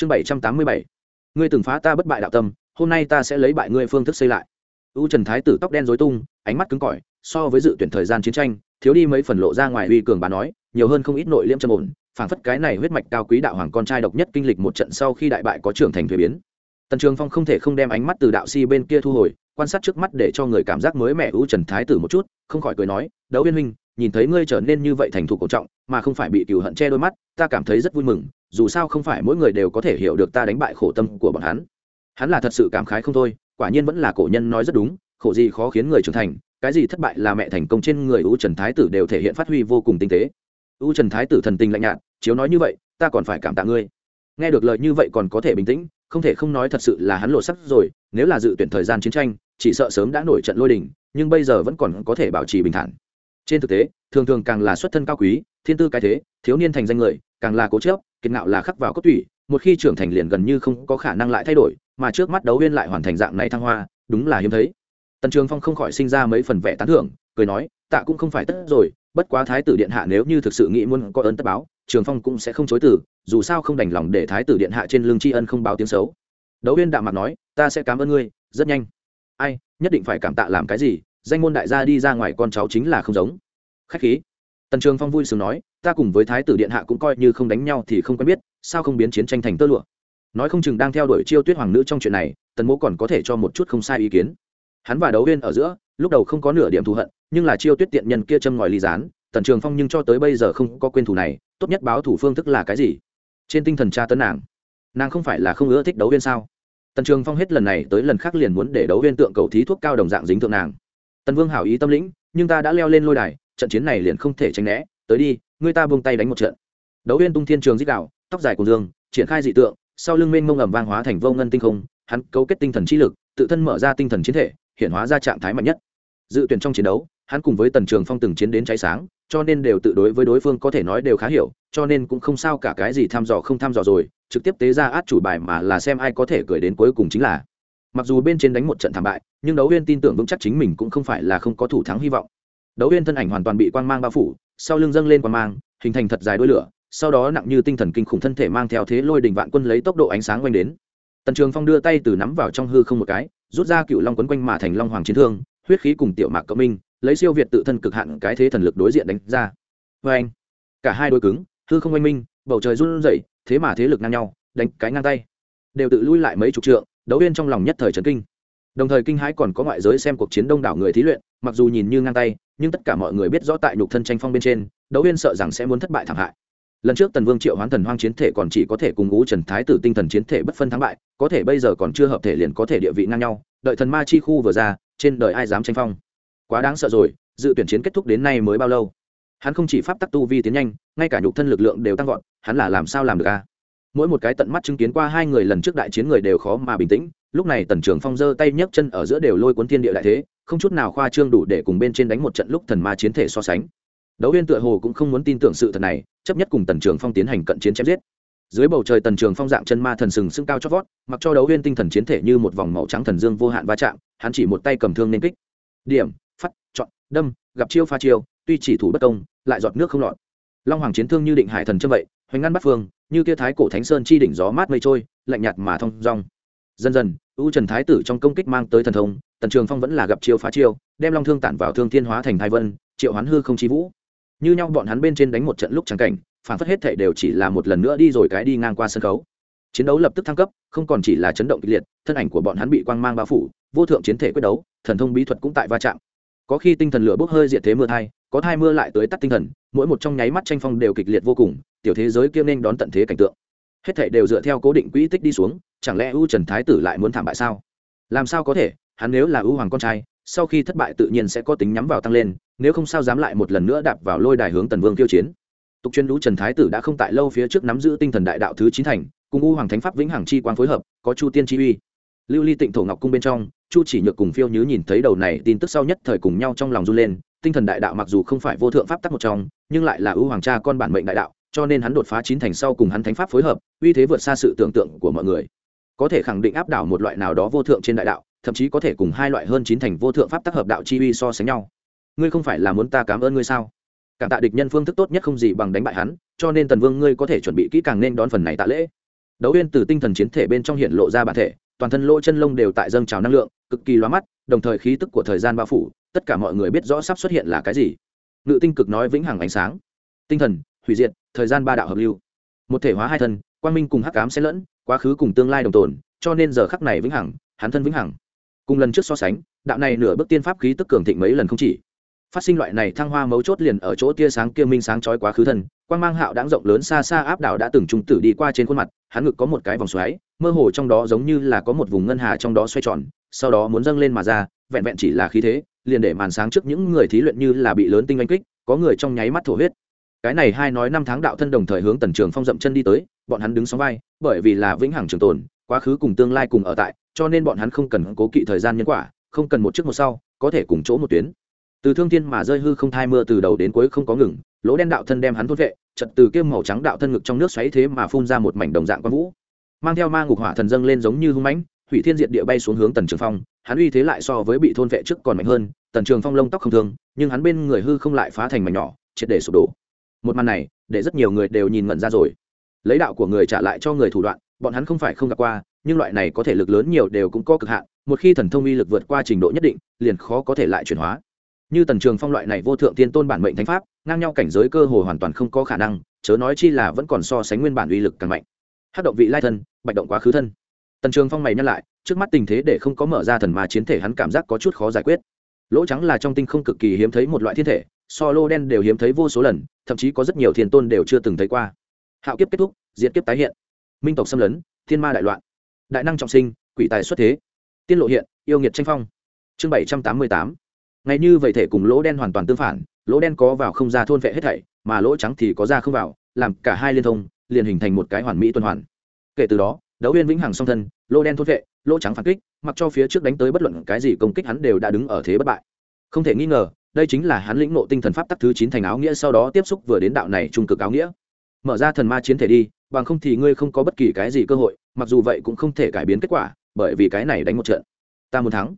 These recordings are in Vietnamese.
chương bảy trăm tám mươi bảy. Ngươi từng phá ta bất bại đạo tâm, hôm nay ta sẽ lấy bại ngươi phương thức xây lại. U trần thái tử tóc đen dối tung, ánh mắt cứng cỏi, so với dự tuyển thời gian chiến tranh, thiếu đi mấy phần lộ ra ngoài uy cường bà nói, nhiều hơn không ít nội liêm trầm ổn, phảng phất cái này huyết mạch cao quý đạo hoàng con trai độc nhất kinh lịch một trận sau khi đại bại có trưởng thành thuế biến. Tần trường phong không thể không đem ánh mắt từ đạo si bên kia thu hồi, quan sát trước mắt để cho người cảm giác mới mẻ u trần thái tử một chút, không khỏi cười nói, đấu viên huynh, nhìn thấy ngươi trở nên như vậy thành thục cổ trọng, mà không phải bị cừu hận che đôi mắt, ta cảm thấy rất vui mừng dù sao không phải mỗi người đều có thể hiểu được ta đánh bại khổ tâm của bọn hắn. Hắn là thật sự cảm khái không thôi, quả nhiên vẫn là cổ nhân nói rất đúng, khổ gì khó khiến người trưởng thành, cái gì thất bại là mẹ thành công trên người u trần thái tử đều thể hiện phát huy vô cùng tinh tế. U trần thái tử thần tình lạnh nhạt, chiếu nói như vậy, ta còn phải cảm tạ ngươi. Nghe được lời như vậy còn có thể bình tĩnh, không thể không nói thật sự là hắn lộ sắc rồi, nếu là dự tuyển thời gian chiến tranh, chỉ sợ sớm đã nổi trận lôi đình, nhưng bây giờ vẫn còn có thể bảo trì bình thản. Trên thực tế, thường thường càng là xuất thân cao quý, thiên tư cái thế, thiếu niên thành danh người càng là cố chớp kiệt ngạo là khắc vào cốt tủy, một khi trưởng thành liền gần như không có khả năng lại thay đổi, mà trước mắt đấu viên lại hoàn thành dạng này thăng hoa, đúng là hiếm thấy. Tần trường phong không khỏi sinh ra mấy phần vẻ tán thưởng, cười nói, tạ cũng không phải tất rồi, bất quá thái tử điện hạ nếu như thực sự nghĩ muốn có ơn tất báo, trường phong cũng sẽ không chối từ, dù sao không đành lòng để thái tử điện hạ trên lương tri ân không báo tiếng xấu. Đấu viên đạm mặt nói, ta sẽ cảm ơn ngươi, rất nhanh. Ai, nhất định phải cảm tạ làm cái gì, danh môn đại gia đi ra ngoài con cháu chính là không giống. Khách khí tần trường phong vui sướng nói, ta cùng với thái tử điện hạ cũng coi như không đánh nhau thì không quen biết, sao không biến chiến tranh thành tơ lụa? Nói không chừng đang theo đuổi chiêu tuyết hoàng nữ trong chuyện này, tần mỗ còn có thể cho một chút không sai ý kiến. Hắn và đấu viên ở giữa, lúc đầu không có nửa điểm thù hận, nhưng là chiêu tuyết tiện nhân kia châm ngòi ly gián, tần trường phong nhưng cho tới bây giờ không có quên thù này, tốt nhất báo thủ phương thức là cái gì? Trên tinh thần tra tấn nàng nàng không phải là không ưa thích đấu viên sao? Tần trường phong hết lần này tới lần khác liền muốn để đấu viên tượng cầu thí thuốc cao đồng dạng dính thượng nàng. Tần vương hảo ý tâm lĩnh, nhưng ta đã leo lên lôi đài trận chiến này liền không thể tránh né, tới đi, người ta buông tay đánh một trận. Đấu viên tung thiên trường dích đạo, tóc dài cùng dương, triển khai dị tượng, sau lưng mênh mông ẩm vang hóa thành vô ngân tinh không, hắn cấu kết tinh thần trí lực, tự thân mở ra tinh thần chiến thể, hiện hóa ra trạng thái mạnh nhất. Dự tuyển trong chiến đấu, hắn cùng với tần trường phong từng chiến đến cháy sáng, cho nên đều tự đối với đối phương có thể nói đều khá hiểu, cho nên cũng không sao cả cái gì thăm dò không thăm dò rồi, trực tiếp tế ra át chủ bài mà là xem ai có thể cười đến cuối cùng chính là. Mặc dù bên trên đánh một trận thảm bại, nhưng đấu viên tin tưởng vững chắc chính mình cũng không phải là không có thủ thắng hy vọng đấu huyên thân ảnh hoàn toàn bị quang mang bao phủ, sau lưng dâng lên quang mang, hình thành thật dài đôi lửa, sau đó nặng như tinh thần kinh khủng thân thể mang theo thế lôi đình vạn quân lấy tốc độ ánh sáng quanh đến. Tần trường phong đưa tay từ nắm vào trong hư không một cái, rút ra cựu long quấn quanh mà thành long hoàng chiến thương, huyết khí cùng tiểu mạc cộng minh, lấy siêu việt tự thân cực hạn cái thế thần lực đối diện đánh ra. Vê anh, cả hai đôi cứng, hư không oanh minh, bầu trời run rẩy, thế mà thế lực ngang nhau, đánh cái ngang tay. Đều tự lui lại mấy chục trượng, đấu viên trong lòng nhất thời trấn kinh. Đồng thời kinh hãi còn có ngoại giới xem cuộc chiến đông đảo người thí luyện, mặc dù nhìn như ngang tay nhưng tất cả mọi người biết rõ tại nhục thân tranh phong bên trên đấu huyên sợ rằng sẽ muốn thất bại thảm hại. Lần trước tần vương triệu hoán thần hoang chiến thể còn chỉ có thể cùng ngũ trần thái tử tinh thần chiến thể bất phân thắng bại, có thể bây giờ còn chưa hợp thể liền có thể địa vị ngang nhau, đợi thần ma chi khu vừa ra, trên đời ai dám tranh phong? Quá đáng sợ rồi, dự tuyển chiến kết thúc đến nay mới bao lâu? Hắn không chỉ pháp tắc tu vi tiến nhanh, ngay cả nhục thân lực lượng đều tăng vọt, hắn là làm sao làm được a? Mỗi một cái tận mắt chứng kiến qua hai người lần trước đại chiến người đều khó mà bình tĩnh lúc này tần trường phong giơ tay nhấc chân ở giữa đều lôi cuốn thiên địa đại thế, không chút nào khoa trương đủ để cùng bên trên đánh một trận lúc thần ma chiến thể so sánh. Đấu viên tựa hồ cũng không muốn tin tưởng sự thật này, chấp nhất cùng tần trường phong tiến hành cận chiến chém giết. Dưới bầu trời tần trường phong dạng chân ma thần sừng sưng cao chót vót, mặc cho đấu viên tinh thần chiến thể như một vòng màu trắng thần dương vô hạn va chạm, hắn chỉ một tay cầm thương nên kích. Điểm, phát, chọn, đâm, gặp chiêu pha chiêu, tuy chỉ thủ bất công, lại giọt nước không lọt. Long hoàng chiến thương như định hải thần châm vậy, hoành ngăn bắt phương, như kia thái cổ thánh sơn chi đỉnh gió mát mây trôi, lạnh nhạt mà thông rong dần dần, u trần thái tử trong công kích mang tới thần thông, tần trường phong vẫn là gặp chiêu phá chiêu, đem long thương tản vào thương thiên hóa thành thái vân, triệu hoán hư không chi vũ. Như nhau bọn hắn bên trên đánh một trận lúc trắng cảnh, phản phất hết thể đều chỉ là một lần nữa đi rồi cái đi ngang qua sân khấu. Chiến đấu lập tức thăng cấp, không còn chỉ là chấn động kịch liệt, thân ảnh của bọn hắn bị quang mang bao phủ, vô thượng chiến thể quyết đấu, thần thông bí thuật cũng tại va chạm. Có khi tinh thần lửa bốc hơi diệt thế mưa thai, có thai mưa lại tới tắt tinh thần, mỗi một trong nháy mắt tranh phong đều kịch liệt vô cùng, tiểu thế giới kia nên đón tận thế cảnh tượng hết thảy đều dựa theo cố định quỹ tích đi xuống, chẳng lẽ u trần thái tử lại muốn thảm bại sao? Làm sao có thể, hắn nếu là U hoàng con trai, sau khi thất bại tự nhiên sẽ có tính nhắm vào tăng lên, nếu không sao dám lại một lần nữa đạp vào lôi đài hướng tần vương tiêu chiến. Tục chuyên lũ trần thái tử đã không tại lâu phía trước nắm giữ tinh thần đại đạo thứ chín thành, cùng u hoàng thánh pháp vĩnh hằng chi quang phối hợp, có chu tiên chi uy. Lưu ly tịnh thổ ngọc cung bên trong, chu chỉ nhược cùng phiêu nhứ nhìn thấy đầu này tin tức sau nhất thời cùng nhau trong lòng run lên, tinh thần đại đạo mặc dù không phải vô thượng pháp tắc một trong, nhưng lại là ưu hoàng cha con bản mệnh đại đạo cho nên hắn đột phá chín thành sau cùng hắn thánh pháp phối hợp, uy thế vượt xa sự tưởng tượng của mọi người. Có thể khẳng định áp đảo một loại nào đó vô thượng trên đại đạo, thậm chí có thể cùng hai loại hơn chín thành vô thượng pháp tác hợp đạo chi uy so sánh nhau. Ngươi không phải là muốn ta cảm ơn ngươi sao? Cảm tạ địch nhân phương thức tốt nhất không gì bằng đánh bại hắn, cho nên tần vương ngươi có thể chuẩn bị kỹ càng nên đón phần này tạ lễ. Đấu huyên từ tinh thần chiến thể bên trong hiện lộ ra bản thể, toàn thân lỗ chân lông đều tại dâng trào năng lượng, cực kỳ loa mắt, đồng thời khí tức của thời gian bao phủ, tất cả mọi người biết rõ sắp xuất hiện là cái gì. Ngự tinh cực nói vĩnh hằng ánh sáng. Tinh thần hủy diệt, thời gian ba đạo hợp lưu. Một thể hóa hai thân, quang minh cùng hắc ám xen lẫn, quá khứ cùng tương lai đồng tồn, cho nên giờ khắc này vĩnh hằng, hắn thân vĩnh hằng. Cùng lần trước so sánh, đạo này nửa bước tiên pháp khí tức cường thịnh mấy lần không chỉ. Phát sinh loại này thăng hoa mấu chốt liền ở chỗ tia sáng kia minh sáng chói quá khứ thân, quang mang hạo đáng rộng lớn xa xa áp đảo đã từng trung tử đi qua trên khuôn mặt, hắn ngực có một cái vòng xoáy, mơ hồ trong đó giống như là có một vùng ngân hà trong đó xoay tròn, sau đó muốn dâng lên mà ra, vẹn vẹn chỉ là khí thế, liền để màn sáng trước những người thí luyện như là bị lớn tinh anh kích, có người trong nháy mắt thổ huyết cái này hai nói năm tháng đạo thân đồng thời hướng tần trường phong dậm chân đi tới, bọn hắn đứng sóng vai, bởi vì là vĩnh hằng trường tồn, quá khứ cùng tương lai cùng ở tại, cho nên bọn hắn không cần cố kỵ thời gian nhân quả, không cần một trước một sau, có thể cùng chỗ một tuyến. Từ thương thiên mà rơi hư không thai mưa từ đầu đến cuối không có ngừng, lỗ đen đạo thân đem hắn thốt vệ, chật từ kiêm màu trắng đạo thân ngực trong nước xoáy thế mà phun ra một mảnh đồng dạng quang vũ. Mang theo ma ngục hỏa thần dâng lên giống như hung mãnh, hủy thiên diệt địa bay xuống hướng tần trường phong, hắn uy thế lại so với bị thôn vệ trước còn mạnh hơn, tần trường phong lông tóc không thương, nhưng hắn bên người hư không lại phá thành mảnh nhỏ, triệt để sụp đổ một màn này để rất nhiều người đều nhìn ngẩn ra rồi. Lấy đạo của người trả lại cho người thủ đoạn, bọn hắn không phải không gặp qua, nhưng loại này có thể lực lớn nhiều đều cũng có cực hạn, một khi thần thông uy lực vượt qua trình độ nhất định, liền khó có thể lại chuyển hóa. Như tần trường phong loại này vô thượng tiên tôn bản mệnh thánh pháp, ngang nhau cảnh giới cơ hồ hoàn toàn không có khả năng, chớ nói chi là vẫn còn so sánh nguyên bản uy lực càng mạnh. Hát động vị lai thân, bạch động quá khứ thân. Tần trường phong mày nhắc lại, trước mắt tình thế để không có mở ra thần ma chiến thể hắn cảm giác có chút khó giải quyết. Lỗ trắng là trong tinh không cực kỳ hiếm thấy một loại thiên thể so lô đen đều hiếm thấy vô số lần, thậm chí có rất nhiều thiên tôn đều chưa từng thấy qua. Hạo kiếp kết thúc diễn kiếp tái hiện. Minh tộc xâm lấn, thiên ma đại loạn. Đại năng trọng sinh, quỷ tài xuất thế. Tiên lộ hiện, yêu nghiệt tranh phong. Chương bảy trăm tám mươi tám. Ngay như vậy thể cùng lỗ đen hoàn toàn tương phản, lỗ đen có vào không ra thôn vệ hết thảy, mà lỗ trắng thì có ra không vào, làm cả hai liên thông, liền hình thành một cái hoàn mỹ tuần hoàn. Kể từ đó, đấu viên vĩnh hằng song thân, lỗ đen thôn vệ, lỗ trắng phản kích, mặc cho phía trước đánh tới bất luận cái gì công kích hắn đều đã đứng ở thế bất bại. Không thể nghi ngờ đây chính là hắn lĩnh nộ tinh thần pháp tắc thứ chín thành áo nghĩa, sau đó tiếp xúc vừa đến đạo này trung cực áo nghĩa. Mở ra thần ma chiến thể đi, bằng không thì ngươi không có bất kỳ cái gì cơ hội, mặc dù vậy cũng không thể cải biến kết quả, bởi vì cái này đánh một trận. Ta muốn thắng.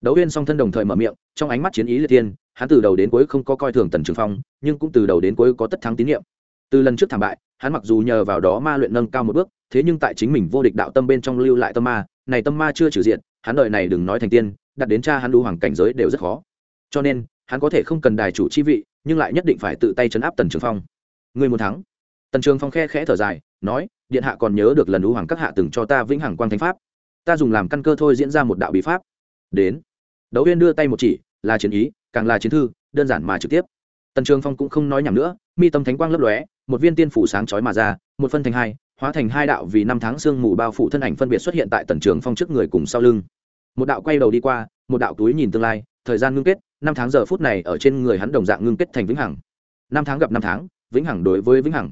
Đấu viên song thân đồng thời mở miệng, trong ánh mắt chiến ý liệt tiên hắn từ đầu đến cuối không có coi thường tần trường phong, nhưng cũng từ đầu đến cuối có tất thắng tín nhiệm. Từ lần trước thảm bại, hắn mặc dù nhờ vào đó ma luyện nâng cao một bước, thế nhưng tại chính mình vô địch đạo tâm bên trong lưu lại tâm ma, này tâm ma chưa trừ diện, hắn đợi này đừng nói thành tiên, đặt đến cha hắn đu hoàng cảnh giới đều rất khó. Cho nên hắn có thể không cần đài chủ chi vị, nhưng lại nhất định phải tự tay chấn áp tần trường phong. Người muốn thắng? Tần trường phong khe khẽ thở dài, nói, điện hạ còn nhớ được lần đu hoàng các hạ từng cho ta vĩnh hằng quang thánh pháp. Ta dùng làm căn cơ thôi diễn ra một đạo bí pháp. Đến. Đấu huyên đưa tay một chỉ, là chiến ý, càng là chiến thư, đơn giản mà trực tiếp. Tần trường phong cũng không nói nhầm nữa, mi tâm thánh quang lấp lóe, một viên tiên phủ sáng chói mà ra, một phân thành hai, hóa thành hai đạo vì năm tháng sương mù bao phủ thân ảnh phân biệt xuất hiện tại tần trường phong trước người cùng sau lưng. Một đạo quay đầu đi qua, một đạo túi nhìn tương lai, thời gian ngưng kết năm tháng giờ phút này ở trên người hắn đồng dạng ngưng kết thành vĩnh hằng. Năm tháng gặp năm tháng, vĩnh hằng đối với vĩnh hằng.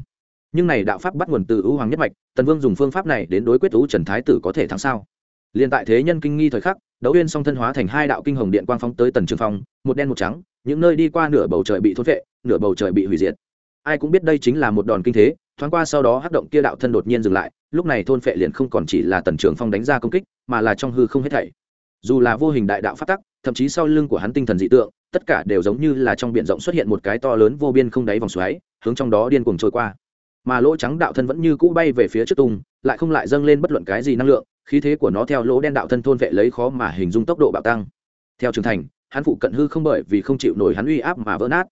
Nhưng này đạo pháp bắt nguồn từ ưu hoàng nhất mạch, tần vương dùng phương pháp này đến đối quyết ưu trần thái tử có thể thắng sao? Liền tại thế nhân kinh nghi thời khắc, đấu uyên song thân hóa thành hai đạo kinh hồng điện quang phóng tới tần trường phong, một đen một trắng, những nơi đi qua nửa bầu trời bị thốt vệ nửa bầu trời bị hủy diệt. Ai cũng biết đây chính là một đòn kinh thế, thoáng qua sau đó hắc động kia đạo thân đột nhiên dừng lại, lúc này thôn phệ liền không còn chỉ là tần trường phong đánh ra công kích, mà là trong hư không hết thảy dù là vô hình đại đạo phát tắc, thậm chí sau lưng của hắn tinh thần dị tượng, tất cả đều giống như là trong biển rộng xuất hiện một cái to lớn vô biên không đáy vòng xoáy, hướng trong đó điên cuồng trôi qua. Mà lỗ trắng đạo thân vẫn như cũ bay về phía trước tung, lại không lại dâng lên bất luận cái gì năng lượng, khí thế của nó theo lỗ đen đạo thân thôn vệ lấy khó mà hình dung tốc độ bạo tăng. Theo trưởng thành, hắn phụ cận hư không bởi vì không chịu nổi hắn uy áp mà vỡ nát.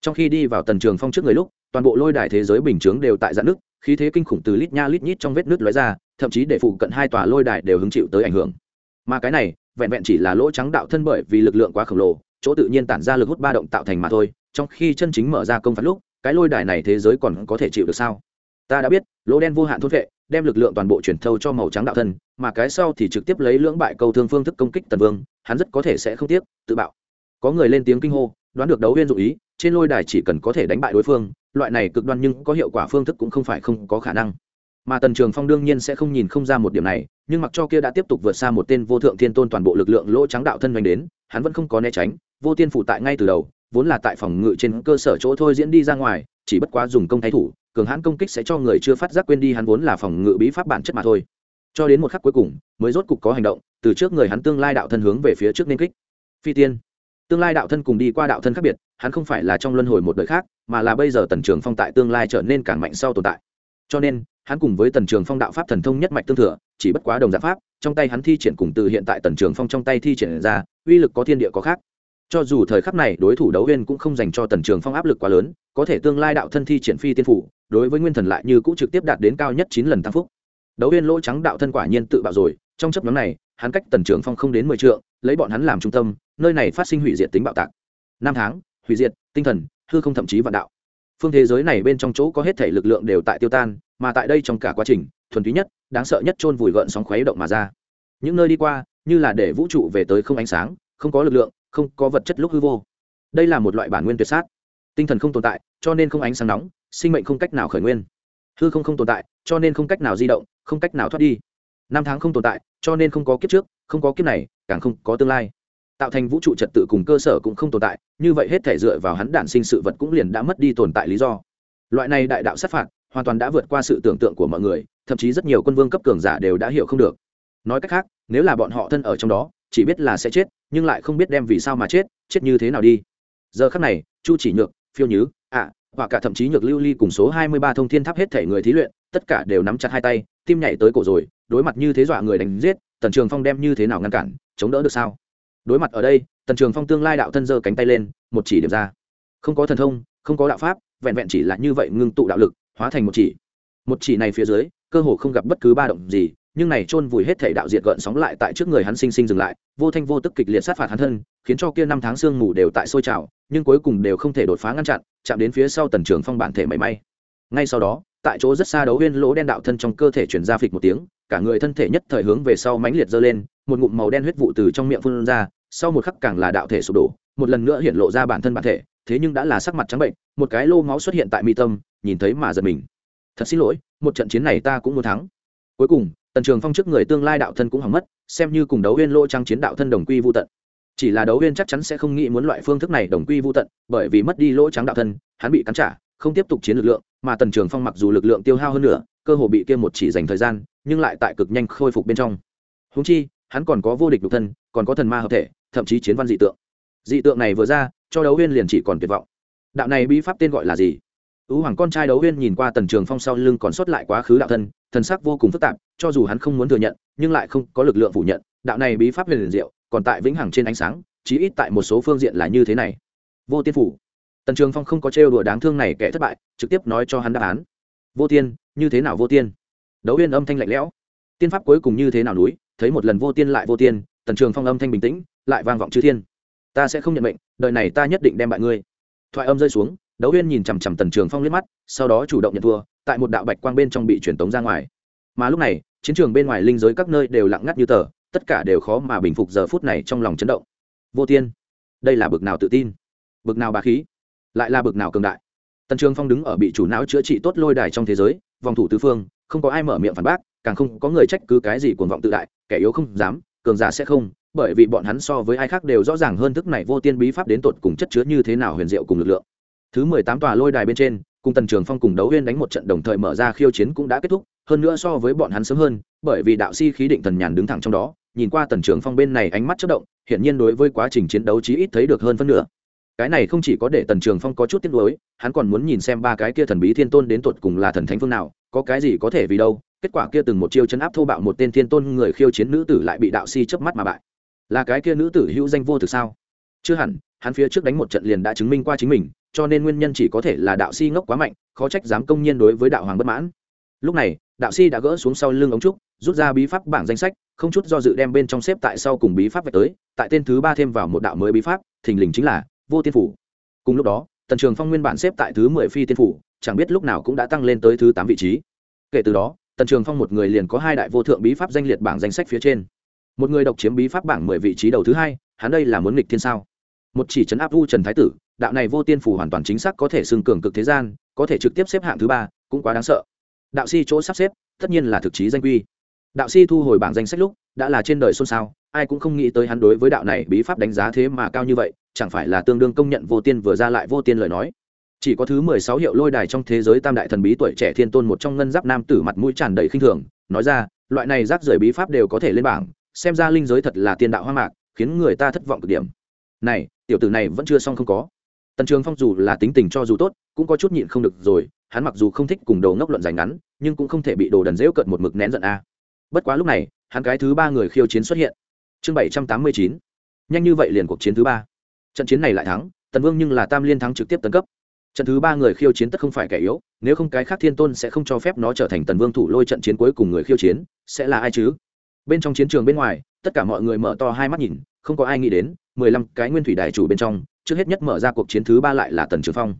Trong khi đi vào tần trường phong trước người lúc, toàn bộ lôi đài thế giới bình chướng đều tại dạn nước khí thế kinh khủng từ lít nha lít nhít trong vết nước lóe ra, thậm chí để phụ cận hai tòa lôi đài đều hứng chịu tới ảnh hưởng. Mà cái này vẹn vẹn chỉ là lỗ trắng đạo thân bởi vì lực lượng quá khổng lồ, chỗ tự nhiên tản ra lực hút ba động tạo thành mà thôi, trong khi chân chính mở ra công phạt lúc, cái lôi đài này thế giới còn có thể chịu được sao? Ta đã biết, lỗ đen vô hạn thốt vệ, đem lực lượng toàn bộ chuyển thâu cho màu trắng đạo thân, mà cái sau thì trực tiếp lấy lưỡng bại câu thương phương thức công kích tần vương, hắn rất có thể sẽ không tiếc, tự bạo. Có người lên tiếng kinh hô, đoán được đấu viên dụ ý, trên lôi đài chỉ cần có thể đánh bại đối phương, loại này cực đoan nhưng có hiệu quả phương thức cũng không phải không có khả năng. Mà tần trường phong đương nhiên sẽ không nhìn không ra một điểm này nhưng mặc cho kia đã tiếp tục vượt xa một tên vô thượng thiên tôn toàn bộ lực lượng lỗ trắng đạo thân hoành đến, hắn vẫn không có né tránh, vô tiên phụ tại ngay từ đầu, vốn là tại phòng ngự trên cơ sở chỗ thôi diễn đi ra ngoài, chỉ bất quá dùng công thái thủ, cường hãn công kích sẽ cho người chưa phát giác quên đi, hắn vốn là phòng ngự bí pháp bản chất mà thôi. Cho đến một khắc cuối cùng, mới rốt cục có hành động, từ trước người hắn tương lai đạo thân hướng về phía trước nên kích. Phi tiên. Tương lai đạo thân cùng đi qua đạo thân khác biệt, hắn không phải là trong luân hồi một đời khác, mà là bây giờ tần trường phong tại tương lai trở nên càng mạnh sau tồn tại cho nên, hắn cùng với tần trường phong đạo pháp thần thông nhất mạch tương thừa, chỉ bất quá đồng giả pháp, trong tay hắn thi triển cùng từ hiện tại tần trường phong trong tay thi triển ra, uy lực có thiên địa có khác. Cho dù thời khắc này đối thủ đấu viên cũng không dành cho tần trường phong áp lực quá lớn, có thể tương lai đạo thân thi triển phi tiên phủ, đối với nguyên thần lại như cũng trực tiếp đạt đến cao nhất chín lần tam phúc. Đấu viên lỗ trắng đạo thân quả nhiên tự bạo rồi, trong chấp nhóm này, hắn cách tần trường phong không đến mười trượng, lấy bọn hắn làm trung tâm, nơi này phát sinh hủy diệt tính bạo tạc. Năm tháng, hủy diệt, tinh thần, hư không thậm chí vạn đạo phương thế giới này bên trong chỗ có hết thể lực lượng đều tại tiêu tan, mà tại đây trong cả quá trình, thuần túy nhất, đáng sợ nhất chôn vùi gợn sóng khuấy động mà ra. Những nơi đi qua, như là để vũ trụ về tới không ánh sáng, không có lực lượng, không có vật chất lúc hư vô. Đây là một loại bản nguyên tuyệt sát. Tinh thần không tồn tại, cho nên không ánh sáng nóng, sinh mệnh không cách nào khởi nguyên. Hư không không tồn tại, cho nên không cách nào di động, không cách nào thoát đi. Năm tháng không tồn tại, cho nên không có kiếp trước, không có kiếp này, càng không có tương lai tạo thành vũ trụ trật tự cùng cơ sở cũng không tồn tại như vậy hết thể dựa vào hắn đản sinh sự vật cũng liền đã mất đi tồn tại lý do. Loại này đại đạo sát phạt hoàn toàn đã vượt qua sự tưởng tượng của mọi người thậm chí rất nhiều quân vương cấp cường giả đều đã hiểu không được. Nói cách khác nếu là bọn họ thân ở trong đó chỉ biết là sẽ chết nhưng lại không biết đem vì sao mà chết chết như thế nào đi. Giờ khắc này chu chỉ nhược phiêu nhứ ạ à, và cả thậm chí nhược lưu ly cùng số hai mươi ba thông thiên tháp hết thể người thí luyện tất cả đều nắm chặt hai tay tim nhảy tới cổ rồi đối mặt như thế dọa người đánh giết tần trường phong đem như thế nào ngăn cản chống đỡ được sao? Đối mặt ở đây, tần trường phong tương lai đạo thân giơ cánh tay lên, một chỉ điểm ra. Không có thần thông, không có đạo pháp, vẹn vẹn chỉ là như vậy ngưng tụ đạo lực, hóa thành một chỉ. Một chỉ này phía dưới, cơ hồ không gặp bất cứ ba động gì, nhưng này chôn vùi hết thể đạo diệt gợn sóng lại tại trước người hắn sinh sinh dừng lại, vô thanh vô tức kịch liệt sát phạt hắn thân, khiến cho kia năm tháng sương mù đều tại sôi trào, nhưng cuối cùng đều không thể đột phá ngăn chặn, chạm đến phía sau tần trường phong bản thể mảy may. Ngay sau đó, tại chỗ rất xa đấu huyên lỗ đen đạo thân trong cơ thể chuyển ra phịch một tiếng, cả người thân thể nhất thời hướng về sau mãnh liệt dơ lên một ngụm màu đen huyết vụ từ trong miệng phun ra, sau một khắc càng là đạo thể sụp đổ, một lần nữa hiện lộ ra bản thân bản thể, thế nhưng đã là sắc mặt trắng bệnh, một cái lô máu xuất hiện tại mi tâm, nhìn thấy mà giật mình. Thật xin lỗi, một trận chiến này ta cũng muốn thắng. Cuối cùng, tần trường phong trước người tương lai đạo thân cũng hỏng mất, xem như cùng đấu huyên lô trang chiến đạo thân đồng quy vô tận. Chỉ là đấu huyên chắc chắn sẽ không nghĩ muốn loại phương thức này đồng quy vô tận, bởi vì mất đi lỗ trắng đạo thân, hắn bị cắn trả, không tiếp tục chiến lực lượng, mà tần trường phong mặc dù lực lượng tiêu hao hơn nữa, cơ hồ bị kia một chỉ dành thời gian, nhưng lại tại cực nhanh khôi phục bên trong. Húng chi hắn còn có vô địch độc thân, còn có thần ma hợp thể, thậm chí chiến văn dị tượng. Dị tượng này vừa ra, cho đấu huyên liền chỉ còn tuyệt vọng. Đạo này bí pháp tên gọi là gì? Ứ hoàng con trai đấu huyên nhìn qua tần trường phong sau lưng còn sót lại quá khứ đạo thân, thần sắc vô cùng phức tạp, cho dù hắn không muốn thừa nhận, nhưng lại không có lực lượng phủ nhận, đạo này bí pháp huyền liền diệu, còn tại vĩnh hằng trên ánh sáng, chí ít tại một số phương diện là như thế này. Vô tiên phủ. Tần trường phong không có trêu đùa đáng thương này kẻ thất bại, trực tiếp nói cho hắn đáp án. Vô tiên, như thế nào vô tiên? Đấu huyên âm thanh lạnh lẽo. Tiên pháp cuối cùng như thế nào núi? Thấy một lần vô tiên lại vô tiên, tần trường phong âm thanh bình tĩnh, lại vang vọng chư thiên. Ta sẽ không nhận mệnh, đời này ta nhất định đem bại ngươi. Thoại âm rơi xuống đấu huyên nhìn chằm chằm tần trường phong liếc mắt, sau đó chủ động nhận thua, tại một đạo bạch quang bên trong bị truyền tống ra ngoài. Mà lúc này, chiến trường bên ngoài linh giới các nơi đều lặng ngắt như tờ, tất cả đều khó mà bình phục giờ phút này trong lòng chấn động. Vô tiên, đây là bực nào tự tin? Bực nào bà khí? Lại là bực nào cường đại? Tần trường phong đứng ở bị chủ não chữa trị tốt lôi đài trong thế giới, vòng thủ tứ phương, không có ai mở miệng phản bác càng không có người trách cứ cái gì cuồng vọng tự đại, kẻ yếu không dám, cường giả sẽ không, bởi vì bọn hắn so với ai khác đều rõ ràng hơn thức này vô tiên bí pháp đến tột cùng chất chứa như thế nào huyền diệu cùng lực lượng. Thứ mười tám tòa lôi đài bên trên, cùng tần trường phong cùng đấu huyên đánh một trận đồng thời mở ra khiêu chiến cũng đã kết thúc, hơn nữa so với bọn hắn sớm hơn, bởi vì đạo si khí định thần nhàn đứng thẳng trong đó, nhìn qua tần trường phong bên này ánh mắt chất động, hiển nhiên đối với quá trình chiến đấu chí ít thấy được hơn phân nửa. Cái này không chỉ có để tần trường phong có chút tiếc nuối, hắn còn muốn nhìn xem ba cái kia thần bí thiên tôn đến tột cùng là thần thánh phương nào, có cái gì có thể vì đâu kết quả kia từng một chiêu chấn áp thô bạo một tên thiên tôn người khiêu chiến nữ tử lại bị đạo si chớp mắt mà bại. Là cái kia nữ tử hữu danh vô thực sao? Chưa hẳn, hắn phía trước đánh một trận liền đã chứng minh qua chính mình, cho nên nguyên nhân chỉ có thể là đạo si ngốc quá mạnh, khó trách dám công nhiên đối với đạo hoàng bất mãn. Lúc này, đạo si đã gỡ xuống sau lưng ống trúc, rút ra bí pháp bảng danh sách, không chút do dự đem bên trong xếp tại sau cùng bí pháp về tới, tại tên thứ ba thêm vào một đạo mới bí pháp, thình lình chính là vô tiên phủ. Cùng lúc đó, tần trường phong nguyên bản xếp tại thứ mười phi tiên phủ, chẳng biết lúc nào cũng đã tăng lên tới thứ tám vị trí. Kể từ đó tần trường phong một người liền có hai đại vô thượng bí pháp danh liệt bảng danh sách phía trên. Một người độc chiếm bí pháp bảng mười vị trí đầu thứ hai, hắn đây là muốn nghịch thiên sao? Một chỉ trấn áp vu trần thái tử, đạo này vô tiên phủ hoàn toàn chính xác có thể xưng cường cực thế gian, có thể trực tiếp xếp hạng thứ ba, cũng quá đáng sợ. Đạo si chỗ sắp xếp, tất nhiên là thực chí danh quy. Đạo si thu hồi bảng danh sách lúc, đã là trên đời xôn xao, ai cũng không nghĩ tới hắn đối với đạo này bí pháp đánh giá thế mà cao như vậy, chẳng phải là tương đương công nhận vô tiên vừa ra lại vô tiên lời nói chỉ có thứ mười sáu hiệu lôi đài trong thế giới tam đại thần bí tuổi trẻ thiên tôn một trong ngân giáp nam tử mặt mũi tràn đầy khinh thường, nói ra, loại này giáp rời bí pháp đều có thể lên bảng, xem ra linh giới thật là tiên đạo hoa mạc, khiến người ta thất vọng cực điểm. Này, tiểu tử này vẫn chưa xong không có. Tần trường phong dù là tính tình cho dù tốt, cũng có chút nhịn không được rồi, hắn mặc dù không thích cùng đầu ngốc luận giành ngắn, nhưng cũng không thể bị đồ đần dễu cận một mực nén giận a. Bất quá lúc này, hắn cái thứ ba người khiêu chiến xuất hiện. Chương bảy trăm tám mươi chín. Nhanh như vậy liền cuộc chiến thứ ba. Trận chiến này lại thắng, tần vương nhưng là tam liên thắng trực tiếp tấn cấp trận thứ ba người khiêu chiến tất không phải kẻ yếu, nếu không cái khác thiên tôn sẽ không cho phép nó trở thành tần vương thủ lôi trận chiến cuối cùng người khiêu chiến, sẽ là ai chứ? Bên trong chiến trường bên ngoài, tất cả mọi người mở to hai mắt nhìn, không có ai nghĩ đến, mười lăm cái nguyên thủy đại chủ bên trong, trước hết nhất mở ra cuộc chiến thứ ba lại là tần trường phong.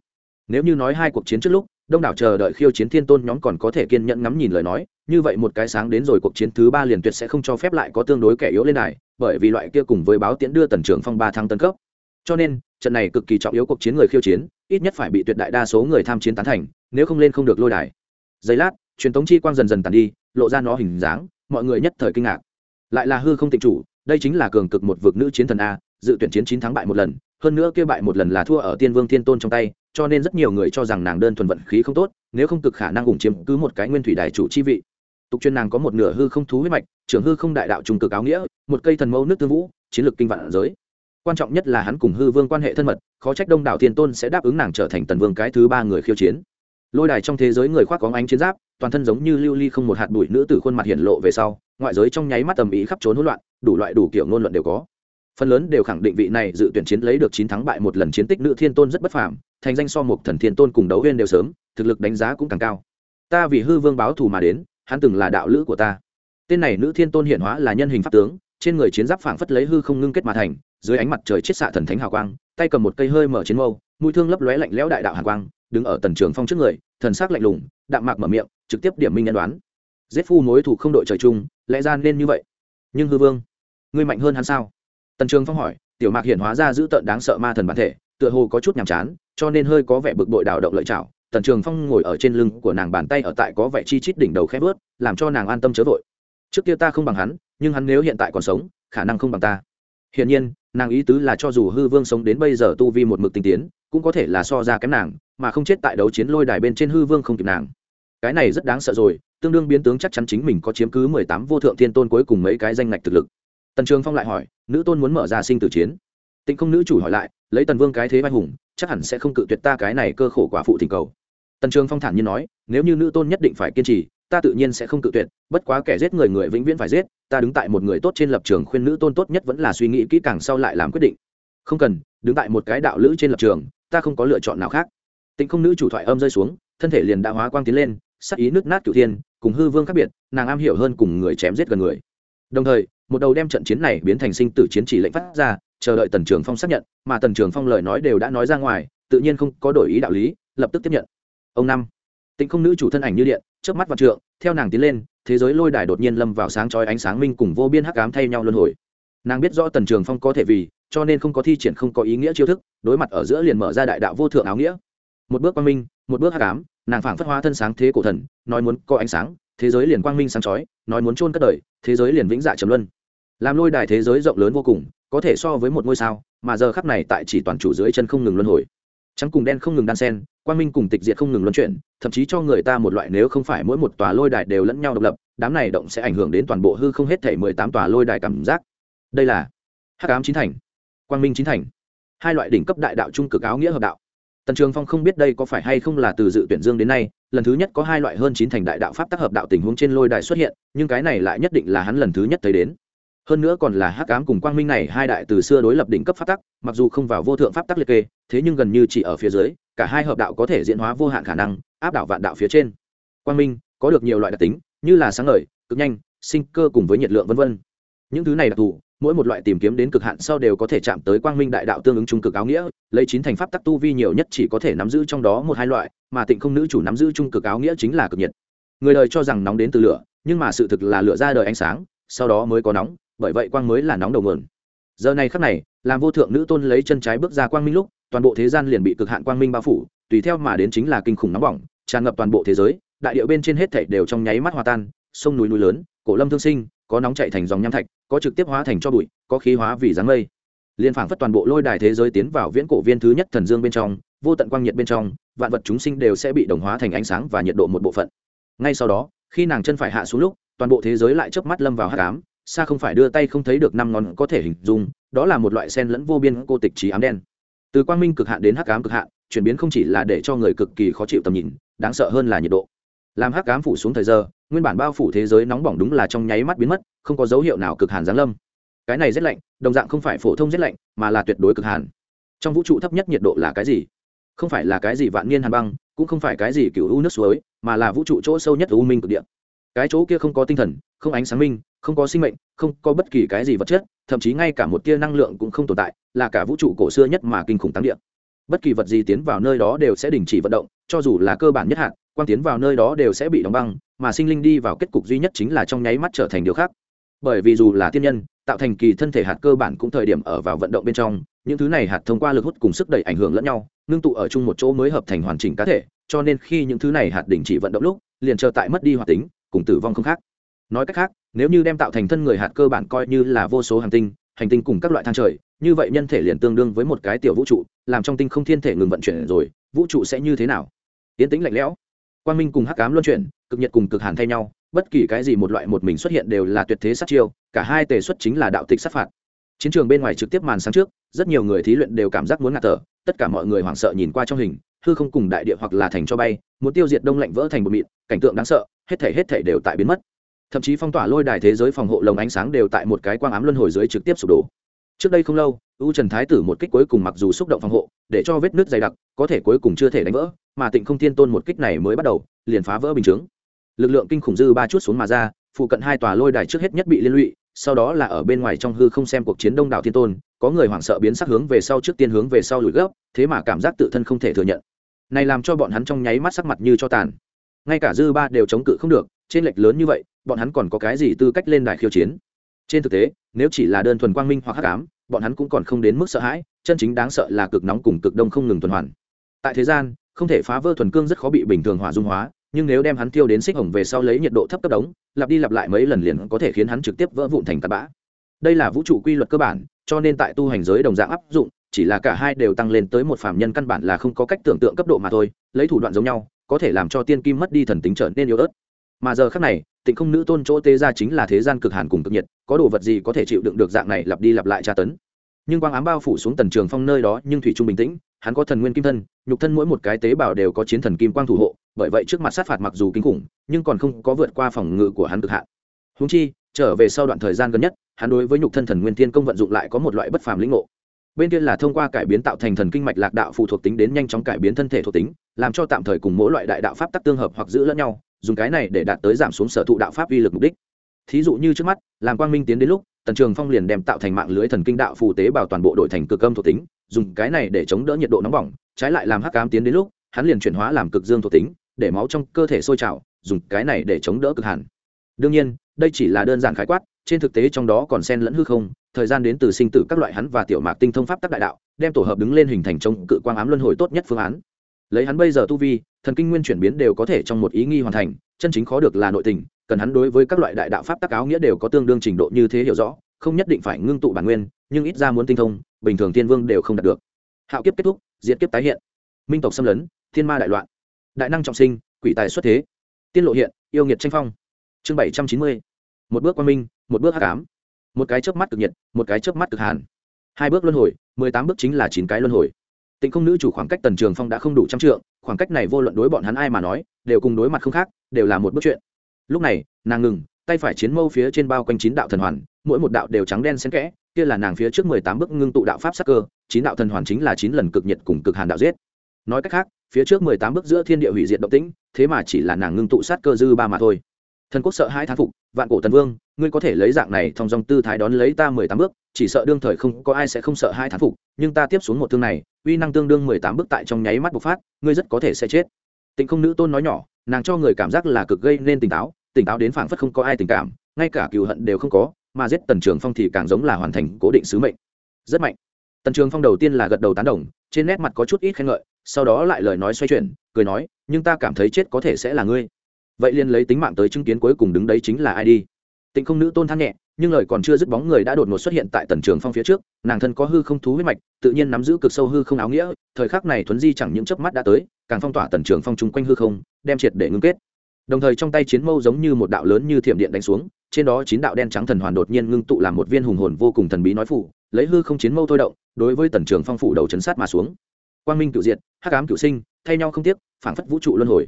Nếu như nói hai cuộc chiến trước lúc, đông đảo chờ đợi khiêu chiến thiên tôn nhóm còn có thể kiên nhẫn ngắm nhìn lời nói, như vậy một cái sáng đến rồi cuộc chiến thứ ba liền tuyệt sẽ không cho phép lại có tương đối kẻ yếu lên này bởi vì loại kia cùng với báo tiễn đưa tần trưởng phong ba thăng tân cấp. Cho nên trận này cực kỳ trọng yếu cuộc chiến người khiêu chiến, ít nhất phải bị tuyệt đại đa số người tham chiến tán thành, nếu không lên không được lôi đài. Giây lát, truyền thống chi quang dần dần tàn đi, lộ ra nó hình dáng, mọi người nhất thời kinh ngạc. Lại là hư không tịnh chủ, đây chính là cường cực một vực nữ chiến thần a, dự tuyển chiến chín thắng bại một lần, hơn nữa kia bại một lần là thua ở tiên vương thiên tôn trong tay, cho nên rất nhiều người cho rằng nàng đơn thuần vận khí không tốt, nếu không cực khả năng ủng chiếm cứ một cái nguyên thủy đài chủ chi vị. Tục chuyên nàng có một nửa hư không thú huyết mạch, trưởng hư không đại đạo trùng cực áo nghĩa, một cây thần mâu nước tương vũ, chiến lược kinh vạn giới quan trọng nhất là hắn cùng hư vương quan hệ thân mật, khó trách đông đảo thiên tôn sẽ đáp ứng nàng trở thành tần vương cái thứ ba người khiêu chiến. Lôi đài trong thế giới người khoác có ánh chiến giáp, toàn thân giống như lưu ly không một hạt bụi nữ từ khuôn mặt hiện lộ về sau, ngoại giới trong nháy mắt tầm ý khắp trốn hỗn loạn, đủ loại đủ kiểu ngôn luận đều có. Phần lớn đều khẳng định vị này dự tuyển chiến lấy được chín thắng bại một lần chiến tích nữ thiên tôn rất bất phàm, thành danh so một thần thiên tôn cùng đấu huyên đều sớm, thực lực đánh giá cũng càng cao. Ta vì hư vương báo thù mà đến, hắn từng là đạo lữ của ta. Tên này nữ thiên tôn hiện hóa là nhân hình pháp tướng trên người chiến giáp phảng phất lấy hư không ngưng kết mà thành, dưới ánh mặt trời chiết xạ thần thánh hào quang, tay cầm một cây hơi mở chiến mâu, mũi thương lấp lóe lạnh lẽo đại đạo hàn quang, đứng ở tần trường phong trước người, thần sắc lạnh lùng, đạm mạc mở miệng, trực tiếp điểm minh nhân đoán. Giết phu mối thủ không đội trời chung, lẽ ra nên như vậy. Nhưng hư vương, ngươi mạnh hơn hắn sao? Tần trường phong hỏi, tiểu mạc hiện hóa ra giữ tợn đáng sợ ma thần bản thể, tựa hồ có chút nhàm chán, cho nên hơi có vẻ bực bội đào động lợi chảo tần trường phong ngồi ở trên lưng của nàng bàn tay ở tại có vẻ chi chít đỉnh đầu khép vớt làm cho nàng an tâm chớ vội. Trước kia ta không bằng hắn nhưng hắn nếu hiện tại còn sống, khả năng không bằng ta. Hiển nhiên, nàng ý tứ là cho dù hư vương sống đến bây giờ tu vi một mực tinh tiến, cũng có thể là so ra kém nàng, mà không chết tại đấu chiến lôi đài bên trên hư vương không kịp nàng. Cái này rất đáng sợ rồi, tương đương biến tướng chắc chắn chính mình có chiếm cứ mười tám vô thượng thiên tôn cuối cùng mấy cái danh ngạch thực lực. Tần trường phong lại hỏi, nữ tôn muốn mở ra sinh tử chiến? Tịnh không nữ chủ hỏi lại, lấy tần vương cái thế vai hùng, chắc hẳn sẽ không cự tuyệt ta cái này cơ khổ quả phụ thỉnh cầu. Tần trường phong thản nhiên nói, nếu như nữ tôn nhất định phải kiên trì ta tự nhiên sẽ không cự tuyệt, bất quá kẻ giết người người vĩnh viễn phải giết, ta đứng tại một người tốt trên lập trường khuyên nữ tôn tốt nhất vẫn là suy nghĩ kỹ càng sau lại làm quyết định. Không cần, đứng tại một cái đạo lữ trên lập trường, ta không có lựa chọn nào khác. Tịnh không nữ chủ thoại âm rơi xuống, thân thể liền đã hóa quang tiến lên, sắc ý nước nát cửu thiên, cùng hư vương khác biệt, nàng am hiểu hơn cùng người chém giết gần người. Đồng thời, một đầu đem trận chiến này biến thành sinh tử chiến chỉ lệnh phát ra, chờ đợi tần trường phong xác nhận, mà tần trường phong lời nói đều đã nói ra ngoài, tự nhiên không có đổi ý đạo lý, lập tức tiếp nhận. Ông năm, tịnh không nữ chủ thân ảnh như điện trước mắt vào trượng, theo nàng tiến lên, thế giới lôi đài đột nhiên lâm vào sáng chói ánh sáng minh cùng vô biên hắc ám thay nhau luân hồi. Nàng biết rõ tần trường phong có thể vì, cho nên không có thi triển không có ý nghĩa chiêu thức, đối mặt ở giữa liền mở ra đại đạo vô thượng áo nghĩa. Một bước quang minh, một bước hắc ám, nàng phảng phất hóa thân sáng thế cổ thần, nói muốn có ánh sáng, thế giới liền quang minh sáng chói, nói muốn chôn cất đời, thế giới liền vĩnh dạ trầm luân. Làm lôi đài thế giới rộng lớn vô cùng, có thể so với một ngôi sao, mà giờ khắp này tại chỉ toàn chủ dưới chân không ngừng luân hồi. Trắng cùng đen không ngừng đan sen quang minh cùng tịch diệt không ngừng luân chuyển, thậm chí cho người ta một loại nếu không phải mỗi một tòa lôi đài đều lẫn nhau độc lập, đám này động sẽ ảnh hưởng đến toàn bộ hư không hết thể mười tám tòa lôi đài cảm giác. Đây là hắc ám chín thành, quang minh chín thành, hai loại đỉnh cấp đại đạo trung cực áo nghĩa hợp đạo. Tần trường phong không biết đây có phải hay không là từ dự tuyển dương đến nay, lần thứ nhất có hai loại hơn chín thành đại đạo pháp tác hợp đạo tình huống trên lôi đài xuất hiện, nhưng cái này lại nhất định là hắn lần thứ nhất thấy đến hơn nữa còn là hắc ám cùng quang minh này, hai đại từ xưa đối lập đỉnh cấp pháp tắc, mặc dù không vào vô thượng pháp tắc liệt kê, thế nhưng gần như chỉ ở phía dưới, cả hai hợp đạo có thể diễn hóa vô hạn khả năng, áp đảo vạn đạo phía trên. Quang minh có được nhiều loại đặc tính, như là sáng ngời, cực nhanh, sinh cơ cùng với nhiệt lượng vân vân. Những thứ này đặc thù, mỗi một loại tìm kiếm đến cực hạn sau đều có thể chạm tới quang minh đại đạo tương ứng trung cực áo nghĩa, lấy chín thành pháp tắc tu vi nhiều nhất chỉ có thể nắm giữ trong đó một hai loại, mà tịnh không nữ chủ nắm giữ trung cực áo nghĩa chính là cực nhiệt. Người đời cho rằng nóng đến từ lửa, nhưng mà sự thực là lửa ra đời ánh sáng, sau đó mới có nóng bởi vậy quang mới là nóng đầu nguồn giờ này khắc này, làm vô thượng nữ tôn lấy chân trái bước ra quang minh lúc, toàn bộ thế gian liền bị cực hạn quang minh bao phủ, tùy theo mà đến chính là kinh khủng nóng bỏng, tràn ngập toàn bộ thế giới, đại điệu bên trên hết thảy đều trong nháy mắt hòa tan, sông núi núi lớn, cổ lâm thương sinh, có nóng chạy thành dòng nham thạch, có trực tiếp hóa thành cho bụi, có khí hóa vì dáng mây. Liên phảng phất toàn bộ lôi đài thế giới tiến vào viễn cổ viên thứ nhất thần dương bên trong, vô tận quang nhiệt bên trong, vạn vật chúng sinh đều sẽ bị đồng hóa thành ánh sáng và nhiệt độ một bộ phận. Ngay sau đó, khi nàng chân phải hạ xuống lúc, toàn bộ thế giới lại chớp mắt lâm vào hắc ám xa không phải đưa tay không thấy được năm ngón có thể hình dung, đó là một loại sen lẫn vô biên cô tịch trí ám đen. Từ quang minh cực hạn đến hắc ám cực hạn, chuyển biến không chỉ là để cho người cực kỳ khó chịu tầm nhìn, đáng sợ hơn là nhiệt độ. Làm hắc ám phủ xuống thời giờ, nguyên bản bao phủ thế giới nóng bỏng đúng là trong nháy mắt biến mất, không có dấu hiệu nào cực hàn giáng lâm. Cái này rét lạnh, đồng dạng không phải phổ thông rét lạnh, mà là tuyệt đối cực hàn. Trong vũ trụ thấp nhất nhiệt độ là cái gì? Không phải là cái gì vạn niên hàn băng, cũng không phải cái gì cựu u nước suối, mà là vũ trụ chỗ sâu nhất u minh cực địa. Cái chỗ kia không có tinh thần, không ánh sáng minh không có sinh mệnh, không có bất kỳ cái gì vật chất, thậm chí ngay cả một tia năng lượng cũng không tồn tại, là cả vũ trụ cổ xưa nhất mà kinh khủng tăng điện. bất kỳ vật gì tiến vào nơi đó đều sẽ đình chỉ vận động, cho dù là cơ bản nhất hạn quan tiến vào nơi đó đều sẽ bị đóng băng, mà sinh linh đi vào kết cục duy nhất chính là trong nháy mắt trở thành điều khác bởi vì dù là tiên nhân, tạo thành kỳ thân thể hạt cơ bản cũng thời điểm ở vào vận động bên trong, những thứ này hạt thông qua lực hút cùng sức đẩy ảnh hưởng lẫn nhau, ngưng tụ ở chung một chỗ mới hợp thành hoàn chỉnh cá thể, cho nên khi những thứ này hạt đình chỉ vận động lúc, liền chờ tại mất đi hoạt tính, cùng tử vong không khác nói cách khác nếu như đem tạo thành thân người hạt cơ bản coi như là vô số hành tinh hành tinh cùng các loại thang trời, như vậy nhân thể liền tương đương với một cái tiểu vũ trụ, làm trong tinh không thiên thể ngừng vận chuyển rồi, vũ trụ sẽ như thế nào? Tiến tĩnh lạnh lẽo. Quang minh cùng hắc cám luân chuyển, cực nhiệt cùng cực hàn thay nhau, bất kỳ cái gì một loại một mình xuất hiện đều là tuyệt thế sát chiêu, cả hai tề xuất chính là đạo tịch sát phạt. Chiến trường bên ngoài trực tiếp màn sáng trước, rất nhiều người thí luyện đều cảm giác muốn ngạt thở, tất cả mọi người hoảng sợ nhìn qua trong hình, hư không cùng đại địa hoặc là thành cho bay, muốn tiêu diệt đông lạnh vỡ thành một mịn, cảnh tượng đáng sợ, hết thể hết thể đều tại biến mất thậm chí phong tỏa lôi đài thế giới phòng hộ lồng ánh sáng đều tại một cái quang ám luân hồi dưới trực tiếp sụp đổ. Trước đây không lâu, u trần thái tử một kích cuối cùng mặc dù xúc động phòng hộ, để cho vết nước dày đặc, có thể cuối cùng chưa thể đánh vỡ, mà tịnh không thiên tôn một kích này mới bắt đầu, liền phá vỡ bình chứng lực lượng kinh khủng dư ba chút xuống mà ra, phụ cận hai tòa lôi đài trước hết nhất bị liên lụy, sau đó là ở bên ngoài trong hư không xem cuộc chiến đông đảo thiên tôn, có người hoảng sợ biến sắc hướng về sau trước tiên hướng về sau lùi gấp, thế mà cảm giác tự thân không thể thừa nhận. Này làm cho bọn hắn trong nháy mắt sắc mặt như cho tàn. Ngay cả dư ba đều chống cự không được, trên lệch lớn như vậy bọn hắn còn có cái gì tư cách lên đài khiêu chiến? Trên thực tế, nếu chỉ là đơn thuần quang minh hoặc hắc ám, bọn hắn cũng còn không đến mức sợ hãi, chân chính đáng sợ là cực nóng cùng cực đông không ngừng tuần hoàn. Tại thế gian, không thể phá vỡ thuần cương rất khó bị bình thường hỏa dung hóa, nhưng nếu đem hắn tiêu đến xích hồng về sau lấy nhiệt độ thấp cấp đống, lặp đi lặp lại mấy lần liền có thể khiến hắn trực tiếp vỡ vụn thành tạt bã. Đây là vũ trụ quy luật cơ bản, cho nên tại tu hành giới đồng dạng áp dụng, chỉ là cả hai đều tăng lên tới một phạm nhân căn bản là không có cách tưởng tượng cấp độ mà thôi, lấy thủ đoạn giống nhau, có thể làm cho tiên kim mất đi thần tính trở nên yếu ớt. Mà giờ khác này tịnh không nữ tôn chỗ tê ra chính là thế gian cực hàn cùng cực nhiệt, có đồ vật gì có thể chịu đựng được dạng này lặp đi lặp lại tra tấn. Nhưng quang ám bao phủ xuống tần trường phong nơi đó, nhưng thủy trung bình tĩnh, hắn có thần nguyên kim thân, nhục thân mỗi một cái tế bào đều có chiến thần kim quang thủ hộ, bởi vậy trước mặt sát phạt mặc dù kinh khủng, nhưng còn không có vượt qua phòng ngự của hắn cực hạn. Húng chi, trở về sau đoạn thời gian gần nhất, hắn đối với nhục thân thần nguyên thiên công vận dụng lại có một loại bất phàm lĩnh ngộ bên kia là thông qua cải biến tạo thành thần kinh mạch lạc đạo phụ thuộc tính đến nhanh chóng cải biến thân thể thuộc tính, làm cho tạm thời cùng mỗi loại đại đạo pháp tắc tương hợp hoặc giữ lẫn nhau, dùng cái này để đạt tới giảm xuống sở thụ đạo pháp uy lực mục đích. Thí dụ như trước mắt, làm quang minh tiến đến lúc, tần trường phong liền đem tạo thành mạng lưới thần kinh đạo phù tế bào toàn bộ đổi thành cực âm thuộc tính, dùng cái này để chống đỡ nhiệt độ nóng bỏng, trái lại làm hắc cám tiến đến lúc, hắn liền chuyển hóa làm cực dương thuộc tính, để máu trong cơ thể sôi trào, dùng cái này để chống đỡ cực hàn đương nhiên, đây chỉ là đơn giản khái quát, trên thực tế trong đó còn xen lẫn hư không thời gian đến từ sinh tử các loại hắn và tiểu mạc tinh thông pháp tắc đại đạo, đem tổ hợp đứng lên hình thành chống cự quang ám luân hồi tốt nhất phương án. Lấy hắn bây giờ tu vi, thần kinh nguyên chuyển biến đều có thể trong một ý nghi hoàn thành, chân chính khó được là nội tình, cần hắn đối với các loại đại đạo pháp tắc áo nghĩa đều có tương đương trình độ như thế hiểu rõ, không nhất định phải ngưng tụ bản nguyên, nhưng ít ra muốn tinh thông, bình thường thiên vương đều không đạt được. Hạo kiếp kết thúc diễn kiếp tái hiện. Minh tộc xâm lấn, thiên ma đại loạn. Đại năng trọng sinh, quỷ tài xuất thế. Tiên lộ hiện, yêu nghiệt tranh phong. Chương bảy trăm chín mươi. Một bước quan minh, một bước hát cám một cái chớp mắt cực nhiệt, một cái chớp mắt cực hàn. Hai bước luân hồi, mười tám bước chính là chín cái luân hồi. Tịnh không nữ chủ khoảng cách tần trường phong đã không đủ trăm trượng, khoảng cách này vô luận đối bọn hắn ai mà nói, đều cùng đối mặt không khác, đều là một bước chuyện. Lúc này, nàng ngừng, tay phải chiến mâu phía trên bao quanh chín đạo thần hoàn, mỗi một đạo đều trắng đen xen kẽ, kia là nàng phía trước mười tám bước ngưng tụ đạo pháp sắc cơ, chín đạo thần hoàn chính là chín lần cực nhiệt cùng cực hàn đạo giết. Nói cách khác, phía trước mười tám bước giữa thiên địa hủy diệt động tĩnh, thế mà chỉ là nàng ngưng tụ sát cơ dư ba mà thôi thần quốc sợ hai thán phục, vạn cổ tần vương, ngươi có thể lấy dạng này thong dong tư thái đón lấy ta mười tám bước, chỉ sợ đương thời không có ai sẽ không sợ hai thán phục, nhưng ta tiếp xuống một thương này, uy năng tương đương mười tám bước tại trong nháy mắt bộc phát, ngươi rất có thể sẽ chết. Tịnh không nữ tôn nói nhỏ, nàng cho người cảm giác là cực gây nên tỉnh táo tỉnh táo đến phảng phất không có ai tình cảm, ngay cả cừu hận đều không có, mà giết tần trường phong thì càng giống là hoàn thành cố định sứ mệnh. Rất mạnh. Tần trường phong đầu tiên là gật đầu tán đồng, trên nét mặt có chút ít khen ngợi, sau đó lại lời nói xoay chuyển, cười nói, nhưng ta cảm thấy chết có thể sẽ là ngươi vậy liền lấy tính mạng tới chứng kiến cuối cùng đứng đấy chính là ai đi. Tịnh không nữ tôn than nhẹ, nhưng lời còn chưa dứt bóng người đã đột ngột xuất hiện tại tần trường phong phía trước, nàng thân có hư không thú huyết mạch, tự nhiên nắm giữ cực sâu hư không áo nghĩa, thời khắc này thuấn di chẳng những chớp mắt đã tới, càng phong tỏa tần trường phong chung quanh hư không, đem triệt để ngưng kết. Đồng thời trong tay chiến mâu giống như một đạo lớn như thiểm điện đánh xuống, trên đó chín đạo đen trắng thần hoàn đột nhiên ngưng tụ làm một viên hùng hồn vô cùng thần bí nói phủ, lấy hư không chiến mâu thôi động, đối với tần trường phong phủ đầu chấn sát mà xuống. Quang minh cựu diệt, hắc ám cựu sinh, thay nhau không tiếc, phảng phất vũ trụ luân hồi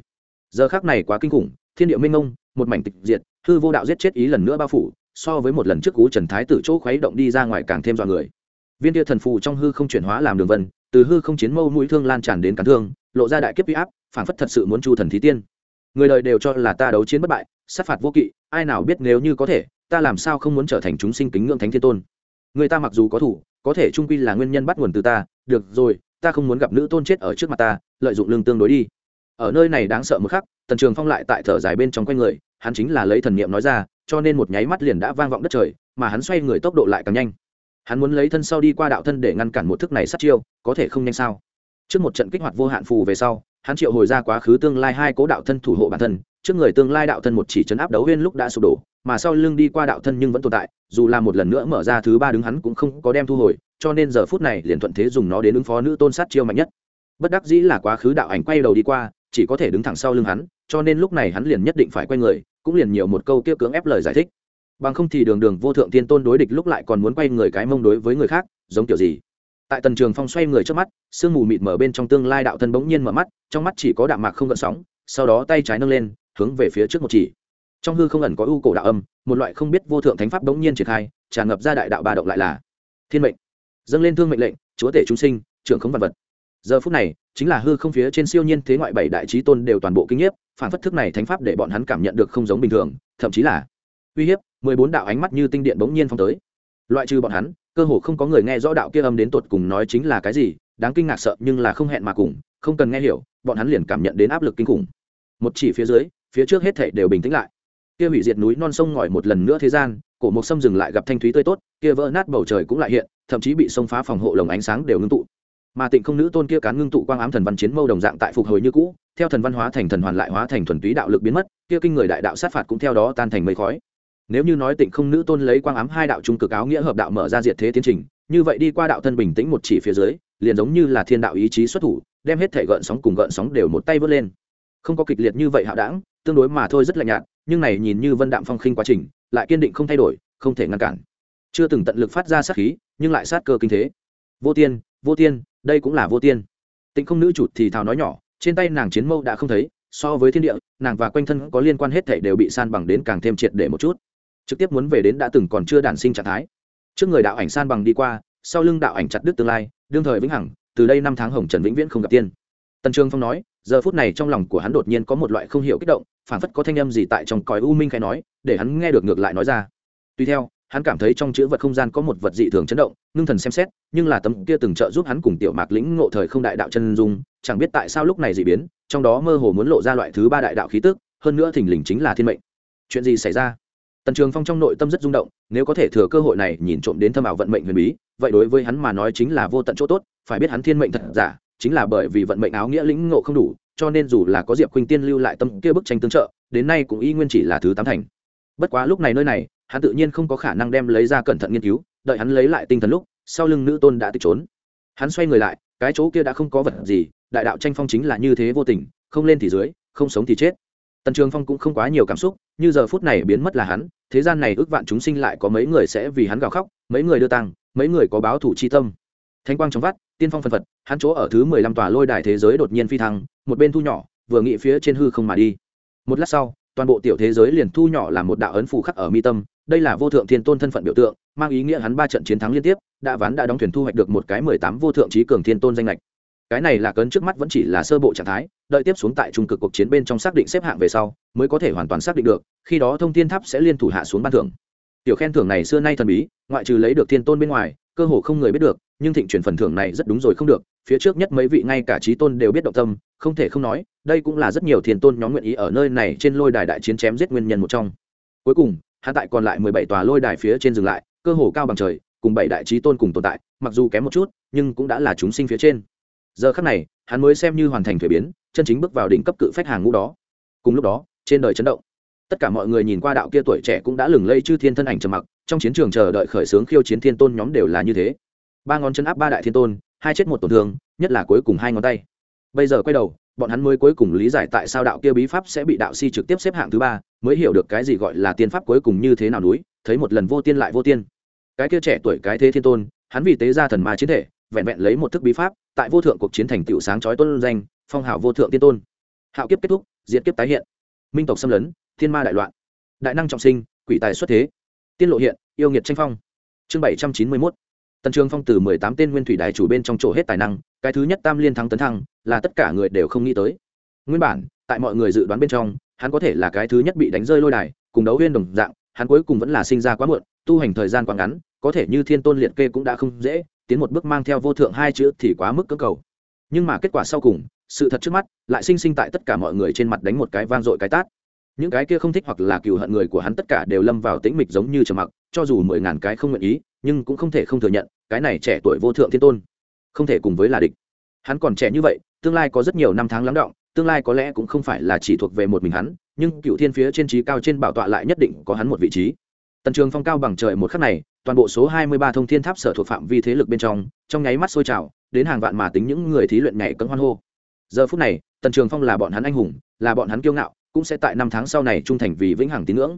giờ khác này quá kinh khủng, thiên địa minh ngông một mảnh tịch diệt, hư vô đạo giết chết ý lần nữa bao phủ, so với một lần trước cú trần thái tử chỗ khuấy động đi ra ngoài càng thêm dọa người. Viên tia thần phù trong hư không chuyển hóa làm đường vân, từ hư không chiến mâu mũi thương lan tràn đến cắn thương, lộ ra đại kiếp uy áp phản phất thật sự muốn chu thần thí tiên. Người đời đều cho là ta đấu chiến bất bại, sát phạt vô kỵ, ai nào biết nếu như có thể, ta làm sao không muốn trở thành chúng sinh kính ngưỡng thánh thiên tôn. Người ta mặc dù có thủ, có thể trung quy là nguyên nhân bắt nguồn từ ta, được rồi, ta không muốn gặp nữ tôn chết ở trước mặt ta, lợi dụng lương tương đối đi ở nơi này đáng sợ một khắc, tần trường phong lại tại thở dài bên trong quanh người, hắn chính là lấy thần niệm nói ra, cho nên một nháy mắt liền đã vang vọng đất trời, mà hắn xoay người tốc độ lại càng nhanh. Hắn muốn lấy thân sau đi qua đạo thân để ngăn cản một thức này sát chiêu, có thể không nhanh sao? Trước một trận kích hoạt vô hạn phù về sau, hắn triệu hồi ra quá khứ tương lai hai cố đạo thân thủ hộ bản thân, trước người tương lai đạo thân một chỉ chấn áp đấu huyên lúc đã sụp đổ, mà sau lưng đi qua đạo thân nhưng vẫn tồn tại, dù là một lần nữa mở ra thứ ba đứng hắn cũng không có đem thu hồi, cho nên giờ phút này liền thuận thế dùng nó đến ứng phó nữ tôn sát chiêu mạnh nhất. Bất đắc dĩ là quá khứ đạo ảnh quay đầu đi qua chỉ có thể đứng thẳng sau lưng hắn, cho nên lúc này hắn liền nhất định phải quay người, cũng liền nhiều một câu kia cưỡng ép lời giải thích. Bằng không thì đường đường vô thượng tiên tôn đối địch lúc lại còn muốn quay người cái mông đối với người khác, giống kiểu gì? Tại tần trường phong xoay người trước mắt, sương mù mịt mở bên trong tương lai đạo thân bỗng nhiên mở mắt, trong mắt chỉ có đạm mạc không gợn sóng, sau đó tay trái nâng lên, hướng về phía trước một chỉ. Trong hư không ẩn có ưu cổ đạo âm, một loại không biết vô thượng thánh pháp bỗng nhiên triển khai, tràn ngập ra đại đạo ba động lại là thiên mệnh. Dâng lên thương mệnh lệnh, chúa tể chúng sinh, trưởng không vật vật giờ phút này, chính là hư không phía trên siêu nhiên thế ngoại bảy đại trí tôn đều toàn bộ kinh nhiếp, phản phất thức này thánh pháp để bọn hắn cảm nhận được không giống bình thường, thậm chí là uy hiếp, mười bốn đạo ánh mắt như tinh điện bỗng nhiên phong tới. Loại trừ bọn hắn, cơ hồ không có người nghe rõ đạo kia âm đến tột cùng nói chính là cái gì, đáng kinh ngạc sợ nhưng là không hẹn mà cùng, không cần nghe hiểu, bọn hắn liền cảm nhận đến áp lực kinh khủng. Một chỉ phía dưới, phía trước hết thảy đều bình tĩnh lại. Kia hủy diệt núi non sông ngòi một lần nữa thế gian, cổ mộc sâm dừng lại gặp thanh thúy tươi tốt, kia vỡ nát bầu trời cũng lại hiện, thậm chí bị sông phá phòng hộ lồng ánh sáng đều ngưng tụ mà tịnh không nữ tôn kia cán ngưng tụ quang ám thần văn chiến mâu đồng dạng tại phục hồi như cũ, theo thần văn hóa thành thần hoàn lại hóa thành thuần túy đạo lực biến mất, kia kinh người đại đạo sát phạt cũng theo đó tan thành mây khói. Nếu như nói tịnh không nữ tôn lấy quang ám hai đạo trung cực áo nghĩa hợp đạo mở ra diệt thế tiến trình, như vậy đi qua đạo thân bình tĩnh một chỉ phía dưới, liền giống như là thiên đạo ý chí xuất thủ, đem hết thể gợn sóng cùng gợn sóng đều một tay vớt lên. Không có kịch liệt như vậy hạo đảng, tương đối mà thôi rất lạnh nhạt, nhưng này nhìn như vân đạm phong khinh quá trình, lại kiên định không thay đổi, không thể ngăn cản. Chưa từng tận lực phát ra sát khí, nhưng lại sát cơ kinh thế. Vô tiên vô tiên đây cũng là vô tiên. Tịnh không nữ chủ thì thào nói nhỏ, trên tay nàng chiến mâu đã không thấy, so với thiên địa, nàng và quanh thân có liên quan hết thể đều bị san bằng đến càng thêm triệt để một chút. Trực tiếp muốn về đến đã từng còn chưa đản sinh trạng thái. Trước người đạo ảnh san bằng đi qua, sau lưng đạo ảnh chặt đứt tương lai, đương thời vĩnh hằng, từ đây năm tháng hồng trần vĩnh viễn không gặp tiên. Tần trương phong nói, giờ phút này trong lòng của hắn đột nhiên có một loại không hiểu kích động phản phất có thanh âm gì tại trong còi u minh khai nói, để hắn nghe được ngược lại nói ra. Tuy theo hắn cảm thấy trong chữ vật không gian có một vật dị thường chấn động, ngưng thần xem xét, nhưng là tấm kia từng trợ giúp hắn cùng tiểu mạc lĩnh ngộ thời không đại đạo chân dung, chẳng biết tại sao lúc này dị biến, trong đó mơ hồ muốn lộ ra loại thứ ba đại đạo khí tức, hơn nữa thình lình chính là thiên mệnh. Chuyện gì xảy ra? Tần trường phong trong nội tâm rất rung động, nếu có thể thừa cơ hội này nhìn trộm đến thâm ảo vận mệnh huyền bí, vậy đối với hắn mà nói chính là vô tận chỗ tốt, phải biết hắn thiên mệnh thật giả, chính là bởi vì vận mệnh áo nghĩa lĩnh ngộ không đủ, cho nên dù là có diệp khuynh tiên lưu lại tâm kia bức tranh tương trợ, đến nay cũng y nguyên chỉ là thứ tám thành. Bất quá lúc này nơi này hắn tự nhiên không có khả năng đem lấy ra cẩn thận nghiên cứu, đợi hắn lấy lại tinh thần lúc, sau lưng nữ tôn đã tự trốn hắn xoay người lại, cái chỗ kia đã không có vật gì, đại đạo tranh phong chính là như thế vô tình, không lên thì dưới, không sống thì chết. Tần trường phong cũng không quá nhiều cảm xúc, như giờ phút này biến mất là hắn, thế gian này ước vạn chúng sinh lại có mấy người sẽ vì hắn gào khóc, mấy người đưa tăng mấy người có báo thủ chi tâm. Thanh quang trong vắt, tiên phong phân phật, hắn chỗ ở thứ mười lăm tòa lôi đài thế giới đột nhiên phi thăng, một bên thu nhỏ, vừa nghĩ phía trên hư không mà đi. Một lát sau, toàn bộ tiểu thế giới liền thu nhỏ làm một đạo ấn phù khắc ở mi tâm đây là vô thượng thiên tôn thân phận biểu tượng, mang ý nghĩa hắn ba trận chiến thắng liên tiếp, đã ván đã đóng thuyền thu hoạch được một cái mười tám vô thượng trí cường thiên tôn danh lệch cái này là cấn trước mắt vẫn chỉ là sơ bộ trạng thái, đợi tiếp xuống tại trung cực cuộc chiến bên trong xác định xếp hạng về sau, mới có thể hoàn toàn xác định được, khi đó thông thiên tháp sẽ liên thủ hạ xuống ban thưởng. Tiểu khen thưởng này xưa nay thần bí, ngoại trừ lấy được thiên tôn bên ngoài, cơ hồ không người biết được, nhưng thịnh chuyển phần thưởng này rất đúng rồi không được, phía trước nhất mấy vị ngay cả trí tôn đều biết động tâm, không thể không nói, đây cũng là rất nhiều thiên tôn nhóm nguyện ý ở nơi này trên lôi đài đại chiến chém giết nguyên nhân một trong. Cuối cùng hạ tại còn lại mười bảy tòa lôi đài phía trên dừng lại, cơ hồ cao bằng trời, cùng bảy đại trí tôn cùng tồn tại, mặc dù kém một chút, nhưng cũng đã là chúng sinh phía trên. Giờ khắc này, hắn mới xem như hoàn thành thuế biến, chân chính bước vào đỉnh cấp cự phách hàng ngũ đó. Cùng lúc đó, trên đời chấn động. Tất cả mọi người nhìn qua đạo kia tuổi trẻ cũng đã lừng lây chư thiên thân ảnh trầm mặc, trong chiến trường chờ đợi khởi xướng khiêu chiến thiên tôn nhóm đều là như thế. Ba ngón chân áp ba đại thiên tôn, hai chết một tổn thương, nhất là cuối cùng hai ngón tay. Bây giờ quay đầu bọn hắn mới cuối cùng lý giải tại sao đạo kia bí pháp sẽ bị đạo si trực tiếp xếp hạng thứ ba, mới hiểu được cái gì gọi là tiên pháp cuối cùng như thế nào núi, thấy một lần vô tiên lại vô tiên. Cái kia trẻ tuổi, cái thế thiên tôn, hắn vì tế ra thần ma chiến thể, vẹn vẹn lấy một thức bí pháp, tại vô thượng cuộc chiến thành tựu sáng chói tôn danh, phong hào vô thượng tiên tôn. Hạo kiếp kết thúc, diệt kiếp tái hiện. Minh tộc xâm lấn, thiên ma đại loạn. Đại năng trọng sinh, quỷ tài xuất thế. Tiên lộ hiện, yêu nghiệt tranh phong. Chương bảy trăm chín mươi mốt tần trường phong từ mười tám tên nguyên thủy đại chủ bên trong chỗ hết tài năng, cái thứ nhất tam liên thắng tấn thăng, là tất cả người đều không nghĩ tới. Nguyên bản, tại mọi người dự đoán bên trong, hắn có thể là cái thứ nhất bị đánh rơi lôi đài, cùng đấu huyên đồng dạng, hắn cuối cùng vẫn là sinh ra quá muộn, tu hành thời gian quá ngắn, có thể như thiên tôn liệt kê cũng đã không dễ, tiến một bước mang theo vô thượng hai chữ thì quá mức cơ cầu. Nhưng mà kết quả sau cùng, sự thật trước mắt, lại sinh sinh tại tất cả mọi người trên mặt đánh một cái vang dội cái tát. Những cái kia không thích hoặc là cừu hận người của hắn tất cả đều lâm vào tĩnh mịch giống như trầm mặc cho dù mười ngàn cái không nguyện ý, nhưng cũng không thể không thừa nhận, cái này trẻ tuổi vô thượng thiên tôn, không thể cùng với là địch. Hắn còn trẻ như vậy, tương lai có rất nhiều năm tháng lắng động tương lai có lẽ cũng không phải là chỉ thuộc về một mình hắn, nhưng cựu thiên phía trên trí cao trên bảo tọa lại nhất định có hắn một vị trí. Tần trường phong cao bằng trời một khắc này, toàn bộ số hai mươi ba thông thiên tháp sở thuộc phạm vi thế lực bên trong trong nháy mắt sôi trào, đến hàng vạn mà tính những người thí luyện nhảy cấm hoan hô. Giờ phút này, tần trường phong là bọn hắn anh hùng, là bọn hắn kiêu ngạo, cũng sẽ tại năm tháng sau này trung thành vì vĩnh hằng tín ngưỡng.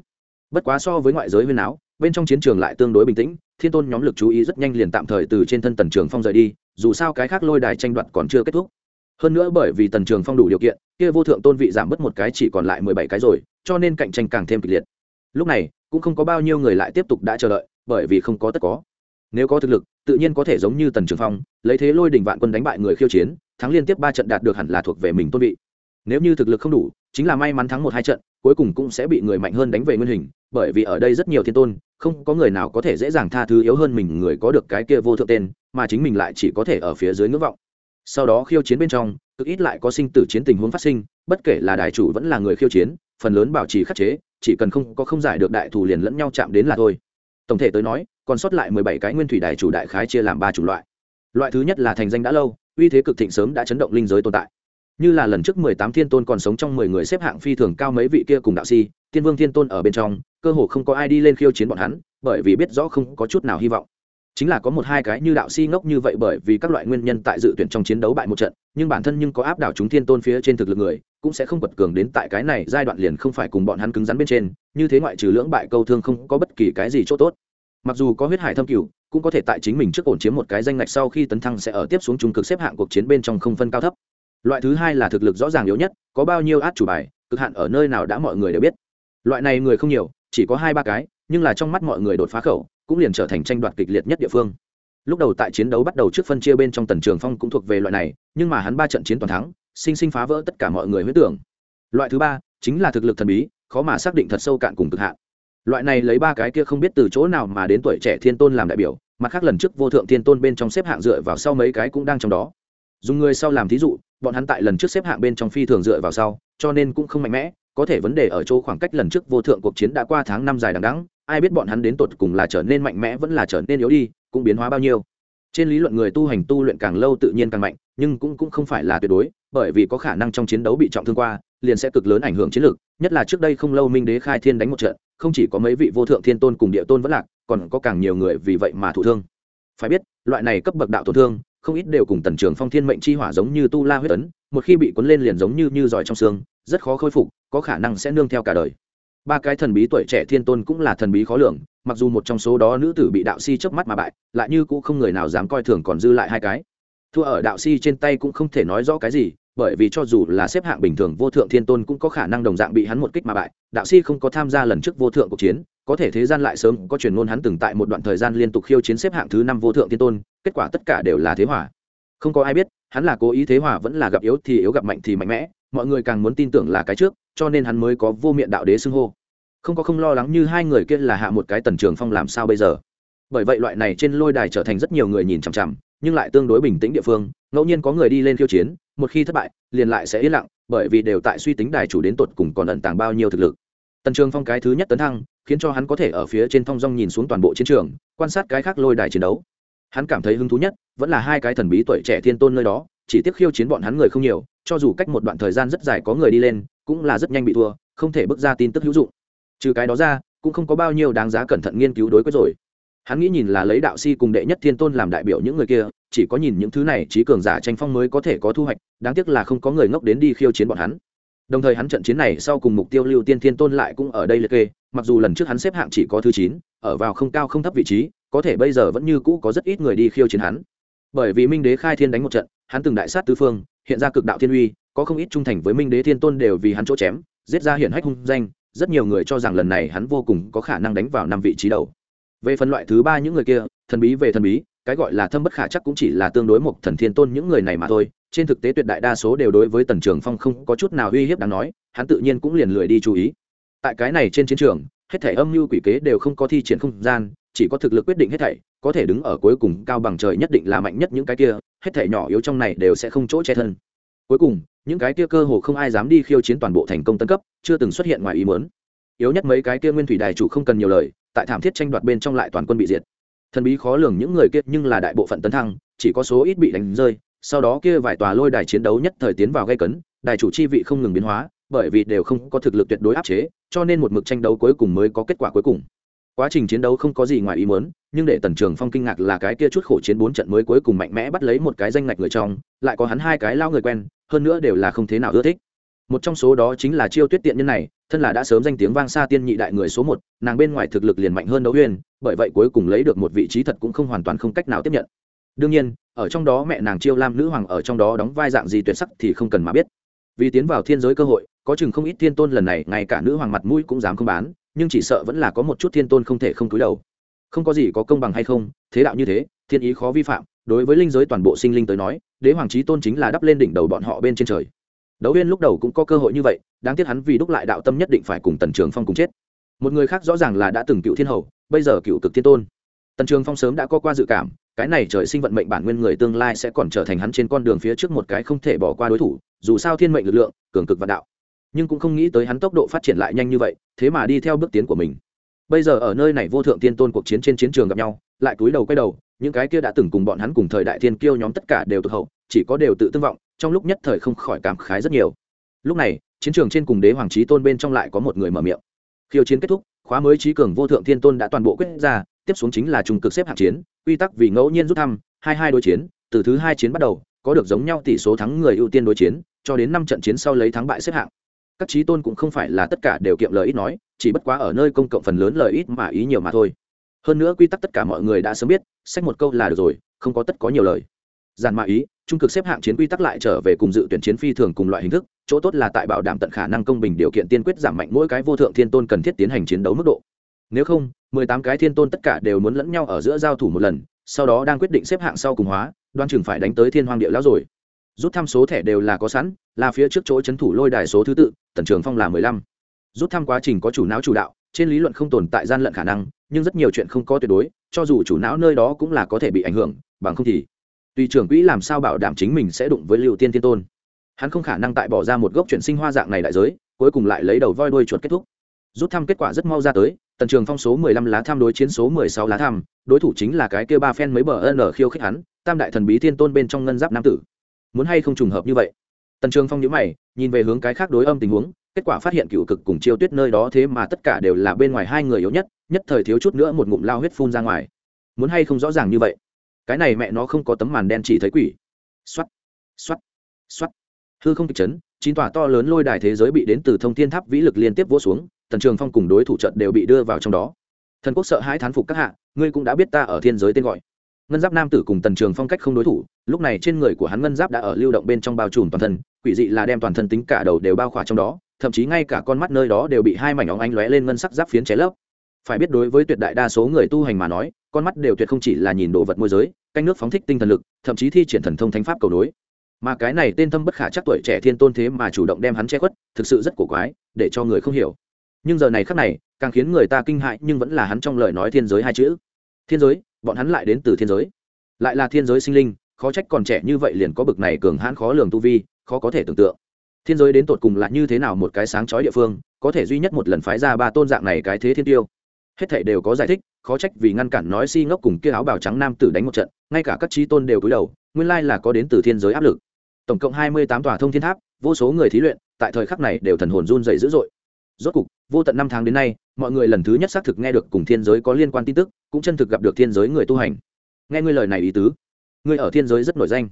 Bất quá so với ngoại giới huyên áo bên trong chiến trường lại tương đối bình tĩnh, thiên tôn nhóm lực chú ý rất nhanh liền tạm thời từ trên thân tần trường phong rời đi, dù sao cái khác lôi đài tranh đoạt còn chưa kết thúc. Hơn nữa bởi vì tần trường phong đủ điều kiện, kia vô thượng tôn vị giảm bớt một cái chỉ còn lại mười bảy cái rồi, cho nên cạnh tranh càng thêm kịch liệt. Lúc này, cũng không có bao nhiêu người lại tiếp tục đã chờ đợi, bởi vì không có tất có. Nếu có thực lực, tự nhiên có thể giống như tần trường phong, lấy thế lôi đình vạn quân đánh bại người khiêu chiến, thắng liên tiếp ba trận đạt được hẳn là thuộc về mình tôn vị. Nếu như thực lực không đủ, chính là may mắn thắng một hai trận, cuối cùng cũng sẽ bị người mạnh hơn đánh về nguyên hình, bởi vì ở đây rất nhiều thiên tôn không có người nào có thể dễ dàng tha thứ yếu hơn mình người có được cái kia vô thượng tên, mà chính mình lại chỉ có thể ở phía dưới ngưỡng vọng. Sau đó khiêu chiến bên trong, cực ít lại có sinh tử chiến tình huống phát sinh, bất kể là đại chủ vẫn là người khiêu chiến, phần lớn bảo trì khắc chế, chỉ cần không có không giải được đại thủ liền lẫn nhau chạm đến là thôi. Tổng thể tới nói, còn sót lại mười bảy cái nguyên thủy đại chủ đại khái chia làm ba chủng loại. Loại thứ nhất là thành danh đã lâu, uy thế cực thịnh sớm đã chấn động linh giới tồn tại như là lần trước mười tám thiên tôn còn sống trong mười người xếp hạng phi thường cao mấy vị kia cùng đạo si, tiên vương thiên tôn ở bên trong, cơ hồ không có ai đi lên khiêu chiến bọn hắn, bởi vì biết rõ không có chút nào hy vọng. Chính là có một hai cái như đạo si ngốc như vậy bởi vì các loại nguyên nhân tại dự tuyển trong chiến đấu bại một trận, nhưng bản thân nhưng có áp đảo chúng thiên tôn phía trên thực lực người, cũng sẽ không quật cường đến tại cái này giai đoạn liền không phải cùng bọn hắn cứng rắn bên trên, như thế ngoại trừ lưỡng bại câu thương không có bất kỳ cái gì chỗ tốt. Mặc dù có huyết hải thâm cửu, cũng có thể tại chính mình trước ổn chiếm một cái danh ngạch sau khi tấn thăng sẽ ở tiếp xuống trung cực xếp hạng cuộc chiến bên trong không phân cao thấp loại thứ hai là thực lực rõ ràng yếu nhất, có bao nhiêu át chủ bài, cực hạn ở nơi nào đã mọi người đều biết. Loại này người không nhiều, chỉ có hai ba cái, nhưng là trong mắt mọi người đột phá khẩu, cũng liền trở thành tranh đoạt kịch liệt nhất địa phương. Lúc đầu tại chiến đấu bắt đầu trước phân chia bên trong tần trường phong cũng thuộc về loại này, nhưng mà hắn ba trận chiến toàn thắng, sinh sinh phá vỡ tất cả mọi người huyết tưởng. Loại thứ ba, chính là thực lực thần bí, khó mà xác định thật sâu cạn cùng cực hạn. Loại này lấy ba cái kia không biết từ chỗ nào mà đến tuổi trẻ thiên tôn làm đại biểu, mặt khác lần trước vô thượng thiên tôn bên trong xếp hạng dựa vào sau mấy cái cũng đang trong đó. Dùng người sau làm thí dụ bọn hắn tại lần trước xếp hạng bên trong phi thường dựa vào sau, cho nên cũng không mạnh mẽ, có thể vấn đề ở chỗ khoảng cách lần trước vô thượng cuộc chiến đã qua tháng năm dài đằng đẵng, ai biết bọn hắn đến tột cùng là trở nên mạnh mẽ vẫn là trở nên yếu đi, cũng biến hóa bao nhiêu. Trên lý luận người tu hành tu luyện càng lâu tự nhiên càng mạnh, nhưng cũng cũng không phải là tuyệt đối, bởi vì có khả năng trong chiến đấu bị trọng thương qua, liền sẽ cực lớn ảnh hưởng chiến lược, nhất là trước đây không lâu minh đế khai thiên đánh một trận, không chỉ có mấy vị vô thượng thiên tôn cùng địa tôn vẫn lạc, còn có càng nhiều người vì vậy mà thụ thương. Phải biết, loại này cấp bậc đạo tổn thương không ít đều cùng tần trường phong thiên mệnh chi hỏa giống như tu la huyết ấn, một khi bị cuốn lên liền giống như như giỏi trong xương, rất khó khôi phục, có khả năng sẽ nương theo cả đời. Ba cái thần bí tuổi trẻ thiên tôn cũng là thần bí khó lường, mặc dù một trong số đó nữ tử bị đạo si chớp mắt mà bại, lại như cũng không người nào dám coi thường còn dư lại hai cái. Thua ở đạo si trên tay cũng không thể nói rõ cái gì, bởi vì cho dù là xếp hạng bình thường vô thượng thiên tôn cũng có khả năng đồng dạng bị hắn một kích mà bại, đạo si không có tham gia lần trước vô thượng cuộc chiến có thể thế gian lại sớm có truyền ngôn hắn từng tại một đoạn thời gian liên tục khiêu chiến xếp hạng thứ năm vô thượng thiên tôn, kết quả tất cả đều là thế hỏa không có ai biết, hắn là cố ý thế hỏa vẫn là gặp yếu thì yếu gặp mạnh thì mạnh mẽ, mọi người càng muốn tin tưởng là cái trước, cho nên hắn mới có vô miệng đạo đế xưng hô. Không có không lo lắng như hai người kia là hạ một cái tần trường phong làm sao bây giờ. Bởi vậy loại này trên lôi đài trở thành rất nhiều người nhìn chằm chằm, nhưng lại tương đối bình tĩnh địa phương, ngẫu nhiên có người đi lên khiêu chiến, một khi thất bại, liền lại sẽ yên lặng, bởi vì đều tại suy tính đài chủ đến tột cùng còn ẩn tàng bao nhiêu thực lực. Tần trường phong cái thứ nhất tấn thăng khiến cho hắn có thể ở phía trên thong dong nhìn xuống toàn bộ chiến trường, quan sát cái khác lôi đài chiến đấu. Hắn cảm thấy hứng thú nhất vẫn là hai cái thần bí tuổi trẻ thiên tôn nơi đó, chỉ tiếc khiêu chiến bọn hắn người không nhiều, cho dù cách một đoạn thời gian rất dài có người đi lên, cũng là rất nhanh bị thua, không thể bước ra tin tức hữu dụng. Trừ cái đó ra, cũng không có bao nhiêu đáng giá cẩn thận nghiên cứu đối với rồi. Hắn nghĩ nhìn là lấy đạo si cùng đệ nhất thiên tôn làm đại biểu những người kia, chỉ có nhìn những thứ này trí cường giả tranh phong mới có thể có thu hoạch, đáng tiếc là không có người ngốc đến đi khiêu chiến bọn hắn. Đồng thời hắn trận chiến này sau cùng mục tiêu lưu tiên thiên tôn lại cũng ở đây liệt kê mặc dù lần trước hắn xếp hạng chỉ có thứ chín, ở vào không cao không thấp vị trí, có thể bây giờ vẫn như cũ có rất ít người đi khiêu chiến hắn. Bởi vì minh đế khai thiên đánh một trận, hắn từng đại sát tứ phương, hiện ra cực đạo thiên uy, có không ít trung thành với minh đế thiên tôn đều vì hắn chỗ chém, giết ra hiển hách hung danh, rất nhiều người cho rằng lần này hắn vô cùng có khả năng đánh vào năm vị trí đầu. Về phần loại thứ ba những người kia, thần bí về thần bí, cái gọi là thâm bất khả chắc cũng chỉ là tương đối một thần thiên tôn những người này mà thôi, trên thực tế tuyệt đại đa số đều đối với tần trường phong không có chút nào uy hiếp đáng nói, hắn tự nhiên cũng liền lười đi chú ý tại cái này trên chiến trường, hết thảy âm mưu quỷ kế đều không có thi triển không gian, chỉ có thực lực quyết định hết thảy, có thể đứng ở cuối cùng cao bằng trời nhất định là mạnh nhất những cái kia, hết thảy nhỏ yếu trong này đều sẽ không chỗ che thân. Cuối cùng, những cái kia cơ hồ không ai dám đi khiêu chiến toàn bộ thành công tân cấp, chưa từng xuất hiện ngoài ý muốn. Yếu nhất mấy cái kia nguyên thủy đài chủ không cần nhiều lời, tại thảm thiết tranh đoạt bên trong lại toàn quân bị diệt. Thần bí khó lường những người kia nhưng là đại bộ phận tấn thăng, chỉ có số ít bị đánh rơi, sau đó kia vài tòa lôi đài chiến đấu nhất thời tiến vào gây cấn, đài chủ chi vị không ngừng biến hóa bởi vì đều không có thực lực tuyệt đối áp chế, cho nên một mực tranh đấu cuối cùng mới có kết quả cuối cùng. Quá trình chiến đấu không có gì ngoài ý muốn, nhưng để tần trường phong kinh ngạc là cái kia chút khổ chiến bốn trận mới cuối cùng mạnh mẽ bắt lấy một cái danh ngạch người trong, lại có hắn hai cái lao người quen, hơn nữa đều là không thế nào ưa thích. Một trong số đó chính là chiêu tuyết tiện nhân này, thân là đã sớm danh tiếng vang xa tiên nhị đại người số một, nàng bên ngoài thực lực liền mạnh hơn đấu huyên bởi vậy cuối cùng lấy được một vị trí thật cũng không hoàn toàn không cách nào tiếp nhận. Đương nhiên, ở trong đó mẹ nàng chiêu lam nữ hoàng ở trong đó đóng vai dạng gì tuyệt sắc thì không cần mà biết vì tiến vào thiên giới cơ hội, có chừng không ít thiên tôn lần này, ngay cả nữ hoàng mặt mũi cũng dám không bán, nhưng chỉ sợ vẫn là có một chút thiên tôn không thể không túi đầu. Không có gì có công bằng hay không, thế đạo như thế, thiên ý khó vi phạm, đối với linh giới toàn bộ sinh linh tới nói, đế hoàng trí tôn chính là đắp lên đỉnh đầu bọn họ bên trên trời. Đấu huyên lúc đầu cũng có cơ hội như vậy, đáng tiếc hắn vì đúc lại đạo tâm nhất định phải cùng tần trường phong cùng chết. Một người khác rõ ràng là đã từng cựu thiên hầu, bây giờ cựu cực thiên tôn. Tần trường phong sớm đã có qua dự cảm cái này trời sinh vận mệnh bản nguyên người tương lai sẽ còn trở thành hắn trên con đường phía trước một cái không thể bỏ qua đối thủ, dù sao thiên mệnh lực lượng, cường cực và đạo. Nhưng cũng không nghĩ tới hắn tốc độ phát triển lại nhanh như vậy, thế mà đi theo bước tiến của mình. Bây giờ ở nơi này vô thượng tiên tôn cuộc chiến trên chiến trường gặp nhau, lại cúi đầu quay đầu, những cái kia đã từng cùng bọn hắn cùng thời đại thiên kiêu nhóm tất cả đều tụt hậu, chỉ có đều tự tương vọng, trong lúc nhất thời không khỏi cảm khái rất nhiều. Lúc này, chiến trường trên cùng đế hoàng trí tôn bên trong lại có một người mở miệng. Khiêu chiến kết thúc, khóa mới trí cường vô thượng thiên tôn đã toàn bộ quyết ra tiếp xuống chính là trung cực xếp hạng chiến, quy tắc vì ngẫu nhiên rút thăm, hai hai đối chiến, từ thứ hai chiến bắt đầu, có được giống nhau tỷ số thắng người ưu tiên đối chiến, cho đến năm trận chiến sau lấy thắng bại xếp hạng. Các trí tôn cũng không phải là tất cả đều kiệm lời ít nói, chỉ bất quá ở nơi công cộng phần lớn lời ít mà ý nhiều mà thôi. Hơn nữa quy tắc tất cả mọi người đã sớm biết sách một câu là được rồi, không có tất có nhiều lời. Giản mạ ý, trung cực xếp hạng chiến quy tắc lại trở về cùng dự tuyển chiến phi thường cùng loại hình thức, chỗ tốt là tại bảo đảm tận khả năng công bình điều kiện tiên quyết giảm mạnh mỗi cái vô thượng thiên tôn cần thiết tiến hành chiến đấu mức độ nếu không, mười tám cái thiên tôn tất cả đều muốn lẫn nhau ở giữa giao thủ một lần, sau đó đang quyết định xếp hạng sau cùng hóa, đoan chừng phải đánh tới thiên hoàng địa lão rồi. Rút thăm số thẻ đều là có sẵn, là phía trước chỗ c h ấ n thủ lôi đài số thứ tự, tần trường phong là mười lăm. Rút thăm quá trình có chủ não chủ đạo, trên lý luận không tồn tại gian lận khả năng, nhưng rất nhiều chuyện không có tuyệt đối, cho dù chủ não nơi đó cũng là có thể bị ảnh hưởng, bằng không thì tùy trưởng quỹ làm sao bảo đảm chính mình sẽ đụng với liệu tiên thiên tôn. Hắn không khả năng tại bỏ ra một gốc chuyển sinh hoa dạng này đại giới, cuối cùng lại lấy đầu voi đuôi chuột kết thúc. Rút thăm kết quả rất mau ra tới tần trường phong số mười lăm lá tham đối chiến số mười sáu lá tham, đối thủ chính là cái kia ba phen mấy bờ ân khiêu khích hắn, tam đại thần bí thiên tôn bên trong ngân giáp nam tử. Muốn hay không trùng hợp như vậy? Tần trường phong nhíu mày, nhìn về hướng cái khác đối âm tình huống, kết quả phát hiện cựu cực cùng chiêu tuyết nơi đó thế mà tất cả đều là bên ngoài hai người yếu nhất nhất thời thiếu chút nữa một ngụm lao huyết phun ra ngoài. Muốn hay không rõ ràng như vậy? Cái này mẹ nó không có tấm màn đen chỉ thấy quỷ. Xoắt xoắt xoắt hư không kịch chấn, chín tòa to lớn lôi đài thế giới bị đến từ thông thiên tháp vĩ lực liên tiếp vỗ xuống tần trường phong cùng đối thủ trận đều bị đưa vào trong đó. Thần quốc sợ hãi thán phục các hạ, ngươi cũng đã biết ta ở thiên giới tên gọi. Ngân giáp nam tử cùng tần trường phong cách không đối thủ, lúc này trên người của hắn ngân giáp đã ở lưu động bên trong bao trùm toàn thân, quỷ dị là đem toàn thân tính cả đầu đều bao khỏa trong đó, thậm chí ngay cả con mắt nơi đó đều bị hai mảnh óng ánh lóe lên ngân sắc giáp phiến cháy lấp. Phải biết đối với tuyệt đại đa số người tu hành mà nói, con mắt đều tuyệt không chỉ là nhìn đồ vật môi giới, canh nước phóng thích tinh thần lực, thậm chí thi triển thần thông thánh pháp cầu nối. Mà cái này tên thâm bất khả chắc tuổi trẻ thiên tôn thế mà chủ động đem hắn che khuất, thực sự rất cổ quái, để cho người không hiểu nhưng giờ này khắc này, càng khiến người ta kinh hại nhưng vẫn là hắn trong lời nói thiên giới hai chữ. Thiên giới, bọn hắn lại đến từ thiên giới. Lại là thiên giới sinh linh, khó trách còn trẻ như vậy liền có bực này cường hãn khó lường tu vi, khó có thể tưởng tượng. Thiên giới đến tột cùng là như thế nào một cái sáng chói địa phương, có thể duy nhất một lần phái ra ba tôn dạng này cái thế thiên tiêu. Hết thảy đều có giải thích, khó trách vì ngăn cản nói si ngốc cùng kia áo bào trắng nam tử đánh một trận, ngay cả các trí tôn đều cúi đầu, nguyên lai là có đến từ thiên giới áp lực. Tổng cộng hai mươi tám tòa thông thiên tháp, vô số người thí luyện, tại thời khắc này đều thần hồn run dày dữ dội rốt cục, vô tận năm tháng đến nay, mọi người lần thứ nhất xác thực nghe được cùng thiên giới có liên quan tin tức, cũng chân thực gặp được thiên giới người tu hành. Nghe ngươi lời này ý tứ, ngươi ở thiên giới rất nổi danh.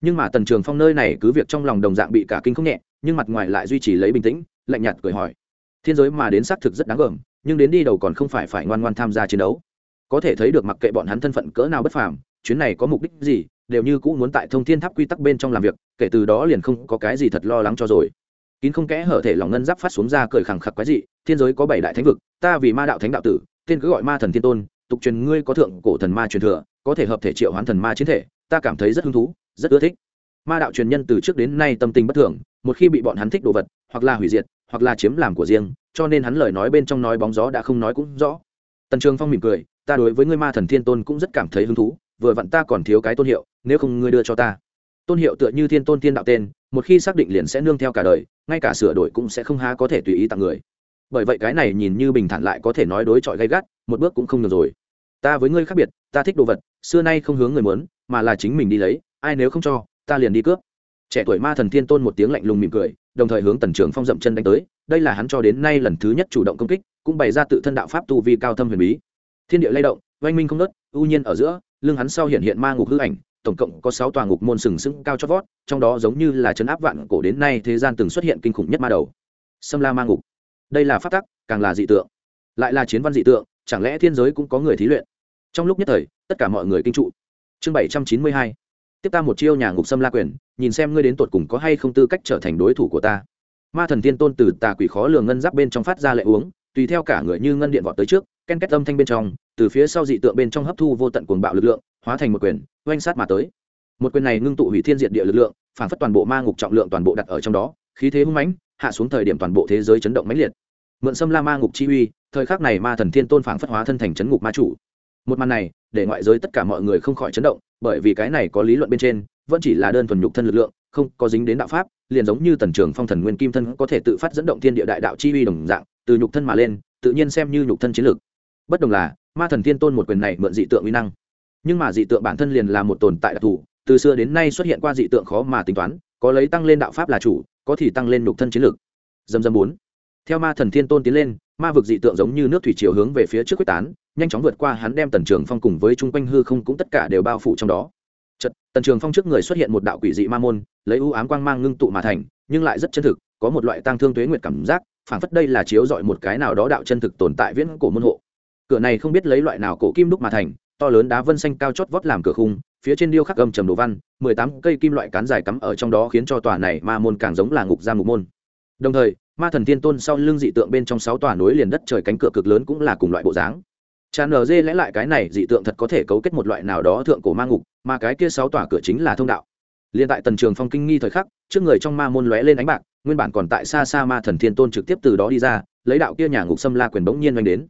Nhưng mà tần trường phong nơi này cứ việc trong lòng đồng dạng bị cả kinh không nhẹ, nhưng mặt ngoài lại duy trì lấy bình tĩnh, lạnh nhạt cười hỏi. Thiên giới mà đến xác thực rất đáng gờm, nhưng đến đi đầu còn không phải phải ngoan ngoan tham gia chiến đấu. Có thể thấy được mặc kệ bọn hắn thân phận cỡ nào bất phàm, chuyến này có mục đích gì, đều như cũng muốn tại thông thiên tháp quy tắc bên trong làm việc, kể từ đó liền không có cái gì thật lo lắng cho rồi kín không kẽ hở thể lòng ngân giáp phát xuống ra cười khẳng khặc quái dị, thiên giới có bảy đại thánh vực, ta vì ma đạo thánh đạo tử, tên cứ gọi ma thần thiên tôn, tục truyền ngươi có thượng cổ thần ma truyền thừa, có thể hợp thể triệu hoán thần ma chiến thể, ta cảm thấy rất hứng thú, rất ưa thích. Ma đạo truyền nhân từ trước đến nay tâm tình bất thường, một khi bị bọn hắn thích đồ vật, hoặc là hủy diệt, hoặc là chiếm làm của riêng, cho nên hắn lời nói bên trong nói bóng gió đã không nói cũng rõ. Tần trường phong mỉm cười, ta đối với ngươi ma thần thiên tôn cũng rất cảm thấy hứng thú, vừa vặn ta còn thiếu cái tôn hiệu, nếu không ngươi đưa cho ta. Tôn hiệu tựa như thiên tôn thiên đạo tên một khi xác định liền sẽ nương theo cả đời, ngay cả sửa đổi cũng sẽ không há có thể tùy ý tặng người. Bởi vậy cái này nhìn như bình thản lại có thể nói đối chọi gay gắt, một bước cũng không được rồi. Ta với ngươi khác biệt, ta thích đồ vật, xưa nay không hướng người muốn, mà là chính mình đi lấy, ai nếu không cho, ta liền đi cướp. Trẻ tuổi ma thần thiên tôn một tiếng lạnh lùng mỉm cười, đồng thời hướng tần trường phong dậm chân đánh tới, đây là hắn cho đến nay lần thứ nhất chủ động công kích, cũng bày ra tự thân đạo pháp tu vi cao thâm huyền bí. Thiên địa lay động, oanh minh không nớt ưu nhiên ở giữa, lưng hắn sau hiện hiện ma ngục hư ảnh tổng cộng có sáu tòa ngục môn sừng sững cao chót vót, trong đó giống như là chấn áp vạn cổ đến nay thế gian từng xuất hiện kinh khủng nhất ma đầu. Sâm la ma ngục. Đây là phát tắc, càng là dị tượng. Lại là chiến văn dị tượng, chẳng lẽ thiên giới cũng có người thí luyện? Trong lúc nhất thời, tất cả mọi người kinh trụ. Chương bảy trăm chín mươi hai. Tiếp ta một chiêu nhà ngục sâm la quyền, nhìn xem ngươi đến tột cùng có hay không tư cách trở thành đối thủ của ta. Ma thần tiên tôn từ tà quỷ khó lường ngân giáp bên trong phát ra lệ uống, tùy theo cả người như ngân điện vọt tới trước, ken kết âm thanh bên trong, từ phía sau dị tượng bên trong hấp thu vô tận cuồng bạo lực lượng hóa thành một quyền, oanh sát mà tới. Một quyền này ngưng tụ hủy thiên diệt địa lực lượng, phản phất toàn bộ ma ngục trọng lượng toàn bộ đặt ở trong đó, khí thế hung mãnh, hạ xuống thời điểm toàn bộ thế giới chấn động mãnh liệt. Mượn xâm la ma ngục chi uy, thời khắc này ma thần thiên tôn phản phất hóa thân thành chấn ngục ma chủ. Một màn này, để ngoại giới tất cả mọi người không khỏi chấn động, bởi vì cái này có lý luận bên trên, vẫn chỉ là đơn thuần nhục thân lực lượng, không có dính đến đạo pháp, liền giống như tần trường phong thần nguyên kim thân có thể tự phát dẫn động thiên địa đại đạo chi uy đồng dạng, từ nhục thân mà lên, tự nhiên xem như nhục thân chiến lược. Bất đồng là, ma thần thiên tôn một quyền này mượn dị tượng uy năng nhưng mà dị tượng bản thân liền là một tồn tại đặc thù từ xưa đến nay xuất hiện qua dị tượng khó mà tính toán có lấy tăng lên đạo pháp là chủ có thì tăng lên nhục thân chiến lược dầm dầm bốn. Theo ma thần thiên tôn tiến lên ma vực dị tượng giống như nước thủy chiều hướng về phía trước quyết tán nhanh chóng vượt qua hắn đem tần trường phong cùng với chung quanh hư không cũng tất cả đều bao phủ trong đó. Chật, tần trường phong trước người xuất hiện một đạo quỷ dị ma môn lấy ưu ám quang mang ngưng tụ mà thành nhưng lại rất chân thực có một loại tăng thương tuế nguyệt cảm giác phảng phất đây là chiếu dọi một cái nào đó đạo chân thực tồn tại viễn cổ môn hộ. Cửa này không biết lấy loại nào cổ kim đúc mà thành to lớn đá vân xanh cao chót vót làm cửa khung, phía trên điêu khắc gầm trầm đồ văn, mười tám cây kim loại cán dài cắm ở trong đó khiến cho tòa này ma môn càng giống là ngục giam ngục môn. Đồng thời, ma thần thiên tôn sau lưng dị tượng bên trong sáu tòa núi liền đất trời cánh cửa cực lớn cũng là cùng loại bộ dáng. Tràn nở dê lẽ lại cái này dị tượng thật có thể cấu kết một loại nào đó thượng cổ ma ngục, mà cái kia sáu tòa cửa chính là thông đạo. Liên tại tần trường phong kinh nghi thời khắc, trước người trong ma môn lóe lên ánh bạc, nguyên bản còn tại xa xa ma thần thiên tôn trực tiếp từ đó đi ra, lấy đạo kia nhà ngục xâm la quyền bỗng nhiên oanh đến.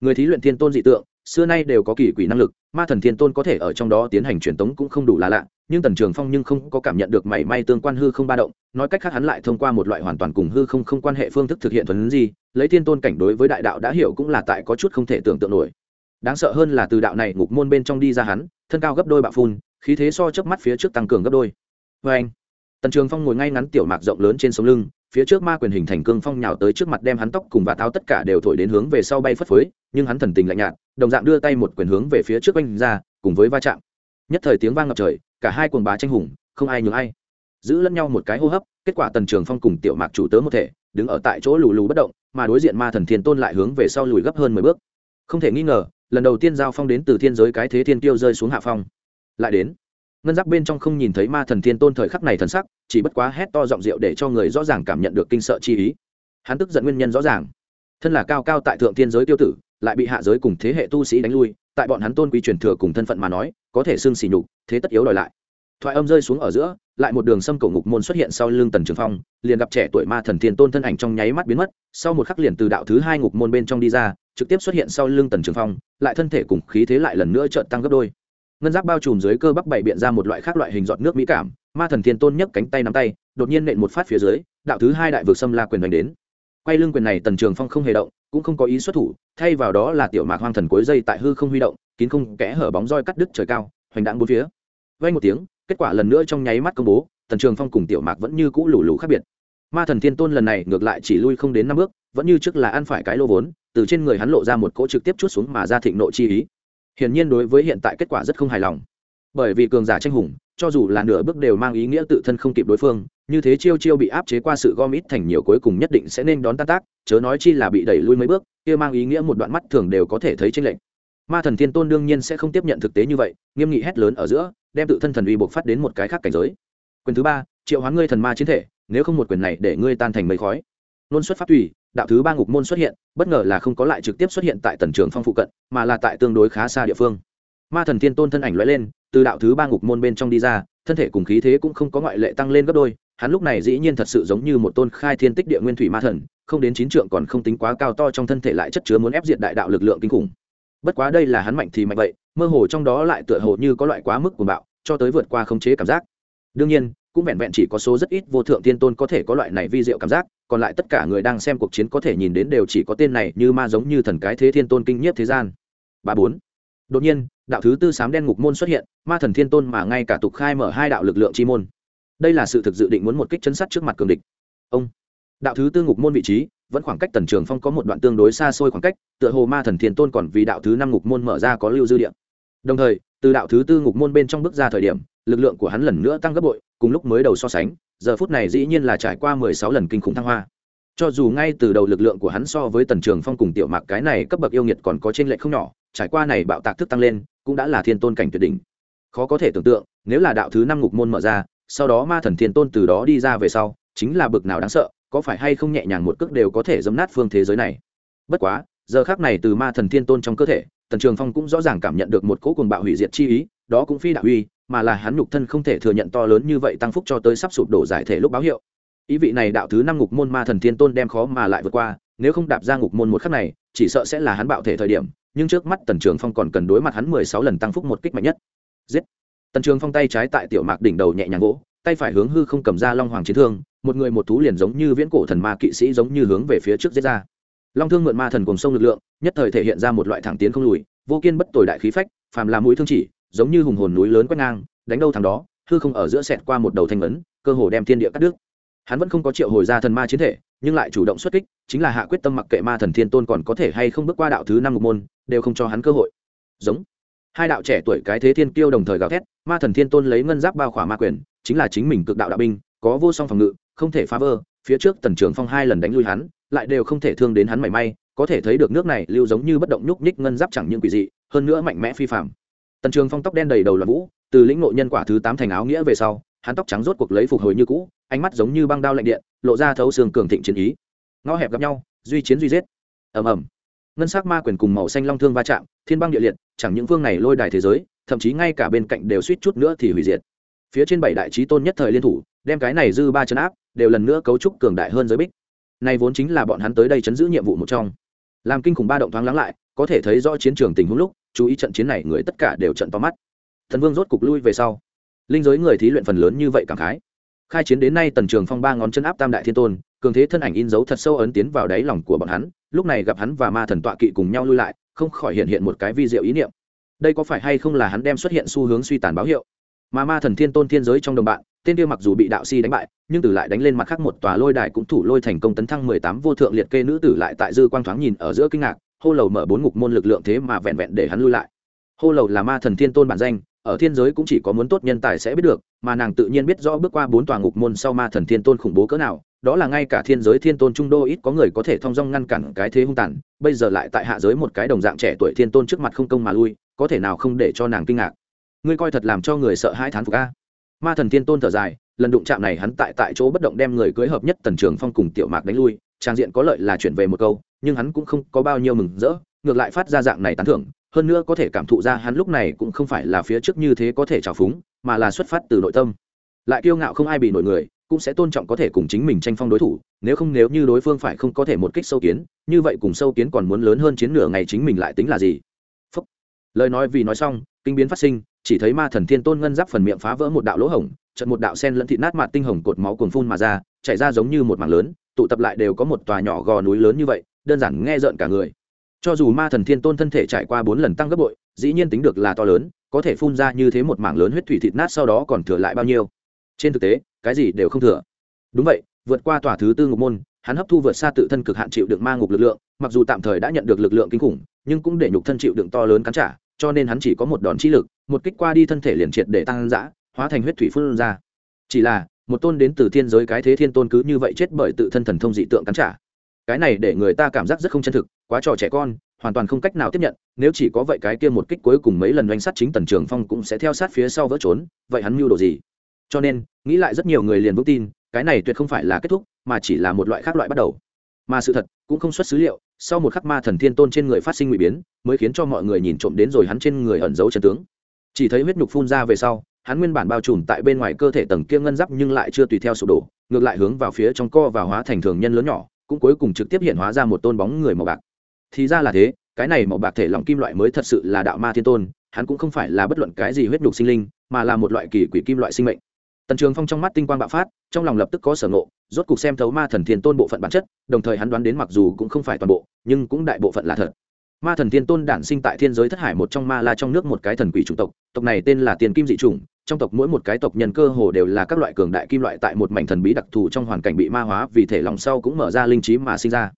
Người thí luyện thiên tôn dị tượng xưa nay đều có kỳ quỷ năng lực, ma thần thiên tôn có thể ở trong đó tiến hành truyền tống cũng không đủ là lạ, nhưng tần trường phong nhưng không có cảm nhận được mảy may tương quan hư không ba động, nói cách khác hắn lại thông qua một loại hoàn toàn cùng hư không không quan hệ phương thức thực hiện thuần gì lấy thiên tôn cảnh đối với đại đạo đã hiểu cũng là tại có chút không thể tưởng tượng nổi. Đáng sợ hơn là từ đạo này ngục môn bên trong đi ra hắn, thân cao gấp đôi bạo phun, khí thế so trước mắt phía trước tăng cường gấp đôi. Vê anh, tần trường phong ngồi ngay ngắn tiểu mạc rộng lớn trên sống lưng, phía trước ma quyền hình thành cương phong nhào tới trước mặt đem hắn tóc cùng và táo tất cả đều thổi đến hướng về sau bay phất phới nhưng hắn thần tình lạnh nhạt, đồng dạng đưa tay một quyền hướng về phía trước oanh ra, cùng với va chạm. Nhất thời tiếng vang ngập trời, cả hai quần bá tranh hùng, không ai nhường ai. Giữ lẫn nhau một cái hô hấp, kết quả tần trường phong cùng tiểu mạc chủ tớ một thể, đứng ở tại chỗ lù lù bất động, mà đối diện ma thần thiên tôn lại hướng về sau lùi gấp hơn mười bước. Không thể nghi ngờ, lần đầu tiên giao phong đến từ thiên giới cái thế thiên tiêu rơi xuống hạ phong. Lại đến, ngân giáp bên trong không nhìn thấy ma thần thiên tôn thời khắc này thần sắc, chỉ bất quá hét to giọng rượu để cho người rõ ràng cảm nhận được kinh sợ chi ý. Hắn tức giận nguyên nhân rõ ràng. Thân là cao cao tại thượng thiên giới tiêu tử lại bị hạ giới cùng thế hệ tu sĩ đánh lui, tại bọn hắn tôn quý truyền thừa cùng thân phận mà nói, có thể xương xỉ nhục, thế tất yếu đòi lại. Thoại âm rơi xuống ở giữa, lại một đường xâm cổ ngục môn xuất hiện sau lưng tần trường phong, liền gặp trẻ tuổi ma thần thiên tôn thân ảnh trong nháy mắt biến mất, sau một khắc liền từ đạo thứ hai ngục môn bên trong đi ra, trực tiếp xuất hiện sau lưng tần trường phong, lại thân thể cùng khí thế lại lần nữa trợn tăng gấp đôi. Ngân giáp bao trùm dưới cơ bắp bày biện ra một loại khác loại hình giọt nước mỹ cảm, ma thần thiên tôn nhấc cánh tay nắm tay, đột nhiên nện một phát phía dưới, đạo thứ hai đại vực xâm la quyền đánh đến. Quay lưng quyền này tần trường phong không hề động cũng không có ý xuất thủ, thay vào đó là tiểu mạc hoang thần cuối dây tại hư không huy động, kín không kẽ hở bóng roi cắt đứt trời cao, hoành đạn bốn phía. Vay một tiếng, kết quả lần nữa trong nháy mắt công bố, tần trường phong cùng tiểu mạc vẫn như cũ lủ lủ khác biệt. Ma thần thiên tôn lần này ngược lại chỉ lui không đến năm bước, vẫn như trước là ăn phải cái lô vốn, từ trên người hắn lộ ra một cỗ trực tiếp chút xuống mà ra thịnh nộ chi ý. Hiển nhiên đối với hiện tại kết quả rất không hài lòng. Bởi vì cường giả tranh hùng, cho dù là nửa bước đều mang ý nghĩa tự thân không kịp đối phương như thế chiêu chiêu bị áp chế qua sự gom ít thành nhiều cuối cùng nhất định sẽ nên đón tan tác, chớ nói chi là bị đẩy lui mấy bước, kia mang ý nghĩa một đoạn mắt thường đều có thể thấy tranh lệch. Ma thần thiên tôn đương nhiên sẽ không tiếp nhận thực tế như vậy, nghiêm nghị hét lớn ở giữa, đem tự thân thần uy buộc phát đến một cái khác cảnh giới. Quyền thứ ba, triệu hoán ngươi thần ma chiến thể, nếu không một quyền này để ngươi tan thành mây khói. Luôn xuất phát tùy, đạo thứ ba ngục môn xuất hiện, bất ngờ là không có lại trực tiếp xuất hiện tại tần trường phong phụ cận, mà là tại tương đối khá xa địa phương. Ma thần thiên tôn thân ảnh l lên, từ đạo thứ ba ngục môn bên trong đi ra, thân thể cùng khí thế cũng không có ngoại lệ tăng lên gấp đôi hắn lúc này dĩ nhiên thật sự giống như một tôn khai thiên tích địa nguyên thủy ma thần, không đến chín trượng còn không tính quá cao to trong thân thể lại chất chứa muốn ép diệt đại đạo lực lượng kinh khủng. Bất quá đây là hắn mạnh thì mạnh vậy, mơ hồ trong đó lại tựa hồ như có loại quá mức của bạo, cho tới vượt qua khống chế cảm giác. Đương nhiên, cũng vẹn vẹn chỉ có số rất ít vô thượng thiên tôn có thể có loại này vi diệu cảm giác, còn lại tất cả người đang xem cuộc chiến có thể nhìn đến đều chỉ có tên này như ma giống như thần cái thế thiên tôn kinh nhiếp thế gian. Ba bốn. Đột nhiên, đạo thứ tư sám đen ngục môn xuất hiện, ma thần thiên tôn mà ngay cả tục khai mở hai đạo lực lượng chi môn đây là sự thực dự định muốn một kích chấn sát trước mặt cường địch. Ông, đạo thứ tư ngục môn vị trí, vẫn khoảng cách tần trường phong có một đoạn tương đối xa xôi khoảng cách, tựa hồ ma thần thiên tôn còn vì đạo thứ năm ngục môn mở ra có lưu dư địa. Đồng thời, từ đạo thứ tư ngục môn bên trong bước ra thời điểm, lực lượng của hắn lần nữa tăng gấp bội, cùng lúc mới đầu so sánh, giờ phút này dĩ nhiên là trải qua mười sáu lần kinh khủng thăng hoa. Cho dù ngay từ đầu lực lượng của hắn so với tần trường phong cùng tiểu mạc cái này cấp bậc yêu nghiệt còn có t r ê n lệch không nhỏ, trải qua này bạo tạc thức tăng lên, cũng đã là thiên tôn cảnh tuyệt đỉnh. Khó có thể tưởng tượng, nếu là đạo thứ năm ngục môn mở ra sau đó ma thần thiên tôn từ đó đi ra về sau, chính là bực nào đáng sợ, có phải hay không nhẹ nhàng một cước đều có thể dấm nát phương thế giới này. Bất quá, giờ khác này từ ma thần thiên tôn trong cơ thể, tần trường phong cũng rõ ràng cảm nhận được một cỗ cùng bạo hủy diệt chi ý, đó cũng phi đạo uy, mà là hắn nhục thân không thể thừa nhận to lớn như vậy tăng phúc cho tới sắp sụp đổ giải thể lúc báo hiệu. Ý vị này đạo thứ năm ngục môn ma thần thiên tôn đem khó mà lại vượt qua, nếu không đạp ra ngục môn một khắc này, chỉ sợ sẽ là hắn bạo thể thời điểm, nhưng trước mắt tần trường phong còn cần đối mặt hắn mười sáu lần tăng phúc một kích mạnh nhất. Giết! Tần trường phong tay trái tại tiểu mạc đỉnh đầu nhẹ nhàng gỗ tay phải hướng hư không cầm ra long hoàng chiến thương, một người một thú liền giống như viễn cổ thần ma kỵ sĩ giống như hướng về phía trước giết ra. Long thương mượn ma thần cùng sông lực lượng, nhất thời thể hiện ra một loại thẳng tiến không lùi, vô kiên bất tồi đại khí phách, phàm là mũi thương chỉ, giống như hùng hồn núi lớn quét ngang, đánh đâu thằng đó, hư không ở giữa sẹt qua một đầu thanh ấn, cơ hồ đem thiên địa cắt đứt. Hắn vẫn không có triệu hồi ra thần ma chiến thể, nhưng lại chủ động xuất kích, chính là hạ quyết tâm mặc kệ ma thần thiên tôn còn có thể hay không bước qua đạo thứ năm một môn, đều không cho hắn cơ hội. Giống hai đạo trẻ tuổi cái thế thiên kiêu đồng thời gào thét, ma thần thiên tôn lấy ngân giáp bao khỏa ma quyền, chính là chính mình cực đạo đạo binh, có vô song phòng ngự, không thể phá vỡ, phía trước tần trường phong hai lần đánh lui hắn, lại đều không thể thương đến hắn mảy may, có thể thấy được nước này lưu giống như bất động nhúc nhích ngân giáp chẳng những quỷ dị, hơn nữa mạnh mẽ phi phạm tần trường phong tóc đen đầy đầu là vũ, từ lĩnh nội nhân quả thứ tám thành áo nghĩa về sau, hắn tóc trắng rốt cuộc lấy phục hồi như cũ, ánh mắt giống như băng đao lạnh điện, lộ ra thấu xương cường thịnh chiến ý. Ngõ hẹp gặp nhau, duy chiến duy giết. Ầm ầm ngân sắc ma quyền cùng màu xanh long thương va chạm, thiên băng địa liệt, chẳng những phương này lôi đài thế giới, thậm chí ngay cả bên cạnh đều suýt chút nữa thì hủy diệt. Phía trên bảy đại trí tôn nhất thời liên thủ, đem cái này dư ba chấn áp, đều lần nữa cấu trúc cường đại hơn giới bích. Này vốn chính là bọn hắn tới đây chấn giữ nhiệm vụ một trong. Làm kinh khủng ba động thoáng lắng lại, có thể thấy rõ chiến trường tình huống lúc, chú ý trận chiến này người tất cả đều trận to mắt. Thần vương rốt cục lui về sau. Linh giới người thí luyện phần lớn như vậy cảm khái. Khai chiến đến nay tần trường phong ba ngón chân áp tam đại thiên tôn cường thế thân ảnh in dấu thật sâu ấn tiến vào đáy lòng của bọn hắn, lúc này gặp hắn và ma thần tọa kỵ cùng nhau lui lại, không khỏi hiện hiện một cái vi diệu ý niệm. Đây có phải hay không là hắn đem xuất hiện xu hướng suy tàn báo hiệu? Mà ma thần thiên tôn thiên giới trong đồng bạn, tên tiêu mặc dù bị đạo si đánh bại, nhưng từ lại đánh lên mặt khác một tòa lôi đài cũng thủ lôi thành công tấn thăng mười tám vô thượng liệt kê nữ tử lại tại dư quang thoáng nhìn ở giữa kinh ngạc, hô lầu mở bốn ngục môn lực lượng thế mà vẹn vẹn để hắn lui lại. Hô lầu là ma thần thiên tôn bản danh, ở thiên giới cũng chỉ có muốn tốt nhân tài sẽ biết được, mà nàng tự nhiên biết rõ bước qua bốn tòa ngục môn sau ma thần thiên tôn khủng bố cỡ nào đó là ngay cả thiên giới thiên tôn trung đô ít có người có thể thong dong ngăn cản cái thế hung tàn, bây giờ lại tại hạ giới một cái đồng dạng trẻ tuổi thiên tôn trước mặt không công mà lui, có thể nào không để cho nàng kinh ngạc. Ngươi coi thật làm cho người sợ hai thán phục a. Ma thần thiên tôn thở dài, lần đụng chạm này hắn tại tại chỗ bất động đem người cưới hợp nhất tần trường phong cùng tiểu mạc đánh lui, trang diện có lợi là chuyển về một câu, nhưng hắn cũng không có bao nhiêu mừng rỡ, ngược lại phát ra dạng này tán thưởng, hơn nữa có thể cảm thụ ra hắn lúc này cũng không phải là phía trước như thế có thể trào phúng, mà là xuất phát từ nội tâm. Lại kiêu ngạo không ai bị nổi người cũng sẽ tôn trọng có thể cùng chính mình tranh phong đối thủ, nếu không nếu như đối phương phải không có thể một kích sâu kiến, như vậy cùng sâu kiến còn muốn lớn hơn chiến nửa ngày chính mình lại tính là gì? Phúc. lời nói vì nói xong, kinh biến phát sinh, chỉ thấy ma thần thiên tôn ngân giáp phần miệng phá vỡ một đạo lỗ hổng trận một đạo sen lẫn thịt nát mạt tinh hồng cột máu cuồn phun mà ra, chảy ra giống như một mảng lớn, tụ tập lại đều có một tòa nhỏ gò núi lớn như vậy, đơn giản nghe rợn cả người. Cho dù ma thần thiên tôn thân thể trải qua bốn lần tăng gấp bội, dĩ nhiên tính được là to lớn, có thể phun ra như thế một mảng lớn huyết thủy thịt nát sau đó còn thừa lại bao nhiêu? Trên thực tế cái gì đều không thừa. Đúng vậy, vượt qua tòa thứ tư ngục môn, hắn hấp thu vượt xa tự thân cực hạn chịu đựng ma ngục lực lượng, mặc dù tạm thời đã nhận được lực lượng kinh khủng, nhưng cũng để nhục thân chịu đựng to lớn cắn trả, cho nên hắn chỉ có một đòn chi lực, một kích qua đi thân thể liền triệt để tăng giã hóa thành huyết thủy phun ra. Chỉ là, một tôn đến từ thiên giới cái thế thiên tôn cứ như vậy chết bởi tự thân thần thông dị tượng cắn trả. Cái này để người ta cảm giác rất không chân thực, quá trò trẻ con, hoàn toàn không cách nào tiếp nhận, nếu chỉ có vậy cái kia một kích cuối cùng mấy lần doanh sát chính tần trường phong cũng sẽ theo sát phía sau vỡ trốn, vậy hắn mưu đồ gì? Cho nên, nghĩ lại rất nhiều người liền vững tin, cái này tuyệt không phải là kết thúc, mà chỉ là một loại khác loại bắt đầu. Mà sự thật cũng không xuất xứ liệu, sau một khắc ma thần thiên tôn trên người phát sinh nguy biến, mới khiến cho mọi người nhìn trộm đến rồi hắn trên người ẩn giấu chân tướng. Chỉ thấy huyết nhục phun ra về sau, hắn nguyên bản bao trùm tại bên ngoài cơ thể tầng kia ngân giáp nhưng lại chưa tùy theo sụp đổ, ngược lại hướng vào phía trong co và hóa thành thường nhân lớn nhỏ, cũng cuối cùng trực tiếp hiện hóa ra một tôn bóng người màu bạc. Thì ra là thế, cái này màu bạc thể lỏng kim loại mới thật sự là đạo ma thiên tôn, hắn cũng không phải là bất luận cái gì huyết nhục sinh linh, mà là một loại kỳ quỷ kim loại sinh mệnh tần trường phong trong mắt tinh quang bạo phát, trong lòng lập tức có sở ngộ, rốt cục xem thấu ma thần thiên tôn bộ phận bản chất, đồng thời hắn đoán đến mặc dù cũng không phải toàn bộ, nhưng cũng đại bộ phận là thật. Ma thần thiên tôn đản sinh tại thiên giới thất hải một trong ma la trong nước một cái thần quỷ chủng tộc tộc này tên là tiền kim dị chủng, trong tộc mỗi một cái tộc nhân cơ hồ đều là các loại cường đại kim loại tại một mảnh thần bí đặc thù trong hoàn cảnh bị ma hóa, vì thể lòng sau cũng mở ra linh trí mà sinh ra.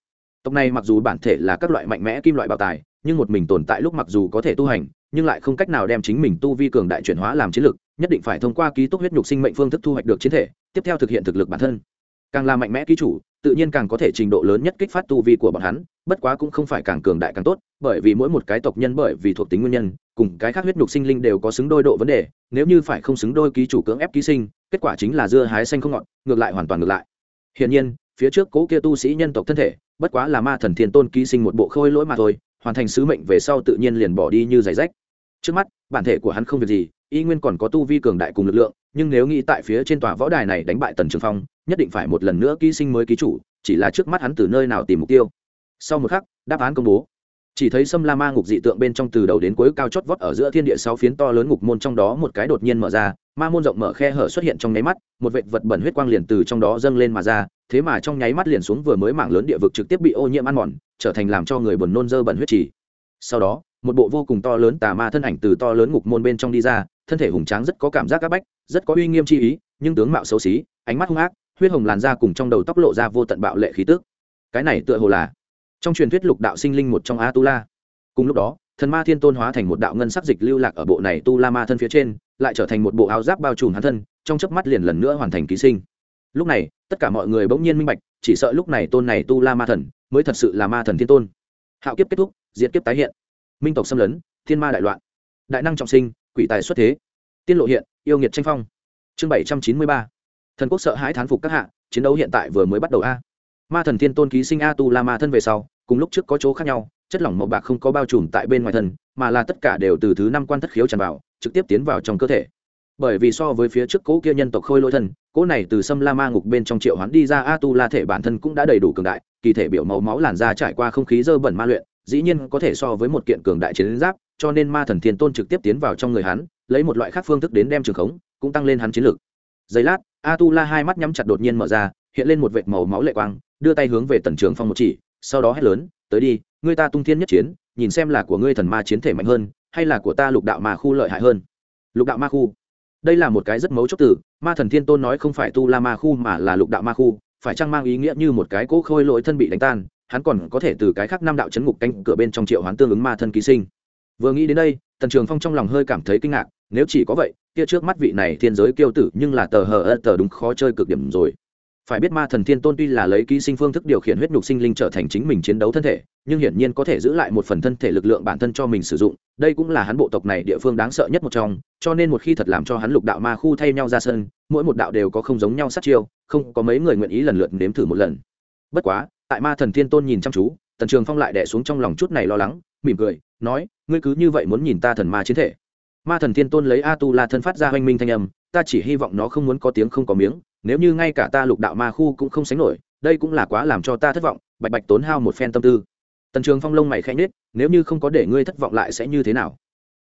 Tộc này mặc dù bản thể là các loại mạnh mẽ kim loại bảo tài, nhưng một mình tồn tại lúc mặc dù có thể tu hành nhưng lại không cách nào đem chính mình tu vi cường đại chuyển hóa làm chiến lực, nhất định phải thông qua ký túc huyết nhục sinh mệnh phương thức thu hoạch được chiến thể, tiếp theo thực hiện thực lực bản thân. Càng là mạnh mẽ ký chủ, tự nhiên càng có thể trình độ lớn nhất kích phát tu vi của bọn hắn, bất quá cũng không phải càng cường đại càng tốt, bởi vì mỗi một cái tộc nhân bởi vì thuộc tính nguyên nhân, cùng cái khác huyết nhục sinh linh đều có xứng đôi độ vấn đề, nếu như phải không xứng đôi ký chủ cưỡng ép ký sinh, kết quả chính là dưa hái xanh không ngọt, ngược lại hoàn toàn ngược lại. Hiển nhiên, phía trước cố kia tu sĩ nhân tộc thân thể, bất quá là ma thần thiên tôn ký sinh một bộ khôi lỗi mà thôi, hoàn thành sứ mệnh về sau tự nhiên liền bỏ đi như giày rách trước mắt, bản thể của hắn không việc gì, y nguyên còn có tu vi cường đại cùng lực lượng, nhưng nếu nghĩ tại phía trên tòa võ đài này đánh bại tần trường phong, nhất định phải một lần nữa ký sinh mới ký chủ, chỉ là trước mắt hắn từ nơi nào tìm mục tiêu. Sau một khắc, đáp án công bố. Chỉ thấy sâm la ma ngục dị tượng bên trong từ đầu đến cuối cao chót vót ở giữa thiên địa sáu phiến to lớn ngục môn trong đó một cái đột nhiên mở ra, ma môn rộng mở khe hở xuất hiện trong nháy mắt, một vệ vật bẩn huyết quang liền từ trong đó dâng lên mà ra, thế mà trong nháy mắt liền xuống vừa mới mảng lớn địa vực trực tiếp bị ô nhiễm ăn mòn, trở thành làm cho người buồn nôn dơ bẩn huyết trì. Sau đó một bộ vô cùng to lớn tà ma thân ảnh từ to lớn ngục môn bên trong đi ra, thân thể hùng tráng rất có cảm giác áp bách, rất có uy nghiêm chi ý, nhưng tướng mạo xấu xí, ánh mắt hung ác, huyết hồng làn da cùng trong đầu tóc lộ ra vô tận bạo lệ khí tức. Cái này tựa hồ là trong truyền thuyết lục đạo sinh linh một trong a tu la cùng lúc đó, thần ma thiên tôn hóa thành một đạo ngân sắc dịch lưu lạc ở bộ này tu la ma thân phía trên, lại trở thành một bộ áo giáp bao trùm hắn thân, trong chớp mắt liền lần nữa hoàn thành ký sinh. Lúc này, tất cả mọi người bỗng nhiên minh bạch, chỉ sợ lúc này tôn này tu la ma thần mới thật sự là ma thần thiên tôn. Hạo kiếp kết thúc, diệt kiếp tái hiện minh tộc xâm lấn, thiên ma đại loạn, đại năng trọng sinh, quỷ tài xuất thế. Tiên lộ hiện, yêu nghiệt tranh phong. Chương bảy trăm chín mươi ba. Thần quốc sợ hãi thán phục các hạ, chiến đấu hiện tại vừa mới bắt đầu a. Ma thần thiên tôn ký sinh a tu la ma thân về sau, cùng lúc trước có chỗ khác nhau, chất lỏng màu bạc không có bao trùm tại bên ngoài thân, mà là tất cả đều từ thứ năm quan thất khiếu tràn vào, trực tiếp tiến vào trong cơ thể. Bởi vì so với phía trước cỗ kia nhân tộc khôi lỗi thân cỗ này từ sâm la ma ngục bên trong triệu hoán đi ra a tu la thể bản thân cũng đã đầy đủ cường đại, kỳ thể biểu màu máu làn da trải qua không khí dơ bẩn ma luyện dĩ nhiên có thể so với một kiện cường đại chiến giáp, cho nên ma thần thiên tôn trực tiếp tiến vào trong người hắn, lấy một loại khác phương thức đến đem trường khống, cũng tăng lên hắn chiến lược giây lát a tu la hai mắt nhắm chặt đột nhiên mở ra, hiện lên một vệt màu máu lệ quang, đưa tay hướng về tần trường phong một chỉ, sau đó hét lớn, tới đi, ngươi ta tung thiên nhất chiến, nhìn xem là của ngươi thần ma chiến thể mạnh hơn, hay là của ta lục đạo ma khu lợi hại hơn. Lục đạo ma khu. Đây là một cái rất mấu chốt từ, ma thần thiên tôn nói không phải tu la ma khu mà là lục đạo ma khu, phải chăng mang ý nghĩa như một cái cỗ khôi lỗi thân bị đánh tan hắn còn có thể từ cái khác năm đạo chấn ngục canh cửa bên trong triệu hoán tương ứng ma thân ký sinh. Vừa nghĩ đến đây, tần trường phong trong lòng hơi cảm thấy kinh ngạc, nếu chỉ có vậy, kia trước mắt vị này thiên giới kiêu tử nhưng là tờ hờ ơ tờ đúng khó chơi cực điểm rồi. Phải biết ma thần thiên tôn tuy là lấy ký sinh phương thức điều khiển huyết nhục sinh linh trở thành chính mình chiến đấu thân thể, nhưng hiển nhiên có thể giữ lại một phần thân thể lực lượng bản thân cho mình sử dụng, đây cũng là hắn bộ tộc này địa phương đáng sợ nhất một trong, cho nên một khi thật làm cho hắn lục đạo ma khu thay nhau ra sân, mỗi một đạo đều có không giống nhau sát chiêu, không có mấy người nguyện ý lần lượt nếm thử một lần. Bất quá tại ma thần thiên tôn nhìn chăm chú, tần trường phong lại đẻ xuống trong lòng chút này lo lắng, mỉm cười, nói, ngươi cứ như vậy muốn nhìn ta thần ma chiến thể. Ma thần thiên tôn lấy a tu la thân phát ra hoanh minh thanh âm, ta chỉ hy vọng nó không muốn có tiếng không có miếng, nếu như ngay cả ta lục đạo ma khu cũng không sánh nổi, đây cũng là quá làm cho ta thất vọng, bạch bạch tốn hao một phen tâm tư. Tần trường phong lông mày khẽ nhết nếu như không có để ngươi thất vọng lại sẽ như thế nào?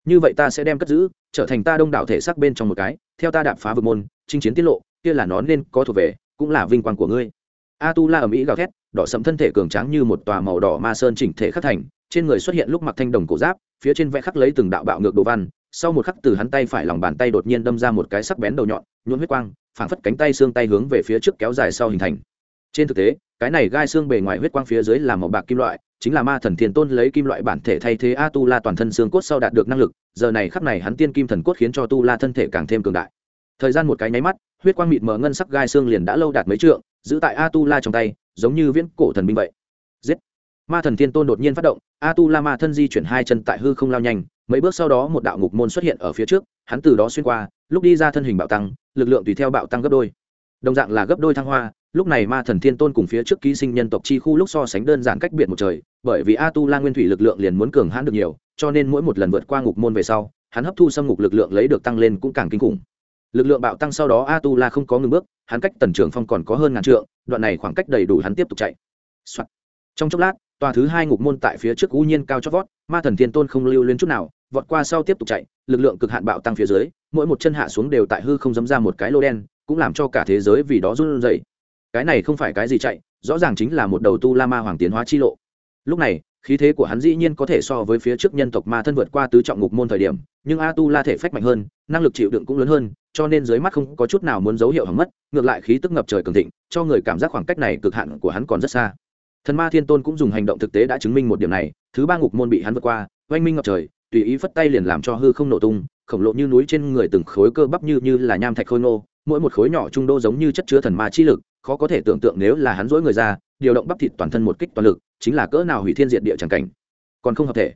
Như vậy ta sẽ đem cất giữ, trở thành ta đông đảo thể xác bên trong một cái, theo ta đạp phá vực môn, chinh chiến tiết lộ, kia là nó nên có thuộc về, cũng là vinh quang của ngươi. A tu la ở mỹ gào thét đỏ sẫm thân thể cường tráng như một tòa màu đỏ ma sơn chỉnh thể khắc thành, trên người xuất hiện lúc mặc thanh đồng cổ giáp, phía trên vẽ khắc lấy từng đạo bạo ngược đồ văn, sau một khắc từ hắn tay phải lòng bàn tay đột nhiên đâm ra một cái sắc bén đầu nhọn, nhuộm huyết quang, phảng phất cánh tay xương tay hướng về phía trước kéo dài sau hình thành. Trên thực tế, cái này gai xương bề ngoài huyết quang phía dưới là màu bạc kim loại, chính là ma thần thiên tôn lấy kim loại bản thể thay thế a tu la toàn thân xương cốt sau đạt được năng lực, giờ này khắc này hắn tiên kim thần cốt khiến cho tu la thân thể càng thêm cường đại. Thời gian một cái nháy mắt, huyết quang mịt mờ ngân sắc gai xương liền đã lâu đạt mấy trượng giữ tại a tu la trong tay, giống như viễn cổ thần binh vậy. Giết! Ma thần thiên tôn đột nhiên phát động a tu la ma thân di chuyển hai chân tại hư không lao nhanh, mấy bước sau đó một đạo ngục môn xuất hiện ở phía trước, hắn từ đó xuyên qua, lúc đi ra thân hình bạo tăng, lực lượng tùy theo bạo tăng gấp đôi. Đồng dạng là gấp đôi thăng hoa, lúc này ma thần thiên tôn cùng phía trước ký sinh nhân tộc chi khu lúc so sánh đơn giản cách biệt một trời, bởi vì a tu la nguyên thủy lực lượng liền muốn cường hãn được nhiều, cho nên mỗi một lần vượt qua ngục môn về sau, hắn hấp thu xâm ngục lực lượng lấy được tăng lên cũng càng kinh khủng lực lượng bạo tăng sau đó a tu la không có ngừng bước, hắn cách tần trường phong còn có hơn ngàn trượng, đoạn này khoảng cách đầy đủ hắn tiếp tục chạy、Soạn. trong chốc lát, tòa thứ hai ngục môn tại phía trước cú nhiên cao chót vót, ma thần thiên tôn không lưu lên chút nào, vọt qua sau tiếp tục chạy, lực lượng cực hạn bạo tăng phía dưới, mỗi một chân hạ xuống đều tại hư không dấm ra một cái lô đen, cũng làm cho cả thế giới vì đó run rẩy. Cái này không phải cái gì chạy, rõ ràng chính là một đầu tu la ma hoàng tiến hóa chi lộ. Lúc này khí thế của hắn dĩ nhiên có thể so với phía trước nhân tộc ma thân vượt qua tứ trọng ngục môn thời điểm, nhưng a tu la thể phách mạnh hơn, năng lực chịu đựng cũng lớn hơn, cho nên dưới mắt không có chút nào muốn dấu hiệu hỏng mất, ngược lại khí tức ngập trời cường thịnh, cho người cảm giác khoảng cách này cực hạn của hắn còn rất xa. Thần ma thiên tôn cũng dùng hành động thực tế đã chứng minh một điểm này, thứ ba ngục môn bị hắn vượt qua, oanh minh ngập trời, tùy ý phất tay liền làm cho hư không nổ tung, khổng lồ như núi trên người từng khối cơ bắp như như là nham thạch khôi nô mỗi một khối nhỏ trung đô giống như chất chứa thần ma chi lực, khó có thể tưởng tượng nếu là hắn dỗi người ra điều động bắp thịt toàn thân một kích toàn lực, chính là cỡ nào hủy thiên diệt địa chẳng cảnh. Còn không hợp thể.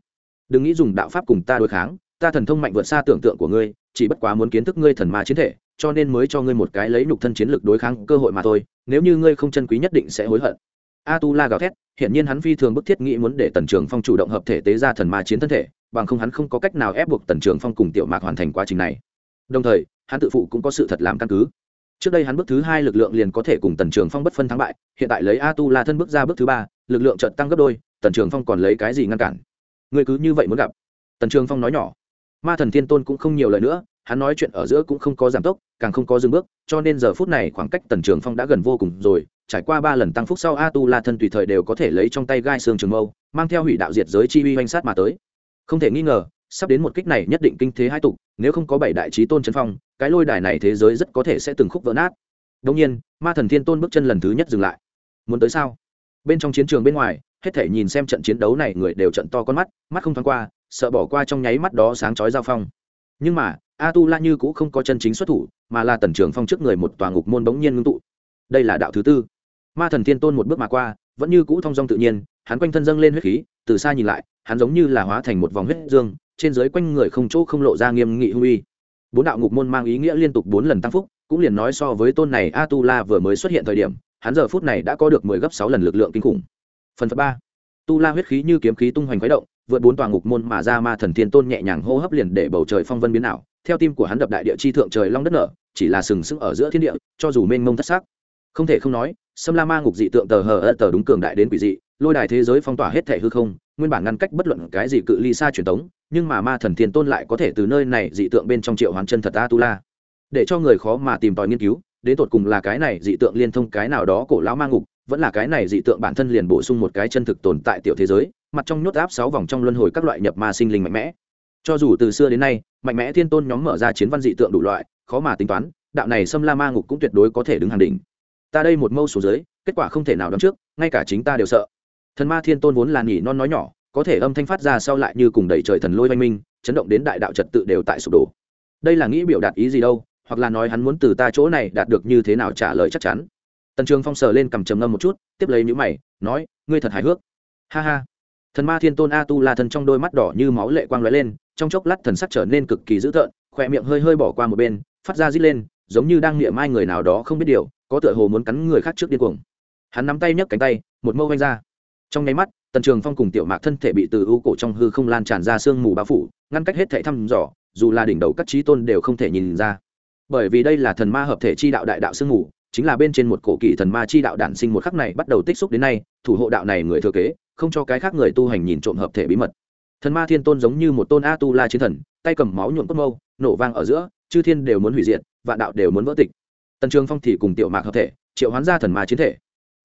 Đừng nghĩ dùng đạo pháp cùng ta đối kháng, ta thần thông mạnh vượt xa tưởng tượng của ngươi, chỉ bất quá muốn kiến thức ngươi thần ma chiến thể, cho nên mới cho ngươi một cái lấy nhục thân chiến lực đối kháng cơ hội mà thôi, nếu như ngươi không chân quý nhất định sẽ hối hận. A tu la gào thét hiện nhiên hắn phi thường bức thiết nghĩ muốn để tần trường phong chủ động hợp thể tế ra thần ma chiến thân thể, bằng không hắn không có cách nào ép buộc tần trường phong cùng tiểu mạc hoàn thành quá trình này. Đồng thời, hắn tự phụ cũng có sự thật làm căn cứ trước đây hắn bước thứ hai lực lượng liền có thể cùng tần trường phong bất phân thắng bại, hiện tại lấy a tu la thân bước ra bước thứ ba, lực lượng trận tăng gấp đôi, tần trường phong còn lấy cái gì ngăn cản? Người cứ như vậy muốn gặp. Tần trường phong nói nhỏ. Ma thần thiên tôn cũng không nhiều lời nữa, hắn nói chuyện ở giữa cũng không có giảm tốc, càng không có dừng bước, cho nên giờ phút này khoảng cách tần trường phong đã gần vô cùng rồi, trải qua ba lần tăng phúc sau a tu la thân tùy thời đều có thể lấy trong tay gai xương trường mâu, mang theo hủy đạo diệt giới chi uy oanh sát mà tới. Không thể nghi ngờ sắp đến một kích này nhất định kinh thế hai tục, nếu không có bảy đại trí tôn chân phong, cái lôi đài này thế giới rất có thể sẽ từng khúc vỡ nát. Đông nhiên, ma thần thiên tôn bước chân lần thứ nhất dừng lại. Muốn tới sao? Bên trong chiến trường bên ngoài, hết thể nhìn xem trận chiến đấu này người đều trận to con mắt mắt không thoáng qua, sợ bỏ qua trong nháy mắt đó sáng chói giao phong. Nhưng mà a tu la như cũng không có chân chính xuất thủ, mà là tần trường phong trước người một tòa ngục môn bỗng nhiên ngưng tụ. Đây là đạo thứ tư. Ma thần thiên tôn một bước mà qua, vẫn như cũ thong dong tự nhiên, hắn quanh thân dâng lên huyết khí, từ xa nhìn lại, hắn giống như là hóa thành một vòng huyết dương trên dưới quanh người không chỗ không lộ ra nghiêm nghị hung uy. Bốn đạo ngục môn mang ý nghĩa liên tục bốn lần tăng phúc, cũng liền nói so với tôn này a tu la vừa mới xuất hiện thời điểm, hắn giờ phút này đã có được mười gấp sáu lần lực lượng kinh khủng. Phần ba, tu la huyết khí như kiếm khí tung hoành khuấy động, vượt bốn tòa ngục môn mà ra ma thần thiên tôn nhẹ nhàng hô hấp liền để bầu trời phong vân biến ảo, theo tim của hắn đập đại địa chi thượng trời long đất nở, chỉ là sừng sững ở giữa thiên địa, cho dù mênh mông thất sắc. Không thể không nói, sâm la ma ngục dị tượng tờ hờ ơ tờ đúng cường đại đến quỷ dị, lôi đài thế giới phong tỏa hết thể hư không, nguyên bản ngăn cách bất luận cái gì cự ly xa truyền tống nhưng mà ma thần thiên tôn lại có thể từ nơi này dị tượng bên trong triệu hoàn chân thật a tu la để cho người khó mà tìm tòi nghiên cứu, đến tột cùng là cái này dị tượng liên thông cái nào đó cổ lão ma ngục, vẫn là cái này dị tượng bản thân liền bổ sung một cái chân thực tồn tại tiểu thế giới, mặt trong nhốt áp sáu vòng trong luân hồi các loại nhập ma sinh linh mạnh mẽ. Cho dù từ xưa đến nay, mạnh mẽ thiên tôn nhóm mở ra chiến văn dị tượng đủ loại, khó mà tính toán, đạo này xâm la ma ngục cũng tuyệt đối có thể đứng hàng đỉnh. Ta đây một mâu số dưới kết quả không thể nào đoán trước, ngay cả chính ta đều sợ. Thần ma thiên tôn vốn là nhỉ non nói nhỏ có thể âm thanh phát ra sau lại như cùng đẩy trời thần lôi oanh minh, chấn động đến đại đạo trật tự đều tại sụp đổ. Đây là nghĩ biểu đạt ý gì đâu, hoặc là nói hắn muốn từ ta chỗ này đạt được như thế nào trả lời chắc chắn. Tần trường phong sờ lên cầm trầm ngâm một chút, tiếp lấy nhữ mày, nói, ngươi thật hài hước. Ha ha. Thần ma thiên tôn a tu la thần trong đôi mắt đỏ như máu lệ quang lóe lên, trong chốc lát thần sắc trở nên cực kỳ dữ tợn, khỏe miệng hơi hơi bỏ qua một bên, phát ra rít lên, giống như đang niệm mai người nào đó không biết điều, có tựa hồ muốn cắn người khác trước điên cuồng. Hắn nắm tay nhấc cánh tay, một mâu vanh ra. Trong nháy mắt tần trường phong cùng tiểu mạc thân thể bị từ ưu cổ trong hư không lan tràn ra sương mù bao phủ, ngăn cách hết thể thăm dò, dù là đỉnh đầu các trí tôn đều không thể nhìn ra. Bởi vì đây là thần ma hợp thể chi đạo đại đạo sương mù, chính là bên trên một cổ kỳ thần ma chi đạo đản sinh một khắc này bắt đầu tích xúc đến nay, thủ hộ đạo này người thừa kế, không cho cái khác người tu hành nhìn trộm hợp thể bí mật. Thần ma thiên tôn giống như một tôn a tu la chiến thần, tay cầm máu nhuộm cốt mâu, nổ vang ở giữa, chư thiên đều muốn hủy diệt, vạn đạo đều muốn vỡ tịch. Tần trường phong thì cùng tiểu mạc hợp thể, triệu hoán ra thần ma chiến thể.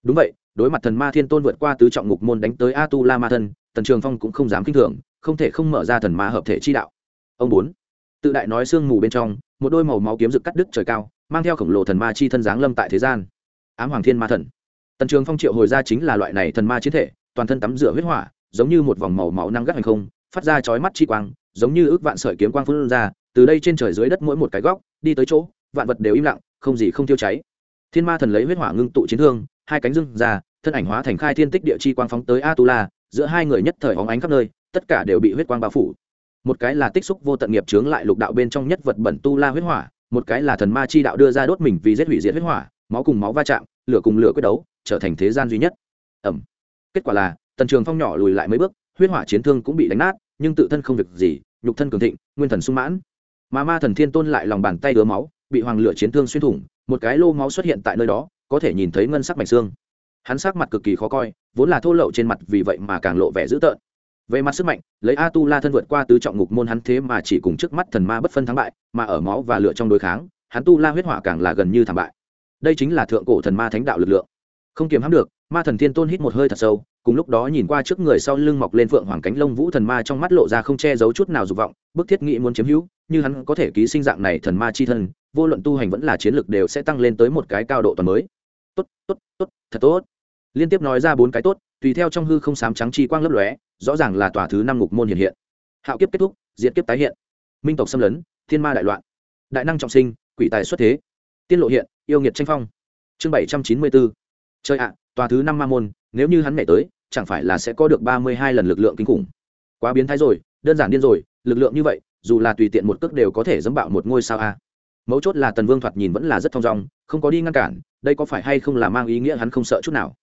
Đúng vậy đối mặt thần ma thiên tôn vượt qua tứ trọng ngục môn đánh tới a tu la ma thân tần trường phong cũng không dám kinh thường, không thể không mở ra thần ma hợp thể chi đạo. Ông bốn, tự đại nói sương mù bên trong, một đôi màu máu kiếm rực cắt đứt trời cao, mang theo khổng lồ thần ma chi thân giáng lâm tại thế gian. Ám hoàng thiên ma thần. Tần trường phong triệu hồi ra chính là loại này thần ma chiến thể, toàn thân tắm rửa huyết hỏa, giống như một vòng màu máu năng gắt hành không, phát ra chói mắt chi quang, giống như ước vạn sợi kiếm quang phun ra, từ đây trên trời dưới đất mỗi một cái góc, đi tới chỗ, vạn vật đều im lặng, không gì không tiêu cháy. Thiên ma thần lấy huyết hỏa ngưng tụ chiến thương hai cánh dưng ra, thân ảnh hóa thành khai thiên tích địa chi quang phóng tới a tu la giữa hai người nhất thời hóng ánh khắp nơi, tất cả đều bị huyết quang bao phủ. Một cái là tích xúc vô tận nghiệp chướng lại lục đạo bên trong nhất vật bẩn tu la huyết hỏa, một cái là thần ma chi đạo đưa ra đốt mình vì giết hủy diệt huyết hỏa, máu cùng máu va chạm, lửa cùng lửa quyết đấu, trở thành thế gian duy nhất. Ẩm. Kết quả là, tần trường phong nhỏ lùi lại mấy bước, huyết hỏa chiến thương cũng bị đánh nát, nhưng tự thân không việc gì, nhục thân cường thịnh, nguyên thần sung mãn. Mà ma thần thiên tôn lại lòng bàn tay đứa máu, bị hoàng lửa chiến thương xuyên thủng, một cái lô máu xuất hiện tại nơi đó có thể nhìn thấy ngân sắc mảnh xương. Hắn sắc mặt cực kỳ khó coi, vốn là thô lậu trên mặt vì vậy mà càng lộ vẻ dữ tợn. Về mặt sức mạnh, lấy a tu la thân vượt qua tứ trọng ngục môn hắn thế mà chỉ cùng trước mắt thần ma bất phân thắng bại, mà ở máu và lửa trong đối kháng, hắn tu la huyết hỏa càng là gần như thảm bại. Đây chính là thượng cổ thần ma thánh đạo lực lượng. Không kiềm hãm được, ma thần thiên tôn hít một hơi thật sâu, cùng lúc đó nhìn qua trước người sau lưng mọc lên phượng hoàng cánh lông vũ thần ma trong mắt lộ ra không che giấu chút nào dục vọng, bức thiết nghĩ muốn chiếm hữu, như hắn có thể ký sinh dạng này thần ma chi thân, vô luận tu hành vẫn là chiến lược đều sẽ tăng lên tới một cái cao độ toàn mới tốt tốt tốt, thật tốt. Liên tiếp nói ra bốn cái tốt, tùy theo trong hư không sám trắng chi quang lấp lóe, rõ ràng là tòa thứ năm ngục môn hiện hiện. Hạo kiếp kết thúc diện kiếp tái hiện. Minh tộc xâm lấn, thiên ma đại loạn. Đại năng trọng sinh, quỷ tài xuất thế. Tiên lộ hiện, yêu nghiệt tranh phong. Chương bảy trăm chín mươi bốn. Chơi ạ, tòa thứ năm ma môn, nếu như hắn mẹ tới, chẳng phải là sẽ có được ba mươi hai lần lực lượng kinh khủng. Quá biến thái rồi, đơn giản điên rồi, lực lượng như vậy, dù là tùy tiện một cước đều có thể dẫm bạo một ngôi sao a mấu chốt là tần vương thoạt nhìn vẫn là rất thong dong, không có đi ngăn cản, đây có phải hay không là mang ý nghĩa hắn không sợ chút nào?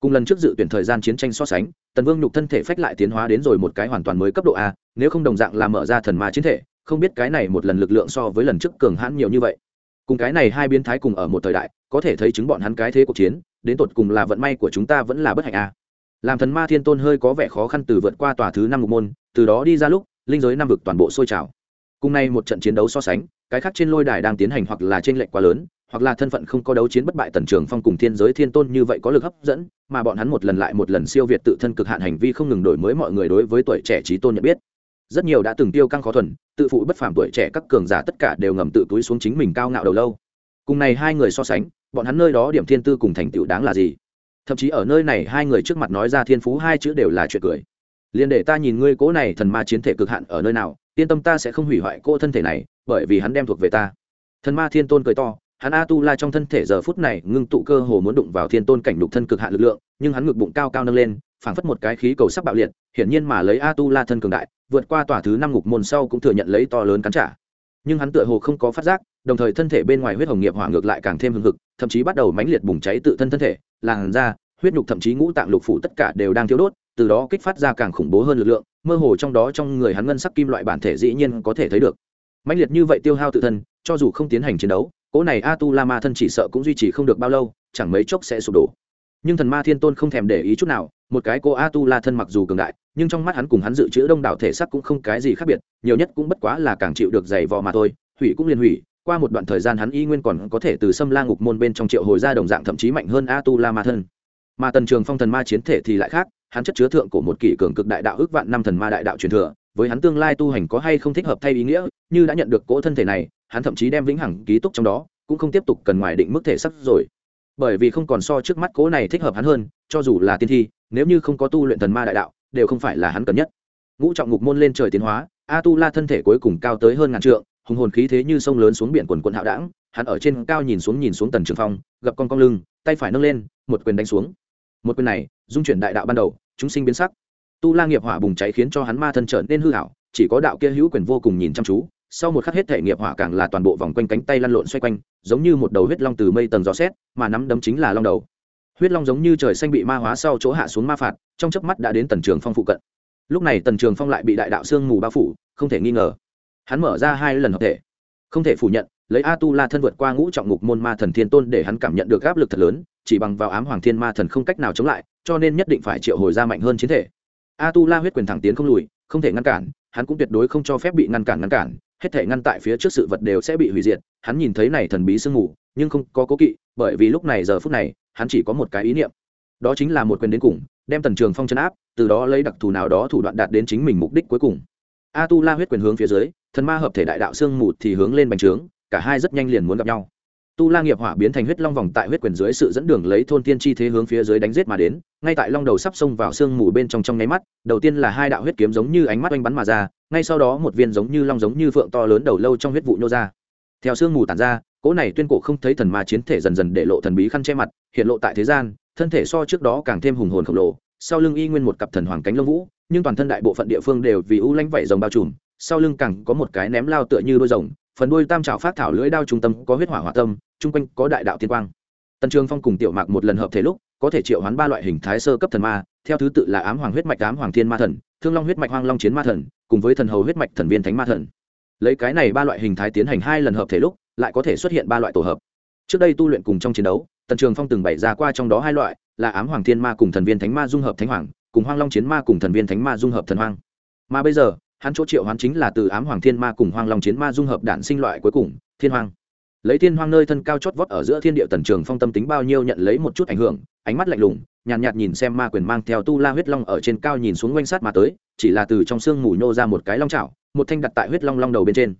Cùng lần trước dự tuyển thời gian chiến tranh so sánh, tần vương nhục thân thể phách lại tiến hóa đến rồi một cái hoàn toàn mới cấp độ a, nếu không đồng dạng là mở ra thần ma chiến thể, không biết cái này một lần lực lượng so với lần trước cường hãn nhiều như vậy. Cùng cái này hai biến thái cùng ở một thời đại, có thể thấy chứng bọn hắn cái thế cuộc chiến, đến tột cùng là vận may của chúng ta vẫn là bất hạnh a. Làm thần ma thiên tôn hơi có vẻ khó khăn từ vượt qua tòa thứ năm ngục môn, từ đó đi ra lúc, linh giới năm vực toàn bộ sôi trào. Cùng nay một trận chiến đấu so sánh cái khác trên lôi đài đang tiến hành hoặc là trên lệnh quá lớn, hoặc là thân phận không có đấu chiến bất bại tần trường phong cùng thiên giới thiên tôn như vậy có lực hấp dẫn, mà bọn hắn một lần lại một lần siêu việt tự thân cực hạn hành vi không ngừng đổi mới mọi người đối với tuổi trẻ trí tôn nhận biết. Rất nhiều đã từng tiêu căng khó thuần, tự phụ bất phàm tuổi trẻ các cường giả tất cả đều ngầm tự túi xuống chính mình cao ngạo đầu lâu. Cùng này hai người so sánh, bọn hắn nơi đó điểm thiên tư cùng thành tựu đáng là gì? Thậm chí ở nơi này hai người trước mặt nói ra thiên phú hai chữ đều là chuyện cười. Liền để ta nhìn ngươi cố này thần ma chiến thể cực hạn ở nơi nào yên tâm ta sẽ không hủy hoại cô thân thể này, bởi vì hắn đem thuộc về ta. Thần ma thiên tôn cười to, hắn a tu la trong thân thể giờ phút này ngưng tụ cơ hồ muốn đụng vào thiên tôn cảnh đục thân cực hạn lực lượng, nhưng hắn ngực bụng cao cao nâng lên, phảng phất một cái khí cầu sắc bạo liệt, hiển nhiên mà lấy a tu la thân cường đại, vượt qua tòa thứ năm ngục môn sau cũng thừa nhận lấy to lớn cắn trả. Nhưng hắn tựa hồ không có phát giác, đồng thời thân thể bên ngoài huyết hồng nghiệp hỏa ngược lại càng thêm hưng hực, thậm chí bắt đầu mãnh liệt bùng cháy tự thân thân thể, làn da, huyết nhục thậm chí ngũ tạng lục phủ tất cả đều đang thiếu đốt, từ đó kích phát ra càng khủng bố hơn lực lượng mơ hồ trong đó trong người hắn ngân sắc kim loại bản thể dĩ nhiên có thể thấy được. Mãnh liệt như vậy tiêu hao tự thân, cho dù không tiến hành chiến đấu, cỗ này a tu la ma thân chỉ sợ cũng duy trì không được bao lâu, chẳng mấy chốc sẽ sụp đổ. Nhưng thần ma thiên tôn không thèm để ý chút nào, một cái cô a tu la thân mặc dù cường đại, nhưng trong mắt hắn cùng hắn dự trữ đông đảo thể sắc cũng không cái gì khác biệt, nhiều nhất cũng bất quá là càng chịu được giày vò mà thôi, hủy cũng liền hủy, qua một đoạn thời gian hắn y nguyên còn có thể từ xâm la ngục môn bên trong triệu hồi ra đồng dạng thậm chí mạnh hơn a tu la ma thân. Mà tần trường phong thần ma chiến thể thì lại khác hắn chất chứa thượng của một kỷ cường cực đại đạo ước vạn năm thần ma đại đạo truyền thừa, với hắn tương lai tu hành có hay không thích hợp thay ý nghĩa, như đã nhận được cỗ thân thể này, hắn thậm chí đem vĩnh hằng ký túc trong đó, cũng không tiếp tục cần ngoài định mức thể sắc rồi. Bởi vì không còn so trước mắt cỗ này thích hợp hắn hơn, cho dù là tiên thi, nếu như không có tu luyện thần ma đại đạo, đều không phải là hắn cần nhất. Ngũ trọng ngục môn lên trời tiến hóa a tu la thân thể cuối cùng cao tới hơn ngàn trượng, hùng hồn khí thế như sông lớn xuống biển quần quận hạo đảng, hắn ở trên cao nhìn xuống nhìn xuống tần trường phong gập con cong lưng, tay phải nâng lên, một quyền đánh xuống. Một quyền này, dung chuyển đại đạo ban đầu chúng sinh biến sắc. Tu la nghiệp hỏa bùng cháy khiến cho hắn ma thân trở nên hư hảo chỉ có đạo kia hữu quyền vô cùng nhìn chăm chú, sau một khắc hết thể nghiệp hỏa càng là toàn bộ vòng quanh cánh tay lăn lộn xoay quanh, giống như một đầu huyết long từ mây tầng gió xét, mà nắm đấm chính là long đầu. Huyết long giống như trời xanh bị ma hóa sau chỗ hạ xuống ma phạt, trong chớp mắt đã đến tần trường phong phụ cận. Lúc này tần trường phong lại bị đại đạo sương mù bao phủ, không thể nghi ngờ. Hắn mở ra hai lần hợp thể. Không thể phủ nhận, lấy a tu la thân vượt qua ngũ trọng ngục môn ma thần thiên tôn để hắn cảm nhận được áp lực thật lớn chỉ bằng vào ám hoàng thiên ma thần không cách nào chống lại, cho nên nhất định phải triệu hồi ra mạnh hơn chiến thể. A tu la huyết quyền thẳng tiến không lùi, không thể ngăn cản, hắn cũng tuyệt đối không cho phép bị ngăn cản ngăn cản, hết thể ngăn tại phía trước sự vật đều sẽ bị hủy diệt, hắn nhìn thấy này thần bí sương mù, nhưng không có cố kỵ, bởi vì lúc này giờ phút này, hắn chỉ có một cái ý niệm. Đó chính là một quyền đến cùng, đem tần trường phong chấn áp, từ đó lấy đặc thù nào đó thủ đoạn đạt đến chính mình mục đích cuối cùng. A tu la huyết quyền hướng phía dưới, thần ma hợp thể đại đạo sương mù thì hướng lên bành trướng, cả hai rất nhanh liền muốn gặp nhau tu la nghiệp hỏa biến thành huyết long vòng tại huyết quyền dưới sự dẫn đường lấy thôn tiên chi thế hướng phía dưới đánh giết mà đến, ngay tại long đầu sắp xông vào sương mù bên trong trong nháy mắt, đầu tiên là hai đạo huyết kiếm giống như ánh mắt oanh bắn mà ra, ngay sau đó một viên giống như long giống như phượng to lớn đầu lâu trong huyết vụ nhô ra. Theo sương mù tản ra, cỗ này tuyên cổ không thấy thần ma chiến thể dần dần để lộ thần bí khăn che mặt, hiện lộ tại thế gian, thân thể so trước đó càng thêm hùng hồn khổng lồ, sau lưng y nguyên một cặp thần hoàng cánh lông vũ, nhưng toàn thân đại bộ phận địa phương đều vì u lánh vảy rồng bao trùm, sau lưng càng có một cái ném lao tựa như đôi rồng phần đuôi tam trảo phát thảo lưỡi đao trung tâm có huyết hỏa hỏa tâm, chung quanh có đại đạo tiên quang. Tần trường phong cùng tiểu mạc một lần hợp thể lúc, có thể triệu hoán ba loại hình thái sơ cấp thần ma, theo thứ tự là ám hoàng huyết mạch, ám hoàng thiên ma thần, thương long huyết mạch, hoang long chiến ma thần, cùng với thần hầu huyết mạch, thần viên thánh ma thần. Lấy cái này ba loại hình thái tiến hành hai lần hợp thể lúc, lại có thể xuất hiện ba loại tổ hợp. Trước đây tu luyện cùng trong chiến đấu, tần trường phong từng bày ra qua trong đó hai loại, là ám hoàng thiên ma cùng thần viên thánh ma dung hợp thánh hoàng, cùng hoang long chiến ma cùng thần viên thánh ma dung hợp thần hoang. Mà bây giờ hắn chỗ triệu hoán chính là từ ám hoàng thiên ma cùng hoang long chiến ma dung hợp đản sinh loại cuối cùng thiên hoàng lấy thiên hoang nơi thân cao chót vót ở giữa thiên địa tần trường phong tâm tính bao nhiêu nhận lấy một chút ảnh hưởng ánh mắt lạnh lùng nhàn nhạt, nhạt nhìn xem ma quyền mang theo tu la huyết long ở trên cao nhìn xuống quanh sát mà tới chỉ là từ trong xương mù nhô ra một cái long chảo một thanh đặt tại huyết long long đầu bên trên.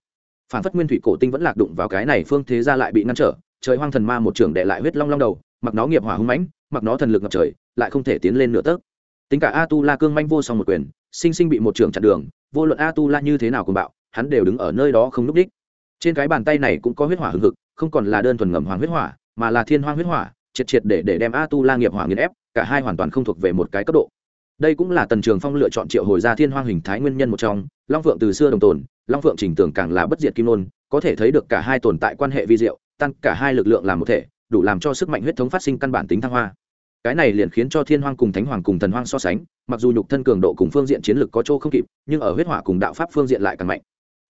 Phản phất nguyên thủy cổ tinh vẫn lạc đụng vào cái này phương thế ra lại bị ngăn trở trời hoang thần ma một trưởng đệ lại huyết long long đầu mặc nó nghiệp hỏa hung mãnh mặc nó thần lực ngập trời lại không thể tiến lên nửa tấc. Tính cả a tu la cương manh vô song một quyền sinh sinh bị một trưởng chặn đường vô luận a tu la như thế nào cùng bạo, hắn đều đứng ở nơi đó không núp đích. Trên cái bàn tay này cũng có huyết hỏa hưng hực, không còn là đơn thuần ngầm hoàng huyết hỏa, mà là thiên hoang huyết hỏa, triệt triệt để để đem a tu la nghiệp hỏa nghiền ép, cả hai hoàn toàn không thuộc về một cái cấp độ. Đây cũng là tần trường phong lựa chọn triệu hồi ra thiên hoang hình thái nguyên nhân một trong, long phượng từ xưa đồng tồn, long phượng trình tưởng càng là bất diệt kim nôn, có thể thấy được cả hai tồn tại quan hệ vi diệu, tăng cả hai lực lượng làm một thể, đủ làm cho sức mạnh huyết thống phát sinh căn bản tính thăng hoa cái này liền khiến cho thiên hoang cùng thánh hoàng cùng thần hoang so sánh, mặc dù nhục thân cường độ cùng phương diện chiến lược có chỗ không kịp, nhưng ở huyết hỏa cùng đạo pháp phương diện lại càng mạnh.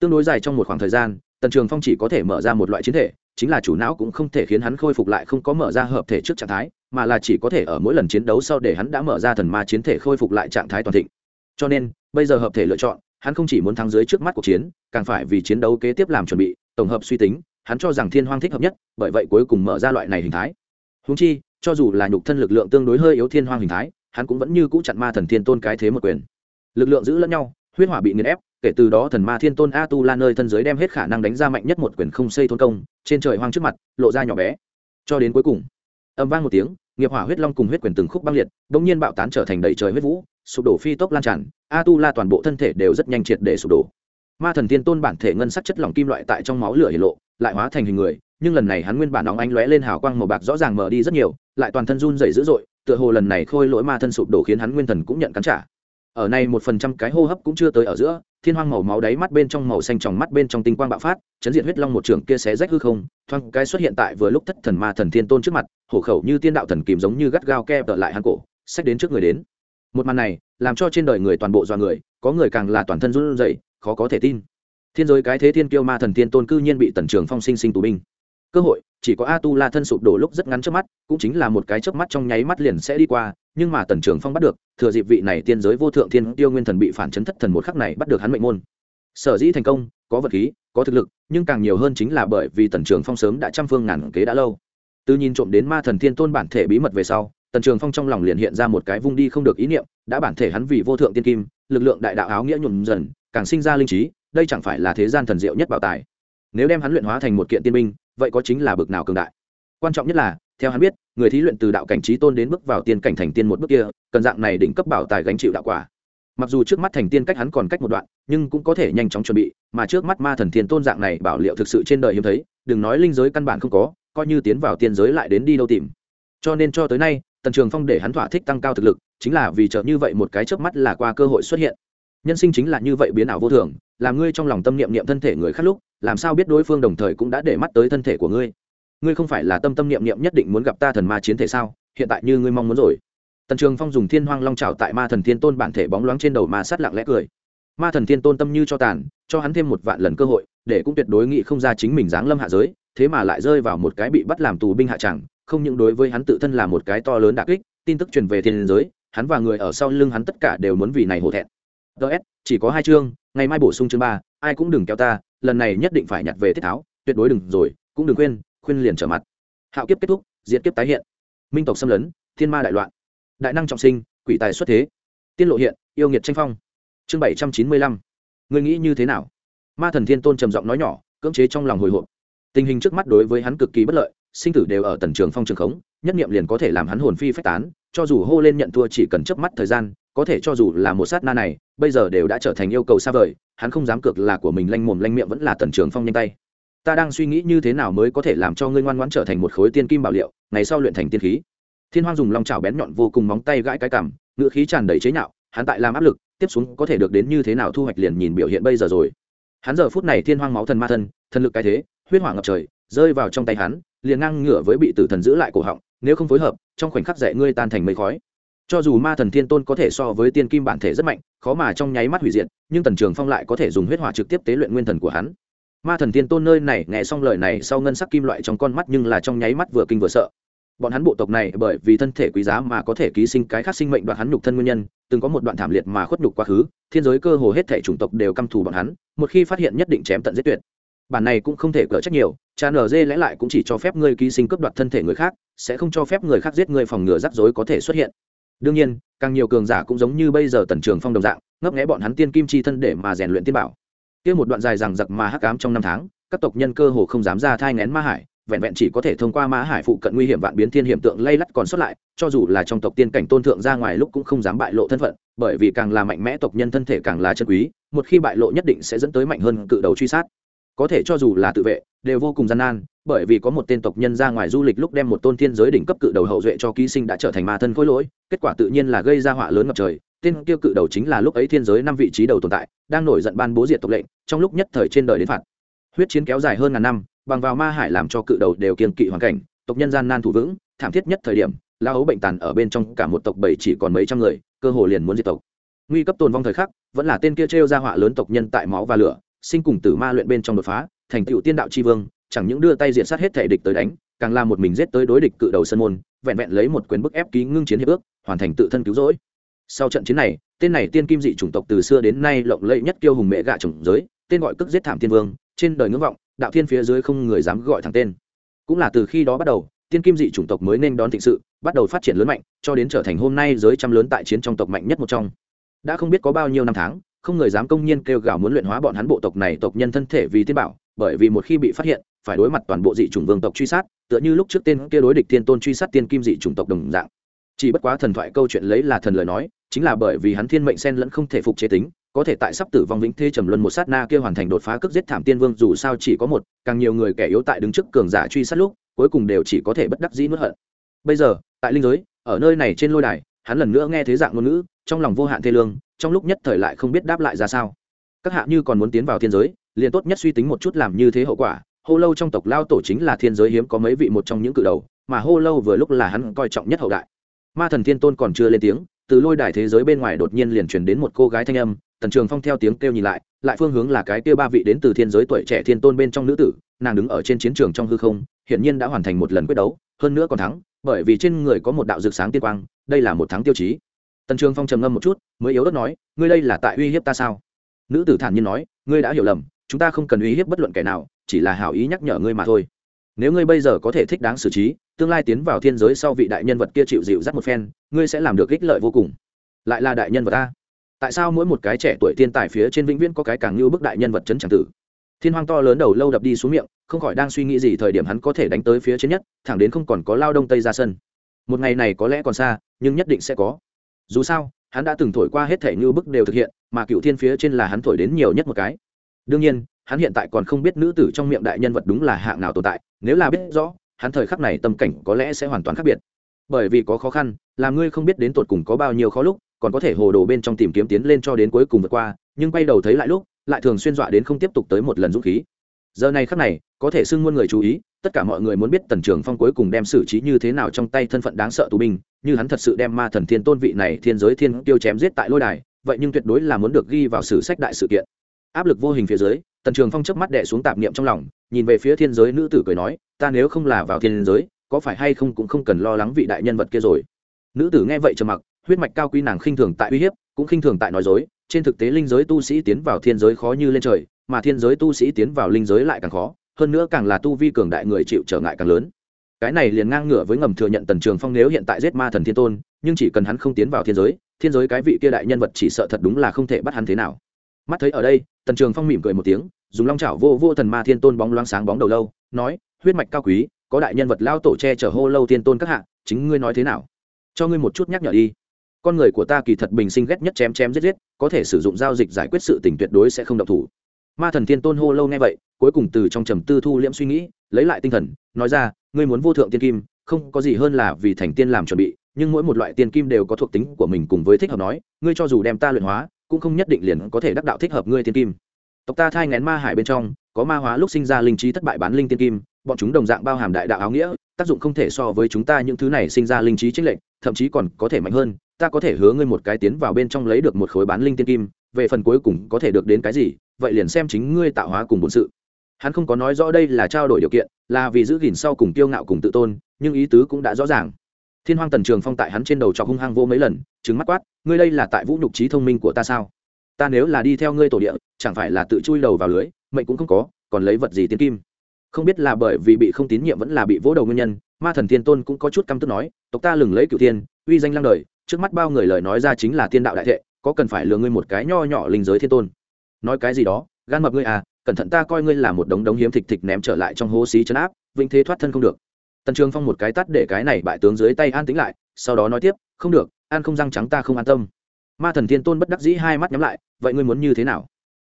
Tương đối dài trong một khoảng thời gian, tần trường phong chỉ có thể mở ra một loại chiến thể, chính là chủ não cũng không thể khiến hắn khôi phục lại không có mở ra hợp thể trước trạng thái, mà là chỉ có thể ở mỗi lần chiến đấu sau để hắn đã mở ra thần ma chiến thể khôi phục lại trạng thái toàn thịnh. Cho nên, bây giờ hợp thể lựa chọn, hắn không chỉ muốn thắng dưới trước mắt cuộc chiến, càng phải vì chiến đấu kế tiếp làm chuẩn bị, tổng hợp suy tính, hắn cho rằng thiên hoang thích hợp nhất, bởi vậy cuối cùng mở ra loại này hình thái. Húng chi cho dù là nhục thân lực lượng tương đối hơi yếu thiên hoang hình thái, hắn cũng vẫn như cũ chặn ma thần thiên tôn cái thế một quyền. Lực lượng giữ lẫn nhau, huyết hỏa bị nghiền ép, kể từ đó thần ma thiên tôn a tu la nơi thân giới đem hết khả năng đánh ra mạnh nhất một quyền không xây thôn công, trên trời hoang trước mặt, lộ ra nhỏ bé. Cho đến cuối cùng âm vang một tiếng, nghiệp hỏa huyết long cùng huyết quyền từng khúc băng liệt đ ỗ n g nhiên bạo tán trở thành đầy trời huyết vũ, sụp đổ phi tốc lan tràn a tu la toàn bộ thân thể đều rất nhanh triệt để sụp đổ. Ma thần thiên tôn bản thể ngân sắc chất lỏng kim loại tại trong máu lửa hiển lộ, lại hóa thành hình người nhưng lần này hắn nguyên bản nóng ánh lóe lên hào quang màu bạc rõ ràng mở đi rất nhiều, lại toàn thân run dày dữ dội, tựa hồ lần này khôi lỗi ma thân sụp đổ khiến hắn nguyên thần cũng nhận cắn trả. Ở này một phần trăm cái hô hấp cũng chưa tới ở giữa, thiên hoang màu máu đáy mắt bên trong màu xanh tròng mắt bên trong tinh quang bạo phát, chấn diện huyết long một trường kia xé rách hư không thoang cái xuất hiện tại vừa lúc thất thần ma thần thiên tôn trước mặt, hổ khẩu như tiên đạo thần kìm giống như gắt gao ke tợ lại hắn cổ sách đến trước người đến. Một màn này, làm cho trên đời người toàn bộ do người, có người càng là toàn thân run rẩy, khó có thể tin. Thiên giới cái thế thiên kiêu ma thần thiên tôn cư nhiên bị tần trường phong sinh sinh tù binh cơ hội, chỉ có a tu la thân sụp đổ lúc rất ngắn trước mắt, cũng chính là một cái chớp mắt trong nháy mắt liền sẽ đi qua, nhưng mà tần trường phong bắt được, thừa dịp vị này tiên giới vô thượng thiên tiêu nguyên thần bị phản chấn thất thần một khắc này bắt được hắn mệnh môn. Sở dĩ thành công, có vật khí, có thực lực, nhưng càng nhiều hơn chính là bởi vì tần trường phong sớm đã trăm phương ngàn kế đã lâu. Từ nhìn trộm đến ma thần thiên tôn bản thể bí mật về sau, tần trường phong trong lòng liền hiện ra một cái vung đi không được ý niệm, đã bản thể hắn vì vô thượng tiên kim, lực lượng đại đạo áo nghĩa nhuộm dần, càng sinh ra linh trí, đây chẳng phải là thế gian thần diệu nhất bảo tài. Nếu đem hắn luyện hóa thành một kiện tiên binh vậy có chính là bực nào cường đại? Quan trọng nhất là, theo hắn biết, người thí luyện từ đạo cảnh trí tôn đến bước vào tiên cảnh thành tiên một bước kia, cần dạng này đỉnh cấp bảo tài gánh chịu đạo quả. Mặc dù trước mắt thành tiên cách hắn còn cách một đoạn, nhưng cũng có thể nhanh chóng chuẩn bị, mà trước mắt ma thần thiên tôn dạng này bảo liệu thực sự trên đời hiếm thấy, đừng nói linh giới căn bản không có, coi như tiến vào tiên giới lại đến đi đâu tìm. Cho nên cho tới nay, tần trường phong để hắn thỏa thích tăng cao thực lực, chính là vì chợt như vậy một cái chớp mắt là qua cơ hội xuất hiện nhân sinh chính là như vậy biến ảo vô thường, làm ngươi trong lòng tâm niệm niệm thân thể người khác lúc, làm sao biết đối phương đồng thời cũng đã để mắt tới thân thể của ngươi? Ngươi không phải là tâm tâm niệm niệm nhất định muốn gặp ta thần ma chiến thể sao? Hiện tại như ngươi mong muốn rồi. Tần trường phong dùng thiên hoang long trào tại ma thần thiên tôn bản thể bóng loáng trên đầu ma sát lặng lẽ cười. Ma thần thiên tôn tâm như cho tàn, cho hắn thêm một vạn lần cơ hội, để cũng tuyệt đối nghị không ra chính mình dáng lâm hạ giới, thế mà lại rơi vào một cái bị bắt làm tù binh hạ chẳng, không những đối với hắn tự thân là một cái to lớn đà kích, tin tức truyền về thiên giới, hắn và người ở sau lưng hắn tất cả đều muốn vì này hổ thẹn ts chỉ có hai chương, ngày mai bổ sung chương ba, ai cũng đừng kéo ta, lần này nhất định phải nhặt về tiết tháo, tuyệt đối đừng rồi, cũng đừng quên, khuyên liền trở mặt. Hạo kiếp kết thúc diễn kiếp tái hiện. Minh tộc xâm lấn, thiên ma đại loạn. Đại năng trọng sinh, quỷ tài xuất thế. Tiên lộ hiện, yêu nghiệt tranh phong. Chương bảy trăm chín mươi lăm. Người nghĩ như thế nào? Ma thần thiên tôn trầm giọng nói nhỏ, cưỡng chế trong lòng hồi hộp. Tình hình trước mắt đối với hắn cực kỳ bất lợi sinh tử đều ở tần trường phong trường khống, nhất nghiệm liền có thể làm hắn hồn phi phách tán, cho dù hô lên nhận thua chỉ cần chớp mắt thời gian, có thể cho dù là một sát na này, bây giờ đều đã trở thành yêu cầu xa vời, hắn không dám cược là của mình lanh mồm lanh miệng vẫn là tần trường phong nhanh tay. Ta đang suy nghĩ như thế nào mới có thể làm cho ngươi ngoan ngoãn trở thành một khối tiên kim bảo liệu, ngày sau luyện thành tiên khí. Thiên hoang dùng lòng chảo bén nhọn vô cùng móng tay gãi cái cằm ngựa khí tràn đầy chế nhạo, hắn tại làm áp lực, tiếp xuống có thể được đến như thế nào thu hoạch liền nhìn biểu hiện bây giờ rồi. Hắn giờ phút này thiên hoang máu thần ma thân, thần lực cái thế, huyết hỏa ngập trời rơi vào trong tay hắn, liền ngang ngửa với bị tử thần giữ lại cổ họng, nếu không phối hợp, trong khoảnh khắc dạy ngươi tan thành mây khói. Cho dù ma thần thiên tôn có thể so với tiên kim bản thể rất mạnh, khó mà trong nháy mắt hủy diệt, nhưng tần trường phong lại có thể dùng huyết hỏa trực tiếp tế luyện nguyên thần của hắn. Ma thần thiên tôn nơi này nghe xong lời này sau ngân sắc kim loại trong con mắt nhưng là trong nháy mắt vừa kinh vừa sợ. Bọn hắn bộ tộc này bởi vì thân thể quý giá mà có thể ký sinh cái khác sinh mệnh đoạt hắn nhục thân nguyên nhân, từng có một đoạn thảm liệt mà khuất nhục quá khứ, thiên giới cơ hồ hết thể chủng tộc đều căm thù bọn hắn, một khi phát hiện nhất định chém tận giết tuyệt. Bản này cũng không thể cỡ trách nhiều cha nở dê lẽ lại cũng chỉ cho phép ngươi ký sinh cướp đoạt thân thể người khác, sẽ không cho phép người khác giết người phòng ngừa rắc rối có thể xuất hiện. Đương nhiên, càng nhiều cường giả cũng giống như bây giờ tần trường phong đồng dạng, ngấp nghẽ bọn hắn tiên kim chi thân để mà rèn luyện tiên bảo. Kia một đoạn dài rằng giặc mà hắc ám trong năm tháng, các tộc nhân cơ hồ không dám ra thai ngén ma hải, vẹn vẹn chỉ có thể thông qua ma hải phụ cận nguy hiểm vạn biến thiên hiểm tượng lay lắt còn xuất lại, cho dù là trong tộc tiên cảnh tôn thượng ra ngoài lúc cũng không dám bại lộ thân phận, bởi vì càng là mạnh mẽ tộc nhân thân thể càng là chân quý, một khi bại lộ nhất định sẽ dẫn tới mạnh hơn cự đầu truy sát có thể cho dù là tự vệ, đều vô cùng gian nan, bởi vì có một tên tộc nhân ra ngoài du lịch lúc đem một tôn thiên giới đỉnh cấp cự đầu hậu duệ cho ký sinh đã trở thành ma thân khối lỗi, kết quả tự nhiên là gây ra họa lớn ngập trời. Tên kia cự đầu chính là lúc ấy thiên giới năm vị trí đầu tồn tại, đang nổi giận ban bố diệt tộc lệnh, trong lúc nhất thời trên đời đến phạt. Huyết chiến kéo dài hơn ngàn năm, bằng vào ma hải làm cho cự đầu đều kiên kỵ hoàn cảnh, tộc nhân gian nan thủ vững, thảm thiết nhất thời điểm, la ấu bệnh tàn ở bên trong cả một tộc bảy chỉ còn mấy trăm người, cơ hồ liền muốn diệt tộc. Nguy cấp tồn vong thời khắc, vẫn là tên kia trêu ra họa lớn tộc nhân tại máu và lửa sinh cùng tử ma luyện bên trong đột phá, thành tựu tiên đạo tri vương, chẳng những đưa tay diện sát hết thể địch tới đánh, càng là một mình giết tới đối địch cự đầu sân môn, vẹn vẹn lấy một quyền bức ép ký ngưng chiến hiệp ước, hoàn thành tự thân cứu rỗi. Sau trận chiến này, tên này tiên kim dị chủng tộc từ xưa đến nay lộng lẫy nhất kiêu hùng mẹ gạ chủng giới, tên gọi cước giết thảm tiên vương, trên đời ngưỡng vọng, đạo thiên phía dưới không người dám gọi thẳng tên. Cũng là từ khi đó bắt đầu, tiên kim dị chủng tộc mới nên đón thịnh sự, bắt đầu phát triển lớn mạnh, cho đến trở thành hôm nay giới trăm lớn tại chiến trong tộc mạnh nhất một trong. Đã không biết có bao nhiêu năm tháng không người dám công nhiên kêu gào muốn luyện hóa bọn hắn bộ tộc này tộc nhân thân thể vì tiên bảo, bởi vì một khi bị phát hiện, phải đối mặt toàn bộ dị chủng vương tộc truy sát, tựa như lúc trước tên kia đối địch tiên tôn truy sát tiên kim dị chủng tộc đồng dạng. Chỉ bất quá thần thoại câu chuyện lấy là thần lời nói, chính là bởi vì hắn thiên mệnh sen lẫn không thể phục chế tính, có thể tại sắp tử vong vĩnh thế trầm luân một sát na kia hoàn thành đột phá cướp giết thảm tiên vương dù sao chỉ có một, càng nhiều người kẻ yếu tại đứng trước cường giả truy sát lúc, cuối cùng đều chỉ có thể bất đắc dĩ nuốt hận. Bây giờ, tại linh giới, ở nơi này trên lôi đài, hắn lần nữa nghe thế dạng ngôn ngữ, trong lòng vô hạn thê lương trong lúc nhất thời lại không biết đáp lại ra sao. Các hạ như còn muốn tiến vào thiên giới, liền tốt nhất suy tính một chút làm như thế hậu quả. Hô lâu trong tộc lao tổ chính là thiên giới hiếm có mấy vị một trong những cự đầu, mà hô lâu vừa lúc là hắn coi trọng nhất hậu đại. Ma thần thiên tôn còn chưa lên tiếng, từ lôi đài thế giới bên ngoài đột nhiên liền truyền đến một cô gái thanh âm, tần trường phong theo tiếng kêu nhìn lại lại phương hướng là cái kia ba vị đến từ thiên giới tuổi trẻ thiên tôn bên trong nữ tử, nàng đứng ở trên chiến trường trong hư không, hiển nhiên đã hoàn thành một lần quyết đấu, hơn nữa còn thắng, bởi vì trên người có một đạo rực sáng tiên quang, đây là một thắng tiêu chí tần trường phong trầm ngâm một chút, mới yếu đất nói, ngươi đây là tại uy hiếp ta sao? Nữ tử thản nhiên nói, ngươi đã hiểu lầm, chúng ta không cần uy hiếp bất luận kẻ nào, chỉ là hảo ý nhắc nhở ngươi mà thôi. Nếu ngươi bây giờ có thể thích đáng xử trí, tương lai tiến vào thiên giới sau vị đại nhân vật kia chịu dịu dắt một phen, ngươi sẽ làm được ích lợi vô cùng. Lại là đại nhân vật ta. Tại sao mỗi một cái trẻ tuổi thiên tài phía trên vĩnh viễn có cái càng như bức đại nhân vật chấn tràng tử? Thiên hoang to lớn đầu lâu đập đi xuống miệng, không khỏi đang suy nghĩ gì thời điểm hắn có thể đánh tới phía trên nhất, thẳng đến không còn có lao đông tây ra sân. Một ngày này có lẽ còn xa, nhưng nhất định sẽ có dù sao, hắn đã từng thổi qua hết thể như bức đều thực hiện, mà cựu thiên phía trên là hắn thổi đến nhiều nhất một cái. Đương nhiên, hắn hiện tại còn không biết nữ tử trong miệng đại nhân vật đúng là hạng nào tồn tại, nếu là biết rõ, hắn thời khắc này tâm cảnh có lẽ sẽ hoàn toàn khác biệt. Bởi vì có khó khăn làm ngươi không biết đến tột cùng có bao nhiêu khó lúc, còn có thể hồ đồ bên trong tìm kiếm tiến lên cho đến cuối cùng vượt qua, nhưng quay đầu thấy lại lúc, lại thường xuyên dọa đến không tiếp tục tới một lần dũng khí. Giờ này khắc này, có thể xưng muôn người chú ý, tất cả mọi người muốn biết tần trường phong cuối cùng đem xử trí như thế nào trong tay thân phận đáng sợ tù binh như hắn thật sự đem ma thần thiên tôn vị này thiên giới thiên tiêu chém giết tại lôi đài, vậy nhưng tuyệt đối là muốn được ghi vào sử sách đại sự kiện. Áp lực vô hình phía dưới, tần trường phong chớp mắt đẻ xuống tạp niệm trong lòng, nhìn về phía thiên giới nữ tử cười nói, ta nếu không là vào thiên giới, có phải hay không cũng không cần lo lắng vị đại nhân vật kia rồi? Nữ tử nghe vậy trầm mặc, huyết mạch cao quý nàng khinh thường tại uy hiếp, cũng khinh thường tại nói dối, trên thực tế linh giới tu sĩ tiến vào thiên giới khó như lên trời, mà thiên giới tu sĩ tiến vào linh giới lại càng khó, hơn nữa càng là tu vi cường đại người chịu trở ngại càng lớn cái này liền ngang ngửa với ngầm thừa nhận tần trường phong nếu hiện tại giết ma thần thiên tôn, nhưng chỉ cần hắn không tiến vào thiên giới thiên giới cái vị kia đại nhân vật chỉ sợ thật đúng là không thể bắt hắn thế nào. Mắt thấy ở đây, tần trường phong mỉm cười một tiếng, dùng long chảo vô vô thần ma thiên tôn bóng loáng sáng bóng đầu lâu, nói, huyết mạch cao quý, có đại nhân vật lao tổ che chở hô lâu thiên tôn các hạ, chính ngươi nói thế nào? Cho ngươi một chút nhắc nhở đi. Con người của ta kỳ thật bình sinh ghét nhất chém chém giết giết, có thể sử dụng giao dịch giải quyết sự tình tuyệt đối sẽ không độc thủ. Ma thần thiên tôn hô lâu nghe vậy, cuối cùng từ trong trầm tư thu liễm suy nghĩ, lấy lại tinh thần, nói ra ngươi muốn vô thượng tiên kim, không có gì hơn là vì thành tiên làm chuẩn bị, nhưng mỗi một loại tiên kim đều có thuộc tính của mình cùng với thích hợp nói, ngươi cho dù đem ta luyện hóa, cũng không nhất định liền có thể đắc đạo thích hợp ngươi tiên kim. Tộc ta thai ngén ma hải bên trong, có ma hóa lúc sinh ra linh trí thất bại bán linh tiên kim, bọn chúng đồng dạng bao hàm đại đạo áo nghĩa, tác dụng không thể so với chúng ta những thứ này sinh ra linh trí chính lệnh thậm chí còn có thể mạnh hơn, ta có thể hứa ngươi một cái tiến vào bên trong lấy được một khối bán linh tiên kim, về phần cuối cùng có thể được đến cái gì, vậy liền xem chính ngươi tạo hóa cùng bổn sự hắn không có nói rõ đây là trao đổi điều kiện, là vì giữ gìn sau cùng tiêu ngạo cùng tự tôn, nhưng ý tứ cũng đã rõ ràng. Thiên hoang tần trường phong tại hắn trên đầu trọc hung hăng vô mấy lần trứng mắt quát, ngươi đây là tại vũ nhục trí thông minh của ta sao? Ta nếu là đi theo ngươi tổ địa, chẳng phải là tự chui đầu vào lưới, mệnh cũng không có, còn lấy vật gì tiến kim? Không biết là bởi vì bị không tín nhiệm vẫn là bị vỗ đầu nguyên nhân, ma thần thiên tôn cũng có chút căm tức nói, tộc ta lừng lấy cựu tiên uy danh lăng đời, trước mắt bao người lời nói ra chính là tiên đạo đại thệ, có cần phải lừa ngươi một cái nho nhỏ linh giới thiên tôn? Nói cái gì đó, gan mập ngươi à cẩn thận ta coi ngươi là một đống đống hiếm thịt thịt ném trở lại trong hố xí chấn áp vinh thế thoát thân không được. Tần trường phong một cái tắt để cái này bại tướng dưới tay an tính lại, sau đó nói tiếp, không được an không răng trắng ta không an tâm. Ma thần thiên tôn bất đắc dĩ hai mắt nhắm lại, vậy ngươi muốn như thế nào?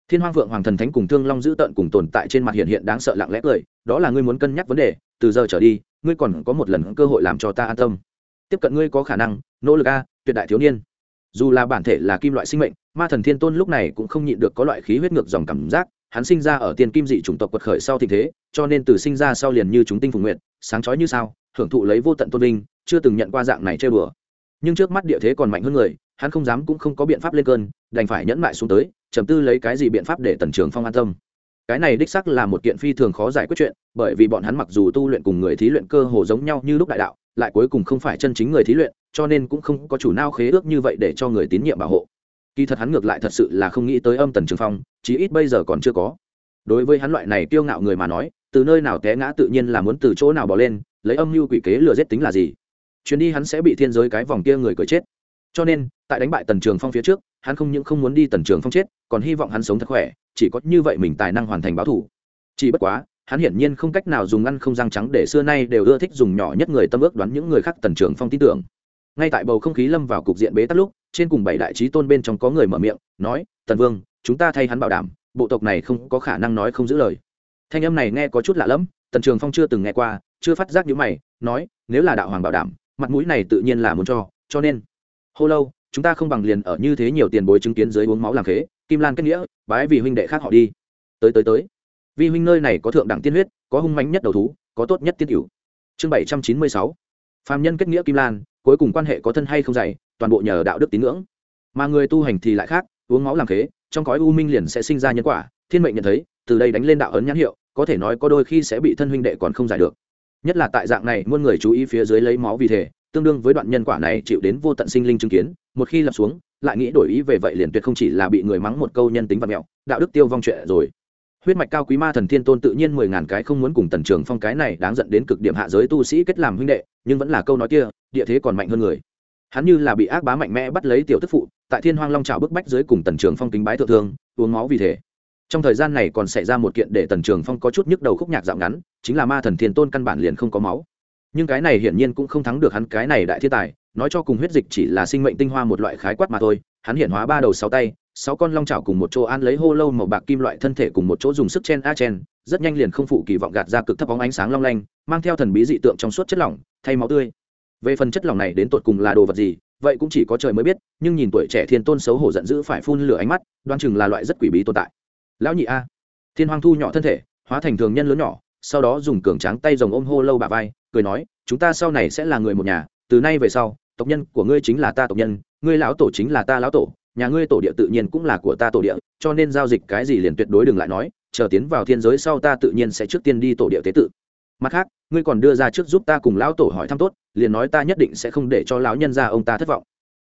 Thiên hoang vượng hoàng thần thánh cùng thương long giữ tận cùng tồn tại trên mặt hiện hiện đáng sợ lặng lẽ cười, đó là ngươi muốn cân nhắc vấn đề, từ giờ trở đi, ngươi còn có một lần cơ hội làm cho ta an tâm. Tiếp cận ngươi có khả năng, nỗ lực a, tuyệt đại thiếu niên. Dù là bản thể là kim loại sinh mệnh, ma thần thiên tôn lúc này cũng không nhịn được có loại khí huyết ngược dòng cảm giác hắn sinh ra ở tiên kim dị chủng tộc quật khởi sau tình thế, cho nên từ sinh ra sau liền như chúng tinh phùng nguyện sáng chói như sao, hưởng thụ lấy vô tận tôn vinh, chưa từng nhận qua dạng này chơi bừa. Nhưng trước mắt địa thế còn mạnh hơn người, hắn không dám cũng không có biện pháp lên cơn, đành phải nhẫn mại xuống tới, trầm tư lấy cái gì biện pháp để tần trường phong an tâm. Cái này đích sắc là một kiện phi thường khó giải quyết chuyện, bởi vì bọn hắn mặc dù tu luyện cùng người thí luyện cơ hồ giống nhau như lúc đại đạo, lại cuối cùng không phải chân chính người thí luyện, cho nên cũng không có chủ nao khế ước như vậy để cho người tín nhiệm bảo hộ kỳ thật hắn ngược lại thật sự là không nghĩ tới âm tần trường phong, chí ít bây giờ còn chưa có. Đối với hắn loại này kiêu ngạo người mà nói, từ nơi nào té ngã tự nhiên là muốn từ chỗ nào bỏ lên, lấy âm mưu quỷ kế lừa giết tính là gì. Chuyến đi hắn sẽ bị thiên giới cái vòng kia người cười chết. Cho nên, tại đánh bại tần trường phong phía trước, hắn không những không muốn đi tần trường phong chết, còn hy vọng hắn sống thật khỏe, chỉ có như vậy mình tài năng hoàn thành báo thủ. Chỉ bất quá, hắn hiển nhiên không cách nào dùng ngăn không răng trắng để xưa nay đều ưa thích dùng nhỏ nhất người tâm ước đoán những người khác tần trường phong tin tưởng. Ngay tại bầu không khí lâm vào cục diện bế tắc lúc trên cùng bảy đại trí tôn bên trong có người mở miệng, nói, tần vương, chúng ta thay hắn bảo đảm, bộ tộc này không có khả năng nói không giữ lời. Thanh âm này nghe có chút lạ lẫm, tần trường phong chưa từng nghe qua, chưa phát giác những mày, nói, nếu là đạo hoàng bảo đảm, mặt mũi này tự nhiên là muốn cho cho nên, hô lâu, chúng ta không bằng liền ở như thế nhiều tiền bối chứng kiến dưới uống máu làm khế, kim lan kết nghĩa, bái vì huynh đệ khác họ đi. Tới tới tới. Vì huynh nơi này có thượng đẳng tiên huyết, có hung mãnh nhất đầu thú, có tốt nhất tiên cửu. Chương bảy trăm chín mươi sáu. Phạm nhân kết nghĩa kim lan, cuối cùng quan hệ có thân hay không dày toàn bộ nhờ đạo đức tín ngưỡng. Mà người tu hành thì lại khác, uống máu làm khế, trong cõi u minh liền sẽ sinh ra nhân quả. Thiên mệnh nhận thấy, từ đây đánh lên đạo ấn nhãn hiệu, có thể nói có đôi khi sẽ bị thân huynh đệ còn không giải được. Nhất là tại dạng này, muôn người chú ý phía dưới lấy máu vì thể, tương đương với đoạn nhân quả này chịu đến vô tận sinh linh chứng kiến, một khi lập xuống, lại nghĩ đổi ý về vậy liền tuyệt không chỉ là bị người mắng một câu nhân tính vật mẹo, đạo đức tiêu vong chuyện rồi. Huyết mạch cao quý ma thần thiên tôn tự nhiên mười ngàn cái không muốn cùng tần trường phong cái này đáng dẫn đến cực điểm hạ giới tu sĩ kết làm huynh đệ, nhưng vẫn là câu nói kia, địa thế còn mạnh hơn người hắn như là bị ác bá mạnh mẽ bắt lấy tiểu tức phụ, tại thiên hoang long trào bức bách dưới cùng tần trường phong kính bái thượng thương, uống máu vì thế. Trong thời gian này còn xảy ra một kiện để tần trường phong có chút nhức đầu khúc nhạc dạo ngắn, chính là ma thần thiên tôn căn bản liền không có máu. Nhưng cái này hiển nhiên cũng không thắng được hắn cái này đại thiên tài, nói cho cùng huyết dịch chỉ là sinh mệnh tinh hoa một loại khái quát mà thôi, hắn hiện hóa ba đầu sáu tay, sáu con long chảo cùng một chỗ ăn lấy hô lâu màu bạc kim loại thân thể cùng một chỗ dùng sức chen a chen, rất nhanh liền không phụ kỳ vọng gạt ra cực thấp bóng ánh sáng long lanh, mang theo thần bí dị tượng trong suốt chất lỏng, thay máu tươi về phần chất lỏng này đến tột cùng là đồ vật gì, vậy cũng chỉ có trời mới biết, nhưng nhìn tuổi trẻ thiên tôn xấu hổ giận dữ phải phun lửa ánh mắt đoan chừng là loại rất quỷ bí tồn tại. Lão nhị a. Thiên hoàng thu nhỏ thân thể, hóa thành thường nhân lớn nhỏ, sau đó dùng cường tráng tay rồng ôm hô lâu bà vai, cười nói, chúng ta sau này sẽ là người một nhà, từ nay về sau, tộc nhân của ngươi chính là ta tộc nhân, ngươi lão tổ chính là ta lão tổ, nhà ngươi tổ địa tự nhiên cũng là của ta tổ địa, cho nên giao dịch cái gì liền tuyệt đối đừng lại nói, chờ tiến vào thiên giới sau ta tự nhiên sẽ trước tiên đi tổ địa tế tự mặt khác, ngươi còn đưa ra trước giúp ta cùng lão tổ hỏi thăm tốt, liền nói ta nhất định sẽ không để cho lão nhân ra ông ta thất vọng.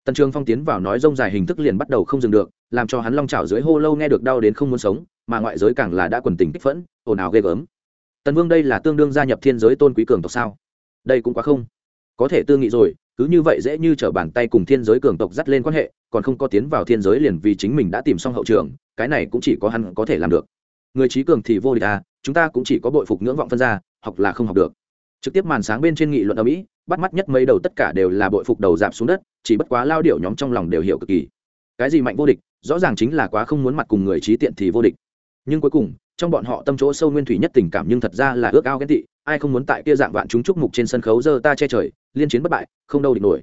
Tần trường phong tiến vào nói rông dài hình thức liền bắt đầu không dừng được, làm cho hắn long trào dưới hô lâu nghe được đau đến không muốn sống, mà ngoại giới càng là đã quần tình kích phẫn, ồn ào ghê gớm. Tần vương đây là tương đương gia nhập thiên giới tôn quý cường tộc sao? Đây cũng quá không. Có thể tư nghị rồi, cứ như vậy dễ như t r ở bàn tay cùng thiên giới cường tộc dắt lên quan hệ, còn không có tiến vào thiên giới liền vì chính mình đã tìm xong hậu trường, cái này cũng chỉ có hắn có thể làm được người trí cường thì vô địch à chúng ta cũng chỉ có bội phục ngưỡng vọng phân ra, học là không học được. Trực tiếp màn sáng bên trên nghị luận ở mỹ, bắt mắt nhất mấy đầu tất cả đều là bội phục đầu dạp xuống đất, chỉ bất quá lao điệu nhóm trong lòng đều hiểu cực kỳ. Cái gì mạnh vô địch, rõ ràng chính là quá không muốn mặt cùng người trí tiện thì vô địch. Nhưng cuối cùng, trong bọn họ tâm chỗ sâu nguyên thủy nhất tình cảm nhưng thật ra là ước ao ghen tị, ai không muốn tại kia dạng vạn chúng chúc mục trên sân khấu giơ ta che trời, liên chiến bất bại, không đâu địch nổi.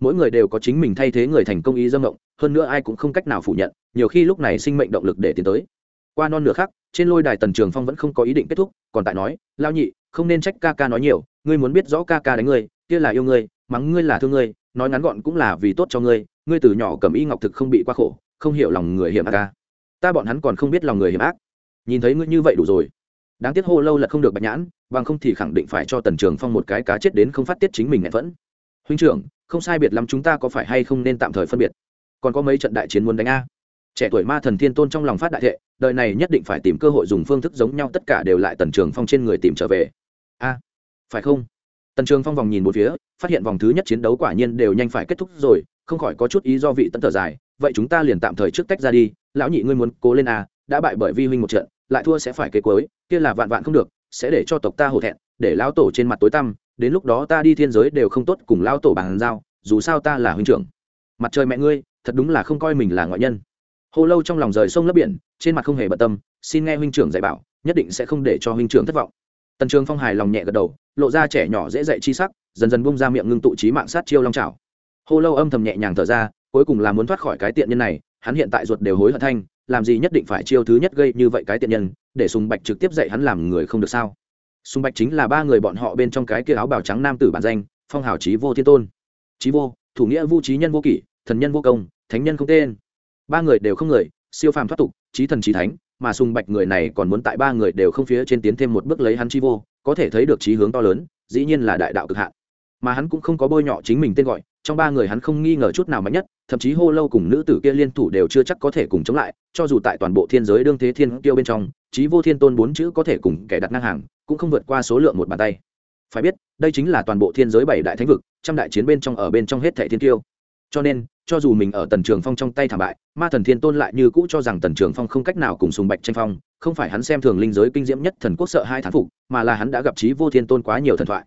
Mỗi người đều có chính mình thay thế người thành công ý dâm động, hơn nữa ai cũng không cách nào phủ nhận, nhiều khi lúc này sinh mệnh động lực để tiến tới qua non nửa khắc, trên lôi đài tần trường phong vẫn không có ý định kết thúc còn tại nói lao nhị không nên trách ca ca nói nhiều ngươi muốn biết rõ ca ca đánh ngươi kia là yêu ngươi mắng ngươi là thương ngươi nói ngắn gọn cũng là vì tốt cho ngươi ngươi từ nhỏ cầm y ngọc thực không bị qua khổ không hiểu lòng người hiểm ác ca. Ta bọn hắn còn không biết lòng người hiểm ác. Nhìn thấy ngươi như vậy đủ rồi. Đáng tiếc hô lâu là không được bạch nhãn bằng không thì khẳng định phải cho tần trường phong một cái cá chết đến không phát tiết chính mình nghẹn vẫn. Huynh trưởng không sai biệt lắm chúng ta có phải hay không nên tạm thời phân biệt. Còn có mấy trận đại chiến muốn đánh a. Trẻ tuổi ma thần thiên tôn trong lòng phát đại thệ đời này nhất định phải tìm cơ hội dùng phương thức giống nhau tất cả đều lại tần trường phong trên người tìm trở về. A, phải không? Tần trường phong vòng nhìn một phía, phát hiện vòng thứ nhất chiến đấu quả nhiên đều nhanh phải kết thúc rồi, không khỏi có chút ý do vị tận thở dài. Vậy chúng ta liền tạm thời trước tách ra đi. Lão nhị ngươi muốn cố lên a, đã bại bởi vi huynh một trận, lại thua sẽ phải kế cuối, kia là vạn vạn không được, sẽ để cho tộc ta hổ thẹn, để lão tổ trên mặt tối tăm, đến lúc đó ta đi thiên giới đều không tốt cùng lão tổ bàn giao, dù sao ta là huynh trưởng. Mặt trời mẹ ngươi, thật đúng là không coi mình là ngoại nhân hồ lâu trong lòng rời sông lấp biển, trên mặt không hề bận tâm, xin nghe huynh trưởng dạy bảo, nhất định sẽ không để cho huynh trưởng thất vọng. Tần trường phong hài lòng nhẹ gật đầu, lộ ra trẻ nhỏ dễ dạy chi sắc, dần dần bung ra miệng ngưng tụ trí mạng sát chiêu long trào hồ lâu âm thầm nhẹ nhàng thở ra, cuối cùng là muốn thoát khỏi cái tiện nhân này, hắn hiện tại ruột đều hối hận thanh, làm gì nhất định phải chiêu thứ nhất gây như vậy cái tiện nhân, để sùng bạch trực tiếp dạy hắn làm người không được sao? Sùng bạch chính là ba người bọn họ bên trong cái kia áo bào trắng nam tử bản danh, phong hào trí vô thiên tôn. Trí vô, thủ nghĩa vô trí nhân vô kỷ, thần nhân vô công, thánh nhân không tên ba người đều không người, siêu phàm thoát tục trí thần trí thánh, mà sùng bạch người này còn muốn tại ba người đều không phía trên tiến thêm một bước lấy hắn chi vô, có thể thấy được trí hướng to lớn, dĩ nhiên là đại đạo cực hạn. Mà hắn cũng không có bôi nhọ chính mình tên gọi, trong ba người hắn không nghi ngờ chút nào mạnh nhất, thậm chí hô lâu cùng nữ tử kia liên thủ đều chưa chắc có thể cùng chống lại, cho dù tại toàn bộ thiên giới đương thế thiên kiêu bên trong trí vô thiên tôn bốn chữ có thể cùng kẻ đặt ngang hàng, cũng không vượt qua số lượng một bàn tay. Phải biết, đây chính là toàn bộ thiên giới bảy đại thánh vực, trăm đại chiến bên trong ở bên trong hết thẻ thiên tiêu cho nên cho dù mình ở tần trường phong trong tay thảm bại, ma thần thiên tôn lại như cũ cho rằng tần trường phong không cách nào cùng sùng bạch tranh phong, không phải hắn xem thường linh giới kinh diễm nhất thần quốc sợ hai thán phục, mà là hắn đã gặp trí vô thiên tôn quá nhiều thần thoại.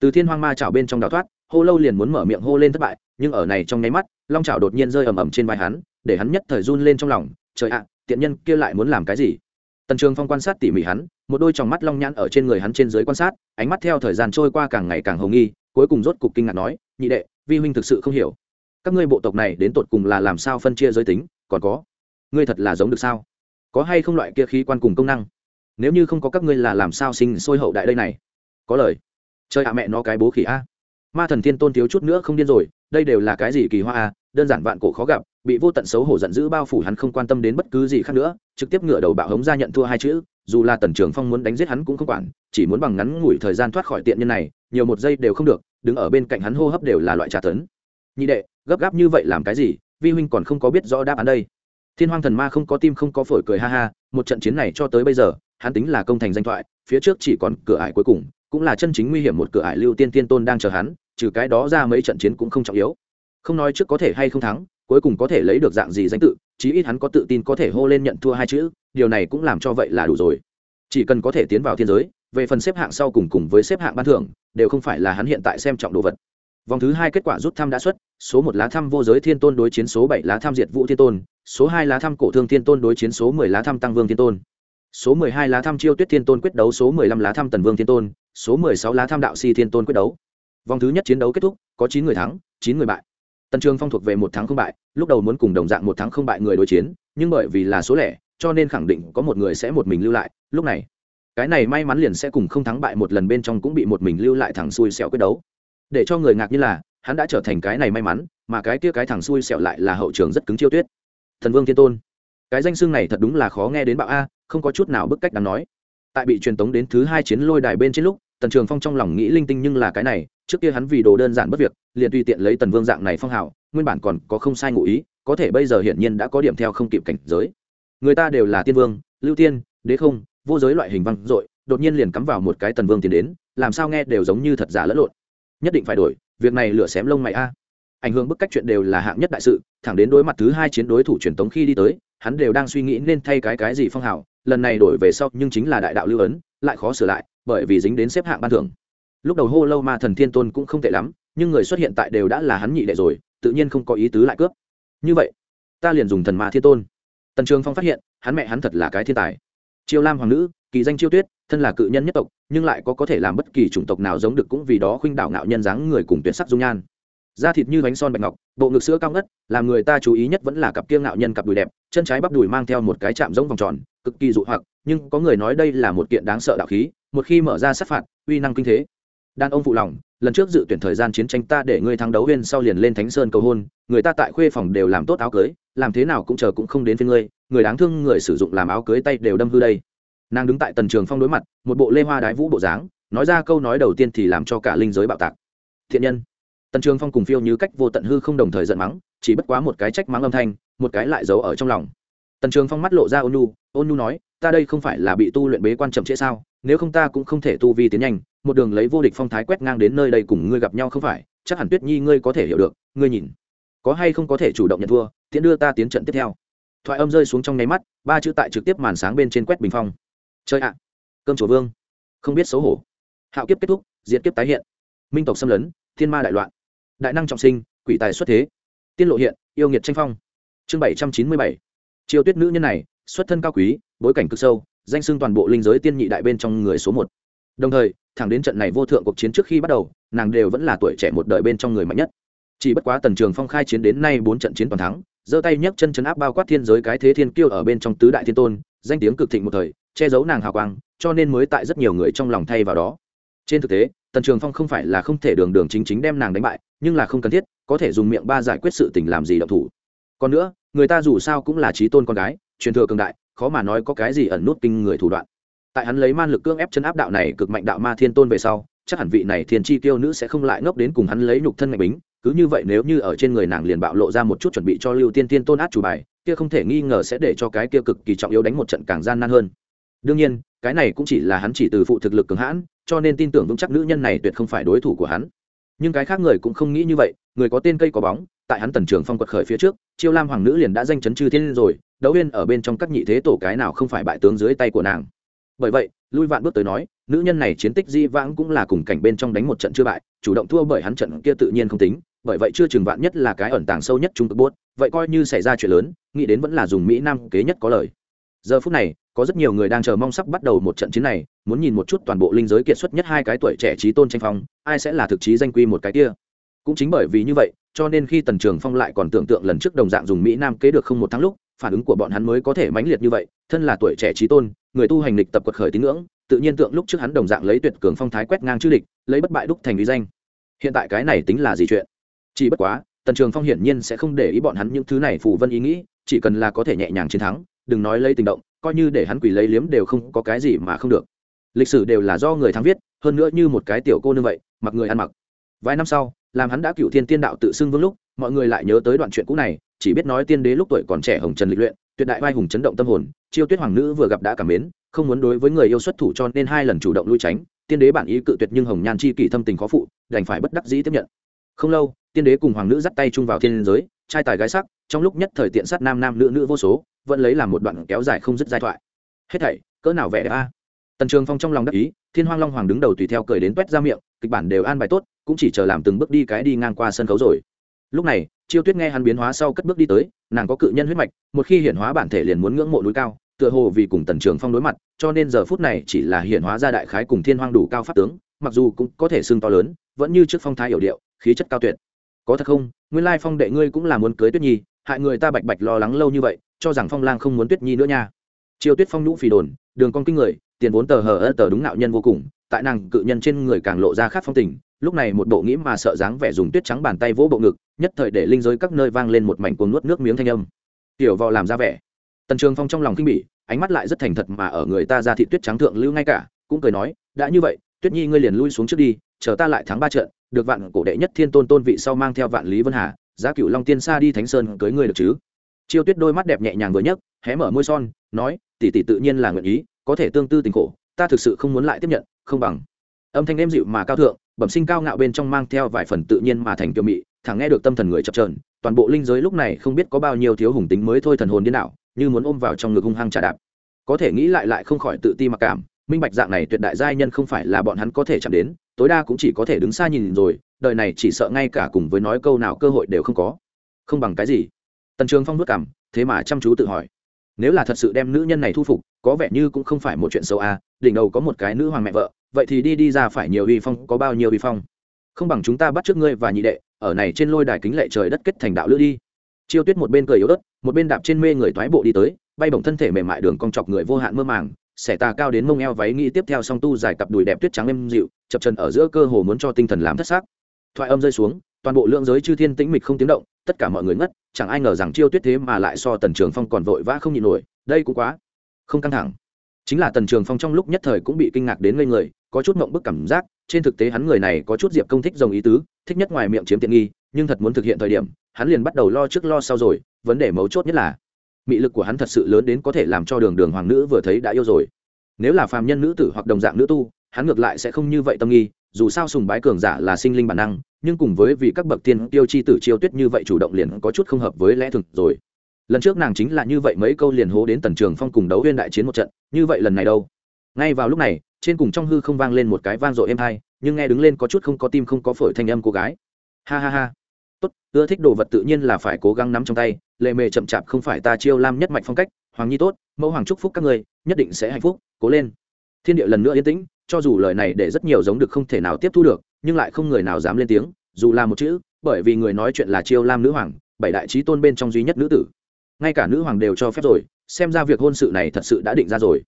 Từ thiên hoang ma chảo bên trong đào thoát, hô lâu liền muốn mở miệng hô lên thất bại, nhưng ở này trong nháy mắt, long chảo đột nhiên rơi ầm ầm trên vai hắn, để hắn nhất thời run lên trong lòng, trời ạ à, tiện nhân kia lại muốn làm cái gì? Tần trường phong quan sát tỉ mỉ hắn, một đôi tròng mắt long nhãn ở trên người hắn trên dưới quan sát, ánh mắt theo thời gian trôi qua càng ngày càng hồng nghi, cuối cùng rốt cục kinh ngạc nói, nhị đệ, vi huynh thực sự không hiểu các ngươi bộ tộc này đến tột cùng là làm sao phân chia giới tính, còn có, ngươi thật là giống được sao? Có hay không loại kia khí quan cùng công năng? Nếu như không có các ngươi là làm sao sinh sôi hậu đại đây này? Có lời. Chơi ạ, mẹ nó cái bố khỉ a. Ma thần thiên tôn thiếu chút nữa không điên rồi, đây đều là cái gì kỳ hoa a, đơn giản vạn cổ khó gặp, bị vô tận xấu hổ giận dữ bao phủ hắn không quan tâm đến bất cứ gì khác nữa, trực tiếp ngửa đầu bạo hống ra nhận thua hai chữ, dù là tần trường phong muốn đánh giết hắn cũng không quản, chỉ muốn bằng ngắn ngủi thời gian thoát khỏi tiện nhân này, nhiều một giây đều không được, đứng ở bên cạnh hắn hô hấp đều là loại trà tấn. Nhị đệ gấp gáp như vậy làm cái gì, vi huynh còn không có biết rõ đáp án đây. Thiên hoàng thần ma không có tim không có phổi cười ha ha, một trận chiến này cho tới bây giờ, hắn tính là công thành danh thoại, phía trước chỉ còn cửa ải cuối cùng, cũng là chân chính nguy hiểm một cửa ải lưu tiên tiên tôn đang chờ hắn, trừ cái đó ra mấy trận chiến cũng không trọng yếu. Không nói trước có thể hay không thắng, cuối cùng có thể lấy được dạng gì danh tự, chí ít hắn có tự tin có thể hô lên nhận thua hai chữ, điều này cũng làm cho vậy là đủ rồi. Chỉ cần có thể tiến vào thiên giới, về phần xếp hạng sau cùng cùng với xếp hạng ban thưởng, đều không phải là hắn hiện tại xem trọng đồ vật vòng thứ hai kết quả rút thăm đã xuất, số một lá thăm vô giới thiên tôn đối chiến số bảy lá thăm diệt vũ thiên tôn, số hai lá thăm cổ thương thiên tôn đối chiến số mười lá thăm tăng vương thiên tôn. Số mười hai lá thăm chiêu tuyết thiên tôn quyết đấu, số mười lăm lá thăm tần vương thiên tôn, số mười sáu lá thăm đạo si thiên tôn quyết đấu. Vòng thứ nhất chiến đấu kết thúc, có chín người thắng, chín người bại. Tần trường phong thuộc về một thắng không bại, lúc đầu muốn cùng đồng dạng một thắng không bại người đối chiến, nhưng bởi vì là số lẻ, cho nên khẳng định có một người sẽ một mình lưu lại, lúc này. Cái này may mắn liền sẽ cùng không thắng bại một lần bên trong cũng bị một mình lưu lại thằng xui xẻo quyết đấu để cho người ngạc như là, hắn đã trở thành cái này may mắn, mà cái kia cái thằng xui xẹo lại là hậu trường rất cứng chiêu tuyết. Thần vương thiên tôn, cái danh xưng này thật đúng là khó nghe đến bạo a, không có chút nào bức cách đáng nói. Tại bị truyền tống đến thứ hai chiến lôi đài bên trên lúc, tần trường phong trong lòng nghĩ linh tinh nhưng là cái này, trước kia hắn vì đồ đơn giản bất việc, liền tùy tiện lấy tần vương dạng này phong hào, nguyên bản còn có không sai ngụ ý, có thể bây giờ hiển nhiên đã có điểm theo không kịp cảnh giới. Người ta đều là tiên vương, lưu tiên, đế không, vô giới loại hình văn dội, đột nhiên liền cắm vào một cái tần vương tiến đến, làm sao nghe đều giống như thật giả lẫn lộn nhất định phải đổi, việc này lửa xém lông mày a. Ảnh hưởng bức cách chuyện đều là hạng nhất đại sự, thẳng đến đối mặt thứ hai chiến đối thủ truyền tống khi đi tới, hắn đều đang suy nghĩ nên thay cái cái gì phong hào, lần này đổi về sau nhưng chính là đại đạo lưu ấn, lại khó sửa lại, bởi vì dính đến xếp hạng ban thưởng. Lúc đầu hô lâu ma thần thiên tôn cũng không tệ lắm, nhưng người xuất hiện tại đều đã là hắn nhị đệ rồi, tự nhiên không có ý tứ lại cướp. Như vậy, ta liền dùng thần ma thiên tôn. Tần trường phong phát hiện, hắn mẹ hắn thật là cái thiên tài. Chiêu lam hoàng nữ, kỳ danh chiêu tuyết thân là cự nhân nhất tộc, nhưng lại có có thể làm bất kỳ chủng tộc nào giống được cũng vì đó khuynh đảo ngạo nhân dáng người cùng tuyệt sắc dung nhan. Da thịt như bánh son bạch ngọc, bộ ngực sữa cao ngất, làm người ta chú ý nhất vẫn là cặp kiêng ngạo nhân cặp đùi đẹp, chân trái bắp đùi mang theo một cái chạm giống vòng tròn, cực kỳ dụ hoặc, nhưng có người nói đây là một kiện đáng sợ đạo khí, một khi mở ra sát phạt, uy năng kinh thế. Đàn ông phụ lòng, lần trước dự tuyển thời gian chiến tranh ta để ngươi thắng đấu huyên sau liền lên thánh sơn cầu hôn, người ta tại khuê phòng đều làm tốt áo cưới, làm thế nào cũng chờ cũng không đến với ngươi, người đáng thương người sử dụng làm áo cưới tay đều đâm hư đây nàng đứng tại tần trường phong đối mặt, một bộ lê hoa đái vũ bộ dáng, nói ra câu nói đầu tiên thì làm cho cả linh giới bạo tạc. Thiện nhân. Tần trường phong cùng phiêu như cách vô tận hư không đồng thời giận mắng, chỉ bất quá một cái trách mắng âm thanh, một cái lại giấu ở trong lòng. Tần trường phong mắt lộ ra ôn nu ôn nu nói, ta đây không phải là bị tu luyện bế quan chậm trễ sao? Nếu không ta cũng không thể tu vi tiến nhanh, một đường lấy vô địch phong thái quét ngang đến nơi đây cùng ngươi gặp nhau không phải? Chắc hẳn tuyết nhi ngươi có thể hiểu được, ngươi nhìn, có hay không có thể chủ động nhận thua, tiễn đưa ta tiến trận tiếp theo. Thoại âm rơi xuống trong nháy mắt, ba chữ tại trực tiếp màn sáng bên trên quét bình phong chơi ạ. Cơm chùa vương. Không biết xấu hổ. Hạo kiếp kết thúc diễn kiếp tái hiện. Minh tộc xâm lấn, thiên ma đại loạn. Đại năng trọng sinh, quỷ tài xuất thế. Tiên lộ hiện, yêu nghiệt tranh phong. Chương bảy trăm chín mươi bảy. Triều tuyết nữ nhân này, xuất thân cao quý, bối cảnh cực sâu, danh xưng toàn bộ linh giới tiên nhị đại bên trong người số một. Đồng thời, thẳng đến trận này vô thượng cuộc chiến trước khi bắt đầu, nàng đều vẫn là tuổi trẻ một đời bên trong người mạnh nhất. Chỉ bất quá tần trường phong khai chiến đến nay bốn trận chiến toàn thắng, giơ tay nhấc chân chấn áp bao quát thiên giới cái thế thiên kiêu ở bên trong tứ đại thiên tôn, danh tiếng cực thịnh một thời che giấu nàng hào quang, cho nên mới tại rất nhiều người trong lòng thay vào đó. Trên thực tế, tần trường phong không phải là không thể đường đường chính chính đem nàng đánh bại, nhưng là không cần thiết, có thể dùng miệng ba giải quyết sự tình làm gì động thủ. Còn nữa, người ta dù sao cũng là trí tôn con gái, truyền thừa cường đại, khó mà nói có cái gì ẩn nút kinh người thủ đoạn. Tại hắn lấy man lực cương ép chân áp đạo này cực mạnh đạo ma thiên tôn về sau, chắc hẳn vị này thiên chi tiêu nữ sẽ không lại ngốc đến cùng hắn lấy nhục thân mạnh bính, cứ như vậy nếu như ở trên người nàng liền bạo lộ ra một chút chuẩn bị cho lưu tiên tiên tôn át chủ bài, kia không thể nghi ngờ sẽ để cho cái kia cực kỳ trọng yếu đánh một trận càng gian nan hơn đương nhiên, cái này cũng chỉ là hắn chỉ từ phụ thực lực cường hãn, cho nên tin tưởng vững chắc nữ nhân này tuyệt không phải đối thủ của hắn. Nhưng cái khác người cũng không nghĩ như vậy, người có tên cây có bóng, tại hắn tần trường phong quật khởi phía trước, chiêu lam hoàng nữ liền đã danh chấn chư thiên rồi, đấu huyên ở bên trong các nhị thế tổ cái nào không phải bại tướng dưới tay của nàng. Bởi vậy, lui vạn bước tới nói, nữ nhân này chiến tích di vãng cũng là cùng cảnh bên trong đánh một trận chưa bại, chủ động thua bởi hắn trận kia tự nhiên không tính, bởi vậy chưa chừng vạn nhất là cái ẩn tàng sâu nhất trung cực bốt vậy coi như xảy ra chuyện lớn, nghĩ đến vẫn là dùng mỹ nam kế nhất có lời giờ phút này, có rất nhiều người đang chờ mong sắp bắt đầu một trận chiến này, muốn nhìn một chút toàn bộ linh giới kiệt xuất nhất hai cái tuổi trẻ trí tôn tranh phong, ai sẽ là thực chí danh quy một cái kia. Cũng chính bởi vì như vậy, cho nên khi tần trường phong lại còn tưởng tượng lần trước đồng dạng dùng mỹ nam kế được không một tháng lúc, phản ứng của bọn hắn mới có thể mãnh liệt như vậy, thân là tuổi trẻ trí tôn, người tu hành lịch tập quật khởi tín ngưỡng, tự nhiên tượng lúc trước hắn đồng dạng lấy tuyệt cường phong thái quét ngang chữ địch, lấy bất bại đúc thành lý danh. Hiện tại cái này tính là gì chuyện? Chỉ bất quá, tần trường phong hiển nhiên sẽ không để ý bọn hắn những thứ này phù vân ý nghĩ, chỉ cần là có thể nhẹ nhàng chiến thắng đừng nói lấy tình động, coi như để hắn quỷ lấy liếm đều không có cái gì mà không được. Lịch sử đều là do người thắng viết, hơn nữa như một cái tiểu cô như vậy, mặc người ăn mặc. Vài năm sau, làm hắn đã cựu thiên tiên đạo tự xưng vương lúc, mọi người lại nhớ tới đoạn chuyện cũ này, chỉ biết nói tiên đế lúc tuổi còn trẻ hồng trần lịch luyện, tuyệt đại vai hùng chấn động tâm hồn, chiêu tuyết hoàng nữ vừa gặp đã cảm mến, không muốn đối với người yêu xuất thủ cho nên hai lần chủ động lui tránh, tiên đế bản ý cự tuyệt nhưng hồng nhan chi kỷ thâm tình khó phụ, đành phải bất đắc dĩ tiếp nhận. Không lâu, tiên đế cùng hoàng nữ dắt tay chung vào thiên giới trai tài gái sắc, trong lúc nhất thời tiện sát nam nam nữ nữ vô số, vẫn lấy làm một đoạn kéo dài không dứt giai thoại. Hết thảy, cỡ nào vẻ đẹp a? Tần trường phong trong lòng đắc ý, thiên hoang long hoàng đứng đầu tùy theo cười đến toét ra miệng, kịch bản đều an bài tốt, cũng chỉ chờ làm từng bước đi cái đi ngang qua sân khấu rồi. Lúc này, chiêu tuyết nghe hắn biến hóa sau cất bước đi tới, nàng có cự nhân huyết mạch, một khi hiển hóa bản thể liền muốn ngưỡng mộ núi cao, tựa hồ vì cùng tần trường phong đối mặt, cho nên giờ phút này chỉ là hiển hóa ra đại khái cùng thiên hoang đủ cao pháp tướng, mặc dù cũng có thể xưng to lớn, vẫn như trước phong thái hiểu điệu, khí chất cao tuyệt. Có thật không? Nguyên lai phong đệ ngươi cũng là muốn cưới tuyết nhi, hại người ta bạch bạch lo lắng lâu như vậy, cho rằng phong lang không muốn tuyết nhi nữa nha. Chiêu tuyết phong nhũ phì đồn, đường con kinh người, tiền vốn tờ hờ ơ tờ đúng nạo nhân vô cùng, tại nàng cự nhân trên người càng lộ ra khát phong tình, lúc này một bộ nghĩ mà sợ dáng vẻ dùng tuyết trắng bàn tay vỗ bộ ngực, nhất thời để linh giới các nơi vang lên một mảnh cuồng nuốt nước miếng thanh âm. Tiểu vò làm ra vẻ. Tần trường phong trong lòng kinh bỉ, ánh mắt lại rất thành thật mà ở người ta ra thị tuyết trắng thượng lưu ngay cả, cũng cười nói, đã như vậy, tuyết nhi ngươi liền lui xuống trước đi, chờ ta lại thắng ba trận được vạn cổ đệ nhất thiên tôn tôn vị sau mang theo vạn lý vân hà, giá cựu long tiên xa đi thánh sơn cưới ngươi được chứ? Chiêu tuyết đôi mắt đẹp nhẹ nhàng vừa nhấc, hé mở môi son, nói, tỷ tỷ tự nhiên là nguyện ý, có thể tương tư tình khổ, ta thực sự không muốn lại tiếp nhận, không bằng. Âm thanh êm dịu mà cao thượng, bẩm sinh cao ngạo bên trong mang theo vài phần tự nhiên mà thành kiều mị, thẳng nghe được tâm thần người chập trờn toàn bộ linh giới lúc này không biết có bao nhiêu thiếu hùng tính mới thôi thần hồn điên đảo, như muốn ôm vào trong ngực hung hăng trà đạp. Có thể nghĩ lại lại không khỏi tự ti mặc cảm minh bạch dạng này tuyệt đại giai nhân không phải là bọn hắn có thể chạm đến, tối đa cũng chỉ có thể đứng xa nhìn rồi, đời này chỉ sợ ngay cả cùng với nói câu nào cơ hội đều không có. Không bằng cái gì? Tần trường phong vất cảm, thế mà chăm chú tự hỏi. Nếu là thật sự đem nữ nhân này thu phục, có vẻ như cũng không phải một chuyện xấu à đỉnh đầu có một cái nữ hoàng mẹ vợ, vậy thì đi đi ra phải nhiều uy phong, có bao nhiêu uy phong? Không bằng chúng ta bắt trước ngươi và nhị đệ, ở này trên lôi đài kính lệ trời đất kết thành đạo lữ đi. Chiêu tuyết một bên cười yếu ớt, một bên đạp trên mê người thoái bộ đi tới, bay bổng thân thể mềm mại đường cong chọc người vô hạn mơ màng xẻ tà cao đến mông eo váy nghĩ tiếp theo song tu dài cặp đùi đẹp tuyết trắng êm dịu, chập chân ở giữa cơ hồ muốn cho tinh thần làm thất xác. Thoại âm rơi xuống, toàn bộ lượng giới chư thiên tĩnh mịch không tiếng động, tất cả mọi người ngất, chẳng ai ngờ rằng chiêu tuyết thế mà lại so tần trường phong còn vội vã không nhịn nổi, đây cũng quá không căng thẳng. Chính là tần trường phong trong lúc nhất thời cũng bị kinh ngạc đến ngây người, có chút mộng bức cảm giác, trên thực tế hắn người này có chút diệp công thích dòng ý tứ, thích nhất ngoài miệng chiếm tiện nghi, nhưng thật muốn thực hiện thời điểm, hắn liền bắt đầu lo trước lo sau rồi, vấn đề mấu chốt nhất là mị lực của hắn thật sự lớn đến có thể làm cho đường đường hoàng nữ vừa thấy đã yêu rồi. Nếu là phàm nhân nữ tử hoặc đồng dạng nữ tu, hắn ngược lại sẽ không như vậy tâm nghi, dù sao sùng bái cường giả là sinh linh bản năng, nhưng cùng với vì các bậc tiên tiêu chi tử chiêu tuyết như vậy chủ động liền có chút không hợp với lẽ thường. rồi. Lần trước nàng chính là như vậy mấy câu liền hố đến tần trường phong cùng đấu huyên đại chiến một trận, như vậy lần này đâu? Ngay vào lúc này, trên cùng trong hư không vang lên một cái vang dội êm hai, nhưng nghe đứng lên có chút không có tim không có phổi thanh âm cô gái. Ha ha ha tốt, ưa thích đồ vật tự nhiên là phải cố gắng nắm trong tay, lệ mề chậm chạp không phải ta chiêu lam nhất mạch phong cách, hoàng nhi tốt, mẫu hoàng chúc phúc các người, nhất định sẽ hạnh phúc, cố lên. Thiên địa lần nữa yên tĩnh, cho dù lời này để rất nhiều giống được không thể nào tiếp thu được, nhưng lại không người nào dám lên tiếng, dù là một chữ, bởi vì người nói chuyện là chiêu lam nữ hoàng, bảy đại trí tôn bên trong duy nhất nữ tử. Ngay cả nữ hoàng đều cho phép rồi, xem ra việc hôn sự này thật sự đã định ra rồi.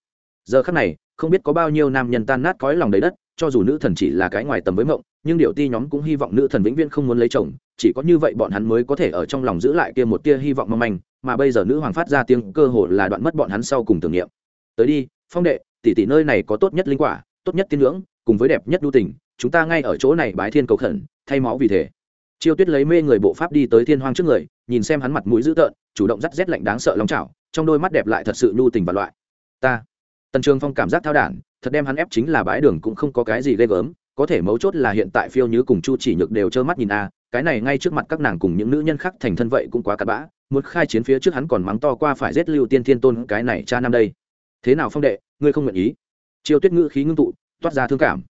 Giờ khắc này, không biết có bao nhiêu nam nhân tan nát cõi lòng đầy đất, cho dù nữ thần chỉ là cái ngoài tầm với mộng nhưng điệu ti nhóm cũng hy vọng nữ thần vĩnh viễn không muốn lấy chồng, chỉ có như vậy bọn hắn mới có thể ở trong lòng giữ lại kia một tia hy vọng mong manh, mà bây giờ nữ hoàng phát ra tiếng cơ hồ là đoạn mất bọn hắn sau cùng tưởng niệm. Tới đi, phong đệ, tỷ tỷ nơi này có tốt nhất linh quả, tốt nhất tiên ngưỡng, cùng với đẹp nhất đu tình, chúng ta ngay ở chỗ này bái thiên cầu khẩn, thay máu vì thế. Chiêu tuyết lấy mê người bộ pháp đi tới thiên hoang trước người, nhìn xem hắn mặt mũi dữ tợn, chủ động dắt rét lạnh đáng sợ lòng chảo trong đôi mắt đẹp lại thật sự nhu tình và loại. Ta. Tần trường phong cảm giác thao đản, thật đem hắn ép chính là bái đường cũng không có cái gì ghê gớm có thể mấu chốt là hiện tại phiêu như cùng chu chỉ nhược đều trơ mắt nhìn a, cái này ngay trước mặt các nàng cùng những nữ nhân khác thành thân vậy cũng quá cặn bã một khai chiến phía trước hắn còn mắng to qua phải giết lưu tiên thiên tôn cái này cha năm đây. Thế nào phong đệ, ngươi không nguyện ý? Chiêu tuyết ngữ khí ngưng tụ, toát ra thương cảm.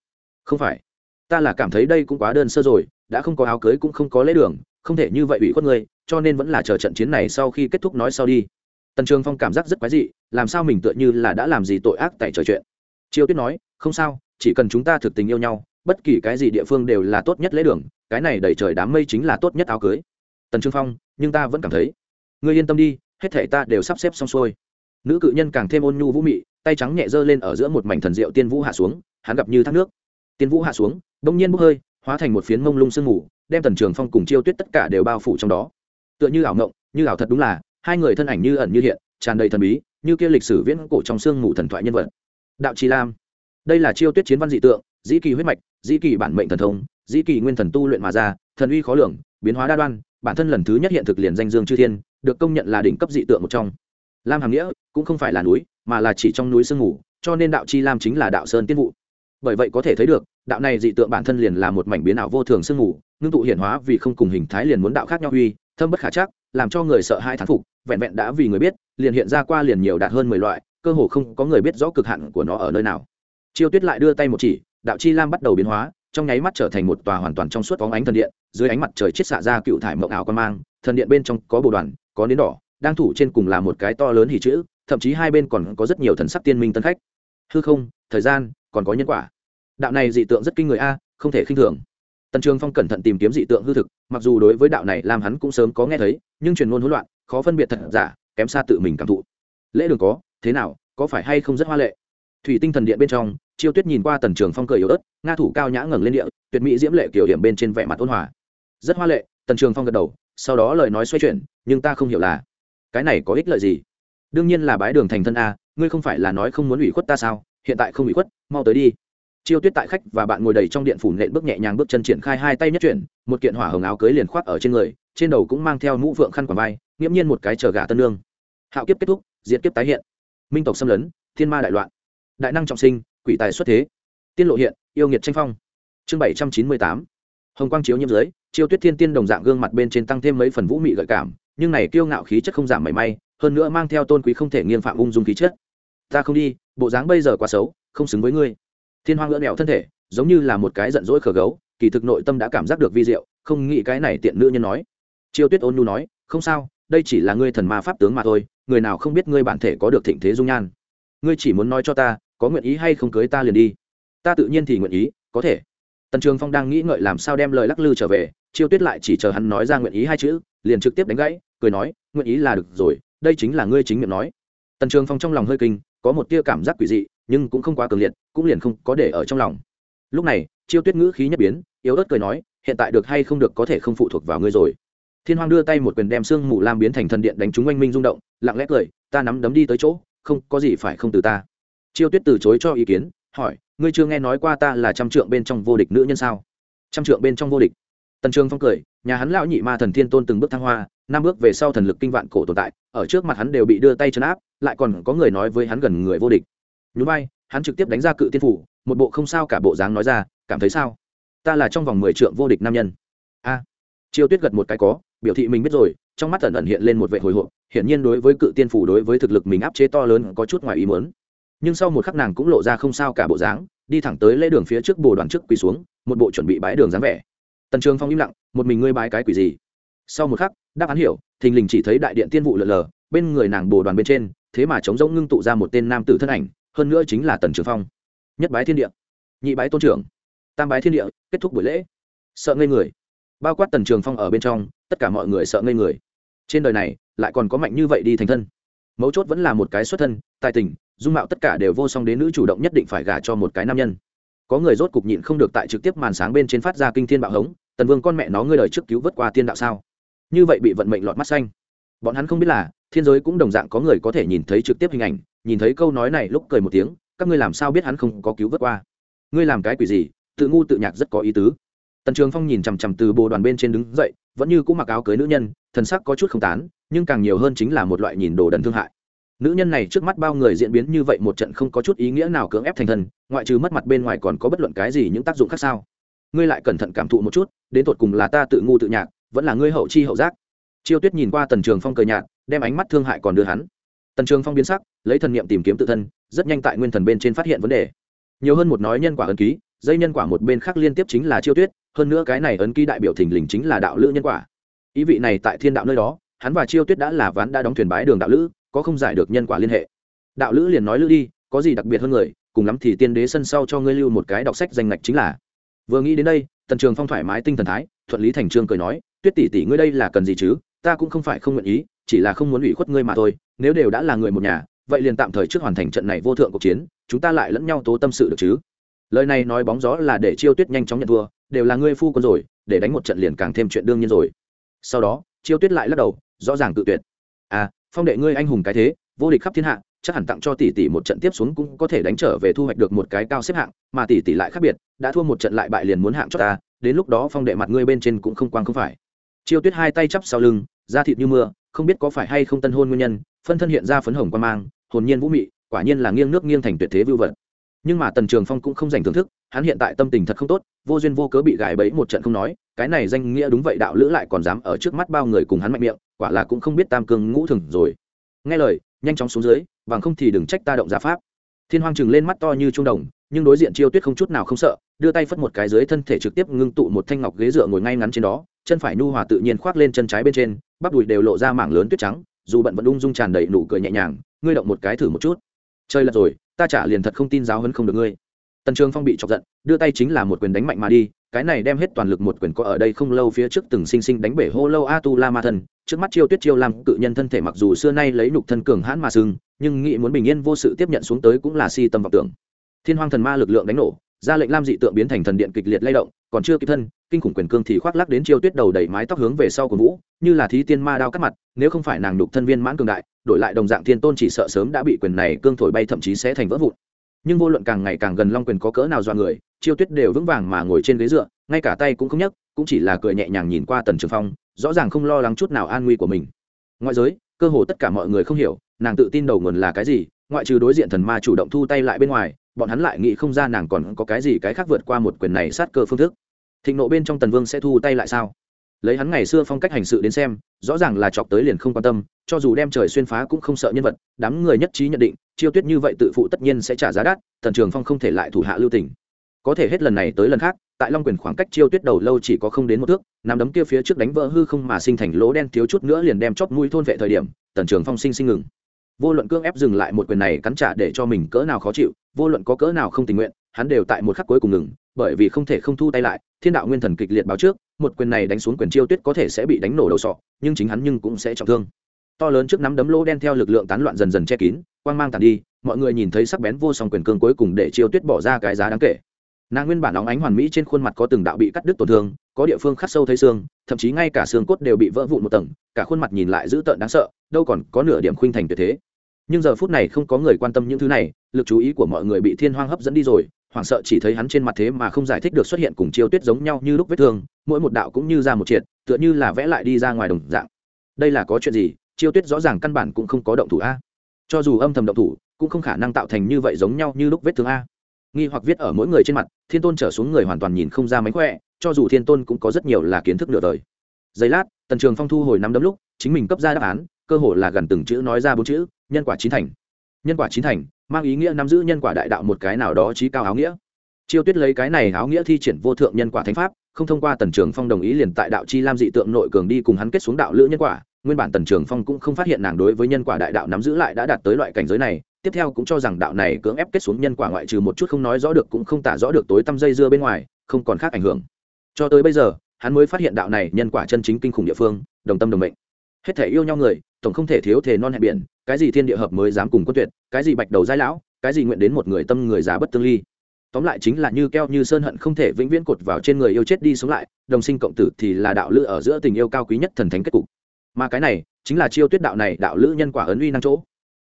Không phải. Ta là cảm thấy đây cũng quá đơn sơ rồi, đã không có áo cưới cũng không có lễ đường, không thể như vậy ủy khuất ngươi, cho nên vẫn là chờ trận chiến này sau khi kết thúc nói sau đi. Tần trường phong cảm giác rất quái dị, làm sao mình tựa như là đã làm gì tội ác tại trò chuyện. Chiêu tuyết nói, không sao, chỉ cần chúng ta thực tình yêu nhau bất kỳ cái gì địa phương đều là tốt nhất lễ đường, cái này đẩy trời đám mây chính là tốt nhất áo cưới. Tần trương phong, nhưng ta vẫn cảm thấy, ngươi yên tâm đi, hết thể ta đều sắp xếp xong xuôi. Nữ cự nhân càng thêm ôn nhu vũ mị, tay trắng nhẹ giơ lên ở giữa một mảnh thần rượu tiên vũ hạ xuống, hắn gặp như thác nước. Tiên vũ hạ xuống, đông nhiên bốc hơi, hóa thành một phiến mông lung sương mù, đem tần trường phong cùng chiêu tuyết tất cả đều bao phủ trong đó. Tựa như ảo ngộng, như ảo thật đúng là, hai người thân ảnh như ẩn như hiện, tràn đầy thần bí, như kia lịch sử viễn cổ trong sương mù thần thoại nhân vật. Đạo trì lam, đây là chiêu tuyết chiến văn dị tượng dĩ kỳ huyết mạch dĩ kỳ bản mệnh thần thông dĩ kỳ nguyên thần tu luyện mà ra thần uy khó lường biến hóa đa đoan bản thân lần thứ nhất hiện thực liền danh dương chư thiên được công nhận là đỉnh cấp dị tượng một trong. Lam hàm nghĩa cũng không phải là núi mà là chỉ trong núi sương ngủ, cho nên đạo chi lam chính là đạo sơn tiên vụ. Bởi vậy có thể thấy được đạo này dị tượng bản thân liền là một mảnh biến ảo vô thường sương ngủ, ngưng tụ hiển hóa vì không cùng hình thái liền muốn đạo khác nhau uy thâm bất khả chắc làm cho người sợ hai thán phục vẹn vẹn đã vì người biết liền hiện ra qua liền nhiều đạt hơn mười loại cơ hồ không có người biết rõ cực hạn của nó ở nơi nào. Chiêu tuyết lại đưa tay một chỉ đạo chi lam bắt đầu biến hóa, trong nháy mắt trở thành một tòa hoàn toàn trong suốt bóng ánh thần điện, dưới ánh mặt trời chiết xạ ra cựu thải mộng ảo quan mang, thần điện bên trong có bồ đoàn, có nến đỏ, đang thủ trên cùng là một cái to lớn hỉ chữ, thậm chí hai bên còn có rất nhiều thần sắc tiên minh tân khách. Hư không, thời gian, còn có nhân quả. Đạo này dị tượng rất kinh người a, không thể khinh thường. Tần trường phong cẩn thận tìm kiếm dị tượng hư thực, mặc dù đối với đạo này làm hắn cũng sớm có nghe thấy, nhưng truyền ngôn hỗn loạn, khó phân biệt thật giả, kém xa tự mình cảm thụ. Lễ đường có, thế nào, có phải hay không rất hoa lệ? Thủy tinh thần điện bên trong chiêu tuyết nhìn qua tần trường phong cười yếu ớt, nga thủ cao nhã ngẩng lên địa, tuyệt mỹ diễm lệ kiểu điểm bên trên vẻ mặt ôn hòa. Rất hoa lệ, tần trường phong gật đầu, sau đó lời nói xoay chuyển, nhưng ta không hiểu là, cái này có ích lợi gì? Đương nhiên là bái đường thành thân a, ngươi không phải là nói không muốn ủy khuất ta sao? Hiện tại không ủy khuất, mau tới đi. Chiêu tuyết tại khách và bạn ngồi đầy trong điện phủ nện bước nhẹ nhàng bước chân triển khai hai tay nhất chuyển, một kiện hỏa hồng áo cưới liền khoác ở trên người, trên đầu cũng mang theo mũ vượng khăn quả vai, nghiễm nhiên một cái chờ gà tân lương hạo kiếp kết thúc diễn kiếp tái hiện. Minh tộc xâm lấn, thiên ma đại loạn. Đại năng trọng sinh quỷ tài xuất thế. Tiên lộ hiện, yêu nghiệt tranh phong. Chương bảy trăm chín mươi tám. Hồng quang chiếu nhiễm dưới, chiêu tuyết thiên tiên đồng dạng gương mặt bên trên tăng thêm mấy phần vũ mị gợi cảm, nhưng này kiêu ngạo khí chất không giảm mảy may, hơn nữa mang theo tôn quý không thể nghiêng phạm ung dung khí chất. Ta không đi, bộ dáng bây giờ quá xấu, không xứng với ngươi. Thiên hoang lưỡn mẹo thân thể, giống như là một cái giận dỗi khờ gấu, kỳ thực nội tâm đã cảm giác được vi diệu, không nghĩ cái này tiện nữ nhân nói. Chiêu tuyết ôn nhu nói, không sao, đây chỉ là ngươi thần ma pháp tướng mà thôi, người nào không biết ngươi bản thể có được thịnh thế dung nhan. Ngươi chỉ muốn nói cho ta có nguyện ý hay không cưới ta liền đi. Ta tự nhiên thì nguyện ý, có thể. Tần trường phong đang nghĩ ngợi làm sao đem lời lắc lư trở về, chiêu tuyết lại chỉ chờ hắn nói ra nguyện ý hai chữ, liền trực tiếp đánh gãy, cười nói, nguyện ý là được rồi, đây chính là ngươi chính miệng nói. Tần trường phong trong lòng hơi kinh, có một tia cảm giác quỷ dị, nhưng cũng không quá cường liệt, cũng liền không có để ở trong lòng. Lúc này, chiêu tuyết ngữ khí nhất biến, yếu ớt cười nói, hiện tại được hay không được có thể không phụ thuộc vào ngươi rồi. Thiên hoàng đưa tay một quyền đem xương mù lam biến thành thần điện đánh trúng oanh minh rung động, lặng lẽ cười, ta nắm đấm đi tới chỗ, không có gì phải không từ ta chiêu tuyết từ chối cho ý kiến hỏi ngươi chưa nghe nói qua ta là trăm trượng bên trong vô địch nữ nhân sao? Trăm trượng bên trong vô địch. Tần trường phong cười nhà hắn lão nhị ma thần thiên tôn từng bước thăng hoa năm bước về sau thần lực kinh vạn cổ tồn tại ở trước mặt hắn đều bị đưa tay chấn áp lại còn có người nói với hắn gần người vô địch. Núi bay hắn trực tiếp đánh ra cự tiên phủ một bộ không sao cả bộ dáng nói ra cảm thấy sao? Ta là trong vòng mười trượng vô địch nam nhân. A. À, chiêu tuyết gật một cái có biểu thị mình biết rồi trong mắt ẩn ẩn hiện lên một vệ hồi hộp hiển nhiên đối với cự tiên phủ đối với thực lực mình áp chế to lớn có chút ngoài ý muốn nhưng sau một khắc nàng cũng lộ ra không sao cả bộ dáng, đi thẳng tới lễ đường phía trước bồ đoàn trước quỳ xuống, một bộ chuẩn bị bãi đường dáng vẻ. Tần trường phong im lặng, một mình ngươi bái cái quỷ gì? Sau một khắc, đáp án hiểu, thình lình chỉ thấy đại điện tiên vụ lờ lờ, bên người nàng bồ đoàn bên trên, thế mà chống rỗng ngưng tụ ra một tên nam tử thân ảnh, hơn nữa chính là tần trường phong. Nhất bái thiên địa, nhị bái tôn trưởng, tam bái thiên địa, kết thúc buổi lễ. Sợ ngây người. Bao quát tần trường phong ở bên trong, tất cả mọi người sợ ngây người. Trên đời này, lại còn có mạnh như vậy đi thành thân. Mấu chốt vẫn là một cái xuất thân, tài tình dung mạo tất cả đều vô song đến nữ chủ động nhất định phải gả cho một cái nam nhân. Có người rốt cục nhịn không được tại trực tiếp màn sáng bên trên phát ra kinh thiên bạo hống, tần vương con mẹ nó, ngươi đời trước cứu vớt qua tiên đạo sao? Như vậy bị vận mệnh lọt mắt xanh. Bọn hắn không biết là, thiên giới cũng đồng dạng có người có thể nhìn thấy trực tiếp hình ảnh, nhìn thấy câu nói này lúc cười một tiếng, các ngươi làm sao biết hắn không có cứu vớt qua? Ngươi làm cái quỷ gì? Tự ngu tự nhạc rất có ý tứ. Tần trường phong nhìn chằm chằm từ bồ đoàn bên trên đứng dậy, vẫn như cũng mặc áo cưới nữ nhân, thần sắc có chút không tán, nhưng càng nhiều hơn chính là một loại nhìn đồ đần thương hại nữ nhân này trước mắt bao người diễn biến như vậy một trận không có chút ý nghĩa nào cưỡng ép thành thần ngoại trừ mất mặt bên ngoài còn có bất luận cái gì những tác dụng khác sao? Ngươi lại cẩn thận cảm thụ một chút, đến tột cùng là ta tự ngu tự nhạc, vẫn là ngươi hậu chi hậu giác. Chiêu tuyết nhìn qua tần trường phong cờ nhạt, đem ánh mắt thương hại còn đưa hắn. Tần trường phong biến sắc, lấy thần niệm tìm kiếm tự thân, rất nhanh tại nguyên thần bên trên phát hiện vấn đề. Nhiều hơn một nói nhân quả ấn ký, dây nhân quả một bên khác liên tiếp chính là chiêu tuyết, hơn nữa cái này ấn ký đại biểu thình lình chính là đạo lữ nhân quả. Ý vị này tại thiên đạo nơi đó, hắn và chiêu tuyết đã là ván đã đóng thuyền bái đường đạo lữ có không giải được nhân quả liên hệ. Đạo lữ liền nói lữ đi, có gì đặc biệt hơn người, cùng lắm thì tiên đế sân sau cho ngươi lưu một cái đọc sách danh ngạch chính là. Vừa nghĩ đến đây, tần trường phong thoải mái tinh thần thái, thuận lý thành trương cười nói, tuyết tỷ tỷ ngươi đây là cần gì chứ? Ta cũng không phải không nguyện ý, chỉ là không muốn ủy khuất ngươi mà thôi, nếu đều đã là người một nhà, vậy liền tạm thời trước hoàn thành trận này vô thượng cuộc chiến, chúng ta lại lẫn nhau tố tâm sự được chứ? Lời này nói bóng gió là để chiêu tuyết nhanh chóng nhận thua, đều là ngươi phu quân rồi, để đánh một trận liền càng thêm chuyện đương nhiên rồi. Sau đó, chiêu tuyết lại lắc đầu, rõ ràng tự tuyệt. À phong đệ ngươi anh hùng cái thế, vô địch khắp thiên hạ, chắc hẳn tặng cho tỷ tỷ một trận tiếp xuống cũng có thể đánh trở về thu hoạch được một cái cao xếp hạng, mà tỷ tỷ lại khác biệt, đã thua một trận lại bại liền muốn hạng cho ta, đến lúc đó phong đệ mặt ngươi bên trên cũng không quang không phải. Chiêu tuyết hai tay chắp sau lưng, da thịt như mưa, không biết có phải hay không tân hôn nguyên nhân, phân thân hiện ra phấn hồng quan mang, hồn nhiên vũ mị, quả nhiên là nghiêng nước nghiêng thành tuyệt thế vưu vật nhưng mà tần trường phong cũng không dành thưởng thức, hắn hiện tại tâm tình thật không tốt, vô duyên vô cớ bị gài bẫy một trận không nói, cái này danh nghĩa đúng vậy đạo lữ lại còn dám ở trước mắt bao người cùng hắn mạnh miệng, quả là cũng không biết tam cương ngũ thường rồi. Nghe lời, nhanh chóng xuống dưới, bằng không thì đừng trách ta động giá pháp. Thiên hoang chừng lên mắt to như trung đồng, nhưng đối diện chiêu tuyết không chút nào không sợ, đưa tay phất một cái dưới thân thể trực tiếp ngưng tụ một thanh ngọc ghế dựa ngồi ngay ngắn trên đó, chân phải nhu hòa tự nhiên khoác lên chân trái bên trên, bắp đùi đều lộ ra mảng lớn tuyết trắng, dù bận vẫn ung dung tràn đầy nụ cười nhẹ nhàng, ngươi động một cái thử một chút. Chơi lật rồi ta trả liền thật không tin giáo hấn không được ngươi tần trường phong bị chọc giận, đưa tay chính là một quyền đánh mạnh mà đi, cái này đem hết toàn lực một quyền có ở đây không lâu phía trước từng sinh sinh đánh bể hô lâu a tu la ma Thần. trước mắt chiêu tuyết chiêu làm cự nhân thân thể mặc dù xưa nay lấy nhục thân cường hãn mà sưng nhưng nghĩ muốn bình yên vô sự tiếp nhận xuống tới cũng là si tâm vọng tưởng thiên Hoang thần ma lực lượng đánh nổ, ra lệnh lam dị tượng biến thành thần điện kịch liệt lay động, còn chưa kịp thân, kinh khủng quyền cương thì khoác lắc đến chiêu tuyết đầu đẩy mái tóc hướng về sau của vũ, như là thí tiên ma đao cắt mặt, nếu không phải nàng nhục thân viên mãn cường đại đổi lại đồng dạng thiên tôn chỉ sợ sớm đã bị quyền này cương thổi bay thậm chí sẽ thành vỡ vụn. Nhưng vô luận càng ngày càng gần long quyền có cỡ nào do người, chiêu tuyết đều vững vàng mà ngồi trên ghế dựa, ngay cả tay cũng không nhấc, cũng chỉ là cười nhẹ nhàng nhìn qua tần trường phong, rõ ràng không lo lắng chút nào an nguy của mình. Ngoại giới, cơ hồ tất cả mọi người không hiểu, nàng tự tin đầu nguồn là cái gì, ngoại trừ đối diện thần ma chủ động thu tay lại bên ngoài, bọn hắn lại nghĩ không ra nàng còn có cái gì cái khác vượt qua một quyền này sát cơ phương thức. Thịnh nộ bên trong tần vương sẽ thu tay lại sao? Lấy hắn ngày xưa phong cách hành sự đến xem, rõ ràng là chọc tới liền không quan tâm, cho dù đem trời xuyên phá cũng không sợ nhân vật, đám người nhất trí nhận định, chiêu tuyết như vậy tự phụ tất nhiên sẽ trả giá đắt, tần trường phong không thể lại thủ hạ lưu tình. Có thể hết lần này tới lần khác, tại long quyền khoảng cách chiêu tuyết đầu lâu chỉ có không đến một thước nằm đấm kia phía trước đánh vỡ hư không mà sinh thành lỗ đen thiếu chút nữa liền đem chóp mũi thôn vệ thời điểm, tần trường phong sinh sinh ngừng. Vô luận cương ép dừng lại một quyền này cắn trả để cho mình cỡ nào khó chịu, vô luận có cỡ nào không tình nguyện, hắn đều tại một khắc cuối cùng ngừng, bởi vì không thể không thu tay lại, thiên đạo nguyên thần kịch liệt báo trước một quyền này đánh xuống quyền chiêu tuyết có thể sẽ bị đánh nổ đầu sọ, nhưng chính hắn nhưng cũng sẽ trọng thương. To lớn trước nắm đấm lỗ đen theo lực lượng tán loạn dần dần che kín, quang mang tàn đi, mọi người nhìn thấy sắc bén vô song quyền cương cuối cùng để chiêu tuyết bỏ ra cái giá đáng kể. Nàng nguyên bản óng ánh hoàn mỹ trên khuôn mặt có từng đạo bị cắt đứt tổn thương, có địa phương khắc sâu thấy xương, thậm chí ngay cả xương cốt đều bị vỡ vụn một tầng, cả khuôn mặt nhìn lại dữ tợn đáng sợ, đâu còn có nửa điểm khuynh thành tuyệt thế. Nhưng giờ phút này không có người quan tâm những thứ này, lực chú ý của mọi người bị thiên hoang hấp dẫn đi rồi hoảng sợ chỉ thấy hắn trên mặt thế mà không giải thích được xuất hiện cùng chiêu tuyết giống nhau như lúc vết thương, mỗi một đạo cũng như ra một triệt, tựa như là vẽ lại đi ra ngoài đồng dạng. Đây là có chuyện gì? Chiêu tuyết rõ ràng căn bản cũng không có động thủ a. Cho dù âm thầm động thủ, cũng không khả năng tạo thành như vậy giống nhau như lúc vết thương a. Nghi hoặc viết ở mỗi người trên mặt, thiên tôn trở xuống người hoàn toàn nhìn không ra mánh khỏe, cho dù thiên tôn cũng có rất nhiều là kiến thức nửa đời. Giây lát, tần trường phong thu hồi năm đấm lúc, chính mình cấp ra đáp án, cơ hồ là gần từng chữ nói ra bốn chữ, nhân quả chín thành. Nhân quả chín thành mang ý nghĩa nắm giữ nhân quả đại đạo một cái nào đó trí cao áo nghĩa. Chiêu tuyết lấy cái này áo nghĩa thi triển vô thượng nhân quả thánh pháp, không thông qua tần trường phong đồng ý liền tại đạo chi lam dị tượng nội cường đi cùng hắn kết xuống đạo lữ nhân quả, nguyên bản tần trường phong cũng không phát hiện nàng đối với nhân quả đại đạo nắm giữ lại đã đạt tới loại cảnh giới này, tiếp theo cũng cho rằng đạo này cưỡng ép kết xuống nhân quả ngoại trừ một chút không nói rõ được cũng không tả rõ được tối tăm dây dưa bên ngoài, không còn khác ảnh hưởng. Cho tới bây giờ, hắn mới phát hiện đạo này nhân quả chân chính kinh khủng địa phương, đồng tâm đồng mệnh. Hết thể yêu nhau người tổng không thể thiếu thể non hẹn biển, cái gì thiên địa hợp mới dám cùng quân tuyệt, cái gì bạch đầu giai lão, cái gì nguyện đến một người tâm người già bất tương ly. Tóm lại chính là như keo như sơn hận không thể vĩnh viễn cột vào trên người yêu chết đi sống lại, đồng sinh cộng tử thì là đạo lữ ở giữa tình yêu cao quý nhất thần thánh kết cục. Mà cái này, chính là chiêu tuyết đạo này đạo lữ nhân quả ấn uy năng chỗ.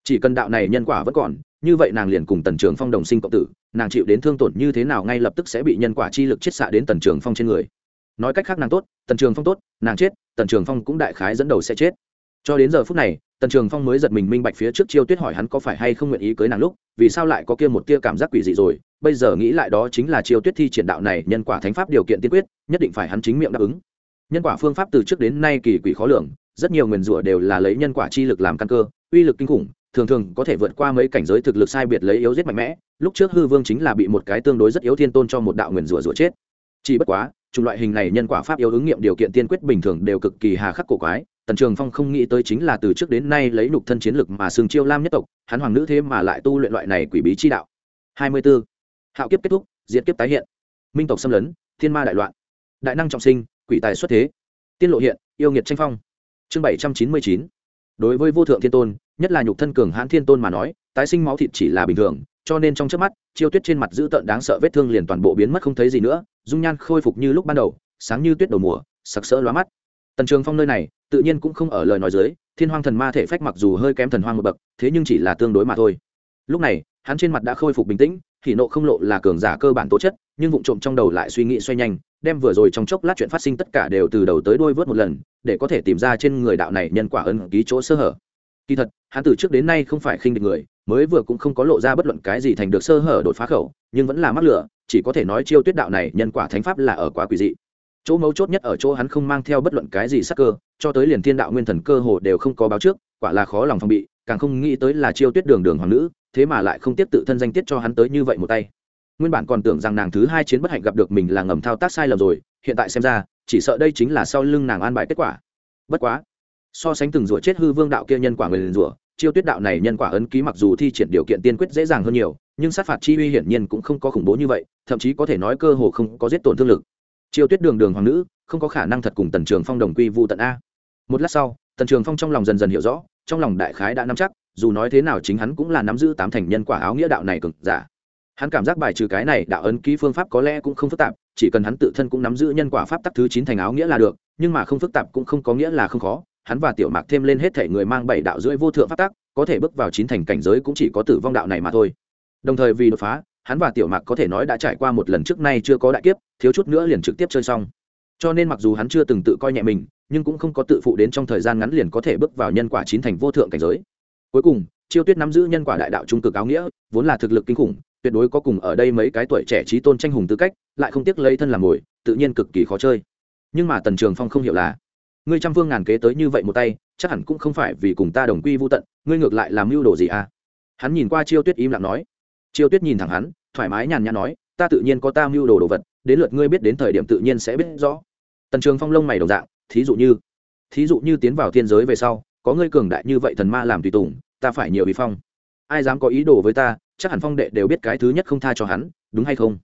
Chỉ cần đạo này nhân quả vẫn còn, như vậy nàng liền cùng tần trường phong đồng sinh cộng tử, nàng chịu đến thương tổn như thế nào ngay lập tức sẽ bị nhân quả chi lực chết xạ đến tần trường phong trên người. Nói cách khác nàng tốt, tần trường phong tốt, nàng chết, tần trường phong cũng đại khái dẫn đầu sẽ chết cho đến giờ phút này, tần trường phong mới giật mình minh bạch phía trước chiêu tuyết hỏi hắn có phải hay không nguyện ý cưới nàng lúc, vì sao lại có kia một tia cảm giác quỷ dị rồi. Bây giờ nghĩ lại đó chính là chiêu tuyết thi triển đạo này nhân quả thánh pháp điều kiện tiên quyết, nhất định phải hắn chính miệng đáp ứng. Nhân quả phương pháp từ trước đến nay kỳ quỷ khó lường, rất nhiều nguyền rủa đều là lấy nhân quả chi lực làm căn cơ, uy lực kinh khủng, thường thường có thể vượt qua mấy cảnh giới thực lực sai biệt lấy yếu giết mạnh mẽ, lúc trước hư vương chính là bị một cái tương đối rất yếu thiên tôn cho một đạo nguyền rủa rủa chết. Chỉ bất quá, chủng loại hình này nhân quả pháp yếu ứng nghiệm điều kiện tiên quyết bình thường đều cực kỳ hà khắc cổ quái tần trường phong không nghĩ tới chính là từ trước đến nay lấy nục thân chiến lực mà sừng chiêu lam nhất tộc, hắn hoàng nữ thế mà lại tu luyện loại này quỷ bí chi đạo. Hai mươi 24. hạo kiếp kết thúc, diệt kiếp tái hiện. Minh tộc xâm lấn, thiên ma đại loạn. Đại năng trọng sinh, quỷ tài xuất thế. Tiên lộ hiện, yêu nghiệt tranh phong. Chương bảy trăm chín mươi chín. Đối với vô thượng thiên tôn, nhất là nhục thân cường hãn thiên tôn mà nói, tái sinh máu thịt chỉ là bình thường, cho nên trong trước mắt, chiêu tuyết trên mặt dữ tợn đáng sợ vết thương liền toàn bộ biến mất không thấy gì nữa, dung nhan khôi phục như lúc ban đầu, sáng như tuyết đầu mùa, sặc sỡ lóa mắt. Tần trường phong nơi này tự nhiên cũng không ở lời nói dưới, thiên hoang thần ma thể phách mặc dù hơi kém thần hoang một bậc, thế nhưng chỉ là tương đối mà thôi. Lúc này, hắn trên mặt đã khôi phục bình tĩnh, thì nộ không lộ là cường giả cơ bản tố chất, nhưng vụ trộm trong đầu lại suy nghĩ xoay nhanh, đem vừa rồi trong chốc lát chuyện phát sinh tất cả đều từ đầu tới đuôi vớt một lần, để có thể tìm ra trên người đạo này nhân quả ân ký chỗ sơ hở. Kỳ thật, hắn từ trước đến nay không phải khinh địch người, mới vừa cũng không có lộ ra bất luận cái gì thành được sơ hở đột phá khẩu, nhưng vẫn là mắc lửa, chỉ có thể nói chiêu tuyết đạo này nhân quả thánh pháp là ở quá quỷ dị chỗ mấu chốt nhất ở chỗ hắn không mang theo bất luận cái gì sắc cơ, cho tới liền thiên đạo nguyên thần cơ hồ đều không có báo trước, quả là khó lòng phòng bị, càng không nghĩ tới là chiêu tuyết đường đường hoàng nữ, thế mà lại không tiếp tự thân danh tiết cho hắn tới như vậy một tay. Nguyên bản còn tưởng rằng nàng thứ hai chiến bất hạnh gặp được mình là ngầm thao tác sai lầm rồi, hiện tại xem ra, chỉ sợ đây chính là sau lưng nàng an bài kết quả. Bất quá, so sánh từng rủa chết hư vương đạo kia nhân quả người liền rủa chiêu tuyết đạo này nhân quả ấn ký mặc dù thi triển điều kiện tiên quyết dễ dàng hơn nhiều, nhưng sát phạt chi uy hiển nhiên cũng không có khủng bố như vậy, thậm chí có thể nói cơ hồ không có giết tổn thương lực chiêu tuyết đường đường hoàng nữ, không có khả năng thật cùng tần trường phong đồng quy vu tận a. Một lát sau, tần trường phong trong lòng dần dần hiểu rõ, trong lòng đại khái đã nắm chắc, dù nói thế nào chính hắn cũng là nắm giữ tám thành nhân quả áo nghĩa đạo này cực giả. Hắn cảm giác bài trừ cái này đạo ấn ký phương pháp có lẽ cũng không phức tạp, chỉ cần hắn tự thân cũng nắm giữ nhân quả pháp tắc thứ chín thành áo nghĩa là được, nhưng mà không phức tạp cũng không có nghĩa là không khó. Hắn và tiểu mạc thêm lên hết thể người mang bảy đạo rưỡi vô thượng pháp tắc, có thể bước vào chín thành cảnh giới cũng chỉ có tử vong đạo này mà thôi. Đồng thời vì đột phá hắn và tiểu mạc có thể nói đã trải qua một lần trước nay chưa có đại kiếp, thiếu chút nữa liền trực tiếp chơi xong. Cho nên mặc dù hắn chưa từng tự coi nhẹ mình, nhưng cũng không có tự phụ đến trong thời gian ngắn liền có thể bước vào nhân quả chín thành vô thượng cảnh giới. Cuối cùng, chiêu tuyết nắm giữ nhân quả đại đạo trung cực áo nghĩa, vốn là thực lực kinh khủng, tuyệt đối có cùng ở đây mấy cái tuổi trẻ trí tôn tranh hùng tư cách, lại không tiếc lấy thân làm mồi, tự nhiên cực kỳ khó chơi. Nhưng mà tần trường phong không hiểu là, ngươi trăm vương ngàn kế tới như vậy một tay, chắc hẳn cũng không phải vì cùng ta đồng quy vô tận, ngươi ngược lại làm mưu đồ gì à? Hắn nhìn qua chiêu tuyết im lặng nói. Chiêu tuyết nhìn thẳng hắn thoải mái nhàn nhã nói, ta tự nhiên có ta mưu đồ đồ vật, đến lượt ngươi biết đến thời điểm tự nhiên sẽ biết rõ. Tần trường phong lông mày đồng dạng, thí dụ như, thí dụ như tiến vào thiên giới về sau, có ngươi cường đại như vậy thần ma làm tùy tùng, ta phải nhiều ý phong. Ai dám có ý đồ với ta, chắc hẳn phong đệ đều biết cái thứ nhất không tha cho hắn, đúng hay không?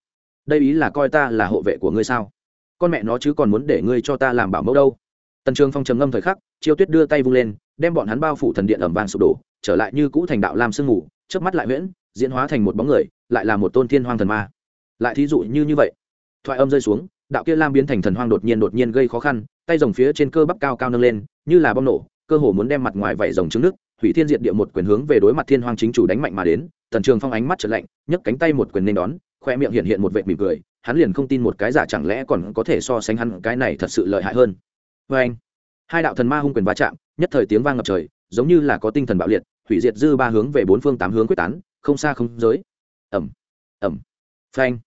Đây ý là coi ta là hộ vệ của ngươi sao? Con mẹ nó chứ còn muốn để ngươi cho ta làm bảo mẫu đâu. Tần trường phong trầm ngâm thời khắc, chiêu tuyết đưa tay vung lên, đem bọn hắn bao phủ thần điện ẩm vàng sụp đổ, trở lại như cũ thành đạo lam sương ngủ trước mắt lại nguyễn diễn hóa thành một bóng người lại là một tôn thiên hoang thần ma. Lại thí dụ như như vậy. Thoại âm rơi xuống, đạo kia lam biến thành thần hoang đột nhiên đột nhiên gây khó khăn, tay rồng phía trên cơ bắp cao cao nâng lên, như là bom nổ, cơ hồ muốn đem mặt ngoài vảy rồng trứng nước, hủy thiên diệt địa một quyền hướng về đối mặt thiên hoang chính chủ đánh mạnh mà đến, tần trường phong ánh mắt trở lạnh, nhấc cánh tay một quyền nên đón, khoe miệng hiện hiện một vệ mỉm cười, hắn liền không tin một cái giả chẳng lẽ còn có thể so sánh hắn cái này thật sự lợi hại hơn. Vê anh, hai đạo thần ma hung quyền va chạm, nhất thời tiếng vang ngập trời, giống như là có tinh thần bạo liệt, hủy diệt dư ba hướng về bốn phương tám hướng quyết tán, không xa không giới ẩm ẩm, phanh.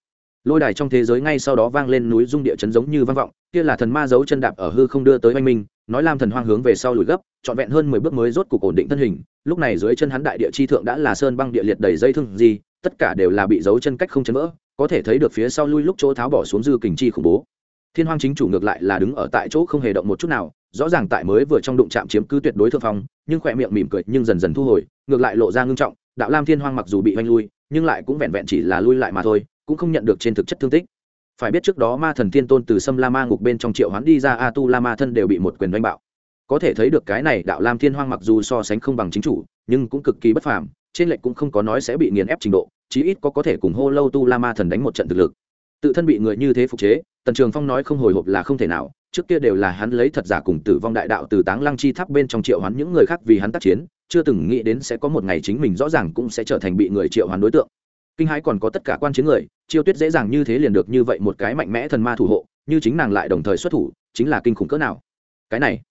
Lôi đài trong thế giới ngay sau đó vang lên núi dung địa chấn giống như vang vọng, kia là thần ma giấu chân đạp ở hư không đưa tới oanh minh, nói lam thần hoang hướng về sau lùi gấp, trọn vẹn hơn mười bước mới rốt cục ổn định thân hình, lúc này dưới chân hắn đại địa chi thượng đã là sơn băng địa liệt đầy dây thương gì, tất cả đều là bị giấu chân cách không chấn vỡ, có thể thấy được phía sau lui lúc chỗ tháo bỏ xuống dư kình chi khủng bố. Thiên hoang chính chủ ngược lại là đứng ở tại chỗ không hề động một chút nào, rõ ràng tại mới vừa trong đụng chạm chiếm cứ tuyệt đối thượng phong, nhưng khỏe miệng mỉm cười nhưng dần dần thu hồi, ngược lại lộ ra ngưng trọng, đạo lam thiên hoang mặc dù bị oanh lui nhưng lại cũng vẹn vẹn chỉ là lui lại mà thôi, cũng không nhận được trên thực chất thương tích. Phải biết trước đó ma thần thiên tôn từ sâm la ma ngục bên trong triệu hoán đi ra, a tu la ma thân đều bị một quyền đánh bạo. Có thể thấy được cái này đạo lam thiên hoang mặc dù so sánh không bằng chính chủ, nhưng cũng cực kỳ bất phàm, trên lệnh cũng không có nói sẽ bị nghiền ép trình độ, chí ít có có thể cùng hô lâu tu la ma thần đánh một trận thực lực. Tự thân bị người như thế phục chế, tần trường phong nói không hồi hộp là không thể nào, trước kia đều là hắn lấy thật giả cùng tử vong đại đạo từ táng lăng chi tháp bên trong triệu hoán những người khác vì hắn tác chiến chưa từng nghĩ đến sẽ có một ngày chính mình rõ ràng cũng sẽ trở thành bị người triệu hoán đối tượng. Kinh hãi còn có tất cả quan chiến người, chiêu tuyết dễ dàng như thế liền được như vậy một cái mạnh mẽ thần ma thủ hộ, như chính nàng lại đồng thời xuất thủ, chính là kinh khủng cỡ nào. Cái này,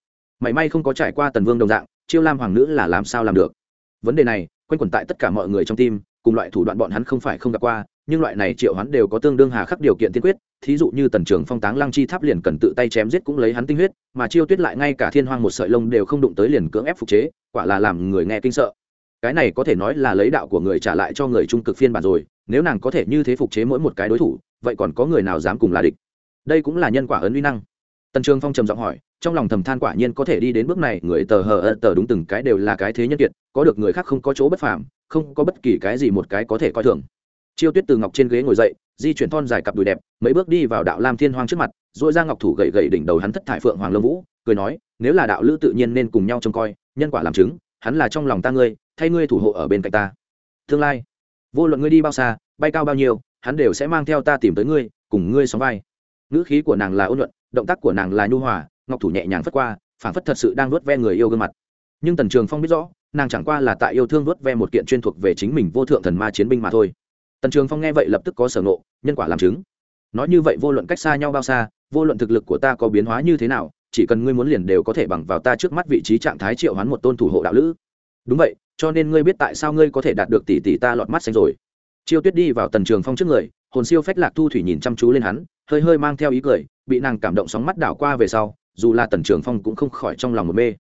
mảy may không có trải qua tần vương đồng dạng, chiêu lam hoàng nữ là làm sao làm được? Vấn đề này, quanh quẩn tại tất cả mọi người trong tim, cùng loại thủ đoạn bọn hắn không phải không gặp qua, nhưng loại này triệu hắn đều có tương đương hà khắc điều kiện tiên quyết thí dụ như tần trường phong táng lăng chi tháp liền cần tự tay chém giết cũng lấy hắn tinh huyết, mà chiêu tuyết lại ngay cả thiên hoang một sợi lông đều không đụng tới liền cưỡng ép phục chế, quả là làm người nghe kinh sợ. Cái này có thể nói là lấy đạo của người trả lại cho người trung cực phiên bản rồi, nếu nàng có thể như thế phục chế mỗi một cái đối thủ, vậy còn có người nào dám cùng là địch? Đây cũng là nhân quả ấn uy năng. Tần trường phong trầm giọng hỏi, trong lòng thầm than quả nhiên có thể đi đến bước này, người tờ hờ tờ đúng từng cái đều là cái thế nhân kiệt, có được người khác không có chỗ bất phàm, không có bất kỳ cái gì một cái có thể coi thường chiêu tuyết từ ngọc trên ghế ngồi dậy, di chuyển thon dài cặp đùi đẹp, mấy bước đi vào đạo lam thiên hoang trước mặt dội ra ngọc thủ gậy gậy đỉnh đầu hắn thất thải phượng hoàng lâm vũ, cười nói, nếu là đạo lữ tự nhiên nên cùng nhau trông coi, nhân quả làm chứng, hắn là trong lòng ta ngươi, thay ngươi thủ hộ ở bên cạnh ta. Tương lai, vô luận ngươi đi bao xa, bay cao bao nhiêu, hắn đều sẽ mang theo ta tìm tới ngươi, cùng ngươi sóng vai. Ngữ khí của nàng là ôn nhuận, động tác của nàng là nhu hòa, ngọc thủ nhẹ nhàng phất qua phản phất thật sự đang vuốt ve người yêu gương mặt. Nhưng tần trường phong biết rõ, nàng chẳng qua là tại yêu thương vuốt ve một kiện chuyên thuộc về chính mình vô thượng thần ma chiến binh mà thôi tần trường phong nghe vậy lập tức có sở ngộ, nhân quả làm chứng. Nói như vậy vô luận cách xa nhau bao xa, vô luận thực lực của ta có biến hóa như thế nào, chỉ cần ngươi muốn liền đều có thể bằng vào ta trước mắt vị trí trạng thái triệu hoán một tôn thủ hộ đạo lữ. Đúng vậy, cho nên ngươi biết tại sao ngươi có thể đạt được tỷ tỷ ta lọt mắt xanh rồi. Chiêu tuyết đi vào tần trường phong trước người, hồn siêu phách lạc thu thủy nhìn chăm chú lên hắn, hơi hơi mang theo ý cười, bị nàng cảm động sóng mắt đảo qua về sau, dù là tần trường phong cũng không khỏi trong lòng một mê.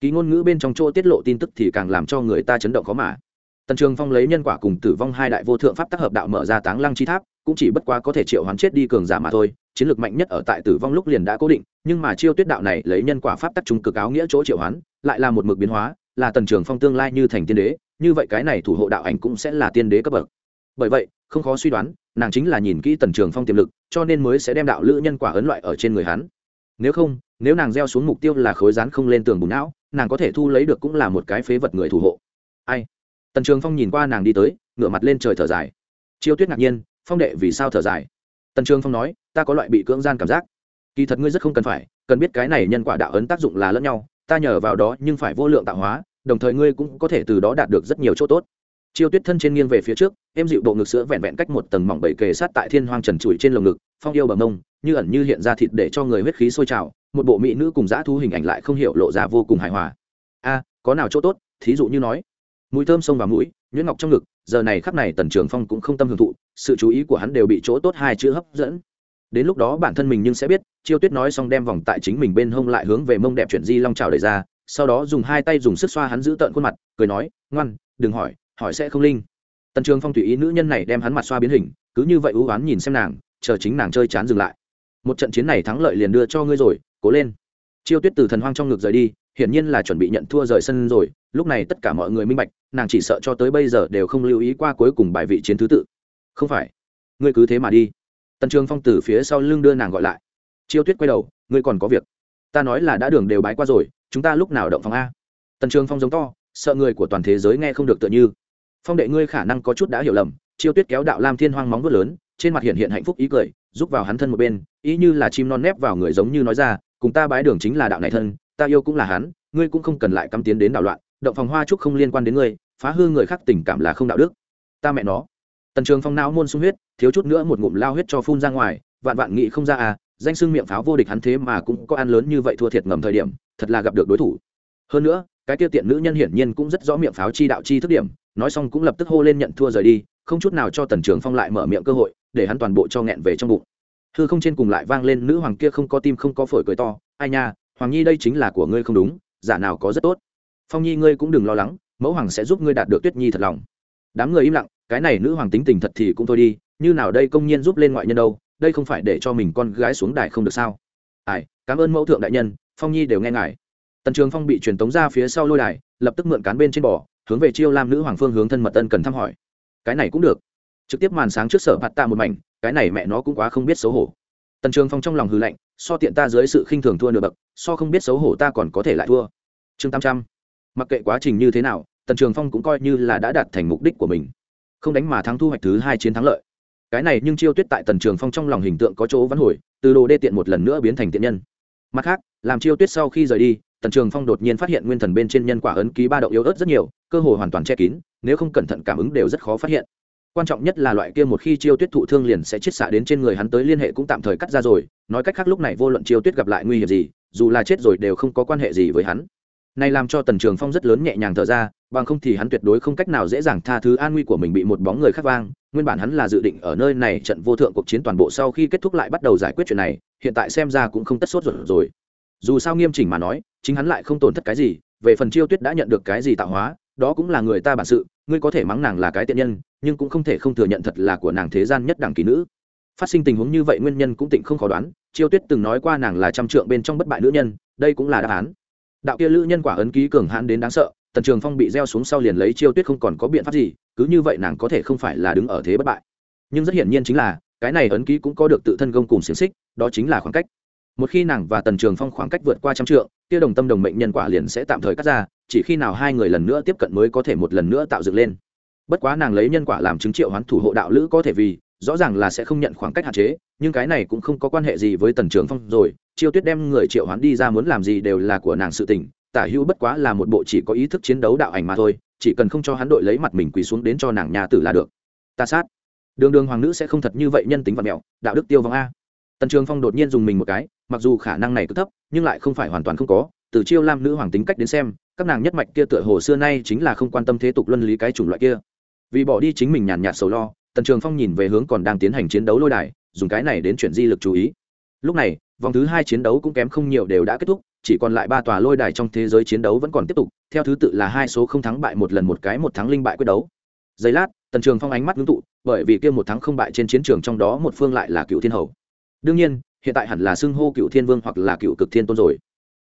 Ký ngôn ngữ bên trong chỗ tiết lộ tin tức thì càng làm cho người ta chấn động khó mà tần trường phong lấy nhân quả cùng tử vong hai đại vô thượng pháp tác hợp đạo mở ra táng lăng chi tháp, cũng chỉ bất quá có thể triệu hoán chết đi cường giả mà thôi, chiến lược mạnh nhất ở tại tử vong lúc liền đã cố định, nhưng mà chiêu tuyết đạo này lấy nhân quả pháp tác trung cực áo nghĩa chỗ triệu hoán, lại là một mực biến hóa, là tần trường phong tương lai như thành tiên đế, như vậy cái này thủ hộ đạo ảnh cũng sẽ là tiên đế cấp bậc. Bởi vậy, không khó suy đoán, nàng chính là nhìn kỹ tần trường phong tiềm lực, cho nên mới sẽ đem đạo lữ nhân quả ấn loại ở trên người hắn. Nếu không, nếu nàng gieo xuống mục tiêu là khối rán không lên tường bùn não, nàng có thể thu lấy được cũng là một cái phế vật người thủ hộ. Ai? Tần trường phong nhìn qua nàng đi tới, ngửa mặt lên trời thở dài. Chiêu tuyết ngạc nhiên, phong đệ, vì sao thở dài? Tần trường phong nói, ta có loại bị cưỡng gian cảm giác. Kỳ thật ngươi rất không cần phải, cần biết cái này nhân quả đạo ấn tác dụng là lẫn nhau, ta nhờ vào đó nhưng phải vô lượng tạo hóa, đồng thời ngươi cũng có thể từ đó đạt được rất nhiều chỗ tốt. Chiêu tuyết thân trên nghiêng về phía trước em dịu bộ ngực sữa vẹn vẹn cách một tầng mỏng bảy kề sát tại thiên hoang trần trụi trên lồng ngực, phong yêu bờ mông, như ẩn như hiện ra thịt để cho người huyết khí sôi trào, một bộ mỹ nữ cùng dã thu hình ảnh lại không hiểu lộ ra vô cùng hài hòa. A, có nào chỗ tốt? Thí dụ như nói mùi thơm sông vào mũi, nhuyễn ngọc trong ngực, giờ này khắp này tần trường phong cũng không tâm hưởng thụ, sự chú ý của hắn đều bị chỗ tốt hai chữ hấp dẫn. Đến lúc đó bản thân mình nhưng sẽ biết, chiêu tuyết nói xong đem vòng tại chính mình bên hông lại hướng về mông đẹp chuyển di long trào đẩy ra, sau đó dùng hai tay dùng sức xoa hắn giữ tợn khuôn mặt, cười nói, ngoan, đừng hỏi hỏi sẽ không linh. Tần trường phong tùy ý nữ nhân này đem hắn mặt xoa biến hình, cứ như vậy ưu oán nhìn xem nàng, chờ chính nàng chơi chán dừng lại. Một trận chiến này thắng lợi liền đưa cho ngươi rồi, cố lên. Chiêu tuyết từ thần hoang trong ngực rời đi hiển nhiên là chuẩn bị nhận thua rời sân rồi. Lúc này tất cả mọi người minh bạch, nàng chỉ sợ cho tới bây giờ đều không lưu ý qua cuối cùng bài vị chiến thứ tự. Không phải. Ngươi cứ thế mà đi. Tần trường phong từ phía sau lưng đưa nàng gọi lại. Chiêu tuyết quay đầu, ngươi còn có việc. Ta nói là đã đường đều bái qua rồi, chúng ta lúc nào động phòng a? Tần trường phong giống to, sợ người của toàn thế giới nghe không được tựa như. Phong đệ ngươi khả năng có chút đã hiểu lầm, chiêu tuyết kéo đạo lam thiên hoang móng vuốt lớn, trên mặt hiện hiện hạnh phúc ý cười giúp vào hắn thân một bên, ý như là chim non nép vào người giống như nói ra, cùng ta bái đường chính là đạo này thân ta yêu cũng là hắn, ngươi cũng không cần lại cắm tiến đến đảo loạn, động phòng hoa trúc không liên quan đến ngươi, phá hư người khác tình cảm là không đạo đức. Ta mẹ nó. Tần trường phong não môn sung huyết, thiếu chút nữa một ngụm lao huyết cho phun ra ngoài, vạn vạn nghị không ra à danh xưng miệng pháo vô địch hắn thế mà cũng có ăn lớn như vậy thua thiệt ngầm thời điểm, thật là gặp được đối thủ. Hơn nữa, cái tiêu tiện nữ nhân hiển nhiên cũng rất rõ miệng pháo chi đạo chi thức điểm, nói xong cũng lập tức hô lên nhận thua rời đi, không chút nào cho tần trường phong lại mở miệng cơ hội, để hắn toàn bộ cho nghẹn về trong bụng. Hư không trên cùng lại vang lên nữ hoàng kia không có tim không có phổi cười to, ai nha hoàng nhi đây chính là của ngươi không đúng, giả nào có rất tốt. Phong nhi ngươi cũng đừng lo lắng, mẫu hoàng sẽ giúp ngươi đạt được tuyết nhi thật lòng. Đám người im lặng, cái này nữ hoàng tính tình thật thì cũng thôi đi, như nào đây công nhiên giúp lên ngoại nhân đâu, đây không phải để cho mình con gái xuống đài không được sao? Ai, cảm ơn mẫu thượng đại nhân, phong nhi đều nghe ngài. Tần trường phong bị truyền tống ra phía sau lôi đài, lập tức mượn cán bên trên bò, hướng về chiêu lam nữ hoàng phương hướng thân mật ân cần thăm hỏi. Cái này cũng được. Trực tiếp màn sáng trước sở hạt tạ một mảnh, cái này mẹ nó cũng quá không biết xấu hổ. Tần trường phong trong lòng hư lạnh so tiện ta dưới sự khinh thường thua nửa bậc, so không biết xấu hổ ta còn có thể lại thua. Chương tam trăm. Mặc kệ quá trình như thế nào, tần trường phong cũng coi như là đã đạt thành mục đích của mình. Không đánh mà thắng thu hoạch thứ hai chiến thắng lợi. Cái này nhưng chiêu tuyết tại tần trường phong trong lòng hình tượng có chỗ vắn hồi, từ đồ đê tiện một lần nữa biến thành tiện nhân. Mặt khác, làm chiêu tuyết sau khi rời đi, tần trường phong đột nhiên phát hiện nguyên thần bên trên nhân quả ấn ký ba động yếu ớt rất nhiều, cơ hội hoàn toàn che kín, nếu không cẩn thận cảm ứng đều rất khó phát hiện quan trọng nhất là loại kia một khi chiêu tuyết thụ thương liền sẽ chiết xạ đến trên người hắn tới liên hệ cũng tạm thời cắt ra rồi, nói cách khác lúc này vô luận chiêu tuyết gặp lại nguy hiểm gì, dù là chết rồi đều không có quan hệ gì với hắn. Này làm cho tần trường phong rất lớn nhẹ nhàng thở ra, bằng không thì hắn tuyệt đối không cách nào dễ dàng tha thứ an nguy của mình bị một bóng người khác vang, nguyên bản hắn là dự định ở nơi này trận vô thượng cuộc chiến toàn bộ sau khi kết thúc lại bắt đầu giải quyết chuyện này, hiện tại xem ra cũng không tất sốt ruột rồi. Dù sao nghiêm chỉnh mà nói, chính hắn lại không tổn thất cái gì, về phần chiêu tuyết đã nhận được cái gì tạo hóa, đó cũng là người ta bản sự ngươi có thể mắng nàng là cái tiện nhân, nhưng cũng không thể không thừa nhận thật là của nàng thế gian nhất đẳng kỳ nữ. Phát sinh tình huống như vậy nguyên nhân cũng tịnh không khó đoán, chiêu tuyết từng nói qua nàng là trăm trượng bên trong bất bại nữ nhân, đây cũng là đáp án. Đạo kia lữ nhân quả ấn ký cường hãn đến đáng sợ, tần trường phong bị gieo xuống sau liền lấy chiêu tuyết không còn có biện pháp gì, cứ như vậy nàng có thể không phải là đứng ở thế bất bại. Nhưng rất hiển nhiên chính là, cái này ấn ký cũng có được tự thân gông cùng xiềng xích, đó chính là khoảng cách một khi nàng và tần trường phong khoảng cách vượt qua trăm trượng, kia đồng tâm đồng mệnh nhân quả liền sẽ tạm thời cắt ra, chỉ khi nào hai người lần nữa tiếp cận mới có thể một lần nữa tạo dựng lên. Bất quá nàng lấy nhân quả làm chứng triệu hoán thủ hộ đạo lữ có thể vì, rõ ràng là sẽ không nhận khoảng cách hạn chế, nhưng cái này cũng không có quan hệ gì với tần trường phong rồi, chiêu tuyết đem người triệu hoán đi ra muốn làm gì đều là của nàng sự tình, tả hữu bất quá là một bộ chỉ có ý thức chiến đấu đạo ảnh mà thôi, chỉ cần không cho hắn đội lấy mặt mình quỳ xuống đến cho nàng nhà tử là được. Ta sát. Đường đường hoàng nữ sẽ không thật như vậy nhân tính và mẹo, đạo đức tiêu vong a. Tần trường phong đột nhiên dùng mình một cái mặc dù khả năng này cứ thấp, nhưng lại không phải hoàn toàn không có, từ chiêu lam nữ hoàng tính cách đến xem, các nàng nhất mạch kia tựa hồ xưa nay chính là không quan tâm thế tục luân lý cái chủng loại kia. Vì bỏ đi chính mình nhàn nhạt sầu lo, tần trường phong nhìn về hướng còn đang tiến hành chiến đấu lôi đài, dùng cái này đến chuyển di lực chú ý. Lúc này, vòng thứ hai chiến đấu cũng kém không nhiều đều đã kết thúc, chỉ còn lại ba tòa lôi đài trong thế giới chiến đấu vẫn còn tiếp tục, theo thứ tự là hai số không thắng bại một lần một cái một thắng linh bại quyết đấu. Giây lát, tần trường phong ánh mắt ngưng tụ, bởi vì kia một thắng không bại trên chiến trường trong đó một phương lại là cựu thiên hầu. Đương nhiên hiện tại hẳn là xưng hô cựu thiên vương hoặc là cựu cực thiên tôn rồi.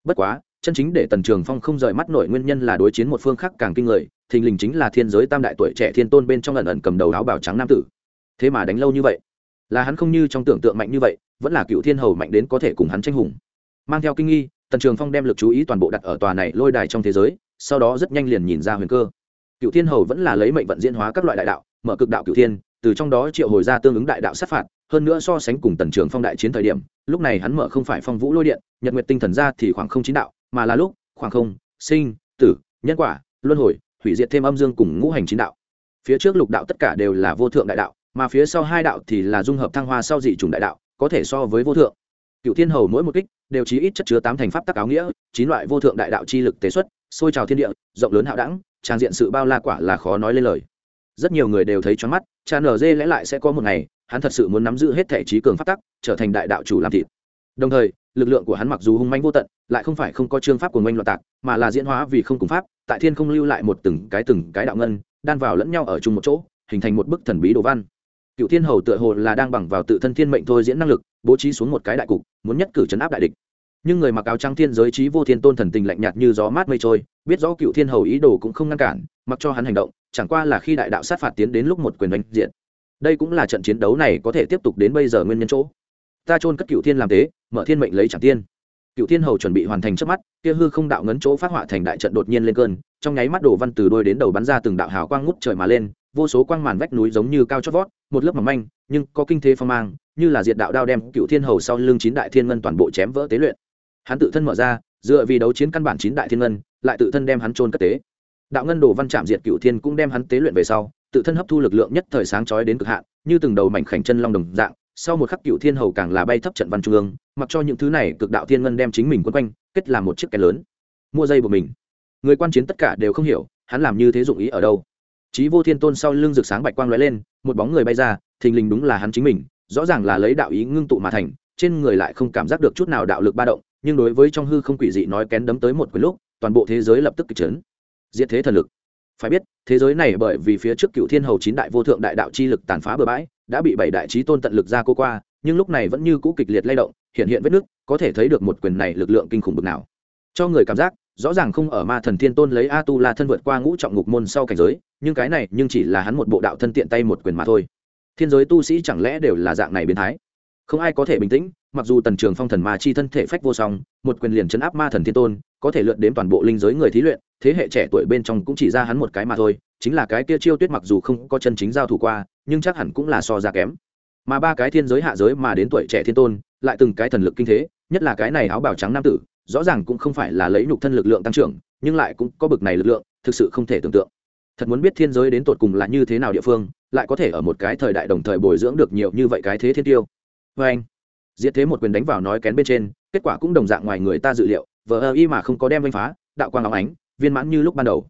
Bất quá, chân chính để tần trường phong không rời mắt nổi nguyên nhân là đối chiến một phương khác càng kinh người, thình lình chính là thiên giới tam đại tuổi trẻ thiên tôn bên trong lần ẩn cầm đầu áo bào trắng nam tử. Thế mà đánh lâu như vậy, là hắn không như trong tưởng tượng mạnh như vậy, vẫn là cựu thiên hầu mạnh đến có thể cùng hắn tranh hùng. Mang theo kinh nghi, tần trường phong đem l ự c chú ý toàn bộ đặt ở tòa này lôi đài trong thế giới, sau đó rất nhanh liền nhìn ra huyền cơ. Cựu thiên hầu vẫn là lấy mệnh vận diễn hóa các loại đại đạo, mở cực đạo cựu thiên, từ trong đó triệu hồi ra tương ứng đại đạo sát phạt hơn nữa so sánh cùng tần trường phong đại chiến thời điểm, lúc này hắn mở không phải phong vũ lôi điện, nhật nguyệt tinh thần ra thì khoảng không chín đạo, mà là lúc, khoảng không, sinh, tử, nhân quả, luân hồi, hủy diệt thêm âm dương cùng ngũ hành chín đạo. Phía trước lục đạo tất cả đều là vô thượng đại đạo, mà phía sau hai đạo thì là dung hợp thăng hoa sau dị chủng đại đạo, có thể so với vô thượng. Cựu thiên hầu mỗi một kích đều chí ít chất chứa tám thành pháp tắc áo nghĩa, chín loại vô thượng đại đạo chi lực tế xuất sôi trào thiên địa, rộng lớn hạo đẳng, trang diện sự bao la quả là khó nói lên lời. Rất nhiều người đều thấy choáng mắt, cha nở dê lẽ lại sẽ có một ngày hắn thật sự muốn nắm giữ hết thể trí cường pháp tắc, trở thành đại đạo chủ làm thịt. Đồng thời, lực lượng của hắn mặc dù hung manh vô tận, lại không phải không có chương pháp của ngoanh loạn tạc, mà là diễn hóa vì không cùng pháp, tại thiên không lưu lại một từng cái từng cái đạo ngân, đan vào lẫn nhau ở chung một chỗ, hình thành một bức thần bí đồ văn. Cựu thiên hầu tựa hồ là đang bằng vào tự thân thiên mệnh thôi diễn năng lực, bố trí xuống một cái đại cục, muốn nhất cử chấn áp đại địch. Nhưng người mặc áo trắng thiên giới trí vô thiên tôn thần tình lạnh nhạt như gió mát mây trôi, biết rõ cựu thiên hầu ý đồ cũng không ngăn cản, mặc cho hắn hành động, chẳng qua là khi đại đạo sát phạt tiến đến lúc một quyền đánh diện đây cũng là trận chiến đấu này có thể tiếp tục đến bây giờ nguyên nhân chỗ. Ta chôn cất cựu thiên làm thế, mở thiên mệnh lấy chẳng tiên. Cựu thiên hầu chuẩn bị hoàn thành trước mắt, kia hư không đạo ngấn chỗ phát họa thành đại trận đột nhiên lên cơn, trong nháy mắt đổ văn từ đôi đến đầu bắn ra từng đạo hào quang ngút trời mà lên, vô số quang màn vách núi giống như cao chót vót, một lớp mỏng manh, nhưng có kinh thế phong mang, như là diệt đạo đao đem cựu thiên hầu sau lưng chín đại thiên ngân toàn bộ chém vỡ tế luyện. Hắn tự thân mở ra, dựa vì đấu chiến căn bản chín đại thiên ngân, lại tự thân đem hắn trôn cất tế. Đạo ngân đồ văn chạm diệt cựu thiên cũng đem hắn tế luyện về sau tự thân hấp thu lực lượng nhất thời sáng chói đến cực hạn như từng đầu mảnh khảnh chân long đồng dạng sau một khắc cựu thiên hầu càng là bay thấp trận văn trung ương mặc cho những thứ này cực đạo thiên ngân đem chính mình quấn quanh kết làm một chiếc kén lớn mua dây của mình người quan chiến tất cả đều không hiểu hắn làm như thế dụng ý ở đâu Chí Vô Thiên Tôn sau lưng rực sáng bạch quang lóe lên, một bóng người bay ra, thình lình đúng là hắn chính mình, rõ ràng là lấy đạo ý ngưng tụ mà thành, trên người lại không cảm giác được chút nào đạo lực ba động, nhưng đối với trong hư không quỷ dị nói kén đấm tới một quyền lúc, toàn bộ thế giới lập tức kịch chấn. Diệt thế thần lực. Phải biết, thế giới này bởi vì phía trước Cựu Thiên Hầu chín đại vô thượng đại đạo chi lực tàn phá bừa bãi, đã bị bảy đại chí tôn tận lực ra cô qua, nhưng lúc này vẫn như cũ kịch liệt lay động, hiện hiện vết nước, có thể thấy được một quyền này lực lượng kinh khủng bực nào. Cho người cảm giác, rõ ràng không ở ma thần thiên tôn lấy a tu la thân vượt qua ngũ trọng ngục môn sau cảnh giới nhưng cái này nhưng chỉ là hắn một bộ đạo thân tiện tay một quyền mà thôi thiên giới tu sĩ chẳng lẽ đều là dạng này biến thái không ai có thể bình tĩnh mặc dù tần trường phong thần ma chi thân thể phách vô song, một quyền liền chấn áp ma thần thiên tôn, có thể lượt đến toàn bộ linh giới người thí luyện, thế hệ trẻ tuổi bên trong cũng chỉ ra hắn một cái mà thôi, chính là cái kia chiêu tuyết mặc dù không có chân chính giao thủ qua, nhưng chắc hẳn cũng là so ra kém. Mà ba cái thiên giới hạ giới mà đến tuổi trẻ thiên tôn, lại từng cái thần lực kinh thế, nhất là cái này áo bào trắng nam tử, rõ ràng cũng không phải là lấy nhục thân lực lượng tăng trưởng, nhưng lại cũng có bực này lực lượng, thực sự không thể tưởng tượng. Thật muốn biết thiên giới đến tột cùng là như thế nào địa phương, lại có thể ở một cái thời đại đồng thời bồi dưỡng được nhiều như vậy cái thế thiên tiêu. Vê anh diệt thế một quyền đánh vào nói kén bên trên, kết quả cũng đồng dạng ngoài người ta dự liệu, vờ ơ y mà không có đem vanh phá, đạo quang óng ánh, viên mãn như lúc ban đầu.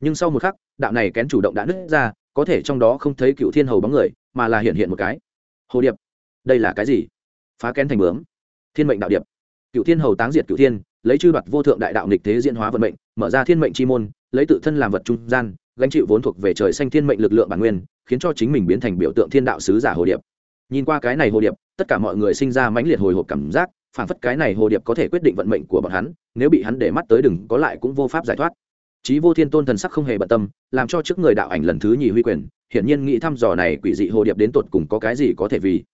Nhưng sau một khắc, đạo này kén chủ động đã nứt ra, có thể trong đó không thấy cựu thiên hầu bóng người, mà là hiện hiện một cái. Hồ điệp, đây là cái gì? Phá kén thành bướm. Thiên mệnh đạo điệp. Cựu thiên hầu táng diệt cựu thiên, lấy chư đoạt vô thượng đại đạo nghịch thế diễn hóa vận mệnh, mở ra thiên mệnh chi môn, lấy tự thân làm vật trung gian, gánh chịu vốn thuộc về trời xanh thiên mệnh lực lượng bản nguyên, khiến cho chính mình biến thành biểu tượng thiên đạo sứ giả hồ điệp. Nhìn qua cái này hồ điệp tất cả mọi người sinh ra mãnh liệt hồi hộp cảm giác phản phất cái này hồ điệp có thể quyết định vận mệnh của bọn hắn, nếu bị hắn để mắt tới đừng có lại cũng vô pháp giải thoát. Chí vô thiên tôn thần sắc không hề bận tâm, làm cho trước người đạo ảnh lần thứ nhì huy quyền, hiển nhiên nghĩ thăm dò này quỷ dị hồ điệp đến tột cùng có cái gì có thể vì.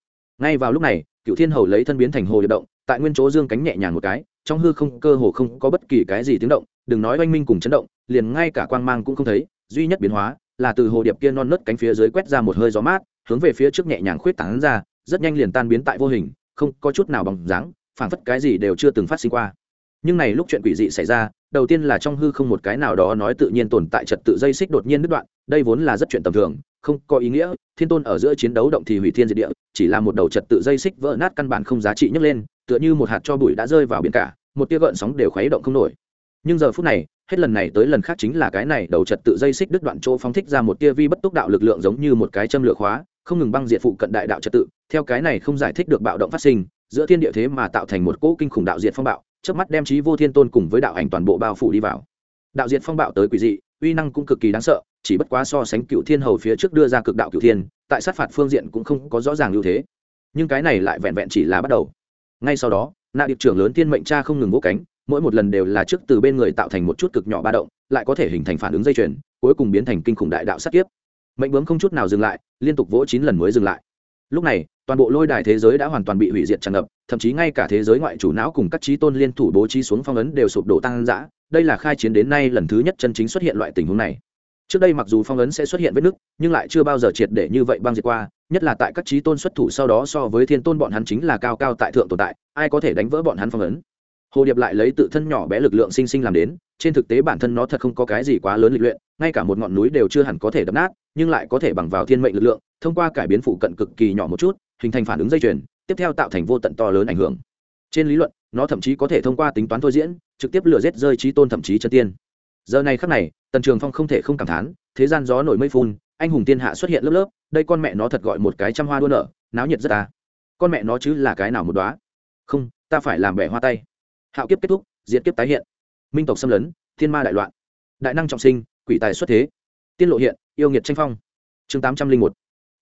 Ngay vào lúc này cựu thiên hầu lấy thân biến thành hồ điệp động, tại nguyên chỗ dương cánh nhẹ nhàng một cái, trong hư không cơ hồ không có bất kỳ cái gì tiếng động, đừng nói oanh minh cùng chấn động, liền ngay cả quang mang cũng không thấy, duy nhất biến hóa là từ hồ điệp kia non nớt cánh phía dưới quét ra một hơi gió mát, hướng về phía trước nhẹ nhàng khuyết tán ra rất nhanh liền tan biến tại vô hình, không có chút nào bằng dáng, phảng phất cái gì đều chưa từng phát sinh qua. Nhưng này lúc chuyện quỷ dị xảy ra, đầu tiên là trong hư không một cái nào đó nói tự nhiên tồn tại trật tự dây xích đột nhiên đứt đoạn, đây vốn là rất chuyện tầm thường, không có ý nghĩa, thiên tôn ở giữa chiến đấu động thì hủy thiên diệt địa, chỉ là một đầu trật tự dây xích vỡ nát căn bản không giá trị nhấc lên, tựa như một hạt cho bụi đã rơi vào biển cả, một tia gợn sóng đều khuấy động không nổi. Nhưng giờ phút này, hết lần này tới lần khác chính là cái này đầu trật tự dây xích đứt đoạn chỗ phóng thích ra một tia vi bất túc đạo lực lượng giống như một cái châm lửa khóa không ngừng băng diệt phụ cận đại đạo trật tự, theo cái này không giải thích được bạo động phát sinh, giữa thiên địa thế mà tạo thành một cỗ kinh khủng đạo diệt phong bạo trước mắt đem trí vô thiên tôn cùng với đạo ảnh toàn bộ bao phủ đi vào. Đạo diệt phong bạo tới quỷ dị, uy năng cũng cực kỳ đáng sợ, chỉ bất quá so sánh cựu thiên hầu phía trước đưa ra cực đạo cựu thiên, tại sát phạt phương diện cũng không có rõ ràng ưu thế. Nhưng cái này lại vẹn vẹn chỉ là bắt đầu. Ngay sau đó, nạ điệp trưởng lớn thiên mệnh cha không ngừng vỗ cánh, mỗi một lần đều là trước từ bên người tạo thành một chút cực nhỏ ba động, lại có thể hình thành phản ứng dây chuyền, cuối cùng biến thành kinh khủng đại đạo sát kiếp mệnh bướm không chút nào dừng lại, liên tục vỗ chín lần mới dừng lại. Lúc này, toàn bộ lôi đài thế giới đã hoàn toàn bị hủy diệt tràn ngập, thậm chí ngay cả thế giới ngoại chủ não cùng các trí tôn liên thủ bố trí xuống phong ấn đều sụp đổ tăng giã đây là khai chiến đến nay lần thứ nhất chân chính xuất hiện loại tình huống này. Trước đây mặc dù phong ấn sẽ xuất hiện vết nứt, nhưng lại chưa bao giờ triệt để như vậy băng diệt qua, nhất là tại các trí tôn xuất thủ sau đó so với thiên tôn bọn hắn chính là cao cao tại thượng tồn tại, ai có thể đánh vỡ bọn hắn phong ấn? Hồ điệp lại lấy tự thân nhỏ bé lực lượng sinh sinh làm đến, trên thực tế bản thân nó thật không có cái gì quá lớn lịch luyện, ngay cả một ngọn núi đều chưa hẳn có thể đập nát, nhưng lại có thể bằng vào thiên mệnh lực lượng, thông qua cải biến phụ cận cực kỳ nhỏ một chút, hình thành phản ứng dây chuyền, tiếp theo tạo thành vô tận to lớn ảnh hưởng. Trên lý luận, nó thậm chí có thể thông qua tính toán thôi diễn, trực tiếp lừa rết rơi trí tôn thậm chí chân tiên. Giờ này khắc này, tần trường phong không thể không cảm thán, thế gian gió nổi mây phun, anh hùng tiên hạ xuất hiện lớp lớp, đây con mẹ nó thật gọi một cái trăm hoa đua nở, náo nhiệt rất ta con mẹ nó chứ là cái nào một đoá không, ta phải làm bẻ hoa tay hạo kiếp kết thúc, diệt kiếp tái hiện. Minh tộc xâm lấn, thiên ma đại loạn. Đại năng trọng sinh, quỷ tài xuất thế. Tiên lộ hiện, yêu nghiệt tranh phong. Chương tám trăm linh một.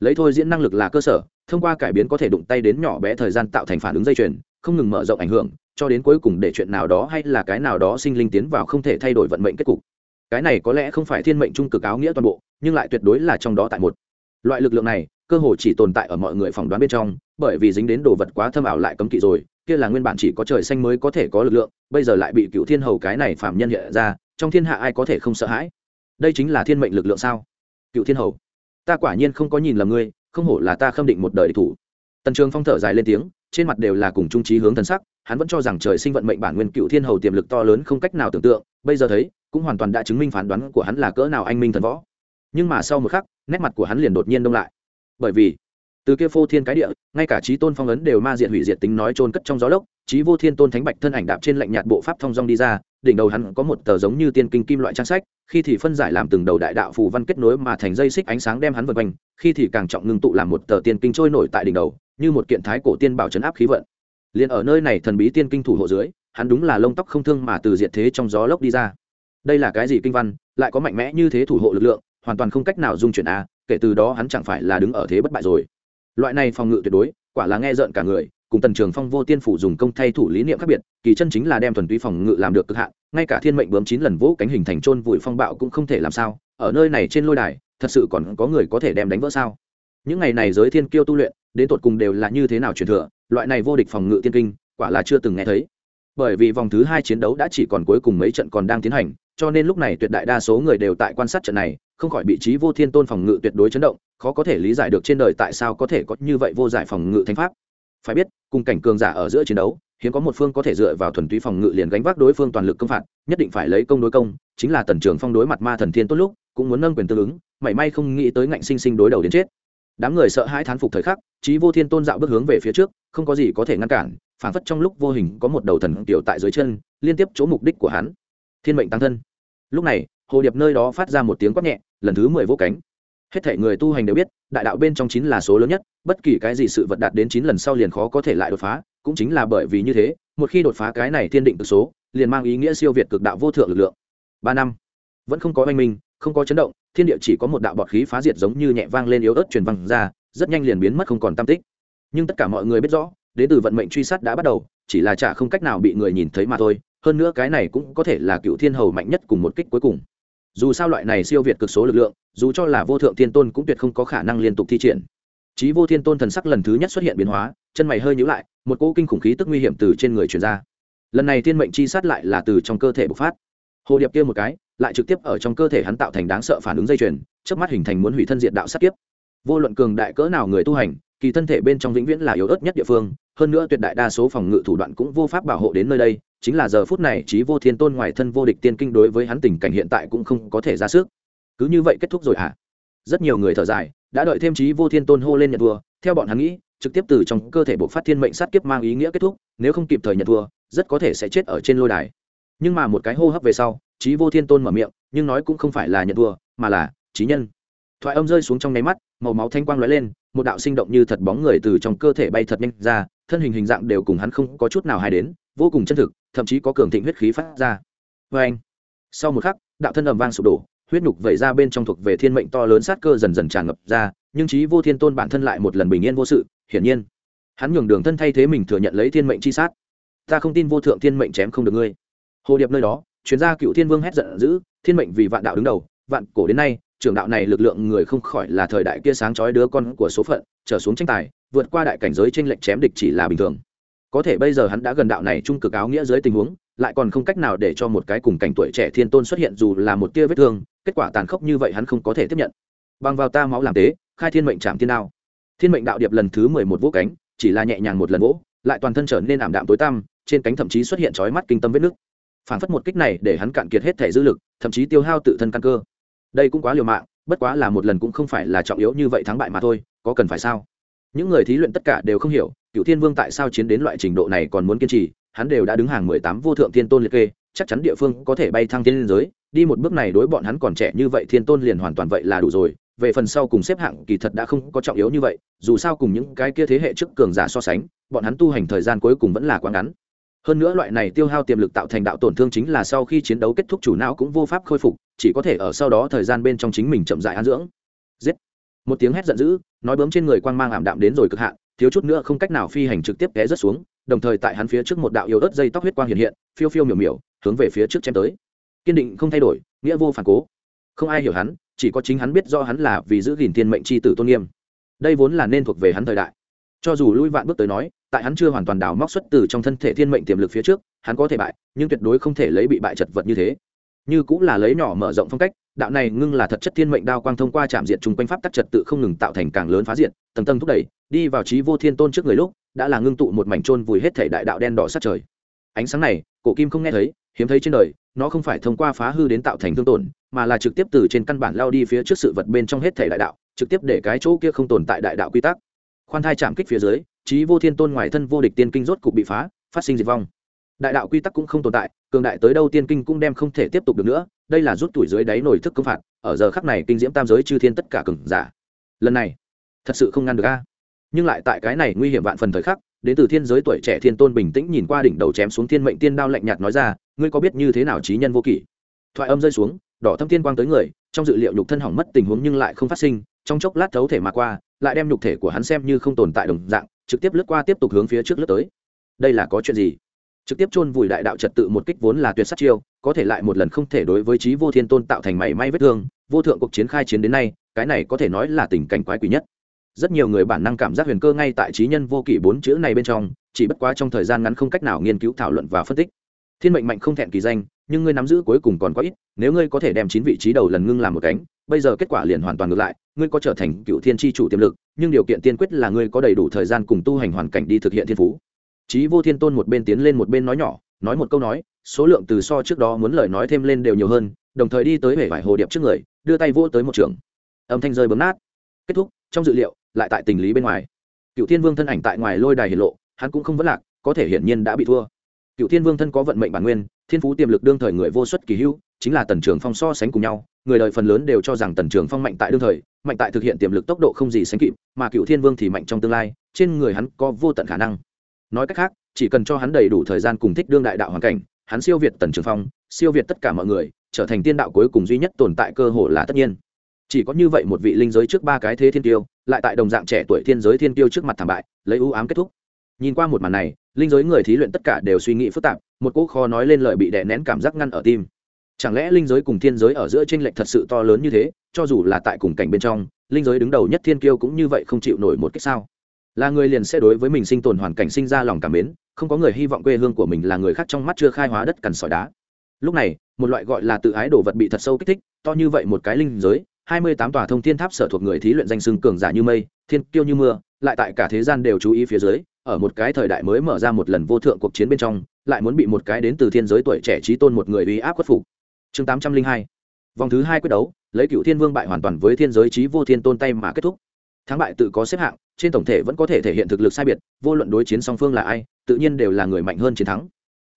Lấy thôi diễn năng lực là cơ sở, thông qua cải biến có thể đụng tay đến nhỏ bé thời gian tạo thành phản ứng dây chuyền, không ngừng mở rộng ảnh hưởng, cho đến cuối cùng để chuyện nào đó hay là cái nào đó sinh linh tiến vào không thể thay đổi vận mệnh kết cục. Cái này có lẽ không phải thiên mệnh trung cực áo nghĩa toàn bộ, nhưng lại tuyệt đối là trong đó tại một. Loại lực lượng này, cơ hồ chỉ tồn tại ở mọi người phỏng đoán bên trong, bởi vì dính đến đồ vật quá thâm ảo lại cấm kỵ rồi kia là nguyên bản chỉ có trời xanh mới có thể có lực lượng, bây giờ lại bị cựu thiên hầu cái này phạm nhân hiện ra, trong thiên hạ ai có thể không sợ hãi? Đây chính là thiên mệnh lực lượng sao? Cựu thiên hầu, ta quả nhiên không có nhìn lầm ngươi, không hổ là ta khâm định một đời địch thủ. Tần trường phong thở dài lên tiếng, trên mặt đều là cùng trung trí hướng thần sắc, hắn vẫn cho rằng trời sinh vận mệnh bản nguyên cựu thiên hầu tiềm lực to lớn không cách nào tưởng tượng, bây giờ thấy, cũng hoàn toàn đã chứng minh phán đoán của hắn là cỡ nào anh minh thần võ. Nhưng mà sau một khắc, nét mặt của hắn liền đột nhiên đông lại. Bởi vì từ kia phô thiên cái địa, ngay cả trí tôn phong ấn đều ma diện hủy diệt tính nói trôn cất trong gió lốc, trí vô thiên tôn thánh bạch thân ảnh đạp trên lạnh nhạt bộ pháp thong dong đi ra, đỉnh đầu hắn có một tờ giống như tiên kinh kim loại trang sách, khi thì phân giải làm từng đầu đại đạo phù văn kết nối mà thành dây xích ánh sáng đem hắn vượt quanh, khi thì càng trọng ngưng tụ làm một tờ tiên kinh trôi nổi tại đỉnh đầu, như một kiện thái cổ tiên bảo chấn áp khí vận. Liền ở nơi này thần bí tiên kinh thủ hộ dưới, hắn đúng là lông tóc không thương mà từ diệt thế trong gió lốc đi ra. Đây là cái gì kinh văn, lại có mạnh mẽ như thế thủ hộ lực lượng, hoàn toàn không cách nào dung chuyển a kể từ đó hắn chẳng phải là đứng ở thế bất bại rồi loại này phòng ngự tuyệt đối, quả là nghe rợn cả người, cùng tần trường phong vô tiên phủ dùng công thay thủ lý niệm khác biệt, kỳ chân chính là đem thuần túy phòng ngự làm được cực hạn, ngay cả thiên mệnh bướm chín lần vỗ cánh hình thành trôn vùi phong bạo cũng không thể làm sao, ở nơi này trên lôi đài, thật sự còn có người có thể đem đánh vỡ sao? Những ngày này giới thiên kiêu tu luyện, đến tột cùng đều là như thế nào truyền thừa, loại này vô địch phòng ngự tiên kinh, quả là chưa từng nghe thấy. Bởi vì vòng thứ hai chiến đấu đã chỉ còn cuối cùng mấy trận còn đang tiến hành cho nên lúc này tuyệt đại đa số người đều tại quan sát trận này, không khỏi bị trí vô thiên tôn phòng ngự tuyệt đối chấn động, khó có thể lý giải được trên đời tại sao có thể có như vậy vô giải phòng ngự thánh pháp. Phải biết, cùng cảnh cường giả ở giữa chiến đấu, hiếm có một phương có thể dựa vào thuần túy phòng ngự liền gánh vác đối phương toàn lực công phạt, nhất định phải lấy công đối công, chính là tần trường phong đối mặt ma thần thiên tốt lúc, cũng muốn nâng quyền tương ứng, mảy may không nghĩ tới ngạnh sinh sinh đối đầu đến chết. Đám người sợ hãi thán phục thời khắc, trí vô thiên tôn dạo bước hướng về phía trước, không có gì có thể ngăn cản phản phất trong lúc vô hình có một đầu thần tiểu tại dưới chân, liên tiếp chỗ mục đích của hắn thiên mệnh tăng thân. Lúc này, hồ điệp nơi đó phát ra một tiếng quát nhẹ, lần thứ mười vô cánh. Hết thể người tu hành đều biết, đại đạo bên trong chín là số lớn nhất, bất kỳ cái gì sự vật đạt đến chín lần sau liền khó có thể lại đột phá, cũng chính là bởi vì như thế, một khi đột phá cái này thiên định cực số, liền mang ý nghĩa siêu việt cực đạo vô thượng lực lượng. Ba năm, vẫn không có oanh minh, không có chấn động, thiên địa chỉ có một đạo bọt khí phá diệt giống như nhẹ vang lên yếu ớt truyền văng ra, rất nhanh liền biến mất không còn tam tích. Nhưng tất cả mọi người biết rõ, đến từ vận mệnh truy sát đã bắt đầu, chỉ là chả không cách nào bị người nhìn thấy mà thôi hơn nữa cái này cũng có thể là cựu thiên hầu mạnh nhất cùng một kích cuối cùng. Dù sao loại này siêu việt cực số lực lượng, dù cho là vô thượng thiên tôn cũng tuyệt không có khả năng liên tục thi triển. Chí vô thiên tôn thần sắc lần thứ nhất xuất hiện biến hóa, chân mày hơi nhíu lại, một cỗ kinh khủng khí tức nguy hiểm từ trên người truyền ra. Lần này thiên mệnh chi sát lại là từ trong cơ thể bộc phát. Hồ điệp kia một cái, lại trực tiếp ở trong cơ thể hắn tạo thành đáng sợ phản ứng dây chuyền trước mắt hình thành muốn hủy thân diện đạo sát kiếp. Vô luận cường đại cỡ nào người tu hành, kỳ thân thể bên trong vĩnh viễn là yếu ớt nhất địa phương, hơn nữa tuyệt đại đa số phòng ngự thủ đoạn cũng vô pháp bảo hộ đến nơi đây chính là giờ phút này trí vô thiên tôn ngoài thân vô địch tiên kinh đối với hắn tình cảnh hiện tại cũng không có thể ra sức. Cứ như vậy kết thúc rồi hả? Rất nhiều người thở dài, đã đợi thêm trí vô thiên tôn hô lên nhận thua, theo bọn hắn nghĩ, trực tiếp từ trong cơ thể buộc phát thiên mệnh sát kiếp mang ý nghĩa kết thúc, nếu không kịp thời nhận thua, rất có thể sẽ chết ở trên lôi đài. Nhưng mà một cái hô hấp về sau, trí vô thiên tôn mở miệng, nhưng nói cũng không phải là nhận thua, mà là trí nhân. Thoại âm rơi xuống trong nháy mắt, màu máu thanh quang lóe lên, một đạo sinh động như thật bóng người từ trong cơ thể bay thật nhanh ra, thân hình hình dạng đều cùng hắn không có chút nào hay đến, vô cùng chân thực thậm chí có cường thịnh huyết khí phát ra. Vê anh, sau một khắc, đạo thân ầm vang sụp đổ, huyết nhục vẩy ra bên trong thuộc về thiên mệnh to lớn sát cơ dần dần tràn ngập ra, nhưng trí vô thiên tôn bản thân lại một lần bình yên vô sự, hiển nhiên, hắn nhường đường thân thay thế mình thừa nhận lấy thiên mệnh chi sát. Ta không tin vô thượng thiên mệnh chém không được ngươi. Hồ điệp nơi đó, chuyên gia cựu thiên vương hét giận dữ, thiên mệnh vì vạn đạo đứng đầu, vạn cổ đến nay, trưởng đạo này lực lượng người không khỏi là thời đại kia sáng chói đứa con của số phận, trở xuống tranh tài, vượt qua đại cảnh giới tranh lệch chém địch chỉ là bình thường có thể bây giờ hắn đã gần đạo này trung cực áo nghĩa dưới tình huống, lại còn không cách nào để cho một cái cùng cảnh tuổi trẻ thiên tôn xuất hiện dù là một tia vết thương, kết quả tàn khốc như vậy hắn không có thể tiếp nhận. Bằng vào ta máu làm tế, khai thiên mệnh trạm thiên đao. Thiên mệnh đạo điệp lần thứ mười một vỗ cánh, chỉ là nhẹ nhàng một lần vỗ, lại toàn thân trở nên ảm đạm tối tăm, trên cánh thậm chí xuất hiện chói mắt kinh tâm vết nước phản phất một kích này để hắn cạn kiệt hết thể dư lực, thậm chí tiêu hao tự thân căn cơ. Đây cũng quá liều mạng, bất quá là một lần cũng không phải là trọng yếu như vậy thắng bại mà thôi, có cần phải sao? Những người thí luyện tất cả đều không hiểu cựu thiên vương tại sao chiến đến loại trình độ này còn muốn kiên trì, hắn đều đã đứng hàng mười tám vô thượng thiên tôn liệt kê, chắc chắn địa phương có thể bay thăng thiên liên giới, đi một bước này đối bọn hắn còn trẻ như vậy thiên tôn liền hoàn toàn vậy là đủ rồi, về phần sau cùng xếp hạng kỳ thật đã không có trọng yếu như vậy, dù sao cùng những cái kia thế hệ trước cường giả so sánh, bọn hắn tu hành thời gian cuối cùng vẫn là quá ngắn. Hơn nữa loại này tiêu hao tiềm lực tạo thành đạo tổn thương chính là sau khi chiến đấu kết thúc chủ não cũng vô pháp khôi phục, chỉ có thể ở sau đó thời gian bên trong chính mình chậm dại an dưỡng. Giết. Một tiếng hét giận dữ nói bướm trên người quang mang ảm đạm đến rồi cực hạn, thiếu chút nữa không cách nào phi hành trực tiếp té rớt xuống, đồng thời tại hắn phía trước một đạo yếu ớt dây tóc huyết quang hiện hiện, phiêu phiêu miểu miểu, hướng về phía trước chém tới. Kiên định không thay đổi, nghĩa vô phản cố. Không ai hiểu hắn, chỉ có chính hắn biết do hắn là vì giữ gìn thiên mệnh c h i tử tôn nghiêm. Đây vốn là nên thuộc về hắn thời đại. Cho dù lui vạn bước tới nói, tại hắn chưa hoàn toàn đào móc xuất từ trong thân thể thiên mệnh tiềm lực phía trước, hắn có thể bại, nhưng tuyệt đối không thể lấy bị bại chật vật như thế như cũng là lấy nhỏ mở rộng phong cách, đạo này ngưng là thật chất thiên mệnh đao quang thông qua chạm diện chung quanh pháp tắc trật tự không ngừng tạo thành càng lớn phá diện tầng tầng thúc đẩy, đi vào trí vô thiên tôn trước người lúc, đã là ngưng tụ một mảnh trôn vùi hết thể đại đạo đen đỏ sát trời. Ánh sáng này, cổ kim không nghe thấy, hiếm thấy trên đời, nó không phải thông qua phá hư đến tạo thành thương tổn, mà là trực tiếp từ trên căn bản lao đi phía trước sự vật bên trong hết thể đại đạo, trực tiếp để cái chỗ kia không tồn tại đại đạo quy tắc. Khoan thai chạm kích phía dưới, trí vô thiên tôn ngoài thân vô địch tiên kinh rốt cục bị phá, phát sinh diệt vong đại đạo quy tắc cũng không tồn tại, cường đại tới đâu tiên kinh cũng đem không thể tiếp tục được nữa, đây là rút tuổi dưới đáy nổi thức công phạt, ở giờ khắc này kinh diễm tam giới chư thiên tất cả cường giả. Lần này, thật sự không ngăn được a. Nhưng lại tại cái này nguy hiểm vạn phần thời khắc, đến từ thiên giới tuổi trẻ thiên tôn bình tĩnh nhìn qua đỉnh đầu chém xuống thiên mệnh tiên đao lạnh nhạt nói ra, ngươi có biết như thế nào trí nhân vô kỷ? Thoại âm rơi xuống, đỏ thâm tiên quang tới người, trong dự liệu nhục thân hỏng mất tình huống nhưng lại không phát sinh, trong chốc lát thấu thể mà qua, lại đem nhục thể của hắn xem như không tồn tại đồng dạng, trực tiếp lướt qua tiếp tục hướng phía trước lướt tới. Đây là có chuyện gì? Trực tiếp chôn vùi đại đạo trật tự một kích vốn là tuyệt sát chiêu, có thể lại một lần không thể đối với trí vô thiên tôn tạo thành mảy may vết thương, vô thượng cuộc chiến khai chiến đến nay, cái này có thể nói là tình cảnh quái quỷ nhất. Rất nhiều người bản năng cảm giác huyền cơ ngay tại trí nhân vô kỷ bốn chữ này bên trong, chỉ bất quá trong thời gian ngắn không cách nào nghiên cứu, thảo luận và phân tích. Thiên mệnh mạnh không thẹn kỳ danh, nhưng ngươi nắm giữ cuối cùng còn có ít, nếu ngươi có thể đem chín vị trí đầu lần ngưng làm một cánh, bây giờ kết quả liền hoàn toàn ngược lại, ngươi có trở thành cựu thiên tri chủ tiềm lực, nhưng điều kiện tiên quyết là ngươi có đầy đủ thời gian cùng tu hành hoàn cảnh đi thực hiện thiên phú. Chí vô thiên tôn một bên tiến lên một bên nói nhỏ, nói một câu nói, số lượng từ so trước đó muốn lời nói thêm lên đều nhiều hơn, đồng thời đi tới vẻ vải hồ điệp trước người, đưa tay vỗ tới một trường. Âm thanh rơi bấm nát. Kết thúc, trong dự liệu, lại tại tình lý bên ngoài. Cựu thiên vương thân ảnh tại ngoài lôi đài hiển lộ, hắn cũng không vấn lạc, có thể hiển nhiên đã bị thua. Cựu thiên vương thân có vận mệnh bản nguyên, thiên phú tiềm lực đương thời người vô xuất kỳ hữu, chính là tần trường phong so sánh cùng nhau, người đời phần lớn đều cho rằng tần trường phong mạnh tại đương thời, mạnh tại thực hiện tiềm lực tốc độ không gì sánh kịp, mà cựu thiên vương thì mạnh trong tương lai, trên người hắn có vô tận khả năng nói cách khác, chỉ cần cho hắn đầy đủ thời gian cùng thích đương đại đạo hoàn cảnh, hắn siêu việt tần trường phong, siêu việt tất cả mọi người, trở thành tiên đạo cuối cùng duy nhất tồn tại cơ hội là tất nhiên. Chỉ có như vậy một vị linh giới trước ba cái thế thiên tiêu, lại tại đồng dạng trẻ tuổi thiên giới thiên tiêu trước mặt thảm bại, lấy ưu ám kết thúc. Nhìn qua một màn này, linh giới người thí luyện tất cả đều suy nghĩ phức tạp, một cỗ kho nói lên lời bị đè nén cảm giác ngăn ở tim. Chẳng lẽ linh giới cùng thiên giới ở giữa tranh lệch thật sự to lớn như thế, cho dù là tại cùng cảnh bên trong, linh giới đứng đầu nhất thiên kiêu cũng như vậy không chịu nổi một cách sao? Là người liền sẽ đối với mình sinh tồn hoàn cảnh sinh ra lòng cảm mến, không có người hy vọng quê hương của mình là người khác trong mắt chưa khai hóa đất cằn sỏi đá. Lúc này, một loại gọi là tự ái đồ vật bị thật sâu kích thích, to như vậy một cái linh giới, hai mươi tám tòa thông thiên tháp sở thuộc người thí luyện danh xưng cường giả như mây, thiên kiêu như mưa, lại tại cả thế gian đều chú ý phía dưới, ở một cái thời đại mới mở ra một lần vô thượng cuộc chiến bên trong, lại muốn bị một cái đến từ thiên giới tuổi trẻ trí tôn một người uy áp khuất phục. Chương tám trăm linh hai, vòng thứ hai quyết đấu, lấy cựu thiên vương bại hoàn toàn với thiên giới trí vô thiên tôn tay mà kết thúc thắng bại tự có xếp hạng, trên tổng thể vẫn có thể thể hiện thực lực sai biệt, vô luận đối chiến song phương là ai, tự nhiên đều là người mạnh hơn chiến thắng.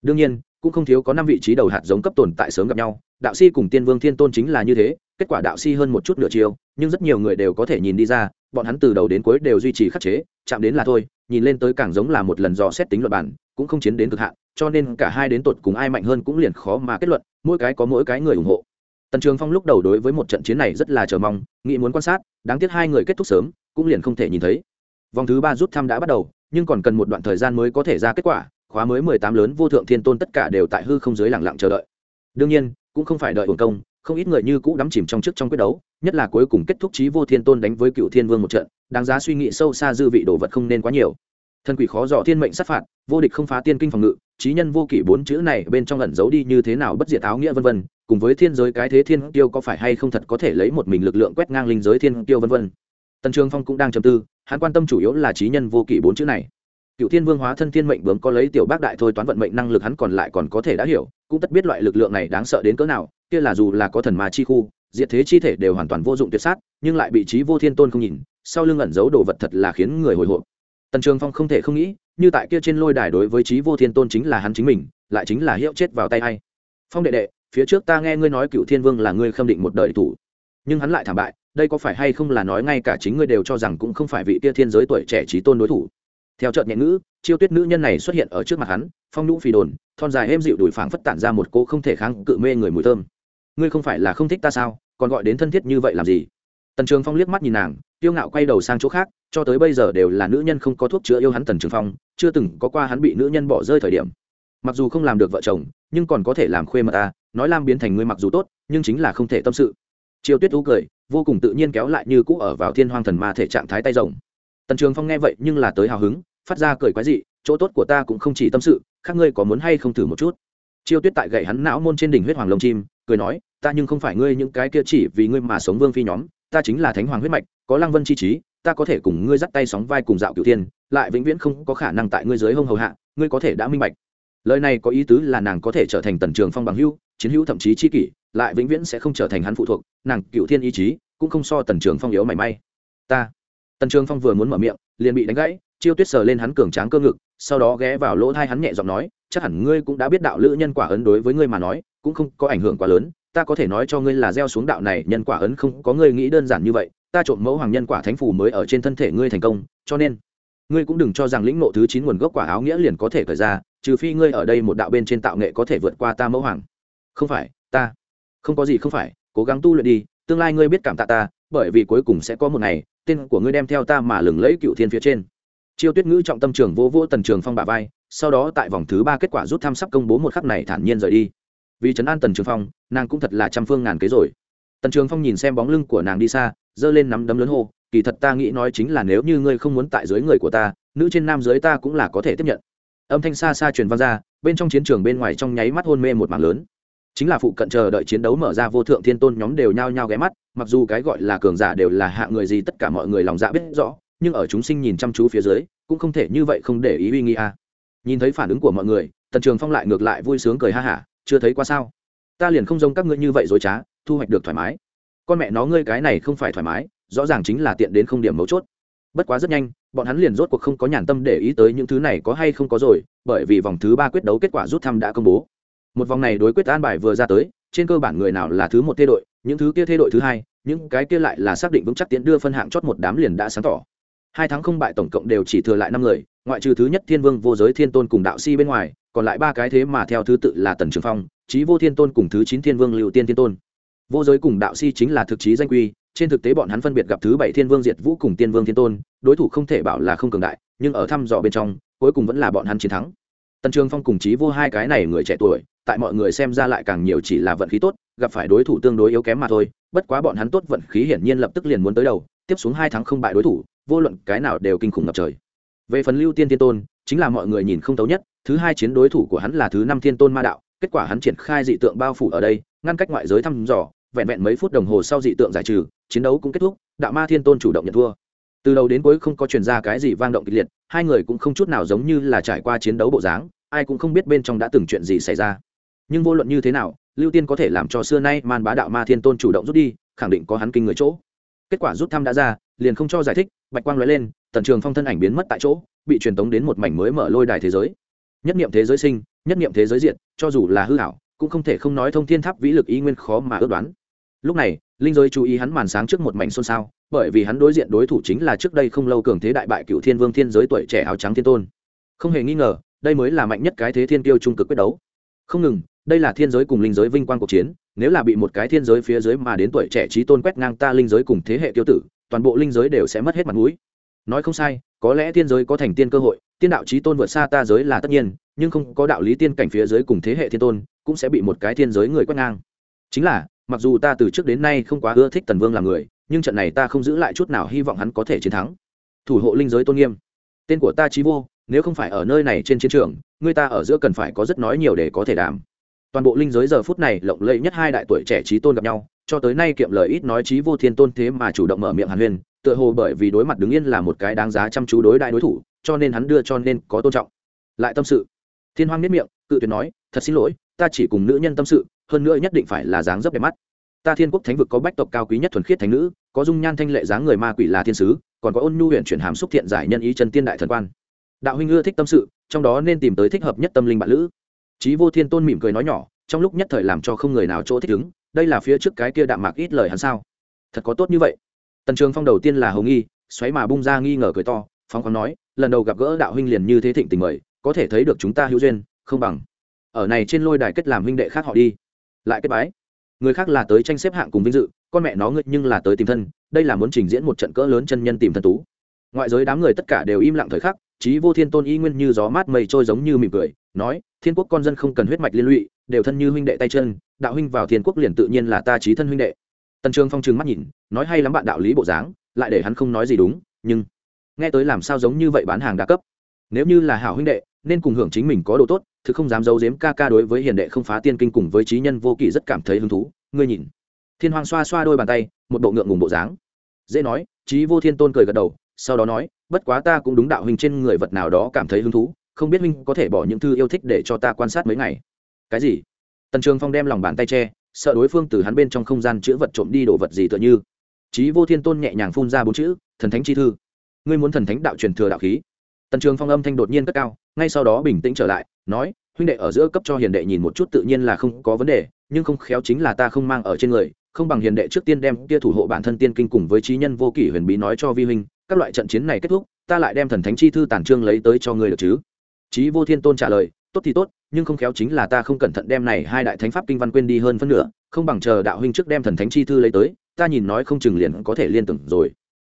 Đương nhiên, cũng không thiếu có năm vị trí đầu hạt giống cấp tồn tại sớm gặp nhau, đạo si cùng tiên vương thiên tôn chính là như thế, kết quả đạo si hơn một chút nửa chiều, nhưng rất nhiều người đều có thể nhìn đi ra, bọn hắn từ đầu đến cuối đều duy trì khắc chế, chạm đến là thôi, nhìn lên tới càng giống là một lần dò xét tính luật bản cũng không chiến đến cực hạn, cho nên cả hai đến tột cùng ai mạnh hơn cũng liền khó mà kết luận, mỗi cái có mỗi cái người ủng hộ tần trường phong lúc đầu đối với một trận chiến này rất là chờ mong, nghĩ muốn quan sát, đáng tiếc hai người kết thúc sớm, cũng liền không thể nhìn thấy. Vòng thứ ba rút thăm đã bắt đầu, nhưng còn cần một đoạn thời gian mới có thể ra kết quả, khóa mới mười tám lớn vô thượng thiên tôn tất cả đều tại hư không giới lẳng lặng chờ đợi. Đương nhiên, cũng không phải đợi hồn công, không ít người như cũ đắm chìm trong trước trong quyết đấu, nhất là cuối cùng kết thúc trí vô thiên tôn đánh với cựu thiên vương một trận, đáng giá suy nghĩ sâu xa dư vị đồ vật không nên quá nhiều thần quỷ khó dò thiên mệnh sát phạt, vô địch không phá tiên kinh phòng ngự trí nhân vô kỷ bốn chữ này bên trong ẩn giấu đi như thế nào bất diệt áo nghĩa vân vân, cùng với thiên giới cái thế thiên tiêu có phải hay không thật có thể lấy một mình lực lượng quét ngang linh giới thiên tiêu vân vân. Tần trường phong cũng đang trầm tư, hắn quan tâm chủ yếu là trí nhân vô kỷ bốn chữ này. Cựu thiên vương hóa thân thiên mệnh bướm có lấy tiểu bác đại thôi toán vận mệnh năng lực hắn còn lại còn có thể đã hiểu, cũng tất biết loại lực lượng này đáng sợ đến cỡ nào, kia là dù là có thần ma chi khu, diệt thế chi thể đều hoàn toàn vô dụng tuyệt sát, nhưng lại bị trí vô thiên tôn không nhìn, sau lưng ẩn giấu đồ vật thật là khiến người hồi hộp tần trường phong không thể không nghĩ, như tại kia trên lôi đài đối với trí vô thiên tôn chính là hắn chính mình, lại chính là hiệu chết vào tay hay phong đệ đệ, phía trước ta nghe ngươi nói cựu thiên vương là ngươi khâm định một đời thủ. Nhưng hắn lại thảm bại, đây có phải hay không là nói ngay cả chính ngươi đều cho rằng cũng không phải vị kia thiên giới tuổi trẻ trí tôn đối thủ. Theo trợn nhẹ ngữ, chiêu tuyết nữ nhân này xuất hiện ở trước mặt hắn, phong nhũ phì đồn, thon dài êm dịu đùi phảng phất tản ra một cô không thể kháng cự mê người mùi thơm. Ngươi không phải là không thích ta sao? Còn gọi đến thân thiết như vậy làm gì? Tần trường phong liếc mắt nhìn nàng tiêu ngạo quay đầu sang chỗ khác cho tới bây giờ đều là nữ nhân không có thuốc chữa yêu hắn tần trường phong, chưa từng có qua hắn bị nữ nhân bỏ rơi thời điểm. Mặc dù không làm được vợ chồng, nhưng còn có thể làm khuê mật ta, nói lam biến thành ngươi mặc dù tốt, nhưng chính là không thể tâm sự. Chiều tuyết u cười, vô cùng tự nhiên kéo lại như cũ ở vào thiên hoang thần ma thể trạng thái tay rồng. Tần trường phong nghe vậy nhưng là tới hào hứng, phát ra cười quái dị, chỗ tốt của ta cũng không chỉ tâm sự, khác ngươi có muốn hay không thử một chút? Chiêu tuyết tại gậy hắn não môn trên đỉnh huyết hoàng lông chim, cười nói, ta nhưng không phải ngươi những cái kia chỉ vì ngươi mà sống vương phi nhóm, ta chính là thánh hoàng huyết mạch, có lăng vân chi trí ta có thể cùng ngươi dắt tay sóng vai cùng dạo cửu thiên, lại vĩnh viễn không có khả năng tại ngươi dưới hông hầu hạ, ngươi có thể đã minh bạch. Lời này có ý tứ là nàng có thể trở thành tần trường phong bằng hữu, chiến hữu thậm chí chi kỷ, lại vĩnh viễn sẽ không trở thành hắn phụ thuộc, nàng cựu thiên ý chí cũng không so tần trường phong yếu mảy may. Ta, tần trường phong vừa muốn mở miệng, liền bị đánh gãy, chiêu tuyết sờ lên hắn cường tráng cơ ngực, sau đó ghé vào lỗ thai hắn nhẹ giọng nói, chắc hẳn ngươi cũng đã biết đạo lữ nhân quả ấn đối với ngươi mà nói, cũng không có ảnh hưởng quá lớn, ta có thể nói cho ngươi là gieo xuống đạo này nhân quả ấn không có ngươi nghĩ đơn giản như vậy ta trộm mẫu hoàng nhân quả thánh phù mới ở trên thân thể ngươi thành công, cho nên, ngươi cũng đừng cho rằng lĩnh ngộ thứ chín nguồn gốc quả áo nghĩa liền có thể khởi ra, trừ phi ngươi ở đây một đạo bên trên tạo nghệ có thể vượt qua ta mẫu hoàng. Không phải, ta, không có gì không phải, cố gắng tu luyện đi, tương lai ngươi biết cảm tạ ta, bởi vì cuối cùng sẽ có một ngày, tên của ngươi đem theo ta mà lừng lẫy cựu thiên phía trên. Chiêu tuyết ngữ trọng tâm trường vô vô tần trường phong bà vai, sau đó tại vòng thứ ba kết quả rút thăm sắp công bố một khắc này thản nhiên rời đi. Vì trấn an tần trường phong, nàng cũng thật là trăm phương ngàn kế rồi tần trường phong nhìn xem bóng lưng của nàng đi xa, giơ lên nắm đấm lớn hô, kỳ thật ta nghĩ nói chính là nếu như ngươi không muốn tại dưới người của ta, nữ trên nam dưới ta cũng là có thể tiếp nhận. Âm thanh xa xa truyền vang ra, bên trong chiến trường bên ngoài trong nháy mắt hôn mê một mảng lớn. Chính là phụ cận chờ đợi chiến đấu mở ra vô thượng thiên tôn nhóm đều nhao nhao ghé mắt, mặc dù cái gọi là cường giả đều là hạ người gì tất cả mọi người lòng dạ biết rõ, nhưng ở chúng sinh nhìn chăm chú phía dưới, cũng không thể như vậy không để ý uy nghi a. Nhìn thấy phản ứng của mọi người, tần trường phong lại ngược lại vui sướng cười ha hả, chưa thấy qua sao? Ta liền không giống các ngươi như vậy dối trá thu hoạch được thoải mái. Con mẹ nó ngươi cái này không phải thoải mái, rõ ràng chính là tiện đến không điểm mấu chốt. Bất quá rất nhanh, bọn hắn liền rốt cuộc không có nhàn tâm để ý tới những thứ này có hay không có rồi, bởi vì vòng thứ ba quyết đấu kết quả rút thăm đã công bố. Một vòng này đối quyết an bài vừa ra tới, trên cơ bản người nào là thứ một thê đội, những thứ kia thê đội thứ hai, những cái kia lại là xác định vững chắc tiến đưa phân hạng chót một đám liền đã sáng tỏ. Hai tháng không bại tổng cộng đều chỉ thừa lại năm người, ngoại trừ thứ nhất thiên vương vô giới thiên tôn cùng đạo si bên ngoài, còn lại ba cái thế mà theo thứ tự là tần trường phong trí vô thiên tôn cùng thứ chín thiên vương liệu tiên thiên tôn vô giới cùng đạo si chính là thực chí danh quy, trên thực tế bọn hắn phân biệt gặp thứ bảy thiên vương diệt vũ cùng tiên vương thiên tôn, đối thủ không thể bảo là không cường đại, nhưng ở thăm dò bên trong, cuối cùng vẫn là bọn hắn chiến thắng. Tần trường phong cùng chí vô hai cái này người trẻ tuổi, tại mọi người xem ra lại càng nhiều chỉ là vận khí tốt, gặp phải đối thủ tương đối yếu kém mà thôi, bất quá bọn hắn tốt vận khí hiển nhiên lập tức liền muốn tới đầu, tiếp xuống hai tháng không bại đối thủ, vô luận cái nào đều kinh khủng ngập trời. Về phần lưu tiên thiên tôn, chính là mọi người nhìn không tấu nhất, thứ hai chiến đối thủ của hắn là thứ năm thiên tôn ma đạo, kết quả hắn triển khai dị tượng bao phủ ở đây, ngăn cách ngoại giới thăm dò vẹn vẹn mấy phút đồng hồ sau dị tượng giải trừ, chiến đấu cũng kết thúc, đạo ma thiên tôn chủ động nhận thua. Từ đầu đến cuối không có truyền ra cái gì vang động kịch liệt, hai người cũng không chút nào giống như là trải qua chiến đấu bộ dáng, ai cũng không biết bên trong đã từng chuyện gì xảy ra. Nhưng vô luận như thế nào, lưu tiên có thể làm cho xưa nay man bá đạo ma thiên tôn chủ động rút đi, khẳng định có hắn kinh người chỗ. Kết quả rút thăm đã ra, liền không cho giải thích, bạch quang lóe lên, tần trường phong thân ảnh biến mất tại chỗ, bị truyền tống đến một mảnh mới mở lôi đài thế giới. Nhất niệm thế giới sinh, nhất niệm thế giới diện cho dù là hư hảo cũng không thể không nói thông thiên tháp vĩ lực ý nguyên khó mà ước đoán lúc này, linh giới chú ý hắn màn sáng trước một mảnh xôn xao, bởi vì hắn đối diện đối thủ chính là trước đây không lâu cường thế đại bại cựu thiên vương thiên giới tuổi trẻ áo trắng thiên tôn. Không hề nghi ngờ, đây mới là mạnh nhất cái thế thiên tiêu trung cực quyết đấu. Không ngừng, đây là thiên giới cùng linh giới vinh quang cuộc chiến, nếu là bị một cái thiên giới phía dưới mà đến tuổi trẻ trí tôn quét ngang ta linh giới cùng thế hệ tiêu tử, toàn bộ linh giới đều sẽ mất hết mặt mũi. Nói không sai, có lẽ thiên giới có thành tiên cơ hội, tiên đạo trí tôn vượt xa ta giới là tất nhiên, nhưng không có đạo lý tiên cảnh phía dưới cùng thế hệ thiên tôn cũng sẽ bị một cái thiên giới người quét ngang. Chính là mặc dù ta từ trước đến nay không quá ưa thích tần vương làm người, nhưng trận này ta không giữ lại chút nào hy vọng hắn có thể chiến thắng. Thủ hộ linh giới tôn nghiêm. Tên của ta trí vô, nếu không phải ở nơi này trên chiến trường, người ta ở giữa cần phải có rất nói nhiều để có thể đảm. Toàn bộ linh giới giờ phút này lộng lẫy nhất hai đại tuổi trẻ trí tôn gặp nhau, cho tới nay kiệm lời ít nói trí vô thiên tôn thế mà chủ động mở miệng hàn huyền tựa hồ bởi vì đối mặt đứng yên là một cái đáng giá chăm chú đối đại đối thủ, cho nên hắn đưa cho nên có tôn trọng. Lại tâm sự. Thiên hoang nhất miệng, cự tuyệt nói, thật xin lỗi, ta chỉ cùng nữ nhân tâm sự hơn nữa nhất định phải là dáng dấp đẹp mắt. Ta thiên quốc thánh vực có bách tộc cao quý nhất thuần khiết thánh nữ, có dung nhan thanh lệ dáng người ma quỷ là thiên sứ, còn có ôn nhu huyện chuyển hàm xúc thiện giải nhân ý chân tiên đại thần quan. Đạo huynh ưa thích tâm sự, trong đó nên tìm tới thích hợp nhất tâm linh bạn lữ. Trí vô thiên tôn mỉm cười nói nhỏ, trong lúc nhất thời làm cho không người nào chỗ thích ứng, đây là phía trước cái kia đạm mạc ít lời hắn sao? Thật có tốt như vậy. Tần trường phong đầu tiên là hồng nghi, xoáy mà bung ra nghi ngờ cười to phong khoáng nói, lần đầu gặp gỡ đạo huynh liền như thế thịnh tình mời, có thể thấy được chúng ta hữu duyên, không bằng. Ở này trên lôi đài kết làm huynh đệ khác họ đi lại kết bái. Người khác là tới tranh xếp hạng cùng vinh dự, con mẹ nó ngươi nhưng là tới tìm thân, đây là muốn trình diễn một trận cỡ lớn chân nhân tìm thân tú. Ngoại giới đám người tất cả đều im lặng thời khắc, trí vô thiên tôn y nguyên như gió mát mây trôi giống như mỉm cười, nói, thiên quốc con dân không cần huyết mạch liên lụy, đều thân như huynh đệ tay chân, đạo huynh vào thiên quốc liền tự nhiên là ta trí thân huynh đệ. Tần trương phong trừng mắt nhìn, nói, hay lắm bạn đạo lý bộ dáng, lại để hắn không nói gì đúng, nhưng nghe tới làm sao giống như vậy bán hàng đa cấp. Nếu như là hảo huynh đệ nên cùng hưởng chính mình có độ tốt thứ không dám giấu giếm ca ca đối với hiền đệ không phá tiên kinh cùng với trí nhân vô kỷ rất cảm thấy hứng thú. Ngươi nhìn. Thiên hoàng xoa xoa đôi bàn tay, một bộ ngượng ngùng bộ dáng. Dễ nói, trí vô thiên tôn cười gật đầu, sau đó nói, bất quá ta cũng đúng đạo huynh trên người vật nào đó cảm thấy hứng thú, không biết huynh có thể bỏ những thư yêu thích để cho ta quan sát mấy ngày. Cái gì? Tần trường phong đem lòng bàn tay che, sợ đối phương từ hắn bên trong không gian chữ vật trộm đi đồ vật gì tựa như. Trí vô thiên tôn nhẹ nhàng phun ra bốn chữ, thần thánh chi thư. Ngươi muốn thần thánh đạo truyền thừa đạo khí. Tần trường phong âm thanh đột nhiên cất cao ngay sau đó bình tĩnh trở lại, nói, huynh đệ ở giữa cấp cho hiền đệ nhìn một chút tự nhiên là không có vấn đề, nhưng không khéo chính là ta không mang ở trên người, không bằng hiền đệ trước tiên đem kia thủ hộ bản thân tiên kinh cùng với trí nhân vô kỷ huyền bí nói cho vi huynh, các loại trận chiến này kết thúc, ta lại đem thần thánh chi thư tản trương lấy tới cho ngươi được chứ? Trí vô thiên tôn trả lời, tốt thì tốt, nhưng không khéo chính là ta không cẩn thận đem này hai đại thánh pháp kinh văn quên đi hơn phân nửa, không bằng chờ đạo huynh trước đem thần thánh chi thư lấy tới, ta nhìn nói không chừng liền có thể liên tưởng rồi.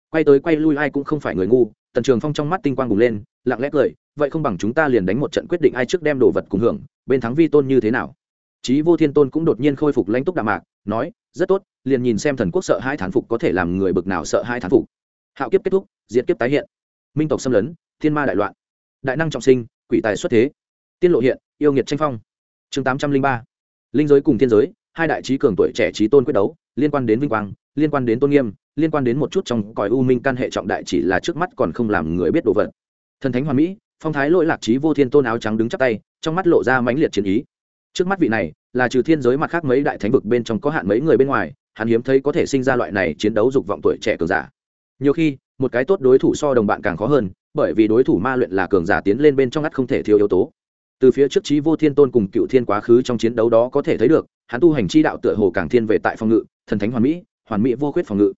Quay tới quay lui ai cũng không phải người ngu, tần trường phong trong mắt tinh quang bùng lên, lặng lẽ cười vậy không bằng chúng ta liền đánh một trận quyết định ai trước đem đồ vật cùng hưởng bên thắng vi tôn như thế nào Chí Vô Thiên Tôn cũng đột nhiên khôi phục lãnh túc đạm mạc, nói, rất tốt, liền nhìn xem thần quốc sợ hai thán phục có thể làm người bực nào sợ hai thán phục. Hạo kiếp kết thúc, diệt kiếp tái hiện. Minh tộc xâm lấn, thiên ma đại loạn. Đại năng trọng sinh, quỷ tài xuất thế. Tiên lộ hiện, yêu nghiệt tranh phong. Chương tám trăm linh ba Linh giới cùng thiên giới, hai đại trí cường tuổi trẻ trí tôn quyết đấu, liên quan đến vinh quang, liên quan đến tôn nghiêm, liên quan đến một chút trong cõi u minh căn hệ trọng đại chỉ là trước mắt còn không làm người biết đồ vật. Thần thánh hoàn mỹ, phong thái lỗi lạc trí vô thiên tôn áo trắng đứng chắp tay, trong mắt lộ ra mãnh liệt chiến ý. Trước mắt vị này là trừ thiên giới mặt khác mấy đại thánh vực bên trong có hạn mấy người bên ngoài hắn hiếm thấy có thể sinh ra loại này chiến đấu dục vọng tuổi trẻ cường giả. Nhiều khi một cái tốt đối thủ so đồng bạn càng khó hơn bởi vì đối thủ ma luyện là cường giả tiến lên bên trong ngắt không thể thiếu yếu tố. Từ phía trước trí vô thiên tôn cùng cựu thiên quá khứ trong chiến đấu đó có thể thấy được hắn tu hành chi đạo tựa hồ càng thiên về tại phòng ngự thần thánh hoàn mỹ hoàn mỹ vô khuyết phòng ngự.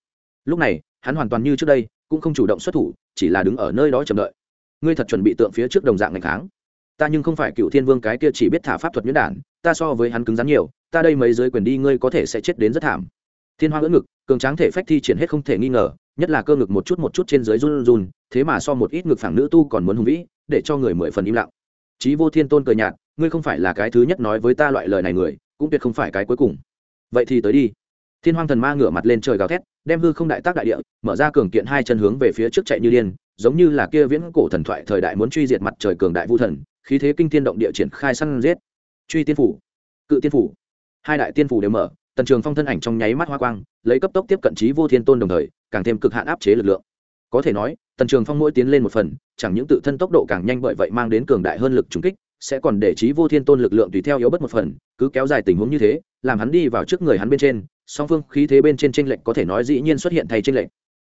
Lúc này hắn hoàn toàn như trước đây cũng không chủ động xuất thủ chỉ là đứng ở nơi đó chờ đợi ngươi thật chuẩn bị tượng phía trước đồng dạng ngày kháng. Ta nhưng không phải cựu thiên vương cái kia chỉ biết thả pháp thuật nhuyễn đản, ta so với hắn cứng rắn nhiều, ta đây mấy giới quyền đi ngươi có thể sẽ chết đến rất thảm. Thiên hoa ngỡ ngực, cường tráng thể phách thi triển hết không thể nghi ngờ, nhất là cơ ngực một chút một chút trên dưới run run, thế mà so một ít ngực phẳng nữ tu còn muốn hùng vĩ, để cho người mười phần im lặng. Chí vô thiên tôn cười nhạt, ngươi không phải là cái thứ nhất nói với ta loại lời này người, cũng tuyệt không phải cái cuối cùng. Vậy thì tới đi. Thiên hoang thần ma ngửa mặt lên trời gào thét, đem hư không đại tác đại địa, mở ra cường kiện hai chân hướng về phía trước chạy như điên giống như là kia viễn cổ thần thoại thời đại muốn truy diệt mặt trời cường đại vu thần, khí thế kinh thiên động địa triển khai săn giết truy tiên phủ, cự tiên phủ, hai đại tiên phủ đều mở, tần trường phong thân ảnh trong nháy mắt hoa quang, lấy cấp tốc tiếp cận trí vô thiên tôn đồng thời, càng thêm cực hạn áp chế lực lượng có thể nói, tần trường phong mỗi tiến lên một phần, chẳng những tự thân tốc độ càng nhanh bởi vậy mang đến cường đại hơn lực trúng kích, sẽ còn để trí vô thiên tôn lực lượng tùy theo yếu bất một phần, cứ kéo dài tình huống như thế, làm hắn đi vào trước người hắn bên trên, song phương khí thế bên trên tranh lệch có thể nói dĩ nhiên xuất hiện thay tranh lệch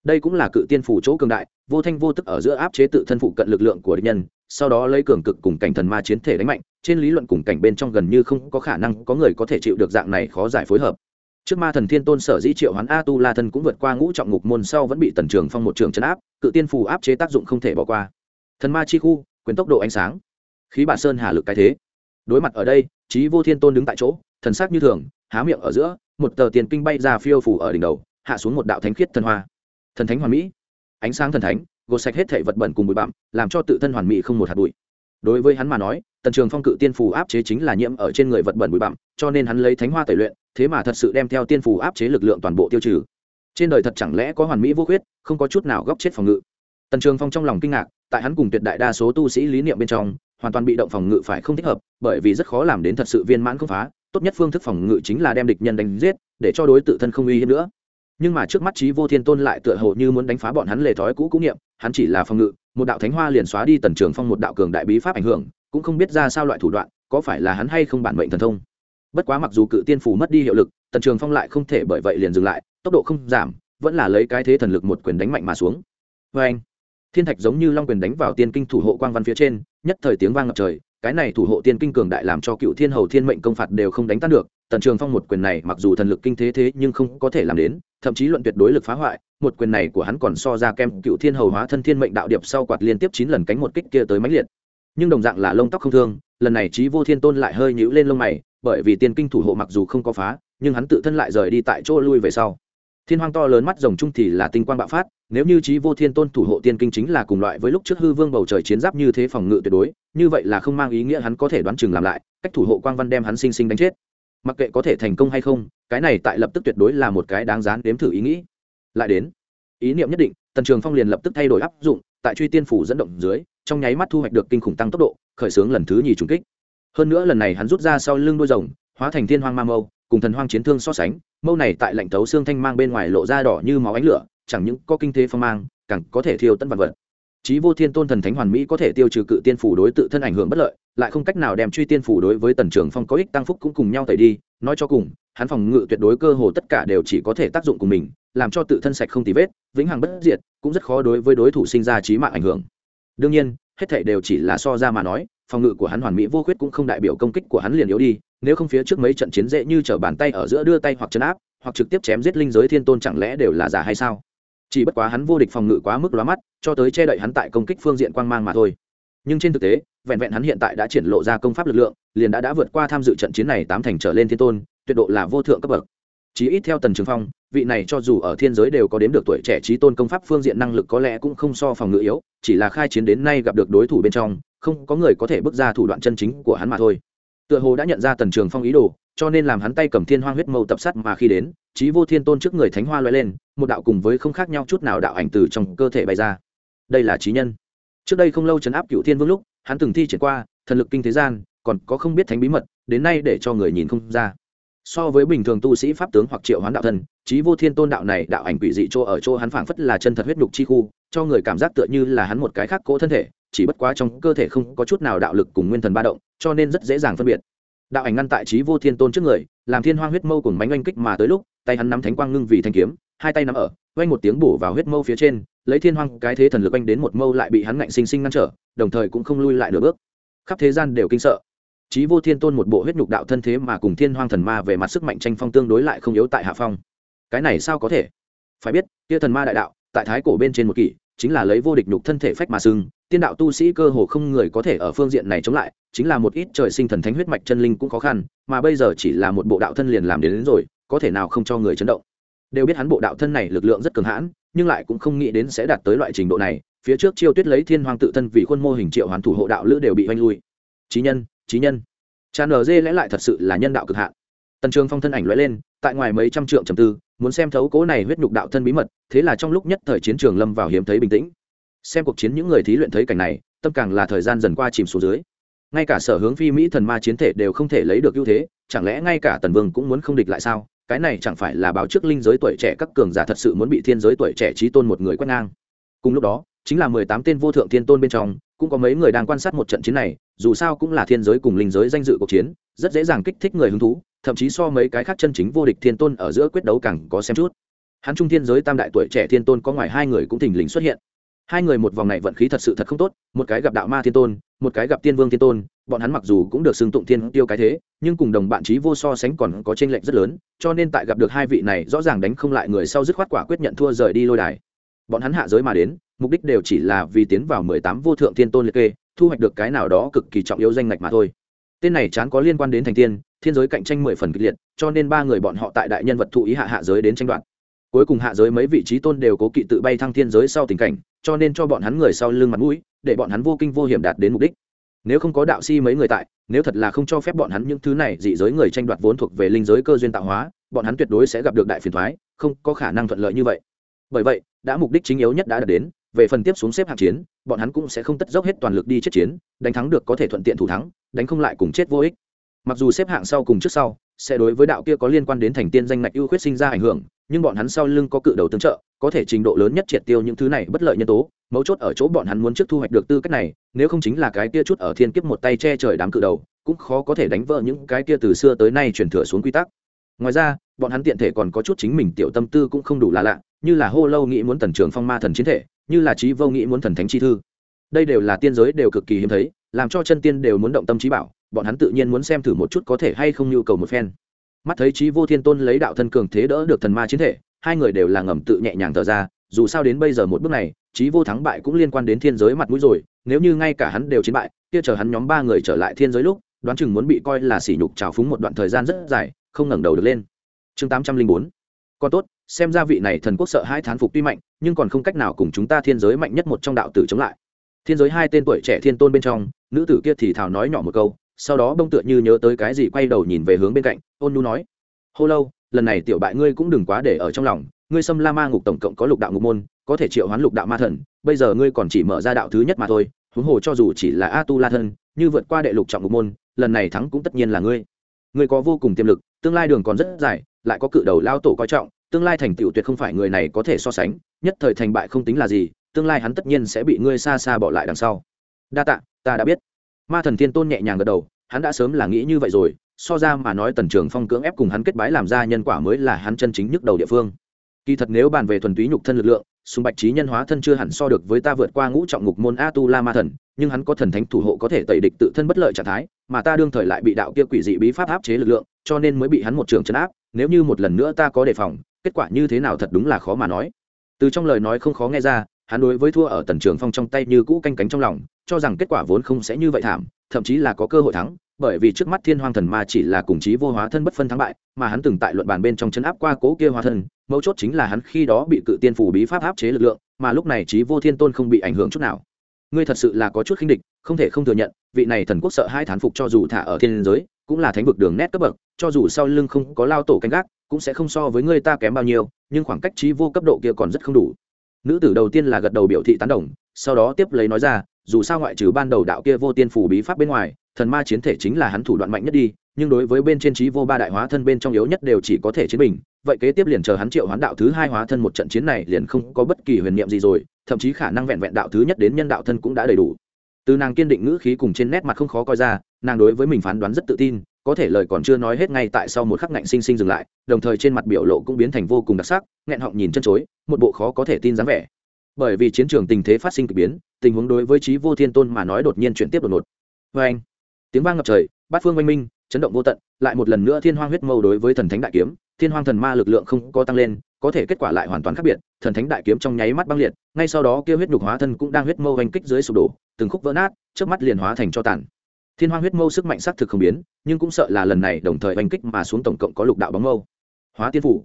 đây cũng là cự tiên phủ chỗ cường đại, vô thanh vô tức ở giữa áp chế tự thân phụ cận lực lượng của địch nhân, sau đó lấy cường cực cùng cảnh thần ma chiến thể đánh mạnh, trên lý luận cùng cảnh bên trong gần như không có khả năng có người có thể chịu được dạng này khó giải phối hợp. Trước ma thần thiên tôn sở dĩ triệu hoán a tu la thân cũng vượt qua ngũ trọng ngục môn sau vẫn bị tần trường phong một trường chấn áp, cự tiên phù áp chế tác dụng không thể bỏ qua. Thần ma chi khu, quyền tốc độ ánh sáng. Khí bà sơn hà lực cái thế. Đối mặt ở đây trí vô thiên tôn đứng tại chỗ, thần sắc như thường, há miệng ở giữa, một tờ tiền kinh bay ra phiêu phủ ở đỉnh đầu, hạ xuống một đạo thánh khiết thần hoa thần thánh hoàn mỹ. Ánh sáng thần thánh, gột sạch hết thể vật bẩn cùng bụi bặm, làm cho tự thân hoàn mỹ không một hạt bụi. Đối với hắn mà nói, tần trường phong cự tiên phù áp chế chính là nhiễm ở trên người vật bẩn bụi bặm, cho nên hắn lấy thánh hoa tẩy luyện, thế mà thật sự đem theo tiên phù áp chế lực lượng toàn bộ tiêu trừ. Trên đời thật chẳng lẽ có hoàn mỹ vô khuyết, không có chút nào góc chết phòng ngự. Tần trường phong trong lòng kinh ngạc, tại hắn cùng tuyệt đại đa số tu sĩ lý niệm bên trong, hoàn toàn bị động phòng ngự phải không thích hợp, bởi vì rất khó làm đến thật sự viên mãn không phá, tốt nhất phương thức phòng ngự chính là đem địch nhân đánh giết, để cho đối tự thân không uy hiếp nữa nhưng mà trước mắt trí vô thiên tôn lại tựa hồ như muốn đánh phá bọn hắn lề thói cũ cũ niệm, hắn chỉ là phòng ngự, một đạo thánh hoa liền xóa đi tần trường phong một đạo cường đại bí pháp ảnh hưởng, cũng không biết ra sao loại thủ đoạn, có phải là hắn hay không bản mệnh thần thông. Bất quá mặc dù cự tiên phủ mất đi hiệu lực, tần trường phong lại không thể bởi vậy liền dừng lại, tốc độ không giảm, vẫn là lấy cái thế thần lực một quyền đánh mạnh mà xuống. Vê anh, thiên thạch giống như long quyền đánh vào tiên kinh thủ hộ quang văn phía trên, nhất thời tiếng vang ngập trời, cái này thủ hộ tiên kinh cường đại làm cho cựu thiên hầu thiên mệnh công phạt đều không đánh tan được tần trường phong một quyền này mặc dù thần lực kinh thế thế nhưng không có thể làm đến, thậm chí luận tuyệt đối lực phá hoại, một quyền này của hắn còn so ra kem cựu thiên hầu hóa thân thiên mệnh đạo điệp sau quạt liên tiếp chín lần cánh một kích kia tới mãnh liệt. Nhưng đồng dạng là lông tóc không thương, lần này trí vô thiên tôn lại hơi nhũ lên lông mày, bởi vì tiên kinh thủ hộ mặc dù không có phá, nhưng hắn tự thân lại rời đi tại chỗ lui về sau. Thiên hoang to lớn mắt rồng trung thì là tinh quang bạo phát, nếu như trí vô thiên tôn thủ hộ tiên kinh chính là cùng loại với lúc trước hư vương bầu trời chiến giáp như thế phòng ngự tuyệt đối, như vậy là không mang ý nghĩa hắn có thể đoán chừng làm lại, cách thủ hộ quang văn đem hắn sinh sinh đánh chết mặc kệ có thể thành công hay không, cái này tại lập tức tuyệt đối là một cái đáng giá đếm thử ý nghĩ. Lại đến, ý niệm nhất định, tần trường phong liền lập tức thay đổi áp dụng, tại truy tiên phủ dẫn động dưới, trong nháy mắt thu hoạch được kinh khủng tăng tốc độ, khởi xướng lần thứ nhì trùng kích. Hơn nữa lần này hắn rút ra sau lưng đôi rồng, hóa thành thiên hoang ma mâu, cùng thần hoang chiến thương so sánh, mâu này tại lạnh tấu xương thanh mang bên ngoài lộ ra đỏ như máu ánh lửa, chẳng những có kinh thế phong mang, càng có thể thiêu tân vật vật. Chí vô thiên tôn thần thánh hoàn mỹ có thể tiêu trừ cự tiên phủ đối tự thân ảnh hưởng bất lợi lại không cách nào đem truy tiên phủ đối với tần trường phong có ích tăng phúc cũng cùng nhau tẩy đi, nói cho cùng, hắn phòng ngự tuyệt đối cơ hồ tất cả đều chỉ có thể tác dụng cùng mình, làm cho tự thân sạch không tì vết, vĩnh hằng bất diệt, cũng rất khó đối với đối thủ sinh ra trí mạng ảnh hưởng. Đương nhiên, hết thảy đều chỉ là so ra mà nói, phòng ngự của hắn hoàn mỹ vô khuyết cũng không đại biểu công kích của hắn liền yếu đi, nếu không phía trước mấy trận chiến dễ như trở bàn tay ở giữa đưa tay hoặc chấn áp, hoặc trực tiếp chém giết linh giới thiên tôn chẳng lẽ đều là giả hay sao? Chỉ bất quá hắn vô địch phòng ngự quá mức lóa mắt, cho tới che đậy hắn tại công kích phương diện quang mang mà thôi. Nhưng trên thực tế vẹn vẹn hắn hiện tại đã triển lộ ra công pháp lực lượng, liền đã đã vượt qua tham dự trận chiến này tám thành trở lên thiên tôn, tuyệt độ là vô thượng cấp bậc. Chí ít theo tần trường phong, vị này cho dù ở thiên giới đều có đếm được tuổi trẻ trí tôn công pháp phương diện năng lực có lẽ cũng không so phòng ngự yếu, chỉ là khai chiến đến nay gặp được đối thủ bên trong, không có người có thể bước ra thủ đoạn chân chính của hắn mà thôi. Tựa hồ đã nhận ra tần trường phong ý đồ, cho nên làm hắn tay cầm thiên hoang huyết mâu tập sát mà khi đến trí vô thiên tôn trước người thánh hoa loay lên, một đạo cùng với không khác nhau chút nào đạo ảnh từ trong cơ thể bay ra. Đây là trí nhân. Trước đây không lâu chấn áp cựu thiên vương lúc hắn từng thi triển qua, thần lực kinh thế gian, còn có không biết thánh bí mật, đến nay để cho người nhìn không ra. So với bình thường tu sĩ pháp tướng hoặc triệu hoán đạo thân trí vô thiên tôn đạo này đạo ảnh quỷ dị chỗ ở chỗ hắn phảng phất là chân thật huyết nhục chi khu, cho người cảm giác tựa như là hắn một cái khác cỗ thân thể, chỉ bất quá trong cơ thể không có chút nào đạo lực cùng nguyên thần ba động, cho nên rất dễ dàng phân biệt. Đạo ảnh ngăn tại trí vô thiên tôn trước người, làm thiên hoang huyết mâu cùng bánh oanh kích mà tới lúc, tay hắn nắm thánh quang ngưng vì thanh kiếm, hai tay nắm ở, oanh một tiếng bổ vào huyết mâu phía trên lấy thiên hoang cái thế thần lực anh đến một mâu lại bị hắn ngạnh sinh sinh ngăn trở đồng thời cũng không lui lại nửa bước. Khắp thế gian đều kinh sợ. Chí vô thiên tôn một bộ huyết nhục đạo thân thế mà cùng thiên hoang thần ma về mặt sức mạnh tranh phong tương đối lại không yếu tại hạ phong. Cái này sao có thể? Phải biết kia thần ma đại đạo tại thái cổ bên trên một kỷ chính là lấy vô địch nhục thân thể phách mà sưng tiên đạo tu sĩ cơ hồ không người có thể ở phương diện này chống lại chính là một ít trời sinh thần thánh huyết mạch chân linh cũng khó khăn mà bây giờ chỉ là một bộ đạo thân liền làm đến, đến rồi có thể nào không cho người chấn động? Đều biết hắn bộ đạo thân này lực lượng rất cường hãn nhưng lại cũng không nghĩ đến sẽ đạt tới loại trình độ này, phía trước chiêu tuyết lấy thiên hoàng tự thân vì khuôn mô hình triệu hoàn thủ hộ đạo lữ đều bị oanh lui. Trí nhân trí nhân. Tràn ở dê lẽ lại thật sự là nhân đạo cực hạn. Tần trường phong thân ảnh lóe lên, tại ngoài mấy trăm trượng trầm tư, muốn xem thấu cố này huyết nhục đạo thân bí mật, thế là trong lúc nhất thời chiến trường lâm vào hiếm thấy bình tĩnh. Xem cuộc chiến những người thí luyện thấy cảnh này, tâm càng là thời gian dần qua chìm xuống dưới. Ngay cả sở hướng phi mỹ thần ma chiến thể đều không thể lấy được ưu thế, chẳng lẽ ngay cả tần vương cũng muốn không địch lại sao? Cái này chẳng phải là báo trước linh giới tuổi trẻ các cường giả thật sự muốn bị thiên giới tuổi trẻ trí tôn một người quét ngang. Cùng lúc đó, chính là mười tám tên vô thượng thiên tôn bên trong, cũng có mấy người đang quan sát một trận chiến này, dù sao cũng là thiên giới cùng linh giới danh dự cuộc chiến, rất dễ dàng kích thích người hứng thú, thậm chí so mấy cái khác chân chính vô địch thiên tôn ở giữa quyết đấu càng có xem chút. Hắn trung thiên giới tam đại tuổi trẻ thiên tôn có ngoài hai người cũng thình lình xuất hiện. Hai người một vòng này vận khí thật sự thật không tốt, một cái gặp đạo ma thiên tôn một cái gặp tiên vương thiên tôn, bọn hắn mặc dù cũng được xưng tụng thiên tiêu cái thế, nhưng cùng đồng bạn trí vô so sánh còn có tranh lệch rất lớn, cho nên tại gặp được hai vị này rõ ràng đánh không lại người sau dứt khoát quả quyết nhận thua rời đi lôi đài. Bọn hắn hạ giới mà đến, mục đích đều chỉ là vì tiến vào mười tám vô thượng thiên tôn liệt kê, thu hoạch được cái nào đó cực kỳ trọng yếu danh ngạch mà thôi. Tên này chán có liên quan đến thành tiên, thiên giới cạnh tranh mười phần kịch liệt, cho nên ba người bọn họ tại đại nhân vật thụ ý hạ hạ giới đến tranh đoạt. Cuối cùng hạ giới mấy vị trí tôn đều cố kỵ tự bay thăng thiên giới sau tình cảnh cho nên cho bọn hắn người sau lưng mặt mũi, để bọn hắn vô kinh vô hiểm đạt đến mục đích. Nếu không có đạo si mấy người tại, nếu thật là không cho phép bọn hắn những thứ này dị giới người tranh đoạt vốn thuộc về linh giới cơ duyên tạo hóa, bọn hắn tuyệt đối sẽ gặp được đại phiền thoái, không có khả năng thuận lợi như vậy. Bởi vậy, đã mục đích chính yếu nhất đã đạt đến, về phần tiếp xuống xếp hạng chiến, bọn hắn cũng sẽ không tất dốc hết toàn lực đi chết chiến, đánh thắng được có thể thuận tiện thủ thắng, đánh không lại cùng chết vô ích. Mặc dù xếp hạng sau cùng trước sau, sẽ đối với đạo kia có liên quan đến thành tiên danh ngạch ưu khuyết sinh ra ảnh hưởng, nhưng bọn hắn sau lưng có cự đầu tương trợ có thể trình độ lớn nhất triệt tiêu những thứ này bất lợi nhân tố, mấu chốt ở chỗ bọn hắn muốn trước thu hoạch được tư cách này, nếu không chính là cái kia chút ở thiên kiếp một tay che trời đám cự đầu, cũng khó có thể đánh vỡ những cái kia từ xưa tới nay truyền thừa xuống quy tắc. Ngoài ra, bọn hắn tiện thể còn có chút chính mình tiểu tâm tư cũng không đủ là lạ, như là hô lâu nghĩ muốn tần trường phong ma thần chiến thể, như là trí vô nghĩ muốn thần thánh chi thư. Đây đều là tiên giới đều cực kỳ hiếm thấy, làm cho chân tiên đều muốn động tâm trí bảo, bọn hắn tự nhiên muốn xem thử một chút có thể hay không nhu cầu một phen. Mắt thấy trí vô thiên tôn lấy đạo thân cường thế đỡ được thần ma chiến thể hai người đều là ngầm tự nhẹ nhàng thở ra, dù sao đến bây giờ một bước này trí vô thắng bại cũng liên quan đến thiên giới mặt mũi rồi, nếu như ngay cả hắn đều chiến bại, kia chờ hắn nhóm ba người trở lại thiên giới lúc, đoán chừng muốn bị coi là sỉ nhục trào phúng một đoạn thời gian rất dài, không ngẩng đầu được lên. Chương tám trăm linh bốn. Còn tốt, xem ra vị này thần quốc sợ hai thán phục tuy mạnh, nhưng còn không cách nào cùng chúng ta thiên giới mạnh nhất một trong đạo tử chống lại. Thiên giới hai tên tuổi trẻ thiên tôn bên trong, nữ tử kia thì thào nói nhỏ một câu, sau đó bông tựa như nhớ tới cái gì quay đầu nhìn về hướng bên cạnh, ôn nhu nói, hô lâu lần này tiểu bại ngươi cũng đừng quá để ở trong lòng, ngươi xâm la ma ngục tổng cộng có lục đạo ngục môn, có thể triệu hoán lục đạo ma thần, bây giờ ngươi còn chỉ mở ra đạo thứ nhất mà thôi, huống hồ cho dù chỉ là a tu la thân, như vượt qua đệ lục trọng ngục môn, lần này thắng cũng tất nhiên là ngươi. Ngươi có vô cùng tiềm lực, tương lai đường còn rất dài, lại có cự đầu lao tổ coi trọng, tương lai thành tựu tuyệt không phải người này có thể so sánh, nhất thời thành bại không tính là gì, tương lai hắn tất nhiên sẽ bị ngươi xa xa bỏ lại đằng sau. Đa tạ, ta đã biết. Ma thần thiên tôn nhẹ nhàng gật đầu, hắn đã sớm là nghĩ như vậy rồi so ra mà nói tần trường phong cưỡng ép cùng hắn kết bái làm ra nhân quả mới là hắn chân chính nhức đầu địa phương. Kỳ thật nếu bàn về thuần túy nhục thân lực lượng, sùng bạch trí nhân hóa thân chưa hẳn so được với ta vượt qua ngũ trọng ngục môn a tu la ma thần, nhưng hắn có thần thánh thủ hộ có thể tẩy địch tự thân bất lợi trạng thái, mà ta đương thời lại bị đạo kia quỷ dị bí pháp áp chế lực lượng, cho nên mới bị hắn một trường chấn áp, nếu như một lần nữa ta có đề phòng, kết quả như thế nào thật đúng là khó mà nói. Từ trong lời nói không khó nghe ra, hắn đối với thua ở tần trường phong trong tay như cũ canh cánh trong lòng, cho rằng kết quả vốn không sẽ như vậy thảm, thậm chí là có cơ hội thắng bởi vì trước mắt thiên hoang thần ma chỉ là cùng chí vô hóa thân bất phân thắng bại, mà hắn từng tại luận bàn bên trong chấn áp qua cố kia hóa thân, mấu chốt chính là hắn khi đó bị cự tiên phủ bí pháp áp chế lực lượng, mà lúc này chí vô thiên tôn không bị ảnh hưởng chút nào. Ngươi thật sự là có chút khinh địch, không thể không thừa nhận, vị này thần quốc sợ hai thán phục cho dù thả ở thiên giới, cũng là thánh vực đường nét cấp bậc, cho dù sau lưng không có lao tổ canh gác, cũng sẽ không so với ngươi ta kém bao nhiêu, nhưng khoảng cách chí vô cấp độ kia còn rất không đủ. Nữ tử đầu tiên là gật đầu biểu thị tán đồng, sau đó tiếp lấy nói ra, dù sao ngoại trừ ban đầu đạo kia vô tiên phủ bí pháp bên ngoài thần ma chiến thể chính là hắn thủ đoạn mạnh nhất đi, nhưng đối với bên trên trí vô ba đại hóa thân bên trong yếu nhất đều chỉ có thể chiến bình. Vậy kế tiếp liền chờ hắn triệu hoán đạo thứ hai hóa thân một trận chiến này liền không có bất kỳ huyền niệm gì rồi, thậm chí khả năng vẹn vẹn đạo thứ nhất đến nhân đạo thân cũng đã đầy đủ. Từ nàng kiên định ngữ khí cùng trên nét mặt không khó coi ra, nàng đối với mình phán đoán rất tự tin, có thể lời còn chưa nói hết ngay tại sau một khắc ngạnh sinh sinh dừng lại, đồng thời trên mặt biểu lộ cũng biến thành vô cùng đặc sắc, nghẹn họng nhìn chân chối, một bộ khó có thể tin dáng vẻ. Bởi vì chiến trường tình thế phát sinh k ỳ biến, tình huống đối với trí vô thiên tôn mà nói đột nhiên chuyển tiếp đột ngột. Vê anh tiếng vang ngập trời, bát phương oanh minh, chấn động vô tận, lại một lần nữa thiên hoang huyết mâu đối với thần thánh đại kiếm, thiên hoang thần ma lực lượng không có tăng lên, có thể kết quả lại hoàn toàn khác biệt, thần thánh đại kiếm trong nháy mắt băng liệt, ngay sau đó kia huyết nhục hóa thân cũng đang huyết mâu oanh kích dưới sụp đổ, từng khúc vỡ nát trước mắt liền hóa thành cho tàn. Thiên hoang huyết mâu sức mạnh xác thực không biến, nhưng cũng sợ là lần này đồng thời oanh kích mà xuống tổng cộng có lục đạo bóng mâu. Hóa tiên phủ,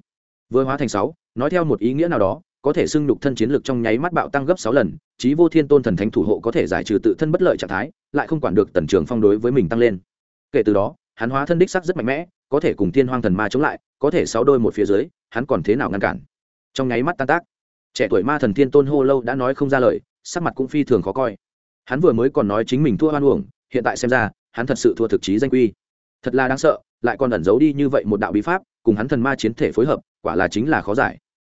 vừa hóa thành sáu, nói theo một ý nghĩa nào đó, có thể xưng nhục thân chiến lực trong nháy mắt bạo tăng gấp sáu lần trí vô thiên tôn thần thánh thủ hộ có thể giải trừ tự thân bất lợi trạng thái, lại không quản được tần trường phong đối với mình tăng lên. Kể từ đó, hắn hóa thân đích sắc rất mạnh mẽ, có thể cùng thiên hoang thần ma chống lại, có thể sáu đôi một phía dưới, hắn còn thế nào ngăn cản? Trong nháy mắt tan tác, trẻ tuổi ma thần thiên tôn hô lâu đã nói không ra lời, sắc mặt cũng phi thường khó coi. Hắn vừa mới còn nói chính mình thua hoan uổng, hiện tại xem ra, hắn thật sự thua thực chí danh quy. Thật là đáng sợ, lại còn ẩn giấu đi như vậy một đạo bí pháp, cùng hắn thần ma chiến thể phối hợp, quả là chính là khó giải.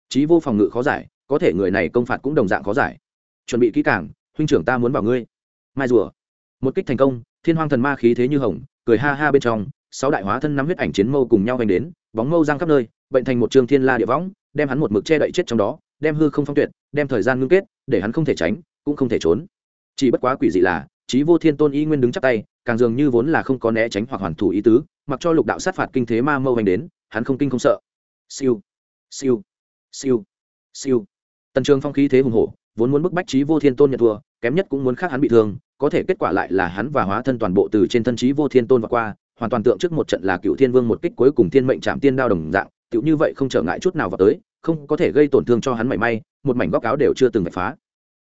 Trí vô phòng ngự khó giải, có thể người này công phạt cũng đồng dạng khó giải chuẩn bị kỹ càng, huynh trưởng ta muốn vào ngươi. Mai rùa. Một kích thành công, thiên hoang thần ma khí thế như hồng, cười ha ha bên trong, sáu đại hóa thân nắm huyết ảnh chiến mâu cùng nhau hành đến, bóng mâu giang khắp nơi, bệnh thành một trường thiên la địa võng, đem hắn một mực che đậy chết trong đó, đem hư không phong tuyệt, đem thời gian ngưng kết, để hắn không thể tránh, cũng không thể trốn. Chỉ bất quá quỷ dị là, trí vô thiên tôn y nguyên đứng chắc tay, càng dường như vốn là không có né tránh hoặc hoàn thủ ý tứ, mặc cho lục đạo sát phạt kinh thế ma mâu hành đến, hắn không kinh không sợ. Siêu. Siêu. Siêu. Siêu. Tần trường phong khí thế hùng hổ vốn muốn bức bách trí vô thiên tôn nhận thua, kém nhất cũng muốn khác hắn bị thương, có thể kết quả lại là hắn và hóa thân toàn bộ từ trên thân trí vô thiên tôn và qua, hoàn toàn tượng trước một trận là cựu thiên vương một kích cuối cùng thiên mệnh chạm tiên đao đồng dạng, cựu như vậy không trở ngại chút nào vào tới, không có thể gây tổn thương cho hắn mảy may, một mảnh góc áo đều chưa từng bị phá.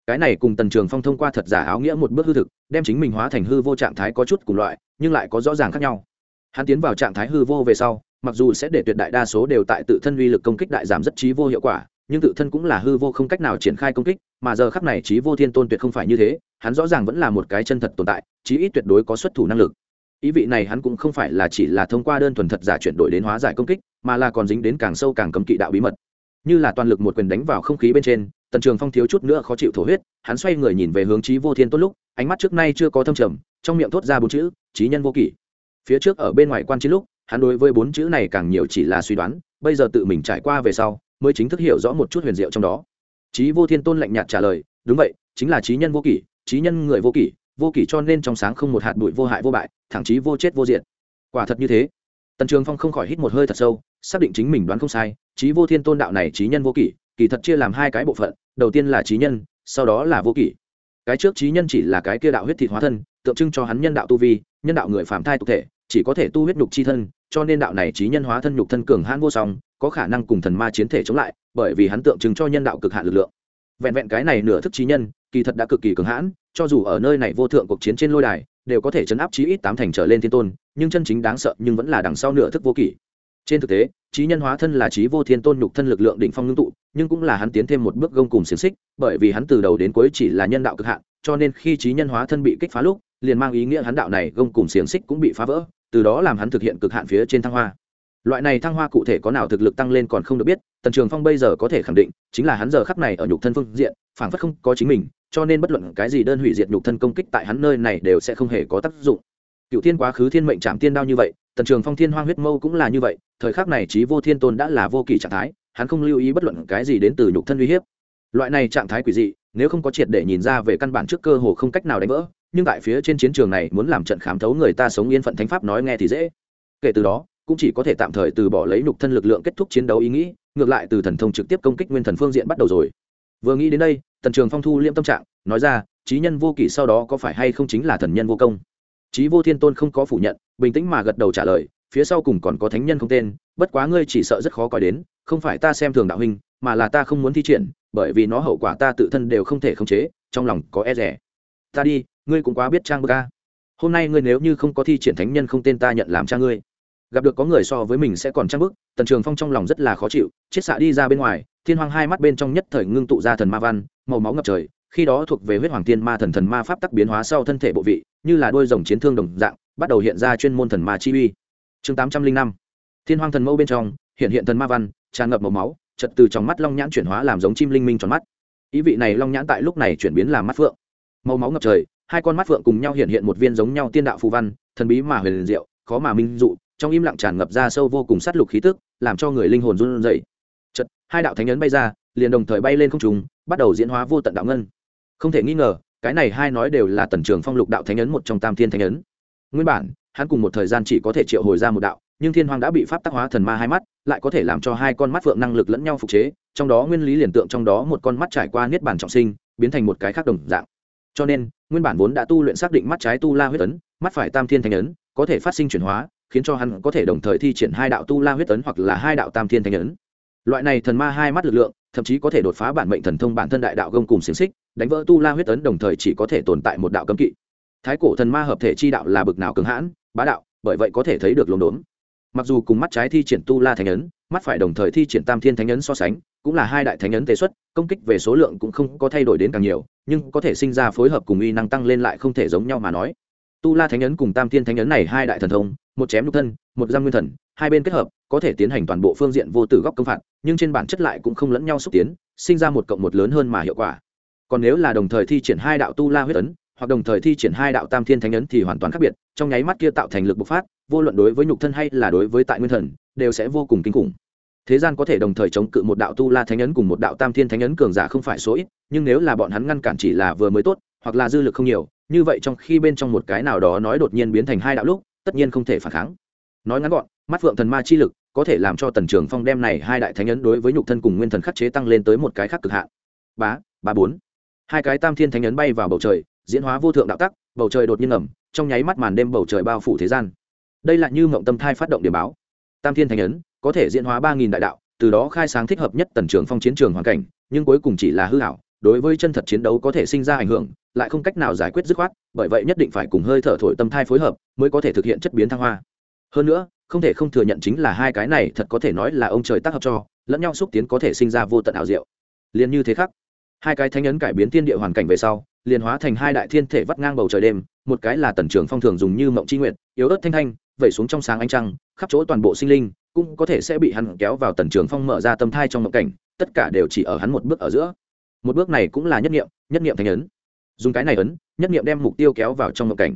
Cái này cùng tần trường phong thông qua thật giả áo nghĩa một bước hư thực, đem chính mình hóa thành hư vô trạng thái có chút cùng loại, nhưng lại có rõ ràng khác nhau. Hắn tiến vào trạng thái hư vô về sau, mặc dù sẽ để tuyệt đại đa số đều tại tự thân uy lực công kích đại giảm rất trí vô hiệu quả nhưng tự thân cũng là hư vô không cách nào triển khai công kích, mà giờ khắc này trí vô thiên tôn tuyệt không phải như thế, hắn rõ ràng vẫn là một cái chân thật tồn tại, chí ít tuyệt đối có xuất thủ năng lực. Ý vị này hắn cũng không phải là chỉ là thông qua đơn thuần thật giả chuyển đổi đến hóa giải công kích, mà là còn dính đến càng sâu càng cấm kỵ đạo bí mật. Như là toàn lực một quyền đánh vào không khí bên trên, tần trường phong thiếu chút nữa khó chịu thổ huyết, hắn xoay người nhìn về hướng trí vô thiên tốt lúc, ánh mắt trước nay chưa có thâm trầm, trong miệng thốt ra bốn chữ trí nhân vô kỷ. Phía trước ở bên ngoài quan chiến lúc, hắn đối với bốn chữ này càng nhiều chỉ là suy đoán, bây giờ tự mình trải qua về sau mới chính thức hiểu rõ một chút huyền diệu trong đó. Trí vô thiên tôn lạnh nhạt trả lời, đúng vậy, chính là trí nhân vô kỷ trí nhân người vô kỷ vô kỷ cho nên trong sáng không một hạt bụi vô hại vô bại, thẳng chí vô chết vô diện quả thật như thế. Tần trường phong không khỏi hít một hơi thật sâu, xác định chính mình đoán không sai trí vô thiên tôn đạo này trí nhân vô kỷ, kỳ thật chia làm hai cái bộ phận, đầu tiên là trí nhân, sau đó là vô kỷ. Cái trước trí nhân chỉ là cái kia đạo huyết thịt hóa thân, tượng trưng cho hắn nhân đạo tu vi, nhân đạo người phạm thai tục thể, chỉ có thể tu huyết nhục chi thân, cho nên đạo này trí nhân hóa thân nhục thân cường hãn vô song có khả năng cùng thần ma chiến thể chống lại, bởi vì hắn tượng trưng cho nhân đạo cực hạn lực lượng. Vẹn vẹn cái này nửa thức trí nhân, kỳ thật đã cực kỳ cường hãn, cho dù ở nơi này vô thượng cuộc chiến trên lôi đài, đều có thể chấn áp chí ít tám thành trở lên thiên tôn, nhưng chân chính đáng sợ nhưng vẫn là đằng sau nửa thức vô kỷ. Trên thực tế, trí nhân hóa thân là trí vô thiên tôn nhục thân lực lượng đỉnh phong ngưng tụ, nhưng cũng là hắn tiến thêm một bước gông cùng xiềng xích, bởi vì hắn từ đầu đến cuối chỉ là nhân đạo cực hạn, cho nên khi trí nhân hóa thân bị kích phá lúc, liền mang ý nghĩa hắn đạo này gông cùng xiềng xích cũng bị phá vỡ, từ đó làm hắn thực hiện cực hạn phía trên thăng hoa loại này thăng hoa cụ thể có nào thực lực tăng lên còn không được biết, tần trường phong bây giờ có thể khẳng định, chính là hắn giờ khắc này ở nhục thân phương diện phản phất không có chính mình, cho nên bất luận cái gì đơn hủy diệt nhục thân công kích tại hắn nơi này đều sẽ không hề có tác dụng. Cựu thiên quá khứ thiên mệnh trạm tiên đao như vậy, tần trường phong thiên hoang huyết mâu cũng là như vậy, thời khắc này trí vô thiên tôn đã là vô kỳ trạng thái, hắn không lưu ý bất luận cái gì đến từ nhục thân uy hiếp. Loại này trạng thái quỷ dị, nếu không có triệt để nhìn ra về căn bản trước cơ hồ không cách nào đánh vỡ, nhưng tại phía trên chiến trường này muốn làm trận khám thấu người ta sống yên phận thánh pháp nói nghe thì dễ. Kể từ đó cũng chỉ có thể tạm thời từ bỏ lấy nhục thân lực lượng kết thúc chiến đấu ý nghĩ, ngược lại từ thần thông trực tiếp công kích nguyên thần phương diện bắt đầu rồi. Vừa nghĩ đến đây, tần trường phong thu liêm tâm trạng, nói ra trí nhân vô kỷ sau đó có phải hay không chính là thần nhân vô công? Trí vô thiên tôn không có phủ nhận, bình tĩnh mà gật đầu trả lời, phía sau cùng còn có thánh nhân không tên, bất quá ngươi chỉ sợ rất khó coi đến, không phải ta xem thường đạo huynh, mà là ta không muốn thi triển, bởi vì nó hậu quả ta tự thân đều không thể khống chế, trong lòng có e rẻ. Ta đi, ngươi cũng quá biết trang bơ ca hôm nay ngươi nếu như không có thi triển thánh nhân không tên ta nhận làm cha ngươi gặp được có người so với mình sẽ còn trang bức tần trường phong trong lòng rất là khó chịu, chết xạ đi ra bên ngoài, thiên hoàng hai mắt bên trong nhất thời ngưng tụ ra thần ma văn, màu máu ngập trời, khi đó thuộc về huyết hoàng tiên ma thần thần ma pháp tắc biến hóa sau thân thể bộ vị, như là đôi rồng chiến thương đồng dạng, bắt đầu hiện ra chuyên môn thần ma chi uy. Chương tám trăm linh năm, thiên hoàng thần mẫu bên trong, hiện hiện thần ma văn, tràn ngập màu máu, chật từ trong mắt long nhãn chuyển hóa làm giống chim linh minh tròn mắt. Ý vị này long nhãn tại lúc này chuyển biến làm mắt phượng. Màu máu ngập trời, hai con mắt phượng cùng nhau hiện hiện một viên giống nhau tiên đạo phù văn, thần bí mà huyền diệu, khó mà minh dụ trong im lặng tràn ngập ra sâu vô cùng sát lục khí tức, làm cho người linh hồn run rẩy. Chật hai đạo thánh ấn bay ra, liền đồng thời bay lên không trùng bắt đầu diễn hóa vô tận đạo ngân. Không thể nghi ngờ, cái này hai nói đều là tần trường phong lục đạo thánh ấn một trong tam thiên thánh ấn nguyên bản, hắn cùng một thời gian chỉ có thể triệu hồi ra một đạo, nhưng thiên hoàng đã bị pháp tác hóa thần ma hai mắt, lại có thể làm cho hai con mắt phượng năng lực lẫn nhau phục chế, trong đó nguyên lý liền tượng trong đó một con mắt trải qua niết bản trọng sinh, biến thành một cái khác đồng dạng. Cho nên, nguyên bản vốn đã tu luyện xác định mắt trái tu la huyết ấn, mắt phải tam thiên thánh ấn có thể phát sinh chuyển hóa khiến cho hắn có thể đồng thời thi triển hai đạo tu la huyết ấn hoặc là hai đạo tam thiên thánh ấn loại này thần ma hai mắt lực lượng, thậm chí có thể đột phá bản mệnh thần thông bản thân đại đạo gông cùng xiềng xích, đánh vỡ tu la huyết ấn đồng thời chỉ có thể tồn tại một đạo cấm kỵ. Thái cổ thần ma hợp thể chi đạo là bực nào cường hãn, bá đạo, bởi vậy có thể thấy được lồn đốn. Mặc dù cùng mắt trái thi triển tu la thánh ấn mắt phải đồng thời thi triển tam thiên thánh ấn so sánh, cũng là hai đại thánh ấn tế xuất, công kích về số lượng cũng không có thay đổi đến càng nhiều, nhưng có thể sinh ra phối hợp cùng uy năng tăng lên lại không thể giống nhau mà nói. Tu la thánh ấn cùng tam thiên thánh ấn này hai đại thần thông một chém nhục thân, một giam nguyên thần, hai bên kết hợp, có thể tiến hành toàn bộ phương diện vô tử góc công phạt, nhưng trên bản chất lại cũng không lẫn nhau xúc tiến, sinh ra một cộng một lớn hơn mà hiệu quả. Còn nếu là đồng thời thi triển hai đạo tu la huyết ấn, hoặc đồng thời thi triển hai đạo tam thiên thánh ấn thì hoàn toàn khác biệt, trong nháy mắt kia tạo thành lực bộc phát, vô luận đối với nhục thân hay là đối với tại nguyên thần, đều sẽ vô cùng kinh khủng. Thế gian có thể đồng thời chống cự một đạo tu la thánh ấn cùng một đạo tam thiên thánh ấn cường giả không phải số ít, nhưng nếu là bọn hắn ngăn cản chỉ là vừa mới tốt, hoặc là dư lực không nhiều, như vậy trong khi bên trong một cái nào đó nói đột nhiên biến thành hai đạo lúc tất nhiên không thể phản kháng. Nói ngắn gọn, mắt phượng thần ma chi lực có thể làm cho tần trường phong đem này hai đại thánh ấn đối với nhục thân cùng nguyên thần khắc chế tăng lên tới một cái khác cực hạn. Bá ba bốn. Hai cái tam thiên thánh ấn bay vào bầu trời, diễn hóa vô thượng đạo tắc, bầu trời đột nhiên ngầm, trong nháy mắt màn đêm bầu trời bao phủ thế gian. Đây là như mộng tâm thai phát động điểm báo. Tam thiên thánh ấn có thể diễn hóa ba nghìn đại đạo, từ đó khai sáng thích hợp nhất tần trường phong chiến trường hoàn cảnh, nhưng cuối cùng chỉ là hư hảo đối với chân thật chiến đấu có thể sinh ra ảnh hưởng, lại không cách nào giải quyết dứt khoát, bởi vậy nhất định phải cùng hơi thở thổi tâm thai phối hợp mới có thể thực hiện chất biến thăng hoa. Hơn nữa, không thể không thừa nhận chính là hai cái này thật có thể nói là ông trời tác hợp cho, lẫn nhau xúc tiến có thể sinh ra vô tận ảo diệu. Liền như thế khác hai cái thanh ấn cải biến thiên địa hoàn cảnh về sau, liền hóa thành hai đại thiên thể vắt ngang bầu trời đêm, một cái là tần trường phong thường dùng như mộng c h i nguyện yếu ớt thanh thanh, vẩy xuống trong sáng ánh trăng, khắp chỗ toàn bộ sinh linh cũng có thể sẽ bị hắn kéo vào tần trường phong mở ra tâm thai trong mộng cảnh, tất cả đều chỉ ở hắn một bước ở giữa một bước này cũng là nhất nghiệm nhất nghiệm thành ấn. Dùng cái này ấn, nhất nghiệm đem mục tiêu kéo vào trong mộng cảnh.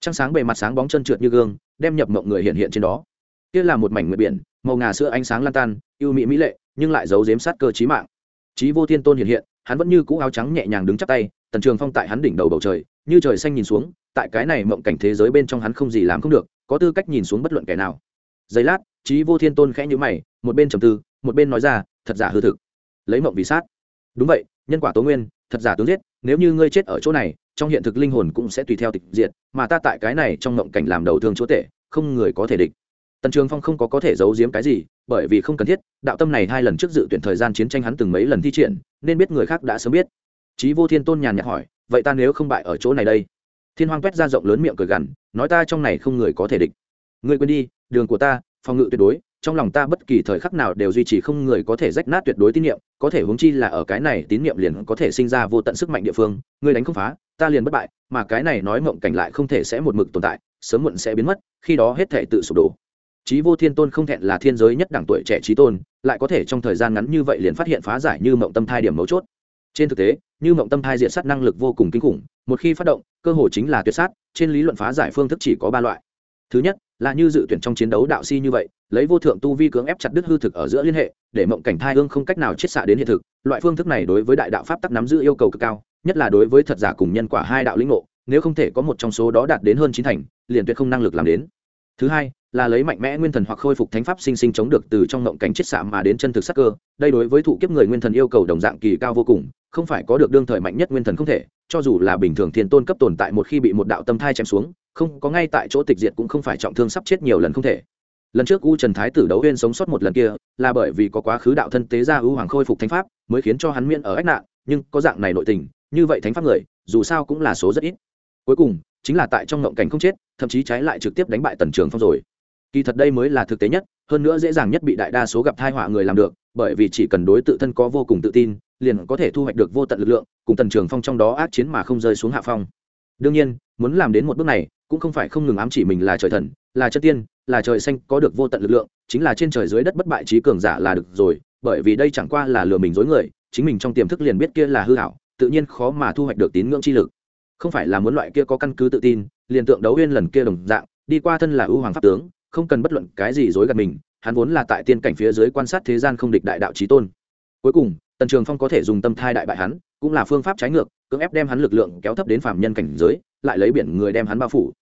Trăng sáng bề mặt sáng bóng chân trượt như gương, đem nhập mộng người hiện hiện trên đó. Kia là một mảnh nguyệt biển, màu ngà sữa ánh sáng lan tan, yêu mỹ mỹ lệ, nhưng lại giấu giếm sát cơ trí mạng. Trí vô thiên tôn hiện hiện, hắn vẫn như cũ áo trắng nhẹ nhàng đứng chắp tay, tần trường phong tại hắn đỉnh đầu bầu trời, như trời xanh nhìn xuống, tại cái này mộng cảnh thế giới bên trong hắn không gì làm không được, có tư cách nhìn xuống bất luận kẻ nào. Giây lát trí vô thiên tôn khẽ nhữ mày, một bên trầm tư, một bên nói ra, thật giả hư thực. Lấy mộng vì sát. Đúng vậy nhân quả tố nguyên, thật giả tướng giết, nếu như ngươi chết ở chỗ này, trong hiện thực linh hồn cũng sẽ tùy theo tịch diệt, mà ta tại cái này trong ngộng cảnh làm đầu thương chúa tể, không người có thể địch. Tần trường phong không có có thể giấu giếm cái gì, bởi vì không cần thiết, đạo tâm này hai lần trước dự tuyển thời gian chiến tranh hắn từng mấy lần thi triển, nên biết người khác đã sớm biết. Chí vô thiên tôn nhàn nhạt hỏi, vậy ta nếu không bại ở chỗ này đây? Thiên hoang quét ra rộng lớn miệng cười gằn, nói ta trong này không người có thể địch. Ngươi quên đi, đường của ta, phòng ngự tuyệt đối trong lòng ta bất kỳ thời khắc nào đều duy trì không người có thể rách nát tuyệt đối tín nhiệm, có thể huống chi là ở cái này tín nhiệm liền có thể sinh ra vô tận sức mạnh địa phương, ngươi đánh không phá, ta liền bất bại, mà cái này nói mộng cảnh lại không thể sẽ một mực tồn tại, sớm muộn sẽ biến mất, khi đó hết thể tự sụp đổ. Chí vô thiên tôn không thẹn là thiên giới nhất đẳng tuổi trẻ trí tôn, lại có thể trong thời gian ngắn như vậy liền phát hiện phá giải như mộng tâm thai điểm mấu chốt. Trên thực tế, như mộng tâm thai diện sát năng lực vô cùng kinh khủng, một khi phát động, cơ hội chính là tuyệt sát, trên lý luận phá giải phương thức chỉ có ba loại thứ nhất, là như dự tuyển trong chiến đấu đạo si như vậy, lấy vô thượng tu vi cưỡng ép chặt đứt hư thực ở giữa liên hệ, để mộng cảnh thai hương không cách nào chiết xạ đến hiện thực. Loại phương thức này đối với đại đạo pháp tắc nắm giữ yêu cầu cực cao, nhất là đối với thật giả cùng nhân quả hai đạo lĩnh ngộ, nếu không thể có một trong số đó đạt đến hơn chín thành, liền tuyệt không năng lực làm đến. Thứ hai là lấy mạnh mẽ nguyên thần hoặc khôi phục thánh pháp sinh sinh chống được từ trong ngộng cảnh chết xạ mà đến chân thực sắc cơ, đây đối với thụ kiếp người nguyên thần yêu cầu đồng dạng kỳ cao vô cùng, không phải có được đương thời mạnh nhất nguyên thần không thể, cho dù là bình thường thiên tôn cấp tồn tại một khi bị một đạo tâm thai chém xuống, không, có ngay tại chỗ tịch diệt cũng không phải trọng thương sắp chết nhiều lần không thể. Lần trước u trần thái tử đấu huyên sống sót một lần kia, là bởi vì có quá khứ đạo thân tế ra ưu hoàng khôi phục thánh pháp, mới khiến cho hắn miễn ở ách nạn, nhưng có dạng này nội tình, như vậy thánh pháp người, dù sao cũng là số rất ít. Cuối cùng, chính là tại trong ngộng cảnh không chết, thậm chí trái lại trực tiếp đánh bại tần trường phong rồi kỳ thật đây mới là thực tế nhất, hơn nữa dễ dàng nhất bị đại đa số gặp thai họa người làm được, bởi vì chỉ cần đối tự thân có vô cùng tự tin, liền có thể thu hoạch được vô tận lực lượng, cùng tần trường phong trong đó ác chiến mà không rơi xuống hạ phong. Đương nhiên, muốn làm đến một bước này, cũng không phải không ngừng ám chỉ mình là trời thần, là chân tiên, là trời xanh, có được vô tận lực lượng, chính là trên trời dưới đất bất bại trí cường giả là được rồi, bởi vì đây chẳng qua là lừa mình dối người, chính mình trong tiềm thức liền biết kia là hư hảo, tự nhiên khó mà thu hoạch được tín ngưỡng chi lực. Không phải là muốn loại kia có căn cứ tự tin, liền tượng đấu uyên lần kia đồng dạng, đi qua thân là ưu hoàng pháp tướng không cần bất luận cái gì dối gạt mình, hắn vốn là tại tiên cảnh phía dưới quan sát thế gian không địch đại đạo trí tôn. Cuối cùng, tần trường phong có thể dùng tâm thai đại bại hắn, cũng là phương pháp trái ngược, cưỡng ép đem hắn lực lượng kéo thấp đến phạm nhân cảnh giới, lại lấy biển người đem hắn bao phủ.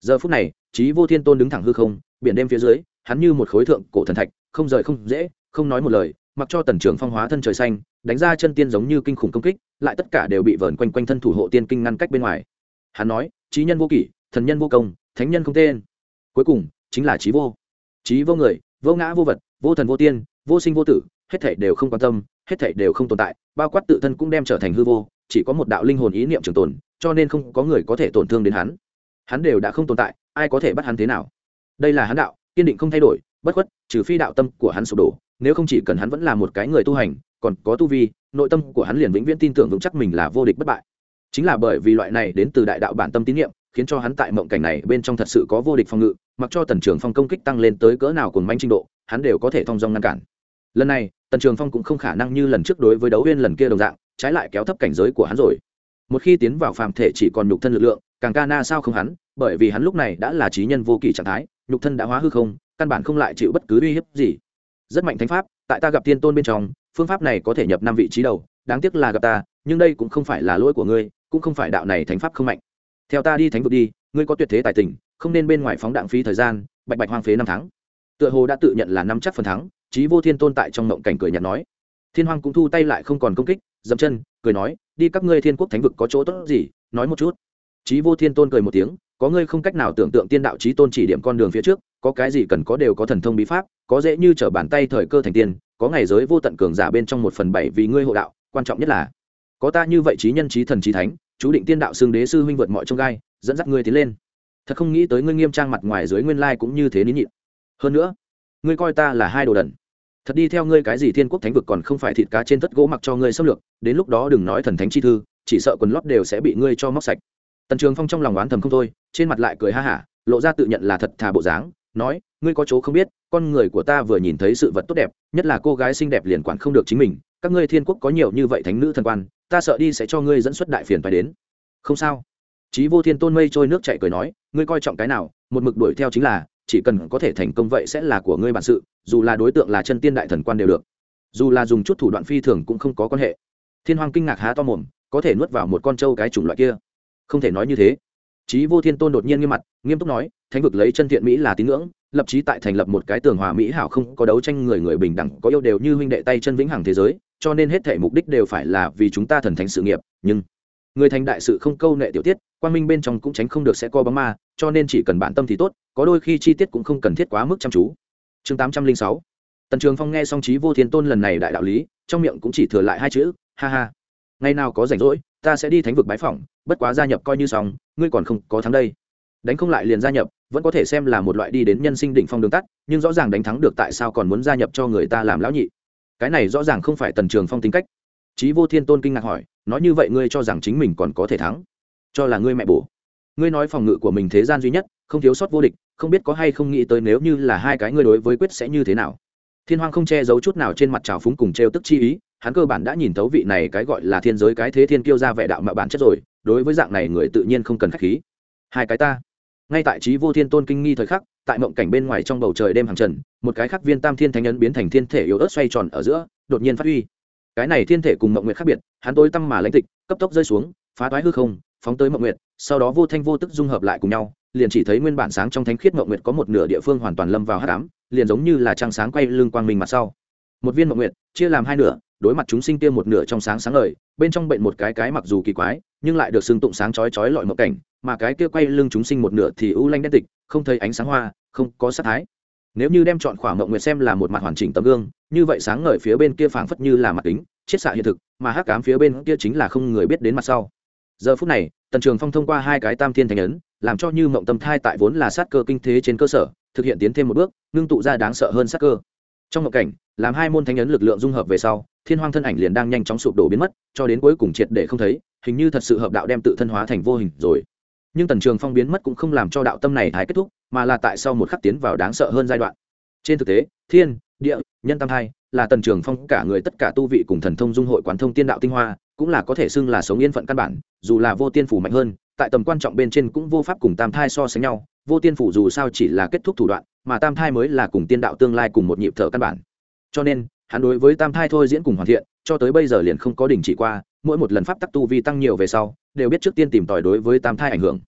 Giờ phút này trí vô thiên tôn đứng thẳng hư không, biển đêm phía dưới, hắn như một khối thượng cổ thần thạch, không rời không dễ không nói một lời, mặc cho tần trường phong hóa thân trời xanh, đánh ra chân tiên giống như kinh khủng công kích, lại tất cả đều bị vờn quanh quanh thân thủ hộ tiên kinh ngăn cách bên ngoài. Hắn nói trí nhân vô kỷ, thần nhân vô công, thánh nhân không tên. Cuối cùng chính là trí vô. Trí vô người, vô ngã vô vật, vô thần vô tiên, vô sinh vô tử, hết thảy đều không quan tâm, hết thảy đều không tồn tại, bao quát tự thân cũng đem trở thành hư vô, chỉ có một đạo linh hồn ý niệm trường tồn, cho nên không có người có thể tổn thương đến hắn. Hắn đều đã không tồn tại, ai có thể bắt hắn thế nào? Đây là hắn đạo, kiên định không thay đổi, bất khuất, trừ phi đạo tâm của hắn sụp đổ, nếu không chỉ cần hắn vẫn là một cái người tu hành, còn có tu vi, nội tâm của hắn liền vĩnh viễn tin tưởng vững chắc mình là vô địch bất bại. Chính là bởi vì loại này đến từ đại đạo bản tâm tín nhiệm khiến cho hắn tại mộng cảnh này bên trong thật sự có vô địch phòng ngự mặc cho tần trường phong công kích tăng lên tới cỡ nào cùng manh trình độ, hắn đều có thể thong dong ngăn cản. Lần này, tần trường phong cũng không khả năng như lần trước đối với đấu viên lần kia đồng dạng, trái lại kéo thấp cảnh giới của hắn rồi. Một khi tiến vào phàm thể chỉ còn nhục thân lực lượng, càng ca na sao không hắn, bởi vì hắn lúc này đã là trí nhân vô kỳ trạng thái, nhục thân đã hóa hư không, căn bản không lại chịu bất cứ uy hiếp gì. Rất mạnh thánh pháp, tại ta gặp tiên tôn bên trong, phương pháp này có thể nhập năm vị trí đầu, đáng tiếc là gặp ta, nhưng đây cũng không phải là lỗi của ngươi, cũng không phải đạo này thánh pháp không mạnh. Theo ta đi thánh vực đi, ngươi có tuyệt thế tài tình không nên bên ngoài phóng đạn phí thời gian, bạch bạch hoang phế năm tháng. Tựa hồ đã tự nhận là năm chắc phần thắng trí vô thiên tôn tại trong ngộng cảnh cười nhạt nói. Thiên hoàng cũng thu tay lại không còn công kích, dậm chân, cười nói, đi các ngươi thiên quốc thánh vực có chỗ tốt gì, nói một chút. Trí vô thiên tôn cười một tiếng, có ngươi không cách nào tưởng tượng tiên đạo trí tôn chỉ điểm con đường phía trước, có cái gì cần có đều có thần thông bí pháp, có dễ như trở bàn tay thời cơ thành tiên, có ngày giới vô tận cường giả bên trong một phần bảy vì ngươi hộ đạo, quan trọng nhất là, có ta như vậy trí nhân trí thần trí thánh, chú định tiên đạo xương đế sư huynh vượt mọi trông gai, dẫn dắt ngươi tiến lên thật không nghĩ tới ngươi nghiêm trang mặt ngoài dưới nguyên lai cũng như thế nín nhịn. Hơn nữa, ngươi coi ta là hai đồ đần. Thật đi theo ngươi cái gì thiên quốc thánh vực còn không phải thịt cá trên tất gỗ mặc cho ngươi xâm lược, đến lúc đó đừng nói thần thánh chi thư, chỉ sợ quần lót đều sẽ bị ngươi cho móc sạch. Tần trường phong trong lòng oán thầm không thôi, trên mặt lại cười ha hả, lộ ra tự nhận là thật thà bộ dáng, nói, ngươi có chỗ không biết, con người của ta vừa nhìn thấy sự vật tốt đẹp, nhất là cô gái xinh đẹp liền quản không được chính mình, các ngươi thiên quốc có nhiều như vậy thánh nữ thần quan, ta sợ đi sẽ cho ngươi dẫn xuất đại phiền phải đến. Không sao chí vô thiên tôn mây trôi nước chảy cười nói, ngươi coi trọng cái nào, một mực đuổi theo chính là, chỉ cần có thể thành công vậy sẽ là của ngươi bản sự, dù là đối tượng là chân tiên đại thần quan đều được. Dù là dùng chút thủ đoạn phi thường cũng không có quan hệ. Thiên hoàng kinh ngạc há to mồm, có thể nuốt vào một con trâu cái chủng loại kia? Không thể nói như thế. Chí vô thiên tôn đột nhiên nghiêm mặt, nghiêm túc nói, thánh vực lấy chân thiện mỹ là tín ngưỡng, lập chí tại thành lập một cái tường hòa mỹ hảo không có đấu tranh người người bình đẳng, có yêu đều như huynh đệ tay chân vĩnh hằng thế giới, cho nên hết thảy mục đích đều phải là vì chúng ta thần thánh sự nghiệp, nhưng người thành đại sự không câu nệ tiểu tiết quan minh bên trong cũng tránh không được sẽ co bóng ma, cho nên chỉ cần bản tâm thì tốt, có đôi khi chi tiết cũng không cần thiết quá mức chăm chú. Chương tám trăm linh sáu. Tần trường phong nghe song trí vô thiên tôn lần này đại đạo lý, trong miệng cũng chỉ thừa lại hai chữ, ha ha, ngày nào có rảnh rỗi, ta sẽ đi thánh vực bái phỏng, bất quá gia nhập coi như xong, ngươi còn không có thắng đây. Đánh không lại liền gia nhập, vẫn có thể xem là một loại đi đến nhân sinh đỉnh phong đường tắt, nhưng rõ ràng đánh thắng được tại sao còn muốn gia nhập cho người ta làm lão nhị? Cái này rõ ràng không phải tần trường phong tính cách trí vô thiên tôn kinh ngạc hỏi, nói như vậy ngươi cho rằng chính mình còn có thể thắng? Cho là ngươi mẹ bổ. Ngươi nói phòng ngự của mình thế gian duy nhất, không thiếu sót vô địch, không biết có hay không nghĩ tới nếu như là hai cái ngươi đối với quyết sẽ như thế nào? Thiên hoàng không che giấu chút nào trên mặt trào phúng cùng trêu tức chi ý, hắn cơ bản đã nhìn thấu vị này cái gọi là thiên giới cái thế thiên kiêu ra vẻ đạo mạo bản chất rồi, đối với dạng này người tự nhiên không cần khách khí. Hai cái ta. Ngay tại trí vô thiên tôn kinh nghi thời khắc, tại mộng cảnh bên ngoài trong bầu trời đêm hàng trần, một cái khắc viên tam thiên thánh ấn biến thành thiên thể yếu ớt xoay tròn ở giữa, đột nhiên phát huy cái này thiên thể cùng mộng nguyệt khác biệt, hắn tối tăm mà lãnh tịch, cấp tốc rơi xuống, phá toái hư không, phóng tới mộng nguyệt, sau đó vô thanh vô tức dung hợp lại cùng nhau, liền chỉ thấy nguyên bản sáng trong thánh khiết mộng nguyệt có một nửa địa phương hoàn toàn lâm vào hát đám liền giống như là trăng sáng quay lưng quang minh mặt sau. Một viên mộng nguyệt, chia làm hai nửa, đối mặt chúng sinh kia một nửa trong sáng sáng lời bên trong bệnh một cái cái mặc dù kỳ quái, nhưng lại được xưng tụng sáng chói chói lọi mộng cảnh, mà cái kia quay lưng chúng sinh một nửa thì ưu lanh đen tịch, không thấy ánh sáng hoa, không có sát thái nếu như đem chọn khoảng mộng nguyệt xem là một mặt hoàn chỉnh tấm gương, như vậy sáng ngời phía bên kia phảng phất như là mặt kính, chiết xạ hiện thực, mà hắc cám phía bên kia chính là không người biết đến mặt sau. Giờ phút này, tần trường phong thông qua hai cái tam thiên thành ấn, làm cho như mộng tâm thai tại vốn là sát cơ kinh thế trên cơ sở, thực hiện tiến thêm một bước, ngưng tụ ra đáng sợ hơn sát cơ. Trong mộng cảnh, làm hai môn thánh ấn lực lượng dung hợp về sau, thiên hoang thân ảnh liền đang nhanh chóng sụp đổ biến mất, cho đến cuối cùng triệt để không thấy, hình như thật sự hợp đạo đem tự thân hóa thành vô hình rồi. Nhưng tần trường phong biến mất cũng không làm cho đạo tâm này thái kết thúc mà là tại sau một khắc tiến vào đáng sợ hơn giai đoạn. Trên thực tế, thiên, địa, nhân tam thai là tần trường phong cả người tất cả tu vị cùng thần thông dung hội quán thông tiên đạo tinh hoa, cũng là có thể xưng là sống yên phận căn bản, dù là vô tiên phủ mạnh hơn, tại tầm quan trọng bên trên cũng vô pháp cùng tam thai so sánh nhau, vô tiên phủ dù sao chỉ là kết thúc thủ đoạn, mà tam thai mới là cùng tiên đạo tương lai cùng một nhịp thở căn bản. Cho nên, hắn đối với tam thai thôi diễn cùng hoàn thiện, cho tới bây giờ liền không có đình chỉ qua, mỗi một lần pháp tắc tu vi tăng nhiều về sau, đều biết trước tiên tìm tòi đối với tam thai ảnh hưởng.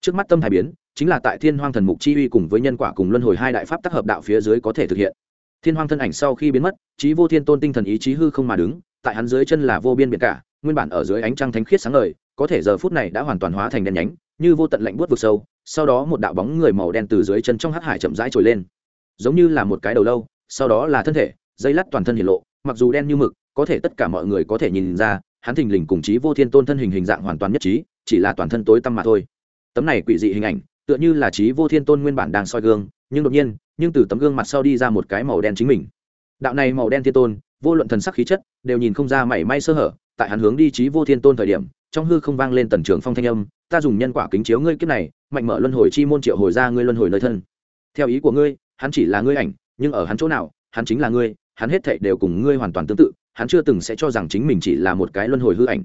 Trước mắt tâm thai biến chính là tại thiên hoang thần mục chi uy cùng với nhân quả cùng luân hồi hai đại pháp tác hợp đạo phía dưới có thể thực hiện. Thiên hoang thân ảnh sau khi biến mất trí vô thiên tôn tinh thần ý chí hư không mà đứng, tại hắn dưới chân là vô biên biệt cả, nguyên bản ở dưới ánh trăng thánh khiết sáng ngời, có thể giờ phút này đã hoàn toàn hóa thành đen nhánh, như vô tận lạnh buốt vực sâu, sau đó một đạo bóng người màu đen từ dưới chân trong hắc hải chậm rãi trồi lên. Giống như là một cái đầu lâu, sau đó là thân thể, dây lắt toàn thân hiện lộ, mặc dù đen như mực, có thể tất cả mọi người có thể nhìn ra, hắn thình lình cùng chí vô thiên tôn thân hình hình dạng hoàn toàn nhất trí, chỉ là toàn thân tối tăm mà thôi. Tấm này quỷ dị hình ảnh tựa như là trí vô thiên tôn nguyên bản đang soi gương, nhưng đột nhiên, nhưng từ tấm gương mặt sau đi ra một cái màu đen chính mình. Đạo này màu đen thiên tôn, vô luận thần sắc khí chất, đều nhìn không ra mảy may sơ hở, tại hắn hướng đi trí vô thiên tôn thời điểm, trong hư không vang lên tần trường phong thanh âm, ta dùng nhân quả kính chiếu ngươi kiếp này, mạnh mở luân hồi chi môn triệu hồi ra ngươi luân hồi nơi thân. Theo ý của ngươi, hắn chỉ là ngươi ảnh, nhưng ở hắn chỗ nào, hắn chính là ngươi, hắn hết thệ đều cùng ngươi hoàn toàn tương tự, hắn chưa từng sẽ cho rằng chính mình chỉ là một cái luân hồi hư ảnh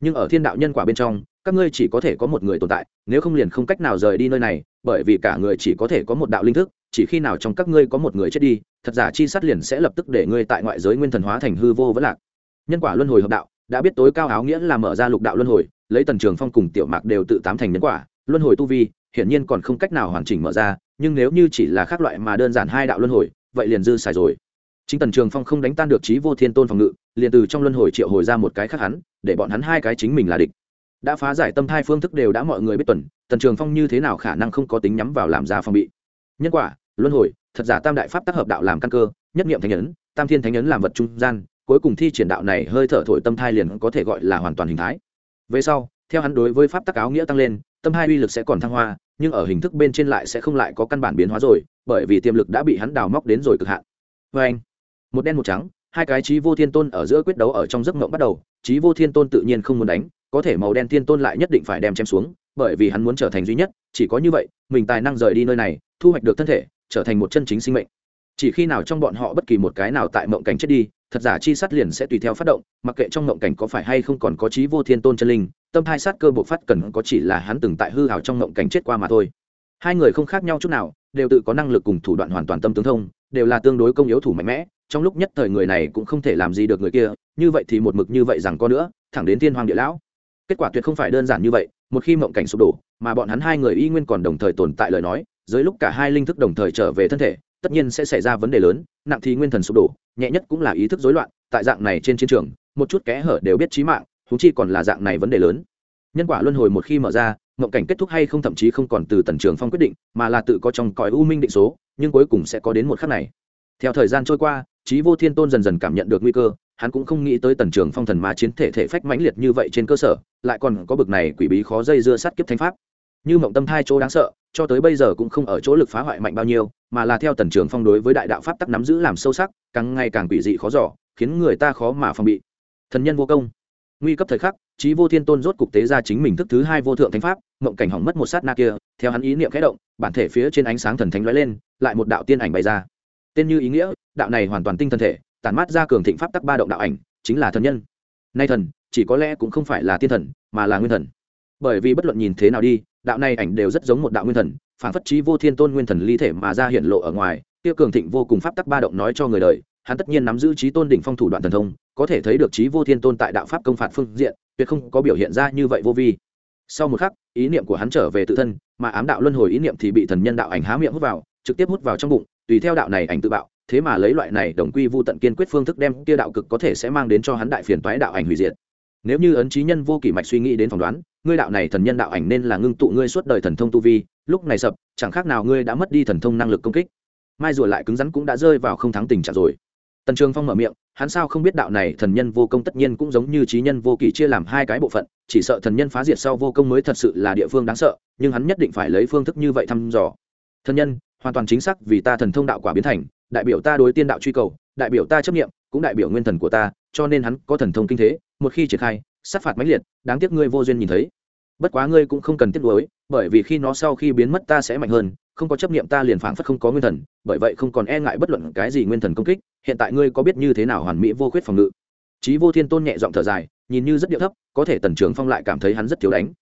nhưng ở thiên đạo nhân quả bên trong, các ngươi chỉ có thể có một người tồn tại, nếu không liền không cách nào rời đi nơi này, bởi vì cả người chỉ có thể có một đạo linh thức, chỉ khi nào trong các ngươi có một người chết đi, thật giả chi sát liền sẽ lập tức để ngươi tại ngoại giới nguyên thần hóa thành hư vô vẫn lạc. Nhân quả luân hồi hợp đạo, đã biết tối cao áo nghĩa là mở ra lục đạo luân hồi, lấy tần trường phong cùng tiểu mạc đều tự tám thành nhân quả, luân hồi tu vi, hiển nhiên còn không cách nào hoàn chỉnh mở ra, nhưng nếu như chỉ là khác loại mà đơn giản hai đạo luân hồi, vậy liền dư xài rồi. Chính tần trường phong không đánh tan được trí vô thiên tôn phòng ngự liền từ trong luân hồi triệu hồi ra một cái khác hắn, để bọn hắn hai cái chính mình là địch. Đã phá giải tâm thai phương thức đều đã mọi người biết tuần, tần trường phong như thế nào khả năng không có tính nhắm vào làm ra phòng bị. Nhân quả, luân hồi, thật giả tam đại pháp tác hợp đạo làm căn cơ, nhất nghiệm thánh nhấn tam thiên thánh nhấn làm vật trung gian, cuối cùng thi triển đạo này hơi thở thổi tâm thai liền có thể gọi là hoàn toàn hình thái. Về sau, theo hắn đối với pháp tắc áo nghĩa tăng lên, tâm hai uy lực sẽ còn thăng hoa, nhưng ở hình thức bên trên lại sẽ không lại có căn bản biến hóa rồi, bởi vì tiềm lực đã bị hắn đào móc đến rồi cực hạn. Vê anh. Một đen một trắng hai cái trí vô thiên tôn ở giữa quyết đấu ở trong giấc mộng bắt đầu, trí vô thiên tôn tự nhiên không muốn đánh, có thể màu đen thiên tôn lại nhất định phải đem chém xuống, bởi vì hắn muốn trở thành duy nhất, chỉ có như vậy, mình tài năng rời đi nơi này, thu hoạch được thân thể, trở thành một chân chính sinh mệnh. Chỉ khi nào trong bọn họ bất kỳ một cái nào tại mộng cảnh chết đi, thật giả chi sát liền sẽ tùy theo phát động, mặc kệ trong mộng cảnh có phải hay không còn có trí vô thiên tôn chân linh, tâm thai sát cơ bộ phát cần có chỉ là hắn từng tại hư hào trong mộng cảnh chết qua mà thôi. Hai người không khác nhau chút nào, đều tự có năng lực cùng thủ đoạn hoàn toàn tâm tương thông, đều là tương đối công yếu thủ mạnh mẽ trong lúc nhất thời người này cũng không thể làm gì được người kia, như vậy thì một mực như vậy rằng có nữa, thẳng đến thiên hoàng địa lão. Kết quả tuyệt không phải đơn giản như vậy, một khi mộng cảnh sụp đổ, mà bọn hắn hai người y nguyên còn đồng thời tồn tại lời nói, dưới lúc cả hai linh thức đồng thời trở về thân thể, tất nhiên sẽ xảy ra vấn đề lớn, nặng thì nguyên thần sụp đổ, nhẹ nhất cũng là ý thức rối loạn, tại dạng này trên chiến trường, một chút kẽ hở đều biết chí mạng thú chi còn là dạng này vấn đề lớn. Nhân quả luân hồi một khi mở ra, mộng cảnh kết thúc hay không thậm chí không còn từ tần trường phong quyết định, mà là tự có trong cõi u minh định số, nhưng cuối cùng sẽ có đến một khắc này theo thời gian trôi qua trí vô thiên tôn dần dần cảm nhận được nguy cơ, hắn cũng không nghĩ tới tần trường phong thần ma chiến thể thể phách mãnh liệt như vậy trên cơ sở, lại còn có bực này quỷ bí khó dây dưa sát kiếp thanh pháp. Như mộng tâm thai chỗ đáng sợ, cho tới bây giờ cũng không ở chỗ lực phá hoại mạnh bao nhiêu, mà là theo tần trường phong đối với đại đạo pháp tắc nắm giữ làm sâu sắc, càng ngày càng quỷ dị khó giỏ khiến người ta khó mà phòng bị. Thần nhân vô công. Nguy cấp thời khắc trí vô thiên tôn rốt cục tế ra chính mình thức thứ hai vô thượng thánh pháp, mộng cảnh hỏng mất một sát na kia, theo hắn ý niệm khẽ động, bản thể phía trên ánh sáng thần thánh lóe lên, lại một đạo tiên ảnh bày ra tên như ý nghĩa, đạo này hoàn toàn tinh thần thể, tản mát ra cường thịnh pháp tắc ba động đạo ảnh, chính là thần nhân. Nay thần, chỉ có lẽ cũng không phải là tiên thần, mà là nguyên thần. Bởi vì bất luận nhìn thế nào đi, đạo này ảnh đều rất giống một đạo nguyên thần, phản phất trí vô thiên tôn nguyên thần ly thể mà ra hiện lộ ở ngoài tiêu cường thịnh vô cùng pháp tắc ba động nói cho người đời, hắn tất nhiên nắm giữ trí tôn đỉnh phong thủ đoạn thần thông, có thể thấy được trí vô thiên tôn tại đạo pháp công phạt phương diện, tuyệt không có biểu hiện ra như vậy vô vi. Sau một khắc, ý niệm của hắn trở về tự thân, mà ám đạo luân hồi ý niệm thì bị thần nhân đạo ảnh há miệng hút vào, trực tiếp hút vào trong bụng tùy theo đạo này ảnh tự bạo, thế mà lấy loại này đồng quy vô tận kiên quyết phương thức đem kia đạo cực có thể sẽ mang đến cho hắn đại phiền toái đạo ảnh hủy diệt. Nếu như ấn trí nhân vô kỷ mạch suy nghĩ đến phỏng đoán, ngươi đạo này thần nhân đạo ảnh nên là ngưng tụ ngươi suốt đời thần thông tu vi, lúc này sập, chẳng khác nào ngươi đã mất đi thần thông năng lực công kích. Mai rùa lại cứng rắn cũng đã rơi vào không thắng tình trạng rồi. Tần trường phong mở miệng, hắn sao không biết đạo này thần nhân vô công tất nhiên cũng giống như trí nhân vô kỷ chia làm hai cái bộ phận, chỉ sợ thần nhân phá diệt sau vô công mới thật sự là địa phương đáng sợ, nhưng hắn nhất định phải lấy phương thức như vậy thăm dò. Thần nhân hoàn toàn chính xác vì ta thần thông đạo quả biến thành đại biểu ta đối tiên đạo truy cầu đại biểu ta chấp nghiệm cũng đại biểu nguyên thần của ta cho nên hắn có thần thông kinh thế một khi triển khai sát phạt mãnh liệt đáng tiếc ngươi vô duyên nhìn thấy bất quá ngươi cũng không cần tiếc nuối bởi vì khi nó sau khi biến mất ta sẽ mạnh hơn không có chấp nghiệm ta liền phảng phất không có nguyên thần bởi vậy không còn e ngại bất luận cái gì nguyên thần công kích hiện tại ngươi có biết như thế nào hoàn mỹ vô khuyết phòng ngự Chí Vô Thiên Tôn nhẹ giọng thở dài, nhìn như rất điệu thấp, có thể Tần Trường Phong lại cảm thấy hắn rất thiếu đánh.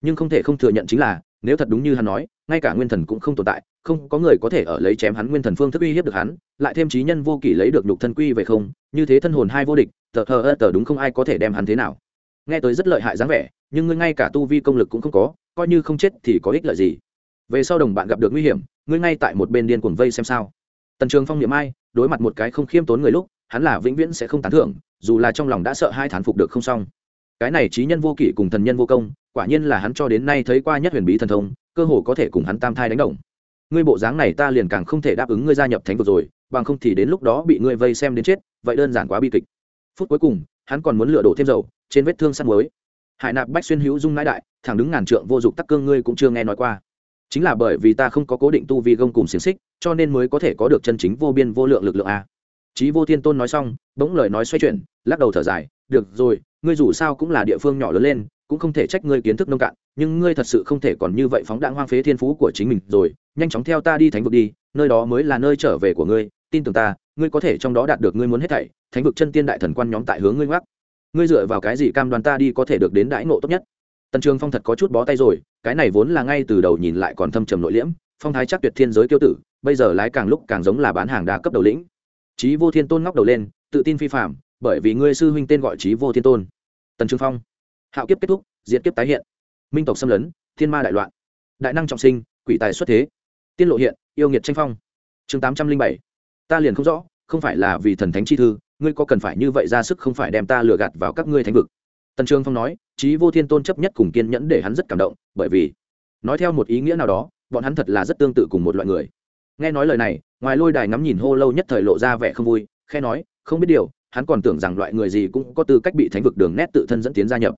Nhưng không thể không thừa nhận chính là, nếu thật đúng như hắn nói, ngay cả nguyên thần cũng không tồn tại, không có người có thể ở lấy chém hắn nguyên thần phương thức uy hiếp được hắn, lại thêm trí nhân vô kỷ lấy được nhục thân quy về không, như thế thân hồn hai vô địch, tờ hờ tờ đúng không ai có thể đem hắn thế nào. Nghe tới rất lợi hại dáng vẻ, nhưng ngươi ngay cả tu vi công lực cũng không có, coi như không chết thì có ích lợi gì? Về sau đồng bạn gặp được nguy hiểm, ngươi ngay tại một bên điên cuồng vây xem sao? Tần Trường Phong niệm ai, đối mặt một cái không khiêm tốn người lúc, hắn là vĩnh viễn sẽ không tán thưởng, dù là trong lòng đã sợ hai thán phục được không xong cái này trí nhân vô kỷ cùng thần nhân vô công quả nhiên là hắn cho đến nay thấy qua nhất huyền bí thần thông cơ hồ có thể cùng hắn tam thai đánh đồng. Ngươi bộ dáng này ta liền càng không thể đáp ứng ngươi gia nhập thánh vực rồi bằng không thì đến lúc đó bị ngươi vây xem đến chết vậy đơn giản quá bi kịch. Phút cuối cùng hắn còn muốn lựa đổ thêm dầu trên vết thương sắt muối. Hải nạp bách xuyên hữu dung nãi đại thẳng đứng ngàn trượng vô dụng tắc cương ngươi cũng chưa nghe nói qua. Chính là bởi vì ta không có cố định tu vi gông cùng xiềng xích cho nên mới có thể có được chân chính vô biên vô lượng lực lượng a. Chí Vô Thiên Tôn nói xong, bỗng lời nói xoay chuyển, lắc đầu thở dài, "Được rồi, ngươi dù sao cũng là địa phương nhỏ lớn lên, cũng không thể trách ngươi kiến thức nông cạn, nhưng ngươi thật sự không thể còn như vậy phóng đãng hoang phế thiên phú của chính mình rồi, nhanh chóng theo ta đi thánh vực đi, nơi đó mới là nơi trở về của ngươi, tin tưởng ta, ngươi có thể trong đó đạt được ngươi muốn hết thảy, thánh vực chân tiên đại thần quan nhóm tại hướng ngươi ngoắc. Ngươi dựa vào cái gì cam đoan ta đi có thể được đến đãi ngộ tốt nhất?" Tần Trường Phong thật có chút bó tay rồi, cái này vốn là ngay từ đầu nhìn lại còn thâm trầm nội liễm, phong thái chắc tuyệt thiên giới kiêu tử, bây giờ lái càng lúc càng giống là bán hàng đa cấp đầu lĩnh Chí Vô Thiên Tôn ngóc đầu lên, tự tin phi phàm, bởi vì ngươi sư huynh tên gọi Chí Vô Thiên Tôn. Tần trường Phong. Hạo kiếp kết thúc, diệt kiếp tái hiện. Minh tộc xâm lấn, thiên ma đại loạn. Đại năng trọng sinh, quỷ tài xuất thế. Tiên lộ hiện, yêu nghiệt tranh phong. Chương tám trăm linh bảy, Ta liền không rõ, không phải là vì thần thánh chi thư, ngươi có cần phải như vậy ra sức không phải đem ta lừa gạt vào các ngươi thánh vực. Tần Trương Phong nói, trí Vô Thiên Tôn chấp nhất cùng kiên nhẫn để hắn rất cảm động, bởi vì nói theo một ý nghĩa nào đó, bọn hắn thật là rất tương tự cùng một loại người nghe nói lời này ngoài lôi đài ngắm nhìn hô lâu nhất thời lộ ra vẻ không vui khe nói không biết điều hắn còn tưởng rằng loại người gì cũng có tư cách bị thánh vực đường nét tự thân dẫn tiến gia nhập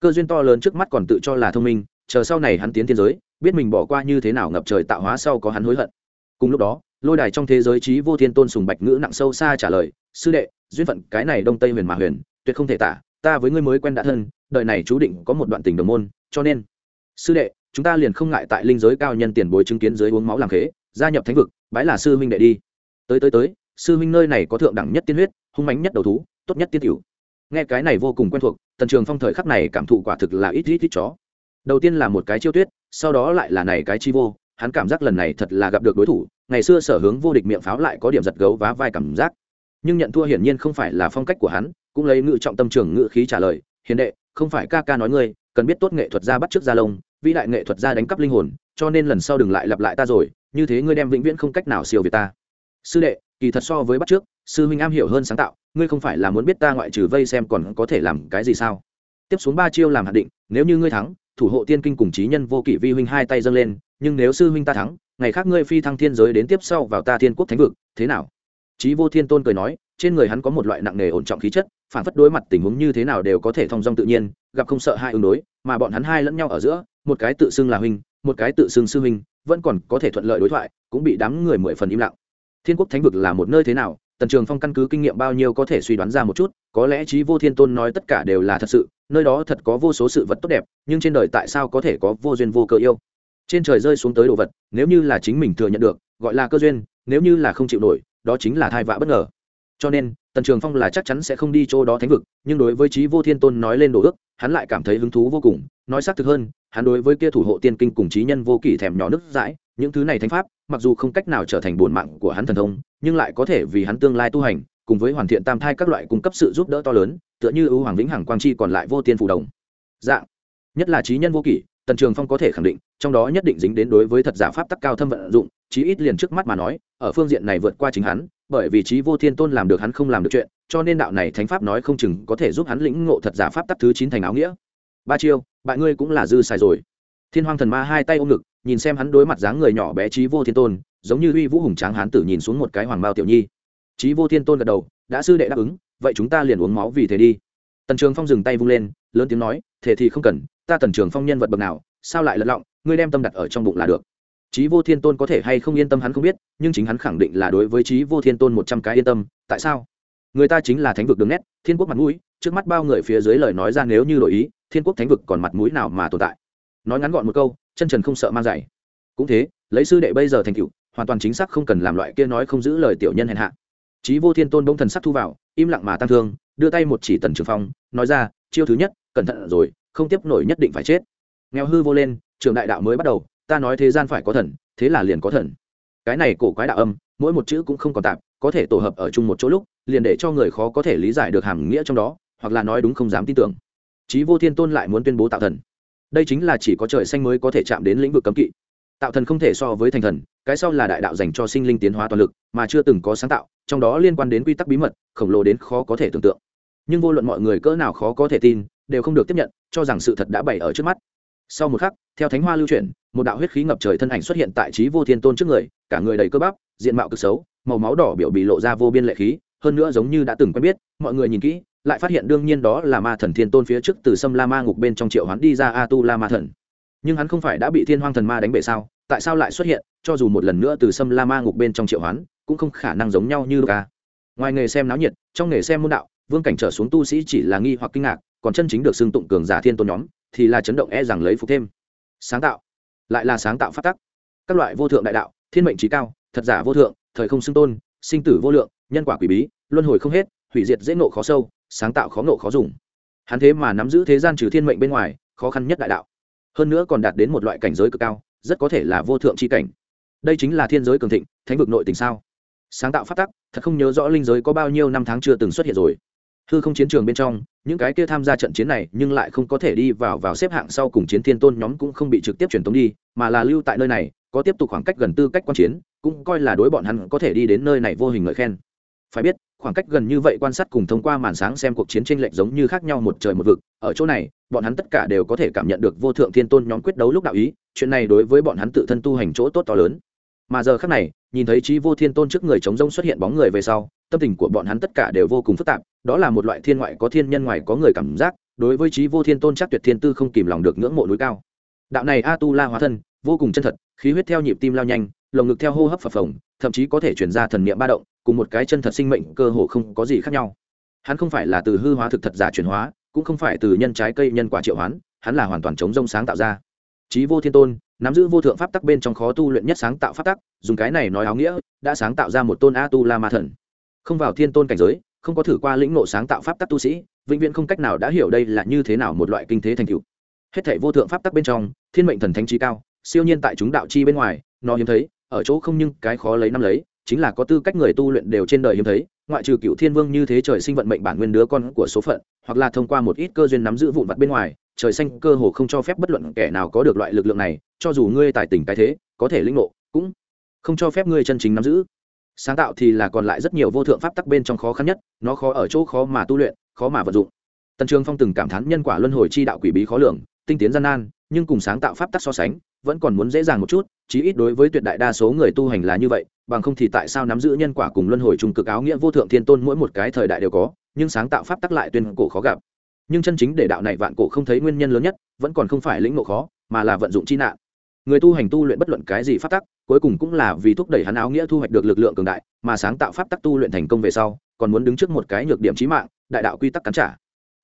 cơ duyên to lớn trước mắt còn tự cho là thông minh, chờ sau này hắn tiến thiên giới, biết mình bỏ qua như thế nào ngập trời tạo hóa sau có hắn hối hận. Cùng lúc đó, lôi đài trong thế giới trí vô thiên tôn sùng bạch ngữ nặng sâu xa trả lời, sư đệ, duyên phận cái này đông tây huyền mà huyền, tuyệt không thể tả, ta với ngươi mới quen đã thân, đời này chú định có một đoạn tình đồng môn, cho nên sư đệ, chúng ta liền không ngại tại linh giới cao nhân tiền bối chứng kiến giới uống máu làm khế, gia nhập thánh vực, bái là sư huynh đệ đi. Tới tới tới, sư huynh nơi này có thượng đẳng nhất tiên huyết, hung mánh nhất đầu thú, tốt nhất tiên tiểu nghe cái này vô cùng quen thuộc, tần trường phong thời khắc này cảm thụ quả thực là ít ít ít chó. Đầu tiên là một cái chiêu tuyết, sau đó lại là này cái chi vô, hắn cảm giác lần này thật là gặp được đối thủ, ngày xưa sở hướng vô địch miệng pháo lại có điểm giật gấu vá vai cảm giác. Nhưng nhận thua hiển nhiên không phải là phong cách của hắn, cũng lấy ngự trọng tâm trường ngự khí trả lời, hiền đệ, không phải ca ca nói ngươi, cần biết tốt nghệ thuật gia bắt trước gia lông, vĩ đại nghệ thuật gia đánh cắp linh hồn, cho nên lần sau đừng lại lặp lại ta rồi, như thế ngươi đem vĩnh viễn không cách nào siêu việt ta. Sư đệ, kỳ thật so với bắt trước sư huynh am hiểu hơn sáng tạo, ngươi không phải là muốn biết ta ngoại trừ vây xem còn có thể làm cái gì sao? Tiếp xuống ba chiêu làm hạt định, nếu như ngươi thắng, thủ hộ tiên kinh cùng trí nhân vô kỷ vi huynh hai tay dâng lên, nhưng nếu sư huynh ta thắng, ngày khác ngươi phi thăng thiên giới đến tiếp sau vào ta thiên quốc thánh vực, thế nào? Chí vô thiên tôn cười nói, trên người hắn có một loại nặng nề ổn trọng khí chất, phản phất đối mặt tình huống như thế nào đều có thể thong dong tự nhiên, gặp không sợ hai ứng đối, mà bọn hắn hai lẫn nhau ở giữa, một cái tự xưng là huynh, một cái tự xưng sư huynh, vẫn còn có thể thuận lợi đối thoại, cũng bị đám người mười phần im lặng. Thiên quốc thánh vực là một nơi thế nào tần trường phong căn cứ kinh nghiệm bao nhiêu có thể suy đoán ra một chút, có lẽ trí vô thiên tôn nói tất cả đều là thật sự, nơi đó thật có vô số sự vật tốt đẹp, nhưng trên đời tại sao có thể có vô duyên vô cơ yêu? Trên trời rơi xuống tới đồ vật, nếu như là chính mình thừa nhận được, gọi là cơ duyên, nếu như là không chịu nổi, đó chính là thai vạ bất ngờ. Cho nên, tần trường phong là chắc chắn sẽ không đi chỗ đó thánh vực, nhưng đối với trí vô thiên tôn nói lên đồ ước, hắn lại cảm thấy hứng thú vô cùng, nói xác thực hơn, hắn đối với kia thủ hộ tiên kinh cùng trí nhân vô kỷ thèm nhỏ nước dãi những thứ này thánh pháp, mặc dù không cách nào trở thành bổn mạng của hắn thần thông nhưng lại có thể vì hắn tương lai tu hành, cùng với hoàn thiện tam thai các loại cung cấp sự giúp đỡ to lớn, tựa như ưu hoàng vĩnh hằng quang chi còn lại vô tiên phù đồng. Dạng, nhất là trí nhân vô kỷ, tần trường phong có thể khẳng định, trong đó nhất định dính đến đối với thật giả pháp tắc cao thâm vận dụng, chí ít liền trước mắt mà nói, ở phương diện này vượt qua chính hắn, bởi vì trí vô thiên tôn làm được hắn không làm được chuyện, cho nên đạo này thánh pháp nói không chừng có thể giúp hắn lĩnh ngộ thật giả pháp tắc thứ chín thành áo nghĩa. Ba chiêu bại ngươi cũng là dư xài rồi. Thiên hoàng thần ma hai tay ôm ngực, nhìn xem hắn đối mặt dáng người nhỏ bé trí vô thiên tôn giống như uy vũ hùng tráng hán tử nhìn xuống một cái hoàng bao tiểu nhi. Trí vô thiên tôn gật đầu, đã sư đệ đáp ứng, vậy chúng ta liền uống máu vì thế đi. Tần trường phong dừng tay vung lên, lớn tiếng nói thể thì không cần, ta tần trường phong nhân vật bậc nào, sao lại lật lọng, ngươi đem tâm đặt ở trong bụng là được. Trí vô thiên tôn có thể hay không yên tâm hắn không biết, nhưng chính hắn khẳng định là đối với trí vô thiên tôn một trăm cái yên tâm, tại sao? Người ta chính là thánh vực đường nét, thiên quốc mặt mũi, trước mắt bao người phía dưới lời nói ra nếu như đổi ý, thiên quốc thánh vực còn mặt mũi nào mà tồn tại? Nói ngắn gọn một câu, chân trần không sợ mang dạy cũng thế, lấy sư đệ bây giờ thành cựu hoàn toàn chính xác không cần làm loại kia nói không giữ lời tiểu nhân hèn hạ. Trí vô thiên tôn bỗng thần sắc thu vào, im lặng mà tăng thương, đưa tay một chỉ tần trường phong, nói ra, chiêu thứ nhất, cẩn thận rồi, không tiếp nổi nhất định phải chết. Nghèo hư vô lên, trường đại đạo mới bắt đầu, ta nói thế gian phải có thần, thế là liền có thần. Cái này cổ quái đạo âm, mỗi một chữ cũng không còn tạp có thể tổ hợp ở chung một chỗ lúc, liền để cho người khó có thể lý giải được hàm nghĩa trong đó, hoặc là nói đúng không dám tin tưởng. Chí vô thiên tôn lại muốn tuyên bố tạo thần. Đây chính là chỉ có trời xanh mới có thể chạm đến lĩnh vực cấm kỵ tạo thần không thể so với thành thần, cái sau là đại đạo dành cho sinh linh tiến hóa toàn lực, mà chưa từng có sáng tạo, trong đó liên quan đến quy tắc bí mật, khổng lồ đến khó có thể tưởng tượng. Nhưng vô luận mọi người cỡ nào khó có thể tin, đều không được tiếp nhận, cho rằng sự thật đã bày ở trước mắt. Sau một khắc, theo thánh hoa lưu chuyển, một đạo huyết khí ngập trời thân ảnh xuất hiện tại trí vô thiên tôn trước người, cả người đầy cơ bắp, diện mạo cực xấu, màu máu đỏ biểu bị lộ ra vô biên lệ khí, hơn nữa giống như đã từng quen biết, mọi người nhìn kỹ, lại phát hiện đương nhiên đó là ma thần thiên tôn phía trước từ sâm la ma ngục bên trong triệu hoán đi ra a tu la ma thần nhưng hắn không phải đã bị thiên hoang thần ma đánh bể sao? Tại sao lại xuất hiện? Cho dù một lần nữa từ sâm la ma ngục bên trong triệu hoán, cũng không khả năng giống nhau như ca à. ngoài nghề xem náo nhiệt, trong nghề xem môn đạo, vương cảnh trở xuống tu sĩ chỉ là nghi hoặc kinh ngạc, còn chân chính được xưng tụng cường giả thiên tôn nhóm, thì là chấn động e rằng lấy phục thêm. Sáng tạo, lại là sáng tạo phát tắc. Các loại vô thượng đại đạo, thiên mệnh trí cao, thật giả vô thượng, thời không xưng tôn, sinh tử vô lượng, nhân quả quỷ bí, luân hồi không hết, hủy diệt dễ nộ khó sâu, sáng tạo khó nộ khó dùng. Hắn thế mà nắm giữ thế gian trừ thiên mệnh bên ngoài, khó khăn nhất đại đạo hơn nữa còn đạt đến một loại cảnh giới cực cao, rất có thể là vô thượng c h i cảnh. Đây chính là thiên giới cường thịnh, thánh vực nội tình sao? Sáng tạo phát tắc, thật không nhớ rõ linh giới có bao nhiêu năm tháng chưa từng xuất hiện rồi. Hư không chiến trường bên trong, những cái kia tham gia trận chiến này nhưng lại không có thể đi vào vào xếp hạng sau cùng chiến thiên tôn nhóm cũng không bị trực tiếp truyền tống đi, mà là lưu tại nơi này, có tiếp tục khoảng cách gần tư cách quan chiến, cũng coi là đối bọn hắn có thể đi đến nơi này vô hình ngợi khen. Phải biết, khoảng cách gần như vậy quan sát cùng thông qua màn sáng xem cuộc chiến tranh lệch giống như khác nhau một trời một vực, ở chỗ này bọn hắn tất cả đều có thể cảm nhận được vô thượng thiên tôn nhóm quyết đấu lúc đạo ý, chuyện này đối với bọn hắn tự thân tu hành chỗ tốt to lớn. Mà giờ khác này, nhìn thấy trí vô thiên tôn trước người chống rông xuất hiện bóng người về sau, tâm tình của bọn hắn tất cả đều vô cùng phức tạp, đó là một loại thiên ngoại có thiên nhân ngoài có người cảm giác, đối với trí vô thiên tôn chắc tuyệt thiên tư không kìm lòng được ngưỡng mộ núi cao. Đạo này a tu la hóa thân, vô cùng chân thật, khí huyết theo nhịp tim lao nhanh, lồng ngực theo hô hấp phập phồng, thậm chí có thể chuyển ra thần niệm ba động, cùng một cái chân thật sinh mệnh cơ hồ không có gì khác nhau. Hắn không phải là từ hư hóa thực thật giả chuyển hóa cũng không phải từ nhân trái cây nhân quả triệu hoán, hắn là hoàn toàn chống rông sáng tạo ra. Trí vô thiên tôn, nắm giữ vô thượng pháp tắc bên trong khó tu luyện nhất sáng tạo pháp tắc, dùng cái này nói áo nghĩa, đã sáng tạo ra một tôn a tu la ma thần không vào thiên tôn cảnh giới, không có thử qua lĩnh nộ sáng tạo pháp tắc tu sĩ, vĩnh viễn không cách nào đã hiểu đây là như thế nào một loại kinh thế thành tựu. hết thảy vô thượng pháp tắc bên trong, thiên mệnh thần thánh trí cao, siêu nhiên tại chúng đạo chi bên ngoài, nó hiếm thấy, ở chỗ không nhưng cái khó lấy năm lấy chính là có tư cách người tu luyện đều trên đời hiếm thấy, ngoại trừ cựu thiên vương như thế trời sinh vận mệnh bản nguyên đứa con của số phận, hoặc là thông qua một ít cơ duyên nắm giữ vụn vặt bên ngoài, trời xanh cơ hồ không cho phép bất luận kẻ nào có được loại lực lượng này, cho dù ngươi tài tình cái thế, có thể linh ngộ, cũng không cho phép ngươi chân chính nắm giữ. Sáng tạo thì là còn lại rất nhiều vô thượng pháp tắc bên trong khó khăn nhất, nó khó ở chỗ khó mà tu luyện, khó mà vận dụng. Tần trường phong từng cảm thán nhân quả luân hồi chi đạo quỷ bí khó lường, tinh tiến gian nan, nhưng cùng sáng tạo pháp tắc so sánh, vẫn còn muốn dễ dàng một chút chí ít đối với tuyệt đại đa số người tu hành là như vậy, bằng không thì tại sao nắm giữ nhân quả cùng luân hồi trung cực áo nghĩa vô thượng thiên tôn mỗi một cái thời đại đều có, nhưng sáng tạo pháp tắc lại tuyên cổ khó gặp. Nhưng chân chính để đạo này vạn cổ không thấy nguyên nhân lớn nhất, vẫn còn không phải lĩnh ngộ khó, mà là vận dụng chi nạn. Người tu hành tu luyện bất luận cái gì pháp tắc, cuối cùng cũng là vì thúc đẩy hắn áo nghĩa thu hoạch được lực lượng cường đại, mà sáng tạo pháp tắc tu luyện thành công về sau, còn muốn đứng trước một cái nhược điểm trí mạng, đại đạo quy tắc cắn trả.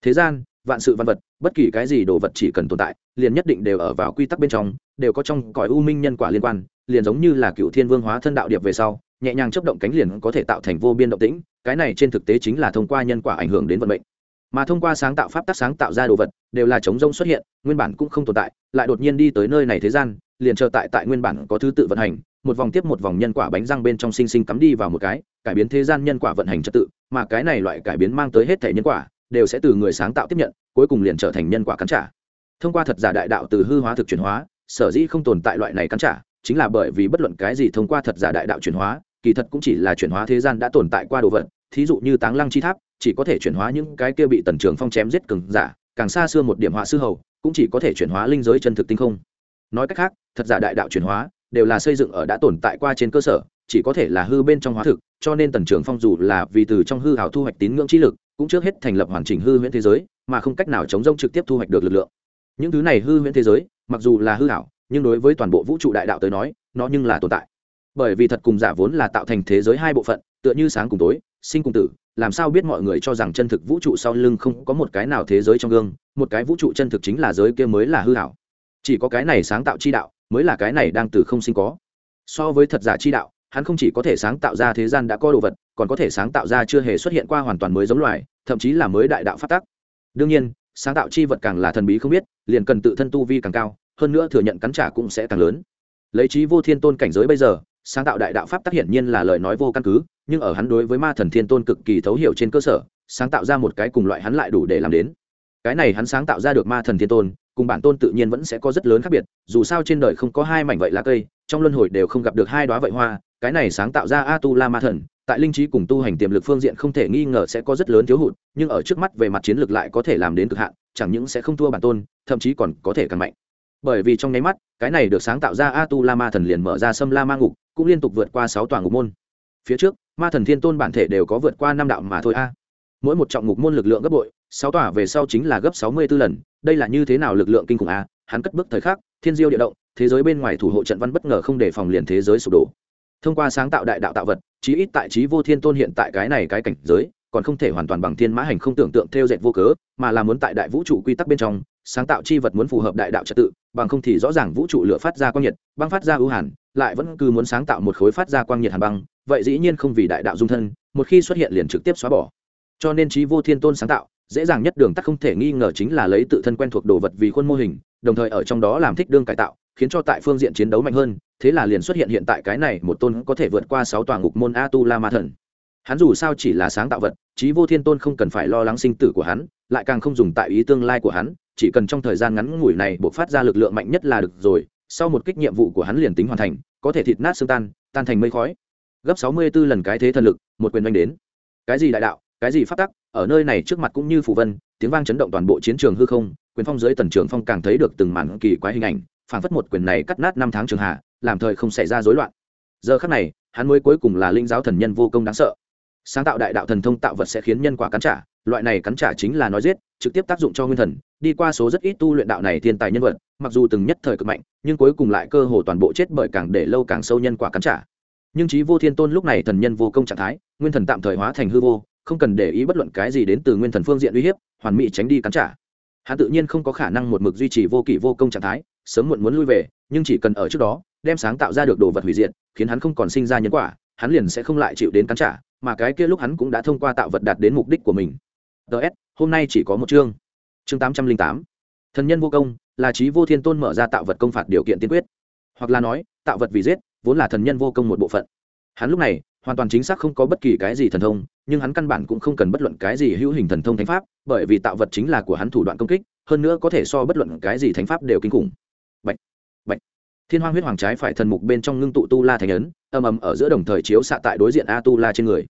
Thế gian vạn sự văn vật, bất kỳ cái gì đồ vật chỉ cần tồn tại, liền nhất định đều ở vào quy tắc bên trong, đều có trong cõi u minh nhân quả liên quan, liền giống như là cựu thiên vương hóa thân đạo điệp về sau, nhẹ nhàng chấp động cánh liền có thể tạo thành vô biên động tĩnh, cái này trên thực tế chính là thông qua nhân quả ảnh hưởng đến vận mệnh. Mà thông qua sáng tạo pháp tác sáng tạo ra đồ vật, đều là chống rông xuất hiện, nguyên bản cũng không tồn tại, lại đột nhiên đi tới nơi này thế gian, liền chờ tại tại nguyên bản có thứ tự vận hành, một vòng tiếp một vòng nhân quả bánh răng bên trong sinh sinh cắm đi vào một cái, cải biến thế gian nhân quả vận hành trật tự, mà cái này loại cải biến mang tới hết thể nhân quả đều sẽ từ người sáng tạo tiếp nhận, cuối cùng liền trở thành nhân quả cắn trả. Thông qua thật giả đại đạo từ hư hóa thực chuyển hóa, sở dĩ không tồn tại loại này cắn trả, chính là bởi vì bất luận cái gì thông qua thật giả đại đạo chuyển hóa, kỳ thật cũng chỉ là chuyển hóa thế gian đã tồn tại qua đồ vật, thí dụ như táng lăng chi tháp, chỉ có thể chuyển hóa những cái kia bị tần trường phong chém giết cường giả, càng xa xưa một điểm họa sư hầu, cũng chỉ có thể chuyển hóa linh giới chân thực tinh không. Nói cách khác, thật giả đại đạo chuyển hóa, đều là xây dựng ở đã tồn tại qua trên cơ sở, chỉ có thể là hư bên trong hóa thực, cho nên tần trường phong dù là vì từ trong hư hào thu hoạch tín ngưỡng trí lực cũng trước hết thành lập hoàn chỉnh hư huyễn thế giới, mà không cách nào chống rông trực tiếp thu hoạch được lực lượng. Những thứ này hư huyễn thế giới, mặc dù là hư hảo nhưng đối với toàn bộ vũ trụ đại đạo tới nói, nó nhưng là tồn tại. Bởi vì thật cùng giả vốn là tạo thành thế giới hai bộ phận, tựa như sáng cùng tối, sinh cùng tử, làm sao biết mọi người cho rằng chân thực vũ trụ sau lưng không có một cái nào thế giới trong gương, một cái vũ trụ chân thực chính là giới kia mới là hư hảo chỉ có cái này sáng tạo chi đạo, mới là cái này đang từ không sinh có. So với thật giả chi đạo, hắn không chỉ có thể sáng tạo ra thế gian đã có đồ vật, còn có thể sáng tạo ra chưa hề xuất hiện qua hoàn toàn mới giống loài thậm chí là mới đại đạo phát tác đương nhiên, sáng tạo chi vật càng là thần bí không biết, liền cần tự thân tu vi càng cao, hơn nữa thừa nhận cắn trả cũng sẽ càng lớn. Lấy trí vô thiên tôn cảnh giới bây giờ, sáng tạo đại đạo pháp tác hiển nhiên là lời nói vô căn cứ, nhưng ở hắn đối với ma thần thiên tôn cực kỳ thấu hiểu trên cơ sở, sáng tạo ra một cái cùng loại hắn lại đủ để làm đến. Cái này hắn sáng tạo ra được ma thần thiên tôn, cùng bản tôn tự nhiên vẫn sẽ có rất lớn khác biệt, dù sao trên đời không có hai mảnh vậy lá cây, trong luân hồi đều không gặp được hai đoá vậy hoa, cái này sáng tạo ra a tu la ma thần tại linh trí cùng tu hành tiềm lực phương diện không thể nghi ngờ sẽ có rất lớn thiếu hụt, nhưng ở trước mắt về mặt chiến lược lại có thể làm đến cực hạn, chẳng những sẽ không thua bản tôn, thậm chí còn có thể càng mạnh. Bởi vì trong nháy mắt, cái này được sáng tạo ra a tu la ma thần liền mở ra sâm la ma ngục, cũng liên tục vượt qua sáu tòa ngục môn. Phía trước, ma thần thiên tôn bản thể đều có vượt qua năm đạo mà thôi a. Mỗi một trọng ngục môn lực lượng gấp bội, sáu tòa về sau chính là gấp sáu mươi b ố lần, đây là như thế nào lực lượng kinh khủng a? Hắn cất bước thời khắc, thiên diêu địa động, thế giới bên ngoài thủ hộ trận văn bất ngờ không để phòng liền thế giới sụp đổ thông qua sáng tạo đại đạo tạo vật, chí ít tại trí vô thiên tôn hiện tại cái này cái cảnh giới, còn không thể hoàn toàn bằng thiên mã hành không tưởng tượng theo dệt vô cớ, mà là muốn tại đại vũ trụ quy tắc bên trong, sáng tạo chi vật muốn phù hợp đại đạo trật tự, bằng không thì rõ ràng vũ trụ lửa phát ra quang nhiệt, băng phát ra ưu hàn, lại vẫn cứ muốn sáng tạo một khối phát ra quang nhiệt hàn băng, vậy dĩ nhiên không vì đại đạo dung thân, một khi xuất hiện liền trực tiếp xóa bỏ. Cho nên trí vô thiên tôn sáng tạo, dễ dàng nhất đường tắt không thể nghi ngờ chính là lấy tự thân quen thuộc đồ vật vì khuôn mô hình, đồng thời ở trong đó làm thích đương cải tạo, khiến cho tại phương diện chiến đấu mạnh hơn thế là liền xuất hiện hiện tại cái này, một tôn có thể vượt qua sáu tòa ngục môn a tu la ma thần hắn dù sao chỉ là sáng tạo vật trí vô thiên tôn không cần phải lo lắng sinh tử của hắn, lại càng không dùng tại ý tương lai của hắn, chỉ cần trong thời gian ngắn ngủi này buộc phát ra lực lượng mạnh nhất là được rồi, sau một kích nhiệm vụ của hắn liền tính hoàn thành, có thể thịt nát xương tan tan thành mây khói. Gấp sáu mươi 64 lần cái thế thần lực, một quyền đánh đến. Cái gì đại đạo, cái gì phát tắc, ở nơi này trước mặt cũng như phù vân, tiếng vang chấn động toàn bộ chiến trường hư không, quyền phong dưới tần trường phong càng thấy được từng màn kỳ quái hình ảnh, phảng phất một quyền này cắt nát năm tháng trường hạ làm thời không xảy ra rối loạn. Giờ khắc này, hắn mới cuối cùng là linh giáo thần nhân vô công đáng sợ. Sáng tạo đại đạo thần thông tạo vật sẽ khiến nhân quả cắn trả, loại này cắn trả chính là nói giết, trực tiếp tác dụng cho nguyên thần, đi qua số rất ít tu luyện đạo này thiên tài nhân vật, mặc dù từng nhất thời cực mạnh, nhưng cuối cùng lại cơ hồ toàn bộ chết bởi càng để lâu càng sâu nhân quả cắn trả. Nhưng trí vô thiên tôn lúc này thần nhân vô công trạng thái, nguyên thần tạm thời hóa thành hư vô, không cần để ý bất luận cái gì đến từ nguyên thần phương diện uy hiếp, hoàn mỹ tránh đi cắn trả. Hắn tự nhiên không có khả năng một mực duy trì vô kỷ vô công trạng thái sớm muộn muốn lui về, nhưng chỉ cần ở trước đó, đem sáng tạo ra được đồ vật hủy diệt, khiến hắn không còn sinh ra nhân quả, hắn liền sẽ không lại chịu đến cắn trả, mà cái kia lúc hắn cũng đã thông qua tạo vật đạt đến mục đích của mình. Ts hôm nay chỉ có một chương. Chương tám trăm linh tám. Thần nhân vô công, là trí vô thiên tôn mở ra tạo vật công phạt điều kiện tiên quyết. Hoặc là nói, tạo vật vì giết, vốn là thần nhân vô công một bộ phận. Hắn lúc này, hoàn toàn chính xác không có bất kỳ cái gì thần thông, nhưng hắn căn bản cũng không cần bất luận cái gì hữu hình thần thông thánh pháp, bởi vì tạo vật chính là của hắn thủ đoạn công kích, hơn nữa có thể so bất luận cái gì thánh pháp đều kinh khủng thiên hoang huyết hoàng trái phải thần mục bên trong ngưng tụ tu la thành ấn, ầm ầm ở giữa đồng thời chiếu xạ tại đối diện a tu la trên người.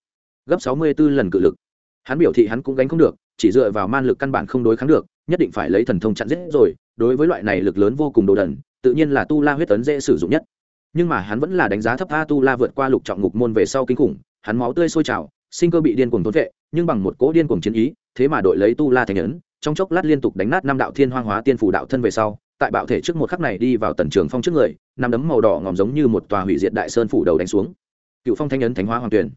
Gấp sáu mươi 64 lần cự lực. Hắn biểu thị hắn cũng gánh không được, chỉ dựa vào man lực căn bản không đối kháng được, nhất định phải lấy thần thông chặn giết rồi, đối với loại này lực lớn vô cùng đồ đần, tự nhiên là tu la huyết tấn dễ sử dụng nhất. Nhưng mà hắn vẫn là đánh giá thấp a tu la vượt qua lục trọng ngục môn về sau kinh khủng, hắn máu tươi sôi trào, sinh cơ bị điên cuồng tốn vệ, nhưng bằng một cỗ điên cuồng chiến ý, thế mà đội lấy tu la thành ấn, trong chốc lát liên tục đánh nát năm đạo thiên hoang hóa tiên phủ đạo thân về sau tại bạo thể trước một khắc này đi vào tần trường phong trước người nằm đấm màu đỏ ngòm giống như một tòa hủy diệt đại sơn phủ đầu đánh xuống. Cựu phong thanh ấn thánh hóa hoàng tuyển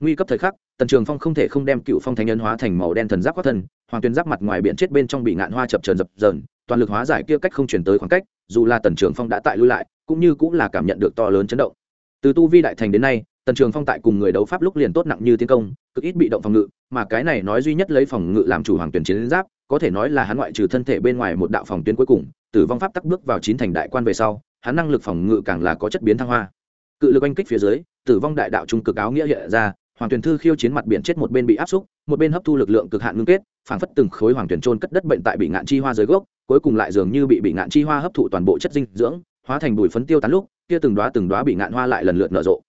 nguy cấp thời khắc, tần trường phong không thể không đem cựu phong thanh ấn hóa thành màu đen thần giáp quát thân, hoàng tuyển giáp mặt ngoài biển chết bên trong bị ngạn hoa chập trờn dập dờn, toàn lực hóa giải kia cách không chuyển tới khoảng cách, dù là tần trường phong đã tại lui lại, cũng như cũng là cảm nhận được to lớn chấn động. Từ tu vi đại thành đến nay, tần trường phong tại cùng người đấu pháp lúc liền tốt nặng như tiến công, cực ít bị động phòng ngự, mà cái này nói duy nhất lấy phòng ngự làm chủ hoàng tuyển chiến giáp, có thể nói là hắn ngoại trừ thân thể bên ngoài một đạo phòng tuyến cuối cùng tử vong pháp tắc bước vào chín thành đại quan về sau, hắn năng lực phòng ngự càng là có chất biến thăng hoa. Cự lực oanh kích phía dưới, tử vong đại đạo trung cực áo nghĩa hiện ra, hoàng tuyển thư khiêu chiến mặt biển chết một bên bị áp xúc, một bên hấp thu lực lượng cực hạn ngưng kết, phảng phất từng khối hoàng tuyển trôn cất đất bệnh tại bị ngạn chi hoa dưới gốc, cuối cùng lại dường như bị bị ngạn chi hoa hấp thụ toàn bộ chất dinh dưỡng, hóa thành bụi phấn tiêu tán lúc, kia từng đóa từng đóa bị ngạn hoa lại lần lượt nở rộ.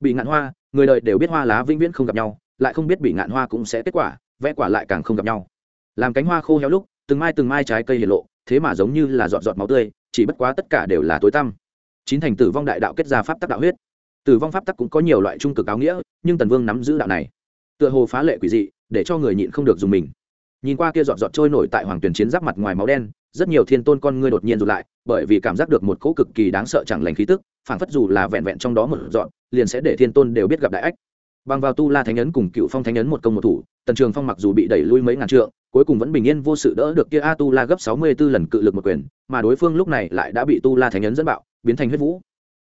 Bị ngạn hoa, người đời đều biết hoa lá vĩnh viễn không gặp nhau, lại không biết bị ngạn hoa cũng sẽ kết quả, vẽ quả lại càng không gặp nhau. Làm cánh hoa khô héo lúc từng mai từng mai trái cây hiện lộ, thế mà giống như là giọt giọt máu tươi, chỉ bất quá tất cả đều là tối tăm. Chín thành tử vong đại đạo kết ra pháp tắc đạo huyết. Tử vong pháp tắc cũng có nhiều loại trung cực áo nghĩa, nhưng tần vương nắm giữ đạo này. Tựa hồ phá lệ quỷ dị, để cho người nhịn không được dùng mình. Nhìn qua kia giọt giọt trôi nổi tại hoàng tuyển chiến giáp mặt ngoài máu đen, rất nhiều thiên tôn con ngươi đột nhiên rụt lại, bởi vì cảm giác được một cỗ cực kỳ đáng sợ chẳng lành khí tức, phảng phất dù là vẹn vẹn trong đó một dọn liền sẽ để thiên tôn đều biết gặp đại ách. Bằng vào tu la thánh ấn cùng cựu phong thánh ấn một công một thủ, tần trường phong mặc dù bị đẩy lui mấy ngàn trượng cuối cùng vẫn bình yên vô sự đỡ được kia a tu la gấp sáu mươi b ố lần cự lực một quyền, mà đối phương lúc này lại đã bị tu la thánh ấn dẫn bạo, biến thành huyết vũ.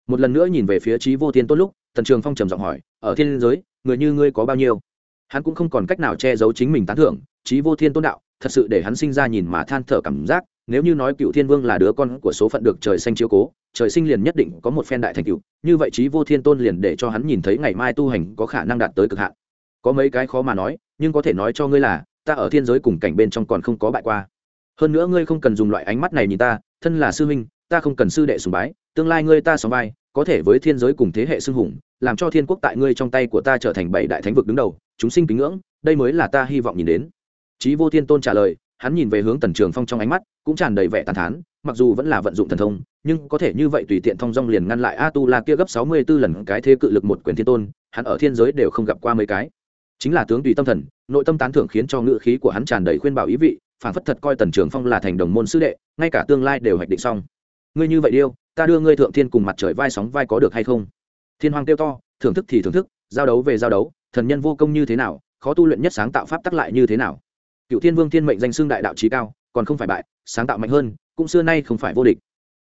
Một lần nữa nhìn về phía trí vô thiên tôn lúc, tần trường phong trầm giọng hỏi, ở thiên giới, người như ngươi có bao nhiêu? Hắn cũng không còn cách nào che giấu chính mình tán thưởng, trí vô thiên tôn đạo, thật sự để hắn sinh ra nhìn mà than thở cảm giác, nếu như nói cựu thiên vương là đứa con của số phận được trời xanh chiếu cố, trời sinh liền nhất định có một phen đại thành cựu như vậy trí vô thiên tôn liền để cho hắn nhìn thấy ngày mai tu hành có khả năng đạt tới cực hạn. Có mấy cái khó mà nói, nhưng có thể nói cho ngươi là ta ở thiên giới cùng cảnh bên trong còn không có bại qua hơn nữa ngươi không cần dùng loại ánh mắt này nhìn ta thân là sư huynh ta không cần sư đệ sùng bái tương lai ngươi ta sóng vai có thể với thiên giới cùng thế hệ xưng hùng làm cho thiên quốc tại ngươi trong tay của ta trở thành bảy đại thánh vực đứng đầu chúng sinh kính ngưỡng đây mới là ta hy vọng nhìn đến Chí Vô Thiên Tôn trả lời, hắn nhìn về hướng Tần Trường Phong trong ánh mắt, cũng tràn đầy vẻ tàn thán, mặc dù vẫn là vận dụng thần thông, nhưng có thể như vậy tùy tiện thông dong liền ngăn lại A Tu La kia gấp sáu mươi 64 lần cái thế cự lực một quyền thiên tôn, hắn ở thiên giới đều không gặp qua mấy cái. Chính là tướng tùy tâm thần, nội tâm tán thưởng khiến cho ngữ khí của hắn tràn đầy khuyên bảo ý vị, phản phất thật coi Tần Trường Phong là thành đồng môn sư đệ, ngay cả tương lai đều hoạch định xong. Ngươi như vậy điêu, ta đưa ngươi thượng thiên cùng mặt trời vai sóng vai có được hay không? Thiên Hoàng kêu to, thưởng thức thì thưởng thức, giao đấu về giao đấu, thần nhân vô công như thế nào, khó tu luyện nhất sáng tạo pháp tắc lại như thế nào? cựu thiên vương thiên mệnh danh xưng đại đạo trí cao còn không phải bại sáng tạo mạnh hơn cũng xưa nay không phải vô địch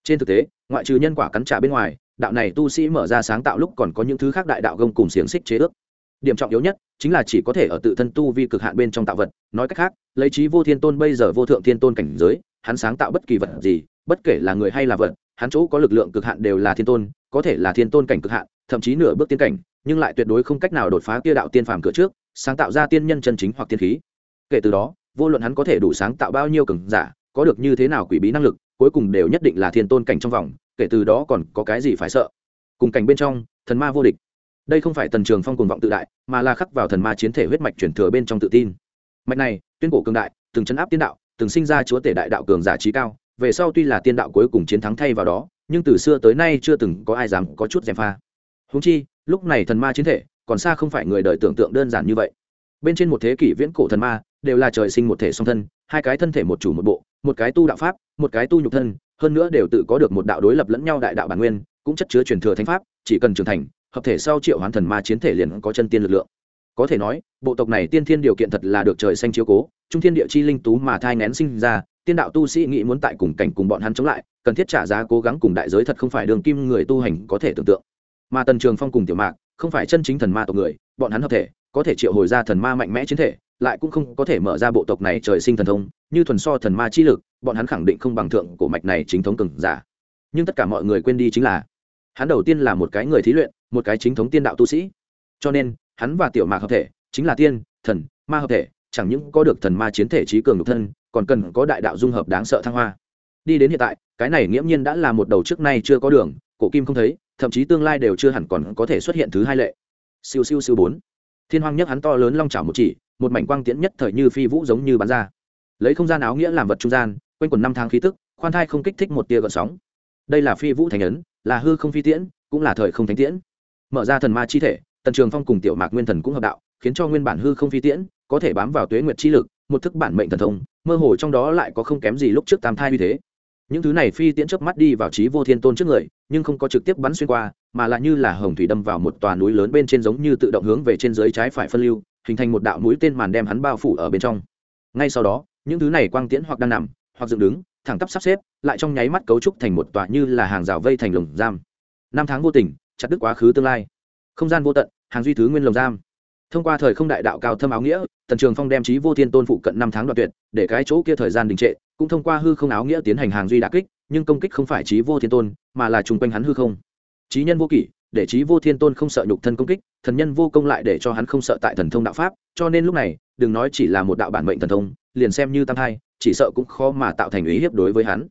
trên thực tế ngoại trừ nhân quả cắn trả bên ngoài đạo này tu sĩ mở ra sáng tạo lúc còn có những thứ khác đại đạo gông cùng xiềng xích chế ước điểm trọng yếu nhất chính là chỉ có thể ở tự thân tu vi cực hạn bên trong tạo vật. Nói cách khác, lấy trí vô thiên tôn bây giờ vô thượng thiên tôn cảnh giới, hắn sáng tạo bất kỳ vật gì, bất kể là người hay là vật, hắn chỗ có lực lượng cực hạn đều là thiên tôn, có thể là thiên tôn cảnh cực hạn, thậm chí nửa bước tiên cảnh, nhưng lại tuyệt đối không cách nào đột phá kia đạo tiên phàm cửa trước, sáng tạo ra tiên nhân chân chính hoặc tiên khí. Kể từ đó, vô luận hắn có thể đủ sáng tạo bao nhiêu cường giả, có được như thế nào quỷ bí năng lực, cuối cùng đều nhất định là thiên tôn cảnh trong vòng, kể từ đó còn có cái gì phải sợ. Cùng cảnh bên trong, thần ma vô địch đây không phải tần trường phong cùng vọng tự đại, mà là khắc vào thần ma chiến thể huyết mạch chuyển thừa bên trong tự tin. Mạch này, tuyên cổ cường đại, từng chấn áp tiên đạo, từng sinh ra chúa tể đại đạo cường giả trí cao, về sau tuy là tiên đạo cuối cùng chiến thắng thay vào đó, nhưng từ xưa tới nay chưa từng có ai dám có chút gièm pha. Húng chi, lúc này thần ma chiến thể, còn xa không phải người đời tưởng tượng đơn giản như vậy. Bên trên một thế kỷ viễn cổ thần ma, đều là trời sinh một thể song thân, hai cái thân thể một chủ một bộ, một cái tu đạo pháp, một cái tu nhục thân, hơn nữa đều tự có được một đạo đối lập lẫn nhau đại đạo bản nguyên, cũng chất chứa truyền thừa thánh pháp, chỉ cần trưởng thành hợp thể sau triệu hoán thần ma chiến thể liền có chân tiên lực lượng. Có thể nói, bộ tộc này tiên thiên điều kiện thật là được trời xanh chiếu cố, trung thiên địa chi linh tú mà thai ngén sinh ra, tiên đạo tu sĩ nghĩ muốn tại cùng cảnh cùng bọn hắn chống lại, cần thiết trả giá cố gắng cùng đại giới thật không phải đường kim người tu hành có thể tưởng tượng. Mà tần trường phong cùng tiểu mạc, không phải chân chính thần ma tộc người, bọn hắn hợp thể, có thể triệu hồi ra thần ma mạnh mẽ chiến thể, lại cũng không có thể mở ra bộ tộc này trời sinh thần thông, như thuần so thần ma chi lực, bọn hắn khẳng định không bằng thượng cổ mạch này chính thống cường giả. Nhưng tất cả mọi người quên đi chính là hắn đầu tiên là một cái người thí luyện, một cái chính thống tiên đạo tu sĩ. Cho nên, hắn và tiểu mạc hợp thể, chính là tiên, thần, ma hợp thể, chẳng những có được thần ma chiến thể trí cường nhục thân, còn cần có đại đạo dung hợp đáng sợ thăng hoa. Đi đến hiện tại, cái này nghiễm nhiên đã là một đầu trước nay chưa có đường, cổ kim không thấy, thậm chí tương lai đều chưa hẳn còn có thể xuất hiện thứ hai lệ. Siêu siêu siêu bốn. Thiên hoang nhất hắn to lớn long chảo một chỉ, một mảnh quang tiễn nhất thời như phi vũ giống như bắn ra. Lấy không gian áo nghĩa làm vật trung gian, quanh quần năm tháng khí tức, khoan thai không kích thích một tia gợn sóng. Đây là phi vũ thành ấn là hư không phi tiễn, cũng là thời không thánh tiễn. Mở ra thần ma chi thể, tần trường phong cùng tiểu mạc nguyên thần cũng hợp đạo, khiến cho nguyên bản hư không phi tiễn có thể bám vào tuế nguyệt chi lực, một thức bản mệnh thần thông, mơ hồ trong đó lại có không kém gì lúc trước tam thai như thế. Những thứ này phi tiễn chớp mắt đi vào trí vô thiên tôn trước người, nhưng không có trực tiếp bắn xuyên qua, mà lại như là hồng thủy đâm vào một tòa núi lớn bên trên giống như tự động hướng về trên dưới trái phải phân lưu, hình thành một đạo mũi tên màn đem hắn bao phủ ở bên trong. Ngay sau đó, những thứ này quang tiễn hoặc đang nằm, hoặc dựng đứng thẳng tắp sắp xếp, lại trong nháy mắt cấu trúc thành một tòa như là hàng rào vây thành lồng giam. Năm tháng vô tình, chặt đứt quá khứ tương lai. Không gian vô tận, hàng duy thứ nguyên lồng giam. Thông qua thời không đại đạo cao thâm áo nghĩa, tần trường phong đem trí vô thiên tôn phụ cận năm tháng đoạn tuyệt, để cái chỗ kia thời gian đình trệ, cũng thông qua hư không áo nghĩa tiến hành hàng duy đà kích, nhưng công kích không phải trí vô thiên tôn, mà là chung quanh hắn hư không. Trí nhân vô kỷ, để trí vô thiên tôn không sợ nhục thân công kích, thần nhân vô công lại để cho hắn không sợ tại thần thông đạo pháp, cho nên lúc này, đừng nói chỉ là một đạo bản mệnh thần thông, liền xem như tam thai chỉ sợ cũng khó mà tạo thành ý hiếp đối với hắn.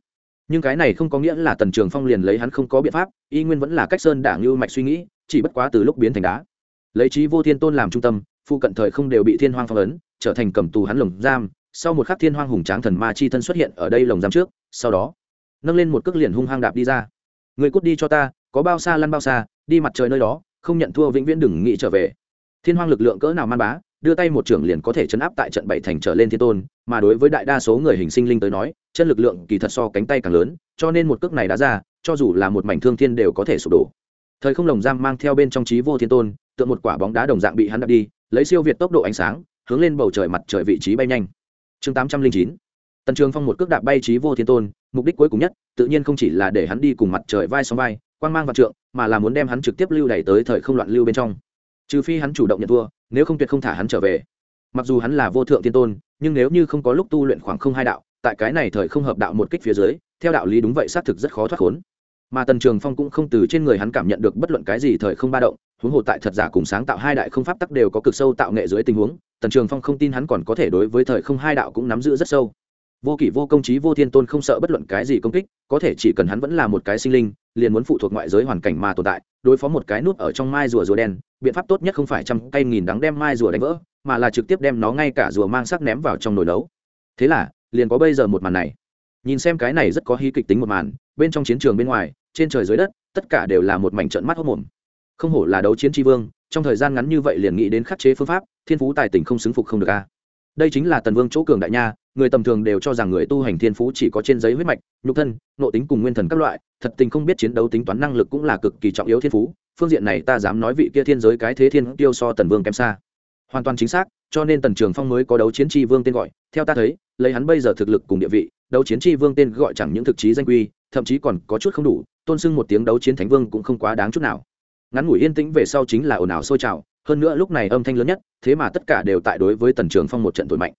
Nhưng cái này không có nghĩa là tần trường phong liền lấy hắn không có biện pháp, y nguyên vẫn là cách sơn đảng lưu mạch suy nghĩ, chỉ bất quá từ lúc biến thành đá. Lấy trí vô thiên tôn làm trung tâm phụ cận thời không đều bị thiên hoang phong ấn, trở thành cầm tù hắn lồng giam, sau một khắc thiên hoang hùng tráng thần ma chi thân xuất hiện ở đây lồng giam trước, sau đó, nâng lên một cước liền hung hăng đạp đi ra. Người cút đi cho ta, có bao xa lăn bao xa, đi mặt trời nơi đó, không nhận thua vĩnh viễn đừng nghĩ trở về. Thiên hoang lực lượng cỡ nào man bá đưa tay một trưởng liền có thể chấn áp tại trận bảy thành trở lên thiên tôn, mà đối với đại đa số người hình sinh linh tới nói, chân lực lượng kỳ thật so cánh tay càng lớn, cho nên một cước này đã ra, cho dù là một mảnh thương thiên đều có thể sụp đổ. Thời không lồng giam mang theo bên trong trí vô thiên tôn, tượng một quả bóng đá đồng dạng bị hắn đập đi, lấy siêu việt tốc độ ánh sáng, hướng lên bầu trời mặt trời vị trí bay nhanh. Chương tám trăm linh chín. Tần trường phong một cước đạp bay trí vô thiên tôn, mục đích cuối cùng nhất, tự nhiên không chỉ là để hắn đi cùng mặt trời vai sóng vai, quang mang vạn trượng, mà là muốn đem hắn trực tiếp lưu đẩy tới thời không loạn lưu bên trong. Trừ phi hắn chủ động nhận thua nếu không tuyệt không thả hắn trở về. Mặc dù hắn là vô thượng tiên tôn, nhưng nếu như không có lúc tu luyện khoảng không hai đạo, tại cái này thời không hợp đạo một kích phía dưới, theo đạo lý đúng vậy xác thực rất khó thoát khốn. Mà tần trường phong cũng không từ trên người hắn cảm nhận được bất luận cái gì thời không ba động, huống hồ tại thật giả cùng sáng tạo hai đại không pháp tắc đều có cực sâu tạo nghệ dưới tình huống, tần trường phong không tin hắn còn có thể đối với thời không hai đạo cũng nắm giữ rất sâu. Vô kỷ, vô công trí vô thiên tôn không sợ bất luận cái gì công kích, có thể chỉ cần hắn vẫn là một cái sinh linh, liền muốn phụ thuộc ngoại giới hoàn cảnh mà tồn tại đối phó một cái nút ở trong mai rùa rùa đen, biện pháp tốt nhất không phải trăm cây nghìn đắng đem mai rùa đánh vỡ, mà là trực tiếp đem nó ngay cả rùa mang sắc ném vào trong nồi nấu. Thế là, liền có bây giờ một màn này. Nhìn xem cái này rất có hí kịch tính một màn, bên trong chiến trường bên ngoài, trên trời dưới đất, tất cả đều là một mảnh trận mắt hốc mồm. Không hổ là đấu chiến tri vương, trong thời gian ngắn như vậy liền nghĩ đến khắc chế phương pháp, thiên phú tài tình không xứng phục không được a. Đây chính là tần vương chỗ cường đại nha người tầm thường đều cho rằng người tu hành thiên phú chỉ có trên giấy huyết mạch, nhục thân, nội tính cùng nguyên thần các loại, thật tình không biết chiến đấu tính toán năng lực cũng là cực kỳ trọng yếu thiên phú, phương diện này ta dám nói vị kia thiên giới cái thế thiên tiêu so tần vương kém xa. Hoàn toàn chính xác, cho nên tần trường phong mới có đấu chiến tri vương tên gọi, theo ta thấy, lấy hắn bây giờ thực lực cùng địa vị, đấu chiến tri vương tên gọi chẳng những thực chí danh quy, thậm chí còn có chút không đủ, tôn sưng một tiếng đấu chiến thánh vương cũng không quá đáng chút nào. Ngắn ngủi yên tĩnh về sau chính là ồn ào sôi trào, hơn nữa lúc này âm thanh lớn nhất, thế mà tất cả đều tại đối với tần trường phong một trận tuổi mạnh.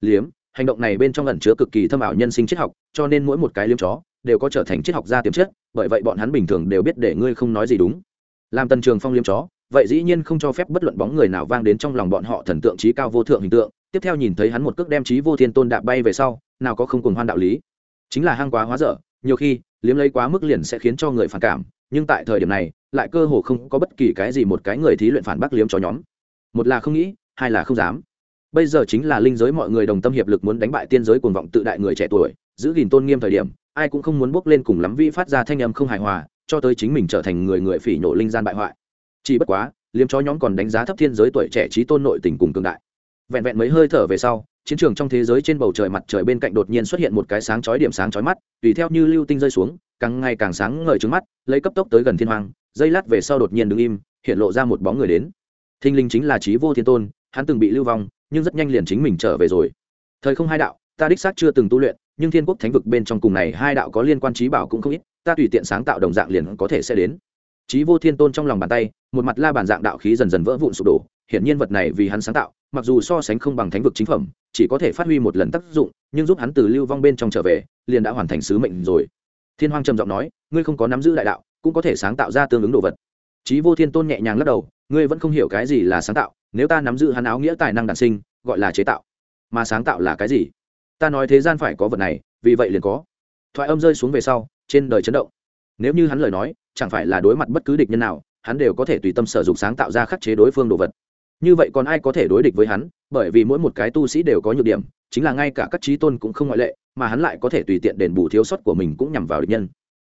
Liếm hành động này bên trong ẩn chứa cực kỳ thâm ảo nhân sinh triết học, cho nên mỗi một cái liếm chó đều có trở thành triết học gia tiềm chất, bởi vậy bọn hắn bình thường đều biết để ngươi không nói gì đúng. Làm tần trường phong liếm chó, vậy dĩ nhiên không cho phép bất luận bóng người nào vang đến trong lòng bọn họ thần tượng trí cao vô thượng hình tượng, tiếp theo nhìn thấy hắn một cước đem trí vô thiên tôn đạp bay về sau, nào có không cùng hoan đạo lý. Chính là hang quá hóa dở, nhiều khi, liếm lấy quá mức liền sẽ khiến cho người phản cảm, nhưng tại thời điểm này, lại cơ hồ không có bất kỳ cái gì một cái người thí luyện phản bác liếm cho nhóm. Một là không nghĩ, hai là không dám bây giờ chính là linh giới mọi người đồng tâm hiệp lực muốn đánh bại tiên giới cuồng vọng tự đại người trẻ tuổi, giữ gìn tôn nghiêm thời điểm, ai cũng không muốn bước lên cùng lắm vi phát ra thanh âm không hài hòa, cho tới chính mình trở thành người người phỉ nổ linh gian bại hoại. Chỉ bất quá liếm chó nhóm còn đánh giá thấp thiên giới tuổi trẻ trí tôn nội tình cùng cường đại. Vẹn vẹn mấy hơi thở về sau, chiến trường trong thế giới trên bầu trời mặt trời bên cạnh đột nhiên xuất hiện một cái sáng chói điểm sáng chói mắt, tùy theo như lưu tinh rơi xuống, càng ngày càng sáng ngời trứng mắt, lấy cấp tốc tới gần thiên hoàng dây lát về sau đột nhiên đứng im, hiện lộ ra một bóng người đến. Thinh linh chính là trí vô thiên tôn, hắn từng bị lưu vong nhưng rất nhanh liền chính mình trở về rồi. Thời không hai đạo, ta đích xác chưa từng tu luyện, nhưng thiên quốc thánh vực bên trong cùng này hai đạo có liên quan trí bảo cũng không ít, ta tùy tiện sáng tạo đồng dạng liền có thể sẽ đến. Trí vô thiên tôn trong lòng bàn tay, một mặt la bàn dạng đạo khí dần dần vỡ vụn sụp đổ, hiển nhiên vật này vì hắn sáng tạo, mặc dù so sánh không bằng thánh vực chính phẩm, chỉ có thể phát huy một lần tác dụng, nhưng giúp hắn từ lưu vong bên trong trở về, liền đã hoàn thành sứ mệnh rồi. Thiên hoàng trầm giọng nói, ngươi không có nắm giữ đại đạo, cũng có thể sáng tạo ra tương ứng đồ vật. Trí vô thiên tôn nhẹ nhàng lắc đầu, ngươi vẫn không hiểu cái gì là sáng tạo nếu ta nắm giữ hắn áo nghĩa tài năng đản sinh, gọi là chế tạo. Mà sáng tạo là cái gì? Ta nói thế gian phải có vật này, vì vậy liền có. Thoại âm rơi xuống về sau, trên đời chấn động. Nếu như hắn lời nói, chẳng phải là đối mặt bất cứ địch nhân nào, hắn đều có thể tùy tâm sở dụng sáng tạo ra khắc chế đối phương đồ vật. Như vậy còn ai có thể đối địch với hắn, bởi vì mỗi một cái tu sĩ đều có nhược điểm, chính là ngay cả các trí tôn cũng không ngoại lệ, mà hắn lại có thể tùy tiện đền bù thiếu sót của mình cũng nhằm vào địch nhân.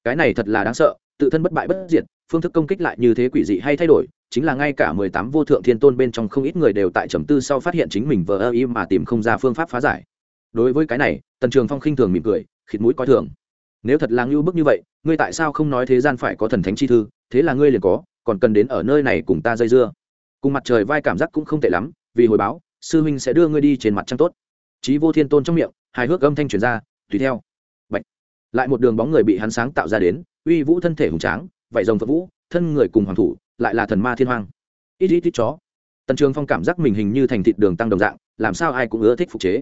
Cái này thật là đáng sợ, tự thân bất bại bất diệt phương thức công kích lại như thế quỷ dị hay thay đổi, chính là ngay cả mười tám vô thượng thiên tôn bên trong không ít người đều tại trầm tư sau phát hiện chính mình vờ ơ y mà tìm không ra phương pháp phá giải. Đối với cái này, tần trường phong khinh thường mỉm cười, khịt mũi coi thường. Nếu thật là ngưu bức như vậy, ngươi tại sao không nói thế gian phải có thần thánh chi thư, thế là ngươi liền có, còn cần đến ở nơi này cùng ta dây dưa. Cùng mặt trời vai cảm giác cũng không tệ lắm, vì hồi báo, sư huynh sẽ đưa ngươi đi trên mặt trăng tốt. Trí vô thiên tôn trong miệng, hài hước âm thanh truyền ra, tùy theo. Bạch. lại một đường bóng người bị hắn sáng tạo ra đến, uy vũ thân thể hùng tráng vảy rồng phượng vũ, thân người cùng hoàng thủ, lại là thần ma thiên hoang. Ít ít ít chó. Tần trường phong cảm giác mình hình như thành thịt đường tăng đồng dạng, làm sao ai cũng ưa thích phục chế.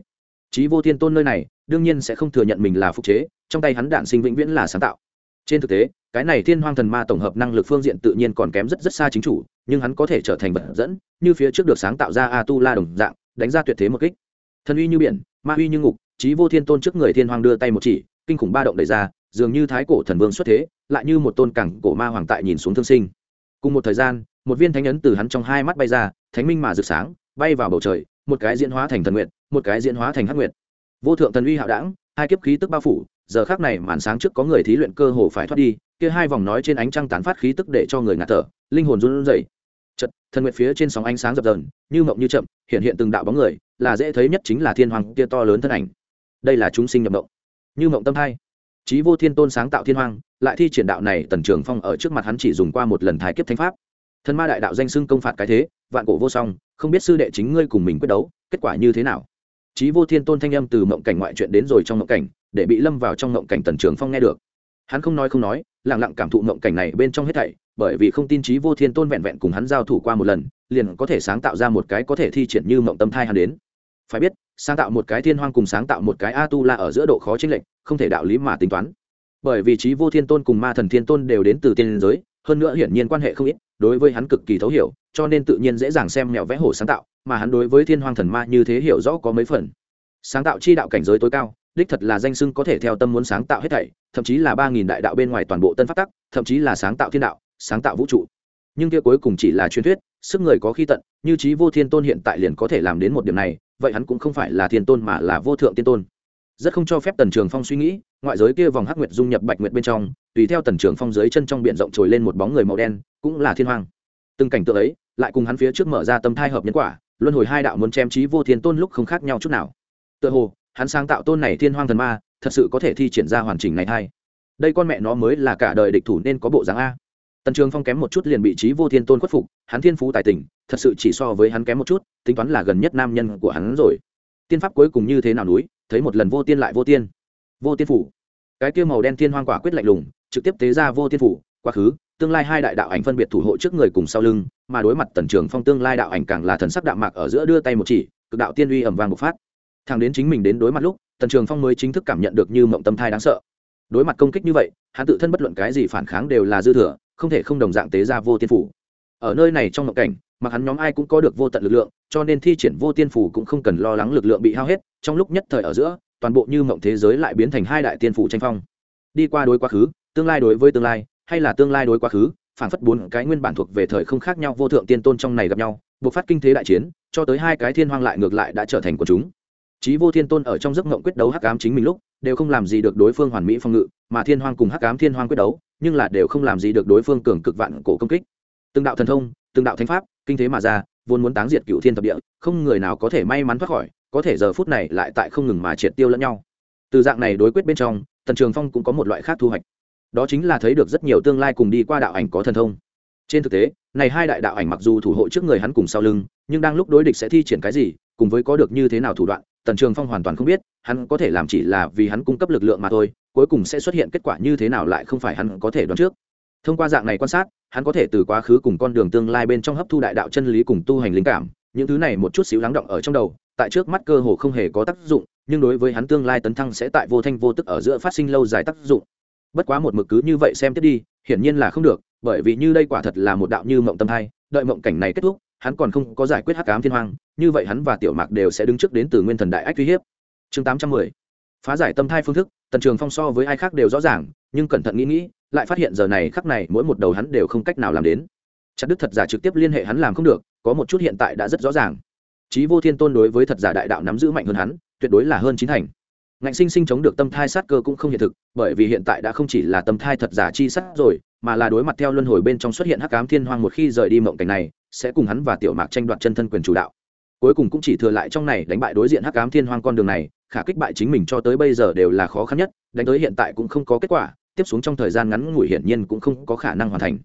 Trí vô thiên tôn nơi này, đương nhiên sẽ không thừa nhận mình là phục chế, trong tay hắn đạn sinh vĩnh viễn là sáng tạo. Trên thực tế, cái này thiên hoang thần ma tổng hợp năng lực phương diện tự nhiên còn kém rất rất xa chính chủ, nhưng hắn có thể trở thành vật dẫn, như phía trước được sáng tạo ra a tu la đồng dạng, đánh ra tuyệt thế một kích. Thần uy như biển, ma uy như ngục trí vô thiên tôn trước người thiên hoang đưa tay một chỉ, kinh khủng ba động đẩy ra dường như thái cổ thần vương xuất thế, lại như một tôn cẳng cổ ma hoàng tại nhìn xuống thương sinh. Cùng một thời gian, một viên thánh ấn từ hắn trong hai mắt bay ra, thánh minh mà rực sáng, bay vào bầu trời, một cái diễn hóa thành thần nguyện một cái diễn hóa thành hắc nguyện vô thượng thần uy hạo đảng hai kiếp khí tức bao phủ, giờ khác này màn sáng trước có người thí luyện cơ hồ phải thoát đi, kia hai vòng nói trên ánh trăng tán phát khí tức để cho người ngạt thở, linh hồn run rẩy. Chật thần nguyện phía trên sóng ánh sáng dập dờn, như mộng như chậm, hiện hiện từng đạo bóng người, là dễ thấy nhất chính là thiên hoàng kia to lớn thân ảnh. Đây là chúng sinh nhập mộng. Như mộng tâm hai trí vô thiên tôn sáng tạo thiên hoàng lại thi triển đạo này tần trường phong ở trước mặt hắn chỉ dùng qua một lần thái kiếp thánh pháp. Thần ma đại đạo danh xưng công phạt cái thế, vạn cổ vô song, không biết sư đệ chính ngươi cùng mình quyết đấu, kết quả như thế nào? Trí vô thiên tôn thanh âm từ mộng cảnh ngoại chuyện đến rồi trong mộng cảnh, để bị lâm vào trong mộng cảnh tần trường phong nghe được. Hắn không nói không nói lẳng lặng cảm thụ mộng cảnh này bên trong hết thảy, bởi vì không tin trí vô thiên tôn vẹn vẹn cùng hắn giao thủ qua một lần, liền có thể sáng tạo ra một cái có thể thi triển như mộng tâm thai hắn đến. Phải biết sáng tạo một cái thiên hoang cùng sáng tạo một cái a tu la ở giữa độ khó chênh lệch, không thể đạo lý mà tính toán. Bởi vì trí vô thiên tôn cùng ma thần thiên tôn đều đến từ tiên giới, hơn nữa hiển nhiên quan hệ không ít, đối với hắn cực kỳ thấu hiểu, cho nên tự nhiên dễ dàng xem mẹo vẽ hổ sáng tạo, mà hắn đối với thiên hoang thần ma như thế hiểu rõ có mấy phần. Sáng tạo chi đạo cảnh giới tối cao, đích thật là danh sưng có thể theo tâm muốn sáng tạo hết thảy, thậm chí là ba nghìn đại đạo bên ngoài toàn bộ tân phát tắc, thậm chí là sáng tạo thiên đạo, sáng tạo vũ trụ nhưng kia cuối cùng chỉ là truyền thuyết, sức người có khi tận, như trí vô thiên tôn hiện tại liền có thể làm đến một điểm này, vậy hắn cũng không phải là thiên tôn mà là vô thượng tiên tôn. Rất không cho phép tần trường phong suy nghĩ, ngoại giới kia vòng hắc nguyệt dung nhập bạch nguyệt bên trong, tùy theo tần trường phong dưới chân trong b i ể n rộng trồi lên một bóng người màu đen, cũng là thiên hoàng từng cảnh tượng ấy, lại cùng hắn phía trước mở ra tâm thai hợp nhân quả, luân hồi hai đạo muốn chém trí vô thiên tôn lúc không khác nhau chút nào. Tựa hồ, hắn sáng tạo tôn này thiên hoàng thần ma, thật sự có thể thi triển ra hoàn chỉnh này hay? đây con mẹ nó mới là cả đời địch thủ nên có bộ dáng a tần trường phong kém một chút liền bị trí vô thiên tôn khuất phục, hắn thiên phú tài tình, thật sự chỉ so với hắn kém một chút, tính toán là gần nhất nam nhân của hắn rồi. Tiên pháp cuối cùng như thế nào núi, thấy một lần vô tiên lại vô tiên. Vô tiên phủ. Cái kia màu đen thiên hoang quả quyết lạnh lùng, trực tiếp tế ra vô tiên phủ, quá khứ, tương lai hai đại đạo ảnh phân biệt thủ hộ trước người cùng sau lưng, mà đối mặt tần trường phong tương lai đạo ảnh càng là thần sắc đạo mạc ở giữa đưa tay một chỉ, cực đạo tiên uy ẩm vàng bộc phát. Thằng đến chính mình đến đối mặt lúc, tần trường phong mới chính thức cảm nhận được như mộng tâm thai đáng sợ. Đối mặt công kích như vậy, hắn tự thân bất luận cái gì phản kháng đều là dư thừa không thể không đồng dạng tế ra vô tiên phủ. Ở nơi này trong mộng cảnh, mặc hắn nhóm ai cũng có được vô tận lực lượng, cho nên thi triển vô tiên phủ cũng không cần lo lắng lực lượng bị hao hết, trong lúc nhất thời ở giữa, toàn bộ như mộng thế giới lại biến thành hai đại tiên phủ tranh phong. Đi qua đối quá khứ, tương lai đối với tương lai, hay là tương lai đối quá khứ, phản phất bốn cái nguyên bản thuộc về thời không khác nhau vô thượng tiên tôn trong này gặp nhau buộc phát kinh thế đại chiến, cho tới hai cái thiên hoang lại ngược lại đã trở thành của chúng. Chí vô thiên tôn ở trong giấc mộng quyết đấu hắc ám chính mình lúc đều không làm gì được đối phương hoàn mỹ phòng ngự, mà thiên hoang cùng hắc ám thiên hoang quyết đấu, nhưng là đều không làm gì được đối phương cường cực vạn cổ công kích. Từng đạo thần thông, từng đạo thánh pháp, kinh thế mà ra, vốn muốn táng diệt cựu thiên thập địa, không người nào có thể may mắn thoát khỏi, có thể giờ phút này lại tại không ngừng mà triệt tiêu lẫn nhau. Từ dạng này đối quyết bên trong, tần trường phong cũng có một loại khác thu hoạch. Đó chính là thấy được rất nhiều tương lai cùng đi qua đạo ảnh có thần thông. Trên thực tế, này hai đại đạo ảnh mặc dù thủ hộ trước người hắn cùng sau lưng, nhưng đang lúc đối địch sẽ thi triển cái gì, cùng với có được như thế nào thủ đoạn tần trường phong hoàn toàn không biết, hắn có thể làm chỉ là vì hắn cung cấp lực lượng mà thôi, cuối cùng sẽ xuất hiện kết quả như thế nào lại không phải hắn có thể đoán trước. Thông qua dạng này quan sát, hắn có thể từ quá khứ cùng con đường tương lai bên trong hấp thu đại đạo chân lý cùng tu hành linh cảm, những thứ này một chút xíu lắng động ở trong đầu, tại trước mắt cơ hồ không hề có tác dụng, nhưng đối với hắn tương lai tấn thăng sẽ tại vô thanh vô tức ở giữa phát sinh lâu dài tác dụng. Bất quá một mực cứ như vậy xem tiếp đi, hiển nhiên là không được, bởi vì như đây quả thật là một đạo như mộng tâm hay đợi mộng cảnh này kết thúc hắn còn không có giải quyết hắc ám thiên hoang, như vậy hắn và tiểu mạc đều sẽ đứng trước đến từ nguyên thần đại ách uy hiếp. Chương tám trăm mười. Phá giải tâm thai phương thức, tần trường phong so với ai khác đều rõ ràng, nhưng cẩn thận nghĩ nghĩ, lại phát hiện giờ này khắc này mỗi một đầu hắn đều không cách nào làm đến. Chặt đức thật giả trực tiếp liên hệ hắn làm không được, có một chút hiện tại đã rất rõ ràng. Chí vô thiên tôn đối với thật giả đại đạo nắm giữ mạnh hơn hắn, tuyệt đối là hơn chín thành. Ngạnh sinh sinh chống được tâm thai sát cơ cũng không hiện thực, bởi vì hiện tại đã không chỉ là tâm thai thật giả chi sát rồi, mà là đối mặt theo luân hồi bên trong xuất hiện hắc ám thiên hoang một khi rời đi mộng cảnh này sẽ cùng hắn và tiểu mạc tranh đoạt chân thân quyền chủ đạo. Cuối cùng cũng chỉ thừa lại trong này đánh bại đối diện hắc ám thiên hoang con đường này, khả kích bại chính mình cho tới bây giờ đều là khó khăn nhất, đánh tới hiện tại cũng không có kết quả, tiếp xuống trong thời gian ngắn ngủi hiển nhiên cũng không có khả năng hoàn thành.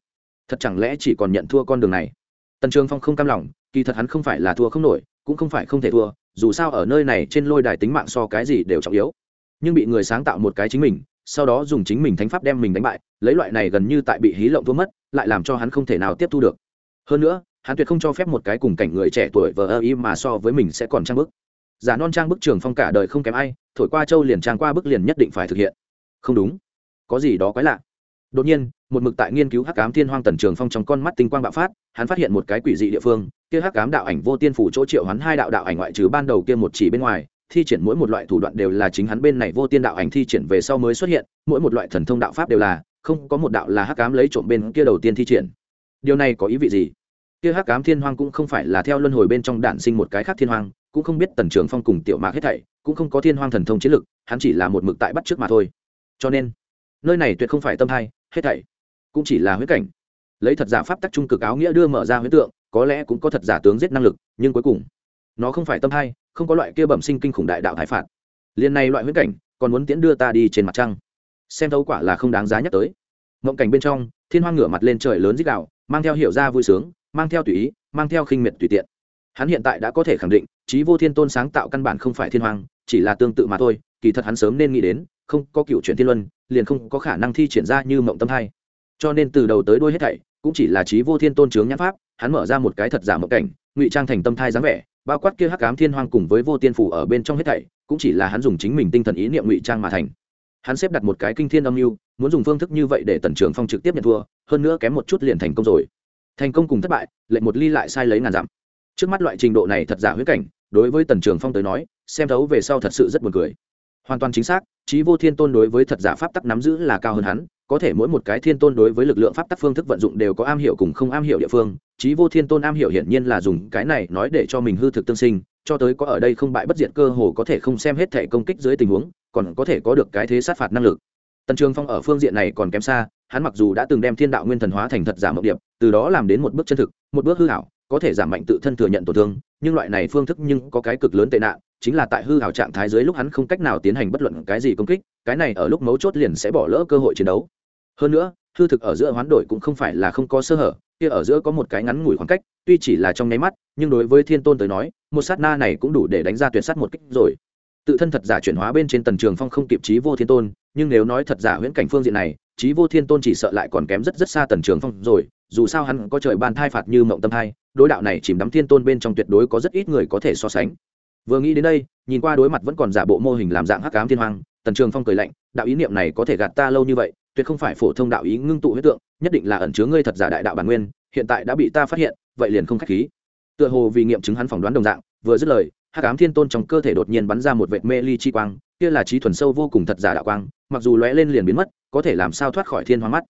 Thật chẳng lẽ chỉ còn nhận thua con đường này? Tần trường phong không cam lòng, kỳ thật hắn không phải là thua không nổi, cũng không phải không thể thua, dù sao ở nơi này trên lôi đài tính mạng so cái gì đều trọng yếu. Nhưng bị người sáng tạo một cái chính mình, sau đó dùng chính mình thánh pháp đem mình đánh bại, lấy loại này gần như tại bị hí lộng thua mất, lại làm cho hắn không thể nào tiếp thu được. Hơn nữa hắn tuyệt không cho phép một cái cùng cảnh người trẻ tuổi vờ ơ y mà so với mình sẽ còn trang bức. Giả non trang bức trường phong cả đời không kém ai, thổi qua châu liền trang qua bức liền nhất định phải thực hiện. Không đúng. Có gì đó quái lạ. Đột nhiên, một mực tại nghiên cứu hắc cám thiên hoang tần trường phong trong con mắt tinh quang bạo phát, hắn phát hiện một cái quỷ dị địa phương, kia hắc cám đạo ảnh vô tiên phủ chỗ triệu hắn hai đạo đạo ảnh ngoại trừ ban đầu kia một chỉ bên ngoài, thi triển mỗi một loại thủ đoạn đều là chính hắn bên này vô tiên đạo ảnh thi triển về sau mới xuất hiện, mỗi một loại thần thông đạo pháp đều là, không có một đạo là hắc cám lấy trộm bên kia đầu tiên thi triển. Điều này có ý vị gì? Kia hắc ám thiên hoang cũng không phải là theo luân hồi bên trong đản sinh một cái khác thiên hoang, cũng không biết tần trường phong cùng tiểu mạc hết thảy, cũng không có thiên hoang thần thông chiến lực, hắn chỉ là một mực tại bắt trước mà thôi. Cho nên, nơi này tuyệt không phải tâm hai hết thảy cũng chỉ là huyết cảnh. Lấy thật giả pháp tắc trung cực áo nghĩa đưa mở ra huyết tượng, có lẽ cũng có thật giả tướng giết năng lực, nhưng cuối cùng, nó không phải tâm hai không có loại kia bẩm sinh kinh khủng đại đạo thái phạt. Liền này loại huyết cảnh, còn muốn tiễn đưa ta đi trên mặt trăng. Xem thấu quả là không đáng giá nhắc tới. Mộng cảnh bên trong, thiên hoang ngửa mặt lên trời lớn dích đạo, mang theo hiểu ra vui sướng mang theo tùy ý, mang theo khinh miệt tùy tiện. Hắn hiện tại đã có thể khẳng định, trí vô thiên tôn sáng tạo căn bản không phải thiên hoàng chỉ là tương tự mà thôi, kỳ thật hắn sớm nên nghĩ đến, không có cựu chuyển thiên luân, liền không có khả năng thi triển ra như mộng tâm hai cho nên từ đầu tới đôi hết thảy, cũng chỉ là trí vô thiên tôn chướng nhãn pháp, hắn mở ra một cái thật giả mộng cảnh, ngụy trang thành tâm thai dáng vẻ, bao quát kia hắc ám thiên hoàng cùng với vô tiên phủ ở bên trong hết thảy, cũng chỉ là hắn dùng chính mình tinh thần ý niệm ngụy trang mà thành. Hắn xếp đặt một cái kinh thiên âm mưu, muốn dùng phương thức như vậy để tần trưởng phong trực tiếp nhận thua, hơn nữa kém một chút liền thành công rồi thành công cùng thất bại, lệnh một ly lại sai lấy ngàn dặm. Trước mắt loại trình độ này thật giả huyết cảnh, đối với tần trường phong tới nói, xem thấu về sau thật sự rất buồn cười. Hoàn toàn chính xác trí vô thiên tôn đối với thật giả pháp tắc nắm giữ là cao hơn hắn, có thể mỗi một cái thiên tôn đối với lực lượng pháp tắc phương thức vận dụng đều có am hiểu cùng không am hiểu địa phương. Trí vô thiên tôn am hiểu hiển nhiên là dùng cái này nói để cho mình hư thực tương sinh, cho tới có ở đây không bại bất diệt cơ hồ có thể không xem hết thể công kích dưới tình huống, còn có thể có được cái thế sát phạt năng lực. Tần trường phong ở phương diện này còn kém xa hắn mặc dù đã từng đem thiên đạo nguyên thần hóa thành thật giả mộng điệp, từ đó làm đến một bước chân thực, một bước hư hảo, có thể giảm mạnh tự thân thừa nhận tổn thương, nhưng loại này phương thức nhưng có cái cực lớn tệ nạn, chính là tại hư hảo trạng thái dưới lúc hắn không cách nào tiến hành bất luận cái gì công kích, cái này ở lúc mấu chốt liền sẽ bỏ lỡ cơ hội chiến đấu. Hơn nữa, hư thực ở giữa hoán đổi cũng không phải là không có sơ hở, kia ở giữa có một cái ngắn ngủi khoảng cách, tuy chỉ là trong nháy mắt, nhưng đối với thiên tôn tới nói, một sát na này cũng đủ để đánh ra tuyệt sát một kích rồi tự thân thật giả chuyển hóa bên trên tần trường phong không kịp trí vô thiên tôn, nhưng nếu nói thật giả huyễn cảnh phương diện này trí vô thiên tôn chỉ sợ lại còn kém rất rất xa tần trường phong rồi, dù sao hắn có trời ban thai phạt như mộng tâm thai, đối đạo này chìm đắm thiên tôn bên trong tuyệt đối có rất ít người có thể so sánh. Vừa nghĩ đến đây, nhìn qua đối mặt vẫn còn giả bộ mô hình làm dạng hắc cám thiên hoàng tần trường phong cười lạnh, đạo ý niệm này có thể gạt ta lâu như vậy, tuyệt không phải phổ thông đạo ý ngưng tụ huyết tượng, nhất định là ẩn chứa ngươi thật giả đại đạo bản nguyên, hiện tại đã bị ta phát hiện, vậy liền không khách khí. Tựa hồ vì nghiệm chứng hắn phỏng đoán đồng dạng, vừa dứt lời hắc ám thiên tôn trong cơ thể đột nhiên bắn ra một vệt mê ly chi quang, kia là trí thuần sâu vô cùng thật giả đạo quang, mặc dù lóe lên liền biến mất, có thể làm sao thoát khỏi thiên hoa mắt.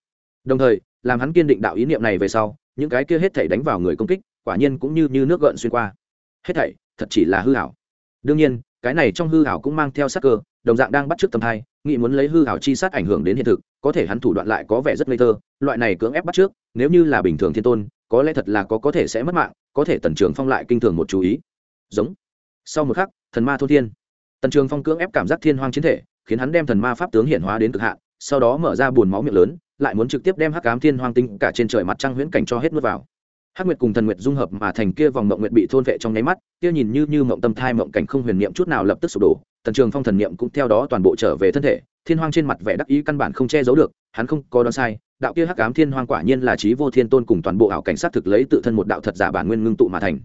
Đồng thời, làm hắn kiên định đạo ý niệm này về sau, những cái kia hết thảy đánh vào người công kích, quả nhiên cũng như như nước gợn xuyên qua. Hết thảy, thật chỉ là hư ảo. Đương nhiên, cái này trong hư ảo cũng mang theo sát cơ, đồng dạng đang bắt trước tâm thai nghĩ muốn lấy hư ảo chi sát ảnh hưởng đến hiện thực, có thể hắn thủ đoạn lại có vẻ rất ngây thơ, loại này cưỡng ép bắt trước nếu như là bình thường thiên tôn, có lẽ thật là có có thể sẽ mất mạng, có thể tần trường phong lại kinh thường một chú ý. Giống sau một khắc, thần ma thôn thiên. Tần trường phong cưỡng ép cảm giác thiên hoang chiến thể, khiến hắn đem thần ma pháp tướng hiện hóa đến cực hạn, sau đó mở ra buồn máu miệng lớn, lại muốn trực tiếp đem hắc ám thiên hoang tinh cả trên trời mặt trăng huyễn cảnh cho hết nuốt vào. Hắc nguyệt cùng thần nguyệt dung hợp mà thành kia vòng mộng nguyệt bị thôn vệ trong nháy mắt, kia nhìn như như mộng tâm thai mộng cảnh không huyền niệm chút nào lập tức sụp đổ. Tần trường phong thần niệm cũng theo đó toàn bộ trở về thân thể, thiên hoang trên mặt vẻ đắc ý căn bản không che giấu được, hắn không có đoán sai, đạo kia hắc ám thiên hoang quả nhiên là trí vô thiên tôn cùng toàn bộ ảo cảnh sát thực lấy tự thân một đạo thật giả bản nguyên ngưng tụ mà thành.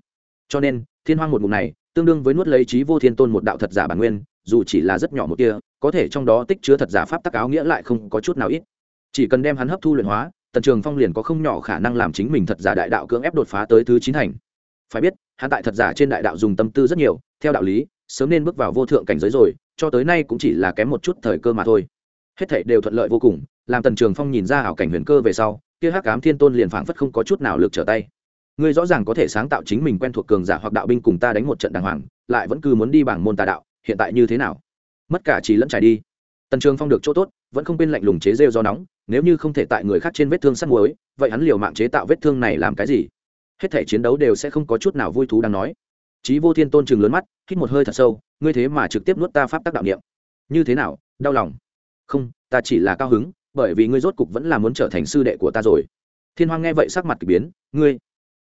Cho nên, thiên hoang một ngụm này tương đương với nuốt lấy trí vô thiên tôn một đạo thật giả bản nguyên, dù chỉ là rất nhỏ một kia, có thể trong đó tích chứa thật giả pháp tắc áo nghĩa lại không có chút nào ít. Chỉ cần đem hắn hấp thu luyện hóa, tần trường phong liền có không nhỏ khả năng làm chính mình thật giả đại đạo cưỡng ép đột phá tới thứ chín thành. Phải biết, hắn tại thật giả trên đại đạo dùng tâm tư rất nhiều, theo đạo lý, sớm nên bước vào vô thượng cảnh giới rồi, cho tới nay cũng chỉ là kém một chút thời cơ mà thôi. Hết thảy đều thuận lợi vô cùng, làm tần trường phong nhìn ra ảo cảnh huyền cơ về sau, kia hắc ám thiên tôn liền phảng phất không có chút nào lực trở tay ngươi rõ ràng có thể sáng tạo chính mình quen thuộc cường giả hoặc đạo binh cùng ta đánh một trận đàng hoàng lại vẫn cứ muốn đi bảng môn tà đạo hiện tại như thế nào mất cả trí lẫn trải đi tần trường phong được chỗ tốt vẫn không quên lạnh lùng chế rêu do nóng nếu như không thể tại người khác trên vết thương sắt muối vậy hắn liều mạng chế tạo vết thương này làm cái gì hết thể chiến đấu đều sẽ không có chút nào vui thú đang nói Chí Vô Thiên tôn trừng lớn mắt, hít một hơi thật sâu, ngươi thế mà trực tiếp nuốt ta pháp tác đạo niệm. Như thế nào? Đau lòng? Không, ta chỉ là cao hứng, bởi vì ngươi rốt cục vẫn là muốn trở thành sư đệ của ta rồi. Thiên Hoang nghe vậy sắc mặt kỳ biến, ngươi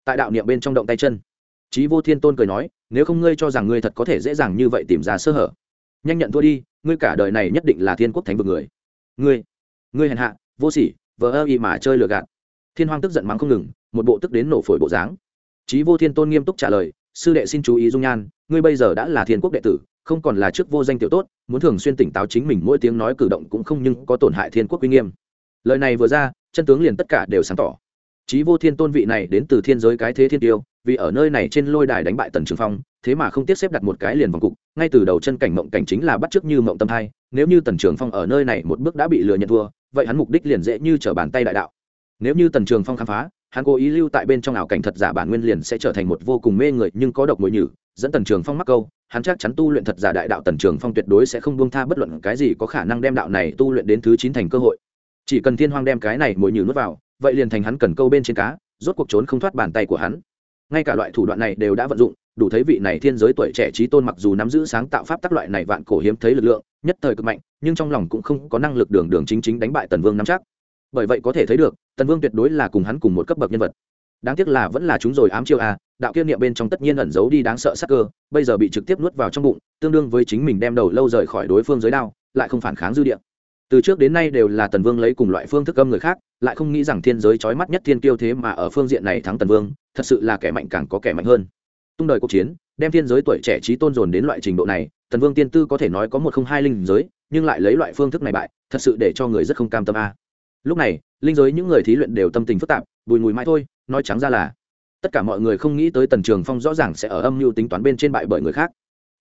tại đạo niệm bên trong động tay chân. trí Vô Thiên tôn cười nói, nếu không ngươi cho rằng ngươi thật có thể dễ dàng như vậy tìm ra sơ hở. Nhanh nhận thua đi, ngươi cả đời này nhất định là thiên quốc thánh vực người. Ngươi, ngươi hèn hạ, vô sỉ, vờ ơ y mà chơi lừa gạt. Thiên Hoang tức giận mắng không ngừng, một bộ tức đến nổ phổi bộ dáng. trí Vô Thiên tôn nghiêm túc trả lời, sư đệ xin chú ý dung nhan ngươi bây giờ đã là thiên quốc đệ tử không còn là trước vô danh tiểu tốt muốn thường xuyên tỉnh táo chính mình mỗi tiếng nói cử động cũng không nhưng có tổn hại thiên quốc uy nghiêm lời này vừa ra chân tướng liền tất cả đều sáng tỏ Chí vô thiên tôn vị này đến từ thiên giới cái thế thiên tiêu, vì ở nơi này trên lôi đài đánh bại tần trường phong, thế mà không tiếc xếp đặt một cái liền vòng cục, ngay từ đầu chân cảnh mộng cảnh chính là bắt chước như mộng tâm hai nếu như tần trường phong ở nơi này một bước đã bị lừa nhận thua, vậy hắn mục đích liền dễ như trở bàn tay đại đạo. Nếu như tần trường phong khám phá, hắn cố ý lưu tại bên trong ảo cảnh thật giả bản nguyên liền sẽ trở thành một vô cùng mê người, nhưng có độc mùi nhử, dẫn tần trường phong mắc câu, hắn chắc chắn tu luyện thật giả đại đạo tần trường phong tuyệt đối sẽ không buông tha bất luận cái gì có khả năng đem đạo này tu luyện đến thứ chín thành cơ hội. Chỉ cần thiên hoang đem cái này mùi nhử nuốt vào vậy liền thành hắn cần câu bên trên cá, rốt cuộc trốn không thoát bàn tay của hắn. Ngay cả loại thủ đoạn này đều đã vận dụng, đủ thấy vị này thiên giới tuổi trẻ trí tôn mặc dù nắm giữ sáng tạo pháp tắc loại này vạn cổ hiếm thấy lực lượng, nhất thời cực mạnh, nhưng trong lòng cũng không có năng lực đường đường chính chính đánh bại tần vương nắm chắc. Bởi vậy có thể thấy được, tần vương tuyệt đối là cùng hắn cùng một cấp bậc nhân vật. Đáng tiếc là vẫn là chúng rồi ám chiêu à đạo kiêm niệm bên trong tất nhiên ẩn giấu đi đáng sợ sắc cơ, bây giờ bị trực tiếp nuốt vào trong bụng, tương đương với chính mình đem đầu lâu rời khỏi đối phương giới đao, lại không phản kháng dư địa. Từ trước đến nay đều là tần vương lấy cùng loại phương thức âm người khác lại không nghĩ rằng thiên giới trói mắt nhất thiên kiêu thế mà ở phương diện này thắng tần vương, thật sự là kẻ mạnh càng có kẻ mạnh hơn. Tung đời cuộc chiến, đem thiên giới tuổi trẻ trí tôn dồn đến loại trình độ này, tần vương tiên tư có thể nói có một không hai linh giới, nhưng lại lấy loại phương thức này bại, thật sự để cho người rất không cam tâm a. Lúc này, linh giới những người thí luyện đều tâm tình phức tạp, bùi mùi mãi thôi, nói trắng ra là, tất cả mọi người không nghĩ tới tần trường phong rõ ràng sẽ ở âm mưu tính toán bên trên bại bởi người khác.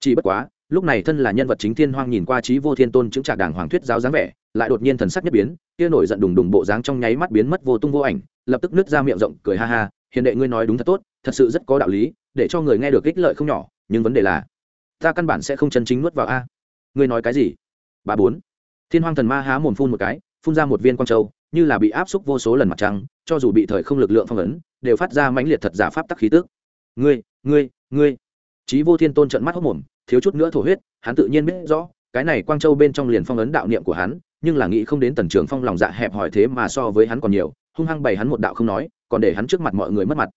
Chỉ bất quá, lúc này thân là nhân vật chính thiên hoang nhìn qua trí vô thiên tôn chứng trả đảng hoàng thuyết giáo dáng vẻ lại đột nhiên thần sắc nhất biến, kia nổi giận đùng đùng bộ dáng trong nháy mắt biến mất vô tung vô ảnh, lập tức nứt ra miệng rộng, cười ha ha, hiền đệ ngươi nói đúng thật tốt, thật sự rất có đạo lý, để cho người nghe được ích lợi không nhỏ, nhưng vấn đề là, ta căn bản sẽ không chân chính nuốt vào a. Ngươi nói cái gì? Ba bốn. Thiên hoang thần ma há mồm phun một cái, phun ra một viên quang châu, như là bị áp xúc vô số lần mặt trăng, cho dù bị thời không lực lượng phong ấn, đều phát ra mãnh liệt thật giả pháp tắc khí tức. Ngươi ngươi ngươi. Chí vô thiên tôn trợn mắt hốc mồm, thiếu chút nữa thổ huyết, hắn tự nhiên biết rõ, cái này quang châu bên trong liền phong ấn đạo niệm của hắn nhưng là nghĩ không đến tần trường phong lòng dạ hẹp hỏi thế mà so với hắn còn nhiều, hung hăng bày hắn một đạo không nói, còn để hắn trước mặt mọi người mất mặt.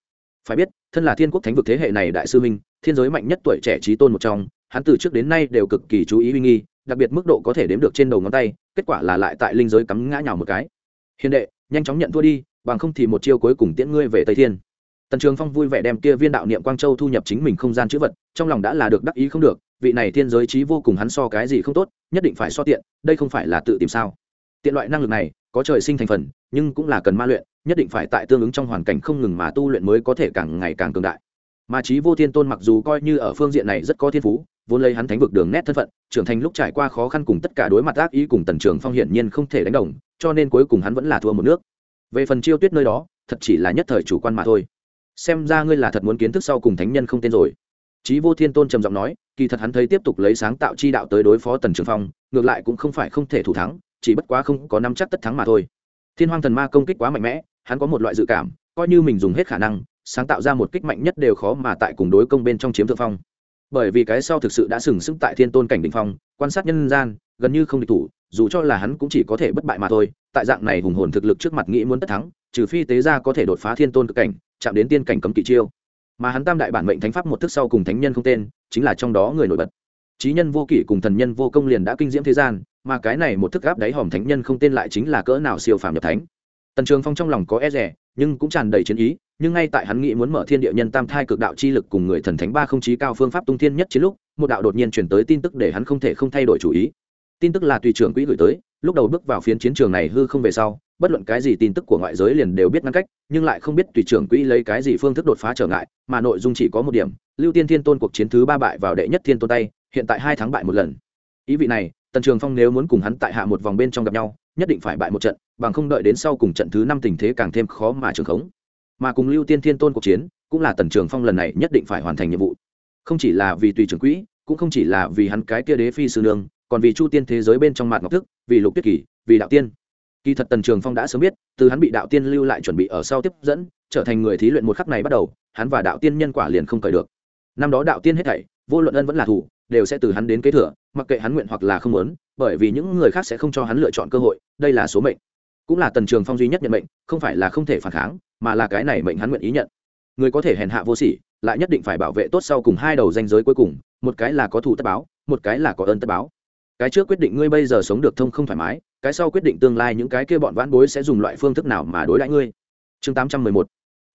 Phải biết, thân là thiên quốc thánh vực thế hệ này đại sư minh thiên giới mạnh nhất tuổi trẻ trí tôn một trong, hắn từ trước đến nay đều cực kỳ chú ý uy nghi, đặc biệt mức độ có thể đếm được trên đầu ngón tay, kết quả là lại tại linh giới cắm ngã nhào một cái. Hiền đệ, nhanh chóng nhận thua đi, bằng không thì một chiêu cuối cùng tiễn ngươi về tây thiên. Tần trường phong vui vẻ đem kia viên đạo niệm quang châu thu nhập chính mình không gian chữ vật, trong lòng đã là được đắc ý không được vị này thiên giới trí vô cùng hắn so cái gì không tốt, nhất định phải so tiện, đây không phải là tự tìm sao? Tiện loại năng lực này, có trời sinh thành phần, nhưng cũng là cần ma luyện, nhất định phải tại tương ứng trong hoàn cảnh không ngừng mà tu luyện mới có thể càng ngày càng cường đại. Mà trí vô thiên tôn mặc dù coi như ở phương diện này rất có thiên phú, vốn lấy hắn thánh vực đường nét thân phận, trưởng thành lúc trải qua khó khăn cùng tất cả đối mặt ác ý cùng tần trường phong hiển nhiên không thể đánh đồng, cho nên cuối cùng hắn vẫn là thua một nước. Về phần chiêu tuyết nơi đó, thật chỉ là nhất thời chủ quan mà thôi. Xem ra ngươi là thật muốn kiến thức sau cùng thánh nhân không tên rồi. Chí Vô Thiên Tôn trầm giọng nói, kỳ thật hắn thấy tiếp tục lấy sáng tạo chi đạo tới đối phó Tần Trường Phong, ngược lại cũng không phải không thể thủ thắng, chỉ bất quá không có nắm chắc tất thắng mà thôi. Thiên Hoang Thần Ma công kích quá mạnh mẽ, hắn có một loại dự cảm, coi như mình dùng hết khả năng, sáng tạo ra một kích mạnh nhất đều khó mà tại cùng đối công bên trong chiếm thượng phong bởi vì cái sau thực sự đã sừng sững tại thiên tôn cảnh đỉnh phong quan sát nhân gian gần như không địch thủ dù cho là hắn cũng chỉ có thể bất bại mà thôi tại dạng này hùng hồn thực lực trước mặt nghĩ muốn tất thắng trừ phi tế gia có thể đột phá thiên tôn cực cảnh chạm đến tiên cảnh cấm kỵ chiêu mà hắn tam đại bản mệnh thánh pháp một thức sau cùng thánh nhân không tên, chính là trong đó người nổi bật. Trí nhân vô kỷ cùng thần nhân vô công liền đã kinh diễm thế gian, mà cái này một thức gáp đáy hòm thánh nhân không tên lại chính là cỡ nào siêu phàm nhập thánh. Tần trường phong trong lòng có e rẻ nhưng cũng tràn đầy chiến ý, nhưng ngay tại hắn nghĩ muốn mở thiên địa nhân tam thai cực đạo chi lực cùng người thần thánh ba không chí cao phương pháp tung thiên nhất chiến lúc, một đạo đột nhiên chuyển tới tin tức để hắn không thể không thay đổi chủ ý. Tin tức là tùy trưởng quỹ gửi tới, lúc đầu bước vào phiến chiến trường này hư không về sau bất luận cái gì tin tức của ngoại giới liền đều biết ngăn cách, nhưng lại không biết tùy trưởng quỹ lấy cái gì phương thức đột phá trở ngại, mà nội dung chỉ có một điểm, lưu tiên thiên tôn cuộc chiến thứ ba bại vào đệ nhất thiên tôn tay, hiện tại hai tháng bại một lần. Ý vị này, tần trường phong nếu muốn cùng hắn tại hạ một vòng bên trong gặp nhau, nhất định phải bại một trận, bằng không đợi đến sau cùng trận thứ năm tình thế càng thêm khó mà trường khống. Mà cùng lưu tiên thiên tôn cuộc chiến, cũng là tần trường phong lần này nhất định phải hoàn thành nhiệm vụ. Không chỉ là vì tùy trưởng quỹ, cũng không chỉ là vì hắn cái kia đế phi sư nương, còn vì chu tiên thế giới bên trong mạt ngọc thức, vì lục tiết kỷ, vì đạo tiên kỳ thật tần trường phong đã sớm biết, từ hắn bị đạo tiên lưu lại chuẩn bị ở sau tiếp dẫn, trở thành người thí luyện một khắc này bắt đầu, hắn và đạo tiên nhân quả liền không cởi được. Năm đó đạo tiên hết thảy, vô luận ân vẫn là thủ, đều sẽ từ hắn đến kế thừa, mặc kệ hắn nguyện hoặc là không muốn, bởi vì những người khác sẽ không cho hắn lựa chọn cơ hội, đây là số mệnh. Cũng là tần trường phong duy nhất nhận mệnh, không phải là không thể phản kháng, mà là cái này mệnh hắn nguyện ý nhận. Người có thể hèn hạ vô sỉ, lại nhất định phải bảo vệ tốt sau cùng hai đầu danh giới cuối cùng, một cái là có thủ tất báo, một cái là có ơn tất báo. Cái trước quyết định ngươi bây giờ sống được thông không thoải mái cái sau quyết định tương lai những cái kia bọn vãn bối sẽ dùng loại phương thức nào mà đối đãi ngươi? Chương tám trăm mười một.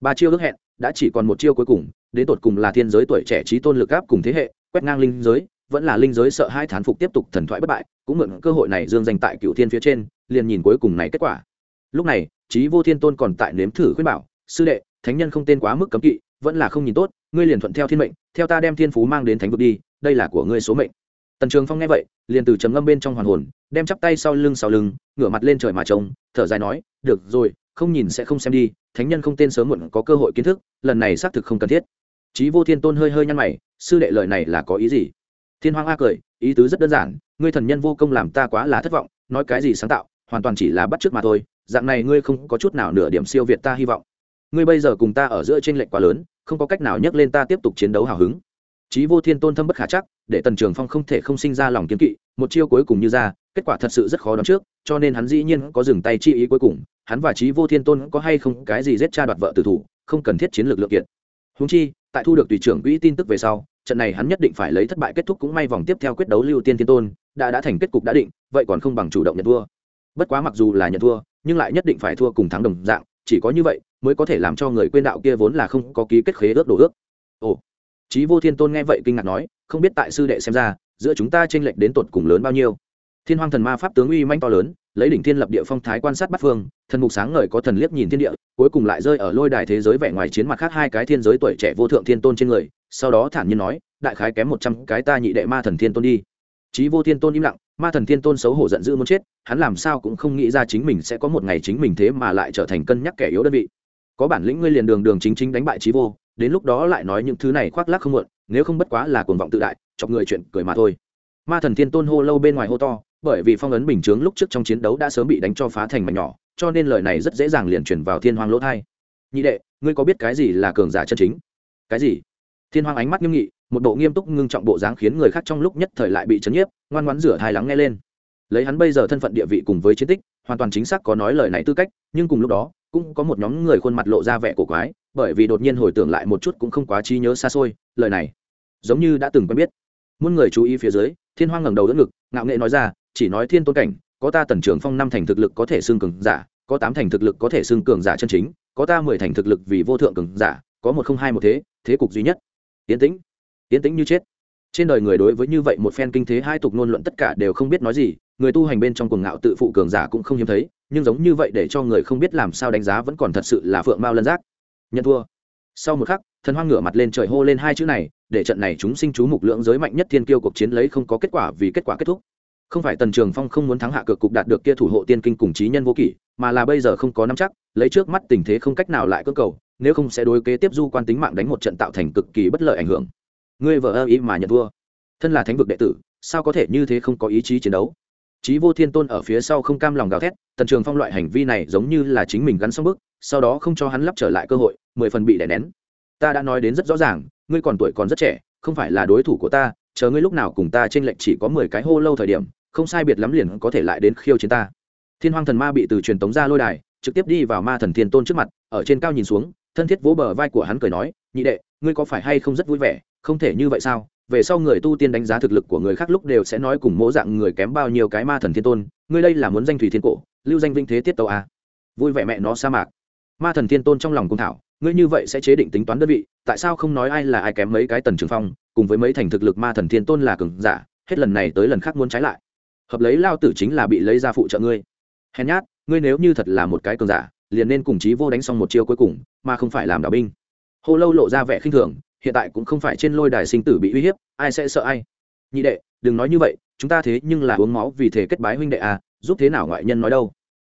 Ba chiêu ước hẹn, đã chỉ còn một chiêu cuối cùng, đến tột cùng là thiên giới tuổi trẻ trí tôn lực áp cùng thế hệ, quét ngang linh giới, vẫn là linh giới sợ hai thán phục tiếp tục thần thoại bất bại, cũng mượn cơ hội này dương danh tại cựu thiên phía trên, liền nhìn cuối cùng này kết quả. Lúc này trí vô thiên tôn còn tại nếm thử khuyên bảo, sư đệ, thánh nhân không tên quá mức cấm kỵ, vẫn là không nhìn tốt, ngươi liền thuận theo thiên mệnh, theo ta đem thiên phú mang đến thánh vực đi, đây là của ngươi số mệnh tần trường phong nghe vậy, liền từ trầm ngâm bên trong hoàn hồn, đem chắp tay sau lưng sau lưng, ngửa mặt lên trời mà trông, thở dài nói, được rồi, không nhìn sẽ không xem đi, thánh nhân không tên sớm muộn có cơ hội kiến thức, lần này xác thực không cần thiết. Chí vô thiên tôn hơi hơi nhăn mày, sư đệ lời này là có ý gì? Thiên hoàng a cười, ý tứ rất đơn giản, ngươi thần nhân vô công làm ta quá là thất vọng, nói cái gì sáng tạo, hoàn toàn chỉ là bắt chước mà thôi, dạng này ngươi không có chút nào nửa điểm siêu việt ta hy vọng. Ngươi bây giờ cùng ta ở giữa tranh lệch quá lớn, không có cách nào nhắc lên ta tiếp tục chiến đấu hào hứng. Chí vô thiên tôn thâm bất khả chắc, để tần trường phong không thể không sinh ra lòng kiếm kỵ, một chiêu cuối cùng như ra, kết quả thật sự rất khó đoán trước, cho nên hắn dĩ nhiên có dừng tay chi ý cuối cùng, hắn và Chí vô thiên tôn có hay không cái gì giết cha đoạt vợ tử thủ, không cần thiết chiến lược lượng kiện húng chi, tại thu được tùy trưởng quỹ tin tức về sau, trận này hắn nhất định phải lấy thất bại kết thúc cũng may vòng tiếp theo quyết đấu lưu tiên thiên tôn, đã đã thành kết cục đã định, vậy còn không bằng chủ động nhận thua. Bất quá mặc dù là nhận thua, nhưng lại nhất định phải thua cùng thắng đồng dạng, chỉ có như vậy mới có thể làm cho người quên đạo kia vốn là không có ký kết khế ước đổ ước. Ồ chí vô thiên tôn nghe vậy kinh ngạc nói, không biết tại sư đệ xem ra, giữa chúng ta chênh lệch đến tột cùng lớn bao nhiêu? Thiên hoàng thần ma pháp tướng uy manh to lớn, lấy đỉnh thiên lập địa phong thái quan sát bắt phương, thần mục sáng ngời có thần liếc nhìn thiên địa, cuối cùng lại rơi ở lôi đài thế giới vẻ ngoài chiến mặt khác hai cái thiên giới tuổi trẻ vô thượng thiên tôn trên người, sau đó thản nhiên nói, đại khái kém một trăm cái ta nhị đệ ma thần thiên tôn đi. Chí vô thiên tôn im lặng, ma thần thiên tôn xấu hổ giận dữ muốn chết, hắn làm sao cũng không nghĩ ra chính mình sẽ có một ngày chính mình thế mà lại trở thành cân nhắc kẻ yếu đơn vị. Có bản lĩnh ngươi liền đường đường chính chính đánh bại chí vô đến lúc đó lại nói những thứ này khoác lác không muộn, nếu không bất quá là cuồng vọng tự đại, chọc người chuyện cười mà thôi. Ma thần thiên tôn hô lâu bên ngoài hô to, bởi vì phong ấn bình chướng lúc trước trong chiến đấu đã sớm bị đánh cho phá thành mảnh nhỏ, cho nên lời này rất dễ dàng liền chuyển vào thiên hoàng lỗ thai. Nhị đệ, ngươi có biết cái gì là cường giả chân chính? Cái gì? Thiên hoàng ánh mắt nghiêm nghị, một bộ nghiêm túc ngưng trọng bộ dáng khiến người khác trong lúc nhất thời lại bị chấn nhiếp, ngoan ngoãn rửa thai lắng nghe lên. Lấy hắn bây giờ thân phận địa vị cùng với chiến tích, hoàn toàn chính xác có nói lời này tư cách, nhưng cùng lúc đó, cũng có một nhóm người khuôn mặt lộ ra vẻ cổ quái bởi vì đột nhiên hồi tưởng lại một chút cũng không quá trí nhớ xa xôi, lời này giống như đã từng quen biết. Muôn người chú ý phía dưới, thiên hoang ngẩng đầu đỡ ngực, ngạo nghệ nói ra, chỉ nói thiên tôn cảnh, có ta tần trưởng phong năm thành thực lực có thể xưng cường giả, có tám thành thực lực có thể xưng cường giả chân chính, có ta mười thành thực lực vì vô thượng cường giả, có một không hai một thế thế cục duy nhất. Tiến tĩnh tiến tĩnh như chết. Trên đời người đối với như vậy một phen kinh thế hai tục ngôn luận tất cả đều không biết nói gì, người tu hành bên trong cuồng ngạo tự phụ cường giả cũng không hiếm thấy, nhưng giống như vậy để cho người không biết làm sao đánh giá vẫn còn thật sự là phượng mao lân giác nhận thua. Sau một khắc, thần hoang ngửa mặt lên trời hô lên hai chữ này, để trận này chúng sinh chú mục lượng giới mạnh nhất thiên kiêu cuộc chiến lấy không có kết quả vì kết quả kết thúc. Không phải tần trường phong không muốn thắng hạ cược cục đạt được kia thủ hộ tiên kinh cùng trí nhân vô kỷ, mà là bây giờ không có nắm chắc, lấy trước mắt tình thế không cách nào lại cơ cầu, nếu không sẽ đối kế tiếp du quan tính mạng đánh một trận tạo thành cực kỳ bất lợi ảnh hưởng. Ngươi vợ ơ ý mà nhận thua. Thân là thánh vực đệ tử, sao có thể như thế không có ý chí chiến đấu? Chí vô thiên tôn ở phía sau không cam lòng gào thét, tần trường phong loại hành vi này giống như là chính mình gắn xong bước, sau đó không cho hắn lắp trở lại cơ hội mười phần bị đè nén. Ta đã nói đến rất rõ ràng, ngươi còn tuổi còn rất trẻ, không phải là đối thủ của ta, chờ ngươi lúc nào cùng ta trên lệnh chỉ có mười cái hô lâu thời điểm, không sai biệt lắm liền có thể lại đến khiêu chiến ta. Thiên hoàng thần ma bị từ truyền tống ra lôi đài, trực tiếp đi vào ma thần thiên tôn trước mặt, ở trên cao nhìn xuống, thân thiết vỗ bờ vai của hắn cười nói, nhị đệ, ngươi có phải hay không rất vui vẻ? Không thể như vậy sao? Về sau người tu tiên đánh giá thực lực của người khác lúc đều sẽ nói cùng mỗ dạng người kém bao nhiêu cái ma thần thiên tôn, ngươi đây là muốn danh thủy thiên cổ, lưu danh vinh thế tiết tàu à. vui vẻ mẹ nó sa mạc ma thần thiên tôn trong lòng cung thảo, ngươi như vậy sẽ chế định tính toán đơn vị, tại sao không nói ai là ai kém mấy cái tần trường phong, cùng với mấy thành thực lực ma thần thiên tôn là cường giả, hết lần này tới lần khác muốn trái lại. Hợp lấy lao tử chính là bị lấy ra phụ trợ ngươi. Hèn nhát, ngươi nếu như thật là một cái cường giả, liền nên cùng chí vô đánh xong một chiêu cuối cùng, mà không phải làm đạo binh. Hô lâu lộ ra vẻ khinh thường, hiện tại cũng không phải trên lôi đài sinh tử bị uy hiếp, ai sẽ sợ ai? Nhị đệ, đừng nói như vậy, chúng ta thế nhưng là uống máu vì thể kết bái huynh đệ à giúp thế nào ngoại nhân nói đâu?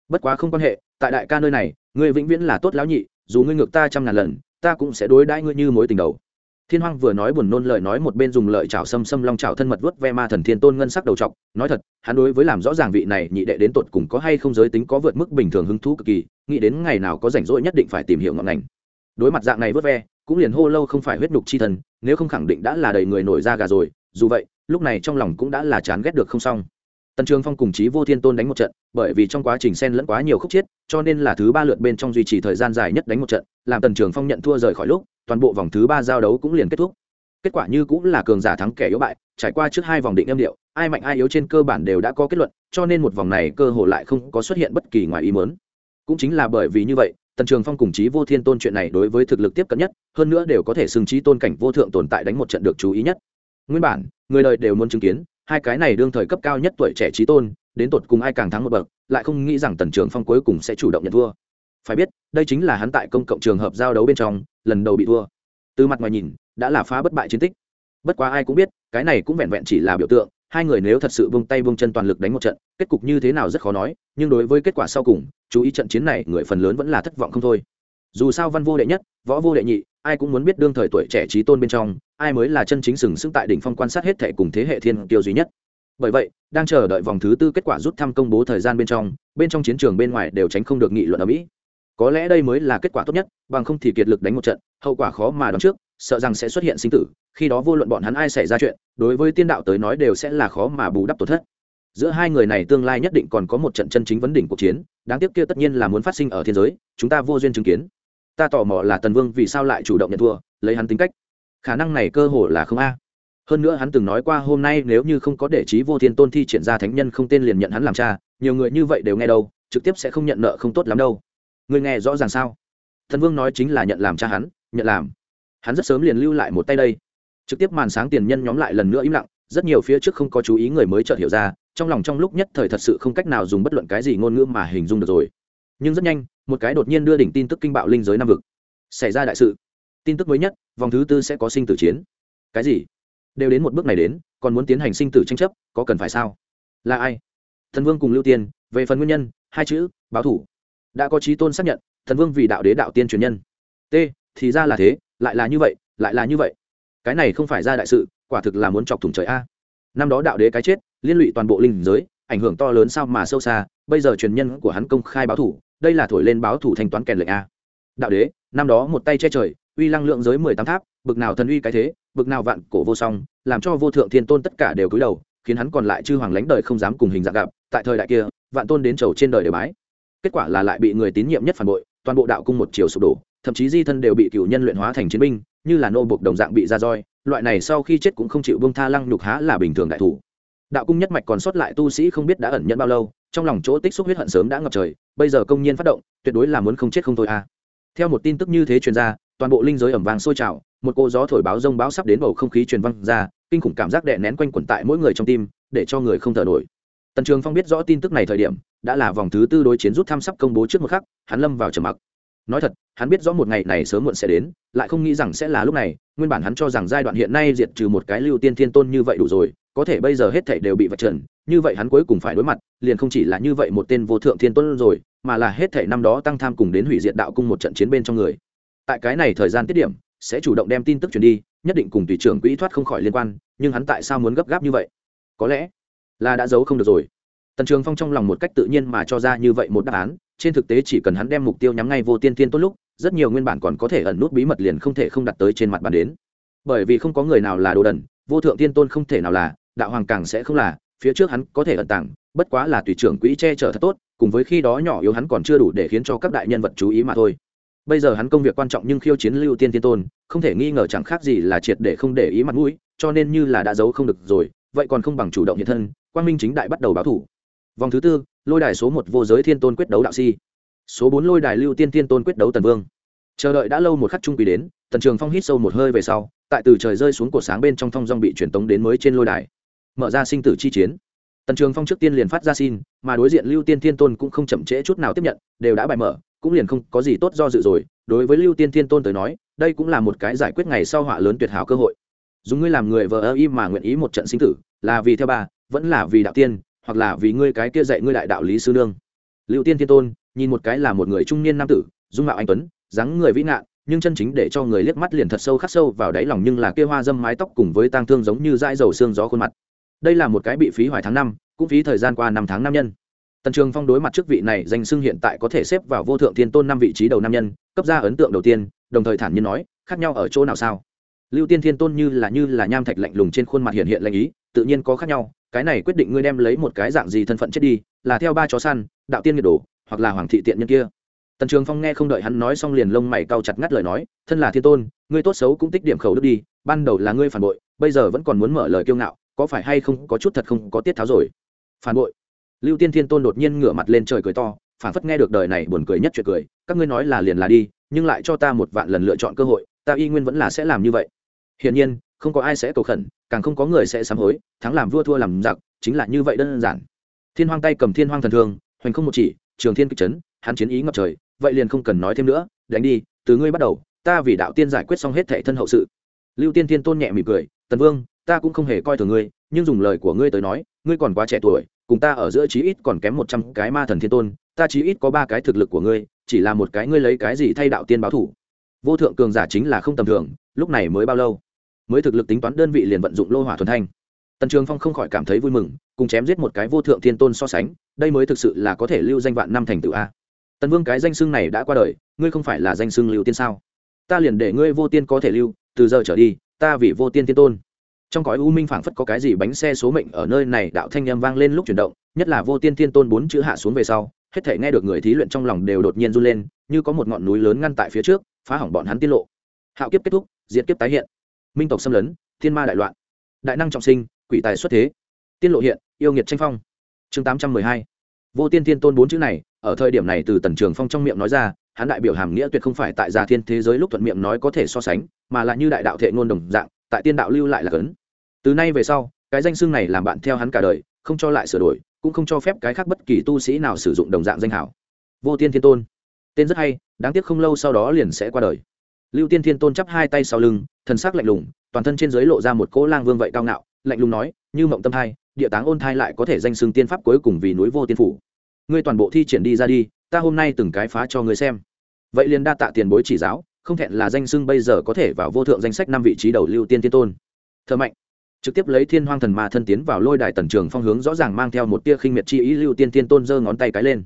Bất quá không quan hệ tại đại ca nơi này, ngươi vĩnh viễn là tốt lão nhị, dù ngươi ngược ta trăm ngàn lần, ta cũng sẽ đối đãi ngươi như mối tình đầu. Thiên hoang vừa nói buồn nôn lời nói một bên dùng lợi chảo xâm xâm long chảo thân mật vớt ve ma thần thiên tôn ngân sắc đầu trọc, nói thật, hắn đối với làm rõ ràng vị này nhị đệ đến tột cùng có hay không giới tính có vượt mức bình thường hứng thú cực kỳ, nghĩ đến ngày nào có rảnh rỗi nhất định phải tìm hiểu ngọn ngành. Đối mặt dạng này vớt ve, cũng liền hô lâu không phải huyết đục chi thân nếu không khẳng định đã là đầy người nổi da gà rồi, dù vậy, lúc này trong lòng cũng đã là chán ghét được không xong tần trường phong cùng chí vô thiên tôn đánh một trận, bởi vì trong quá trình xen lẫn quá nhiều khúc chiết cho nên là thứ ba lượt bên trong duy trì thời gian dài nhất đánh một trận, làm tần trường phong nhận thua rời khỏi lúc, toàn bộ vòng thứ ba giao đấu cũng liền kết thúc. Kết quả như cũng là cường giả thắng kẻ yếu bại, trải qua trước hai vòng định âm điệu, ai mạnh ai yếu trên cơ bản đều đã có kết luận, cho nên một vòng này cơ hội lại không có xuất hiện bất kỳ ngoài ý mớn cũng chính là bởi vì như vậy, tần trường phong cùng chí vô thiên tôn chuyện này đối với thực lực tiếp cận nhất, hơn nữa đều có thể xưng trí tôn cảnh vô thượng tồn tại đánh một trận được chú ý nhất. Nguyên bản, người đời đều muốn chứng kiến hai cái này đương thời cấp cao nhất tuổi trẻ trí tôn, đến tột cùng ai càng thắng một bậc, lại không nghĩ rằng tần trường phong cuối cùng sẽ chủ động nhận thua. Phải biết, đây chính là hắn tại công cộng trường hợp giao đấu bên trong, lần đầu bị thua. Từ mặt ngoài nhìn, đã là phá bất bại chiến tích. Bất quá ai cũng biết, cái này cũng vẹn vẹn chỉ là biểu tượng, hai người nếu thật sự vung tay vung chân toàn lực đánh một trận, kết cục như thế nào rất khó nói, nhưng đối với kết quả sau cùng, chú ý trận chiến này, người phần lớn vẫn là thất vọng không thôi. Dù sao văn vô đệ nhất, võ vô đệ nhị, ai cũng muốn biết đương thời tuổi trẻ trí tôn bên trong ai mới là chân chính sừng sững tại đỉnh phong quan sát hết thể cùng thế hệ thiên tiêu duy nhất. Bởi vậy, đang chờ đợi vòng thứ tư kết quả rút thăm công bố thời gian bên trong bên trong chiến trường bên ngoài đều tránh không được nghị luận ở mỹ. Có lẽ đây mới là kết quả tốt nhất, bằng không thì kiệt lực đánh một trận, hậu quả khó mà đoán trước, sợ rằng sẽ xuất hiện sinh tử, khi đó vô luận bọn hắn ai xảy ra chuyện, đối với tiên đạo tới nói đều sẽ là khó mà bù đắp tổn thất. Giữa hai người này tương lai nhất định còn có một trận chân chính vấn đỉnh cuộc chiến, đáng tiếc kia tất nhiên là muốn phát sinh ở thiên giới, chúng ta vô duyên chứng kiến. Ta tò mò là tần vương vì sao lại chủ động nhận thua, lấy hắn tính cách khả năng này cơ hồ là không a. Hơn nữa hắn từng nói qua hôm nay nếu như không có để trí vô thiên tôn thi triển ra thánh nhân không tên liền nhận hắn làm cha, nhiều người như vậy đều nghe đâu, trực tiếp sẽ không nhận nợ không tốt lắm đâu. Người nghe rõ ràng sao? Thần vương nói chính là nhận làm cha hắn, nhận làm. Hắn rất sớm liền lưu lại một tay đây. Trực tiếp màn sáng tiền nhân nhóm lại lần nữa im lặng, rất nhiều phía trước không có chú ý người mới chợt hiểu ra, trong lòng trong lúc nhất thời thật sự không cách nào dùng bất luận cái gì ngôn ngữ mà hình dung được rồi. Nhưng rất nhanh, một cái đột nhiên đưa đỉnh tin tức kinh bạo linh giới nam vực. Xảy ra đại sự tin tức mới nhất, vòng thứ tư sẽ có sinh tử chiến. Cái gì? Đều đến một bước này đến, còn muốn tiến hành sinh tử tranh chấp, có cần phải sao? Là ai? Thần vương cùng lưu tiên, về phần nguyên nhân, hai chữ, báo thủ. Đã có trí tôn xác nhận, thần vương vì đạo đế đạo tiên truyền nhân. T, thì ra là thế, lại là như vậy, lại là như vậy. Cái này không phải ra đại sự, quả thực là muốn chọc thủng trời a. Năm đó đạo đế cái chết, liên lụy toàn bộ linh giới, ảnh hưởng to lớn sao mà sâu xa, bây giờ truyền nhân của hắn công khai báo thủ, đây là thổi lên báo thủ thanh toán kèn lệnh a. Đạo đế năm đó một tay che trời, uy lăng lượng giới mười tám tháp, bực nào thần uy cái thế, bực nào vạn cổ vô song, làm cho vô thượng thiên tôn tất cả đều cúi đầu, khiến hắn còn lại chư hoàng lãnh đời không dám cùng hình dạng gặp, tại thời đại kia, vạn tôn đến chầu trên đời đều bái. Kết quả là lại bị người tín nhiệm nhất phản bội, toàn bộ đạo cung một chiều sụp đổ, thậm chí di thân đều bị cựu nhân luyện hóa thành chiến binh, như là nô buộc đồng dạng bị ra roi, loại này sau khi chết cũng không chịu bông tha lăng nhục há là bình thường đại thủ. Đạo cung nhất mạch còn sót lại tu sĩ không biết đã ẩn nhận bao lâu, trong lòng chỗ tích xúc huyết hận sớm đã ngập trời, bây giờ công nhiên phát động, tuyệt đối là muốn không chết không thôi a theo một tin tức như thế truyền ra, toàn bộ linh giới ẩm vàng sôi trào, một cô gió thổi báo rông báo sắp đến bầu không khí truyền văng ra, kinh khủng cảm giác đè nén quanh quẩn tại mỗi người trong tim, để cho người không thở nổi. Tần trường phong biết rõ tin tức này thời điểm, đã là vòng thứ tư đối chiến rút thăm sắp công bố trước một khắc, hắn lâm vào trầm mặc. Nói thật, hắn biết rõ một ngày này sớm muộn sẽ đến, lại không nghĩ rằng sẽ là lúc này, nguyên bản hắn cho rằng giai đoạn hiện nay diệt trừ một cái lưu tiên thiên tôn như vậy đủ rồi, có thể bây giờ hết thảy đều bị vạch trần, như vậy hắn cuối cùng phải đối mặt, liền không chỉ là như vậy một tên vô thượng thiên tôn rồi mà là hết thảy năm đó tăng tham cùng đến hủy diệt đạo cung một trận chiến bên trong người. Tại cái này thời gian tiết điểm, sẽ chủ động đem tin tức truyền đi, nhất định cùng tùy trưởng quỹ thoát không khỏi liên quan, nhưng hắn tại sao muốn gấp gáp như vậy? Có lẽ là đã giấu không được rồi. Tần trường phong trong lòng một cách tự nhiên mà cho ra như vậy một đáp án, trên thực tế chỉ cần hắn đem mục tiêu nhắm ngay vô tiên tiên tốt lúc, rất nhiều nguyên bản còn có thể ẩn nút bí mật liền không thể không đặt tới trên mặt bàn đến. Bởi vì không có người nào là đồ đần, vô thượng tiên tôn không thể nào là, đạo hoàng càng sẽ không là, phía trước hắn có thể ẩn tàng, bất quá là tùy trưởng quỹ che chở thật tốt cùng với khi đó nhỏ yếu hắn còn chưa đủ để khiến cho các đại nhân vật chú ý mà thôi. Bây giờ hắn công việc quan trọng nhưng khiêu chiến lưu tiên tiên tôn, không thể nghi ngờ chẳng khác gì là triệt để không để ý mặt mũi, cho nên như là đã giấu không được rồi, vậy còn không bằng chủ động hiện thân, quang minh chính đại bắt đầu báo thủ. Vòng thứ tư, lôi đài số một vô giới thiên tôn quyết đấu đạo si. Số bốn, lôi đài lưu tiên thiên tôn quyết đấu tần vương. Chờ đợi đã lâu một khắc trung kỳ đến, tần trường phong hít sâu một hơi về sau, tại từ trời rơi xuống cổ sáng bên trong thong dong bị truyền tống đến mới trên lôi đài. Mở ra sinh tử chi chiến tần trường phong trước tiên liền phát ra xin, mà đối diện lưu tiên thiên tôn cũng không chậm trễ chút nào tiếp nhận, đều đã bài mở, cũng liền không có gì tốt do dự rồi. Đối với lưu tiên thiên tôn tới nói, đây cũng là một cái giải quyết ngày sau họa lớn tuyệt hảo cơ hội. Dùng ngươi làm người vợ ơ y mà nguyện ý một trận sinh tử, là vì theo bà, vẫn là vì đạo tiên, hoặc là vì ngươi cái kia dạy ngươi đại đạo lý sư nương. Lưu tiên thiên tôn, nhìn một cái là một người trung niên nam tử, dung mạo anh tuấn, dáng người vĩ ngạn, nhưng chân chính để cho người liếc mắt liền thật sâu khắc sâu vào đáy lòng nhưng là kia hoa dâm mái tóc cùng với tang thương giống như dãi dầu xương gió khuôn mặt đây là một cái bị phí hoài tháng năm, cũng phí thời gian qua năm tháng năm nhân. Tần trường phong đối mặt trước vị này danh xưng hiện tại có thể xếp vào vô thượng thiên tôn năm vị trí đầu năm nhân, cấp ra ấn tượng đầu tiên, đồng thời thản nhiên nói, khác nhau ở chỗ nào sao? Lưu tiên thiên tôn như là như là nham thạch lạnh lùng trên khuôn mặt hiện hiện lạnh ý, tự nhiên có khác nhau, cái này quyết định ngươi đem lấy một cái dạng gì thân phận chết đi, là theo ba chó săn, đạo tiên nhiệt đồ, hoặc là hoàng thị tiện nhân kia. Tần trường phong nghe không đợi hắn nói xong liền lông mày cau chặt ngắt lời nói, thân là thiên tôn, ngươi tốt xấu cũng tích điểm khẩu đức đi, ban đầu là ngươi phản bội, bây giờ vẫn còn muốn mở lời kiêu ngạo có phải hay không có chút thật không có tiết tháo rồi? Phản bội. Lưu tiên thiên tôn đột nhiên ngửa mặt lên trời cười to, phản phất nghe được đời này buồn cười nhất chuyện cười, các ngươi nói là liền là đi, nhưng lại cho ta một vạn lần lựa chọn cơ hội, ta y nguyên vẫn là sẽ làm như vậy. Hiển nhiên, không có ai sẽ cầu khẩn, càng không có người sẽ sám hối, thắng làm vua thua làm giặc, chính là như vậy đơn giản. Thiên hoang tay cầm thiên hoang thần thương, hoành không một chỉ, trường thiên kịch chấn, hắn chiến ý ngập trời, vậy liền không cần nói thêm nữa, đánh đi, từ ngươi bắt đầu, ta vì đạo tiên giải quyết xong hết thệ thân hậu sự. Lưu tiên thiên tôn nhẹ mỉm cười, tần vương ta cũng không hề coi thường ngươi, nhưng dùng lời của ngươi tới nói, ngươi còn quá trẻ tuổi, cùng ta ở giữa chí ít còn kém một trăm cái ma thần thiên tôn, ta chí ít có ba cái thực lực của ngươi, chỉ là một cái ngươi lấy cái gì thay đạo tiên báo thủ. Vô thượng cường giả chính là không tầm thường, lúc này mới bao lâu? Mới thực lực tính toán đơn vị liền vận dụng lô hỏa thuần thanh. Tần trường phong không khỏi cảm thấy vui mừng, cùng chém giết một cái vô thượng thiên tôn so sánh, đây mới thực sự là có thể lưu danh vạn năm thành tựu a. Tần vương, cái danh xưng này đã qua đời, ngươi không phải là danh xưng lưu tiên sao? Ta liền để ngươi vô tiên có thể lưu, từ giờ trở đi, ta vì vô tiên thiên tôn trong cõi u minh phảng phất có cái gì bánh xe số mệnh ở nơi này đạo thanh â m vang lên lúc chuyển động, nhất là vô tiên thiên tôn bốn chữ hạ xuống về sau, hết thể nghe được người thí luyện trong lòng đều đột nhiên run lên, như có một ngọn núi lớn ngăn tại phía trước, phá hỏng bọn hắn tiết lộ. Hạo kiếp kết thúc, diệt kiếp tái hiện. Minh tộc xâm lấn, thiên ma đại loạn. Đại năng trọng sinh, quỷ tài xuất thế. Tiên lộ hiện, yêu nghiệt tranh phong. Chương tám trăm mười hai. Vô tiên thiên tôn bốn chữ này, ở thời điểm này từ tần trường phong trong miệng nói ra, hắn đại biểu hàm nghĩa tuyệt không phải tại gia thiên thế giới lúc thuận miệng nói có thể so sánh, mà là như đại đạo thệ ngôn đồng dạng, tại tiên đạo lưu lại là cấn từ nay về sau, cái danh xưng này làm bạn theo hắn cả đời, không cho lại sửa đổi, cũng không cho phép cái khác bất kỳ tu sĩ nào sử dụng đồng dạng danh hảo. Vô tiên thiên tôn. Tên rất hay, đáng tiếc không lâu sau đó liền sẽ qua đời. Lưu tiên thiên tôn chắp hai tay sau lưng, thần sắc lạnh lùng, toàn thân trên giới lộ ra một cỗ lang vương vậy cao ngạo, lạnh lùng nói, như mộng tâm thai, địa táng ôn thai lại có thể danh xưng tiên pháp cuối cùng vì núi vô tiên phủ. Ngươi toàn bộ thi triển đi ra đi, ta hôm nay từng cái phá cho ngươi xem. Vậy liền đa tạ tiền bối chỉ giáo, không thẹn là danh xưng bây giờ có thể vào vô thượng danh sách năm vị trí đầu lưu tiên tiên tôn. Thơ mạnh trực tiếp lấy thiên hoang thần ma thân tiến vào lôi đài tần trường phong hướng rõ ràng mang theo một tia khinh miệt chi ý lưu tiên tiên tôn giơ ngón tay cái lên.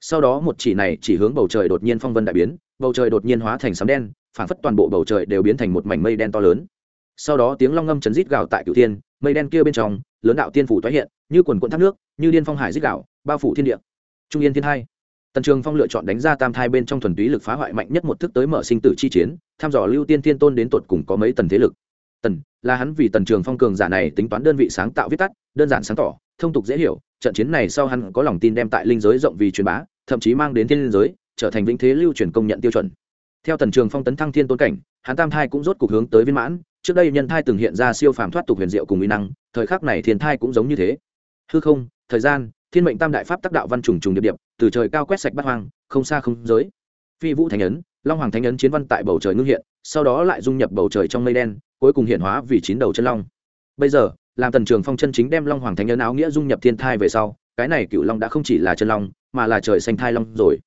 Sau đó một chỉ này chỉ hướng bầu trời đột nhiên phong vân đại biến, bầu trời đột nhiên hóa thành sấm đen phản phất toàn bộ bầu trời đều biến thành một mảnh mây đen to lớn. Sau đó tiếng long ngâm chấn rít gào tại cửu tiên mây đen kia bên trong, lớn đạo tiên phủ tái hiện, như quần quận thác nước, như điên phong hải rít gào, bao phủ thiên địa. Trung yên thiên hai. Tần trường phong lựa chọn đánh ra tam thai bên trong thuần túy lực phá hoại mạnh nhất một thức tới mở sinh tử chi chiến, thăm dò lưu tiên thiên tôn đến tột cùng có mấy tần thế lực tần, là hắn vì tần trường phong cường giả này tính toán đơn vị sáng tạo viết tắt, đơn giản sáng tỏ, thông tục dễ hiểu, trận chiến này sau hắn có lòng tin đem tại linh giới rộng vì truyền bá, thậm chí mang đến thiên linh giới, trở thành vĩnh thế lưu truyền công nhận tiêu chuẩn. Theo tần trường phong tấn thăng thiên tôn cảnh, hắn tam thai cũng rốt cuộc hướng tới viên mãn, trước đây nhân thai từng hiện ra siêu phàm thoát tục huyền diệu cùng mỹ năng, thời khắc này thiên thai cũng giống như thế. Hư không, thời gian, thiên mệnh tam đại pháp tác đạo văn trùng trùng điệp điệp, từ trời cao quét sạch bắt hoang, không xa không giới. Phi vũ thánh ấn, long hoàng thánh ấn chiến văn tại bầu trời ngưng hiện, sau đó lại dung nhập bầu trời trong mây đen cuối cùng hiện hóa vì chín đầu chân long. Bây giờ, làm tần trường phong chân chính đem long hoàng thánh nhân áo nghĩa dung nhập thiên thai về sau, cái này cựu long đã không chỉ là chân long, mà là trời xanh thai long rồi.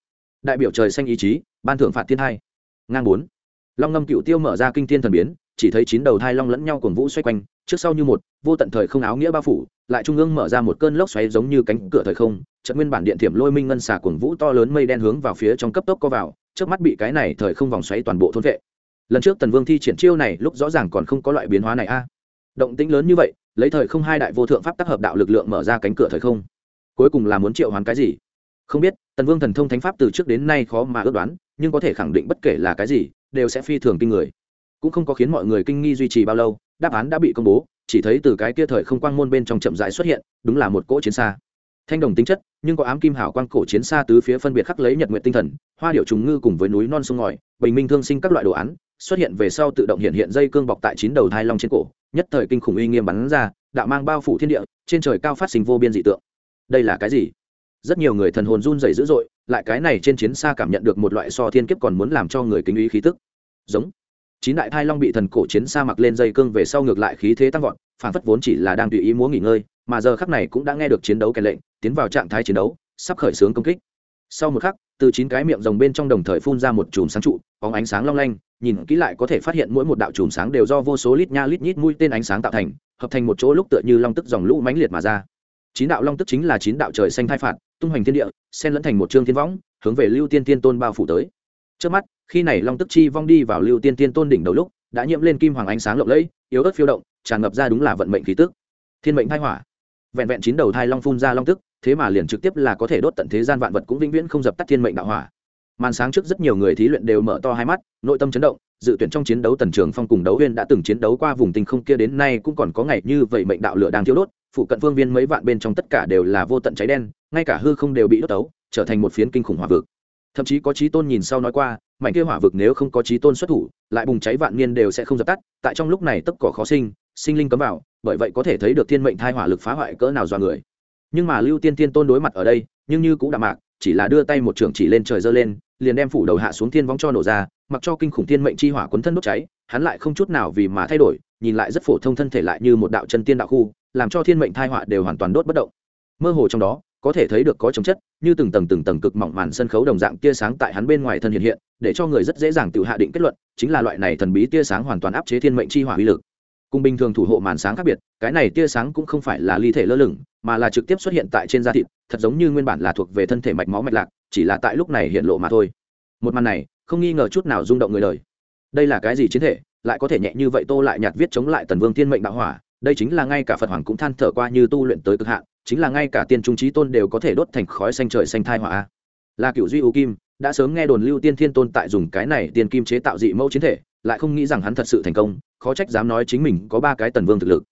Đại biểu trời xanh ý chí, ban thưởng phạt thiên thai. Ngang bốn. Long ngâm cựu tiêu mở ra kinh thiên thần biến, chỉ thấy chín đầu thai long lẫn nhau cuồng vũ xoay quanh, trước sau như một, vô tận thời không áo nghĩa bao phủ, lại trung ương mở ra một cơn lốc xoáy giống như cánh cửa thời không trận nguyên bản điện thiểm lôi minh ngân xà cuồng vũ to lớn mây đen hướng vào phía trong cấp tốc co vào, trước mắt bị cái này thời không vòng xoáy toàn bộ thôn vệ lần trước tần vương thi triển chiêu này, lúc rõ ràng còn không có loại biến hóa này a. Động tĩnh lớn như vậy, lấy thời không hai đại vô thượng pháp tác hợp đạo lực lượng mở ra cánh cửa thời không. Cuối cùng là muốn triệu hoán cái gì? Không biết, tần vương thần thông thánh pháp từ trước đến nay khó mà ước đoán, nhưng có thể khẳng định bất kể là cái gì, đều sẽ phi thường kinh người. Cũng không có khiến mọi người kinh nghi duy trì bao lâu, đáp án đã bị công bố, chỉ thấy từ cái kia thời không quang môn bên trong chậm rãi xuất hiện, đúng là một cỗ chiến xa. Thanh đồng tính chất, nhưng có ám kim hảo quang cổ chiến xa tứ phía phân biệt khắc lấy nhật nguyện tinh thần, hoa điệu trùng ngư cùng với núi non sông ngòi, bình minh thương sinh các loại đồ án xuất hiện về sau tự động hiện hiện dây cương bọc tại chín đầu thai long trên cổ, nhất thời kinh khủng uy nghiêm bắn ra, đạo mang bao phủ thiên địa, trên trời cao phát sinh vô biên dị tượng. Đây là cái gì? Rất nhiều người thần hồn run rẩy dữ dội, lại cái này trên chiến xa cảm nhận được một loại so thiên kiếp còn muốn làm cho người kính ý khí tức. Giống. Chín đại thai long bị thần cổ chiến xa mặc lên dây cương về sau ngược lại khí thế tăng vọt, phản phất vốn chỉ là đang tùy ý múa nghỉ ngơi, mà giờ khắc này cũng đã nghe được chiến đấu kèn lệnh, tiến vào trạng thái chiến đấu, sắp khởi xướng công kích. Sau một khắc từ chín cái miệng rồng bên trong đồng thời phun ra một chùm sáng trụ, có ánh sáng long lanh, nhìn kỹ lại có thể phát hiện mỗi một đạo chùm sáng đều do vô số lít nha lít nhít mũi tên ánh sáng tạo thành, hợp thành một chỗ lúc tựa như long tức dòng lũ mãnh liệt mà ra. Chín đạo long tức chính là chín đạo trời xanh thai phạt, tung hoành thiên địa, xen lẫn thành một trương thiên võng, hướng về lưu tiên tiên tôn bao phủ tới. Trước mắt, khi này long tức chi vong đi vào lưu tiên tiên tôn đỉnh đầu lúc, đã nhiễm lên kim hoàng ánh sáng lộng lẫy, yếu ớt phiêu động, tràn ngập ra đúng là vận mệnh khí tức. Thiên mệnh thai hỏa. Vẹn vẹn chín đầu thai long phun ra long tức thế mà liền trực tiếp là có thể đốt tận thế gian vạn vật cũng vĩnh viễn không dập tắt thiên mệnh đạo hỏa. Màn sáng trước rất nhiều người thí luyện đều mở to hai mắt, nội tâm chấn động, dự tuyển trong chiến đấu tần trường phong cùng đấu huyên đã từng chiến đấu qua vùng tinh không kia đến nay cũng còn có ngày như vậy mệnh đạo lửa đang thiêu đốt, phụ cận phương viên mấy vạn bên trong tất cả đều là vô tận cháy đen, ngay cả hư không đều bị đốt tấu, trở thành một phiến kinh khủng hỏa vực. Thậm chí có trí tôn nhìn sau nói qua, mảnh kia hỏa vực nếu không có trí tôn xuất thủ, lại bùng cháy vạn niên đều sẽ không dập tắt, tại trong lúc này tất cỏ khó sinh sinh linh cấm vào, bởi vậy có thể thấy được thiên mệnh thai hỏa lực phá hoại cỡ nào do người nhưng mà lưu tiên tiên tôn đối mặt ở đây, nhưng như cũng đạm mạc, chỉ là đưa tay một trường chỉ lên trời giơ lên, liền đem phủ đầu hạ xuống thiên vong cho nổ ra, mặc cho kinh khủng thiên mệnh chi hỏa cuốn thân đốt cháy, hắn lại không chút nào vì mà thay đổi, nhìn lại rất phổ thông thân thể lại như một đạo chân tiên đạo khu, làm cho thiên mệnh thai hỏa đều hoàn toàn đốt bất động. Mơ hồ trong đó, có thể thấy được có chấm chất, như từng tầng từng tầng cực mỏng màn sân khấu đồng dạng tia sáng tại hắn bên ngoài thân hiện hiện, để cho người rất dễ dàng tự hạ định kết luận, chính là loại này thần bí tia sáng hoàn toàn áp chế thiên mệnh chi hỏa uy lực. Cùng bình thường thủ hộ màn sáng khác biệt, cái này tia sáng cũng không phải là ly thể lơ lửng mà là trực tiếp xuất hiện tại trên da thịt, thật giống như nguyên bản là thuộc về thân thể mạch máu mạch lạc, chỉ là tại lúc này hiện lộ mà thôi. Một màn này, không nghi ngờ chút nào rung động người đời. Đây là cái gì chiến thể, lại có thể nhẹ như vậy tô lại nhạt viết chống lại tần vương thiên mệnh đạo hỏa, đây chính là ngay cả phật hoàng cũng than thở qua như tu luyện tới cực hạn, chính là ngay cả tiên trung trí tôn đều có thể đốt thành khói xanh trời xanh thai hỏa. Là cựu duy ưu kim, đã sớm nghe đồn lưu tiên thiên tôn tại dùng cái này tiền kim chế tạo dị mẫu chiến thể, lại không nghĩ rằng hắn thật sự thành công, khó trách dám nói chính mình có ba cái tần vương thực lực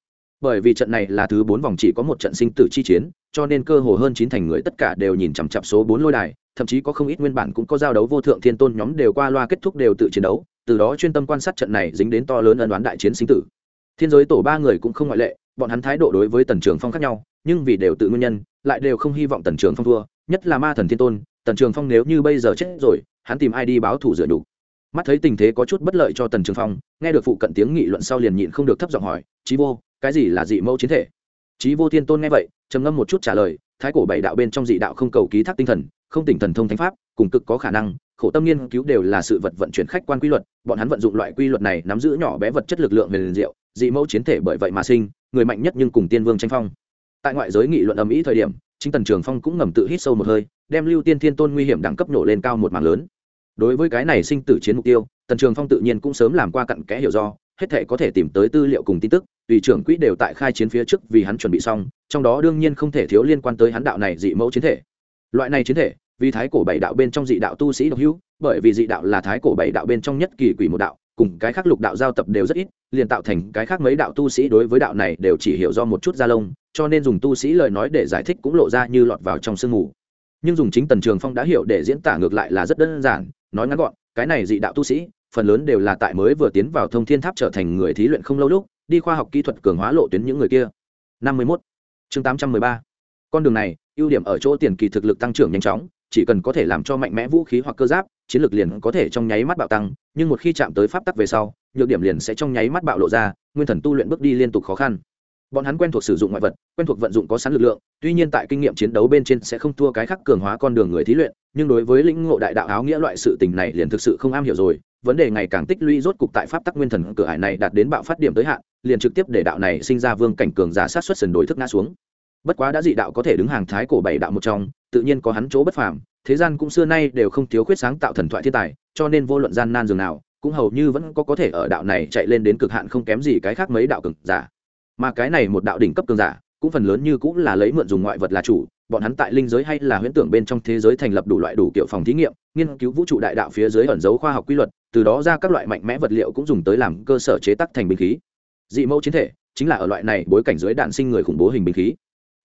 bởi vì trận này là thứ bốn vòng chỉ có một trận sinh tử chi chiến, cho nên cơ hồ hơn chín thành người tất cả đều nhìn chằm chặp số bốn lôi đài, thậm chí có không ít nguyên bản cũng có giao đấu vô thượng thiên tôn nhóm đều qua loa kết thúc đều tự chiến đấu, từ đó chuyên tâm quan sát trận này dính đến to lớn ân đoán đại chiến sinh tử. Thiên giới tổ ba người cũng không ngoại lệ, bọn hắn thái độ đối với tần trường phong khác nhau, nhưng vì đều tự nguyên nhân, lại đều không hy vọng tần trường phong thua, nhất là ma thần thiên tôn, tần trường phong nếu như bây giờ chết rồi, hắn tìm ai đi báo thủ rửa đủ. Mắt thấy tình thế có chút bất lợi cho tần trường phong, nghe được phụ cận tiếng nghị luận sau liền nhịn không được thấp giọng hỏi, chí vô cái gì là dị mẫu chiến thể? Trí vô thiên tôn nghe vậy, trầm ngâm một chút trả lời, thái cổ bảy đạo bên trong dị đạo không cầu ký thác tinh thần, không tỉnh thần thông thánh pháp, cùng cực có khả năng, khổ tâm nghiên cứu đều là sự vật vận chuyển khách quan quy luật, bọn hắn vận dụng loại quy luật này nắm giữ nhỏ bé vật chất lực lượng về liền diệu, dị mẫu chiến thể bởi vậy mà sinh, người mạnh nhất nhưng cùng tiên vương tranh phong. Tại ngoại giới nghị luận ầm ĩ thời điểm, chính tần trường phong cũng ngầm tự hít sâu một hơi, đem lưu tiên thiên tôn nguy hiểm đẳng cấp nổ lên cao một mảng lớn. Đối với cái này sinh tử chiến mục tiêu, tần trường phong tự nhiên cũng sớm làm qua cặn kẽ hiểu do, hết thể có thể tìm tới tư liệu cùng tin tức tùy trưởng quỹ đều tại khai chiến phía trước vì hắn chuẩn bị xong, trong đó đương nhiên không thể thiếu liên quan tới hắn đạo này dị mẫu chiến thể. Loại này chiến thể, vì thái cổ bảy đạo bên trong dị đạo tu sĩ độc hữu, bởi vì dị đạo là thái cổ bảy đạo bên trong nhất kỳ quỷ một đạo, cùng cái khác lục đạo giao tập đều rất ít, liền tạo thành cái khác mấy đạo tu sĩ đối với đạo này đều chỉ hiểu do một chút gia lông, cho nên dùng tu sĩ lời nói để giải thích cũng lộ ra như lọt vào trong sương mù. Nhưng dùng chính tần trường phong đã hiểu để diễn tả ngược lại là rất đơn giản, nói ngắn gọn, cái này dị đạo tu sĩ, phần lớn đều là tại mới vừa tiến vào thông thiên tháp trở thành người thí luyện không lâu lúc đi khoa học kỹ thuật cường hóa lộ tuyến những người kia. Năm mươi 51. chương tám trăm mười ba. Con đường này, ưu điểm ở chỗ tiền kỳ thực lực tăng trưởng nhanh chóng, chỉ cần có thể làm cho mạnh mẽ vũ khí hoặc cơ giáp, chiến lược liền có thể trong nháy mắt bạo tăng, nhưng một khi chạm tới pháp tắc về sau, nhược điểm liền sẽ trong nháy mắt bạo lộ ra, nguyên thần tu luyện bước đi liên tục khó khăn. Bọn hắn quen thuộc sử dụng ngoại vật, quen thuộc vận dụng có sẵn lực lượng, tuy nhiên tại kinh nghiệm chiến đấu bên trên sẽ không thua cái khắc cường hóa con đường người thí luyện, nhưng đối với lĩnh ngộ đại đạo áo nghĩa loại sự tình này liền thực sự không am hiểu rồi vấn đề ngày càng tích lũy rốt cục tại pháp tắc nguyên thần cửa hải này đạt đến bạo phát điểm tới hạn, liền trực tiếp để đạo này sinh ra vương cảnh cường giả sát xuất sần đối thức ngã xuống. Bất quá đã dị đạo có thể đứng hàng thái cổ bảy đạo một trong, tự nhiên có hắn chỗ bất phàm, thế gian cũng xưa nay đều không thiếu khuyết sáng tạo thần thoại thiên tài, cho nên vô luận gian nan dường nào, cũng hầu như vẫn có có thể ở đạo này chạy lên đến cực hạn không kém gì cái khác mấy đạo cường giả. Mà cái này một đạo đỉnh cấp cường giả, cũng phần lớn như cũng là lấy mượn dùng ngoại vật là chủ, bọn hắn tại linh giới hay là huyễn tưởng bên trong thế giới thành lập đủ loại đủ kiểu phòng thí nghiệm, nghiên cứu vũ trụ đại đạo phía dưới ẩn dấu khoa học quy luật từ đó ra các loại mạnh mẽ vật liệu cũng dùng tới làm cơ sở chế tác thành binh khí. Dị mẫu chiến thể chính là ở loại này bối cảnh dưới đạn sinh người khủng bố hình binh khí.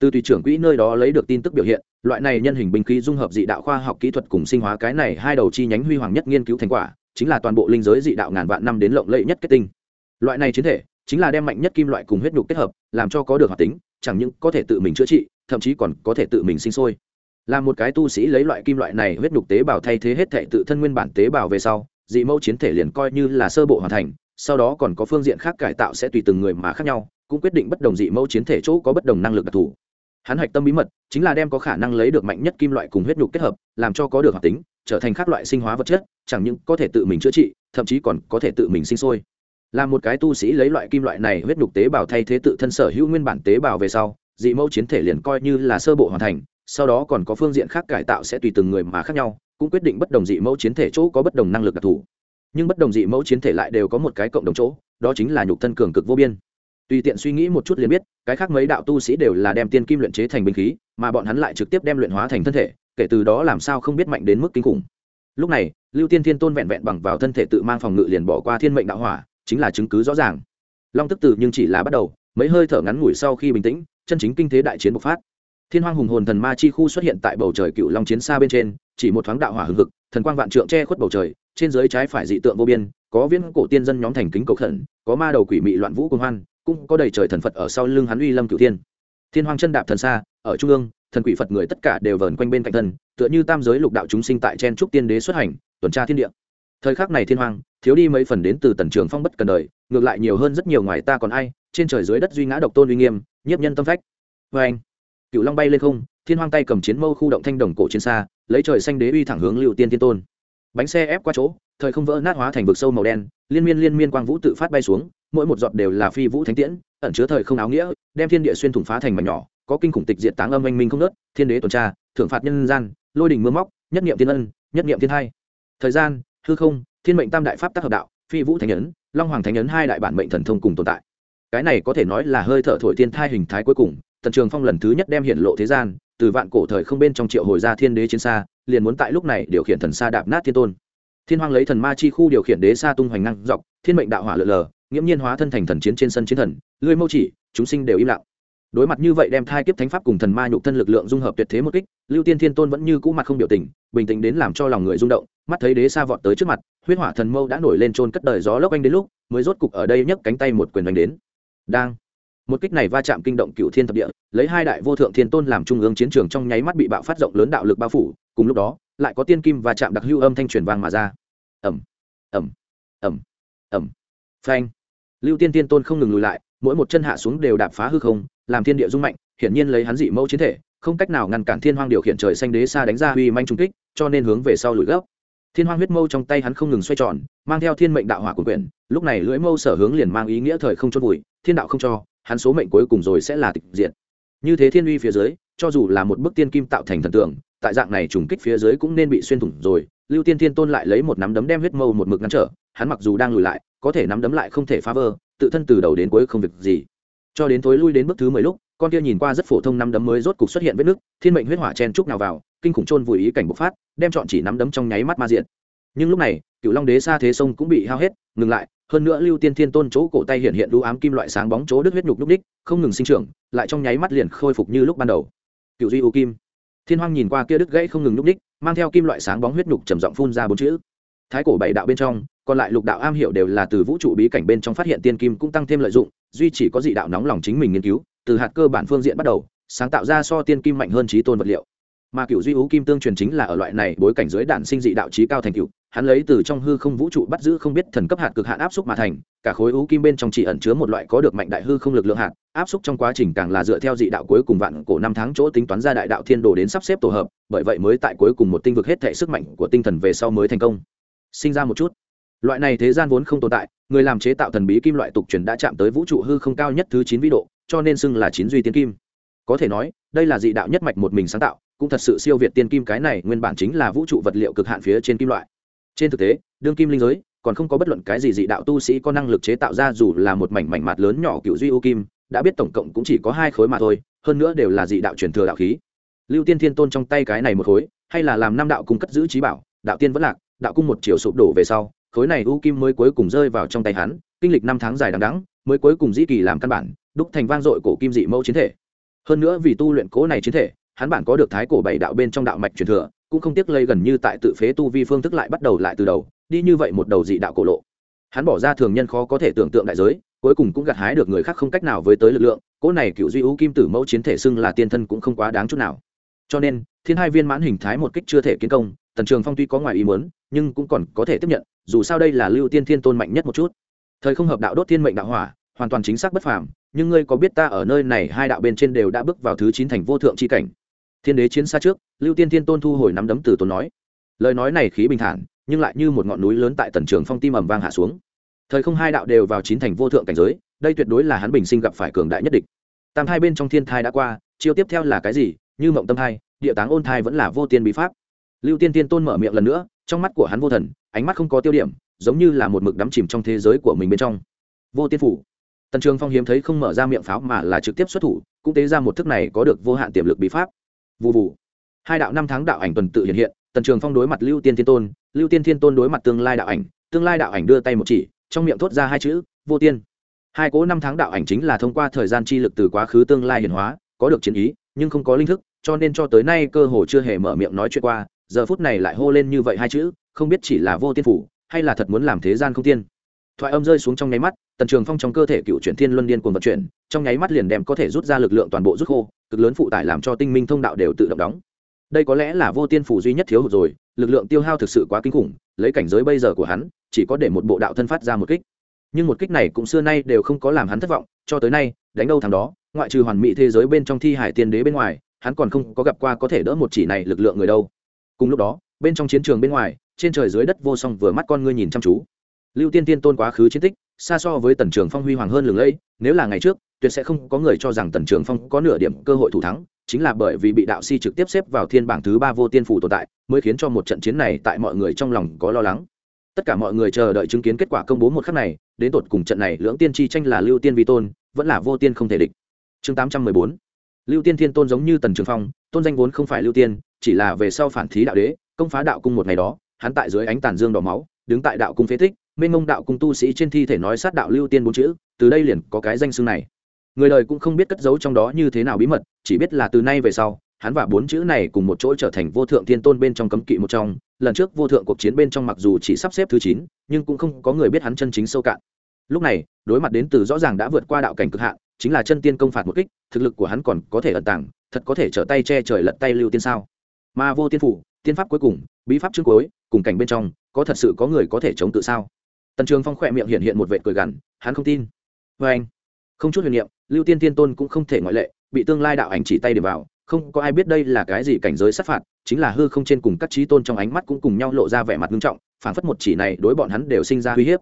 Từ tùy trưởng quỹ nơi đó lấy được tin tức biểu hiện, loại này nhân hình binh khí dung hợp dị đạo khoa học kỹ thuật cùng sinh hóa cái này hai đầu chi nhánh huy hoàng nhất nghiên cứu thành quả, chính là toàn bộ linh giới dị đạo ngàn vạn năm đến lộng lẫy nhất kết tinh. Loại này chiến thể chính là đem mạnh nhất kim loại cùng huyết nhục kết hợp, làm cho có được hoạt tính, chẳng những có thể tự mình chữa trị, thậm chí còn có thể tự mình sinh sôi. Là một cái tu sĩ lấy loại kim loại này huyết nhục tế bào thay thế hết thể tự thân nguyên bản tế bào về sau dị mẫu chiến thể liền coi như là sơ bộ hoàn thành, sau đó còn có phương diện khác cải tạo sẽ tùy từng người mà khác nhau, cũng quyết định bất đồng dị mẫu chiến thể chỗ có bất đồng năng lực đặc thù. Hắn hạch tâm bí mật chính là đem có khả năng lấy được mạnh nhất kim loại cùng huyết nhục kết hợp, làm cho có được hoạt tính, trở thành các loại sinh hóa vật chất, chẳng những có thể tự mình chữa trị, thậm chí còn có thể tự mình sinh sôi. Là một cái tu sĩ lấy loại kim loại này huyết nhục tế bào thay thế tự thân sở hữu nguyên bản tế bào về sau, dị mẫu chiến thể liền coi như là sơ bộ hoàn thành, sau đó còn có phương diện khác cải tạo sẽ tùy từng người mà khác nhau cũng quyết định bất đồng dị mẫu chiến thể chỗ có bất đồng năng lực đặc thù. Nhưng bất đồng dị mẫu chiến thể lại đều có một cái cộng đồng chỗ, đó chính là nhục thân cường cực vô biên. Tùy tiện suy nghĩ một chút liền biết, cái khác mấy đạo tu sĩ đều là đem tiên kim luyện chế thành binh khí, mà bọn hắn lại trực tiếp đem luyện hóa thành thân thể, kể từ đó làm sao không biết mạnh đến mức kinh khủng. Lúc này, lưu tiên thiên tôn vẹn vẹn bằng vào thân thể tự mang phòng ngự liền bỏ qua thiên mệnh đạo hỏa, chính là chứng cứ rõ ràng. Long tức tử nhưng chỉ là bắt đầu, mấy hơi thở ngắn ngủi sau khi bình tĩnh, chân chính kinh thế đại chiến bộc phát thiên hoang hùng hồn thần ma chi khu xuất hiện tại bầu trời cựu long chiến xa bên trên, chỉ một thoáng đạo hỏa hừng hực, thần quang vạn trượng che khuất bầu trời, trên dưới trái phải dị tượng vô biên, có viên cổ tiên dân nhóm thành kính cầu khẩn, có ma đầu quỷ mị loạn vũ công hoan, cũng có đầy trời thần phật ở sau lưng hắn uy lâm cửu thiên. Thiên hoang chân đạp thần xa, ở trung ương, thần quỷ phật người tất cả đều vờn quanh bên cạnh thân, tựa như tam giới lục đạo chúng sinh tại chen trúc tiên đế xuất hành, tuần tra thiên địa. Thời khắc này thiên hoang, thiếu đi mấy phần đến từ tần trường phong bất cần đời, ngược lại nhiều hơn rất nhiều ngoài ta còn ai, trên trời dưới đất duy ngã độc tôn uy nghiêm, nhiếp nhân tâm phách. Vê anh cựu long bay lên không, thiên hoang tay cầm chiến mâu khu động thanh đồng cổ chiến xa, lấy trời xanh đế uy thẳng hướng liệu tiên tiên tôn. Bánh xe ép qua chỗ, thời không vỡ nát hóa thành vực sâu màu đen, liên miên liên miên quang vũ tự phát bay xuống, mỗi một giọt đều là phi vũ thánh tiễn, ẩn chứa thời không áo nghĩa, đem thiên địa xuyên thủng phá thành mảnh nhỏ, có kinh khủng tịch diệt táng âm anh minh không nớt thiên đế tuần tra, thượng phạt nhân gian, lôi đình mưa móc, nhất niệm thiên ân, nhất niệm thiên hai. Thời gian, hư không, thiên mệnh tam đại pháp tác hợp đạo, phi vũ thánh ấn, long hoàng thánh ấn hai đại bản mệnh thần thông cùng tồn tại. Cái này có thể nói là hơi thở thổi thiên thai hình thái cuối cùng tần trường phong lần thứ nhất đem hiện lộ thế gian, từ vạn cổ thời không bên trong triệu hồi ra thiên đế chiến xa, liền muốn tại lúc này điều khiển thần xa đạp nát thiên tôn. Thiên hoàng lấy thần ma chi khu điều khiển đế xa tung hoành năng dọc, thiên mệnh đạo hỏa lượn lờ, nghiễm nhiên hóa thân thành thần chiến trên sân chiến thần lưới mâu chỉ, chúng sinh đều im lặng. Đối mặt như vậy đem thai kiếp thánh pháp cùng thần ma nhục thân lực lượng dung hợp tuyệt thế một kích, lưu tiên thiên tôn vẫn như cũ mặt không biểu tình, bình tĩnh đến làm cho lòng người rung động, mắt thấy đế xa vọt tới trước mặt, huyết hỏa thần mâu đã nổi lên trôn cất đời gió lốc anh đến lúc, mới rốt cục ở đây nhấc cánh tay một quyền đánh đến. Đang một kích này va chạm kinh động cựu thiên thập địa, lấy hai đại vô thượng thiên tôn làm trung ương chiến trường trong nháy mắt bị bạo phát rộng lớn đạo lực bao phủ, cùng lúc đó, lại có tiên kim và chạm đặc hưu âm thanh truyền vang mà ra. Ẩm ẩm ẩm ẩm phanh. Lưu tiên tiên tôn không ngừng lùi lại, mỗi một chân hạ xuống đều đạp phá hư không, làm thiên địa rung mạnh, hiển nhiên lấy hắn dị mẫu chiến thể, không cách nào ngăn cản thiên hoang điều khiển trời xanh đế xa đánh ra uy manh trung kích, cho nên hướng về sau lùi gấp. Thiên hoang huyết mâu trong tay hắn không ngừng xoay tròn, mang theo thiên mệnh đạo hỏa của quyển lúc này lưỡi mâu sở hướng liền mang ý nghĩa thời không chôn vùi, thiên đạo không cho hắn số mệnh cuối cùng rồi sẽ là tịch diện như thế thiên uy phía dưới, cho dù là một bức tiên kim tạo thành thần tượng, tại dạng này trùng kích phía dưới cũng nên bị xuyên thủng rồi. Lưu tiên thiên tôn lại lấy một nắm đấm đem huyết mâu một mực ngăn trở, hắn mặc dù đang lùi lại, có thể nắm đấm lại không thể phá vỡ, tự thân từ đầu đến cuối không việc gì. Cho đến tối lui đến bước thứ mười lúc, con kia nhìn qua rất phổ thông nắm đấm mới rốt cục xuất hiện vết nước thiên mệnh huyết hỏa chen trúc nào vào, kinh khủng trôn vùi ý cảnh bộc phát, đem chọn chỉ nắm đấm trong nháy mắt ma diện nhưng lúc này cựu long đế xa thế sông cũng bị hao hết, ngừng lại hơn nữa lưu tiên thiên tôn chỗ cổ tay hiện hiện đũ ám kim loại sáng bóng chỗ đứt huyết nhục lúc đích, không ngừng sinh trưởng, lại trong nháy mắt liền khôi phục như lúc ban đầu. Cựu duy u kim. Thiên hoang nhìn qua kia đứt gãy không ngừng lúc đích, mang theo kim loại sáng bóng huyết nhục trầm giọng phun ra bốn chữ. Thái cổ bảy đạo bên trong, còn lại lục đạo am hiểu đều là từ vũ trụ bí cảnh bên trong phát hiện tiên kim cũng tăng thêm lợi dụng, duy chỉ có dị đạo nóng lòng chính mình nghiên cứu, từ hạt cơ bản phương diện bắt đầu, sáng tạo ra so tiên kim mạnh hơn trí tôn vật liệu. Mà cựu duy ú kim tương truyền chính là ở loại này bối cảnh dưới đạn sinh dị đạo trí cao thành cựu hắn lấy từ trong hư không vũ trụ bắt giữ không biết thần cấp hạt cực hạn áp xúc mà thành, cả khối ú kim bên trong chỉ ẩn chứa một loại có được mạnh đại hư không lực lượng hạt, áp xúc trong quá trình càng là dựa theo dị đạo cuối cùng vạn cổ năm tháng chỗ tính toán ra đại đạo thiên đồ đến sắp xếp tổ hợp, bởi vậy mới tại cuối cùng một tinh vực hết thể sức mạnh của tinh thần về sau mới thành công. Sinh ra một chút. Loại này thế gian vốn không tồn tại, người làm chế tạo thần bí kim loại tục truyền đã chạm tới vũ trụ hư không cao nhất thứ chín vĩ độ, cho nên xưng là chín duy tiên kim. Có thể nói, đây là dị đạo nhất mạch một mình sáng tạo, cũng thật sự siêu việt tiên kim cái này, nguyên bản chính là vũ trụ vật liệu cực hạn phía trên kim loại trên thực tế, đương kim linh giới, còn không có bất luận cái gì dị đạo tu sĩ có năng lực chế tạo ra dù là một mảnh mảnh mặt lớn nhỏ cựu duy u kim, đã biết tổng cộng cũng chỉ có hai khối mà thôi, hơn nữa đều là dị đạo truyền thừa đạo khí. Lưu tiên thiên tôn trong tay cái này một khối, hay là làm năm đạo cung cất giữ trí bảo, đạo tiên vẫn lạc, đạo cung một chiều sụp đổ về sau, khối này u kim mới cuối cùng rơi vào trong tay hắn, kinh lịch năm tháng dài đằng đẵng, mới cuối cùng dĩ kỳ làm căn bản, đúc thành vang dội cổ kim dị mẫu chiến thể. Hơn nữa vì tu luyện cố này chiến thể, hắn bản có được thái cổ bảy đạo bên trong đạo mạch truyền thừa cũng không tiếc lây gần như tại tự phế tu vi phương thức lại bắt đầu lại từ đầu, đi như vậy một đầu dị đạo cổ lộ. Hắn bỏ ra thường nhân khó có thể tưởng tượng đại giới, cuối cùng cũng gặt hái được người khác không cách nào với tới lực lượng, cỗ này cựu duy ưu kim tử mẫu chiến thể xưng là tiên thân cũng không quá đáng chút nào. Cho nên, thiên hai viên mãn hình thái một kích chưa thể kiến công, tần trường phong tuy có ngoài ý muốn, nhưng cũng còn có thể tiếp nhận, dù sao đây là lưu tiên thiên tôn mạnh nhất một chút. Thời không hợp đạo đốt thiên mệnh đạo hỏa, hoàn toàn chính xác bất phàm, nhưng ngươi có biết ta ở nơi này hai đạo bên trên đều đã bước vào thứ chín thành vô thượng c h i cảnh thiên đế chiến xa trước, lưu tiên thiên tôn thu hồi nắm đấm từ tôn nói. Lời nói này khí bình thản, nhưng lại như một ngọn núi lớn tại tần trường phong tim ầm vang hạ xuống. Thời không hai đạo đều vào chín thành vô thượng cảnh giới, đây tuyệt đối là hắn bình sinh gặp phải cường đại nhất địch. Tam thai bên trong thiên thai đã qua, chiêu tiếp theo là cái gì? Như mộng tâm thai, địa táng ôn thai vẫn là vô tiên bí pháp. Lưu tiên tiên tôn mở miệng lần nữa, trong mắt của hắn vô thần, ánh mắt không có tiêu điểm, giống như là một mực đắm chìm trong thế giới của mình bên trong. Vô tiên phủ. Tần trường phong hiếm thấy không mở ra miệng pháo mà là trực tiếp xuất thủ, cũng tế ra một thức này có được vô hạn tiềm lực bí pháp vụ vụ hai đạo năm tháng đạo ảnh tuần tự hiện hiện, tần trường phong đối mặt lưu tiên thiên tôn, lưu tiên thiên tôn đối mặt tương lai đạo ảnh, tương lai đạo ảnh đưa tay một chỉ, trong miệng thốt ra hai chữ, vô tiên. Hai cố năm tháng đạo ảnh chính là thông qua thời gian chi lực từ quá khứ tương lai hiển hóa, có được chiến ý, nhưng không có linh thức, cho nên cho tới nay cơ hồ chưa hề mở miệng nói chuyện qua, giờ phút này lại hô lên như vậy hai chữ, không biết chỉ là vô tiên phủ, hay là thật muốn làm thế gian không tiên. Thoại âm rơi xuống trong nháy mắt tần trường phong trong cơ thể cựu chuyển thiên luân điên cuồng vận chuyển, trong nháy mắt liền đem có thể rút ra lực lượng toàn bộ rút khô, cực lớn phụ tải làm cho tinh minh thông đạo đều tự động đóng. Đây có lẽ là vô tiên phủ duy nhất thiếu hụt rồi, lực lượng tiêu hao thực sự quá kinh khủng, lấy cảnh giới bây giờ của hắn, chỉ có để một bộ đạo thân phát ra một kích. Nhưng một kích này cũng xưa nay đều không có làm hắn thất vọng, cho tới nay, đánh đâu thằng đó, ngoại trừ hoàn mỹ thế giới bên trong thi hải tiên đế bên ngoài, hắn còn không có gặp qua có thể đỡ một chỉ này lực lượng người đâu. Cùng lúc đó, bên trong chiến trường bên ngoài, trên trời dưới đất vô song vừa mắt con ngươi nhìn chăm chú. Lưu tiên tiên tôn quá khứ chiến tích xa so với tần trường phong huy hoàng hơn lừng lẫy, nếu là ngày trước, tuyệt sẽ không có người cho rằng tần trường phong có nửa điểm cơ hội thủ thắng, chính là bởi vì bị đạo si trực tiếp xếp vào thiên bảng thứ ba vô tiên phủ tồn tại, mới khiến cho một trận chiến này tại mọi người trong lòng có lo lắng. Tất cả mọi người chờ đợi chứng kiến kết quả công bố một khắc này, đến tột cùng trận này lưỡng tiên chi tranh là lưu tiên vi tôn, vẫn là vô tiên không thể địch. Chương tám trăm mười bốn. Lưu tiên thiên tôn giống như tần trường phong, tôn danh vốn không phải lưu tiên, chỉ là về sau phản thí đạo đế, công phá đạo cung một ngày đó, hắn tại dưới ánh tàn dương đỏ máu, đứng tại đạo cung phế tích mênh mông đạo cung tu sĩ trên thi thể nói sát đạo lưu tiên bốn chữ, từ đây liền có cái danh xưng này. Người đời cũng không biết cất giấu trong đó như thế nào bí mật, chỉ biết là từ nay về sau, hắn và bốn chữ này cùng một chỗ trở thành vô thượng thiên tôn bên trong cấm kỵ một trong. Lần trước vô thượng cuộc chiến bên trong mặc dù chỉ sắp xếp thứ chín, nhưng cũng không có người biết hắn chân chính sâu cạn. Lúc này, đối mặt đến từ rõ ràng đã vượt qua đạo cảnh cực hạn, chính là chân tiên công phạt một kích, thực lực của hắn còn có thể ẩn tàng, thật có thể trở tay che trời lật tay lưu tiên sao? Mà vô tiên phủ, tiên pháp cuối cùng, bí pháp chương cuối, cùng cảnh bên trong, có thật sự có người có thể chống tự sao? Tần trường phong khỏe miệng hiện hiện một vệ cười gằn, hắn không tin. Vê anh, không chút huyền niệm, lưu tiên tiên tôn cũng không thể ngoại lệ, bị tương lai đạo ảnh chỉ tay điểm vào, không có ai biết đây là cái gì cảnh giới sát phạt, chính là hư không trên cùng các trí tôn trong ánh mắt cũng cùng nhau lộ ra vẻ mặt nghiêm trọng, phảng phất một chỉ này đối bọn hắn đều sinh ra uy hiếp.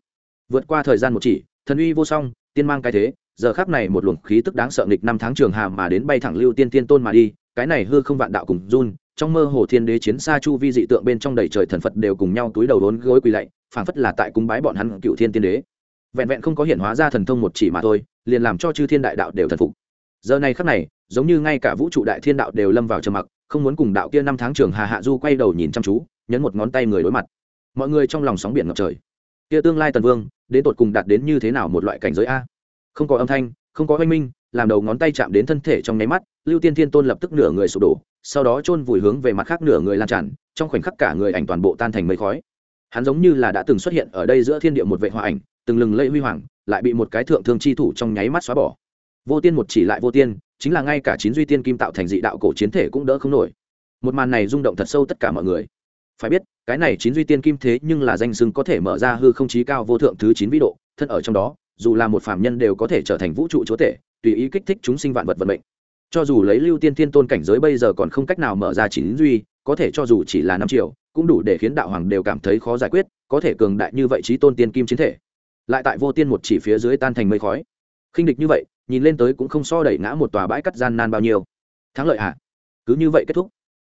Vượt qua thời gian một chỉ, thần uy vô song, tiên mang cái thế, giờ khác này một luồng khí tức đáng sợ nghịch năm tháng trường hà mà đến bay thẳng lưu tiên tiên tôn mà đi, cái này hư không vạn đạo cùng run trong mơ hồ thiên đế chiến xa chu vi dị tượng bên trong đầy trời thần phật đều cùng nhau túi đầu đốn gối quỳ lạy, phảng phất là tại cúng bái bọn hắn cựu thiên tiên đế. Vẹn vẹn không có hiện hóa ra thần thông một chỉ mà thôi, liền làm cho chư thiên đại đạo đều thần phục. Giờ này khắc này, giống như ngay cả vũ trụ đại thiên đạo đều lâm vào trầm mặc, không muốn cùng đạo kia năm tháng trường hà hạ du quay đầu nhìn chăm chú, nhấn một ngón tay người đối mặt. Mọi người trong lòng sóng biển ngập trời. Kia tương lai tần vương, đến tột cùng đạt đến như thế nào một loại cảnh giới a? Không có âm thanh, không có oanh minh, làm đầu ngón tay chạm đến thân thể trong nháy mắt, lưu tiên thiên tôn lập tức nửa người sụp đổ sau đó chôn vùi hướng về mặt khác nửa người lan tràn, trong khoảnh khắc cả người ảnh toàn bộ tan thành mây khói. Hắn giống như là đã từng xuất hiện ở đây giữa thiên địa một vệ hòa ảnh, từng lừng lẫy huy hoàng, lại bị một cái thượng thương chi thủ trong nháy mắt xóa bỏ. Vô tiên một chỉ lại vô tiên, chính là ngay cả chín duy tiên kim tạo thành dị đạo cổ chiến thể cũng đỡ không nổi. Một màn này rung động thật sâu tất cả mọi người. Phải biết, cái này chín duy tiên kim thế nhưng là danh xưng có thể mở ra hư không chí cao vô thượng thứ chín vĩ độ, thân ở trong đó, dù là một phạm nhân đều có thể trở thành vũ trụ chúa tể, tùy ý kích thích chúng sinh vạn vật vận mệnh cho dù lấy lưu tiên thiên tôn cảnh giới bây giờ còn không cách nào mở ra chín duy, có thể cho dù chỉ là năm triệu, cũng đủ để khiến đạo hoàng đều cảm thấy khó giải quyết, có thể cường đại như vậy trí tôn tiên kim chiến thể. Lại tại vô tiên một chỉ phía dưới tan thành mây khói. Khinh địch như vậy, nhìn lên tới cũng không so đẩy ngã một tòa bãi cắt gian nan bao nhiêu. Thắng lợi hả cứ như vậy kết thúc.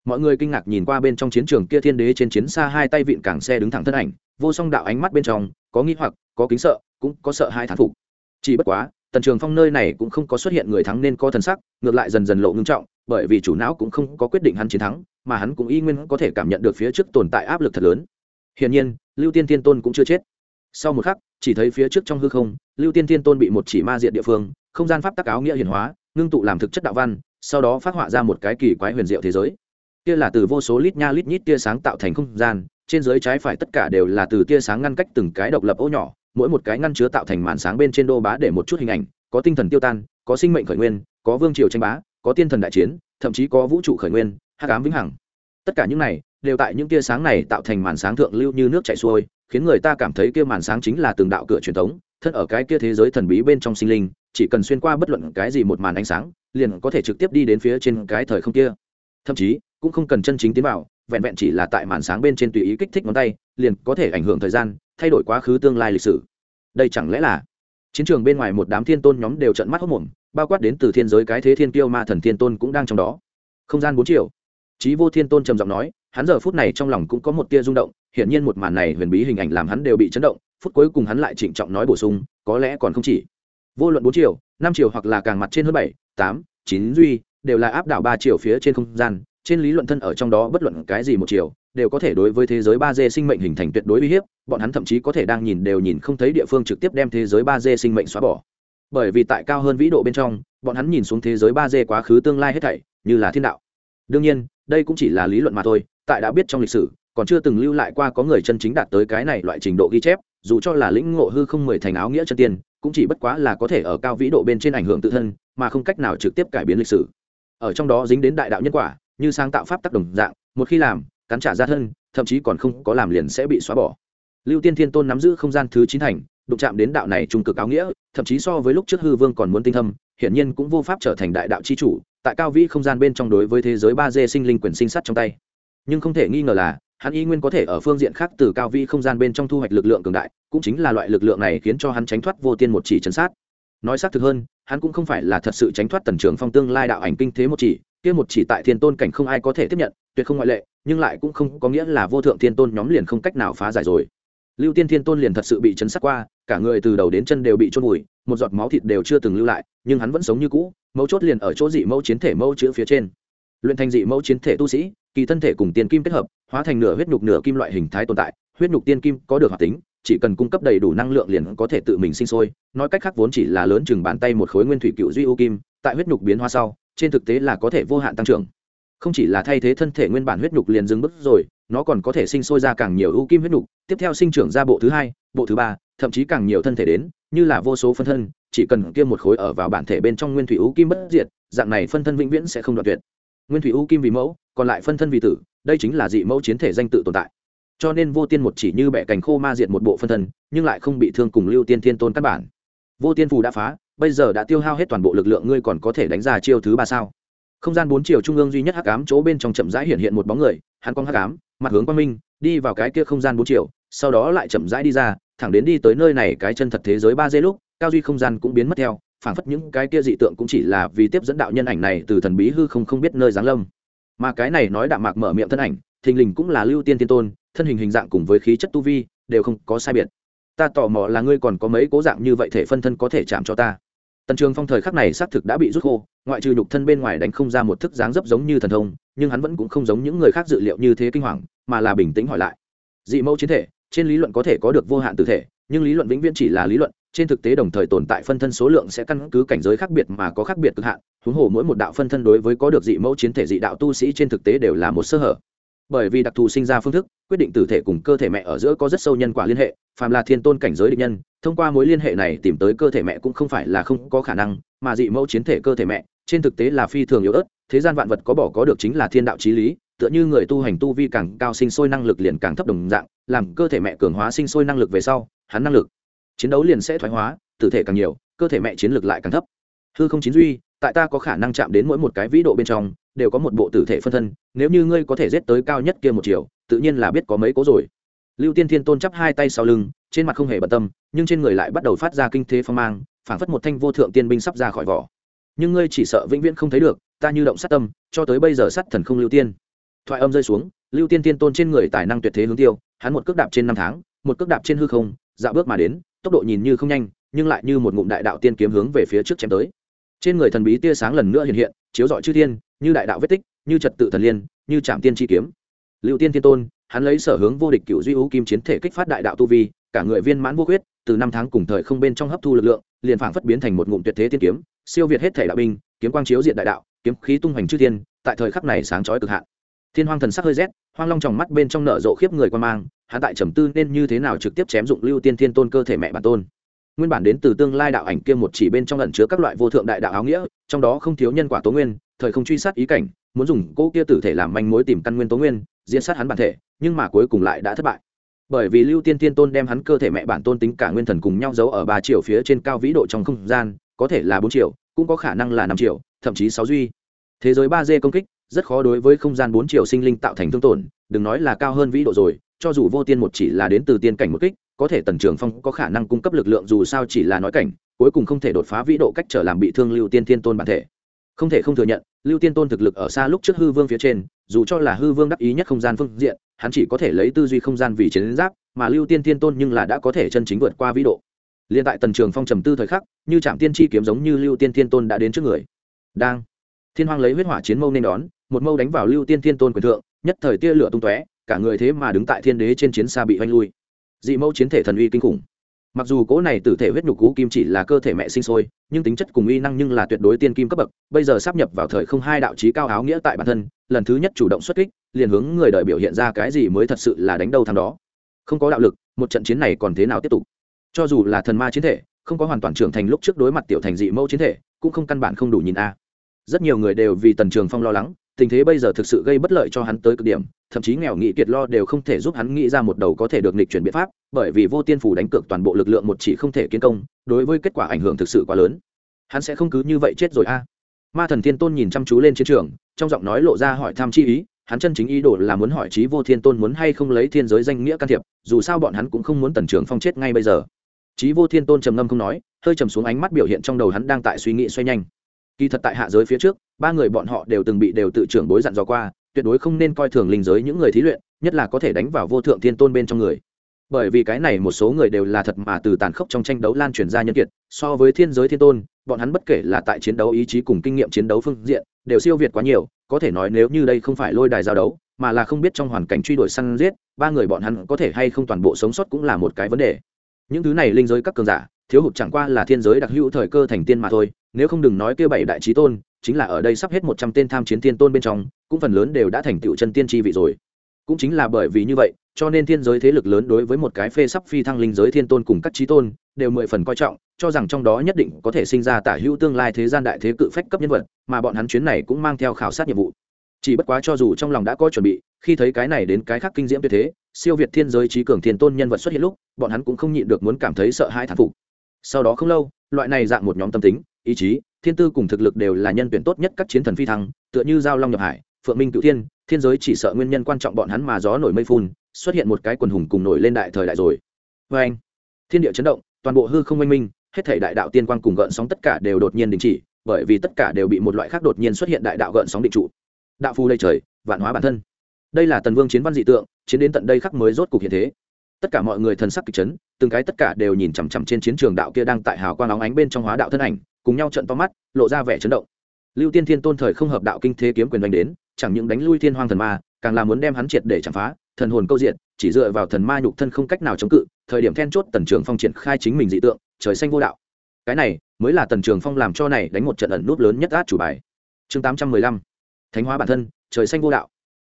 Mọi người kinh ngạc nhìn qua bên trong chiến trường kia thiên đế trên chiến xa hai tay vịn cảng xe đứng thẳng thân ảnh, vô song đạo ánh mắt bên trong, có nghi hoặc, có kính sợ, cũng có sợ hai thán phục. Chỉ bất quá tần trường phong nơi này cũng không có xuất hiện người thắng nên có thần sắc, ngược lại dần dần lộ ngưng trọng, bởi vì chủ não cũng không có quyết định hắn chiến thắng, mà hắn cũng y nguyên có thể cảm nhận được phía trước tồn tại áp lực thật lớn. Hiển nhiên, lưu tiên tiên tôn cũng chưa chết. Sau một khắc, chỉ thấy phía trước trong hư không, lưu tiên tiên tôn bị một chỉ ma diện địa phương, không gian pháp tắc áo nghĩa hiển hóa, ngưng tụ làm thực chất đạo văn, sau đó phát họa ra một cái kỳ quái huyền diệu thế giới. Kia là từ vô số lít nha lít nhít tia sáng tạo thành không gian, trên dưới trái phải tất cả đều là từ tia sáng ngăn cách từng cái độc lập ô nhỏ mỗi một cái ngăn chứa tạo thành màn sáng bên trên đô bá để một chút hình ảnh, có tinh thần tiêu tan, có sinh mệnh khởi nguyên, có vương triều tranh bá, có tiên thần đại chiến, thậm chí có vũ trụ khởi nguyên, hắc ám vĩnh hằng. Tất cả những này đều tại những tia sáng này tạo thành màn sáng thượng lưu như nước chảy xuôi, khiến người ta cảm thấy kia màn sáng chính là từng đạo cửa truyền thống, thân ở cái kia thế giới thần bí bên trong sinh linh, chỉ cần xuyên qua bất luận cái gì một màn ánh sáng, liền có thể trực tiếp đi đến phía trên cái thời không kia. Thậm chí, cũng không cần chân chính tiến vào vẹn vẹn chỉ là tại màn sáng bên trên tùy ý kích thích ngón tay, liền có thể ảnh hưởng thời gian, thay đổi quá khứ tương lai lịch sử. Đây chẳng lẽ là chiến trường bên ngoài một đám thiên tôn nhóm đều trận mắt hốc mồm bao quát đến từ thiên giới cái thế thiên kiêu ma thần thiên tôn cũng đang trong đó. Không gian bốn triệu trí vô thiên tôn trầm giọng nói, hắn giờ phút này trong lòng cũng có một tia rung động, hiển nhiên một màn này huyền bí hình ảnh làm hắn đều bị chấn động, phút cuối cùng hắn lại trịnh trọng nói bổ sung, có lẽ còn không chỉ. Vô luận bốn triệu năm triệu hoặc là càng mặt trên hơn bảy, tám, chín duy, đều là áp đảo ba triệu phía trên không gian trên lý luận thân ở trong đó bất luận cái gì một chiều, đều có thể đối với thế giới ba d sinh mệnh hình thành tuyệt đối uy hiếp, bọn hắn thậm chí có thể đang nhìn đều nhìn không thấy địa phương trực tiếp đem thế giới ba d sinh mệnh xóa bỏ. Bởi vì tại cao hơn vĩ độ bên trong, bọn hắn nhìn xuống thế giới ba d quá khứ tương lai hết thảy, như là thiên đạo. Đương nhiên, đây cũng chỉ là lý luận mà thôi, tại đã biết trong lịch sử, còn chưa từng lưu lại qua có người chân chính đạt tới cái này loại trình độ ghi chép, dù cho là lĩnh ngộ hư không mười thành áo nghĩa chân tiên, cũng chỉ bất quá là có thể ở cao vĩ độ bên trên ảnh hưởng tự thân, mà không cách nào trực tiếp cải biến lịch sử. Ở trong đó dính đến đại đạo nhân quả như sáng tạo pháp tác đồng dạng, một khi làm, cắn trả ra thân, thậm chí còn không có làm liền sẽ bị xóa bỏ. Lưu tiên thiên tôn nắm giữ không gian thứ chín thành, đụng chạm đến đạo này trung cực áo nghĩa, thậm chí so với lúc trước hư vương còn muốn tinh thâm, hiển nhiên cũng vô pháp trở thành đại đạo c h i chủ, tại cao vĩ không gian bên trong đối với thế giới ba d sinh linh quyền sinh sắt trong tay. Nhưng không thể nghi ngờ là, hắn y nguyên có thể ở phương diện khác từ cao vĩ không gian bên trong thu hoạch lực lượng cường đại, cũng chính là loại lực lượng này khiến cho hắn tránh thoát vô tiên một chỉ chấn sát. Nói xác thực hơn, hắn cũng không phải là thật sự tránh thoát tần trường phong tương lai đạo ảnh kinh thế một chỉ kia một chỉ tại thiên tôn cảnh không ai có thể tiếp nhận, tuyệt không ngoại lệ, nhưng lại cũng không có nghĩa là vô thượng thiên tôn nhóm liền không cách nào phá giải rồi. Lưu tiên thiên tôn liền thật sự bị chấn sát qua, cả người từ đầu đến chân đều bị trôn vùi, một giọt máu thịt đều chưa từng lưu lại, nhưng hắn vẫn sống như cũ, mấu chốt liền ở chỗ dị mẫu chiến thể mẫu chữ phía trên. Luyện thành dị mẫu chiến thể tu sĩ, kỳ thân thể cùng tiền kim kết hợp, hóa thành nửa huyết nhục nửa kim loại hình thái tồn tại, huyết nhục tiên kim có được hoạt tính, chỉ cần cung cấp đầy đủ năng lượng liền có thể tự mình sinh sôi, nói cách khác vốn chỉ là lớn chừng bàn tay một khối nguyên thủy cựu duy u kim, tại huyết nhục biến hóa sau trên thực tế là có thể vô hạn tăng trưởng. Không chỉ là thay thế thân thể nguyên bản huyết nhục liền dừng bước rồi, nó còn có thể sinh sôi ra càng nhiều ưu kim huyết nhục, tiếp theo sinh trưởng ra bộ thứ hai, bộ thứ ba, thậm chí càng nhiều thân thể đến, như là vô số phân thân, chỉ cần kia một khối ở vào bản thể bên trong nguyên thủy ưu kim bất diệt, dạng này phân thân vĩnh viễn sẽ không đoạn tuyệt. Nguyên thủy ưu kim vì mẫu, còn lại phân thân vì tử, đây chính là dị mẫu chiến thể danh tự tồn tại. Cho nên vô tiên một chỉ như bẻ cành khô ma diệt một bộ phân thân, nhưng lại không bị thương cùng lưu tiên thiên tôn căn bản. Vô tiên phù đã phá bây giờ đã tiêu hao hết toàn bộ lực lượng ngươi còn có thể đánh ra chiêu thứ ba sao? Không gian bốn chiều trung ương duy nhất hắc ám chỗ bên trong chậm rãi hiện hiện một bóng người, hắn con hắc ám, mặt hướng quang minh, đi vào cái kia không gian bốn chiều, sau đó lại chậm rãi đi ra, thẳng đến đi tới nơi này cái chân thật thế giới ba d lúc, cao duy không gian cũng biến mất theo, phảng phất những cái kia dị tượng cũng chỉ là vì tiếp dẫn đạo nhân ảnh này từ thần bí hư không không biết nơi giáng lâm. Mà cái này nói đạm mạc mở miệng thân ảnh, thình lình cũng là lưu tiên tiên tôn, thân hình hình dạng cùng với khí chất tu vi, đều không có sai biệt. Ta tò mò là ngươi còn có mấy cố dạng như vậy thể phân thân có thể chạm cho ta? Tần trường phong thời khắc này xác thực đã bị rút khô, ngoại trừ nhục thân bên ngoài đánh không ra một thức dáng dấp giống như thần thông, nhưng hắn vẫn cũng không giống những người khác dự liệu như thế kinh hoàng, mà là bình tĩnh hỏi lại. Dị mẫu chiến thể, trên lý luận có thể có được vô hạn tử thể, nhưng lý luận vĩnh viễn chỉ là lý luận, trên thực tế đồng thời tồn tại phân thân số lượng sẽ căn cứ cảnh giới khác biệt mà có khác biệt cực hạn, huống hồ mỗi một đạo phân thân đối với có được dị mẫu chiến thể dị đạo tu sĩ trên thực tế đều là một sơ hở bởi vì đặc thù sinh ra phương thức, quyết định tử thể cùng cơ thể mẹ ở giữa có rất sâu nhân quả liên hệ, phàm là thiên tôn cảnh giới định nhân, thông qua mối liên hệ này tìm tới cơ thể mẹ cũng không phải là không có khả năng, mà dị mẫu chiến thể cơ thể mẹ, trên thực tế là phi thường yếu ớt, thế gian vạn vật có bỏ có được chính là thiên đạo trí lý, tựa như người tu hành tu vi càng cao sinh sôi năng lực liền càng thấp đồng dạng, làm cơ thể mẹ cường hóa sinh sôi năng lực về sau, hắn năng lực chiến đấu liền sẽ thoái hóa, tử thể càng nhiều, cơ thể mẹ chiến lực lại càng thấp. Hư không chiến duy tại ta có khả năng chạm đến mỗi một cái vĩ độ bên trong, đều có một bộ tử thể phân thân, nếu như ngươi có thể giết tới cao nhất kia một chiều, tự nhiên là biết có mấy cố rồi. Lưu tiên thiên tôn chắp hai tay sau lưng, trên mặt không hề bận tâm, nhưng trên người lại bắt đầu phát ra kinh thế phong mang, phảng phất một thanh vô thượng tiên binh sắp ra khỏi vỏ. Nhưng ngươi chỉ sợ vĩnh viễn không thấy được, ta như động sát tâm, cho tới bây giờ sát thần không lưu tiên. Thoại âm rơi xuống, lưu tiên tiên tôn trên người tài năng tuyệt thế hướng tiêu, hắn một cước đạp trên năm tháng, một cước đạp trên hư không, dạo bước mà đến, tốc độ nhìn như không nhanh, nhưng lại như một ngụm đại đạo tiên kiếm hướng về phía trước chém tới trên người thần bí tia sáng lần nữa hiện hiện, chiếu rọi chư thiên, như đại đạo vết tích, như trật tự thần liên, như trạm tiên chi kiếm. Liệu tiên thiên tôn, hắn lấy sở hướng vô địch cựu duy ưu kim chiến thể kích phát đại đạo tu vi, cả người viên mãn vô quyết từ năm tháng cùng thời không bên trong hấp thu lực lượng, liền phảng phất biến thành một ngụm tuyệt thế tiên kiếm, siêu việt hết thể đạo binh, kiếm quang chiếu diện đại đạo, kiếm khí tung hoành chư thiên, tại thời khắc này sáng chói cực hạn. Thiên hoang thần sắc hơi rét, hoang long tròng mắt bên trong nở rộ khiếp người quan mang, hắn tại trầm tư nên như thế nào trực tiếp chém dụng lưu tiên thiên tôn cơ thể mẹ bản tôn nguyên bản đến từ tương lai đạo ảnh kia một chỉ bên trong ẩn chứa các loại vô thượng đại đạo áo nghĩa, trong đó không thiếu nhân quả tố nguyên, thời không truy sát ý cảnh, muốn dùng cô kia tử thể làm manh mối tìm căn nguyên tố nguyên diễn sát hắn bản thể, nhưng mà cuối cùng lại đã thất bại. Bởi vì lưu tiên tiên tôn đem hắn cơ thể mẹ bản tôn tính cả nguyên thần cùng nhau giấu ở ba triệu phía trên cao vĩ độ trong không gian, có thể là bốn triệu, cũng có khả năng là năm triệu, thậm chí sáu duy. Thế giới ba d công kích, rất khó đối với không gian bốn triệu sinh linh tạo thành thương tổn, đừng nói là cao hơn vĩ độ rồi, cho dù vô tiên một chỉ là đến từ tiên cảnh một kích có thể tần trường phong có khả năng cung cấp lực lượng dù sao chỉ là nói cảnh, cuối cùng không thể đột phá vĩ độ cách trở làm bị thương lưu tiên thiên tôn bản thể. Không thể không thừa nhận, lưu tiên tôn thực lực ở xa lúc trước hư vương phía trên, dù cho là hư vương đắc ý nhất không gian phương diện, hắn chỉ có thể lấy tư duy không gian vì chiến giáp, mà lưu tiên thiên tôn nhưng là đã có thể chân chính vượt qua vĩ độ. Liên tại tần trường phong trầm tư thời khắc, như trạm tiên chi kiếm giống như lưu tiên thiên tôn đã đến trước người. Đang. Thiên hoàng lấy huyết hỏa chiến mâu nên đón, một mâu đánh vào lưu tiên thiên tôn quyền thượng, nhất thời tia lửa tung tóe, cả người thế mà đứng tại thiên đế trên chiến xa bị oanh lui dị mâu chiến thể thần uy kinh khủng. Mặc dù cỗ này tử thể huyết nhục cú kim chỉ là cơ thể mẹ sinh sôi, nhưng tính chất cùng uy năng nhưng là tuyệt đối tiên kim cấp bậc, bây giờ sắp nhập vào thời không hai đạo trí cao áo nghĩa tại bản thân, lần thứ nhất chủ động xuất kích, liền hướng người đời biểu hiện ra cái gì mới thật sự là đánh đầu thằng đó. Không có đạo lực, một trận chiến này còn thế nào tiếp tục? Cho dù là thần ma chiến thể, không có hoàn toàn trưởng thành lúc trước đối mặt tiểu thành dị mẫu chiến thể, cũng không căn bản không đủ nhìn a. Rất nhiều người đều vì tần trường phong lo lắng tình thế bây giờ thực sự gây bất lợi cho hắn tới cực điểm, thậm chí nghèo nghị kiệt lo đều không thể giúp hắn nghĩ ra một đầu có thể được nịch chuyển biện pháp, bởi vì vô tiên phủ đánh cược toàn bộ lực lượng một chỉ không thể kiến công, đối với kết quả ảnh hưởng thực sự quá lớn. Hắn sẽ không cứ như vậy chết rồi a. Ma thần thiên tôn nhìn chăm chú lên chiến trường, trong giọng nói lộ ra hỏi tham chi ý, hắn chân chính ý đồ là muốn hỏi trí vô thiên tôn muốn hay không lấy thiên giới danh nghĩa can thiệp, dù sao bọn hắn cũng không muốn tần trường phong chết ngay bây giờ. Trí vô thiên tôn trầm ngâm không nói, hơi trầm xuống ánh mắt biểu hiện trong đầu hắn đang tại suy nghĩ xoay nhanh kỳ thật tại hạ giới phía trước, ba người bọn họ đều từng bị đều tự trưởng bối dặn dò qua, tuyệt đối không nên coi thường linh giới những người thí luyện, nhất là có thể đánh vào vô thượng thiên tôn bên trong người. Bởi vì cái này một số người đều là thật mà từ tàn khốc trong tranh đấu lan truyền ra nhân kiệt, so với thiên giới thiên tôn, bọn hắn bất kể là tại chiến đấu ý chí cùng kinh nghiệm chiến đấu phương diện, đều siêu việt quá nhiều, có thể nói nếu như đây không phải lôi đài giao đấu, mà là không biết trong hoàn cảnh truy đuổi săn giết, ba người bọn hắn có thể hay không toàn bộ sống sót cũng là một cái vấn đề. Những thứ này linh giới các cường giả, thiếu hụt chẳng qua là thiên giới đặc hữu thời cơ thành tiên mà thôi nếu không đừng nói kia bảy đại trí tôn, chính là ở đây sắp hết một trăm tên tham chiến tiên tôn bên trong, cũng phần lớn đều đã thành tựu chân tiên tri vị rồi. Cũng chính là bởi vì như vậy, cho nên thiên giới thế lực lớn đối với một cái phê sắp phi thăng linh giới thiên tôn cùng các trí tôn, đều mười phần coi trọng, cho rằng trong đó nhất định có thể sinh ra tả hữu tương lai thế gian đại thế cự phách cấp nhân vật, mà bọn hắn chuyến này cũng mang theo khảo sát nhiệm vụ. Chỉ bất quá cho dù trong lòng đã có chuẩn bị, khi thấy cái này đến cái khác kinh diễm tuyệt thế, siêu việt thiên giới trí cường thiên tôn nhân vật xuất hiện lúc, bọn hắn cũng không nhịn được muốn cảm thấy sợ hãi thán phục. Sau đó không lâu, loại này dạng một nhóm tâm tính ý chí, thiên tư cùng thực lực đều là nhân tuyển tốt nhất các chiến thần phi thăng, tựa như giao long nhập hải, phượng minh cựu thiên thiên giới chỉ sợ nguyên nhân quan trọng bọn hắn mà gió nổi mây phun, xuất hiện một cái quần hùng cùng nổi lên đại thời đại rồi. Vê anh, thiên địa chấn động, toàn bộ hư không oanh minh, hết thể đại đạo tiên quang cùng gợn sóng tất cả đều đột nhiên đình chỉ, bởi vì tất cả đều bị một loại khác đột nhiên xuất hiện đại đạo gợn sóng định trụ. Đạo phù lây trời, vạn hóa bản thân. Đây là tần vương chiến văn dị tượng, chiến đến tận đây khắc mới rốt cục hiện thế. Tất cả mọi người thần sắc kịch chấn, từng cái tất cả đều nhìn chằm chằm trên chiến trường đạo kia đang tại hào quang óng ánh bên trong hóa đạo thân ảnh cùng nhau trận to mắt, lộ ra vẻ chấn động. Lưu tiên thiên tôn thời không hợp đạo kinh thế kiếm quyền đánh đến, chẳng những đánh lui thiên hoang thần ma, càng là muốn đem hắn triệt để chạm phá, thần hồn câu diện, chỉ dựa vào thần ma nhục thân không cách nào chống cự, thời điểm then chốt tần trường phong triển khai chính mình dị tượng, trời xanh vô đạo. Cái này mới là tần trường phong làm cho này đánh một trận ẩn nút lớn nhất át chủ bài. Chương tám trăm mười lăm. Thánh hóa bản thân, trời xanh vô đạo.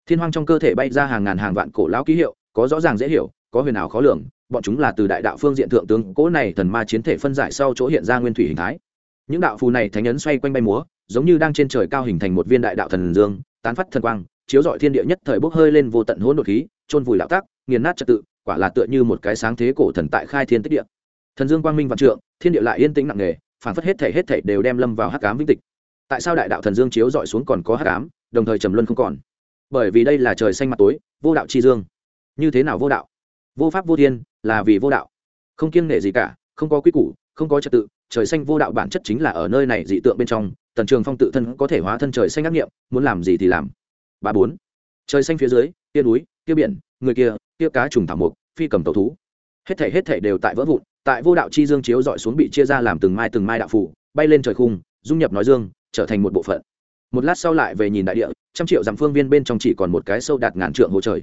Thiên hoang trong cơ thể bay ra hàng ngàn hàng vạn cổ lão ký hiệu, có rõ ràng dễ hiểu, có huyền ảo khó lường, bọn chúng là từ đại đạo phương diện thượng tướng, cố này thần ma chiến thể phân giải sau chỗ hiện ra nguyên thủy hình thái những đạo phù này thánh ấn xoay quanh bay múa, giống như đang trên trời cao hình thành một viên đại đạo thần dương, tán phát thần quang, chiếu dọi thiên địa nhất thời bốc hơi lên vô tận hỗn độn khí trôn vùi lão tác nghiền nát trật tự, quả là tựa như một cái sáng thế cổ thần tại khai thiên tích địa. Thần dương quang minh vạn trượng, thiên địa lại yên tĩnh nặng nề phản phất hết thể hết thể đều đem lâm vào hắc ám vĩnh tịch. Tại sao đại đạo thần dương chiếu dọi xuống còn có hắc ám, đồng thời trầm luân không còn? Bởi vì đây là trời xanh mặt tối, vô đạo chi dương. Như thế nào vô đạo? Vô pháp vô thiên, là vì vô đạo. Không kiêng nể gì cả, không có quy củ, không có trật tự trời xanh vô đạo bản chất chính là ở nơi này dị tượng bên trong, tần trường phong tự thân có thể hóa thân trời xanh ác nghiệm, muốn làm gì thì làm. Ba bốn, trời xanh phía dưới kia núi kia biển, người kia kia cá trùng thảo mục phi cầm tàu thú. Hết thể hết thể đều tại vỡ vụn, tại vô đạo chi dương chiếu dọi xuống bị chia ra làm từng mai từng mai đạo phủ bay lên trời khung, dung nhập nói dương, trở thành một bộ phận. Một lát sau lại về nhìn đại địa, trăm triệu dặm phương viên bên trong chỉ còn một cái sâu đạt ngàn trượng hồ trời.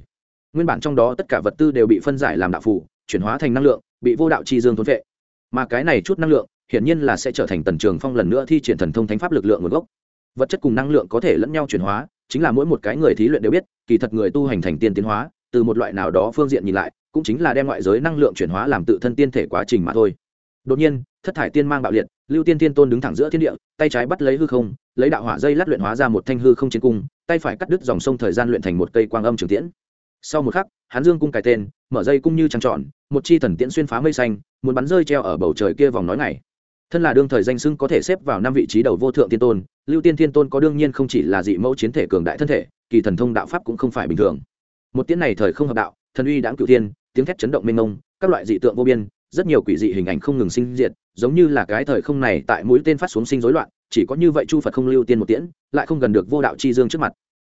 Nguyên bản trong đó tất cả vật tư đều bị phân giải làm đạo phủ chuyển hóa thành năng lượng, bị vô đạo chi dương thốn vệ mà cái này chút năng lượng hiển nhiên là sẽ trở thành tần trường phong lần nữa thi triển thần thông thánh pháp lực lượng nguồn gốc. Vật chất cùng năng lượng có thể lẫn nhau chuyển hóa, chính là mỗi một cái người thí luyện đều biết, kỳ thật người tu hành thành tiên tiến hóa, từ một loại nào đó phương diện nhìn lại, cũng chính là đem ngoại giới năng lượng chuyển hóa làm tự thân tiên thể quá trình mà thôi. Đột nhiên, thất thải tiên mang bạo liệt, lưu tiên tiên tôn đứng thẳng giữa thiên địa, tay trái bắt lấy hư không, lấy đạo hỏa dây lát luyện hóa ra một thanh hư không chiến cung, tay phải cắt đứt dòng sông thời gian luyện thành một cây quang âm trường tiễn. Sau một khắc hắn dương cung cài tên, mở dây cung như trăng trọn một chi thần tiễn xuyên phá mây xanh, muốn bắn rơi treo ở bầu trời kia vòng nói ngày thân là đương thời danh sưng có thể xếp vào năm vị trí đầu vô thượng tiên tôn, lưu tiên thiên tôn có đương nhiên không chỉ là dị mẫu chiến thể cường đại thân thể, kỳ thần thông đạo pháp cũng không phải bình thường. Một tiễn này thời không hợp đạo, thần uy đãng cửu thiên, tiếng thét chấn động mênh mông, các loại dị tượng vô biên, rất nhiều quỷ dị hình ảnh không ngừng sinh diệt, giống như là cái thời không này tại mũi tên phát xuống sinh rối loạn, chỉ có như vậy chu phật không lưu tiên một tiễn, lại không gần được vô đạo chi dương trước mặt.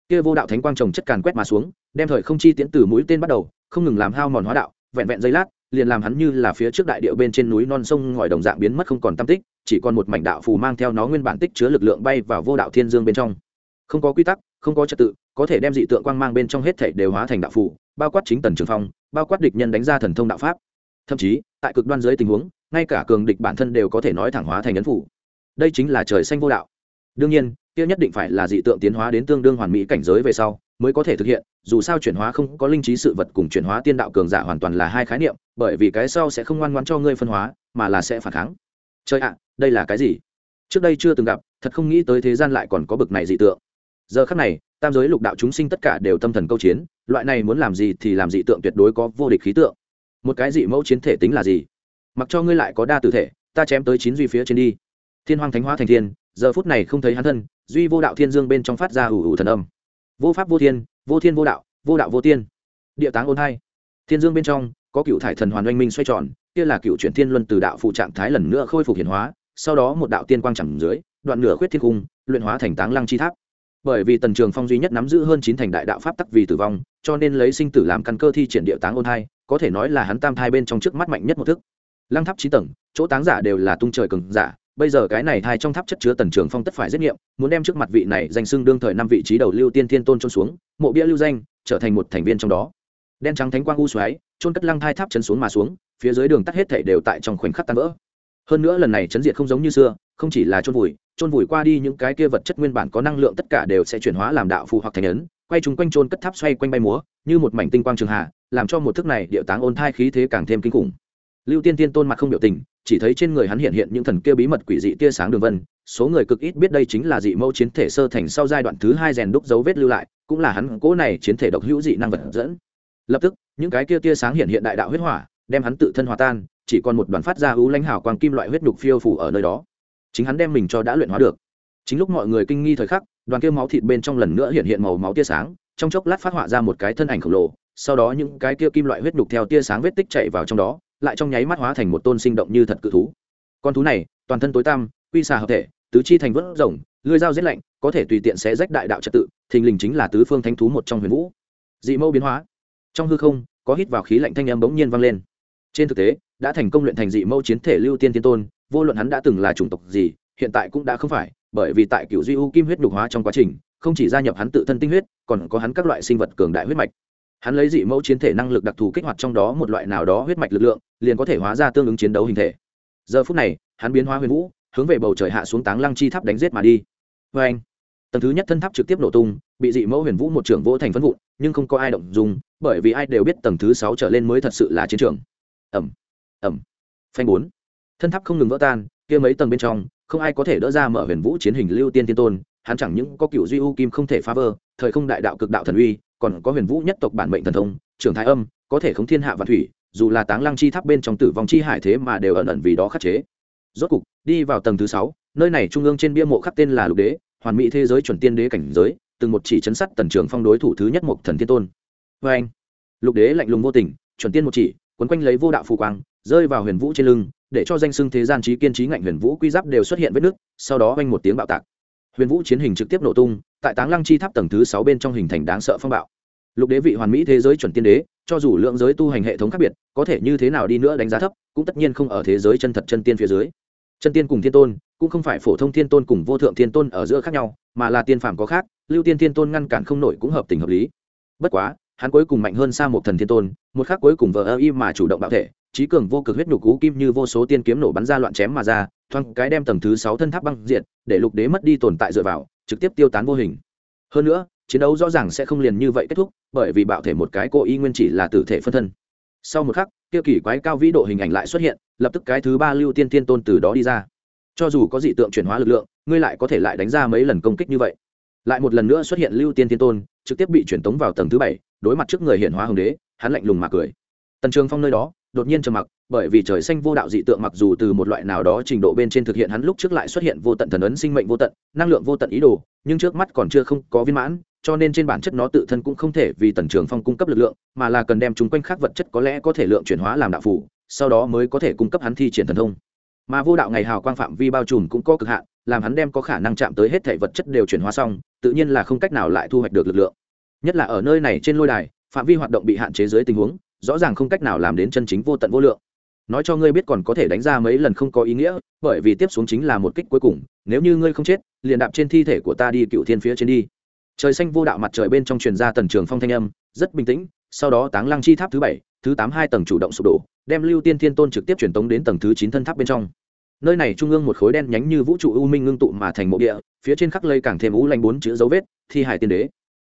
Kia vô đạo thánh quang trồng chất càn quét mà xuống, đem thời không chi tiễn từ mũi tên bắt đầu, không ngừng làm hao mòn hóa đạo, vẹn vẹn giây lát liền làm hắn như là phía trước đại điệu bên trên núi non sông ngòi đồng dạng biến mất không còn tam tích, chỉ còn một mảnh đạo phù mang theo nó nguyên bản tích chứa lực lượng bay vào vô đạo thiên dương bên trong. Không có quy tắc, không có trật tự, có thể đem dị tượng quang mang bên trong hết thể đều hóa thành đạo phù, bao quát chính tần trường phong, bao quát địch nhân đánh ra thần thông đạo pháp. Thậm chí, tại cực đoan dưới tình huống, ngay cả cường địch bản thân đều có thể nói thẳng hóa thành ấn phủ. Đây chính là trời xanh vô đạo. Đương nhiên, kia nhất định phải là dị tượng tiến hóa đến tương đương hoàn mỹ cảnh giới về sau mới có thể thực hiện, dù sao chuyển hóa không có linh trí sự vật cùng chuyển hóa tiên đạo cường giả hoàn toàn là hai khái niệm, bởi vì cái sau sẽ không ngoan ngoan cho ngươi phân hóa, mà là sẽ phản kháng. Chơi ạ, đây là cái gì? Trước đây chưa từng gặp, thật không nghĩ tới thế gian lại còn có bực này dị tượng. Giờ khắc này, tam giới lục đạo chúng sinh tất cả đều tâm thần câu chiến, loại này muốn làm gì thì làm dị tượng tuyệt đối có vô địch khí tượng. Một cái dị mẫu chiến thể tính là gì? Mặc cho ngươi lại có đa tử thể, ta chém tới chín duy phía trên đi. Thiên hoàng thánh hóa thành thiên, giờ phút này không thấy hắn thân, duy vô đạo thiên dương bên trong phát ra ủ ủ thần âm vô pháp vô thiên vô thiên vô đạo vô đạo vô tiên. Địa táng ôn hai. Thiên dương bên trong, có cựu thải thần hoàn oanh minh xoay tròn, kia là cựu chuyển thiên luân từ đạo phụ trạng thái lần nữa khôi phục hiển hóa, sau đó một đạo tiên quang chẳng dưới, đoạn nửa khuyết thiên cung, luyện hóa thành táng lăng chi tháp. Bởi vì tần trường phong duy nhất nắm giữ hơn chín thành đại đạo pháp tắc vì tử vong, cho nên lấy sinh tử làm căn cơ thi triển địa táng ôn hai, có thể nói là hắn tam thai bên trong trước mắt mạnh nhất một thức. Lăng tháp chín tầng, chỗ táng giả đều là tung trời cường giả bây giờ cái này thai trong tháp chất chứa tần trường phong tất phải xét nghiệm, muốn đem trước mặt vị này danh xưng đương thời năm vị trí đầu lưu tiên thiên tôn trôn xuống, mộ bia lưu danh, trở thành một thành viên trong đó. Đen trắng thánh quang u xoáy trôn cất lăng thai tháp chấn xuống mà xuống, phía dưới đường tắt hết thể đều tại trong khoảnh khắc tan vỡ. Hơn nữa lần này chấn diệt không giống như xưa, không chỉ là trôn vùi trôn vùi qua đi những cái kia vật chất nguyên bản có năng lượng tất cả đều sẽ chuyển hóa làm đạo phù hoặc thành ấn, quay chúng quanh trôn cất tháp xoay quanh bay múa, như một mảnh tinh quang trường hạ, làm cho một thức này điệu táng ôn thai khí thế càng thêm kinh khủng. Lưu tiên tiên tôn mặt không biểu tình chỉ thấy trên người hắn hiện hiện những thần kia bí mật quỷ dị tia sáng đường vân, số người cực ít biết đây chính là dị mẫu chiến thể sơ thành sau giai đoạn thứ hai rèn đúc dấu vết lưu lại, cũng là hắn cố này chiến thể độc hữu dị năng vật dẫn. Lập tức, những cái kia tia sáng hiện hiện đại đạo huyết hỏa, đem hắn tự thân hòa tan, chỉ còn một đoàn phát ra hữu lãnh hào quang kim loại huyết đục phiêu phủ ở nơi đó. Chính hắn đem mình cho đã luyện hóa được. Chính lúc mọi người kinh nghi thời khắc, đoàn kia máu thịt bên trong lần nữa hiện hiện màu máu tia sáng, trong chốc lát phát họa ra một cái thân ảnh khổng lồ, sau đó những cái kia kim loại huyết đục theo tia sáng vết tích chạy vào trong đó lại trong nháy mắt hóa thành một tôn sinh động như thật cự thú. Con thú này, toàn thân tối tăm, quy xà hợp thể, tứ chi thành vớt rồng, lưỡi dao giết lạnh, có thể tùy tiện sẽ rách đại đạo trật tự, thình lình chính là tứ phương thánh thú một trong huyền vũ. Dị mẫu biến hóa. Trong hư không, có hít vào khí lạnh thanh âm bỗng nhiên vang lên. Trên thực tế, đã thành công luyện thành dị mẫu chiến thể lưu tiên tiên tôn, vô luận hắn đã từng là chủng tộc gì, hiện tại cũng đã không phải, bởi vì tại cựu duy u kim huyết đục hóa trong quá trình, không chỉ gia nhập hắn tự thân tinh huyết, còn có hắn các loại sinh vật cường đại huyết mạch hắn lấy dị mẫu chiến thể năng lực đặc thù kích hoạt trong đó một loại nào đó huyết mạch lực lượng, liền có thể hóa ra tương ứng chiến đấu hình thể. Giờ phút này, hắn biến hóa huyền vũ, hướng về bầu trời hạ xuống táng lăng chi tháp đánh giết mà đi. Vê anh, tầng thứ nhất thân tháp trực tiếp nổ tung, bị dị mẫu huyền vũ một trưởng vỗ thành phân vụn, nhưng không có ai động dùng bởi vì ai đều biết tầng thứ sáu trở lên mới thật sự là chiến trường. Ẩm ẩm phanh bốn. Thân tháp không ngừng vỡ tan, kia mấy tầng bên trong, không ai có thể đỡ ra mở huyền vũ chiến hình lưu tiên tiên tôn, hắn chẳng những có cựu duy u kim không thể phá vỡ, thời không đại đạo cực đạo thần uy còn có huyền vũ nhất tộc bản mệnh thần thông, trưởng thái âm, có thể khống thiên hạ và thủy, dù là táng lăng chi tháp bên trong tử vong chi hải thế mà đều ẩn ẩn vì đó khắc chế. Rốt cục, đi vào tầng thứ sáu, nơi này trung ương trên bia mộ khắc tên là lục đế, hoàn mỹ thế giới chuẩn tiên đế cảnh giới, từng một chỉ chấn sắt tần trường phong đối thủ thứ nhất một thần thiên tôn. Vê anh, lục đế lạnh lùng vô tình, chuẩn tiên một chỉ, quấn quanh lấy vô đạo phù quang, rơi vào huyền vũ trên lưng, để cho danh xưng thế gian trí kiên trí ngạnh huyền vũ quy giáp đều xuất hiện vết nước sau đó oanh một tiếng bạo tạc. Huyền vũ chiến hình trực tiếp nổ tung tại táng lăng chi tháp tầng thứ sáu bên trong hình thành đáng sợ phong bạo. Lục đế vị hoàn mỹ thế giới chuẩn tiên đế, cho dù lượng giới tu hành hệ thống khác biệt, có thể như thế nào đi nữa đánh giá thấp, cũng tất nhiên không ở thế giới chân thật chân tiên phía dưới. Chân tiên cùng thiên tôn, cũng không phải phổ thông thiên tôn cùng vô thượng thiên tôn ở giữa khác nhau, mà là tiên phàm có khác, lưu tiên thiên tôn ngăn cản không nổi cũng hợp tình hợp lý. Bất quá, hắn cuối cùng mạnh hơn xa một thần thiên tôn, một khác cuối cùng vờ ơ y mà chủ động bạo thể, trí cường vô cực huyết nhục cú kim như vô số tiên kiếm nổ bắn ra loạn chém mà ra, thoáng cái đem tầng thứ sáu thân tháp băng diện để lục đế mất đi tồn tại dựa vào trực tiếp tiêu tán vô hình. Hơn nữa, chiến đấu rõ ràng sẽ không liền như vậy kết thúc, bởi vì bạo thể một cái cô y nguyên chỉ là tử thể phân thân. Sau một khắc tiêu kỳ quái cao vĩ độ hình ảnh lại xuất hiện, lập tức cái thứ ba lưu tiên tiên tôn từ đó đi ra. Cho dù có dị tượng chuyển hóa lực lượng, ngươi lại có thể lại đánh ra mấy lần công kích như vậy. Lại một lần nữa xuất hiện lưu tiên tiên tôn, trực tiếp bị chuyển tống vào tầng thứ bảy, đối mặt trước người hiện hóa hồng đế, hắn lạnh lùng mà cười. Tần trường phong nơi đó đột nhiên trầm mặc, bởi vì trời xanh vô đạo dị tượng mặc dù từ một loại nào đó trình độ bên trên thực hiện hắn lúc trước lại xuất hiện vô tận thần ấn sinh mệnh vô tận, năng lượng vô tận ý đồ, nhưng trước mắt còn chưa không có viên mãn, cho nên trên bản chất nó tự thân cũng không thể vì tần trường phong cung cấp lực lượng, mà là cần đem chúng quanh khác vật chất có lẽ có thể lượng chuyển hóa làm đạo phủ sau đó mới có thể cung cấp hắn thi triển thần thông. Mà vô đạo ngày hào quang phạm vi bao trùm cũng có cực hạn, làm hắn đem có khả năng chạm tới hết thể vật chất đều chuyển hóa xong, tự nhiên là không cách nào lại thu hoạch được lực lượng. Nhất là ở nơi này trên lôi đài, phạm vi hoạt động bị hạn chế dưới tình huống rõ ràng không cách nào làm đến chân chính vô tận vô lượng. Nói cho ngươi biết còn có thể đánh ra mấy lần không có ý nghĩa, bởi vì tiếp xuống chính là một kích cuối cùng, nếu như ngươi không chết, liền đạp trên thi thể của ta đi cựu thiên phía trên đi. Trời xanh vô đạo mặt trời bên trong truyền ra tần trường phong thanh âm, rất bình tĩnh, sau đó táng lăng chi tháp thứ bảy, thứ tám hai tầng chủ động sụp đổ, đem lưu tiên thiên tôn trực tiếp truyền tống đến tầng thứ chín thân tháp bên trong. Nơi này trung ương một khối đen nhánh như vũ trụ u minh ngưng tụ mà thành mộ địa, phía trên khắc lây càng thêm u lanh bốn chữ dấu vết, thi hải tiên đế.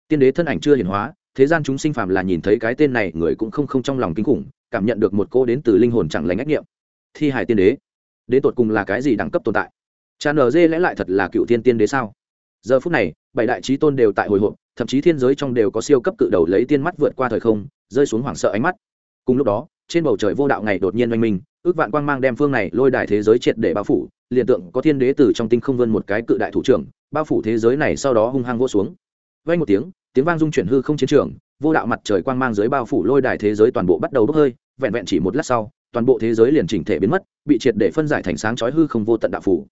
Tiên đế thân ảnh chưa hiển hóa thế gian chúng sinh phàm là nhìn thấy cái tên này, người cũng không không trong lòng kinh khủng, cảm nhận được một cô đến từ linh hồn chẳng lành ách nghiệm thi hải tiên đế, đến tột cùng là cái gì đẳng cấp tồn tại? Tràn ở dê lẽ lại thật là cựu thiên tiên đế sao? Giờ phút này, bảy đại trí tôn đều tại hồi hộp, thậm chí thiên giới trong đều có siêu cấp cự đầu lấy tiên mắt vượt qua thời không, rơi xuống hoảng sợ ánh mắt. Cùng lúc đó, trên bầu trời vô đạo ngày đột nhiên oanh minh, ước vạn quang mang đem phương này lôi đài thế giới triệt để bao phủ, liền tượng có thiên đế từ trong tinh không vươn một cái cự đại thủ trưởng, bao phủ thế giới này sau đó hung hăng vô xuống. Vay một tiếng tiếng vang dung chuyển hư không chiến trường, vô đạo mặt trời quang mang dưới bao phủ lôi đài thế giới toàn bộ bắt đầu bốc hơi, vẹn vẹn chỉ một lát sau, toàn bộ thế giới liền chỉnh thể biến mất, bị triệt để phân giải thành sáng chói hư không vô tận đạo phủ.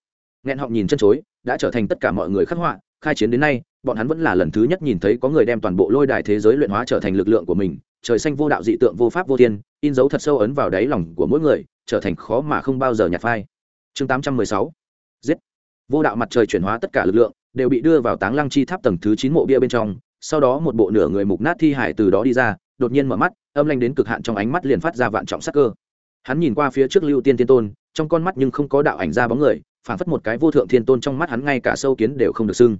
Nghẹn họng nhìn chân chối, đã trở thành tất cả mọi người khắc họa, khai chiến đến nay, bọn hắn vẫn là lần thứ nhất nhìn thấy có người đem toàn bộ lôi đài thế giới luyện hóa trở thành lực lượng của mình, trời xanh vô đạo dị tượng vô pháp vô thiên, in dấu thật sâu ấn vào đáy lòng của mỗi người, trở thành khó mà không bao giờ nhạt phai. Chương 816 giết. Vô đạo mặt trời chuyển hóa tất cả lực lượng, đều bị đưa vào táng lăng chi tháp tầng thứ chín mộ bia bên trong sau đó một bộ nửa người mục nát thi hải từ đó đi ra, đột nhiên mở mắt, âm lanh đến cực hạn trong ánh mắt liền phát ra vạn trọng sắc cơ. Hắn nhìn qua phía trước lưu tiên tiên tôn, trong con mắt nhưng không có đạo ảnh ra bóng người, phản phất một cái vô thượng thiên tôn trong mắt hắn ngay cả sâu kiến đều không được xưng.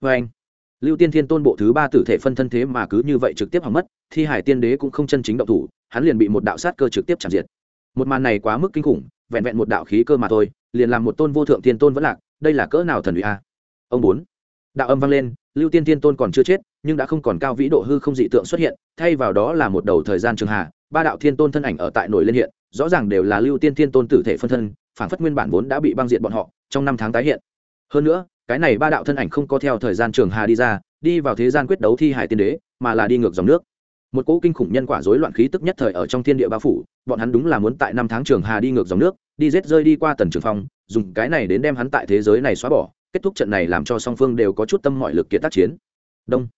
Vê anh, lưu tiên thiên tôn bộ thứ ba tử thể phân thân thế mà cứ như vậy trực tiếp hỏng mất, thi hải tiên đế cũng không chân chính động thủ, hắn liền bị một đạo sát cơ trực tiếp chạm diệt. Một màn này quá mức kinh khủng, vẹn vẹn một đạo khí cơ mà thôi, liền làm một tôn vô thượng thiên tôn vẫn lạc, đây là cỡ nào thần uy a? Ông bốn, đạo âm vang lên, lưu tiên thiên tôn còn chưa chết nhưng đã không còn cao vĩ độ hư không dị tượng xuất hiện, thay vào đó là một đầu thời gian trường hà, ba đạo thiên tôn thân ảnh ở tại nổi lên hiện, rõ ràng đều là lưu tiên thiên tôn tử thể phân thân, phản phất nguyên bản vốn đã bị băng diện bọn họ, trong năm tháng tái hiện. Hơn nữa, cái này ba đạo thân ảnh không có theo thời gian trường hà đi ra, đi vào thế gian quyết đấu thi hải tiên đế, mà là đi ngược dòng nước. Một cỗ kinh khủng nhân quả rối loạn khí tức nhất thời ở trong thiên địa bao phủ, bọn hắn đúng là muốn tại năm tháng trường hà đi ngược dòng nước, đi rết rơi đi qua tần trường phong, dùng cái này đến đem hắn tại thế giới này xóa bỏ, kết thúc trận này làm cho song phương đều có chút tâm mọi lực kiệt tác chiến. Đông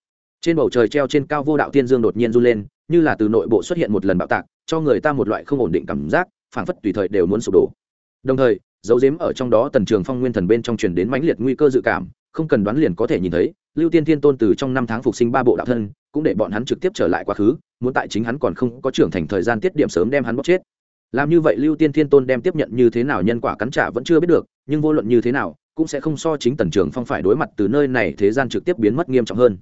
trên bầu trời treo trên cao vô đạo tiên dương đột nhiên run lên, như là từ nội bộ xuất hiện một lần bạo tạc, cho người ta một loại không ổn định cảm giác, phảng phất tùy thời đều muốn sụp đổ. Đồng thời, dấu dếm ở trong đó tần trường phong nguyên thần bên trong truyền đến mãnh liệt nguy cơ dự cảm, không cần đoán liền có thể nhìn thấy, lưu tiên thiên tôn từ trong năm tháng phục sinh ba bộ đạo thân, cũng để bọn hắn trực tiếp trở lại quá khứ, muốn tại chính hắn còn không có trưởng thành thời gian tiết điểm sớm đem hắn bóc chết. Làm như vậy lưu tiên thiên tôn đem tiếp nhận như thế nào nhân quả cắn trả vẫn chưa biết được, nhưng vô luận như thế nào, cũng sẽ không so chính tần trường phong phải đối mặt từ nơi này thế gian trực tiếp biến mất nghiêm trọng hơn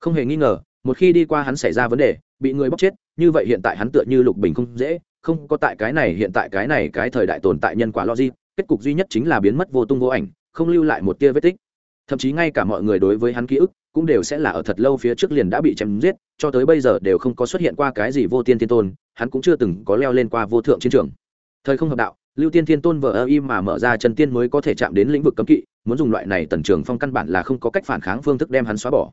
không hề nghi ngờ, một khi đi qua hắn xảy ra vấn đề, bị người bóc chết, như vậy hiện tại hắn tựa như lục bình không dễ, không có tại cái này, hiện tại cái này, cái thời đại tồn tại nhân quả logic, kết cục duy nhất chính là biến mất vô tung vô ảnh, không lưu lại một tia vết tích. Thậm chí ngay cả mọi người đối với hắn ký ức cũng đều sẽ là ở thật lâu phía trước liền đã bị chém giết, cho tới bây giờ đều không có xuất hiện qua cái gì vô tiên thiên tôn, hắn cũng chưa từng có leo lên qua vô thượng chiến trường. Thời không hợp đạo, lưu tiên thiên tôn vợ ơ im mà mở ra chân tiên mới có thể chạm đến lĩnh vực cấm kỵ, muốn dùng loại này tần trường phong căn bản là không có cách phản kháng phương thức đem hắn xóa bỏ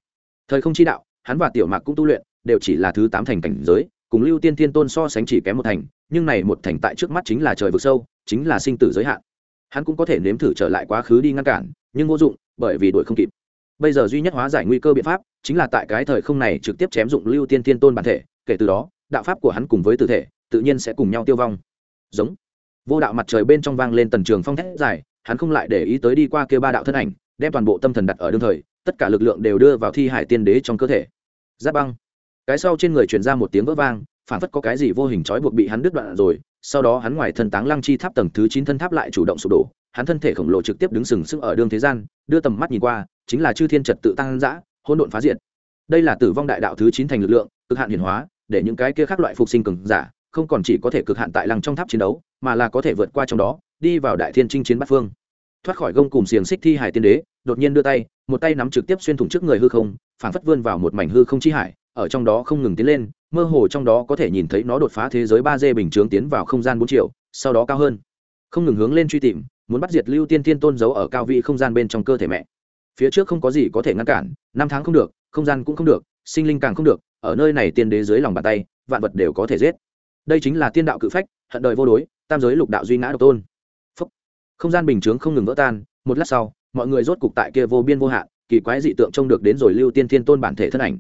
thời không chi đạo, hắn và tiểu mạc cũng tu luyện, đều chỉ là thứ tám thành cảnh giới, cùng lưu tiên thiên tôn so sánh chỉ kém một thành, nhưng này một thành tại trước mắt chính là trời vực sâu, chính là sinh tử giới hạn. Hắn cũng có thể nếm thử trở lại quá khứ đi ngăn cản, nhưng vô dụng, bởi vì đuổi không kịp. Bây giờ duy nhất hóa giải nguy cơ biện pháp, chính là tại cái thời không này trực tiếp chém dụng lưu tiên thiên tôn bản thể, kể từ đó, đạo pháp của hắn cùng với tử thể, tự nhiên sẽ cùng nhau tiêu vong. Giống. Vô đạo mặt trời bên trong vang lên tần trường phong thét dài, hắn không lại để ý tới đi qua kêu ba đạo thân ảnh, đem toàn bộ tâm thần đặt ở đương thời tất cả lực lượng đều đưa vào thi hải tiên đế trong cơ thể. Giáp băng. Cái sau trên người truyền ra một tiếng vỡ vang phản phất có cái gì vô hình trói buộc bị hắn đứt đoạn rồi, sau đó hắn ngoài thân táng lăng chi tháp tầng thứ chín thân tháp lại chủ động sụp đổ, hắn thân thể khổng lồ trực tiếp đứng sừng sững ở đương thế gian, đưa tầm mắt nhìn qua, chính là chư thiên trật tự tăng dã hỗn độn phá diện đây là tử vong đại đạo thứ chín thành lực lượng, cực hạn hiển hóa, để những cái kia khác loại phục sinh cường giả, không còn chỉ có thể cực hạn tại lăng trong tháp chiến đấu, mà là có thể vượt qua trong đó, đi vào đại thiên chinh chiến bát phương thoát khỏi gông cùng xiềng xích thi hải tiên đế, đột nhiên đưa tay, một tay nắm trực tiếp xuyên thủng trước người hư không, phảng phất vươn vào một mảnh hư không chi hải, ở trong đó không ngừng tiến lên, mơ hồ trong đó có thể nhìn thấy nó đột phá thế giới ba d bình chướng tiến vào không gian bốn triệu sau đó cao hơn. Không ngừng hướng lên truy tìm, muốn bắt diệt lưu tiên thiên tôn giấu ở cao vị không gian bên trong cơ thể mẹ. Phía trước không có gì có thể ngăn cản, năm tháng không được, không gian cũng không được, sinh linh càng không được, ở nơi này tiên đế dưới lòng bàn tay, vạn vật đều có thể giết. Đây chính là tiên đạo cự phách, hận đời vô đối, tam giới lục đạo duy ngã độc tôn không gian bình chướng không ngừng vỡ tan, một lát sau, mọi người rốt cục tại kia vô biên vô hạn, kỳ quái dị tượng trông được đến rồi lưu tiên thiên tôn bản thể thân ảnh.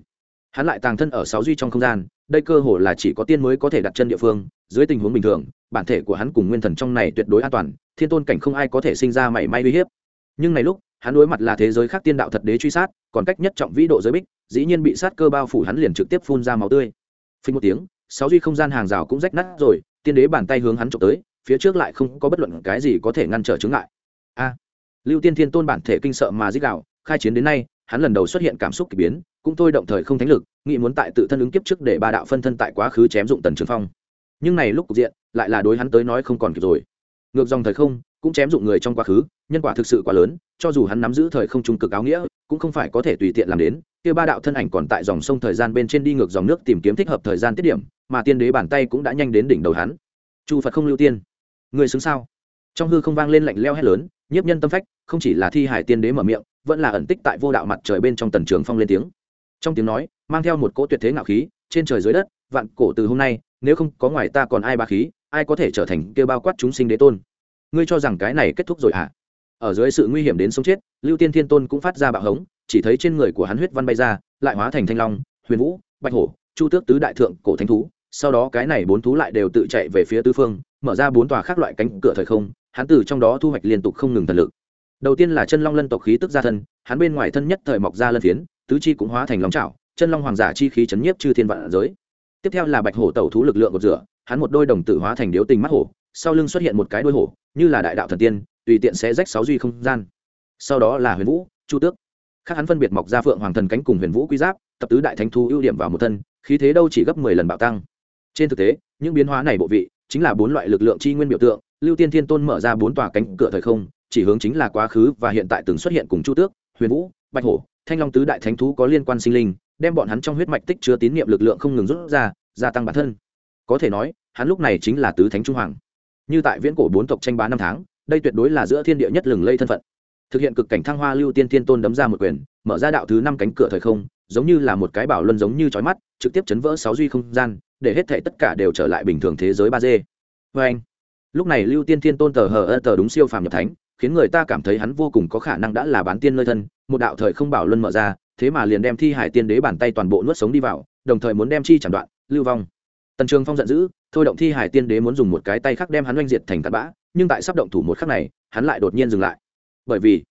Hắn lại tàng thân ở sáu duy trong không gian, đây cơ hồ là chỉ có tiên mới có thể đặt chân địa phương, dưới tình huống bình thường, bản thể của hắn cùng nguyên thần trong này tuyệt đối an toàn, thiên tôn cảnh không ai có thể sinh ra mảy may uy hiếp. Nhưng này lúc, hắn đối mặt là thế giới khác tiên đạo thật đế truy sát, còn cách nhất trọng vĩ độ giới bích, dĩ nhiên bị sát cơ bao phủ hắn liền trực tiếp phun ra máu tươi. Phình một tiếng, sáu duy không gian hàng rào cũng rách nát rồi, tiên đế bàn tay hướng hắn trộm tới phía trước lại không có bất luận cái gì có thể ngăn trở chứng lại a, lưu tiên thiên tôn bản thể kinh sợ mà dích đạo khai chiến đến nay, hắn lần đầu xuất hiện cảm xúc k ỳ biến, cũng thôi động thời không thánh lực, nghĩ muốn tại tự thân ứng kiếp trước để ba đạo phân thân tại quá khứ chém dụng tần trường phong. Nhưng này lúc cục diện, lại là đối hắn tới nói không còn kịp rồi. Ngược dòng thời không, cũng chém dụng người trong quá khứ, nhân quả thực sự quá lớn, cho dù hắn nắm giữ thời không trung cực áo nghĩa, cũng không phải có thể tùy tiện làm đến, kia ba đạo thân ảnh còn tại dòng sông thời gian bên trên đi ngược dòng nước tìm kiếm thích hợp thời gian tiết điểm, mà tiên đế bàn tay cũng đã nhanh đến đỉnh đầu hắn. Chu phật không lưu tiên người xứng sao? Trong hư không vang lên lạnh leo hét lớn, nhiếp nhân tâm phách, không chỉ là thi hải tiên đế mở miệng, vẫn là ẩn tích tại vô đạo mặt trời bên trong tần trường phong lên tiếng. Trong tiếng nói, mang theo một cỗ tuyệt thế ngạo khí, trên trời dưới đất, vạn cổ từ hôm nay, nếu không có ngoài ta còn ai ba khí, ai có thể trở thành kêu bao quát chúng sinh đế tôn? Ngươi cho rằng cái này kết thúc rồi à ở dưới sự nguy hiểm đến sống chết, lưu tiên thiên tôn cũng phát ra bạo hống, chỉ thấy trên người của hắn huyết văn bay ra, lại hóa thành thanh long, huyền vũ, bạch hổ, chu tước tứ đại thượng cổ thánh thú. Sau đó cái này bốn thú lại đều tự chạy về phía tư phương mở ra bốn tòa khác loại cánh cửa thời không hắn từ trong đó thu hoạch liên tục không ngừng thần lực. Đầu tiên là chân long lân tộc khí tức gia thân hắn bên ngoài thân nhất thời mọc ra lân phiến tứ chi cũng hóa thành lòng trảo, chân long hoàng giả chi khí chấn nhiếp chư thiên vạn giới. Tiếp theo là bạch hổ tẩu thú lực lượng cột rửa hắn một đôi đồng tử hóa thành điếu tình mắt hổ sau lưng xuất hiện một cái đôi hổ như là đại đạo thần tiên tùy tiện sẽ rách sáu duy không gian. Sau đó là huyền vũ chu tước. Khác hắn phân biệt mọc ra phượng hoàng thần cánh cùng huyền vũ quy giáp tập tứ đại thánh thu ưu điểm vào một thân khí thế đâu chỉ gấp mười lần bạo tăng. Trên thực tế những biến hóa này bộ vị chính là bốn loại lực lượng chi nguyên biểu tượng, lưu tiên thiên tôn mở ra bốn tòa cánh cửa thời không, chỉ hướng chính là quá khứ và hiện tại từng xuất hiện cùng chu tước, huyền vũ, bạch hổ, thanh long tứ đại thánh thú có liên quan sinh linh, đem bọn hắn trong huyết mạch tích chứa tín nhiệm lực lượng không ngừng rút ra, gia tăng bản thân. Có thể nói, hắn lúc này chính là tứ thánh trung hoàng. Như tại viễn cổ bốn tộc tranh bá năm tháng, đây tuyệt đối là giữa thiên địa nhất lừng lây thân phận. Thực hiện cực cảnh thăng hoa, lưu tiên thiên tôn đấm ra một quyền, mở ra đạo thứ năm cánh cửa thời không, giống như là một cái bảo luân giống như trói mắt, trực tiếp chấn vỡ sáu duy không gian để hết thảy tất cả đều trở lại bình thường thế giới ba d vê anh, lúc này lưu tiên thiên tôn tờ hờ ơ tờ đúng siêu phàm nhập thánh, khiến người ta cảm thấy hắn vô cùng có khả năng đã là bán tiên nơi thân, một đạo thời không bảo luân mở ra, thế mà liền đem thi hải tiên đế bàn tay toàn bộ nuốt sống đi vào, đồng thời muốn đem chi chẳng đoạn, lưu vong. Tần trường phong giận dữ, thôi động thi hải tiên đế muốn dùng một cái tay khác đem hắn oanh diệt thành tạt bã, nhưng tại sắp động thủ một khắc này, hắn lại đột nhiên dừng lại. Bởi vì,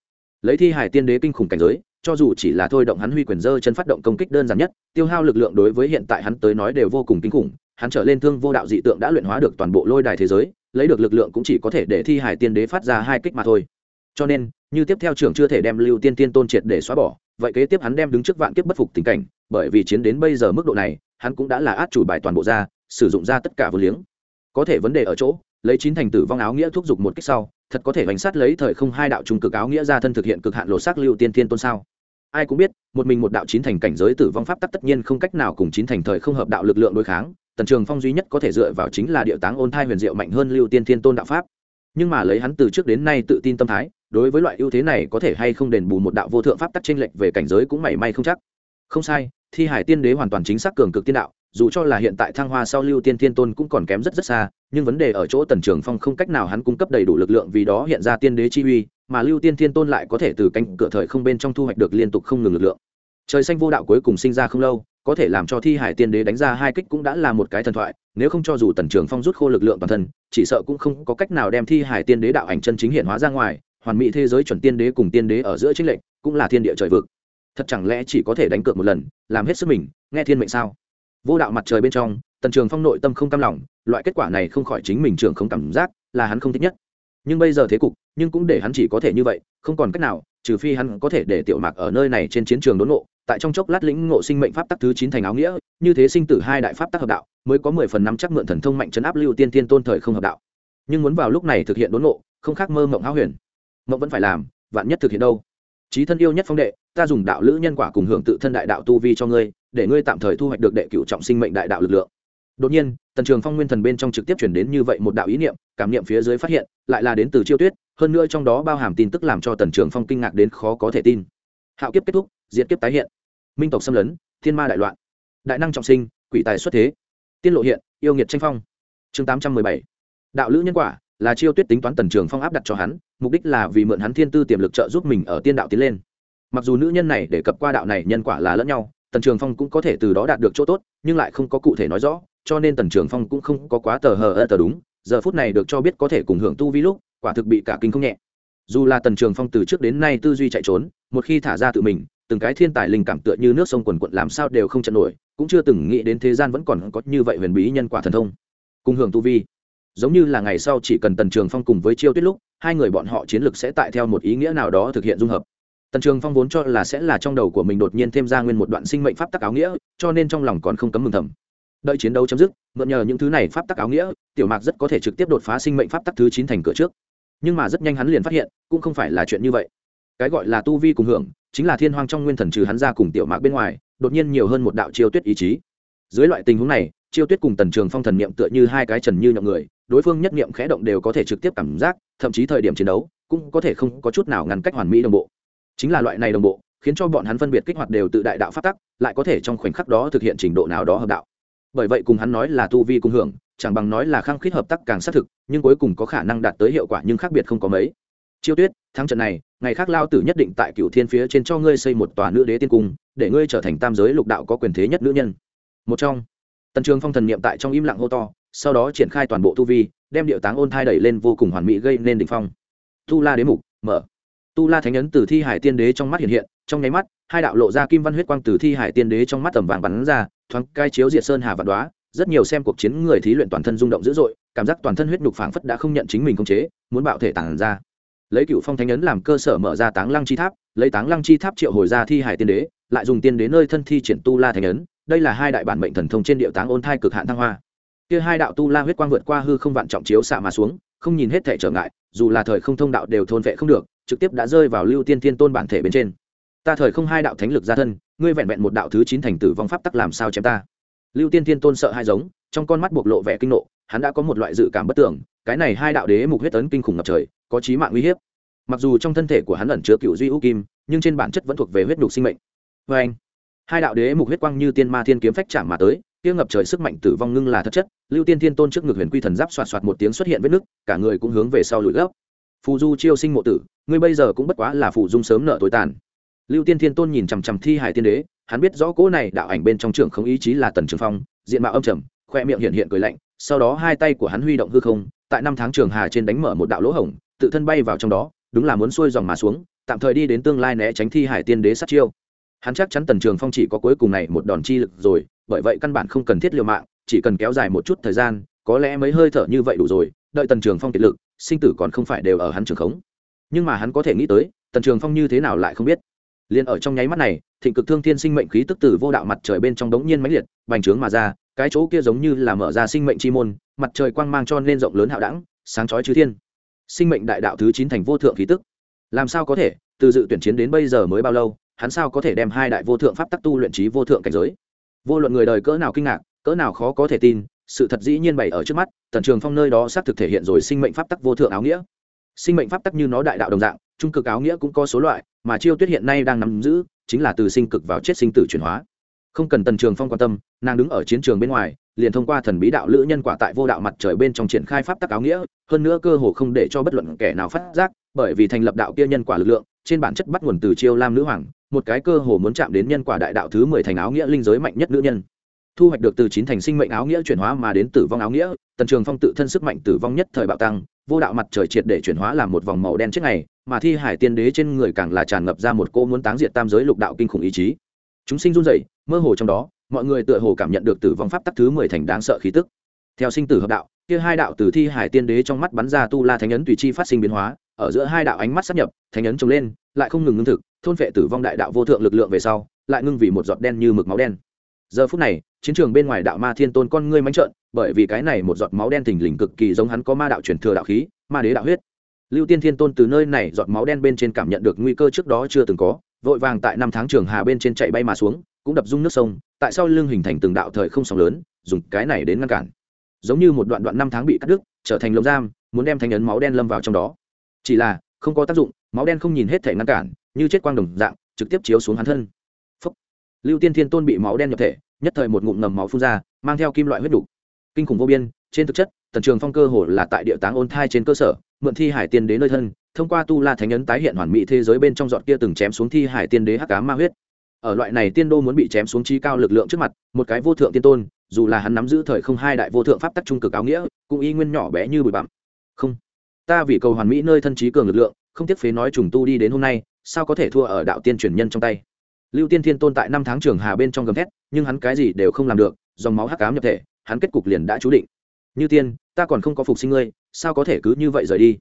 lấy thi hải tiên đế kinh khủng cảnh giới cho dù chỉ là thôi động hắn huy quyền dơ chân phát động công kích đơn giản nhất, tiêu hao lực lượng đối với hiện tại hắn tới nói đều vô cùng kinh khủng, hắn trở lên thương vô đạo dị tượng đã luyện hóa được toàn bộ lôi đài thế giới, lấy được lực lượng cũng chỉ có thể để thi hải tiên đế phát ra hai kích mà thôi. Cho nên, như tiếp theo trường chưa thể đem lưu tiên tiên tôn triệt để xóa bỏ, vậy kế tiếp hắn đem đứng trước vạn kiếp bất phục tình cảnh, bởi vì chiến đến bây giờ mức độ này, hắn cũng đã là át chủ bài toàn bộ ra, sử dụng ra tất cả vô liếng. Có thể vấn đề ở chỗ, lấy chín thành tử vong áo nghĩa thúc giục một cách sau, thật có thể bánh sát lấy thời không hai đạo trung cực áo nghĩa ra thân thực hiện cực hạn lộ xác lưu tiên tiên tôn sao? Ai cũng biết, một mình một đạo chín thành cảnh giới tử vong pháp tắc tất nhiên không cách nào cùng chín thành thời không hợp đạo lực lượng đối kháng. Tần trường phong duy nhất có thể dựa vào chính là điệu táng ôn thai huyền diệu mạnh hơn lưu tiên thiên tôn đạo pháp. Nhưng mà lấy hắn từ trước đến nay tự tin tâm thái, đối với loại ưu thế này có thể hay không đền bù một đạo vô thượng pháp tắc tranh lệch về cảnh giới cũng mảy may không chắc. Không sai, thi hải tiên đế hoàn toàn chính xác cường cực tiên đạo dù cho là hiện tại thăng hoa sau lưu tiên thiên tôn cũng còn kém rất rất xa, nhưng vấn đề ở chỗ tần trường phong không cách nào hắn cung cấp đầy đủ lực lượng vì đó hiện ra tiên đế chi uy, mà lưu tiên thiên tôn lại có thể từ cánh cửa thời không bên trong thu hoạch được liên tục không ngừng lực lượng. Trời xanh vô đạo cuối cùng sinh ra không lâu, có thể làm cho thi hải tiên đế đánh ra hai kích cũng đã là một cái thần thoại, nếu không cho dù tần trường phong rút khô lực lượng toàn thân, chỉ sợ cũng không có cách nào đem thi hải tiên đế đạo ảnh chân chính hiện hóa ra ngoài, hoàn mỹ thế giới chuẩn tiên đế cùng tiên đế ở giữa chính lệnh cũng là thiên địa trời vực. Thật chẳng lẽ chỉ có thể đánh cược một lần, làm hết sức mình, nghe thiên mệnh sao? Vô đạo mặt trời bên trong, tần trường phong nội tâm không cam lòng, loại kết quả này không khỏi chính mình trường không cảm giác là hắn không thích nhất. Nhưng bây giờ thế cục, nhưng cũng để hắn chỉ có thể như vậy, không còn cách nào, trừ phi hắn có thể để tiểu mạc ở nơi này trên chiến trường đốn ngộ, tại trong chốc lát lĩnh ngộ sinh mệnh pháp tắc thứ chín thành áo nghĩa, như thế sinh tử hai đại pháp tắc hợp đạo, mới có mười phần năm chắc mượn thần thông mạnh chấn áp lưu tiên tiên tôn thời không hợp đạo. Nhưng muốn vào lúc này thực hiện đốn ngộ, không khác mơ mộng háo huyền. Mộng vẫn phải làm, vạn nhất thực hiện đâu? Trí thân yêu nhất phong đệ, ta dùng đạo lữ nhân quả cùng hưởng tự thân đại đạo tu vi cho ngươi để ngươi tạm thời thu hoạch được đệ cựu trọng sinh mệnh đại đạo lực lượng. Đột nhiên, tần trường phong nguyên thần bên trong trực tiếp chuyển đến như vậy một đạo ý niệm, cảm niệm phía dưới phát hiện, lại là đến từ chiêu tuyết, hơn nữa trong đó bao hàm tin tức làm cho tần trường phong kinh ngạc đến khó có thể tin. Hạo kiếp kết thúc diễn kiếp tái hiện. Minh tộc xâm lấn, thiên ma đại loạn. Đại năng trọng sinh, quỷ tài xuất thế. Tiên lộ hiện, yêu nghiệt tranh phong. Chương tám trăm mười bảy. Đạo lữ nhân quả, là chiêu tuyết tính toán tần trường phong áp đặt cho hắn, mục đích là vì mượn hắn thiên tư tiềm lực trợ giúp mình ở tiên đạo tiến lên. Mặc dù nữ nhân này để cập qua đạo này nhân quả là lẫn nhau tần trường phong cũng có thể từ đó đạt được chỗ tốt, nhưng lại không có cụ thể nói rõ, cho nên tần trường phong cũng không có quá tờ hờ ơ tờ đúng, giờ phút này được cho biết có thể cùng hưởng tu vi lúc, quả thực bị cả kinh không nhẹ. Dù là tần trường phong từ trước đến nay tư duy chạy trốn, một khi thả ra tự mình, từng cái thiên tài linh cảm tựa như nước sông quần quận làm sao đều không chặn nổi, cũng chưa từng nghĩ đến thế gian vẫn còn có như vậy huyền bí nhân quả thần thông. Cùng hưởng tu vi, giống như là ngày sau chỉ cần tần trường phong cùng với chiêu tuyết lúc, hai người bọn họ chiến lược sẽ tại theo một ý nghĩa nào đó thực hiện dung hợp tần trường phong vốn cho là sẽ là trong đầu của mình đột nhiên thêm ra nguyên một đoạn sinh mệnh pháp tắc áo nghĩa, cho nên trong lòng còn không cấm mừng thầm. Đợi chiến đấu chấm dứt, mượn nhờ những thứ này pháp tắc áo nghĩa, tiểu mạc rất có thể trực tiếp đột phá sinh mệnh pháp tắc thứ chín thành cửa trước. Nhưng mà rất nhanh hắn liền phát hiện, cũng không phải là chuyện như vậy. Cái gọi là tu vi cùng hưởng, chính là thiên hoang trong nguyên thần trừ hắn ra cùng tiểu mạc bên ngoài, đột nhiên nhiều hơn một đạo chiêu tuyết ý chí. Dưới loại tình huống này, chiêu tuyết cùng tần trường phong thần niệm tựa như hai cái trần như nhậu người, đối phương nhất niệm khẽ động đều có thể trực tiếp cảm giác, thậm chí thời điểm chiến đấu, cũng có thể không có chút nào ngăn cách hoàn mỹ đồng bộ chính là loại này đồng bộ, khiến cho bọn hắn phân biệt kích hoạt đều tự đại đạo phát tắc, lại có thể trong khoảnh khắc đó thực hiện trình độ nào đó hợp đạo. Bởi vậy cùng hắn nói là tu vi cùng hưởng, chẳng bằng nói là khăng khít hợp tác càng xác thực, nhưng cuối cùng có khả năng đạt tới hiệu quả nhưng khác biệt không có mấy. Chiêu tuyết, thắng trận này, ngày khác lao tử nhất định tại cựu thiên phía trên cho ngươi xây một tòa nữ đế tiên cung, để ngươi trở thành tam giới lục đạo có quyền thế nhất nữ nhân. Một trong, tần trường phong thần niệm tại trong im lặng hô to, sau đó triển khai toàn bộ tu vi, đem điệu táng ôn thai đẩy lên vô cùng hoàn mỹ gây nên đ ỉ n h phong. Tu la đế mục, mở tu la thánh ấn từ thi hải tiên đế trong mắt hiện hiện, trong nháy mắt, hai đạo lộ ra kim văn huyết quang từ thi hải tiên đế trong mắt tầm vàng bắn ra, thoáng cai chiếu diệt sơn hà vạn đoá rất nhiều xem cuộc chiến người thí luyện toàn thân rung động dữ dội, cảm giác toàn thân huyết nhục phảng phất đã không nhận chính mình khống chế, muốn bạo thể tản ra. Lấy cựu phong thánh ấn làm cơ sở mở ra táng lăng chi tháp, lấy táng lăng chi tháp triệu hồi ra thi hải tiên đế, lại dùng tiên đế nơi thân thi triển tu la thánh ấn. Đây là hai đại bản mệnh thần thông trên địa táng ôn thai cực hạn thăng hoa. Kia hai đạo tu la huyết quang vượt qua hư không vạn trọng chiếu xạ mà xuống, không nhìn hết thể trở ngại, dù là thời không thông đạo đều thôn vệ không được trực tiếp đã rơi vào lưu tiên thiên tôn bản thể bên trên. Ta thời không hai đạo thánh lực ra thân, ngươi vẹn vẹn một đạo thứ chín thành tử vong pháp tắc làm sao chém ta? Lưu tiên thiên tôn sợ hai giống, trong con mắt bộc lộ vẻ kinh nộ, hắn đã có một loại dự cảm bất tưởng, cái này hai đạo đế mục huyết tấn kinh khủng ngập trời, có trí mạng uy hiếp. Mặc dù trong thân thể của hắn ẩn chứa cựu duy u kim, nhưng trên bản chất vẫn thuộc về huyết nhục sinh mệnh. Vê anh, hai đạo đế mục huyết quang như tiên ma thiên kiếm phách chạm mà tới, kia ngập trời sức mạnh tử vong ngưng là thật chất, lưu tiên thiên tôn trước ngực huyền quy thần giáp xoạt xoạt một tiếng xuất hiện vết nứt, cả người cũng hướng về sau lùi gấp. Phù du chiêu sinh mộ tử ngươi bây giờ cũng bất quá là phụ dung sớm nợ tối tàn. Lưu tiên thiên tôn nhìn chằm chằm thi hải tiên đế, hắn biết rõ cỗ này đạo ảnh bên trong trường không ý chí là tần trường phong, diện mạo âm trầm, khoe miệng hiện hiện cười lạnh, sau đó hai tay của hắn huy động hư không, tại năm tháng trường hà trên đánh mở một đạo lỗ hổng, tự thân bay vào trong đó, đúng là muốn xuôi dòng mà xuống, tạm thời đi đến tương lai né tránh thi hải tiên đế sát chiêu. Hắn chắc chắn tần trường phong chỉ có cuối cùng này một đòn chi lực rồi, bởi vậy căn bản không cần thiết liều mạng, chỉ cần kéo dài một chút thời gian, có lẽ mấy hơi thở như vậy đủ rồi, đợi tần trường phong kiệt lực, sinh tử còn không phải đều ở hắn trường khống nhưng mà hắn có thể nghĩ tới, tần trường phong như thế nào lại không biết. Liền ở trong nháy mắt này, thịnh cực thương thiên sinh mệnh khí tức từ vô đạo mặt trời bên trong đống nhiên mãnh liệt, bành trướng mà ra, cái chỗ kia giống như là mở ra sinh mệnh chi môn, mặt trời quang mang cho nên rộng lớn hạo đẳng, sáng chói chư thiên. Sinh mệnh đại đạo thứ chín thành vô thượng khí tức. Làm sao có thể, từ dự tuyển chiến đến bây giờ mới bao lâu, hắn sao có thể đem hai đại vô thượng pháp tắc tu luyện trí vô thượng cảnh giới? Vô luận người đời cỡ nào kinh ngạc, cỡ nào khó có thể tin, sự thật dĩ nhiên bày ở trước mắt, tần trường phong nơi đó xác thực thể hiện rồi sinh mệnh pháp tắc vô thượng áo nghĩa sinh mệnh pháp tắc như nó đại đạo đồng dạng, trung cực áo nghĩa cũng có số loại, mà chiêu tuyết hiện nay đang nắm giữ, chính là từ sinh cực vào chết sinh tử chuyển hóa. Không cần tần trường phong quan tâm, nàng đứng ở chiến trường bên ngoài, liền thông qua thần bí đạo lữ nhân quả tại vô đạo mặt trời bên trong triển khai pháp tắc áo nghĩa, hơn nữa cơ hồ không để cho bất luận kẻ nào phát giác, bởi vì thành lập đạo kia nhân quả lực lượng, trên bản chất bắt nguồn từ chiêu lam nữ hoàng, một cái cơ hồ muốn chạm đến nhân quả đại đạo thứ mười thành áo nghĩa linh giới mạnh nhất nữ nhân. Thu hoạch được từ chín thành sinh mệnh áo nghĩa chuyển hóa mà đến tử vong áo nghĩa, tần trường phong tự thân sức mạnh tử vong nhất thời bạo tăng vô đạo mặt trời triệt để chuyển hóa làm một vòng màu đen trước ngày, mà thi hải tiên đế trên người càng là tràn ngập ra một cô muốn táng diệt tam giới lục đạo kinh khủng ý chí. Chúng sinh run rẩy, mơ hồ trong đó, mọi người tựa hồ cảm nhận được tử vong pháp tắc thứ mười thành đáng sợ khí tức. Theo sinh tử hợp đạo, kia hai đạo từ thi hải tiên đế trong mắt bắn ra tu la thánh ấn tùy chi phát sinh biến hóa, ở giữa hai đạo ánh mắt sắp nhập, thánh ấn trồng lên, lại không ngừng ngưng thực, thôn vệ tử vong đại đạo vô thượng lực lượng về sau, lại ngưng vì một giọt đen như mực máu đen. Giờ phút này, chiến trường bên ngoài đạo ma thiên tôn con ngươi mánh trợn bởi vì cái này một giọt máu đen thình lình cực kỳ giống hắn có ma đạo truyền thừa đạo khí, ma đế đạo huyết lưu tiên thiên tôn từ nơi này giọt máu đen bên trên cảm nhận được nguy cơ trước đó chưa từng có, vội vàng tại năm tháng trường hà bên trên chạy bay mà xuống, cũng đập rung nước sông, tại sao lưng hình thành từng đạo thời không sóng lớn, dùng cái này đến ngăn cản giống như một đoạn đoạn năm tháng bị cắt đứt, trở thành lồng giam, muốn đem thanh ấn máu đen lâm vào trong đó chỉ là, không có tác dụng, máu đen không nhìn hết thể ngăn cản, như chết quang đồng dạng, trực tiếp chiếu xuống hắn thân Phúc. lưu tiên thiên tôn bị máu đen nhập thể, nhất thời một ngụm ngầm máu phun ra, mang theo kim loại huyết đủ kinh khủng vô biên, trên thực chất, tần trường phong cơ hồ là tại địa táng ôn thai trên cơ sở, mượn thi hải tiên đế nơi thân, thông qua tu la thánh ấn tái hiện hoàn mỹ thế giới bên trong giọt kia từng chém xuống thi hải tiên đế hắc cá ma huyết. Ở loại này tiên đô muốn bị chém xuống trí cao lực lượng trước mặt, một cái vô thượng tiên tôn, dù là hắn nắm giữ thời không hai đại vô thượng pháp tắc trung cực áo nghĩa, cũng y nguyên nhỏ bé như bụi bặm. Không, ta vì cầu hoàn mỹ nơi thân trí cường lực lượng, không tiếc phế nói trùng tu đi đến hôm nay, sao có thể thua ở đạo tiên truyền nhân trong tay? Lưu tiên thiên tôn tại năm tháng trường hà bên trong gầm thét, nhưng hắn cái gì đều không làm được, dòng máu hắc cám nhập thể hắn kết cục liền đã chú định. Như tiên, ta còn không có phục sinh ngươi, sao có thể cứ như vậy rời đi?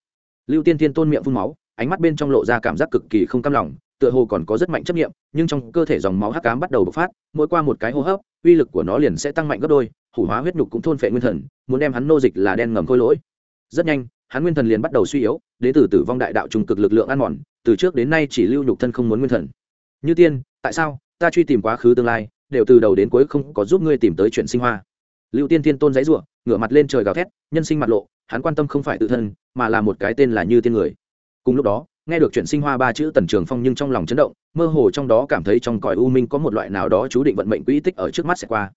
Lưu tiên thiên tôn miệng phun máu, ánh mắt bên trong lộ ra cảm giác cực kỳ không cam lòng, tựa hồ còn có rất mạnh chấp nghiệm nhưng trong cơ thể dòng máu hắc cám bắt đầu bộc phát, mỗi qua một cái hô hấp, uy lực của nó liền sẽ tăng mạnh gấp đôi, hủ hóa huyết nhục cũng thôn phệ nguyên thần, muốn đem hắn nô dịch là đen ngầm khôi lỗi. Rất nhanh, hắn nguyên thần liền bắt đầu suy yếu, đến từ tử vong đại đạo trung cực lực lượng ăn mòn, từ trước đến nay chỉ lưu nhục thân không muốn nguyên thần. Như tiên, tại sao ta truy tìm quá khứ tương lai, đều từ đầu đến cuối không có giúp ngươi tìm tới chuyện sinh hoa? Lưu tiên Thiên tôn giấy ruộng ngửa mặt lên trời gào thét, nhân sinh mặt lộ, hắn quan tâm không phải tự thân, mà là một cái tên là như tiên người. Cùng lúc đó, nghe được chuyện sinh hoa ba chữ tần trường phong nhưng trong lòng chấn động, mơ hồ trong đó cảm thấy trong cõi u minh có một loại nào đó chú định vận mệnh quỹ tích ở trước mắt sẽ qua.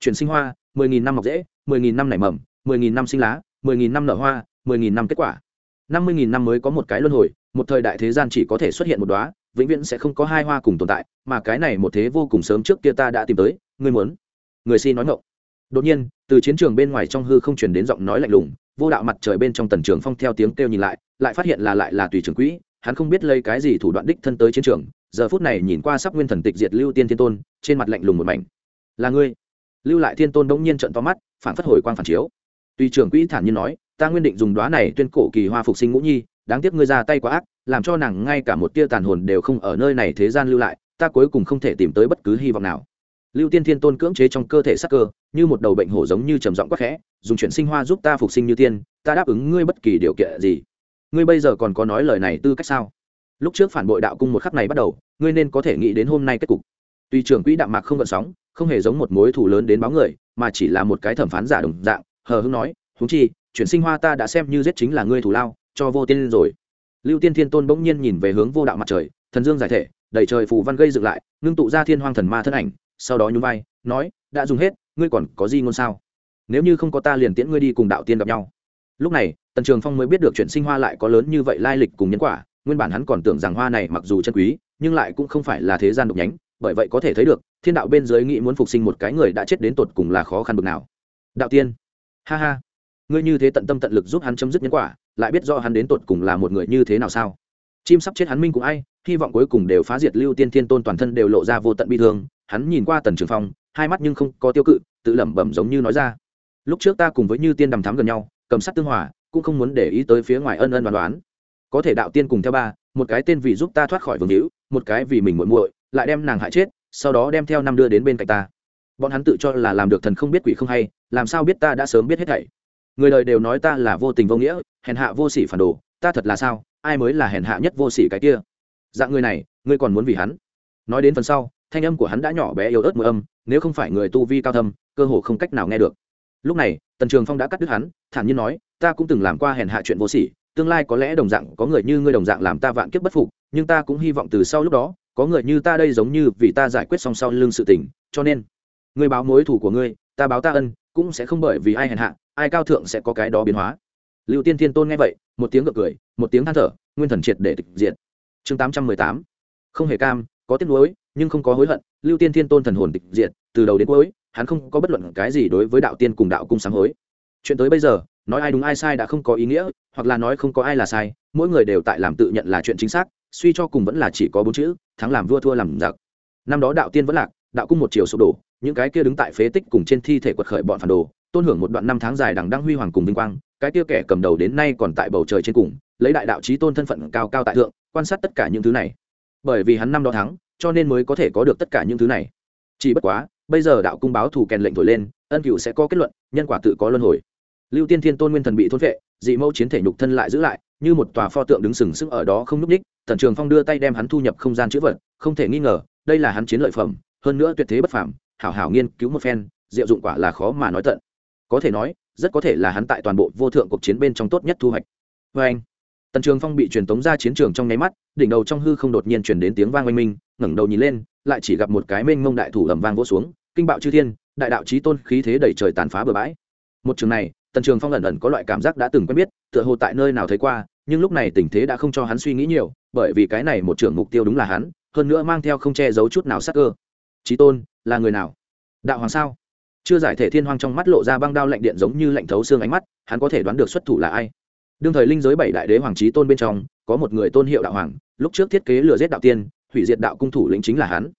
Chuyển sinh hoa, mười nghìn năm mọc dễ mười nghìn năm nảy mầm, mười nghìn năm sinh lá, mười nghìn năm nở hoa, mười nghìn năm kết quả. Năm mươi nghìn năm mới có một cái luân hồi, một thời đại thế gian chỉ có thể xuất hiện một đóa, vĩnh viễn sẽ không có hai hoa cùng tồn tại, mà cái này một thế vô cùng sớm trước kia ta đã tìm tới, ngươi muốn. Người xin nói ngộng đột nhiên, từ chiến trường bên ngoài trong hư không truyền đến giọng nói lạnh lùng, vô đạo mặt trời bên trong tần trường phong theo tiếng kêu nhìn lại lại phát hiện là lại là tùy trường quỹ, hắn không biết lấy cái gì thủ đoạn đích thân tới chiến trường, giờ phút này nhìn qua sắp nguyên thần tịch diệt lưu tiên thiên tôn, trên mặt lạnh lùng một mảnh. Là ngươi? Lưu lại thiên tôn bỗng nhiên trận to mắt, phản phất hồi quang phản chiếu. Tùy trưởng quỹ thản nhiên nói, ta nguyên định dùng đoá này tuyên cổ kỳ hoa phục sinh ngũ nhi, đáng tiếc ngươi ra tay quá ác, làm cho nàng ngay cả một tia tàn hồn đều không ở nơi này thế gian lưu lại, ta cuối cùng không thể tìm tới bất cứ hy vọng nào. Lưu tiên thiên tôn cưỡng chế trong cơ thể sắc cơ như một đầu bệnh hổ giống như trầm giọng quắc khẽ, dùng chuyển sinh hoa giúp ta phục sinh như tiên, ta đáp ứng ngươi bất kỳ điều kiện gì. Ngươi bây giờ còn có nói lời này tư cách sao? Lúc trước phản bội đạo cung một khắc này bắt đầu, ngươi nên có thể nghĩ đến hôm nay kết cục. Tuy trưởng quỹ đạm mạc không gợn sóng, không hề giống một mối thù lớn đến báo người, mà chỉ là một cái thẩm phán giả đồng dạng, hờ hưng nói húng chi, chuyển sinh hoa ta đã xem như giết chính là ngươi thù lao, cho vô tiên rồi. Lưu tiên thiên tôn bỗng nhiên nhìn về hướng vô đạo mặt trời, thần dương giải thể, đầy trời phù văn gây dựng lại, ngưng tụ ra thiên hoang thần ma thân ảnh, sau đó nhún vai, nói, đã dùng hết ngươi còn có gì ngôn sao? Nếu như không có ta liền tiễn ngươi đi cùng đạo tiên gặp nhau. Lúc này, tần trường phong mới biết được chuyện sinh hoa lại có lớn như vậy lai lịch cùng nhân quả, nguyên bản hắn còn tưởng rằng hoa này mặc dù chân quý, nhưng lại cũng không phải là thế gian độc nhánh, bởi vậy có thể thấy được, thiên đạo bên dưới nghĩ muốn phục sinh một cái người đã chết đến tột cùng là khó khăn bực nào. Đạo tiên, ha ha, ngươi như thế tận tâm tận lực giúp hắn chấm dứt nhân quả, lại biết do hắn đến tột cùng là một người như thế nào sao? Chim sắp chết hắn minh cũng ai, hy vọng cuối cùng đều phá diệt lưu tiên thiên tôn toàn thân đều lộ ra vô tận bi thương. Hắn nhìn qua tần trường phong hai mắt nhưng không có tiêu cự, tự lẩm bẩm giống như nói ra. Lúc trước ta cùng với như tiên đàm thắm gần nhau, cầm sắt tương hòa, cũng không muốn để ý tới phía ngoài ân ân đoán đoán. Có thể đạo tiên cùng theo ba, một cái tên vì giúp ta thoát khỏi vương hữu, một cái vì mình muội muội, lại đem nàng hại chết, sau đó đem theo năm đưa đến bên cạnh ta. Bọn hắn tự cho là làm được thần không biết quỷ không hay, làm sao biết ta đã sớm biết hết thảy. Người đời đều nói ta là vô tình vô nghĩa, hèn hạ vô sỉ phản đồ, ta thật là sao, ai mới là hèn hạ nhất vô sỉ cái kia? Dạng người này, ngươi còn muốn vì hắn? Nói đến phần sau thanh âm của hắn đã nhỏ bé yếu ớt mùi âm, nếu không phải người tu vi cao thâm, cơ hồ không cách nào nghe được. Lúc này, tần trường phong đã cắt đứt hắn, thản nhiên nói, ta cũng từng làm qua hèn hạ chuyện vô sỉ, tương lai có lẽ đồng dạng, có người như ngươi đồng dạng làm ta vạn kiếp bất phục, nhưng ta cũng hy vọng từ sau lúc đó, có người như ta đây giống như vì ta giải quyết xong sau lưng sự tình, cho nên, ngươi báo mối thủ của ngươi, ta báo ta ân, cũng sẽ không bởi vì ai hèn hạ, ai cao thượng sẽ có cái đó biến hóa. Lưu tiên thiên tôn nghe vậy, một tiếng gật cười, một tiếng than thở, nguyên thần triệt để tịch diệt. Chương tám trăm mười tám. Không hề cam có tiếc nuối, nhưng không có hối hận, lưu tiên thiên tôn thần hồn tịch diệt, từ đầu đến cuối, hắn không có bất luận cái gì đối với đạo tiên cùng đạo cung sáng hối. Chuyện tới bây giờ, nói ai đúng ai sai đã không có ý nghĩa, hoặc là nói không có ai là sai, mỗi người đều tại làm tự nhận là chuyện chính xác, suy cho cùng vẫn là chỉ có bốn chữ, thắng làm vua thua làm giặc. Năm đó đạo tiên vẫn lạc, đạo cung một chiều sụp đổ, những cái kia đứng tại phế tích cùng trên thi thể quật khởi bọn phản đồ, tôn hưởng một đoạn năm tháng dài đằng đăng huy hoàng cùng vinh quang, cái kia kẻ cầm đầu đến nay còn tại bầu trời trên cùng, lấy đại đạo trí tôn thân phận cao cao tại thượng, quan sát tất cả những thứ này bởi vì hắn năm đó thắng, cho nên mới có thể có được tất cả những thứ này. Chỉ bất quá, bây giờ đạo cung báo thủ kèn lệnh thổi lên, ân cựu sẽ có kết luận, nhân quả tự có luân hồi. Lưu tiên thiên tôn nguyên thần bị thôn vệ dị mẫu chiến thể nhục thân lại giữ lại, như một tòa pho tượng đứng sừng sững ở đó không n ú c ních tần trường phong đưa tay đem hắn thu nhập không gian chữ vật, không thể nghi ngờ, đây là hắn chiến lợi phẩm, hơn nữa tuyệt thế bất phàm, hảo hảo nghiên cứu một phen, diệu dụng quả là khó mà nói tận. Có thể nói, rất có thể là hắn tại toàn bộ vô thượng cuộc chiến bên trong tốt nhất thu hoạch. Vê anh tần trường phong bị truyền tống ra chiến trường trong nháy mắt, đỉnh đầu trong hư không đột nhiên chuyển đến tiếng vang oanh minh, ngẩng đầu nhìn lên, lại chỉ gặp một cái mênh mông đại thủ ầm vang vỗ xuống, kinh bạo chư thiên, đại đạo trí tôn khí thế đẩy trời tàn phá bừa bãi. Một trường này, tần trường phong ẩn ẩn có loại cảm giác đã từng quen biết, tựa hồ tại nơi nào thấy qua, nhưng lúc này tình thế đã không cho hắn suy nghĩ nhiều, bởi vì cái này một trường mục tiêu đúng là hắn, hơn nữa mang theo không che giấu chút nào sắc cơ. Trí tôn, là người nào? Đạo hoàng sao? Chưa giải thể thiên hoang trong mắt lộ ra băng đao lạnh điện giống như lạnh thấu xương ánh mắt, hắn có thể đoán được xuất thủ là ai? Đương thời linh giới bảy đại đế hoàng trí tôn bên trong, có một người tôn hiệu đạo hoàng, lúc trước thiết kế lừa giết đạo tiên, hủy diệt đạo cung thủ lĩnh chính là hắn.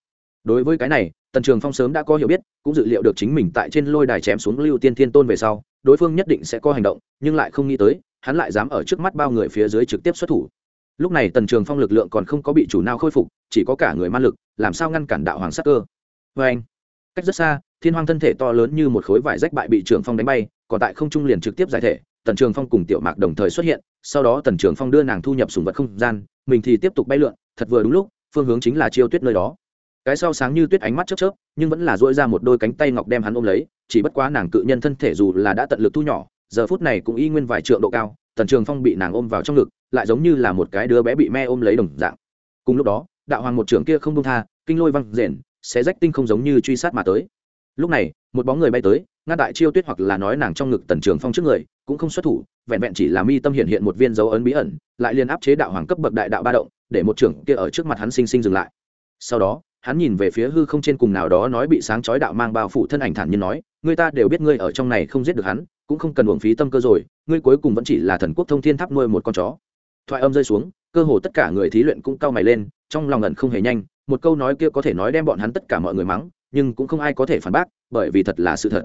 Đối với cái này, tần trường phong sớm đã có hiểu biết, cũng dự liệu được chính mình tại trên lôi đài chém xuống lưu tiên thiên tôn về sau, đối phương nhất định sẽ có hành động, nhưng lại không nghĩ tới, hắn lại dám ở trước mắt bao người phía dưới trực tiếp xuất thủ. Lúc này tần trường phong lực lượng còn không có bị chủ nào khôi phục, chỉ có cả người man lực, làm sao ngăn cản đạo hoàng sắc cơ? Vê anh, cách rất xa, thiên hoàng thân thể to lớn như một khối vải rách bại bị trường phong đánh bay, còn tại không trung liền trực tiếp giải thể tần trường phong cùng tiểu mạc đồng thời xuất hiện, sau đó tần trường phong đưa nàng thu nhập sùng vật không gian, mình thì tiếp tục bay lượn, thật vừa đúng lúc, phương hướng chính là chiêu tuyết nơi đó. Cái sau sáng như tuyết ánh mắt chớp chớp, nhưng vẫn là dỗi ra một đôi cánh tay ngọc đem hắn ôm lấy, chỉ bất quá nàng cự nhân thân thể dù là đã tận lực thu nhỏ, giờ phút này cũng y nguyên vài trượng độ cao, tần trường phong bị nàng ôm vào trong ngực, lại giống như là một cái đứa bé bị me ôm lấy đồng dạng. Cùng lúc đó, đạo hoàng một trưởng kia không đông tha, kinh lôi văng rền sẽ rách tinh không giống như truy sát mà tới. Lúc này, một bóng người bay tới, ngăn đại chiêu tuyết hoặc là nói nàng trong ngực tần trường phong trước người cũng không xuất thủ, vẹn vẹn chỉ là mi tâm hiện hiện một viên dấu ấn bí ẩn, lại liền áp chế đạo hoàng cấp bậc đại đạo ba động, để một trưởng kia ở trước mặt hắn sinh sinh dừng lại. Sau đó, hắn nhìn về phía hư không trên cùng nào đó nói bị sáng chói đạo mang bao phủ thân ảnh thản nhiên nói người ta đều biết ngươi ở trong này không giết được hắn, cũng không cần uổng phí tâm cơ rồi, ngươi cuối cùng vẫn chỉ là thần quốc thông thiên tháp nuôi một con chó. Thoại âm rơi xuống, cơ hồ tất cả người thí luyện cũng cau mày lên, trong lòng ẩn không hề nhanh, một câu nói kia có thể nói đem bọn hắn tất cả mọi người mắng, nhưng cũng không ai có thể phản bác, bởi vì thật là sự thật.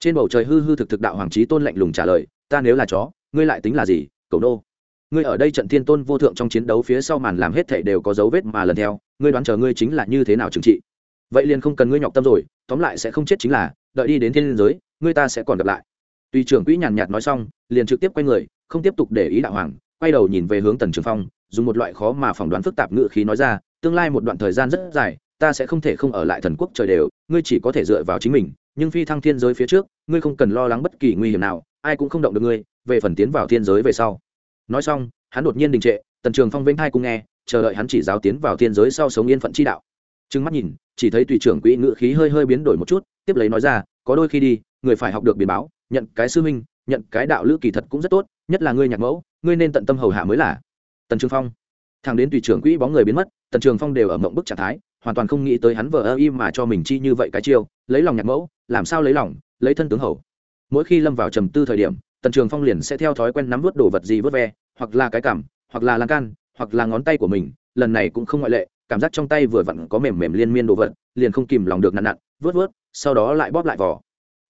Trên bầu trời hư hư thực thực đạo hoàng trí tôn lạnh lùng trả lời ta nếu là chó, ngươi lại tính là gì cầu nô? Ngươi ở đây trận thiên tôn vô thượng trong chiến đấu phía sau màn làm hết thể đều có dấu vết mà lần theo, ngươi đoán chờ ngươi chính là như thế nào trừng trị? Vậy liền không cần ngươi nhọc tâm rồi, tóm lại sẽ không chết chính là, đợi đi đến thiên giới, ngươi ta sẽ còn gặp lại. Tùy trưởng quỹ nhàn nhạt nói xong, liền trực tiếp quay người, không tiếp tục để ý đạo hoàng, quay đầu nhìn về hướng tần trường phong, dùng một loại khó mà phỏng đoán phức tạp ngự khí nói ra, tương lai một đoạn thời gian rất dài, ta sẽ không thể không ở lại thần quốc trời đều, ngươi chỉ có thể dựa vào chính mình, nhưng phi thăng thiên giới phía trước, ngươi không cần lo lắng bất kỳ nguy hiểm nào ai cũng không động được ngươi, về phần tiến vào thiên giới về sau. Nói xong, hắn đột nhiên đình trệ, tần trường phong vĩnh hai cũng nghe, chờ đợi hắn chỉ giáo tiến vào thiên giới sau sống yên phận chi đạo. Trừng mắt nhìn, chỉ thấy tùy trưởng quỹ ngự khí hơi hơi biến đổi một chút, tiếp lấy nói ra, có đôi khi đi, người phải học được biến báo, nhận cái sư minh nhận cái đạo lữ kỳ thật cũng rất tốt, nhất là ngươi nhạc mẫu, ngươi nên tận tâm hầu hạ mới là. Tần trường phong. Thằng đến tùy trưởng quỹ bóng người biến mất, tần trường phong đều ở mộng bức trạng thái, hoàn toàn không nghĩ tới hắn vờ ơ im mà cho mình chi như vậy cái chiêu, lấy lòng nhạc mẫu, làm sao lấy lòng, lấy thân tướng hầu mỗi khi lâm vào trầm tư thời điểm, tần trường phong liền sẽ theo thói quen nắm vớt đồ vật gì vớt ve, hoặc là cái cảm, hoặc là lan can, hoặc là ngón tay của mình, lần này cũng không ngoại lệ, cảm giác trong tay vừa vặn có mềm mềm liên miên đồ vật, liền không kìm lòng được nặn nặn vớt vớt, sau đó lại bóp lại vỏ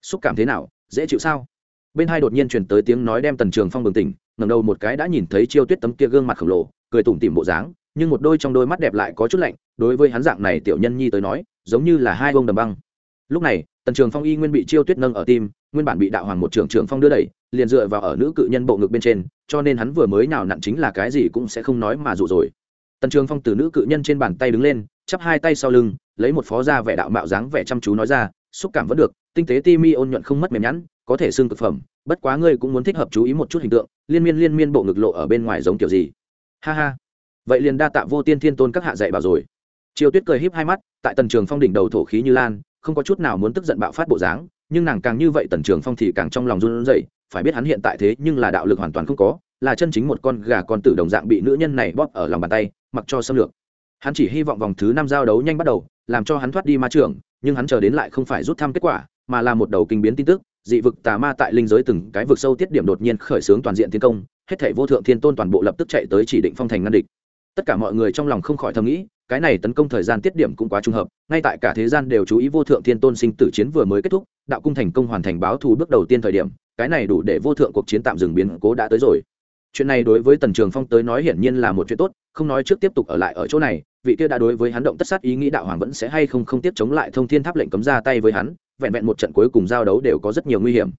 xúc cảm thế nào, dễ chịu sao? Bên hai đột nhiên chuyển tới tiếng nói đem tần trường phong bừng tỉnh, ngẩng đầu một cái đã nhìn thấy chiêu tuyết tấm kia gương mặt khổng lồ, cười tủm tỉm bộ dáng, nhưng một đôi trong đôi mắt đẹp lại có chút lạnh, đối với hắn dạng này tiểu nhân nhi tới nói, giống như là hai bông đầm băng. Lúc này tần trường phong y nguyên bị chiêu tuyết nâng ở tim, nguyên bản bị đạo hoàng một trưởng trường phong đưa đẩy, liền dựa vào ở nữ cự nhân bộ ngực bên trên, cho nên hắn vừa mới nào nặn chính là cái gì cũng sẽ không nói mà dụ rồi tần trường phong từ nữ cự nhân trên bàn tay đứng lên, chắp hai tay sau lưng, lấy một phó ra vẻ đạo mạo dáng vẻ chăm chú nói ra, xúc cảm vẫn được, tinh tế ti mi ôn nhuận không mất mềm nhẵn, có thể xương thực phẩm, bất quá ngươi cũng muốn thích hợp chú ý một chút hình tượng, liên miên liên miên bộ ngực lộ ở bên ngoài giống kiểu gì. Ha ha. Vậy liền đa tạ vô tiên thiên tôn các hạ dạy bảo rồi. Triều tuyết cười híp hai mắt, tại tần trường phong đỉnh đầu thổ khí như lan không có chút nào muốn tức giận bạo phát bộ dáng, nhưng nàng càng như vậy tần trường phong thì càng trong lòng run rẩy, phải biết hắn hiện tại thế nhưng là đạo lực hoàn toàn không có, là chân chính một con gà con tử đồng dạng bị nữ nhân này bóp ở lòng bàn tay, mặc cho xâm lược. Hắn chỉ hy vọng vòng thứ năm giao đấu nhanh bắt đầu, làm cho hắn thoát đi ma trường, nhưng hắn chờ đến lại không phải rút thăm kết quả, mà là một đầu kinh biến tin tức, dị vực tà ma tại linh giới từng cái vực sâu tiết điểm đột nhiên khởi xướng toàn diện tiến công, hết thảy vô thượng thiên tôn toàn bộ lập tức chạy tới chỉ định phong thành ngăn địch. Tất cả mọi người trong lòng không khỏi thầm nghĩ cái này tấn công thời gian tiết điểm cũng quá trùng hợp, ngay tại cả thế gian đều chú ý vô thượng thiên tôn sinh tử chiến vừa mới kết thúc, đạo cung thành công hoàn thành báo thù bước đầu tiên thời điểm, cái này đủ để vô thượng cuộc chiến tạm dừng biến cố đã tới rồi. Chuyện này đối với tần trường phong tới nói hiển nhiên là một chuyện tốt, không nói trước tiếp tục ở lại ở chỗ này, vị kia đã đối với hắn động tất sát ý nghĩ đạo hoàng vẫn sẽ hay không không tiếp chống lại thông thiên tháp lệnh cấm ra tay với hắn, vẹn vẹn một trận cuối cùng giao đấu đều có rất nhiều nguy hiểm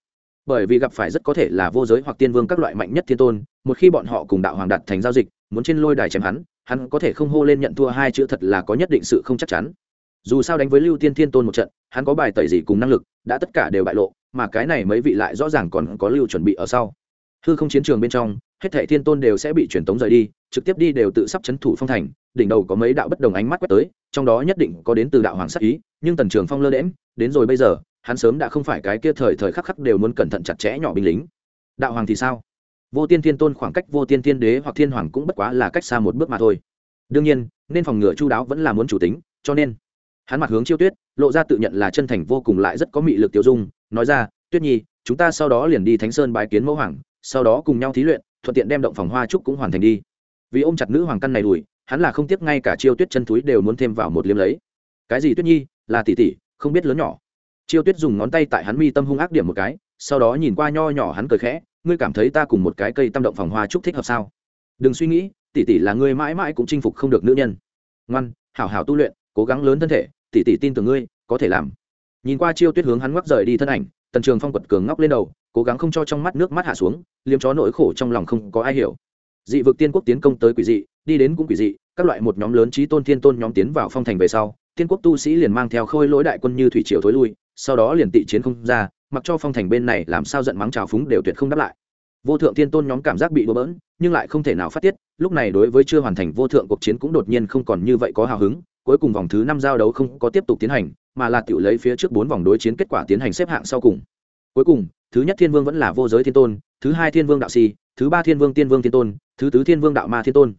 bởi vì gặp phải rất có thể là vô giới hoặc tiên vương các loại mạnh nhất thiên tôn, một khi bọn họ cùng đạo hoàng đặt thành giao dịch, muốn trên lôi đài chém hắn hắn có thể không hô lên nhận thua hai chữ thật là có nhất định sự không chắc chắn. Dù sao đánh với lưu tiên thiên tôn một trận, hắn có bài tẩy gì cùng năng lực, đã tất cả đều bại lộ, mà cái này mấy vị lại rõ ràng còn có lưu chuẩn bị ở sau. Hư không chiến trường bên trong, hết thệ thiên tôn đều sẽ bị truyền tống rời đi, trực tiếp đi đều tự sắp chấn thủ phong thành, đỉnh đầu có mấy đạo bất đồng ánh mắt quét tới, trong đó nhất định có đến từ đạo hoàng sắc ý, nhưng tần trường phong lơ đễm đến rồi bây giờ hắn sớm đã không phải cái kia thời thời khắc khắc đều muốn cẩn thận chặt chẽ nhỏ binh lính. Đạo hoàng thì sao? Vô tiên thiên tôn khoảng cách vô tiên thiên đế hoặc thiên hoàng cũng bất quá là cách xa một bước mà thôi. Đương nhiên, nên phòng ngừa chu đáo vẫn là muốn chủ tính, cho nên hắn mặt hướng chiêu tuyết, lộ ra tự nhận là chân thành vô cùng lại rất có mị lực tiêu dung, nói ra, tuyết nhi, chúng ta sau đó liền đi thánh sơn bái kiến mẫu hoàng, sau đó cùng nhau thí luyện, thuận tiện đem động phòng hoa trúc cũng hoàn thành đi. Vì ôm chặt nữ hoàng căn này đùi hắn là không tiếc ngay cả chiêu tuyết chân túi đều muốn thêm vào một liếm lấy. Cái gì tuyết nhi? Là tỷ tỷ, không biết lớn nhỏ chiêu tuyết dùng ngón tay tại hắn mi tâm hung ác điểm một cái, sau đó nhìn qua nho nhỏ hắn cười khẽ, ngươi cảm thấy ta cùng một cái cây tâm động phòng hoa trúc thích hợp sao? Đừng suy nghĩ, tỷ tỷ là ngươi mãi mãi cũng chinh phục không được nữ nhân. Ngoan, hảo hảo tu luyện, cố gắng lớn thân thể, tỷ tỷ tin tưởng ngươi, có thể làm. Nhìn qua chiêu tuyết hướng hắn ngoắc rời đi thân ảnh, tần trường phong quật cường ngóc lên đầu, cố gắng không cho trong mắt nước mắt hạ xuống, liếm chó nỗi khổ trong lòng không có ai hiểu. Dị vực tiên quốc tiến công tới quỷ dị, đi đến cũng quỷ dị, các loại một nhóm lớn trí tôn thiên tôn nhóm tiến vào phong thành về sau, tiên quốc tu sĩ liền mang theo khôi lỗi đại quân như thủy triều thối lui sau đó liền tị chiến không ra, mặc cho phong thành bên này làm sao giận mắng trào phúng đều tuyệt không đáp lại. Vô thượng thiên tôn nhóm cảm giác bị đổ bỡn, nhưng lại không thể nào phát tiết, lúc này đối với chưa hoàn thành vô thượng cuộc chiến cũng đột nhiên không còn như vậy có hào hứng, cuối cùng vòng thứ năm giao đấu không có tiếp tục tiến hành, mà là tự lấy phía trước bốn vòng đối chiến kết quả tiến hành xếp hạng sau cùng. Cuối cùng, thứ nhất thiên vương vẫn là vô giới thiên tôn, thứ hai thiên vương đạo si, thứ ba thiên vương tiên vương thiên tôn, thứ tứ thiên vương đạo ma thiên tôn.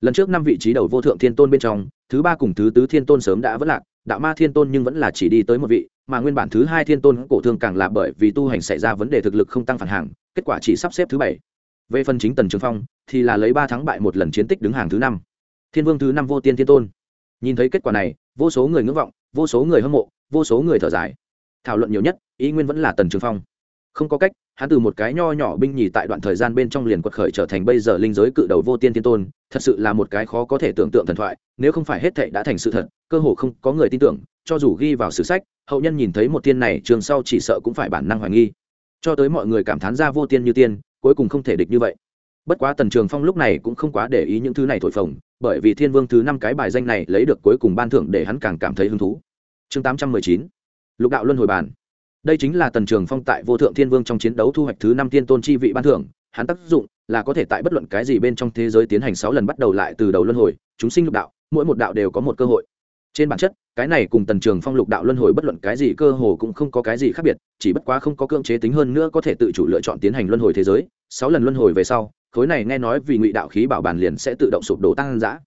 Lần trước năm vị trí đầu vô thượng thiên tôn bên trong, thứ ba cùng thứ tứ thiên tôn sớm đã vất lạc đạo ma thiên tôn nhưng vẫn là chỉ đi tới một vị, mà nguyên bản thứ hai thiên tôn cổ thương càng là bởi vì tu hành xảy ra vấn đề thực lực không tăng phản hàng, kết quả chỉ sắp xếp thứ bảy. Về phần chính tần trường phong, thì là lấy ba thắng bại một lần chiến tích đứng hàng thứ năm. Thiên vương thứ năm vô tiên thiên tôn. Nhìn thấy kết quả này, vô số người ngưỡng vọng, vô số người hâm mộ, vô số người thở dài. Thảo luận nhiều nhất, ý nguyên vẫn là tần trường phong không có cách, hắn từ một cái nho nhỏ binh nhì tại đoạn thời gian bên trong liền quật khởi trở thành bây giờ linh giới cự đầu vô tiên thiên tôn, thật sự là một cái khó có thể tưởng tượng thần thoại, nếu không phải hết thệ đã thành sự thật, cơ hồ không có người tin tưởng, cho dù ghi vào sử sách, hậu nhân nhìn thấy một tiên này, trường sau chỉ sợ cũng phải bản năng hoài nghi. Cho tới mọi người cảm thán ra vô tiên như tiên, cuối cùng không thể địch như vậy. Bất quá tần trường phong lúc này cũng không quá để ý những thứ này thổi phồng, bởi vì thiên vương thứ năm cái bài danh này lấy được cuối cùng ban thưởng để hắn càng cảm thấy hứng thú. Chương tám trăm mười chín, lục đạo luân hồi bàn đây chính là tần trường phong tại vô thượng thiên vương trong chiến đấu thu hoạch thứ năm tiên tôn chi vị ban thưởng, hắn tác dụng là có thể tại bất luận cái gì bên trong thế giới tiến hành sáu lần bắt đầu lại từ đầu luân hồi, chúng sinh lục đạo, mỗi một đạo đều có một cơ hội. Trên bản chất, cái này cùng tần trường phong lục đạo luân hồi bất luận cái gì cơ hồ cũng không có cái gì khác biệt, chỉ bất quá không có cưỡng chế tính hơn nữa có thể tự chủ lựa chọn tiến hành luân hồi thế giới. Sáu lần luân hồi về sau, khối này nghe nói vì ngụy đạo khí bảo bàn liền sẽ tự động sụp đổ tăng giã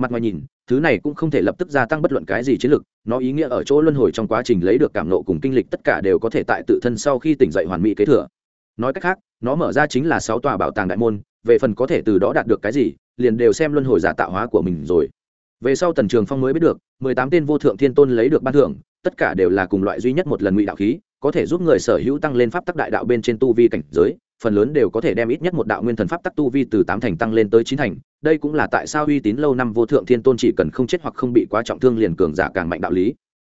mặt ngoài nhìn thứ này cũng không thể lập tức gia tăng bất luận cái gì chiến lực nó ý nghĩa ở chỗ luân hồi trong quá trình lấy được cảm nộ cùng kinh lịch tất cả đều có thể tại tự thân sau khi tỉnh dậy hoàn mỹ kế thừa. Nói cách khác, nó mở ra chính là sáu tòa bảo tàng đại môn, về phần có thể từ đó đạt được cái gì, liền đều xem luân hồi giả tạo hóa của mình rồi. Về sau tần trường phong mới biết được, mười tám tên vô thượng thiên tôn lấy được ban thưởng, tất cả đều là cùng loại duy nhất một lần ngụy đạo khí, có thể giúp người sở hữu tăng lên pháp tắc đại đạo bên trên tu vi cảnh giới, phần lớn đều có thể đem ít nhất một đạo nguyên thần pháp tắc tu vi từ tám thành tăng lên tới chín thành đây cũng là tại sao uy tín lâu năm vô thượng thiên tôn chỉ cần không chết hoặc không bị quá trọng thương liền cường giả càng mạnh đạo lý.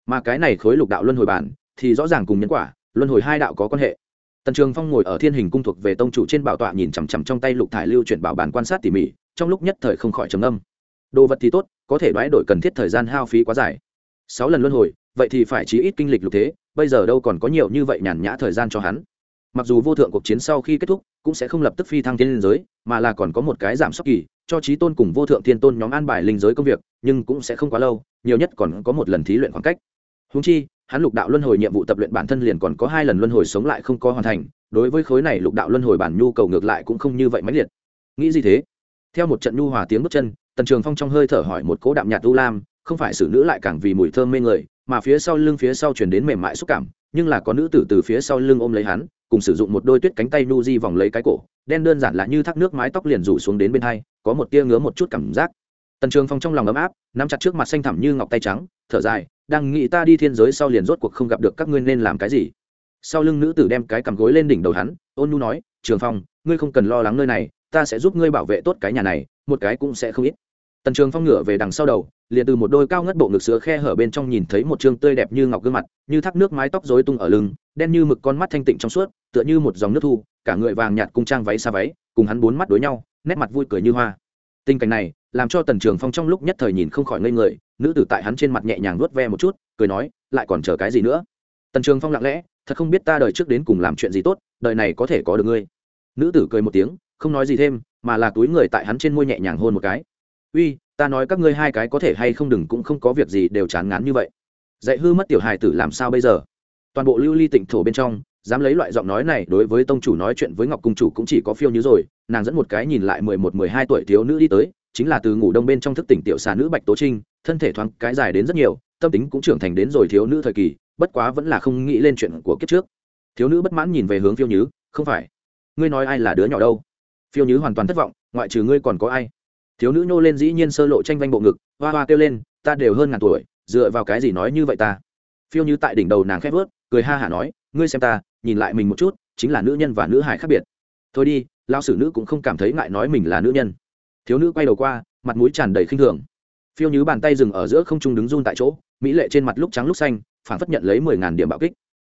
Mà cái này khối lục đạo luân hồi bản, thì rõ ràng cùng nhân quả, luân hồi hai đạo có quan hệ. Tần trường phong ngồi ở thiên hình cung thuộc về tông chủ trên bảo tọa nhìn chằm chằm trong tay lục thải lưu chuyển bảo bản quan sát tỉ mỉ, trong lúc nhất thời không khỏi trầm âm đồ vật thì tốt, có thể đoái đổi cần thiết thời gian hao phí quá dài. Sáu lần luân hồi, vậy thì phải chí ít kinh lịch lục thế, bây giờ đâu còn có nhiều như vậy nhàn nhã thời gian cho hắn. Mặc dù vô thượng cuộc chiến sau khi kết thúc, cũng sẽ không lập tức phi thăng thiên giới, mà là còn có một cái giảm sốc kỳ cho trí tôn cùng vô thượng thiên tôn nhóm an bài linh giới công việc, nhưng cũng sẽ không quá lâu, nhiều nhất còn có một lần thí luyện khoảng cách. Húng chi, hắn lục đạo luân hồi nhiệm vụ tập luyện bản thân liền còn có hai lần luân hồi sống lại không có hoàn thành, đối với khối này lục đạo luân hồi bản nhu cầu ngược lại cũng không như vậy mãnh liệt. Nghĩ gì thế? Theo một trận nhu hòa tiếng bước chân, tần trường phong trong hơi thở hỏi một cố đạm nhạt u lam, không phải xử nữ lại càng vì mùi thơm mê người, mà phía sau lưng phía sau chuyển đến mềm mại xúc cảm, nhưng là có nữ tử từ phía sau lưng ôm lấy hắn cùng sử dụng một đôi tuyết cánh tay nu di vòng lấy cái cổ, đen đơn giản là như thác nước mái tóc liền rủ xuống đến bên hai, có một tia ngứa một chút cảm giác. Tần trường phong trong lòng ấm áp, nắm chặt trước mặt xanh thẳm như ngọc tay trắng, thở dài, đang nghĩ ta đi thiên giới sau liền rốt cuộc không gặp được các ngươi nên làm cái gì. Sau lưng nữ tử đem cái cằm gối lên đỉnh đầu hắn, ôn nu nói, trường phong, ngươi không cần lo lắng nơi này, ta sẽ giúp ngươi bảo vệ tốt cái nhà này, một cái cũng sẽ không ít tần trường phong ngửa về đằng sau đầu, liền từ một đôi cao ngất bộ ngực sữa khe hở bên trong nhìn thấy một chương tươi đẹp như ngọc gương mặt, như thác nước mái tóc rối tung ở lưng, đen như mực con mắt thanh tịnh trong suốt, tựa như một dòng nước thu, cả người vàng nhạt cung trang váy xa váy, cùng hắn bốn mắt đối nhau, nét mặt vui cười như hoa. Tình cảnh này, làm cho tần trường phong trong lúc nhất thời nhìn không khỏi ngây người, nữ tử tại hắn trên mặt nhẹ nhàng vuốt ve một chút, cười nói, lại còn chờ cái gì nữa? Tần trường phong lặng lẽ, thật không biết ta đời trước đến cùng làm chuyện gì tốt, đời này có thể có được ngươi. Nữ tử cười một tiếng, không nói gì thêm, mà là túi người tại hắn trên môi nhẹ nhàng hôn một cái uy, ta nói các ngươi hai cái có thể hay không đừng cũng không có việc gì đều chán ngán như vậy. Dạy hư mất tiểu hài tử làm sao bây giờ? Toàn bộ lưu ly tịnh thổ bên trong, dám lấy loại giọng nói này đối với tông chủ nói chuyện với ngọc cung chủ cũng chỉ có phiêu như rồi, nàng dẫn một cái nhìn lại mười một, mười hai tuổi thiếu nữ đi tới, chính là từ ngủ đông bên trong thức tỉnh tiểu xà nữ bạch tố trinh, thân thể thoáng cái dài đến rất nhiều, tâm tính cũng trưởng thành đến rồi thiếu nữ thời kỳ, bất quá vẫn là không nghĩ lên chuyện của kiếp trước. Thiếu nữ bất mãn nhìn về hướng phiêu nhứ không phải, ngươi nói ai là đứa nhỏ đâu? Phiêu nhứ hoàn toàn thất vọng, ngoại trừ ngươi còn có ai? Thiếu nữ nhô lên dĩ nhiên sơ lộ tranh vanh bộ ngực, hoa hoa kêu lên, ta đều hơn ngàn tuổi, dựa vào cái gì nói như vậy ta? Phiêu như tại đỉnh đầu nàng khép vớt, cười ha hả nói, ngươi xem ta, nhìn lại mình một chút, chính là nữ nhân và nữ hải khác biệt. Thôi đi lao sử nữ cũng không cảm thấy ngại nói mình là nữ nhân. Thiếu nữ quay đầu qua, mặt mũi tràn đầy khinh thường. Phiêu như bàn tay dừng ở giữa không trung đứng run tại chỗ, mỹ lệ trên mặt lúc trắng lúc xanh phản phất nhận lấy mười ngàn điểm bạo kích.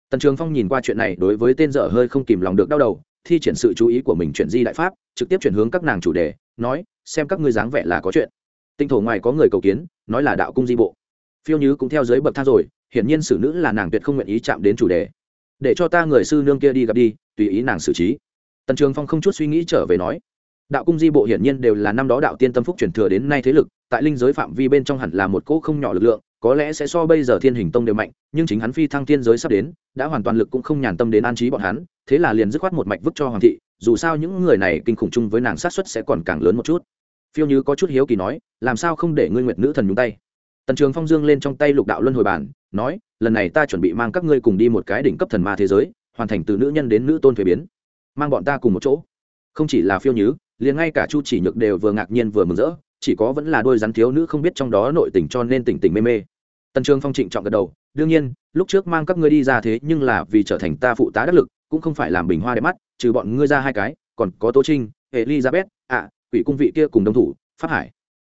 Tần trường phong nhìn qua chuyện này đối với tên dở hơi không kìm lòng được đau đầu thi triển sự chú ý của mình chuyển di đại pháp, trực tiếp chuyển hướng các nàng chủ đề, nói, xem các ngươi dáng vẻ là có chuyện. Tinh thổ ngoài có người cầu kiến, nói là đạo cung di bộ. Phiêu nhứ cũng theo dưới bậc thang rồi, hiển nhiên xử nữ là nàng tuyệt không nguyện ý chạm đến chủ đề. Để cho ta người sư nương kia đi gặp đi, tùy ý nàng xử trí. Tần trường phong không chút suy nghĩ trở về nói, đạo cung di bộ hiển nhiên đều là năm đó đạo tiên tâm phúc truyền thừa đến nay thế lực, tại linh giới phạm vi bên trong hẳn là một cỗ không nhỏ lực lượng có lẽ sẽ so bây giờ thiên hình tông đều mạnh, nhưng chính hắn phi thăng thiên giới sắp đến, đã hoàn toàn lực cũng không nhàn tâm đến an trí bọn hắn, thế là liền dứt khoát một mạch vứt cho hoàng thị, dù sao những người này kinh khủng chung với nàng sát xuất sẽ còn càng lớn một chút. Phiêu như có chút hiếu kỳ nói, làm sao không để ngươi nguyệt nữ thần nhúng tay? Tần trường phong dương lên trong tay lục đạo luân hồi bản, nói, lần này ta chuẩn bị mang các ngươi cùng đi một cái đỉnh cấp thần ma thế giới, hoàn thành từ nữ nhân đến nữ tôn thuế biến. Mang bọn ta cùng một chỗ. Không chỉ là phiêu nhứ liền ngay cả chu chỉ nhược đều vừa ngạc nhiên vừa mừng rỡ chỉ có vẫn là đôi rắn thiếu nữ không biết trong đó nội tình cho nên tỉnh tỉnh mê mê. Tần trường phong trịnh trọng gật đầu đương nhiên lúc trước mang các ngươi đi ra thế nhưng là vì trở thành ta phụ tá đắc lực cũng không phải làm bình hoa đẹp mắt trừ bọn ngươi ra hai cái còn có tô trinh elizabeth ạ à, quỷ cung vị kia cùng đồng thủ pháp hải.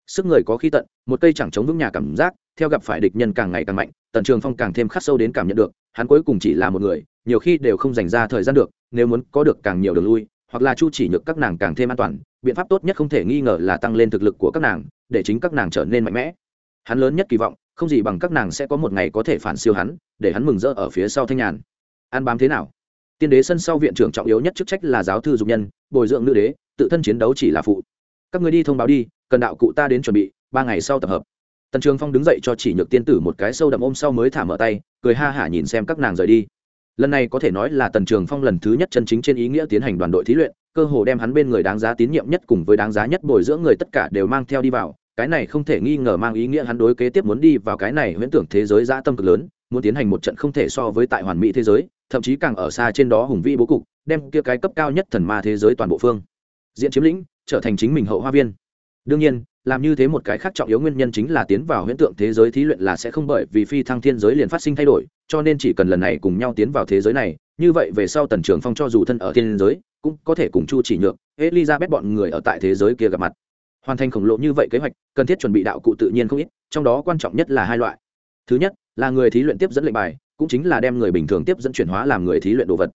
Sức người có khi tận một cây chẳng chống vững nhà cảm giác theo gặp phải địch nhân càng ngày càng mạnh tần trường phong càng thêm khắc sâu đến cảm nhận được hắn cuối cùng chỉ là một người nhiều khi đều không dành ra thời gian được nếu muốn có được càng nhiều đường lui hoặc là chu chỉ nhược các nàng càng thêm an toàn, biện pháp tốt nhất không thể nghi ngờ là tăng lên thực lực của các nàng, để chính các nàng trở nên mạnh mẽ. Hắn lớn nhất kỳ vọng, không gì bằng các nàng sẽ có một ngày có thể phản siêu hắn, để hắn mừng rỡ ở phía sau thanh nhàn. An bám thế nào? Tiên đế sân sau viện trưởng trọng yếu nhất chức trách là giáo thư dục nhân, bồi dưỡng nữ đế, tự thân chiến đấu chỉ là phụ. Các người đi thông báo đi, cần đạo cụ ta đến chuẩn bị, ba ngày sau tập hợp. Tần trường phong đứng dậy cho chỉ nhược tiên tử một cái sâu đậm ôm sau mới thả mở tay, cười ha hả nhìn xem các nàng rời đi lần này có thể nói là tần trường phong lần thứ nhất chân chính trên ý nghĩa tiến hành đoàn đội thí luyện, cơ hồ đem hắn bên người đáng giá tín nhiệm nhất cùng với đáng giá nhất bồi dưỡng người tất cả đều mang theo đi vào. Cái này không thể nghi ngờ mang ý nghĩa hắn đối kế tiếp muốn đi vào cái này huyễn tưởng thế giới dã tâm cực lớn, muốn tiến hành một trận không thể so với tại hoàn mỹ thế giới, thậm chí càng ở xa trên đó hùng vĩ bố cục, đem kia cái cấp cao nhất thần ma thế giới toàn bộ phương diện chiếm lĩnh, trở thành chính mình hậu hoa viên. Đương nhiên, làm như thế một cái khác trọng yếu nguyên nhân chính là tiến vào huyễn tượng thế giới thí luyện là sẽ không bởi vì phi thăng thiên giới liền phát sinh thay đổi cho nên chỉ cần lần này cùng nhau tiến vào thế giới này, như vậy về sau tần trường phong cho dù thân ở thiên giới, cũng có thể cùng chu chỉ nhược, elizabeth bọn người ở tại thế giới kia gặp mặt. Hoàn thành khổng lồ như vậy kế hoạch, cần thiết chuẩn bị đạo cụ tự nhiên không ít, trong đó quan trọng nhất là hai loại. Thứ nhất, là người thí luyện tiếp dẫn lệnh bài, cũng chính là đem người bình thường tiếp dẫn chuyển hóa làm người thí luyện đồ vật.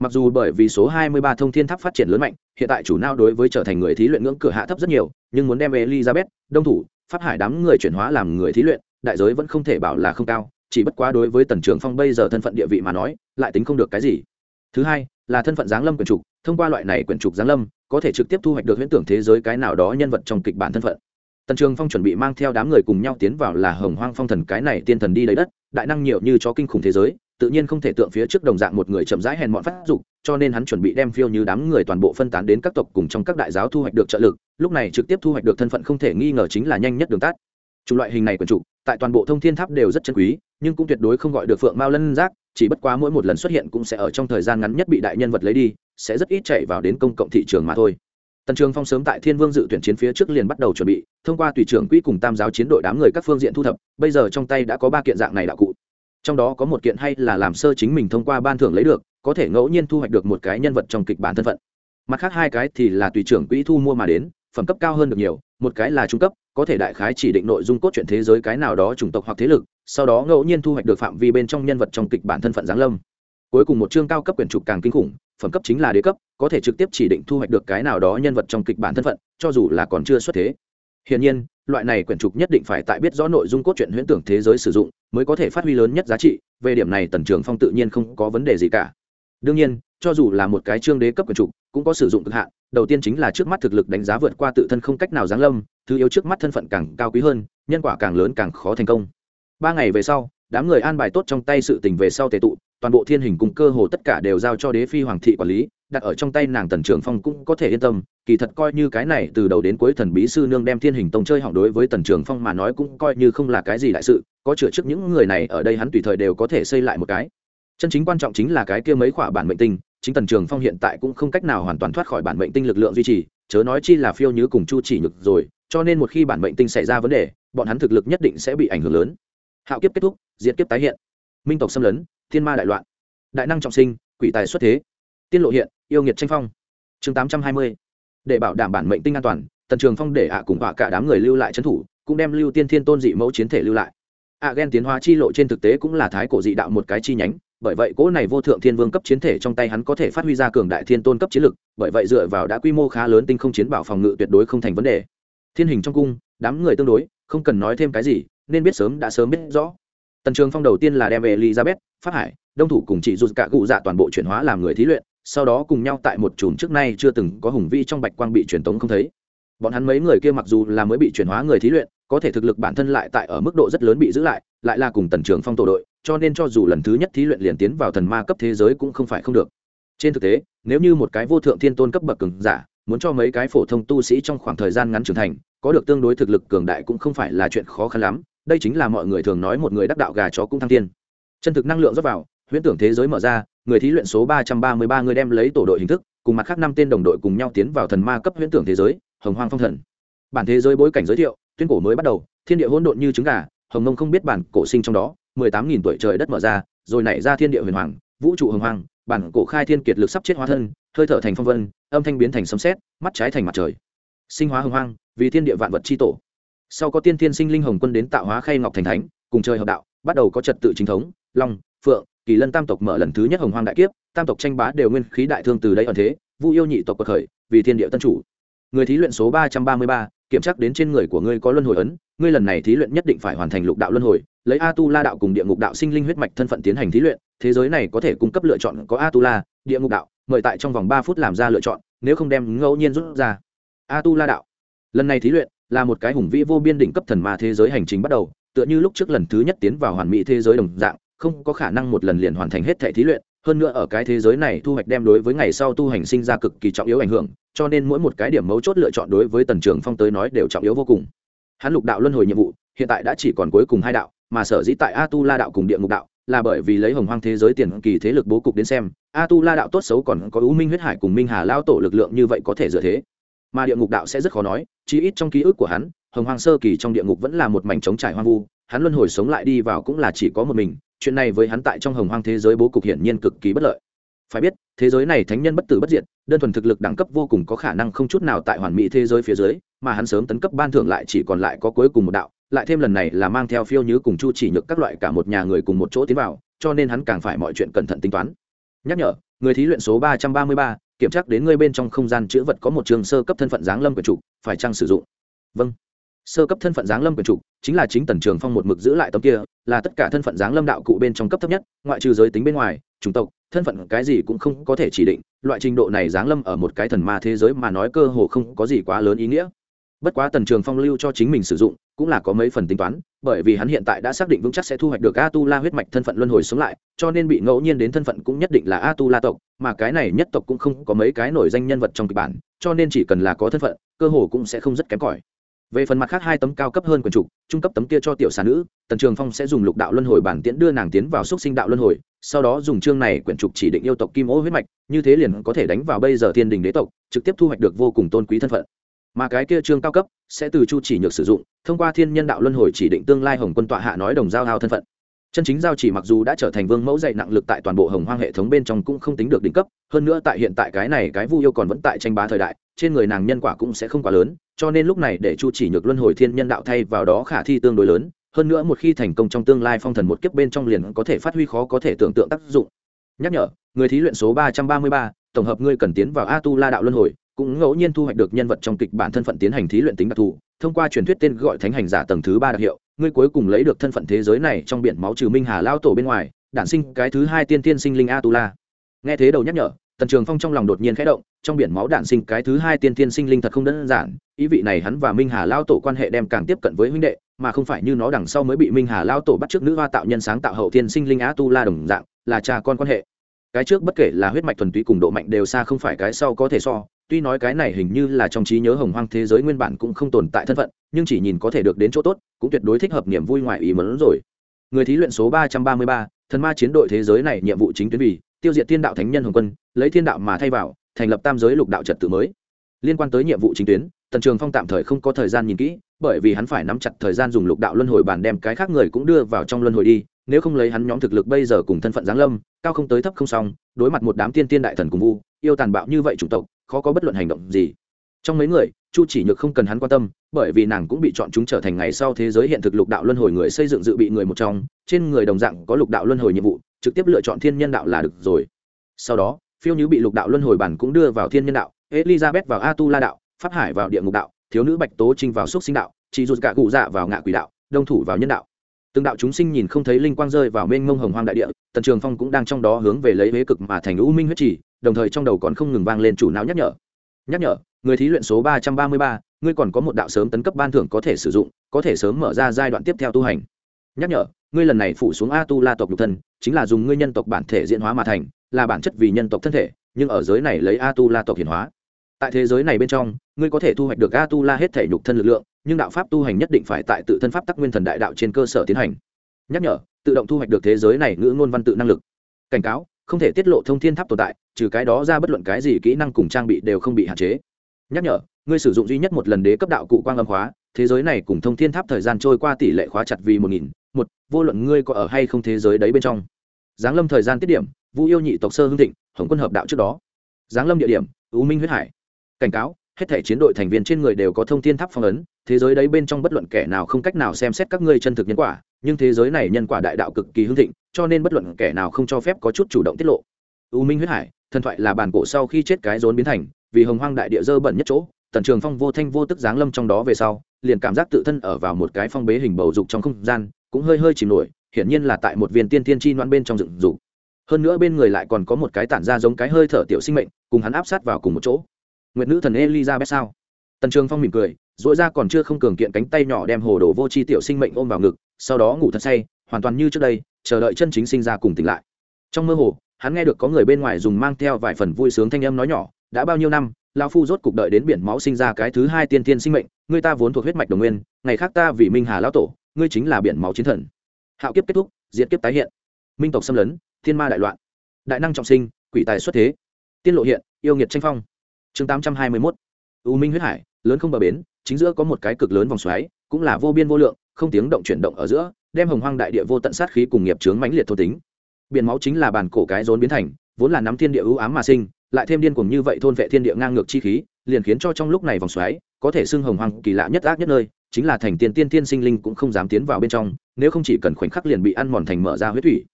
Mặc dù bởi vì số 23 thông thiên tháp phát triển lớn mạnh, hiện tại chủ nào đối với trở thành người thí luyện ngưỡng cửa hạ thấp rất nhiều, nhưng muốn đem elizabeth, đông thủ, pháp hải đám người chuyển hóa làm người thí luyện, đại giới vẫn không thể bảo là không cao chỉ bất quá đối với tần trường phong bây giờ thân phận địa vị mà nói, lại tính không được cái gì. Thứ hai, là thân phận giáng lâm quyền trục, thông qua loại này quyền trục giáng lâm, có thể trực tiếp thu hoạch được huyễn tưởng thế giới cái nào đó nhân vật trong kịch bản thân phận. Tần trường phong chuẩn bị mang theo đám người cùng nhau tiến vào là hồng hoang phong thần cái này tiên thần đi lấy đất, đại năng nhiều như chó kinh khủng thế giới, tự nhiên không thể tượng phía trước đồng dạng một người chậm rãi hèn mọn phát dục, cho nên hắn chuẩn bị đem phiêu như đám người toàn bộ phân tán đến các tộc cùng trong các đại giáo thu hoạch được trợ lực, lúc này trực tiếp thu hoạch được thân phận không thể nghi ngờ chính là nhanh nhất đường tắt. Chủng loại hình này quần trụ tại toàn bộ thông thiên tháp đều rất chân quý, nhưng cũng tuyệt đối không gọi được phượng mao lân giác, chỉ bất quá mỗi một lần xuất hiện cũng sẽ ở trong thời gian ngắn nhất bị đại nhân vật lấy đi, sẽ rất ít chạy vào đến công cộng thị trường mà thôi. Tần trường phong sớm tại thiên vương dự tuyển chiến phía trước liền bắt đầu chuẩn bị, thông qua tùy trưởng quỹ cùng tam giáo chiến đội đám người các phương diện thu thập, bây giờ trong tay đã có ba kiện dạng này đạo cụ. Trong đó có một kiện hay là làm sơ chính mình thông qua ban thưởng lấy được, có thể ngẫu nhiên thu hoạch được một cái nhân vật trong kịch bản thân phận. Mặt khác hai cái thì là tùy trưởng quỹ thu mua mà đến phẩm cấp cao hơn được nhiều, một cái là trung cấp, có thể đại khái chỉ định nội dung cốt truyện thế giới cái nào đó chủng tộc hoặc thế lực, sau đó ngẫu nhiên thu hoạch được phạm vi bên trong nhân vật trong kịch bản thân phận giáng lâm. Cuối cùng một chương cao cấp quyển trục càng kinh khủng, phẩm cấp chính là đế cấp, có thể trực tiếp chỉ định thu hoạch được cái nào đó nhân vật trong kịch bản thân phận, cho dù là còn chưa xuất thế. Hiển nhiên, loại này quyển trục nhất định phải tại biết rõ nội dung cốt truyện huyễn tưởng thế giới sử dụng, mới có thể phát huy lớn nhất giá trị, về điểm này tần trường phong tự nhiên không có vấn đề gì cả đương nhiên, cho dù là một cái trương đế cấp quyền trục cũng có sử dụng cực hạn, đầu tiên chính là trước mắt thực lực đánh giá vượt qua tự thân không cách nào giáng lâm, thứ yếu trước mắt thân phận càng cao quý hơn, nhân quả càng lớn càng khó thành công. Ba ngày về sau, đám người an bài tốt trong tay sự tình về sau tề tụ, toàn bộ thiên hình cùng cơ hồ tất cả đều giao cho đế phi hoàng thị quản lý, đặt ở trong tay nàng tần trường phong cũng có thể yên tâm, kỳ thật coi như cái này từ đầu đến cuối thần bí sư nương đem thiên hình tông chơi hỏng đối với tần trường phong mà nói cũng coi như không là cái gì đại sự, có chữa trước những người này ở đây hắn tùy thời đều có thể xây lại một cái chân chính quan trọng chính là cái kia mấy khoả bản mệnh tinh, chính tần trường phong hiện tại cũng không cách nào hoàn toàn thoát khỏi bản mệnh tinh lực lượng duy trì, chớ nói chi là phiêu như cùng chu chỉ nhược rồi, cho nên một khi bản mệnh tinh xảy ra vấn đề, bọn hắn thực lực nhất định sẽ bị ảnh hưởng lớn. Hạo kiếp kết thúc diễn kiếp tái hiện. Minh tộc xâm lấn, thiên ma đại loạn. Đại năng trọng sinh, quỷ tài xuất thế. Tiên lộ hiện, yêu nghiệt tranh phong. Chương tám trăm hai mươi. Để bảo đảm bản mệnh tinh an toàn, tần trường phong để ạ cùng họa cả đám người lưu lại trấn thủ, cũng đem lưu tiên thiên tôn dị mẫu chiến thể lưu lại. Ạ ghen tiến hóa chi lộ trên thực tế cũng là thái cổ dị đạo một cái chi nhánh bởi vậy cỗ này vô thượng thiên vương cấp chiến thể trong tay hắn có thể phát huy ra cường đại thiên tôn cấp chiến lực, bởi vậy dựa vào đã quy mô khá lớn tinh không chiến bảo phòng ngự tuyệt đối không thành vấn đề. Thiên hình trong cung, đám người tương đối, không cần nói thêm cái gì, nên biết sớm đã sớm biết rõ. Tần trường phong đầu tiên là đem về elizabeth phát hải, đông thủ cùng chị dù cả cụ dạ toàn bộ chuyển hóa làm người thí luyện, sau đó cùng nhau tại một chùm trước nay chưa từng có hùng vi trong bạch quang bị truyền tống không thấy. Bọn hắn mấy người kia mặc dù là mới bị chuyển hóa người thí luyện, có thể thực lực bản thân lại tại ở mức độ rất lớn bị giữ lại lại là cùng tần trường phong tổ đội cho nên cho dù lần thứ nhất thí luyện liền tiến vào thần ma cấp thế giới cũng không phải không được. Trên thực tế, nếu như một cái vô thượng thiên tôn cấp bậc cường giả, muốn cho mấy cái phổ thông tu sĩ trong khoảng thời gian ngắn trưởng thành, có được tương đối thực lực cường đại cũng không phải là chuyện khó khăn lắm, đây chính là mọi người thường nói một người đắc đạo gà chó cũng thăng thiên. Chân thực năng lượng rót vào, huyễn tưởng thế giới mở ra, người thí luyện số ba trăm ba mươi ba người đem lấy tổ đội hình thức, cùng mặt khác năm tên đồng đội cùng nhau tiến vào thần ma cấp huyễn tưởng thế giới, hồng hoang phong thần. Bản thế giới bối cảnh giới thiệu, tuyên cổ mới bắt đầu, thiên địa hỗn độn như trứng gà, hồng ngông không biết bản cổ sinh trong đó mười tám nghìn tuổi trời đất mở ra rồi nảy ra thiên địa huyền hoàng vũ trụ hồng hoàng bản cổ khai thiên kiệt lực sắp chết hóa thân hơi thở thành phong vân âm thanh biến thành sấm sét mắt trái thành mặt trời. Sinh hóa hồng hoàng, vì thiên địa vạn vật chi tổ. Sau có tiên thiên sinh linh hồng quân đến tạo hóa khay ngọc thành thánh cùng trời hợp đạo bắt đầu có trật tự chính thống long phượng kỳ lân tam tộc mở lần thứ nhất hồng hoang đại kiếp tam tộc tranh bá đều nguyên khí đại thương từ đây ẩn thế vu yêu nhị tộc bậc khởi vì thiên địa tân chủ. Người thí luyện số ba trăm ba mươi ba kiểm tra đến trên người của ngươi có luân hồi ấn ngươi lần này thí luyện nhất định phải hoàn thành lục đạo luân hồi lấy a tu la đạo cùng địa ngục đạo sinh linh huyết mạch thân phận tiến hành thí luyện, thế giới này có thể cung cấp lựa chọn có a tu la địa ngục đạo, mời tại trong vòng ba phút làm ra lựa chọn, nếu không đem ngẫu nhiên rút ra. A tu la đạo. Lần này thí luyện là một cái hùng vĩ vô biên đỉnh cấp thần ma thế giới hành trình bắt đầu, tựa như lúc trước lần thứ nhất tiến vào hoàn mỹ thế giới đồng dạng, không có khả năng một lần liền hoàn thành hết thể thí luyện, hơn nữa ở cái thế giới này thu hoạch đem đối với ngày sau tu hành sinh ra cực kỳ trọng yếu ảnh hưởng, cho nên mỗi một cái điểm mấu chốt lựa chọn đối với tần trường phong tới nói đều trọng yếu vô cùng. Hắn lục đạo luân hồi nhiệm vụ, hiện tại đã chỉ còn cuối cùng hai đạo mà sở dĩ tại a tu la đạo cùng địa ngục đạo là bởi vì lấy hồng hoang thế giới tiền kỳ thế lực bố cục đến xem a tu la đạo tốt xấu còn có u minh huyết hải cùng minh hà lao tổ lực lượng như vậy có thể dựa thế. Mà địa ngục đạo sẽ rất khó nói, chí ít trong ký ức của hắn, hồng hoang sơ kỳ trong địa ngục vẫn là một mảnh trống trải hoang vu, hắn luân hồi sống lại đi vào cũng là chỉ có một mình, chuyện này với hắn tại trong hồng hoang thế giới bố cục hiển nhiên cực kỳ bất lợi. Phải biết, thế giới này thánh nhân bất tử bất diệt, đơn thuần thực lực đẳng cấp vô cùng có khả năng không chút nào tại hoàn mỹ thế giới phía dưới, mà hắn sớm tấn cấp ban thưởng lại chỉ còn lại có cuối cùng một đạo lại thêm lần này là mang theo phiêu như cùng chu chỉ nhược các loại cả một nhà người cùng một chỗ tiến vào, cho nên hắn càng phải mọi chuyện cẩn thận tính toán. Nhắc nhở, người thí luyện số ba trăm ba mươi ba, kiểm tra đến ngươi bên trong không gian chữ vật có một trường sơ cấp thân phận giáng lâm quyền trục phải chăng sử dụng? Vâng. Sơ cấp thân phận giáng lâm quyền trục chính là chính tần trường phong một mực giữ lại tấm kia, là tất cả thân phận giáng lâm đạo cụ bên trong cấp thấp nhất, ngoại trừ giới tính bên ngoài, chủng tộc, thân phận cái gì cũng không có thể chỉ định, loại trình độ này giáng lâm ở một cái thần ma thế giới mà nói cơ hồ không có gì quá lớn ý nghĩa. Bất quá tần trường phong lưu cho chính mình sử dụng cũng là có mấy phần tính toán, bởi vì hắn hiện tại đã xác định vững chắc sẽ thu hoạch được a tu la huyết mạch thân phận luân hồi sống lại, cho nên bị ngẫu nhiên đến thân phận cũng nhất định là a tu la tộc, mà cái này nhất tộc cũng không có mấy cái nổi danh nhân vật trong kịch bản, cho nên chỉ cần là có thân phận, cơ hồ cũng sẽ không rất kém cỏi. Về phần mặt khác hai tấm cao cấp hơn quần trục, trung cấp tấm kia cho tiểu xà nữ, tần trường phong sẽ dùng lục đạo luân hồi bản tiễn đưa nàng tiến vào xúc sinh đạo luân hồi, sau đó dùng chương này quyển trục chỉ định yêu tộc kim ô huyết mạch, như thế liền có thể đánh vào bây giờ thiên đình đế tộc, trực tiếp thu hoạch được vô cùng tôn quý thân phận mà cái kia trương cao cấp sẽ từ chu chỉ nhược sử dụng, thông qua thiên nhân đạo luân hồi chỉ định tương lai hồng quân tọa hạ nói đồng giao hao thân phận. Chân chính giao chỉ mặc dù đã trở thành vương mẫu dạy nặng lực tại toàn bộ hồng hoang hệ thống bên trong cũng không tính được đỉnh cấp, hơn nữa tại hiện tại cái này cái vu yêu còn vẫn tại tranh bá thời đại, trên người nàng nhân quả cũng sẽ không quá lớn, cho nên lúc này để chu chỉ nhược luân hồi thiên nhân đạo thay vào đó khả thi tương đối lớn, hơn nữa một khi thành công trong tương lai phong thần một kiếp bên trong liền có thể phát huy khó có thể tưởng tượng tác dụng. Nhắc nhở, người thí luyện số ba trăm ba mươi ba, tổng hợp ngươi cần tiến vào a tu la đạo luân hồi cũng ngẫu nhiên thu hoạch được nhân vật trong kịch bản thân phận tiến hành thí luyện tính đặc thù, thông qua truyền thuyết tên gọi thánh hành giả tầng thứ ba đặc hiệu, ngươi cuối cùng lấy được thân phận thế giới này trong biển máu trừ minh hà lao tổ bên ngoài, đản sinh cái thứ hai tiên tiên sinh linh a tu la nghe thế đầu nhắc nhở, tần trường phong trong lòng đột nhiên khẽ động, trong biển máu đản sinh cái thứ hai tiên tiên sinh linh thật không đơn giản, ý vị này hắn và minh hà lao tổ quan hệ đem càng tiếp cận với huynh đệ, mà không phải như nó đằng sau mới bị minh hà lao tổ bắt trước nữ hoa tạo nhân sáng tạo hậu tiên sinh linh a tu la đồng dạng, là cha con quan hệ. Cái trước bất kể là huyết mạch thuần túy cùng độ mạnh đều xa không phải cái sau có thể so tuy nói cái này hình như là trong trí nhớ hồng hoang thế giới nguyên bản cũng không tồn tại thân phận, nhưng chỉ nhìn có thể được đến chỗ tốt, cũng tuyệt đối thích hợp niềm vui ngoài ý mớn rồi. Người thí luyện số ba trăm ba mươi ba, thần ma chiến đội thế giới này nhiệm vụ chính tuyến vì, tiêu diệt thiên đạo thánh nhân hồng quân, lấy thiên đạo mà thay vào, thành lập tam giới lục đạo trật tự mới. Liên quan tới nhiệm vụ chính tuyến, tần trường phong tạm thời không có thời gian nhìn kỹ, bởi vì hắn phải nắm chặt thời gian dùng lục đạo luân hồi bàn đem cái khác người cũng đưa vào trong luân hồi đi, nếu không lấy hắn nhóm thực lực bây giờ cùng thân phận giáng lâm, cao không tới thấp không xong, đối mặt một đám tiên tiên đại thần cùng vu, yêu tàn bạo như vậy chủng tộc khó có bất luận hành động gì. Trong mấy người, chu chỉ nhược không cần hắn quan tâm, bởi vì nàng cũng bị chọn chúng trở thành ngày sau thế giới hiện thực lục đạo luân hồi người xây dựng dự bị người một trong. Trên người đồng dạng có lục đạo luân hồi nhiệm vụ, trực tiếp lựa chọn thiên nhân đạo là được rồi. Sau đó, phiêu nhứ bị lục đạo luân hồi bản cũng đưa vào thiên nhân đạo, elizabeth vào a tu la đạo, pháp hải vào địa ngục đạo, thiếu nữ bạch tố trinh vào xúc sinh đạo chị dù cả cụ dạ vào ngạ quỷ đạo, đông thủ vào nhân đạo. Từng đạo chúng sinh nhìn không thấy linh quang rơi vào mênh mông hồng hoang đại địa, tần trường phong cũng đang trong đó hướng về lấy huế cực mà thành u minh huyết trì đồng thời trong đầu còn không ngừng vang lên chủ não nhắc nhở. Nhắc nhở, người thí luyện số ba trăm ba mươi ba, ngươi còn có một đạo sớm tấn cấp ban thưởng có thể sử dụng, có thể sớm mở ra giai đoạn tiếp theo tu hành. Nhắc nhở, ngươi lần này phủ xuống a tu la tộc nhục thân, chính là dùng ngươi nhân tộc bản thể diễn hóa mà thành, là bản chất vì nhân tộc thân thể, nhưng ở giới này lấy a tu la tộc hiển hóa. Tại thế giới này bên trong, ngươi có thể thu hoạch được a tu la hết thể nhục thân lực lượng, nhưng đạo pháp tu hành nhất định phải tại tự thân pháp tắc nguyên thần đại đạo trên cơ sở tiến hành. Nhắc nhở, tự động thu hoạch được thế giới này ngữ ngôn văn tự năng lực. Cảnh cáo không thể tiết lộ thông thiên tháp tồn tại, trừ cái đó ra bất luận cái gì kỹ năng cùng trang bị đều không bị hạn chế. Nhắc nhở, ngươi sử dụng duy nhất một lần đế cấp đạo cụ quang âm khóa, thế giới này cùng thông thiên tháp thời gian trôi qua tỷ lệ khóa chặt vì một nghìn, một, vô luận ngươi có ở hay không thế giới đấy bên trong. Giáng lâm thời gian tiết điểm vũ yêu nhị tộc sơ hương thịnh, hồng quân hợp đạo trước đó. Giáng lâm địa điểm, u minh huyết hải. Cảnh cáo, hết thể chiến đội thành viên trên người đều có thông thiên tháp phong ấn, thế giới đấy bên trong bất luận kẻ nào không cách nào xem xét các ngươi chân thực nhân quả, nhưng thế giới này nhân quả đại đạo cực kỳ hương thịnh cho nên bất luận kẻ nào không cho phép có chút chủ động tiết lộ. U minh huyết hải, thần thoại là bản cổ sau khi chết cái rốn biến thành, vì hồng hoang đại địa dơ bẩn nhất chỗ, tần trường phong vô thanh vô tức giáng lâm trong đó về sau, liền cảm giác tự thân ở vào một cái phong bế hình bầu dục trong không gian, cũng hơi hơi chìm nổi, hiển nhiên là tại một viên tiên tiên chi noan bên trong dựng dục. Hơn nữa bên người lại còn có một cái tản ra giống cái hơi thở tiểu sinh mệnh, cùng hắn áp sát vào cùng một chỗ. Nguyệt nữ thần elizabeth sao? Tần trường phong mỉm cười dội ra còn chưa không cường kiện cánh tay nhỏ đem hồ đồ vô c h i tiểu sinh mệnh ôm vào ngực, sau đó ngủ thật say, hoàn toàn như trước đây chờ đợi chân chính sinh ra cùng tỉnh lại. Trong mơ hồ, hắn nghe được có người bên ngoài dùng mang theo vài phần vui sướng thanh âm nói nhỏ, đã bao nhiêu năm lao phu rốt cục đợi đến biển máu sinh ra cái thứ hai tiên thiên sinh mệnh, người ta vốn thuộc huyết mạch đồng nguyên, ngày khác ta vì minh hà lão tổ, ngươi chính là biển máu chiến thần. Hạo kiếp kết thúc, diệt kiếp tái hiện. Minh tộc xâm lấn, thiên ma đại loạn. Đại năng trọng sinh, quỷ tài xuất thế. Tiên lộ hiện, yêu nghiệt tranh phong. Chương tám trăm hai mươi mốt. U minh huyết hải, lớn không bờ bến, chính giữa có một cái cực lớn vòng xoáy, cũng là vô biên vô lượng, không tiếng động chuyển động ở giữa đem hồng hoang đại địa vô tận sát khí cùng nghiệp chướng mãnh liệt thôn tính. Biển máu chính là bản cổ cái rốn biến thành, vốn là nắm thiên địa ưu ám mà sinh, lại thêm điên cuồng như vậy thôn vệ thiên địa ngang ngược chi khí, liền khiến cho trong lúc này vòng xoáy, có thể xưng hồng hoang kỳ lạ nhất ác nhất nơi, chính là thành tiên tiên tiên sinh linh cũng không dám tiến vào bên trong, nếu không chỉ cần khoảnh khắc liền bị ăn mòn thành mở ra huyết thủy.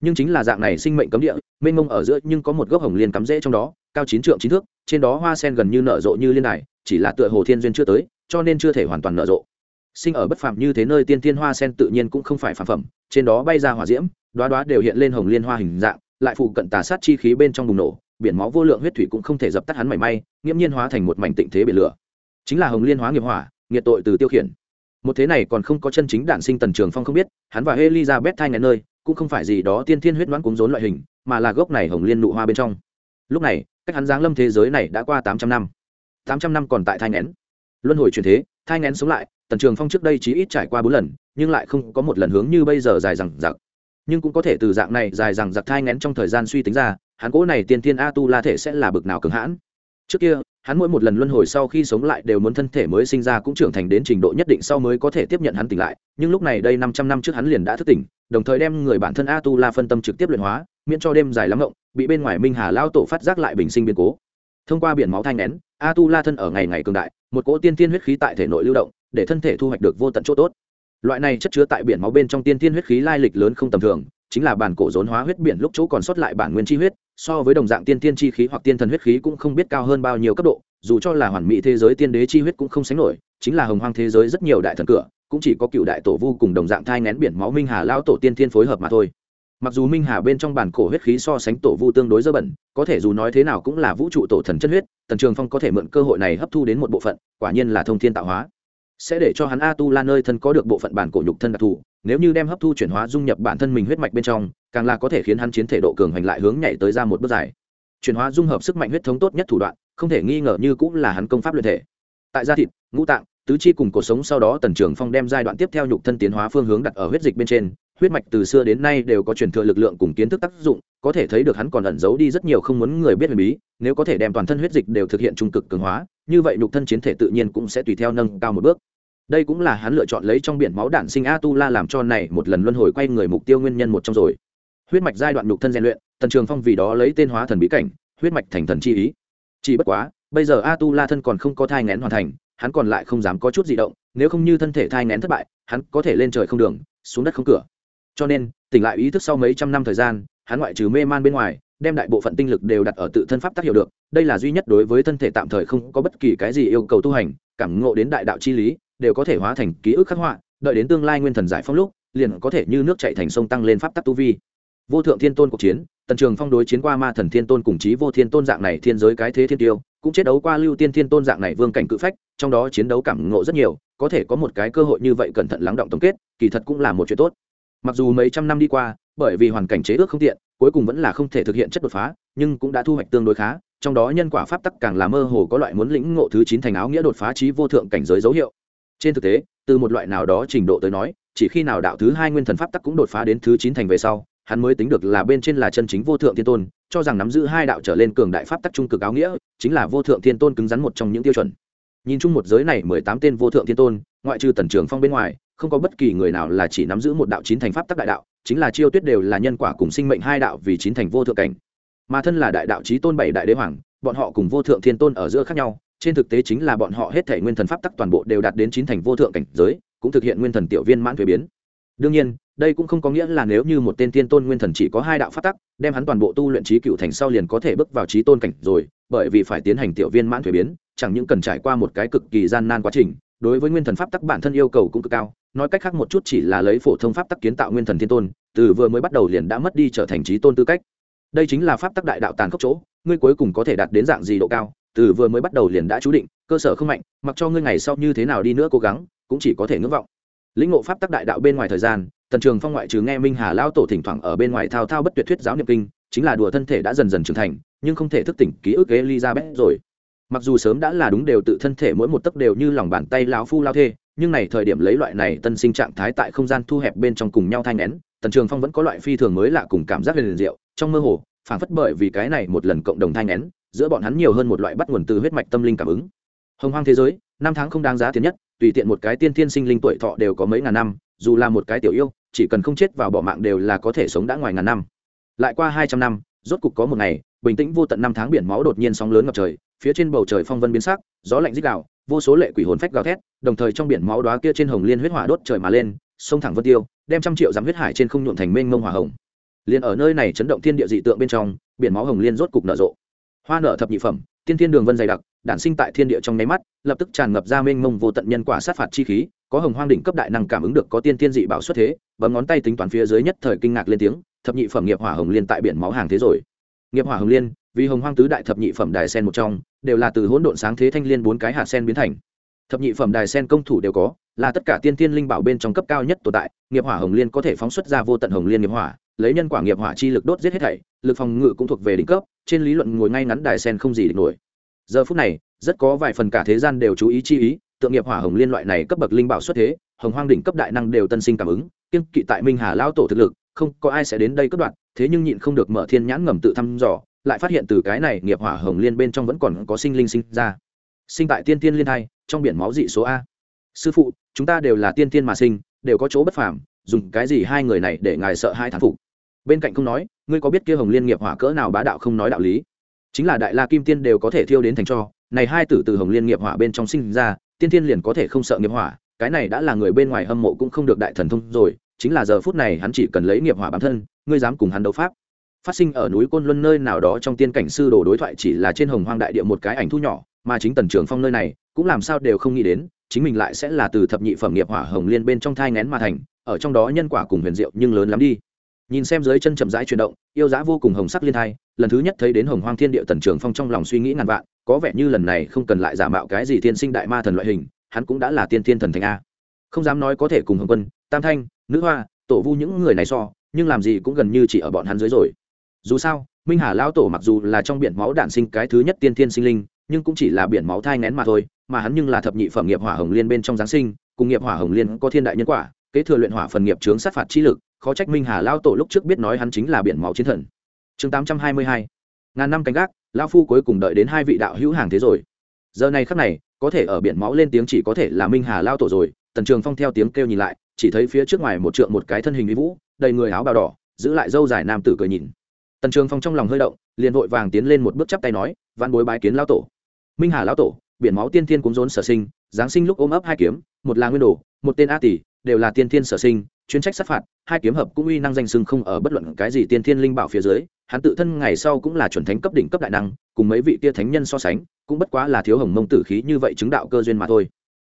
Nhưng chính là dạng này sinh mệnh cấm địa, mênh mông ở giữa nhưng có một gốc hồng liên cắm rễ trong đó, cao chín trượng chín thước, trên đó hoa sen gần như nở rộ như liên đài, chỉ là tựa hồ thiên duyên chưa tới, cho nên chưa thể hoàn toàn nở rộ sinh ở bất phàm như thế nơi tiên thiên hoa sen tự nhiên cũng không phải phàm phẩm, trên đó bay ra hỏa diễm đoá đoá đều hiện lên hồng liên hoa hình dạng, lại phụ cận tà sát chi khí bên trong bùng nổ, biển máu vô lượng huyết thủy cũng không thể dập tắt hắn mảy may, nghiễm nhiên hóa thành một mảnh tịnh thế biển lửa. Chính là hồng liên hóa nghiệp hỏa, nghiệt tội từ tiêu khiển. Một thế này còn không có chân chính đản sinh tần trường phong không biết, hắn và elizabeth thai ngàn nơi, cũng không phải gì đó tiên thiên huyết đoán cúng rốn loại hình, mà là gốc này hồng liên nụ hoa bên trong. Lúc này, cách hắn giáng lâm thế giới này đã qua tám trăm năm. Tám trăm năm còn tại thai ngén luân hồi truyền thế, thai ngén sống lại tần trường phong trước đây chỉ ít trải qua bốn lần, nhưng lại không có một lần hướng như bây giờ dài rằng giặc nhưng cũng có thể từ dạng này dài rằng giặc thai ngén trong thời gian suy tính ra, hắn cỗ này tiên tiên a tu la thể sẽ là bực nào cứng hãn. Trước kia, hắn mỗi một lần luân hồi sau khi sống lại đều muốn thân thể mới sinh ra cũng trưởng thành đến trình độ nhất định sau mới có thể tiếp nhận hắn tỉnh lại, nhưng lúc này đây năm trăm năm trước hắn liền đã thức tỉnh, đồng thời đem người bản thân a tu la phân tâm trực tiếp luyện hóa, miễn cho đêm dài lắm ngộng bị bên ngoài minh hà lao tổ phát giác lại bình sinh biến cố. Thông qua biển máu thanh nén a tu la thân ở ngày ngày cường đại, một cỗ tiên tiên huyết khí tại thể nội lưu động để thân thể thu hoạch được vô tận chỗ tốt. Loại này chất chứa tại biển máu bên trong tiên tiên huyết khí lai lịch lớn không tầm thường, chính là bản cổ rốn hóa huyết biển lúc chỗ còn sót lại bản nguyên chi huyết, so với đồng dạng tiên tiên chi khí hoặc tiên thần huyết khí cũng không biết cao hơn bao nhiêu cấp độ, dù cho là hoàn mỹ thế giới tiên đế chi huyết cũng không sánh nổi, chính là hồng hoang thế giới rất nhiều đại thần cửa, cũng chỉ có cựu đại tổ vu cùng đồng dạng thai ngén biển máu minh hà lao tổ tiên thiên phối hợp mà thôi. Mặc dù minh hà bên trong bản cổ huyết khí so sánh tổ vu tương đối dơ bẩn, có thể dù nói thế nào cũng là vũ trụ tổ thần chân huyết, tần trường phong có thể mượn cơ hội này hấp thu đến một bộ phận, quả nhiên là thông thiên tạo hóa sẽ để cho hắn a tu la nơi thân có được bộ phận bản cổ nhục thân đặc thù, nếu như đem hấp thu chuyển hóa dung nhập bản thân mình huyết mạch bên trong, càng là có thể khiến hắn chiến thể độ cường hành lại hướng nhảy tới ra một bước dài. Chuyển hóa dung hợp sức mạnh huyết thống tốt nhất thủ đoạn, không thể nghi ngờ như cũng là hắn công pháp luyện thể. Tại da thịt, ngũ tạng, tứ chi cùng cuộc sống sau đó tần trường phong đem giai đoạn tiếp theo nhục thân tiến hóa phương hướng đặt ở huyết dịch bên trên, huyết mạch từ xưa đến nay đều có truyền thừa lực lượng cùng kiến thức tác dụng, có thể thấy được hắn còn ẩn giấu đi rất nhiều không muốn người biết huyền bí, nếu có thể đem toàn thân huyết dịch đều thực hiện trung cực cường hóa, như vậy nhục thân chiến thể tự nhiên cũng sẽ tùy theo nâng cao một bước đây cũng là hắn lựa chọn lấy trong biển máu đản sinh a tu la làm cho này một lần luân hồi quay người mục tiêu nguyên nhân một trong rồi. Huyết mạch giai đoạn nhục thân rèn luyện, tần trường phong vì đó lấy tên hóa thần bí cảnh, huyết mạch thành thần chi ý. Chỉ bất quá, bây giờ a tu la thân còn không có thai ngén hoàn thành, hắn còn lại không dám có chút di động, nếu không như thân thể thai ngén thất bại, hắn có thể lên trời không đường, xuống đất không cửa. Cho nên, tỉnh lại ý thức sau mấy trăm năm thời gian, hắn ngoại trừ mê man bên ngoài, đem đại bộ phận tinh lực đều đặt ở tự thân pháp tác hiệu được, đây là duy nhất đối với thân thể tạm thời không có bất kỳ cái gì yêu cầu tu hành, cảm ngộ đến đại đạo chi lý đều có thể hóa thành ký ức khắc họa, đợi đến tương lai nguyên thần giải phong lúc, liền có thể như nước chạy thành sông tăng lên pháp tắc tu vi. Vô thượng thiên tôn cuộc chiến, tần trường phong đối chiến qua ma thần thiên tôn cùng chí vô thiên tôn dạng này thiên giới cái thế thiên tiêu, cũng chiến đấu qua lưu tiên thiên tôn dạng này vương cảnh cự phách, trong đó chiến đấu cảm ngộ rất nhiều, có thể có một cái cơ hội như vậy cẩn thận lắng động tổng kết, kỳ thật cũng là một chuyện tốt. Mặc dù mấy trăm năm đi qua, bởi vì hoàn cảnh chế ước không tiện, cuối cùng vẫn là không thể thực hiện chất đột phá, nhưng cũng đã thu hoạch tương đối khá, trong đó nhân quả pháp tắc càng là mơ hồ có loại muốn lĩnh ngộ thứ chín thành áo nghĩa đột phá trí vô thượng cảnh giới dấu hiệu trên thực tế, từ một loại nào đó trình độ tới nói, chỉ khi nào đạo thứ hai nguyên thần pháp tắc cũng đột phá đến thứ chín thành về sau, hắn mới tính được là bên trên là chân chính vô thượng thiên tôn, cho rằng nắm giữ hai đạo trở lên cường đại pháp tắc trung cực áo nghĩa, chính là vô thượng thiên tôn cứng rắn một trong những tiêu chuẩn. Nhìn chung một giới này mười tám tên vô thượng thiên tôn, ngoại trừ tần trường phong bên ngoài, không có bất kỳ người nào là chỉ nắm giữ một đạo chín thành pháp tắc đại đạo, chính là chiêu tuyết đều là nhân quả cùng sinh mệnh hai đạo vì chín thành vô thượng cảnh. Mà thân là đại đạo trí tôn bảy đại đế hoàng, bọn họ cùng vô thượng thiên tôn ở giữa khác nhau trên thực tế chính là bọn họ hết thể nguyên thần pháp tắc toàn bộ đều đạt đến chín thành vô thượng cảnh giới, cũng thực hiện nguyên thần tiểu viên mãn thuế biến. Đương nhiên, đây cũng không có nghĩa là nếu như một tên tiên tôn nguyên thần chỉ có hai đạo pháp tắc, đem hắn toàn bộ tu luyện trí cựu thành sau liền có thể bước vào trí tôn cảnh rồi, bởi vì phải tiến hành tiểu viên mãn thuế biến, chẳng những cần trải qua một cái cực kỳ gian nan quá trình, đối với nguyên thần pháp tắc bản thân yêu cầu cũng cực cao, nói cách khác một chút chỉ là lấy phổ thông pháp tắc kiến tạo nguyên thần thiên tôn, từ vừa mới bắt đầu liền đã mất đi trở thành trí tôn tư cách. Đây chính là pháp tắc đại đạo tàn khốc chỗ, ngươi cuối cùng có thể đạt đến dạng gì độ cao từ vừa mới bắt đầu liền đã chú định, cơ sở không mạnh, mặc cho ngươi ngày sau như thế nào đi nữa cố gắng, cũng chỉ có thể ngưỡng vọng. Lĩnh ngộ pháp tắc đại đạo bên ngoài thời gian, tần trường phong ngoại trừ nghe minh hà lao tổ thỉnh thoảng ở bên ngoài thao thao bất tuyệt thuyết giáo niệm kinh, chính là đùa thân thể đã dần dần trưởng thành, nhưng không thể thức tỉnh ký ức elizabeth rồi. Mặc dù sớm đã là đúng đều tự thân thể mỗi một tấc đều như lòng bàn tay lão phu lao thê, nhưng này thời điểm lấy loại này tân sinh trạng thái tại không gian thu hẹp bên trong cùng nhau thanh nén, tần trường phong vẫn có loại phi thường mới lạ cùng cảm giác liền diệu, trong mơ hồ phản phất bởi vì cái này một lần cộng đồng thanh nén giữa bọn hắn nhiều hơn một loại bắt nguồn từ huyết mạch tâm linh cảm ứng. Hồng hoang thế giới, năm tháng không đáng giá tiền nhất, tùy tiện một cái tiên thiên sinh linh tuổi thọ đều có mấy ngàn năm, dù là một cái tiểu yêu, chỉ cần không chết vào bỏ mạng đều là có thể sống đã ngoài ngàn năm. Lại qua hai trăm năm, rốt cục có một ngày, bình tĩnh vô tận năm tháng biển máu đột nhiên sóng lớn ngập trời, phía trên bầu trời phong vân biến sắc, gió lạnh rít gào, vô số lệ quỷ hồn phách gào thét, đồng thời trong biển máu đóa kia trên hồng liên huyết hỏa đốt trời mà lên, sông thẳng vân tiêu, đem trăm triệu dặm huyết hải trên không nhuộm thành mênh mông hỏa hồng. Liền ở nơi này chấn động thiên địa dị tượng bên trong, biển máu hồng liên rốt cục nở rộ hoa nở thập nhị phẩm, tiên thiên đường vân dày đặc, đản sinh tại thiên địa trong nháy mắt, lập tức tràn ngập ra mênh mông vô tận nhân quả sát phạt chi khí, có hồng hoang đỉnh cấp đại năng cảm ứng được có tiên thiên dị bảo xuất thế, bấm ngón tay tính toán phía dưới nhất thời kinh ngạc lên tiếng, thập nhị phẩm nghiệp hỏa hồng liên tại biển máu hàng thế rồi. Nghiệp hỏa hồng liên, vì hồng hoang tứ đại thập nhị phẩm đài sen một trong, đều là từ hỗn độn sáng thế thanh liên bốn cái hạt sen biến thành. Thập nhị phẩm đài sen công thủ đều có, là tất cả tiên thiên linh bảo bên trong cấp cao nhất tồn tại, nghiệp hỏa hồng liên có thể phóng xuất ra vô tận hồng liên nghiệp hỏa lấy nhân quả nghiệp hỏa chi lực đốt giết hết thảy, lực phòng ngự cũng thuộc về đỉnh cấp, trên lý luận ngồi ngay ngắn đài sen không gì địch nổi. Giờ phút này, rất có vài phần cả thế gian đều chú ý chi ý, tượng nghiệp hỏa hồng liên loại này cấp bậc linh bảo xuất thế, hồng hoang đỉnh cấp đại năng đều tân sinh cảm ứng kiên kỵ tại minh hà lao tổ thực lực, không có ai sẽ đến đây cất đoạn thế nhưng nhịn không được mở thiên nhãn ngầm tự thăm dò, lại phát hiện từ cái này nghiệp hỏa hồng liên bên trong vẫn còn có sinh linh sinh ra. Sinh tại tiên tiên liên hai, trong biển máu dị số a. Sư phụ, chúng ta đều là tiên tiên mà sinh, đều có chỗ bất phàm, dùng cái gì hai người này để ngài sợ hai thán phục? Bên cạnh không nói, ngươi có biết kia hồng liên nghiệp hỏa cỡ nào bá đạo không nói đạo lý? Chính là đại la kim tiên đều có thể thiêu đến thành cho, này hai tử từ hồng liên nghiệp hỏa bên trong sinh ra, tiên thiên liền có thể không sợ nghiệp hỏa, cái này đã là người bên ngoài hâm mộ cũng không được đại thần thông rồi, chính là giờ phút này hắn chỉ cần lấy nghiệp hỏa bản thân, ngươi dám cùng hắn đấu pháp. Phát sinh ở núi côn luân nơi nào đó trong tiên cảnh sư đồ đối thoại chỉ là trên hồng hoang đại địa một cái ảnh thu nhỏ, mà chính tần trường phong nơi này, cũng làm sao đều không nghĩ đến, chính mình lại sẽ là từ thập nhị phẩm nghiệp hỏa hồng liên bên trong thai ngén mà thành, ở trong đó nhân quả cùng huyền diệu nhưng lớn lắm đi nhìn xem dưới chân chậm rãi chuyển động, yêu giá vô cùng hồng sắc liên thai, lần thứ nhất thấy đến hồng hoang thiên địa tần trường phong trong lòng suy nghĩ ngàn vạn, có vẻ như lần này không cần lại giả mạo cái gì tiên sinh đại ma thần loại hình, hắn cũng đã là tiên thiên thần thành a. Không dám nói có thể cùng hồng quân, tam thanh, nữ hoa, tổ vu những người này so, nhưng làm gì cũng gần như chỉ ở bọn hắn dưới rồi. Dù sao, minh hà lao tổ mặc dù là trong biển máu đản sinh cái thứ nhất tiên thiên sinh linh, nhưng cũng chỉ là biển máu thai ngén mà thôi, mà hắn nhưng là thập nhị phẩm nghiệp hỏa hồng liên bên trong giáng sinh, cùng nghiệp hỏa hồng liên có thiên đại nhân quả, kế thừa luyện hỏa phần nghiệp chướng sát phạt chi lực khó trách minh hà lao tổ lúc trước biết nói hắn chính là biển máu chiến thần. Chương tám trăm hai mươi hai. Ngàn năm canh gác, lao phu cuối cùng đợi đến hai vị đạo hữu hàng thế rồi. Giờ này khắc này, có thể ở biển máu lên tiếng chỉ có thể là minh hà lao tổ rồi. Tần trường phong theo tiếng kêu nhìn lại, chỉ thấy phía trước ngoài một trượng một cái thân hình uy vũ, đầy người áo bào đỏ, giữ lại dâu dài nam tử cười nhìn. Tần trường phong trong lòng hơi động, liền vội vàng tiến lên một bước chắp tay nói văn bối bái kiến lao tổ. Minh hà lao tổ, biển máu tiên thiên cúng rốn sở sinh, giáng sinh lúc ôm ấp hai kiếm, một là nguyên đồ, một tên a tỷ đều là tiên thiên sở sinh chuyên trách sát phạt, hai kiếm hợp cũng uy năng danh sưng không ở bất luận cái gì tiên thiên linh bảo phía dưới, hắn tự thân ngày sau cũng là chuẩn thánh cấp đỉnh cấp đại năng, cùng mấy vị tia thánh nhân so sánh, cũng bất quá là thiếu hồng mông tử khí như vậy chứng đạo cơ duyên mà thôi.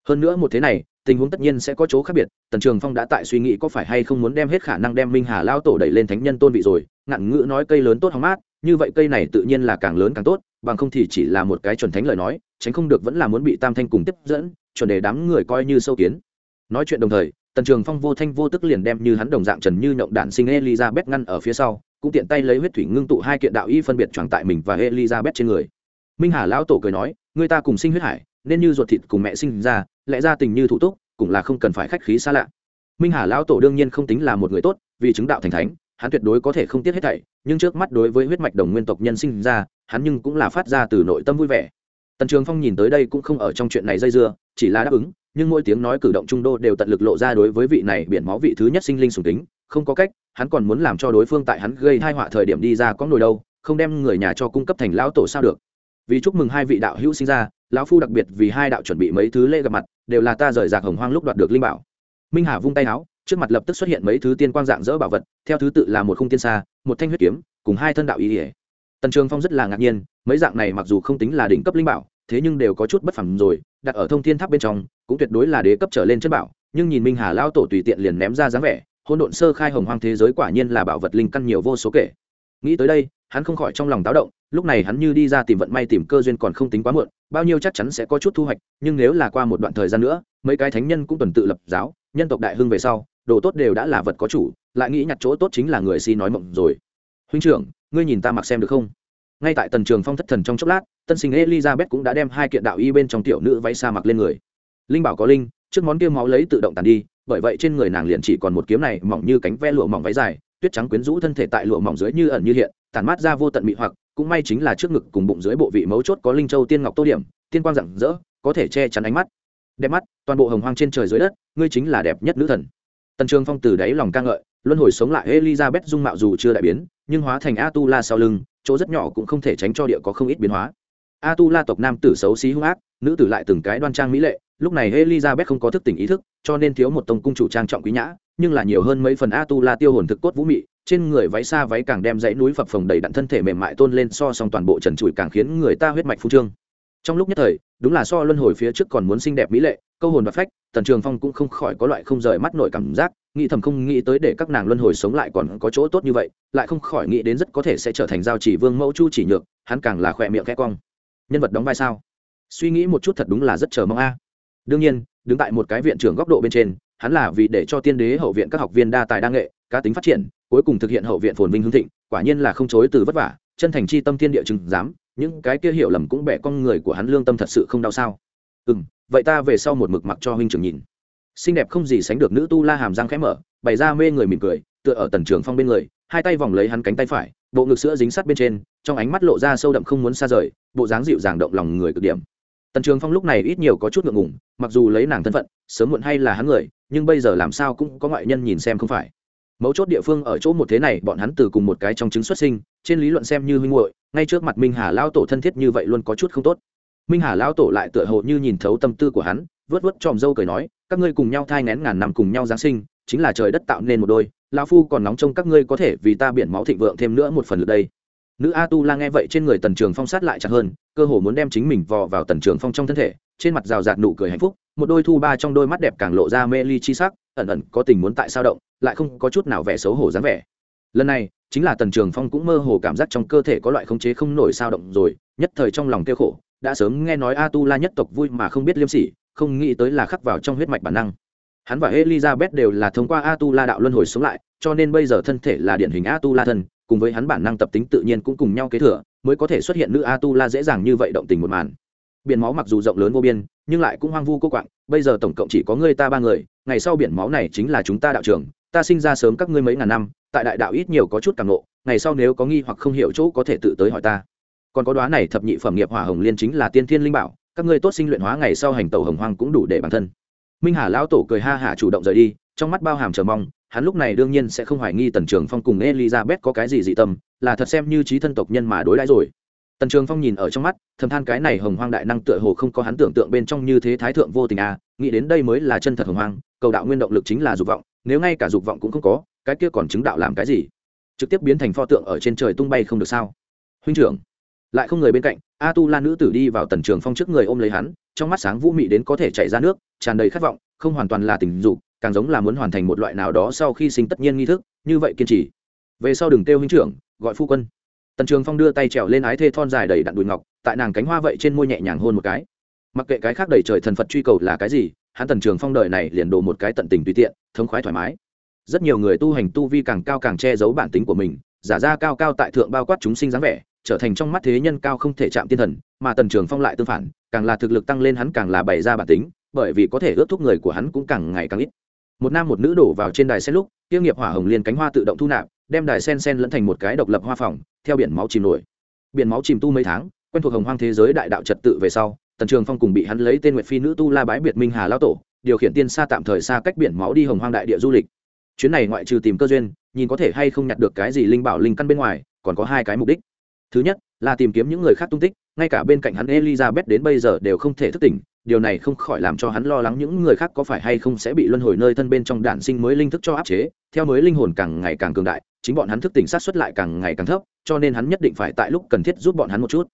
Hơn nữa một thế này, tình huống tất nhiên sẽ có chỗ khác biệt, tần trường phong đã tại suy nghĩ có phải hay không muốn đem hết khả năng đem minh hà lao tổ đẩy lên thánh nhân tôn vị rồi, ngạn ngữ nói cây lớn tốt hóng mát, như vậy cây này tự nhiên là càng lớn càng tốt, bằng không thì chỉ là một cái chuẩn thánh lời nói, tránh không được vẫn là muốn bị tam thanh cùng tiếp dẫn, chuẩn để đám người coi như sâu kiến. Nói chuyện đồng thời tần trường phong vô thanh vô tức liền đem như hắn đồng dạng trần như nhộng đạn sinh elizabeth ngăn ở phía sau, cũng tiện tay lấy huyết thủy ngưng tụ hai kiện đạo y phân biệt choàng tại mình và elizabeth trên người. Minh hà lão tổ cười nói người ta cùng sinh huyết hải, nên như ruột thịt cùng mẹ sinh ra, lẽ ra tình như thủ túc, cũng là không cần phải khách khí xa lạ. Minh hà lão tổ đương nhiên không tính là một người tốt, vì chứng đạo thành thánh, hắn tuyệt đối có thể không tiếc hết thảy, nhưng trước mắt đối với huyết mạch đồng nguyên tộc nhân sinh ra, hắn nhưng cũng là phát ra từ nội tâm vui vẻ. Tần trường phong nhìn tới đây cũng không ở trong chuyện này dây dưa, chỉ là đáp ứng nhưng mỗi tiếng nói cử động trung đô đều tận lực lộ ra đối với vị này biển máu vị thứ nhất sinh linh sùng tính không có cách, hắn còn muốn làm cho đối phương tại hắn gây hai họa thời điểm đi ra có nồi đâu, không đem người nhà cho cung cấp thành lão tổ sao được. Vì chúc mừng hai vị đạo hữu sinh ra, lão phu đặc biệt vì hai đạo chuẩn bị mấy thứ lễ gặp mặt, đều là ta rời rạc hồng hoang lúc đoạt được linh bảo. Minh hà vung tay áo, trước mặt lập tức xuất hiện mấy thứ tiên quang dạng dỡ bảo vật, theo thứ tự là một khung tiên xa một thanh huyết kiếm, cùng hai thân đạo ý ỉa tần trường phong rất là ngạc nhiên, mấy dạng này mặc dù không tính là đỉnh cấp linh bảo, thế nhưng đều có chút bất phẳng rồi đặt ở thông thiên tháp bên trong, cũng tuyệt đối là đế cấp trở lên chất bảo, nhưng nhìn minh hà lao tổ tùy tiện liền ném ra dáng vẻ hôn độn sơ khai hồng hoang thế giới quả nhiên là bảo vật linh căn nhiều vô số kể. Nghĩ tới đây, hắn không khỏi trong lòng táo động, lúc này hắn như đi ra tìm vận may tìm cơ duyên còn không tính quá muộn, bao nhiêu chắc chắn sẽ có chút thu hoạch, nhưng nếu là qua một đoạn thời gian nữa, mấy cái thánh nhân cũng tuần tự lập giáo, nhân tộc đại hưng về sau, đồ tốt đều đã là vật có chủ, lại nghĩ nhặt chỗ tốt chính là người si nói mộng rồi. Huynh trưởng, ngươi nhìn ta mặc xem được không? Ngay tại tần trường phong thất thần trong chốc lát, tân sinh elizabeth cũng đã đem hai kiện đạo y bên trong tiểu nữ váy sa mặc lên người. Linh bảo có linh, trước món kia máu lấy tự động tàn đi, bởi vậy trên người nàng liền chỉ còn một kiếm này mỏng như cánh ve lụa mỏng váy dài, tuyết trắng quyến rũ thân thể tại lụa mỏng dưới như ẩn như hiện tàn mát ra vô tận mị hoặc, cũng may chính là trước ngực cùng bụng dưới bộ vị mấu chốt có linh châu tiên ngọc tô điểm, tiên quang rạng rỡ, có thể che chắn ánh mắt. Đẹp mắt, toàn bộ hồng hoang trên trời dưới đất, ngươi chính là đẹp nhất nữ thần. Tần trường phong từ đáy lòng ca ngợi, luân hồi sống lại elizabeth dung mạo dù chưa đại biến, nhưng hóa thành a tu la sau lưng chỗ rất nhỏ cũng không thể tránh cho địa có không ít biến hóa. A tu la tộc nam tử xấu xí hung ác, nữ tử lại từng cái đoan trang mỹ lệ, lúc này elizabeth không có thức tỉnh ý thức, cho nên thiếu một tông cung chủ trang trọng quý nhã, nhưng là nhiều hơn mấy phần a tu la tiêu hồn thực cốt vũ mị, trên người váy xa váy càng đem dãy núi phập phồng đầy đặn thân thể mềm mại tôn lên so song toàn bộ trần trụi càng khiến người ta huyết mạch phu trương. Trong lúc nhất thời, đúng là so luân hồi phía trước còn muốn xinh đẹp mỹ lệ, câu hồn và phách, tần trường phong cũng không khỏi có loại không rời mắt nổi cảm giác nghĩ thầm không nghĩ tới để các nàng luân hồi sống lại còn có chỗ tốt như vậy, lại không khỏi nghĩ đến rất có thể sẽ trở thành giao chỉ vương mẫu chu chỉ nhược, hắn càng là khỏe miệng khẽ cong. Nhân vật đóng vai sao? Suy nghĩ một chút thật đúng là rất chờ mong a. Đương nhiên, đứng tại một cái viện trưởng góc độ bên trên, hắn là vì để cho tiên đế hậu viện các học viên đa tài đa nghệ, cá tính phát triển, cuối cùng thực hiện hậu viện phồn vinh hương thịnh, quả nhiên là không chối từ vất vả, chân thành chi tâm thiên địa chừng dám những cái kia hiểu lầm cũng bẻ con người của hắn lương tâm thật sự không đau sao. Ừ vậy ta về sau một mực mặc cho huynh trưởng nhìn xinh đẹp không gì sánh được nữ tu la hàm răng khẽ mở, bày ra mê người mỉm cười, tựa ở tần trường phong bên người, hai tay vòng lấy hắn cánh tay phải, bộ ngực sữa dính sát bên trên, trong ánh mắt lộ ra sâu đậm không muốn xa rời, bộ dáng dịu dàng động lòng người cực điểm. Tần trường phong lúc này ít nhiều có chút ngượng ngùng, mặc dù lấy nàng thân phận, sớm muộn hay là hắn người, nhưng bây giờ làm sao cũng có ngoại nhân nhìn xem không phải. Mấu chốt địa phương ở chỗ một thế này, bọn hắn từ cùng một cái trong chứng xuất sinh, trên lý luận xem như huynh hội ngay trước mặt minh hà lao tổ thân thiết như vậy luôn có chút không tốt. Minh hà lao tổ lại tựa hồ như nhìn thấu tâm tư của hắn vớt vớt tròm dâu cười nói, các ngươi cùng nhau thai ngén ngàn năm cùng nhau giáng sinh, chính là trời đất tạo nên một đôi lao phu còn nóng trông các ngươi có thể vì ta biển máu thịnh vượng thêm nữa một phần lượt đây. Nữ a tu la nghe vậy trên người tần trường phong sát lại chặt hơn, cơ hồ muốn đem chính mình vò vào tần trường phong trong thân thể, trên mặt rào rạt nụ cười hạnh phúc, một đôi thu ba trong đôi mắt đẹp càng lộ ra mê ly chi sắc, ẩn ẩn có tình muốn tại sao động, lại không có chút nào vẻ xấu hổ dáng vẻ. Lần này, chính là tần trường phong cũng mơ hồ cảm giác trong cơ thể có loại khống chế không nổi sao động rồi, nhất thời trong lòng kêu khổ, đã sớm nghe nói a tu la nhất tộc vui mà không biết liêm sỉ không nghĩ tới là khắc vào trong huyết mạch bản năng. Hắn và elizabeth đều là thông qua a tu la đạo luân hồi sống lại, cho nên bây giờ thân thể là điển hình a tu la thân, cùng với hắn bản năng tập tính tự nhiên cũng cùng nhau kế thừa, mới có thể xuất hiện nữ a tu la dễ dàng như vậy động tình một màn. Biển máu mặc dù rộng lớn vô biên, nhưng lại cũng hoang vu cô quạng, bây giờ tổng cộng chỉ có ngươi ta ba người, ngày sau biển máu này chính là chúng ta đạo trưởng, ta sinh ra sớm các ngươi mấy ngàn năm, tại đại đạo ít nhiều có chút càng ngộ, ngày sau nếu có nghi hoặc không hiểu chỗ có thể tự tới hỏi ta. Còn có đoá này thập nhị phẩm nghiệp hỏa hồng liên chính là tiên thiên linh bảo các ngươi tốt sinh luyện hóa ngày sau hành tẩu hồng hoang cũng đủ để bản thân. Minh hà lão tổ cười ha hả chủ động rời đi, trong mắt bao hàm chờ mong, hắn lúc này đương nhiên sẽ không hoài nghi tần trường phong cùng elizabeth có cái gì dị tâm, là thật xem như trí thân tộc nhân mà đối đãi rồi. Tần trường phong nhìn ở trong mắt, thầm than cái này hồng hoang đại năng tựa hồ không có hắn tưởng tượng bên trong như thế thái thượng vô tình à nghĩ đến đây mới là chân thật hồng hoang, cầu đạo nguyên động lực chính là dục vọng, nếu ngay cả dục vọng cũng không có, cái kia còn chứng đạo làm cái gì? Trực tiếp biến thành pho tượng ở trên trời tung bay không được sao? Huynh trưởng lại không người bên cạnh a tu la nữ tử đi vào tần trường phong trước người ôm lấy hắn, trong mắt sáng vũ mị đến có thể chạy ra nước, tràn đầy khát vọng, không hoàn toàn là tình dục, càng giống là muốn hoàn thành một loại nào đó sau khi sinh tất nhiên nghi thức, như vậy kiên trì. Về sau đừng kêu huynh trưởng, gọi phu quân. Tần trường phong đưa tay trèo lên ái thê thon dài đầy đặn đùi ngọc, tại nàng cánh hoa vậy trên môi nhẹ nhàng hôn một cái. Mặc kệ cái khác đầy trời thần phật truy cầu là cái gì, hắn tần trường phong đời này liền đổ một cái tận tình tùy tiện, thống khoái thoải mái. Rất nhiều người tu hành tu vi càng cao càng che giấu bản tính của mình, giả ra cao cao tại thượng bao quát chúng sinh dáng vẻ trở thành trong mắt thế nhân cao không thể chạm tiên thần, mà tần trường phong lại tương phản, càng là thực lực tăng lên hắn càng là bày ra bản tính, bởi vì có thể ước thúc người của hắn cũng càng ngày càng ít. Một nam một nữ đổ vào trên đài sen lúc, tiêu nghiệp hỏa hồng liên cánh hoa tự động thu nạp, đem đài sen sen lẫn thành một cái độc lập hoa phòng, theo biển máu chìm nổi. Biển máu chìm tu mấy tháng, quen thuộc hồng hoang thế giới đại đạo trật tự về sau, tần trường phong cùng bị hắn lấy tên nguyệt phi nữ tu la bái biệt minh hà lao tổ, điều khiển tiên xa tạm thời xa cách biển máu đi hồng hoang đại địa du lịch. Chuyến này ngoại trừ tìm cơ duyên, nhìn có thể hay không nhặt được cái gì linh bảo linh căn bên ngoài, còn có hai cái mục đích thứ nhất, là tìm kiếm những người khác tung tích, ngay cả bên cạnh hắn elizabeth đến bây giờ đều không thể thức tỉnh, điều này không khỏi làm cho hắn lo lắng những người khác có phải hay không sẽ bị luân hồi nơi thân bên trong đản sinh mới linh thức cho áp chế. Theo mới linh hồn càng ngày càng cường đại, chính bọn hắn thức tỉnh sát xuất lại càng ngày càng thấp, cho nên hắn nhất định phải tại lúc cần thiết giúp bọn hắn một chút.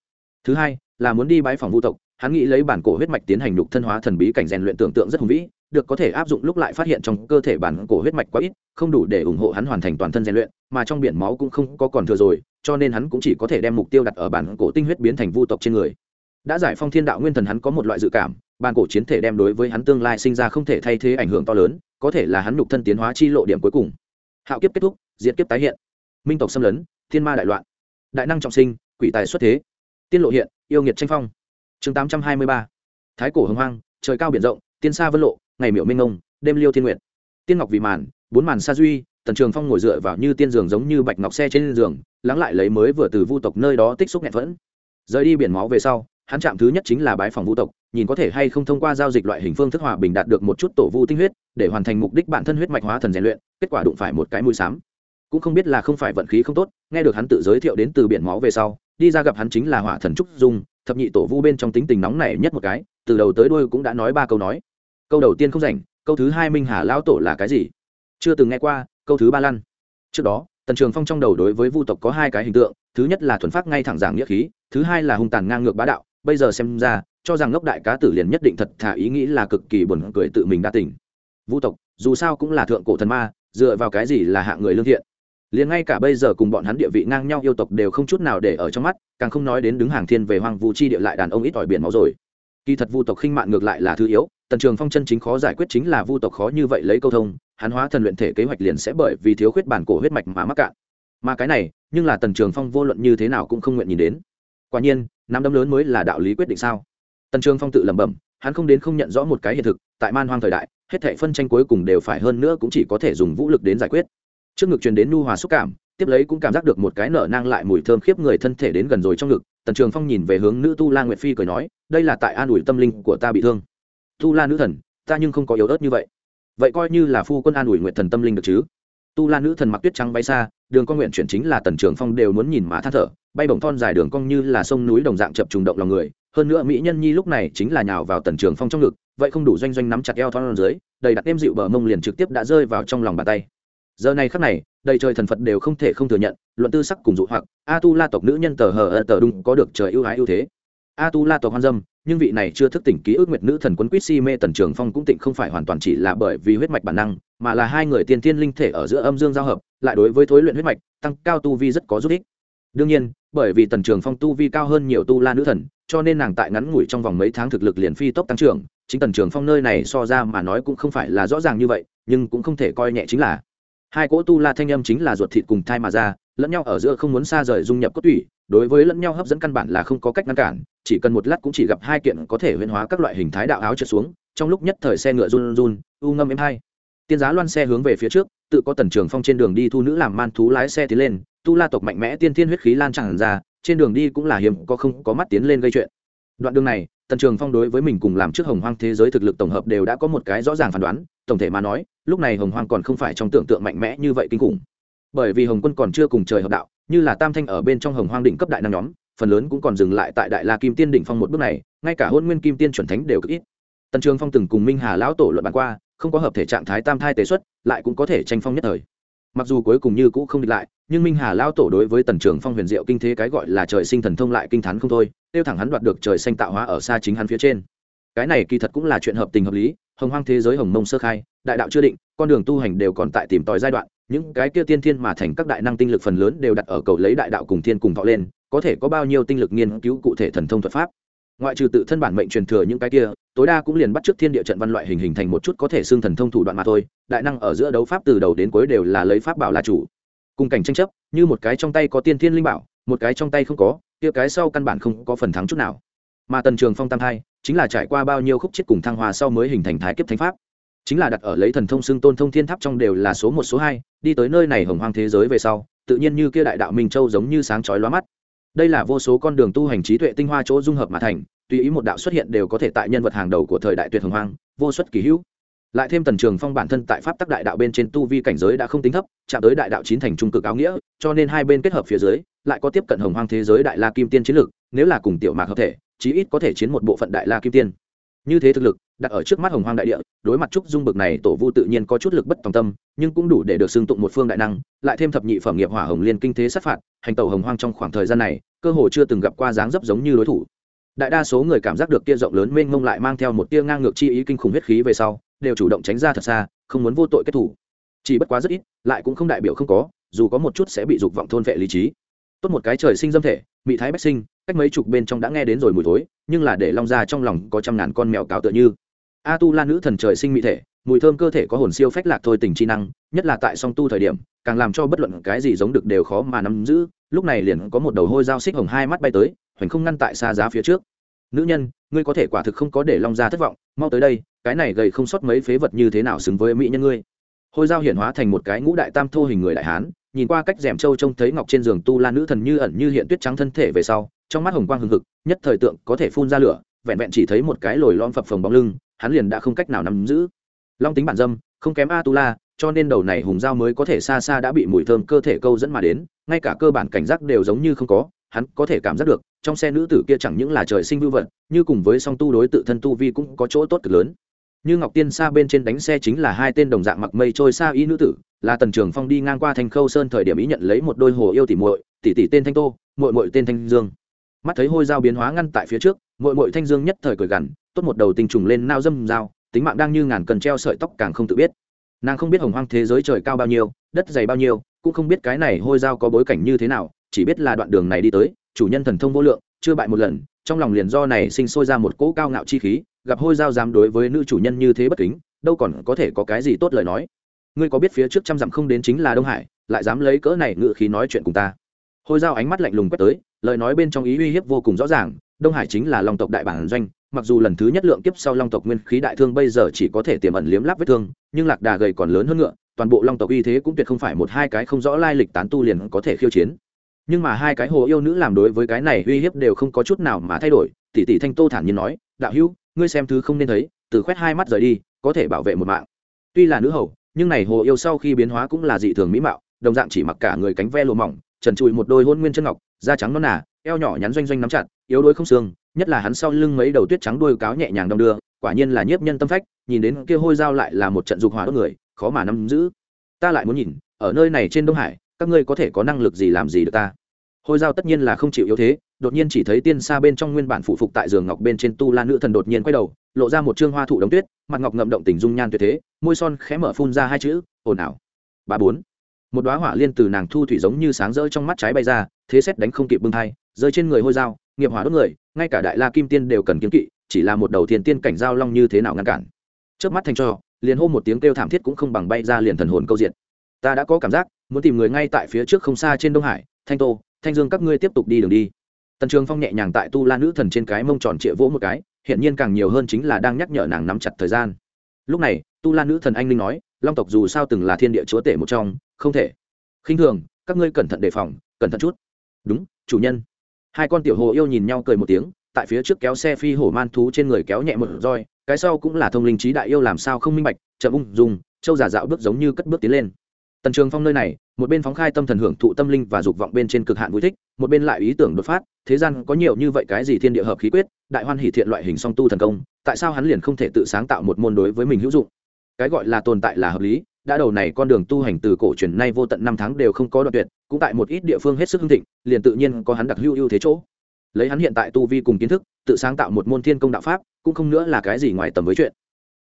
Thứ hai, là muốn đi bãi phòng vũ tộc, hắn nghĩ lấy bản cổ huyết mạch tiến hành đục thân hóa thần bí cảnh rèn luyện tưởng tượng rất hùng vĩ, được có thể áp dụng lúc lại phát hiện trong cơ thể bản cổ huyết mạch quá ít, không đủ để ủng hộ hắn hoàn thành toàn thân rèn luyện, mà trong biển máu cũng không có còn thừa rồi cho nên hắn cũng chỉ có thể đem mục tiêu đặt ở bản cổ tinh huyết biến thành vu tộc trên người. Đã giải phong thiên đạo nguyên thần hắn có một loại dự cảm, bản cổ chiến thể đem đối với hắn tương lai sinh ra không thể thay thế ảnh hưởng to lớn, có thể là hắn nhục thân tiến hóa chi lộ điểm cuối cùng. Hạo kiếp kết thúc, diệt kiếp tái hiện. Minh tộc xâm lấn, thiên ma đại loạn. Đại năng trọng sinh, quỷ tài xuất thế. Tiên lộ hiện, yêu nghiệt tranh phong. Chương tám trăm hai mươi ba. Thái cổ hưng hoang, trời cao biển rộng, tiên xa vân lộ, ngày miệu minh ngông đêm liêu thiên nguyện tiên ngọc vì màn, bốn màn sa duy tần trường phong ngồi dựa vào như tiên giường giống như bạch ngọc xe trên giường, lắng lại lấy mới vừa từ vu tộc nơi đó tích xúc nghẹn vẫn rời đi biển máu về sau, hắn chạm thứ nhất chính là bái phòng vu tộc, nhìn có thể hay không thông qua giao dịch loại hình phương thức hòa bình đạt được một chút tổ vu tinh huyết, để hoàn thành mục đích bản thân huyết mạch hóa thần rèn luyện, kết quả đụng phải một cái mũi xám cũng không biết là không phải vận khí không tốt, nghe được hắn tự giới thiệu đến từ biển máu về sau, đi ra gặp hắn chính là hỏa thần trúc dung, thập nhị tổ vu bên trong tính tình nóng này nhất một cái, từ đầu tới đuôi cũng đã nói ba câu nói. Câu đầu tiên không rảnh, câu thứ hai minh hà lão tổ là cái gì? Chưa từng nghe qua câu thứ ba lăn. Trước đó, tần trường phong trong đầu đối với vu tộc có hai cái hình tượng, thứ nhất là thuần phát ngay thẳng giảng nghĩa khí, thứ hai là hung tàn ngang ngược bá đạo, bây giờ xem ra, cho rằng ngốc đại cá tử liền nhất định thật thả ý nghĩ là cực kỳ buồn cười tự mình đã tỉnh. Vu tộc, dù sao cũng là thượng cổ thần ma, dựa vào cái gì là hạng người lương thiện? Liền ngay cả bây giờ cùng bọn hắn địa vị ngang nhau yêu tộc đều không chút nào để ở trong mắt, càng không nói đến đứng hàng thiên về hoang vu chi địa lại đàn ông ít ỏi biển máu rồi. Kỳ thật vu tộc khinh mạn ngược lại là thứ yếu, tần trường phong chân chính khó giải quyết chính là vu tộc khó như vậy lấy câu thông hắn hóa thần luyện thể kế hoạch liền sẽ bởi vì thiếu khuyết bản cổ huyết mạch mà mắc cạn. Mà cái này, nhưng là tần trường phong vô luận như thế nào cũng không nguyện nhìn đến. Quả nhiên, nắm đấm lớn mới là đạo lý quyết định sao? Tần trường phong tự lẩm bẩm, hắn không đến không nhận rõ một cái hiện thực, tại man hoang thời đại, hết thệ phân tranh cuối cùng đều phải hơn nữa cũng chỉ có thể dùng vũ lực đến giải quyết. Trước ngực truyền đến nu hòa xúc cảm, tiếp lấy cũng cảm giác được một cái nở nang lại mùi thơm khiếp người thân thể đến gần rồi trong ngực. Tần trường phong nhìn về hướng nữ tu la nguyệt phi cười nói, đây là tại an ủi tâm linh của ta bị thương. Tu la nữ thần, ta nhưng không có yếu ớt như vậy vậy coi như là phu quân an ủi nguyện thần tâm linh được chứ? Tu la nữ thần mặc tuyết trắng bay xa, đường con nguyện chuyển chính là tần trường phong đều muốn nhìn má than thở, bay bổng thon dài đường cong như là sông núi đồng dạng chập trùng động lòng người. Hơn nữa mỹ nhân nhi lúc này chính là nhào vào tần trường phong trong ngực, vậy không đủ doanh doanh nắm chặt eo thon dưới, đầy đặt êm dịu bờ mông liền trực tiếp đã rơi vào trong lòng bàn tay. Giờ này khắc này, đầy trời thần phật đều không thể không thừa nhận, luận tư sắc cùng dụ hoặc, a tu la tộc nữ nhân tờ hờ tờ đúng có được trời ưu ái ưu thế. A tu la tộc hoan dâm nhưng vị này chưa thức tỉnh ký ức nguyệt nữ thần quân quýt si mê tần trường phong cũng tịnh không phải hoàn toàn chỉ là bởi vì huyết mạch bản năng, mà là hai người tiên thiên linh thể ở giữa âm dương giao hợp, lại đối với thối luyện huyết mạch, tăng cao tu vi rất có giúp ích. Đương nhiên, bởi vì tần trường phong tu vi cao hơn nhiều tu la nữ thần, cho nên nàng tại ngắn ngủi trong vòng mấy tháng thực lực liền phi tốc tăng trưởng, chính tần trường phong nơi này so ra mà nói cũng không phải là rõ ràng như vậy, nhưng cũng không thể coi nhẹ chính là hai cỗ tu la thanh âm chính là ruột thịt cùng thai mà ra, lẫn nhau ở giữa không muốn xa rời dung nhập cốt tủy, đối với lẫn nhau hấp dẫn căn bản là không có cách ngăn cản, chỉ cần một lát cũng chỉ gặp hai kiện có thể huyễn hóa các loại hình thái đạo áo trượt xuống, trong lúc nhất thời xe ngựa run run, u ngâm êm hai. Tiên giá loan xe hướng về phía trước, tự có tần trường phong trên đường đi thu nữ làm man thú lái xe tiến lên, tu la tộc mạnh mẽ tiên thiên huyết khí lan tràn ra, trên đường đi cũng là hiếm có không có mắt tiến lên gây chuyện. Đoạn đường này, tần trường phong đối với mình cùng làm trước hồng hoang thế giới thực lực tổng hợp đều đã có một cái rõ ràng phán đoán tổng thể mà nói, lúc này hồng hoang còn không phải trong tưởng tượng mạnh mẽ như vậy kinh khủng. Bởi vì hồng quân còn chưa cùng trời hợp đạo, như là tam thanh ở bên trong hồng hoang đỉnh cấp đại năng nhóm, phần lớn cũng còn dừng lại tại đại la kim tiên đỉnh phong một bước này, ngay cả hôn nguyên kim tiên chuẩn thánh đều cực ít. Tần trường phong từng cùng minh hà lão tổ luận bàn qua, không có hợp thể trạng thái tam thai tế xuất, lại cũng có thể tranh phong nhất thời. Mặc dù cuối cùng như cũ không địch lại, nhưng minh hà lao tổ đối với tần trường phong huyền diệu kinh thế cái gọi là trời sinh thần thông lại kinh t h ắ n không thôi, tiêu thẳng hắn đoạt được trời xanh tạo hóa ở xa chính hắn phía trên cái này kỳ thật cũng là chuyện hợp tình hợp lý, hồng hoang thế giới hồng mông sơ khai, đại đạo chưa định, con đường tu hành đều còn tại tìm tòi giai đoạn, những cái kia tiên thiên mà thành các đại năng tinh lực phần lớn đều đặt ở cầu lấy đại đạo cùng thiên cùng thọ lên, có thể có bao nhiêu tinh lực nghiên cứu cụ thể thần thông thuật pháp. Ngoại trừ tự thân bản mệnh truyền thừa những cái kia, tối đa cũng liền bắt trước thiên địa trận văn loại hình hình thành một chút có thể xương thần thông thủ đoạn mà thôi, đại năng ở giữa đấu pháp từ đầu đến cuối đều là lấy pháp bảo là chủ. Cùng cảnh tranh chấp, như một cái trong tay có tiên thiên linh bảo, một cái trong tay không có, kia cái sau căn bản không có phần thắng chút nào. Mà tần trường phong tam thai chính là trải qua bao nhiêu khúc chết cùng thăng hoa sau mới hình thành thái kiếp thánh pháp. Chính là đặt ở lấy thần thông xưng tôn thông thiên tháp trong đều là số một, số hai, đi tới nơi này hồng hoang thế giới về sau, tự nhiên như kia đại đạo minh châu giống như sáng chói lóa mắt. Đây là vô số con đường tu hành trí tuệ tinh hoa chỗ dung hợp mà thành, tùy ý một đạo xuất hiện đều có thể tại nhân vật hàng đầu của thời đại tuyệt hồng hoang, vô xuất kỳ hữu. Lại thêm tần trường phong bản thân tại pháp tắc đại đạo bên trên tu vi cảnh giới đã không tính thấp, chạm tới đại đạo chín thành trung cực áo nghĩa, cho nên hai bên kết hợp phía dưới, lại có tiếp cận hồng hoang thế giới đại la kim tiên chiến lực nếu là cùng tiểu mạc hợp thể chí ít có thể chiến một bộ phận đại la kim tiên. Như thế thực lực, đặt ở trước mắt hồng hoang đại địa, đối mặt trúc dung bực này tổ vu tự nhiên có chút lực bất tòng tâm, nhưng cũng đủ để được xưng tụng một phương đại năng, lại thêm thập nhị phẩm nghiệp hỏa hồng liên kinh thế sát phạt, hành tàu hồng hoang trong khoảng thời gian này, cơ hồ chưa từng gặp qua dáng dấp giống như đối thủ. Đại đa số người cảm giác được kia rộng lớn mênh mông lại mang theo một tia ngang ngược chi ý kinh khủng huyết khí về sau, đều chủ động tránh ra thật xa, không muốn vô tội kết thủ. Chỉ bất quá rất ít, lại cũng không đại biểu không có, dù có một chút sẽ bị dục vọng thôn vệ lý trí tốt một cái trời sinh dâm thể mỹ thái bách sinh, cách mấy chục bên trong đã nghe đến rồi mùi thối, nhưng là để long ra trong lòng có trăm ngàn con mèo cáo tựa như. A tu la nữ thần trời sinh mỹ thể, mùi thơm cơ thể có hồn siêu phách lạc thôi tình chi năng, nhất là tại song tu thời điểm, càng làm cho bất luận cái gì giống được đều khó mà nắm giữ, lúc này liền có một đầu hôi dao xích hồng hai mắt bay tới, hoành không ngăn tại xa giá phía trước. Nữ nhân, ngươi có thể quả thực không có để long ra thất vọng, mau tới đây, cái này gầy không sót mấy phế vật như thế nào xứng với mỹ nhân ngươi? Hôi dao hiển hóa thành một cái ngũ đại tam thô hình người đại hán nhìn qua cách rèm trâu trông thấy ngọc trên giường tu la nữ thần như ẩn như hiện tuyết trắng thân thể về sau, trong mắt hồng quang hừng hực, nhất thời tượng có thể phun ra lửa, vẹn vẹn chỉ thấy một cái lồi lom phập phồng bóng lưng, hắn liền đã không cách nào nắm giữ. Long tính bản dâm, không kém a tu la cho nên đầu này hùng dao mới có thể xa xa đã bị mùi thơm cơ thể câu dẫn mà đến, ngay cả cơ bản cảnh giác đều giống như không có, hắn có thể cảm giác được, trong xe nữ tử kia chẳng những là trời sinh vưu vật, như cùng với song tu đối tự thân tu vi cũng có chỗ tốt cực lớn. Như ngọc tiên xa bên trên đánh xe chính là hai tên đồng dạng mặc mây trôi xa y nữ tử là tần trường phong đi ngang qua thành khâu sơn thời điểm ý nhận lấy một đôi hồ yêu tỉ muội tỷ tỷ tên thanh tô, muội muội tên thanh dương. Mắt thấy hôi dao biến hóa ngăn tại phía trước, muội muội thanh dương nhất thời cười gằn, tốt một đầu tinh trùng lên nao dâm dao, tính mạng đang như ngàn cần treo sợi tóc càng không tự biết. Nàng không biết hồng hoang thế giới trời cao bao nhiêu, đất dày bao nhiêu, cũng không biết cái này hôi dao có bối cảnh như thế nào, chỉ biết là đoạn đường này đi tới, chủ nhân thần thông vô lượng, chưa bại một lần, trong lòng liền do này sinh sôi ra một cỗ cao ngạo chi khí, gặp hôi dao dám đối với nữ chủ nhân như thế bất kính, đâu còn có thể có cái gì tốt lời nói ngươi có biết phía trước trăm dặm không đến chính là đông hải, lại dám lấy cỡ này ngự khí nói chuyện cùng ta? Hôi dao ánh mắt lạnh lùng quét tới, lời nói bên trong ý uy hiếp vô cùng rõ ràng, đông hải chính là long tộc đại bản doanh, mặc dù lần thứ nhất lượng kiếp sau long tộc nguyên khí đại thương bây giờ chỉ có thể tiềm ẩn liếm láp vết thương, nhưng lạc đà gầy còn lớn hơn ngựa, toàn bộ long tộc uy thế cũng tuyệt không phải một hai cái không rõ lai lịch tán tu liền có thể khiêu chiến. Nhưng mà hai cái hồ yêu nữ làm đối với cái này uy hiếp đều không có chút nào mà thay đổi, tỷ tỷ thanh tô thản nhiên nói, đạo hữu, ngươi xem thứ không nên thấy, từ khoét hai mắt rời đi, có thể bảo vệ một mạng. Tuy là nữ hầu nhưng này hồ yêu sau khi biến hóa cũng là dị thường mỹ mạo, đồng dạng chỉ mặc cả người cánh ve lùa mỏng, trần trụi một đôi hôn nguyên chân ngọc, da trắng non nà, eo nhỏ nhắn doanh doanh nắm chặt, yếu đuối không xương, nhất là hắn sau lưng mấy đầu tuyết trắng đôi cáo nhẹ nhàng đong đưa, quả nhiên là nhiếp nhân tâm phách, nhìn đến kia hôi dao lại là một trận dục hỏa đốt người, khó mà nắm giữ. Ta lại muốn nhìn, ở nơi này trên đông hải, các ngươi có thể có năng lực gì làm gì được ta? Hôi dao tất nhiên là không chịu yếu thế, đột nhiên chỉ thấy tiên xa bên trong nguyên bản phụ phục tại giường ngọc bên trên tu la nữ thần đột nhiên quay đầu lộ ra một trương hoa thụ đống tuyết, mặt ngọc ngậm động tình dung nhan tuyệt thế, môi son khẽ mở phun ra hai chữ, ồn ào. Ba bốn. Một đoá hỏa liên từ nàng thu thủy giống như sáng rỡ trong mắt trái bay ra, thế xét đánh không kịp bưng thai, rơi trên người hôi dao, nghiệp hỏa đốt người, ngay cả đại la kim tiên đều cần kiếm kỵ, chỉ là một đầu thiên tiên cảnh giao long như thế nào ngăn cản. Trước mắt thành cho liền hô một tiếng kêu thảm thiết cũng không bằng bay ra liền thần hồn câu diện. Ta đã có cảm giác, muốn tìm người ngay tại phía trước không xa trên đông hải, thanh tô, thanh dương các ngươi tiếp tục đi đường đi. Tần trường phong nhẹ nhàng tại tu la nữ thần trên cái mông tròn trịa vỗ một cái hiện nhiên càng nhiều hơn chính là đang nhắc nhở nàng nắm chặt thời gian. Lúc này, tu la nữ thần anh linh nói, long tộc dù sao từng là thiên địa chúa tể một trong, không thể khinh thường, các ngươi cẩn thận đề phòng, cẩn thận chút. Đúng, chủ nhân. Hai con tiểu hồ yêu nhìn nhau cười một tiếng, tại phía trước kéo xe phi hổ man thú trên người kéo nhẹ một roi, cái sau cũng là thông linh trí đại yêu làm sao không minh bạch, chậm ung dùng châu giả dạo bước giống như cất bước tiến lên. Tần trường phong nơi này, một bên phóng khai tâm thần hưởng thụ tâm linh và dục vọng bên trên cực hạn vui thích, một bên lại ý tưởng đột phát thế gian có nhiều như vậy cái gì thiên địa hợp khí quyết, đại hoan hỷ thiện loại hình song tu thần công, tại sao hắn liền không thể tự sáng tạo một môn đối với mình hữu dụng? Cái gọi là tồn tại là hợp lý, đã đầu này con đường tu hành từ cổ truyền nay vô tận năm tháng đều không có đoạn tuyệt, cũng tại một ít địa phương hết sức hưng thịnh, liền tự nhiên có hắn đặc hữu ưu thế chỗ. Lấy hắn hiện tại tu vi cùng kiến thức, tự sáng tạo một môn thiên công đạo pháp, cũng không nữa là cái gì ngoài tầm với chuyện.